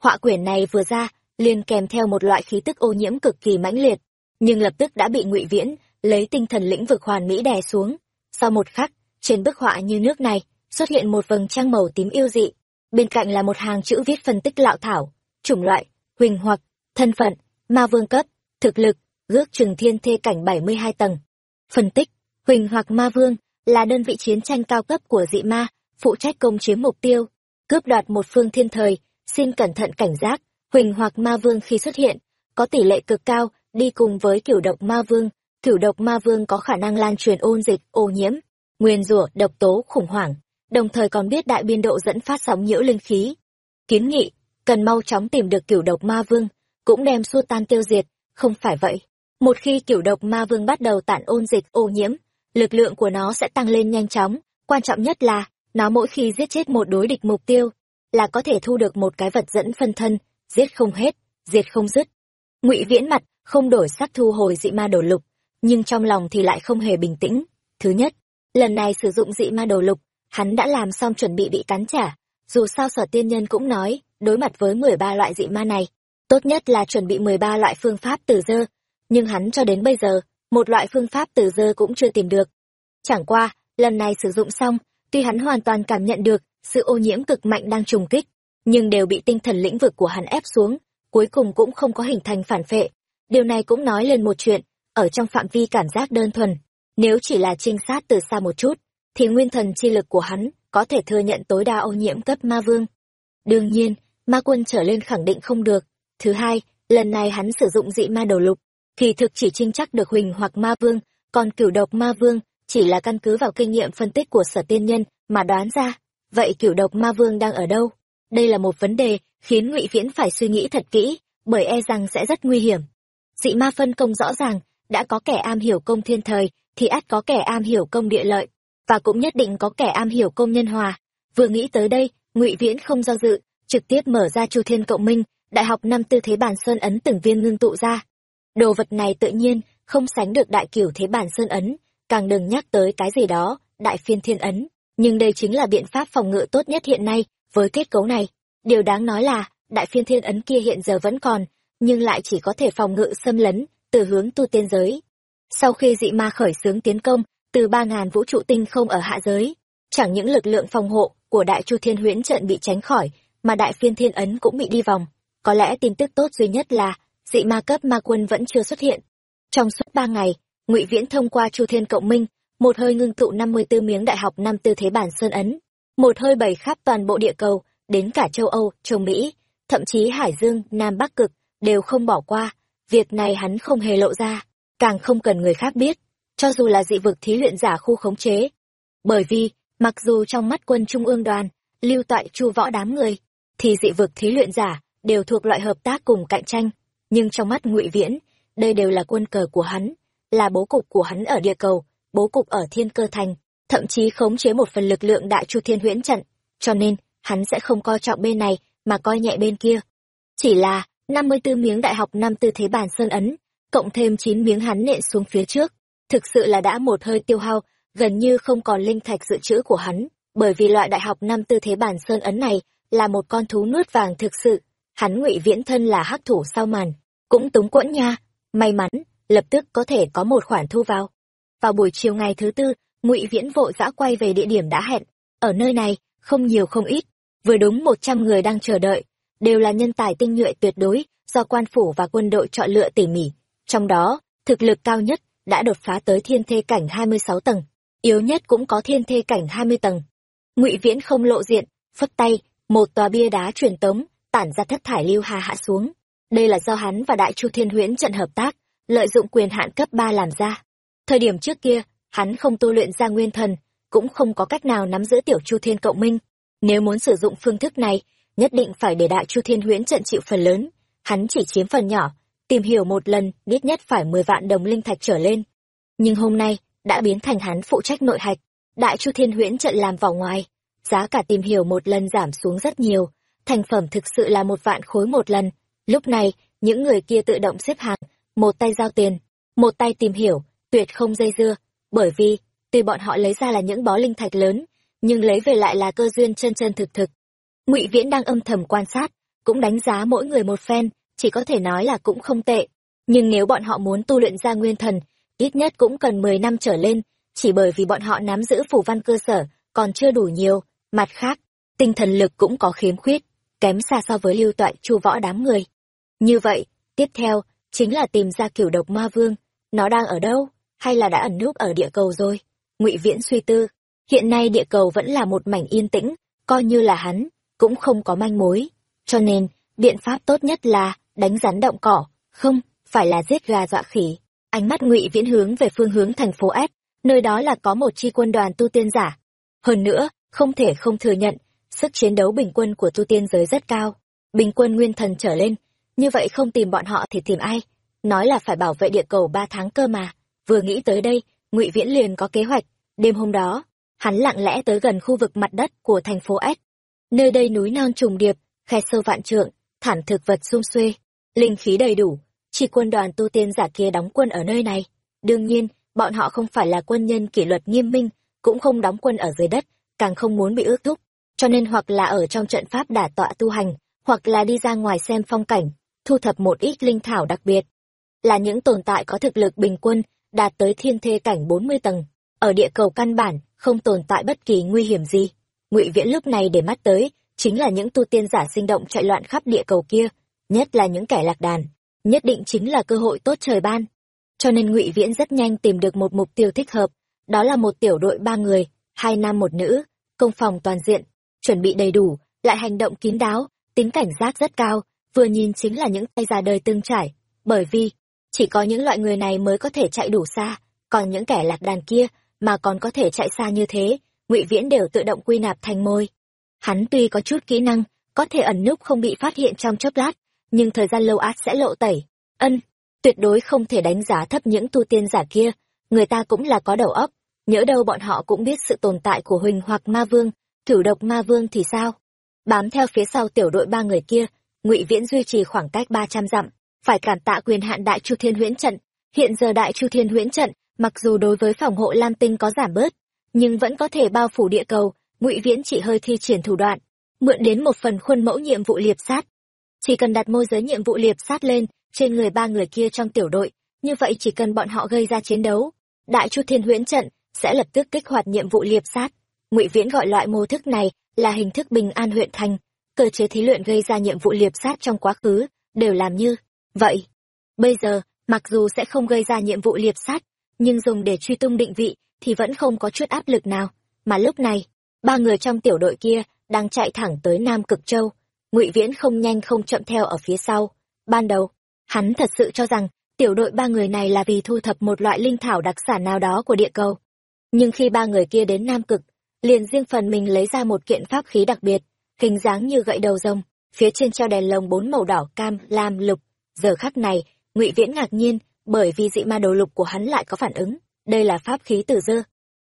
Họa quyển này vừa ra, liền kèm theo một loại khí tức ô nhiễm cực kỳ mãnh liệt, nhưng lập tức đã bị ngụy viễn, lấy tinh thần lĩnh vực hoàn mỹ đè xuống. Sau một khắc, trên bức họa như nước này, xuất hiện một vầng trăng màu tím yêu dị, bên cạnh là một hàng chữ viết phân tích lạo thảo, chủng loại, huỳnh hoặc, thân phận, ma vương cấp, thực lực, ước chừng thiên thê cảnh bảy mươi hai tầng. Phân tích, huỳnh hoặc ma vương là đơn vị chiến tranh cao cấp của dị ma, phụ trách công chiếm mục tiêu, cướp đoạt một phương thiên thời, xin cẩn thận cảnh giác, huỳnh hoặc ma vương khi xuất hiện, có tỷ lệ cực cao, đi cùng với kiểu độc ma vương, kiểu độc ma vương có khả năng lan truyền ôn dịch, ô nhiễm, nguyên rủa, độc tố, khủng hoảng, đồng thời còn biết đại biên độ dẫn phát sóng nhiễu linh khí. Kiến nghị, cần mau chóng tìm được kiểu độc ma vương, cũng đem xua tan tiêu diệt, không phải vậy. Một khi kiểu độc ma vương bắt đầu tản ôn dịch, ô nhiễm lực lượng của nó sẽ tăng lên nhanh chóng. Quan trọng nhất là, nó mỗi khi giết chết một đối địch mục tiêu, là có thể thu được một cái vật dẫn phân thân, giết không hết diệt không dứt. Ngụy viễn mặt, không đổi sắc thu hồi dị ma đồ lục, nhưng trong lòng thì lại không hề bình tĩnh. Thứ nhất, lần này sử dụng dị ma đồ lục, hắn đã làm xong chuẩn bị bị cắn trả. Dù sao sở tiên nhân cũng nói, đối mặt với mười ba loại dị ma này, tốt nhất là chuẩn bị mười ba loại phương pháp từ dơ nhưng hắn cho đến bây giờ một loại phương pháp từ giờ cũng chưa tìm được. Chẳng qua, lần này sử dụng xong, tuy hắn hoàn toàn cảm nhận được sự ô nhiễm cực mạnh đang trùng kích, nhưng đều bị tinh thần lĩnh vực của hắn ép xuống, cuối cùng cũng không có hình thành phản phệ. Điều này cũng nói lên một chuyện, ở trong phạm vi cảm giác đơn thuần, nếu chỉ là trinh sát từ xa một chút, thì nguyên thần chi lực của hắn có thể thừa nhận tối đa ô nhiễm cấp ma vương. Đương nhiên, ma quân trở lên khẳng định không được. Thứ hai, lần này hắn sử dụng dị ma đầu lục kỳ thực chỉ trinh chắc được huỳnh hoặc ma vương, còn cửu độc ma vương chỉ là căn cứ vào kinh nghiệm phân tích của sở tiên nhân mà đoán ra. Vậy cửu độc ma vương đang ở đâu? Đây là một vấn đề khiến ngụy viễn phải suy nghĩ thật kỹ, bởi e rằng sẽ rất nguy hiểm. Dị ma phân công rõ ràng đã có kẻ am hiểu công thiên thời thì ắt có kẻ am hiểu công địa lợi, và cũng nhất định có kẻ am hiểu công nhân hòa. Vừa nghĩ tới đây, ngụy viễn không do dự, trực tiếp mở ra chu thiên cộng minh, đại học năm tư thế bàn sơn ấn từng viên ngưng tụ ra đồ vật này tự nhiên không sánh được đại cửu thế bản sơn ấn, càng đừng nhắc tới cái gì đó, đại phiên thiên ấn. Nhưng đây chính là biện pháp phòng ngự tốt nhất hiện nay với kết cấu này. Điều đáng nói là, đại phiên thiên ấn kia hiện giờ vẫn còn, nhưng lại chỉ có thể phòng ngự xâm lấn từ hướng tu tiên giới. Sau khi dị ma khởi xướng tiến công, từ ba ngàn vũ trụ tinh không ở hạ giới, chẳng những lực lượng phòng hộ của đại chu thiên huyễn trận bị tránh khỏi, mà đại phiên thiên ấn cũng bị đi vòng. Có lẽ tin tức tốt duy nhất là dị ma cấp ma quân vẫn chưa xuất hiện. Trong suốt ba ngày, ngụy viễn thông qua chu thiên cộng minh, một hơi ngưng tụ năm mươi tư miếng đại học năm tư thế bản sơn ấn, một hơi bày khắp toàn bộ địa cầu, đến cả châu âu, châu mỹ, thậm chí hải dương, nam bắc cực, đều không bỏ qua. Việc này hắn không hề lộ ra, càng không cần người khác biết, cho dù là dị vực thí luyện giả khu khống chế. Bởi vì, mặc dù trong mắt quân trung ương đoàn, lưu tại chu võ đám người, thì dị vực thí luyện giả đều thuộc loại hợp tác cùng cạnh tranh nhưng trong mắt ngụy viễn, đây đều là quân cờ của hắn, là bố cục của hắn ở địa cầu, bố cục ở thiên cơ thành, thậm chí khống chế một phần lực lượng đại chu thiên huyễn trận. Cho nên, hắn sẽ không coi trọng bên này, mà coi nhẹ bên kia. Chỉ là, năm mươi tư miếng đại học năm tư thế bản sơn ấn, cộng thêm chín miếng hắn nện xuống phía trước, thực sự là đã một hơi tiêu hao, gần như không còn linh thạch dự trữ của hắn, bởi vì loại đại học năm tư thế bản sơn ấn này là một con thú nuốt vàng thực sự hắn ngụy viễn thân là hắc thủ sau màn. Cũng túng quẫn nha. May mắn, lập tức có thể có một khoản thu vào. Vào buổi chiều ngày thứ tư, ngụy viễn vội vã quay về địa điểm đã hẹn. Ở nơi này, không nhiều không ít. Vừa đúng một trăm người đang chờ đợi. Đều là nhân tài tinh nhuệ tuyệt đối, do quan phủ và quân đội chọn lựa tỉ mỉ. Trong đó, thực lực cao nhất đã đột phá tới thiên thê cảnh hai mươi sáu tầng. Yếu nhất cũng có thiên thê cảnh hai mươi tầng. Ngụy viễn không lộ diện, phất tay, một tòa bia đá truyền tống tản ra thất thải lưu hà hạ xuống. Đây là do hắn và đại chu thiên huyễn trận hợp tác, lợi dụng quyền hạn cấp ba làm ra. Thời điểm trước kia, hắn không tu luyện ra nguyên thần, cũng không có cách nào nắm giữ tiểu chu thiên cộng minh. Nếu muốn sử dụng phương thức này, nhất định phải để đại chu thiên huyễn trận chịu phần lớn. Hắn chỉ chiếm phần nhỏ, tìm hiểu một lần, ít nhất phải mười vạn đồng linh thạch trở lên. Nhưng hôm nay, đã biến thành hắn phụ trách nội hạch. Đại chu thiên huyễn trận làm vào ngoài, giá cả tìm hiểu một lần giảm xuống rất nhiều thành phẩm thực sự là một vạn khối một lần. Lúc này, những người kia tự động xếp hàng, một tay giao tiền, một tay tìm hiểu, tuyệt không dây dưa. Bởi vì, tuy bọn họ lấy ra là những bó linh thạch lớn, nhưng lấy về lại là cơ duyên chân chân thực thực. Ngụy viễn đang âm thầm quan sát, cũng đánh giá mỗi người một phen, chỉ có thể nói là cũng không tệ. Nhưng nếu bọn họ muốn tu luyện ra nguyên thần, ít nhất cũng cần mười năm trở lên, chỉ bởi vì bọn họ nắm giữ phủ văn cơ sở, còn chưa đủ nhiều. Mặt khác, tinh thần lực cũng có khiếm khuyết kém xa so với lưu toại chu võ đám người. Như vậy, tiếp theo, chính là tìm ra kiểu độc ma vương. Nó đang ở đâu? Hay là đã ẩn núp ở địa cầu rồi? Ngụy viễn suy tư. Hiện nay địa cầu vẫn là một mảnh yên tĩnh, coi như là hắn cũng không có manh mối. Cho nên, biện pháp tốt nhất là đánh rắn động cỏ. Không, phải là giết gà dọa khỉ. Ánh mắt ngụy viễn hướng về phương hướng thành phố s, nơi đó là có một chi quân đoàn tu tiên giả. Hơn nữa, không thể không thừa nhận sức chiến đấu bình quân của tu tiên giới rất cao. Bình quân nguyên thần trở lên, như vậy không tìm bọn họ thì tìm ai? Nói là phải bảo vệ địa cầu ba tháng cơ mà. Vừa nghĩ tới đây, ngụy viễn liền có kế hoạch. Đêm hôm đó, hắn lặng lẽ tới gần khu vực mặt đất của thành phố s. Nơi đây núi non trùng điệp, khe sâu vạn trượng, thảm thực vật xung xuê. Linh khí đầy đủ, chỉ quân đoàn tu tiên giả kia đóng quân ở nơi này. Đương nhiên, bọn họ không phải là quân nhân kỷ luật nghiêm minh, cũng không đóng quân ở dưới đất, càng không muốn bị ước thúc cho nên hoặc là ở trong trận pháp đả tọa tu hành, hoặc là đi ra ngoài xem phong cảnh, thu thập một ít linh thảo đặc biệt. Là những tồn tại có thực lực bình quân, đạt tới thiên thê cảnh bốn mươi tầng, ở địa cầu căn bản, không tồn tại bất kỳ nguy hiểm gì. Ngụy viễn lúc này để mắt tới, chính là những tu tiên giả sinh động chạy loạn khắp địa cầu kia, nhất là những kẻ lạc đàn, nhất định chính là cơ hội tốt trời ban. Cho nên ngụy viễn rất nhanh tìm được một mục tiêu thích hợp, đó là một tiểu đội ba người, hai nam một nữ, công phòng toàn diện chuẩn bị đầy đủ, lại hành động kín đáo, tính cảnh giác rất cao, vừa nhìn chính là những tay già đời tương trải. Bởi vì, chỉ có những loại người này mới có thể chạy đủ xa, còn những kẻ lạc đàn kia mà còn có thể chạy xa như thế, ngụy viễn đều tự động quy nạp thành môi. Hắn tuy có chút kỹ năng, có thể ẩn núp không bị phát hiện trong chốc lát, nhưng thời gian lâu át sẽ lộ tẩy. Ân, tuyệt đối không thể đánh giá thấp những tu tiên giả kia, người ta cũng là có đầu óc, nhỡ đâu bọn họ cũng biết sự tồn tại của huỳnh hoặc ma vương thử độc ma vương thì sao? Bám theo phía sau tiểu đội ba người kia, ngụy viễn duy trì khoảng cách ba trăm dặm, phải cảm tạ quyền hạn đại chu thiên huyễn trận. Hiện giờ đại chu thiên huyễn trận, mặc dù đối với phòng hộ lam tinh có giảm bớt, nhưng vẫn có thể bao phủ địa cầu, ngụy viễn chỉ hơi thi triển thủ đoạn, mượn đến một phần khuôn mẫu nhiệm vụ liệp sát. Chỉ cần đặt môi giới nhiệm vụ liệp sát lên, trên người ba người kia trong tiểu đội, như vậy chỉ cần bọn họ gây ra chiến đấu, đại chu thiên huyễn trận sẽ lập tức kích hoạt nhiệm vụ liệp sát ngụy viễn gọi loại mô thức này là hình thức bình an huyện thành. Cơ chế thí luyện gây ra nhiệm vụ liệp sát trong quá khứ đều làm như vậy. Bây giờ, mặc dù sẽ không gây ra nhiệm vụ liệp sát, nhưng dùng để truy tung định vị thì vẫn không có chút áp lực nào. Mà lúc này, ba người trong tiểu đội kia đang chạy thẳng tới nam cực châu. Ngụy viễn không nhanh không chậm theo ở phía sau. Ban đầu, hắn thật sự cho rằng tiểu đội ba người này là vì thu thập một loại linh thảo đặc sản nào đó của địa cầu. Nhưng khi ba người kia đến nam cực liền riêng phần mình lấy ra một kiện pháp khí đặc biệt, hình dáng như gậy đầu rồng, phía trên treo đèn lồng bốn màu đỏ, cam, lam, lục. Giờ khắc này, ngụy viễn ngạc nhiên, bởi vì dị ma đầu lục của hắn lại có phản ứng. Đây là pháp khí tử dơ.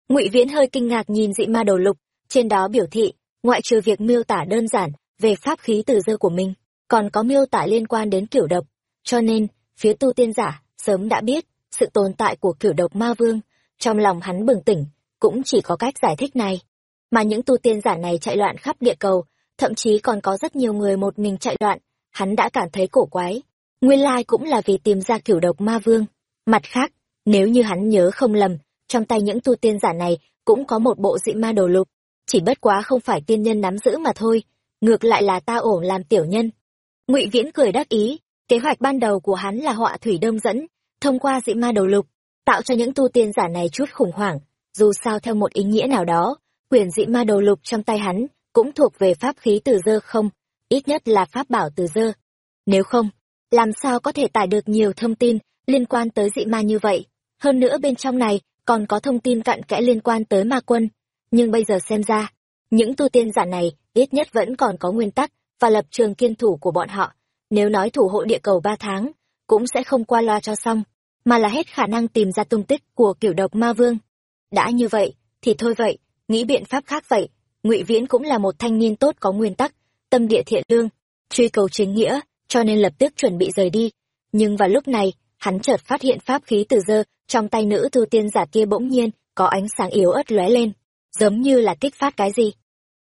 Ngụy viễn hơi kinh ngạc nhìn dị ma đầu lục, trên đó biểu thị, ngoại trừ việc miêu tả đơn giản về pháp khí tử dơ của mình, còn có miêu tả liên quan đến kiểu độc. Cho nên, phía tu tiên giả sớm đã biết sự tồn tại của kiểu độc ma vương, trong lòng hắn bừng tỉnh cũng chỉ có cách giải thích này. Mà những tu tiên giả này chạy loạn khắp địa cầu, thậm chí còn có rất nhiều người một mình chạy loạn, hắn đã cảm thấy cổ quái. Nguyên lai cũng là vì tìm ra kiểu độc ma vương. Mặt khác, nếu như hắn nhớ không lầm, trong tay những tu tiên giả này cũng có một bộ dị ma đồ lục. Chỉ bất quá không phải tiên nhân nắm giữ mà thôi, ngược lại là ta ổn làm tiểu nhân. Ngụy viễn cười đắc ý, kế hoạch ban đầu của hắn là họa thủy đông dẫn, thông qua dị ma đầu lục, tạo cho những tu tiên giả này chút khủng hoảng dù sao theo một ý nghĩa nào đó, quyền dị ma đầu lục trong tay hắn cũng thuộc về pháp khí từ dơ không? Ít nhất là pháp bảo từ dơ. Nếu không, làm sao có thể tải được nhiều thông tin liên quan tới dị ma như vậy? Hơn nữa bên trong này còn có thông tin cặn kẽ liên quan tới ma quân. Nhưng bây giờ xem ra, những tu tiên giả này ít nhất vẫn còn có nguyên tắc và lập trường kiên thủ của bọn họ. Nếu nói thủ hộ địa cầu ba tháng, cũng sẽ không qua loa cho xong, mà là hết khả năng tìm ra tung tích của kiểu độc ma vương đã như vậy, thì thôi vậy, nghĩ biện pháp khác vậy. Ngụy viễn cũng là một thanh niên tốt có nguyên tắc, tâm địa thiện lương, truy cầu chính nghĩa, cho nên lập tức chuẩn bị rời đi. Nhưng vào lúc này, hắn chợt phát hiện pháp khí từ dơ trong tay nữ tu tiên giả kia bỗng nhiên có ánh sáng yếu ớt lóe lên, giống như là kích phát cái gì.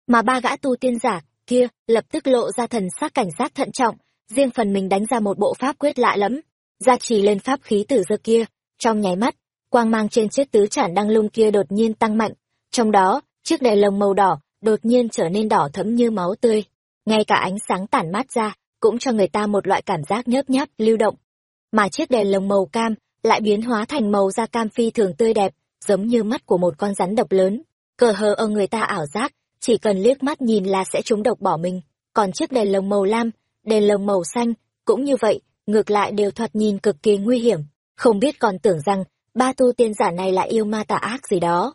Mà ba gã tu tiên giả kia lập tức lộ ra thần sắc cảnh giác thận trọng, riêng phần mình đánh ra một bộ pháp quyết lạ lẫm, gia trì lên pháp khí tử dơ kia. Trong nháy mắt quang mang trên chiếc tứ chản đăng lung kia đột nhiên tăng mạnh. Trong đó, chiếc đèn lồng màu đỏ đột nhiên trở nên đỏ thẫm như máu tươi. Ngay cả ánh sáng tản mát ra cũng cho người ta một loại cảm giác nhớp nháp, lưu động. Mà chiếc đèn lồng màu cam lại biến hóa thành màu da cam phi thường tươi đẹp, giống như mắt của một con rắn độc lớn. Cờ hờ ở người ta ảo giác, chỉ cần liếc mắt nhìn là sẽ trúng độc bỏ mình. Còn chiếc đèn lồng màu lam, đèn lồng màu xanh, cũng như vậy, ngược lại đều thoạt nhìn cực kỳ nguy hiểm. Không biết còn tưởng rằng ba tu tiên giả này lại yêu ma tà ác gì đó.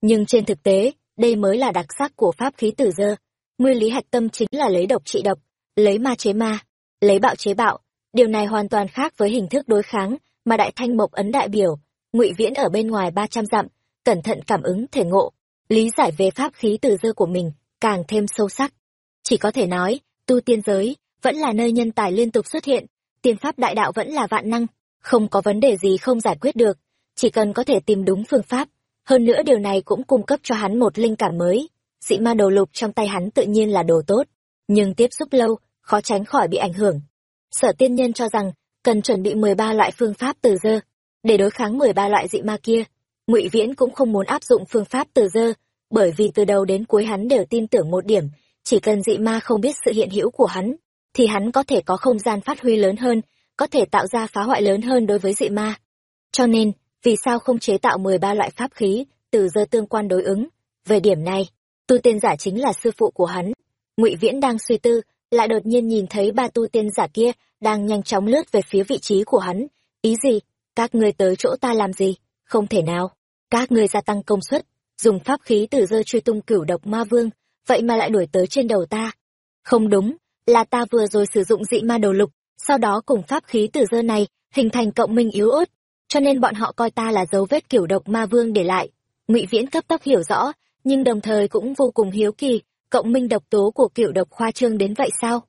Nhưng trên thực tế, đây mới là đặc sắc của pháp khí tử dơ. Nguyên lý hạch tâm chính là lấy độc trị độc, lấy ma chế ma, lấy bạo chế bạo. Điều này hoàn toàn khác với hình thức đối kháng mà đại thanh mộc ấn đại biểu, ngụy viễn ở bên ngoài ba trăm dặm, cẩn thận cảm ứng thể ngộ, lý giải về pháp khí từ dơ của mình càng thêm sâu sắc. Chỉ có thể nói, tu tiên giới vẫn là nơi nhân tài liên tục xuất hiện, tiên pháp đại đạo vẫn là vạn năng, không có vấn đề gì không giải quyết được chỉ cần có thể tìm đúng phương pháp, hơn nữa điều này cũng cung cấp cho hắn một linh cảm mới. Dị ma đầu lục trong tay hắn tự nhiên là đồ tốt, nhưng tiếp xúc lâu, khó tránh khỏi bị ảnh hưởng. Sở tiên nhân cho rằng, cần chuẩn bị mười ba loại phương pháp từ dơ. Để đối kháng mười ba loại dị ma kia, ngụy viễn cũng không muốn áp dụng phương pháp từ dơ, bởi vì từ đầu đến cuối hắn đều tin tưởng một điểm, chỉ cần dị ma không biết sự hiện hữu của hắn, thì hắn có thể có không gian phát huy lớn hơn, có thể tạo ra phá hoại lớn hơn đối với dị ma. Cho nên vì sao không chế tạo mười ba loại pháp khí từ dơ tương quan đối ứng? Về điểm này, tu tiên giả chính là sư phụ của hắn. Ngụy viễn đang suy tư, lại đột nhiên nhìn thấy ba tu tiên giả kia đang nhanh chóng lướt về phía vị trí của hắn. Ý gì? Các ngươi tới chỗ ta làm gì? Không thể nào. Các ngươi gia tăng công suất, dùng pháp khí từ dơ truy tung cửu độc ma vương, vậy mà lại đuổi tới trên đầu ta. Không đúng, là ta vừa rồi sử dụng dị ma đầu lục, sau đó cùng pháp khí từ dơ này hình thành cộng minh yếu ớt cho nên bọn họ coi ta là dấu vết kiểu độc ma vương để lại. Ngụy viễn cấp tốc hiểu rõ, nhưng đồng thời cũng vô cùng hiếu kỳ, cộng minh độc tố của kiểu độc khoa trương đến vậy sao?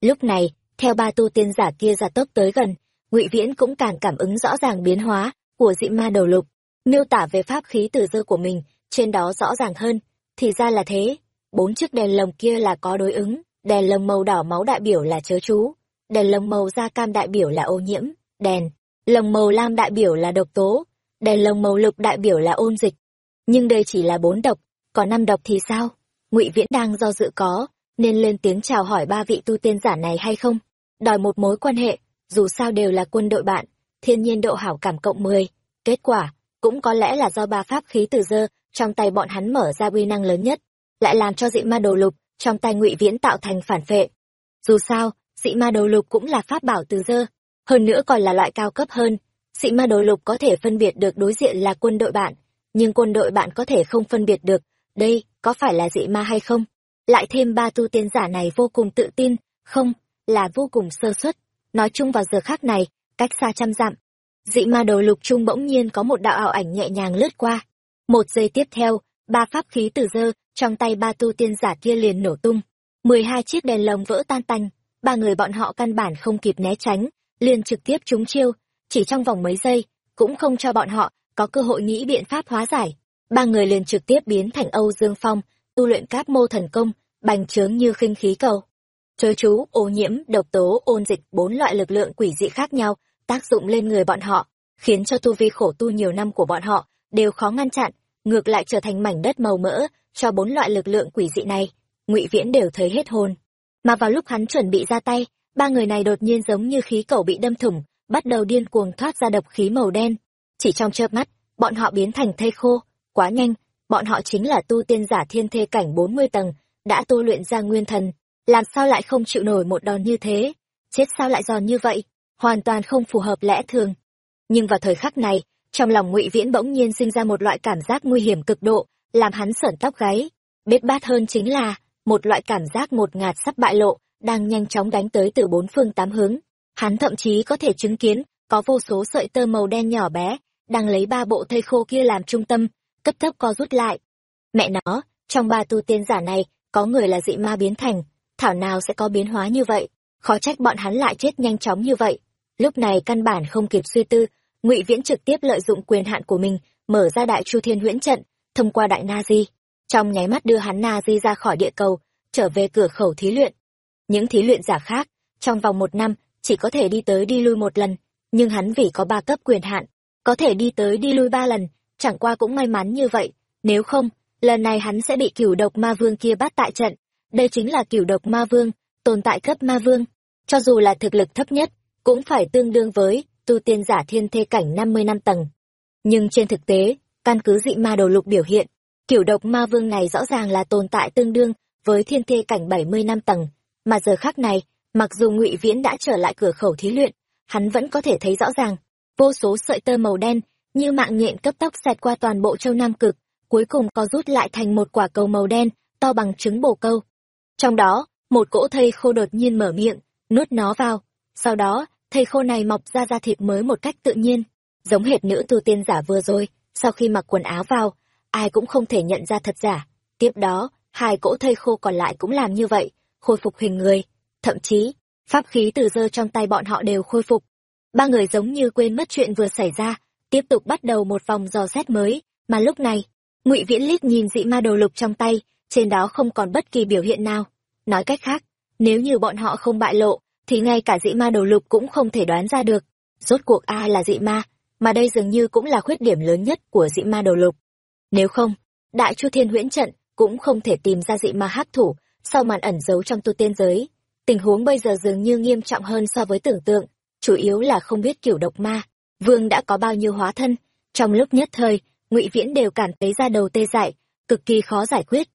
Lúc này, theo ba tu tiên giả kia giả tốc tới gần, ngụy viễn cũng càng cảm ứng rõ ràng biến hóa của dị ma đầu lục. Miêu tả về pháp khí từ dơ của mình, trên đó rõ ràng hơn. Thì ra là thế, bốn chiếc đèn lồng kia là có đối ứng. Đèn lồng màu đỏ máu đại biểu là chớ chú. Đèn lồng màu da cam đại biểu là ô nhiễm. Đèn lồng màu lam đại biểu là độc tố đèn lồng màu lục đại biểu là ôn dịch. Nhưng đây chỉ là bốn độc, còn năm độc thì sao? Ngụy viễn đang do dự có, nên lên tiếng chào hỏi ba vị tu tiên giả này hay không? Đòi một mối quan hệ, dù sao đều là quân đội bạn, thiên nhiên độ hảo cảm cộng mười. Kết quả, cũng có lẽ là do ba pháp khí từ dơ, trong tay bọn hắn mở ra uy năng lớn nhất, lại làm cho dị ma đồ lục trong tay ngụy viễn tạo thành phản phệ. Dù sao, dị ma đồ lục cũng là pháp bảo từ dơ hơn nữa còn là loại cao cấp hơn. Dị ma đồ lục có thể phân biệt được đối diện là quân đội bạn, nhưng quân đội bạn có thể không phân biệt được, đây có phải là dị ma hay không? Lại thêm ba tu tiên giả này vô cùng tự tin, không, là vô cùng sơ suất. Nói chung vào giờ khác này, cách xa trăm dặm, dị ma đầu lục trung bỗng nhiên có một đạo ảo ảnh nhẹ nhàng lướt qua. Một giây tiếp theo, ba pháp khí từ dơ trong tay ba tu tiên giả kia liền nổ tung. Mười hai chiếc đèn lồng vỡ tan tành, ba người bọn họ căn bản không kịp né tránh liền trực tiếp trúng chiêu, chỉ trong vòng mấy giây, cũng không cho bọn họ có cơ hội nghĩ biện pháp hóa giải. Ba người liền trực tiếp biến thành âu dương phong, tu luyện cáp mô thần công, bành trướng như khinh khí cầu. Chớ chú, ô nhiễm, độc tố, ôn dịch, bốn loại lực lượng quỷ dị khác nhau, tác dụng lên người bọn họ, khiến cho tu vi khổ tu nhiều năm của bọn họ đều khó ngăn chặn, ngược lại trở thành mảnh đất màu mỡ cho bốn loại lực lượng quỷ dị này. Ngụy viễn đều thấy hết hồn. Mà vào lúc hắn chuẩn bị ra tay ba người này đột nhiên giống như khí cầu bị đâm thủng, bắt đầu điên cuồng thoát ra độc khí màu đen. Chỉ trong chớp mắt, bọn họ biến thành thây khô. Quá nhanh, bọn họ chính là tu tiên giả thiên thê cảnh bốn mươi tầng, đã tu luyện ra nguyên thần. Làm sao lại không chịu nổi một đòn như thế? Chết sao lại giòn như vậy? Hoàn toàn không phù hợp lẽ thường. Nhưng vào thời khắc này, trong lòng ngụy viễn bỗng nhiên sinh ra một loại cảm giác nguy hiểm cực độ, làm hắn sởn tóc gáy. Bết bát hơn chính là, một loại cảm giác một ngạt sắp bại lộ đang nhanh chóng đánh tới từ bốn phương tám hướng. Hắn thậm chí có thể chứng kiến, có vô số sợi tơ màu đen nhỏ bé, đang lấy ba bộ thây khô kia làm trung tâm, cấp tốc co rút lại. Mẹ nó, trong ba tu tiên giả này, có người là dị ma biến thành, thảo nào sẽ có biến hóa như vậy? Khó trách bọn hắn lại chết nhanh chóng như vậy. Lúc này căn bản không kịp suy tư, ngụy viễn trực tiếp lợi dụng quyền hạn của mình, mở ra đại chu thiên huyễn trận, thông qua đại na di. Trong nháy mắt đưa hắn na di ra khỏi địa cầu, trở về cửa khẩu thí luyện những thí luyện giả khác, trong vòng một năm, chỉ có thể đi tới đi lui một lần, nhưng hắn vì có ba cấp quyền hạn, có thể đi tới đi lui ba lần, chẳng qua cũng may mắn như vậy, nếu không, lần này hắn sẽ bị cửu độc ma vương kia bắt tại trận. Đây chính là cửu độc ma vương, tồn tại cấp ma vương, cho dù là thực lực thấp nhất, cũng phải tương đương với tu tiên giả thiên thê cảnh năm mươi năm tầng. Nhưng trên thực tế, căn cứ dị ma đầu lục biểu hiện kiểu độc ma vương này rõ ràng là tồn tại tương đương với thiên thê cảnh bảy mươi năm tầng mà giờ khác này, mặc dù ngụy viễn đã trở lại cửa khẩu thí luyện, hắn vẫn có thể thấy rõ ràng, vô số sợi tơ màu đen như mạng nhện cấp tốc xẹt qua toàn bộ châu nam cực, cuối cùng có rút lại thành một quả cầu màu đen, to bằng trứng bồ câu. Trong đó, một cỗ thây khô đột nhiên mở miệng, nuốt nó vào. Sau đó, thây khô này mọc ra da thịt mới một cách tự nhiên, giống hệt nữ tu tiên giả vừa rồi. Sau khi mặc quần áo vào, ai cũng không thể nhận ra thật giả. Tiếp đó, hai cỗ thây khô còn lại cũng làm như vậy khôi phục hình người. Thậm chí, pháp khí từ dơ trong tay bọn họ đều khôi phục. Ba người giống như quên mất chuyện vừa xảy ra, tiếp tục bắt đầu một vòng dò xét mới. Mà lúc này, ngụy viễn liếc nhìn dị ma đầu lục trong tay, trên đó không còn bất kỳ biểu hiện nào. Nói cách khác, nếu như bọn họ không bại lộ, thì ngay cả dị ma đầu lục cũng không thể đoán ra được. Rốt cuộc ai là dị ma, mà đây dường như cũng là khuyết điểm lớn nhất của dị ma đầu lục. Nếu không, đại chu thiên huyễn trận cũng không thể tìm ra dị ma hắc thủ sau màn ẩn giấu trong tu tiên giới, tình huống bây giờ dường như nghiêm trọng hơn so với tưởng tượng, chủ yếu là không biết kiểu độc ma. Vương đã có bao nhiêu hóa thân. Trong lúc nhất thời, ngụy viễn đều cảm thấy ra đầu tê dại, cực kỳ khó giải quyết.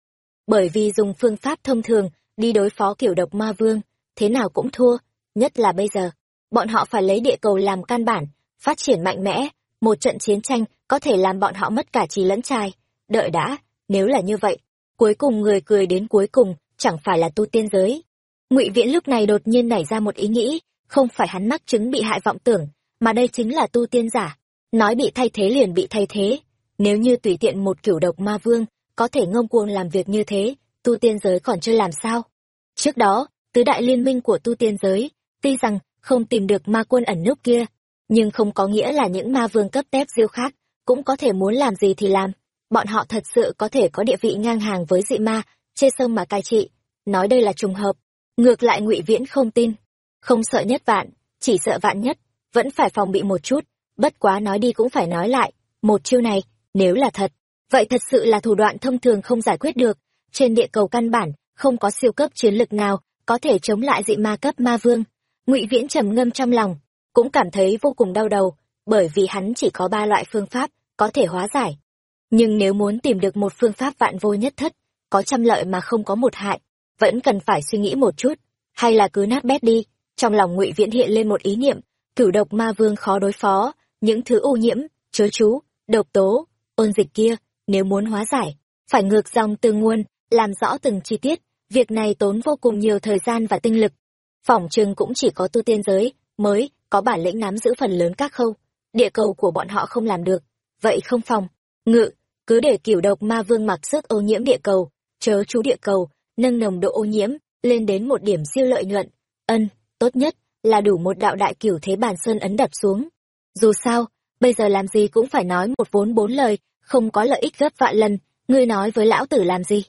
Bởi vì dùng phương pháp thông thường, đi đối phó kiểu độc ma vương, thế nào cũng thua, nhất là bây giờ. Bọn họ phải lấy địa cầu làm căn bản, phát triển mạnh mẽ, một trận chiến tranh có thể làm bọn họ mất cả trí lẫn trai. Đợi đã, nếu là như vậy, cuối cùng người cười đến cuối cùng chẳng phải là tu tiên giới. Ngụy viễn lúc này đột nhiên nảy ra một ý nghĩ, không phải hắn mắc chứng bị hại vọng tưởng, mà đây chính là tu tiên giả. Nói bị thay thế liền bị thay thế. Nếu như tùy tiện một kiểu độc ma vương, có thể ngông cuồng làm việc như thế, tu tiên giới còn chưa làm sao? Trước đó, tứ đại liên minh của tu tiên giới, tuy rằng không tìm được ma quân ẩn núp kia, nhưng không có nghĩa là những ma vương cấp tép diêu khác cũng có thể muốn làm gì thì làm. Bọn họ thật sự có thể có địa vị ngang hàng với dị ma chê sông mà cai trị, nói đây là trùng hợp, ngược lại ngụy viễn không tin. Không sợ nhất vạn, chỉ sợ vạn nhất, vẫn phải phòng bị một chút, bất quá nói đi cũng phải nói lại, một chiêu này, nếu là thật, vậy thật sự là thủ đoạn thông thường không giải quyết được, trên địa cầu căn bản, không có siêu cấp chiến lực nào, có thể chống lại dị ma cấp ma vương. Ngụy viễn trầm ngâm trong lòng, cũng cảm thấy vô cùng đau đầu, bởi vì hắn chỉ có ba loại phương pháp, có thể hóa giải. Nhưng nếu muốn tìm được một phương pháp vạn vô nhất thất có trăm lợi mà không có một hại, vẫn cần phải suy nghĩ một chút, hay là cứ nát bét đi. Trong lòng ngụy viễn hiện lên một ý niệm, cửu độc ma vương khó đối phó, những thứ ô nhiễm, chớ chú, độc tố, ôn dịch kia, nếu muốn hóa giải, phải ngược dòng từ nguồn, làm rõ từng chi tiết, việc này tốn vô cùng nhiều thời gian và tinh lực. Phỏng chừng cũng chỉ có tu tiên giới mới có bản lĩnh nắm giữ phần lớn các khâu, địa cầu của bọn họ không làm được, vậy không phòng. Ngự, cứ để cửu độc ma vương mặc sức ô nhiễm địa cầu chớ chú địa cầu, nâng nồng độ ô nhiễm lên đến một điểm siêu lợi nhuận. Ân, tốt nhất là đủ một đạo đại cửu thế bàn sơn ấn đập xuống. Dù sao, bây giờ làm gì cũng phải nói một vốn bốn lời, không có lợi ích gấp vạn lần. Ngươi nói với lão tử làm gì?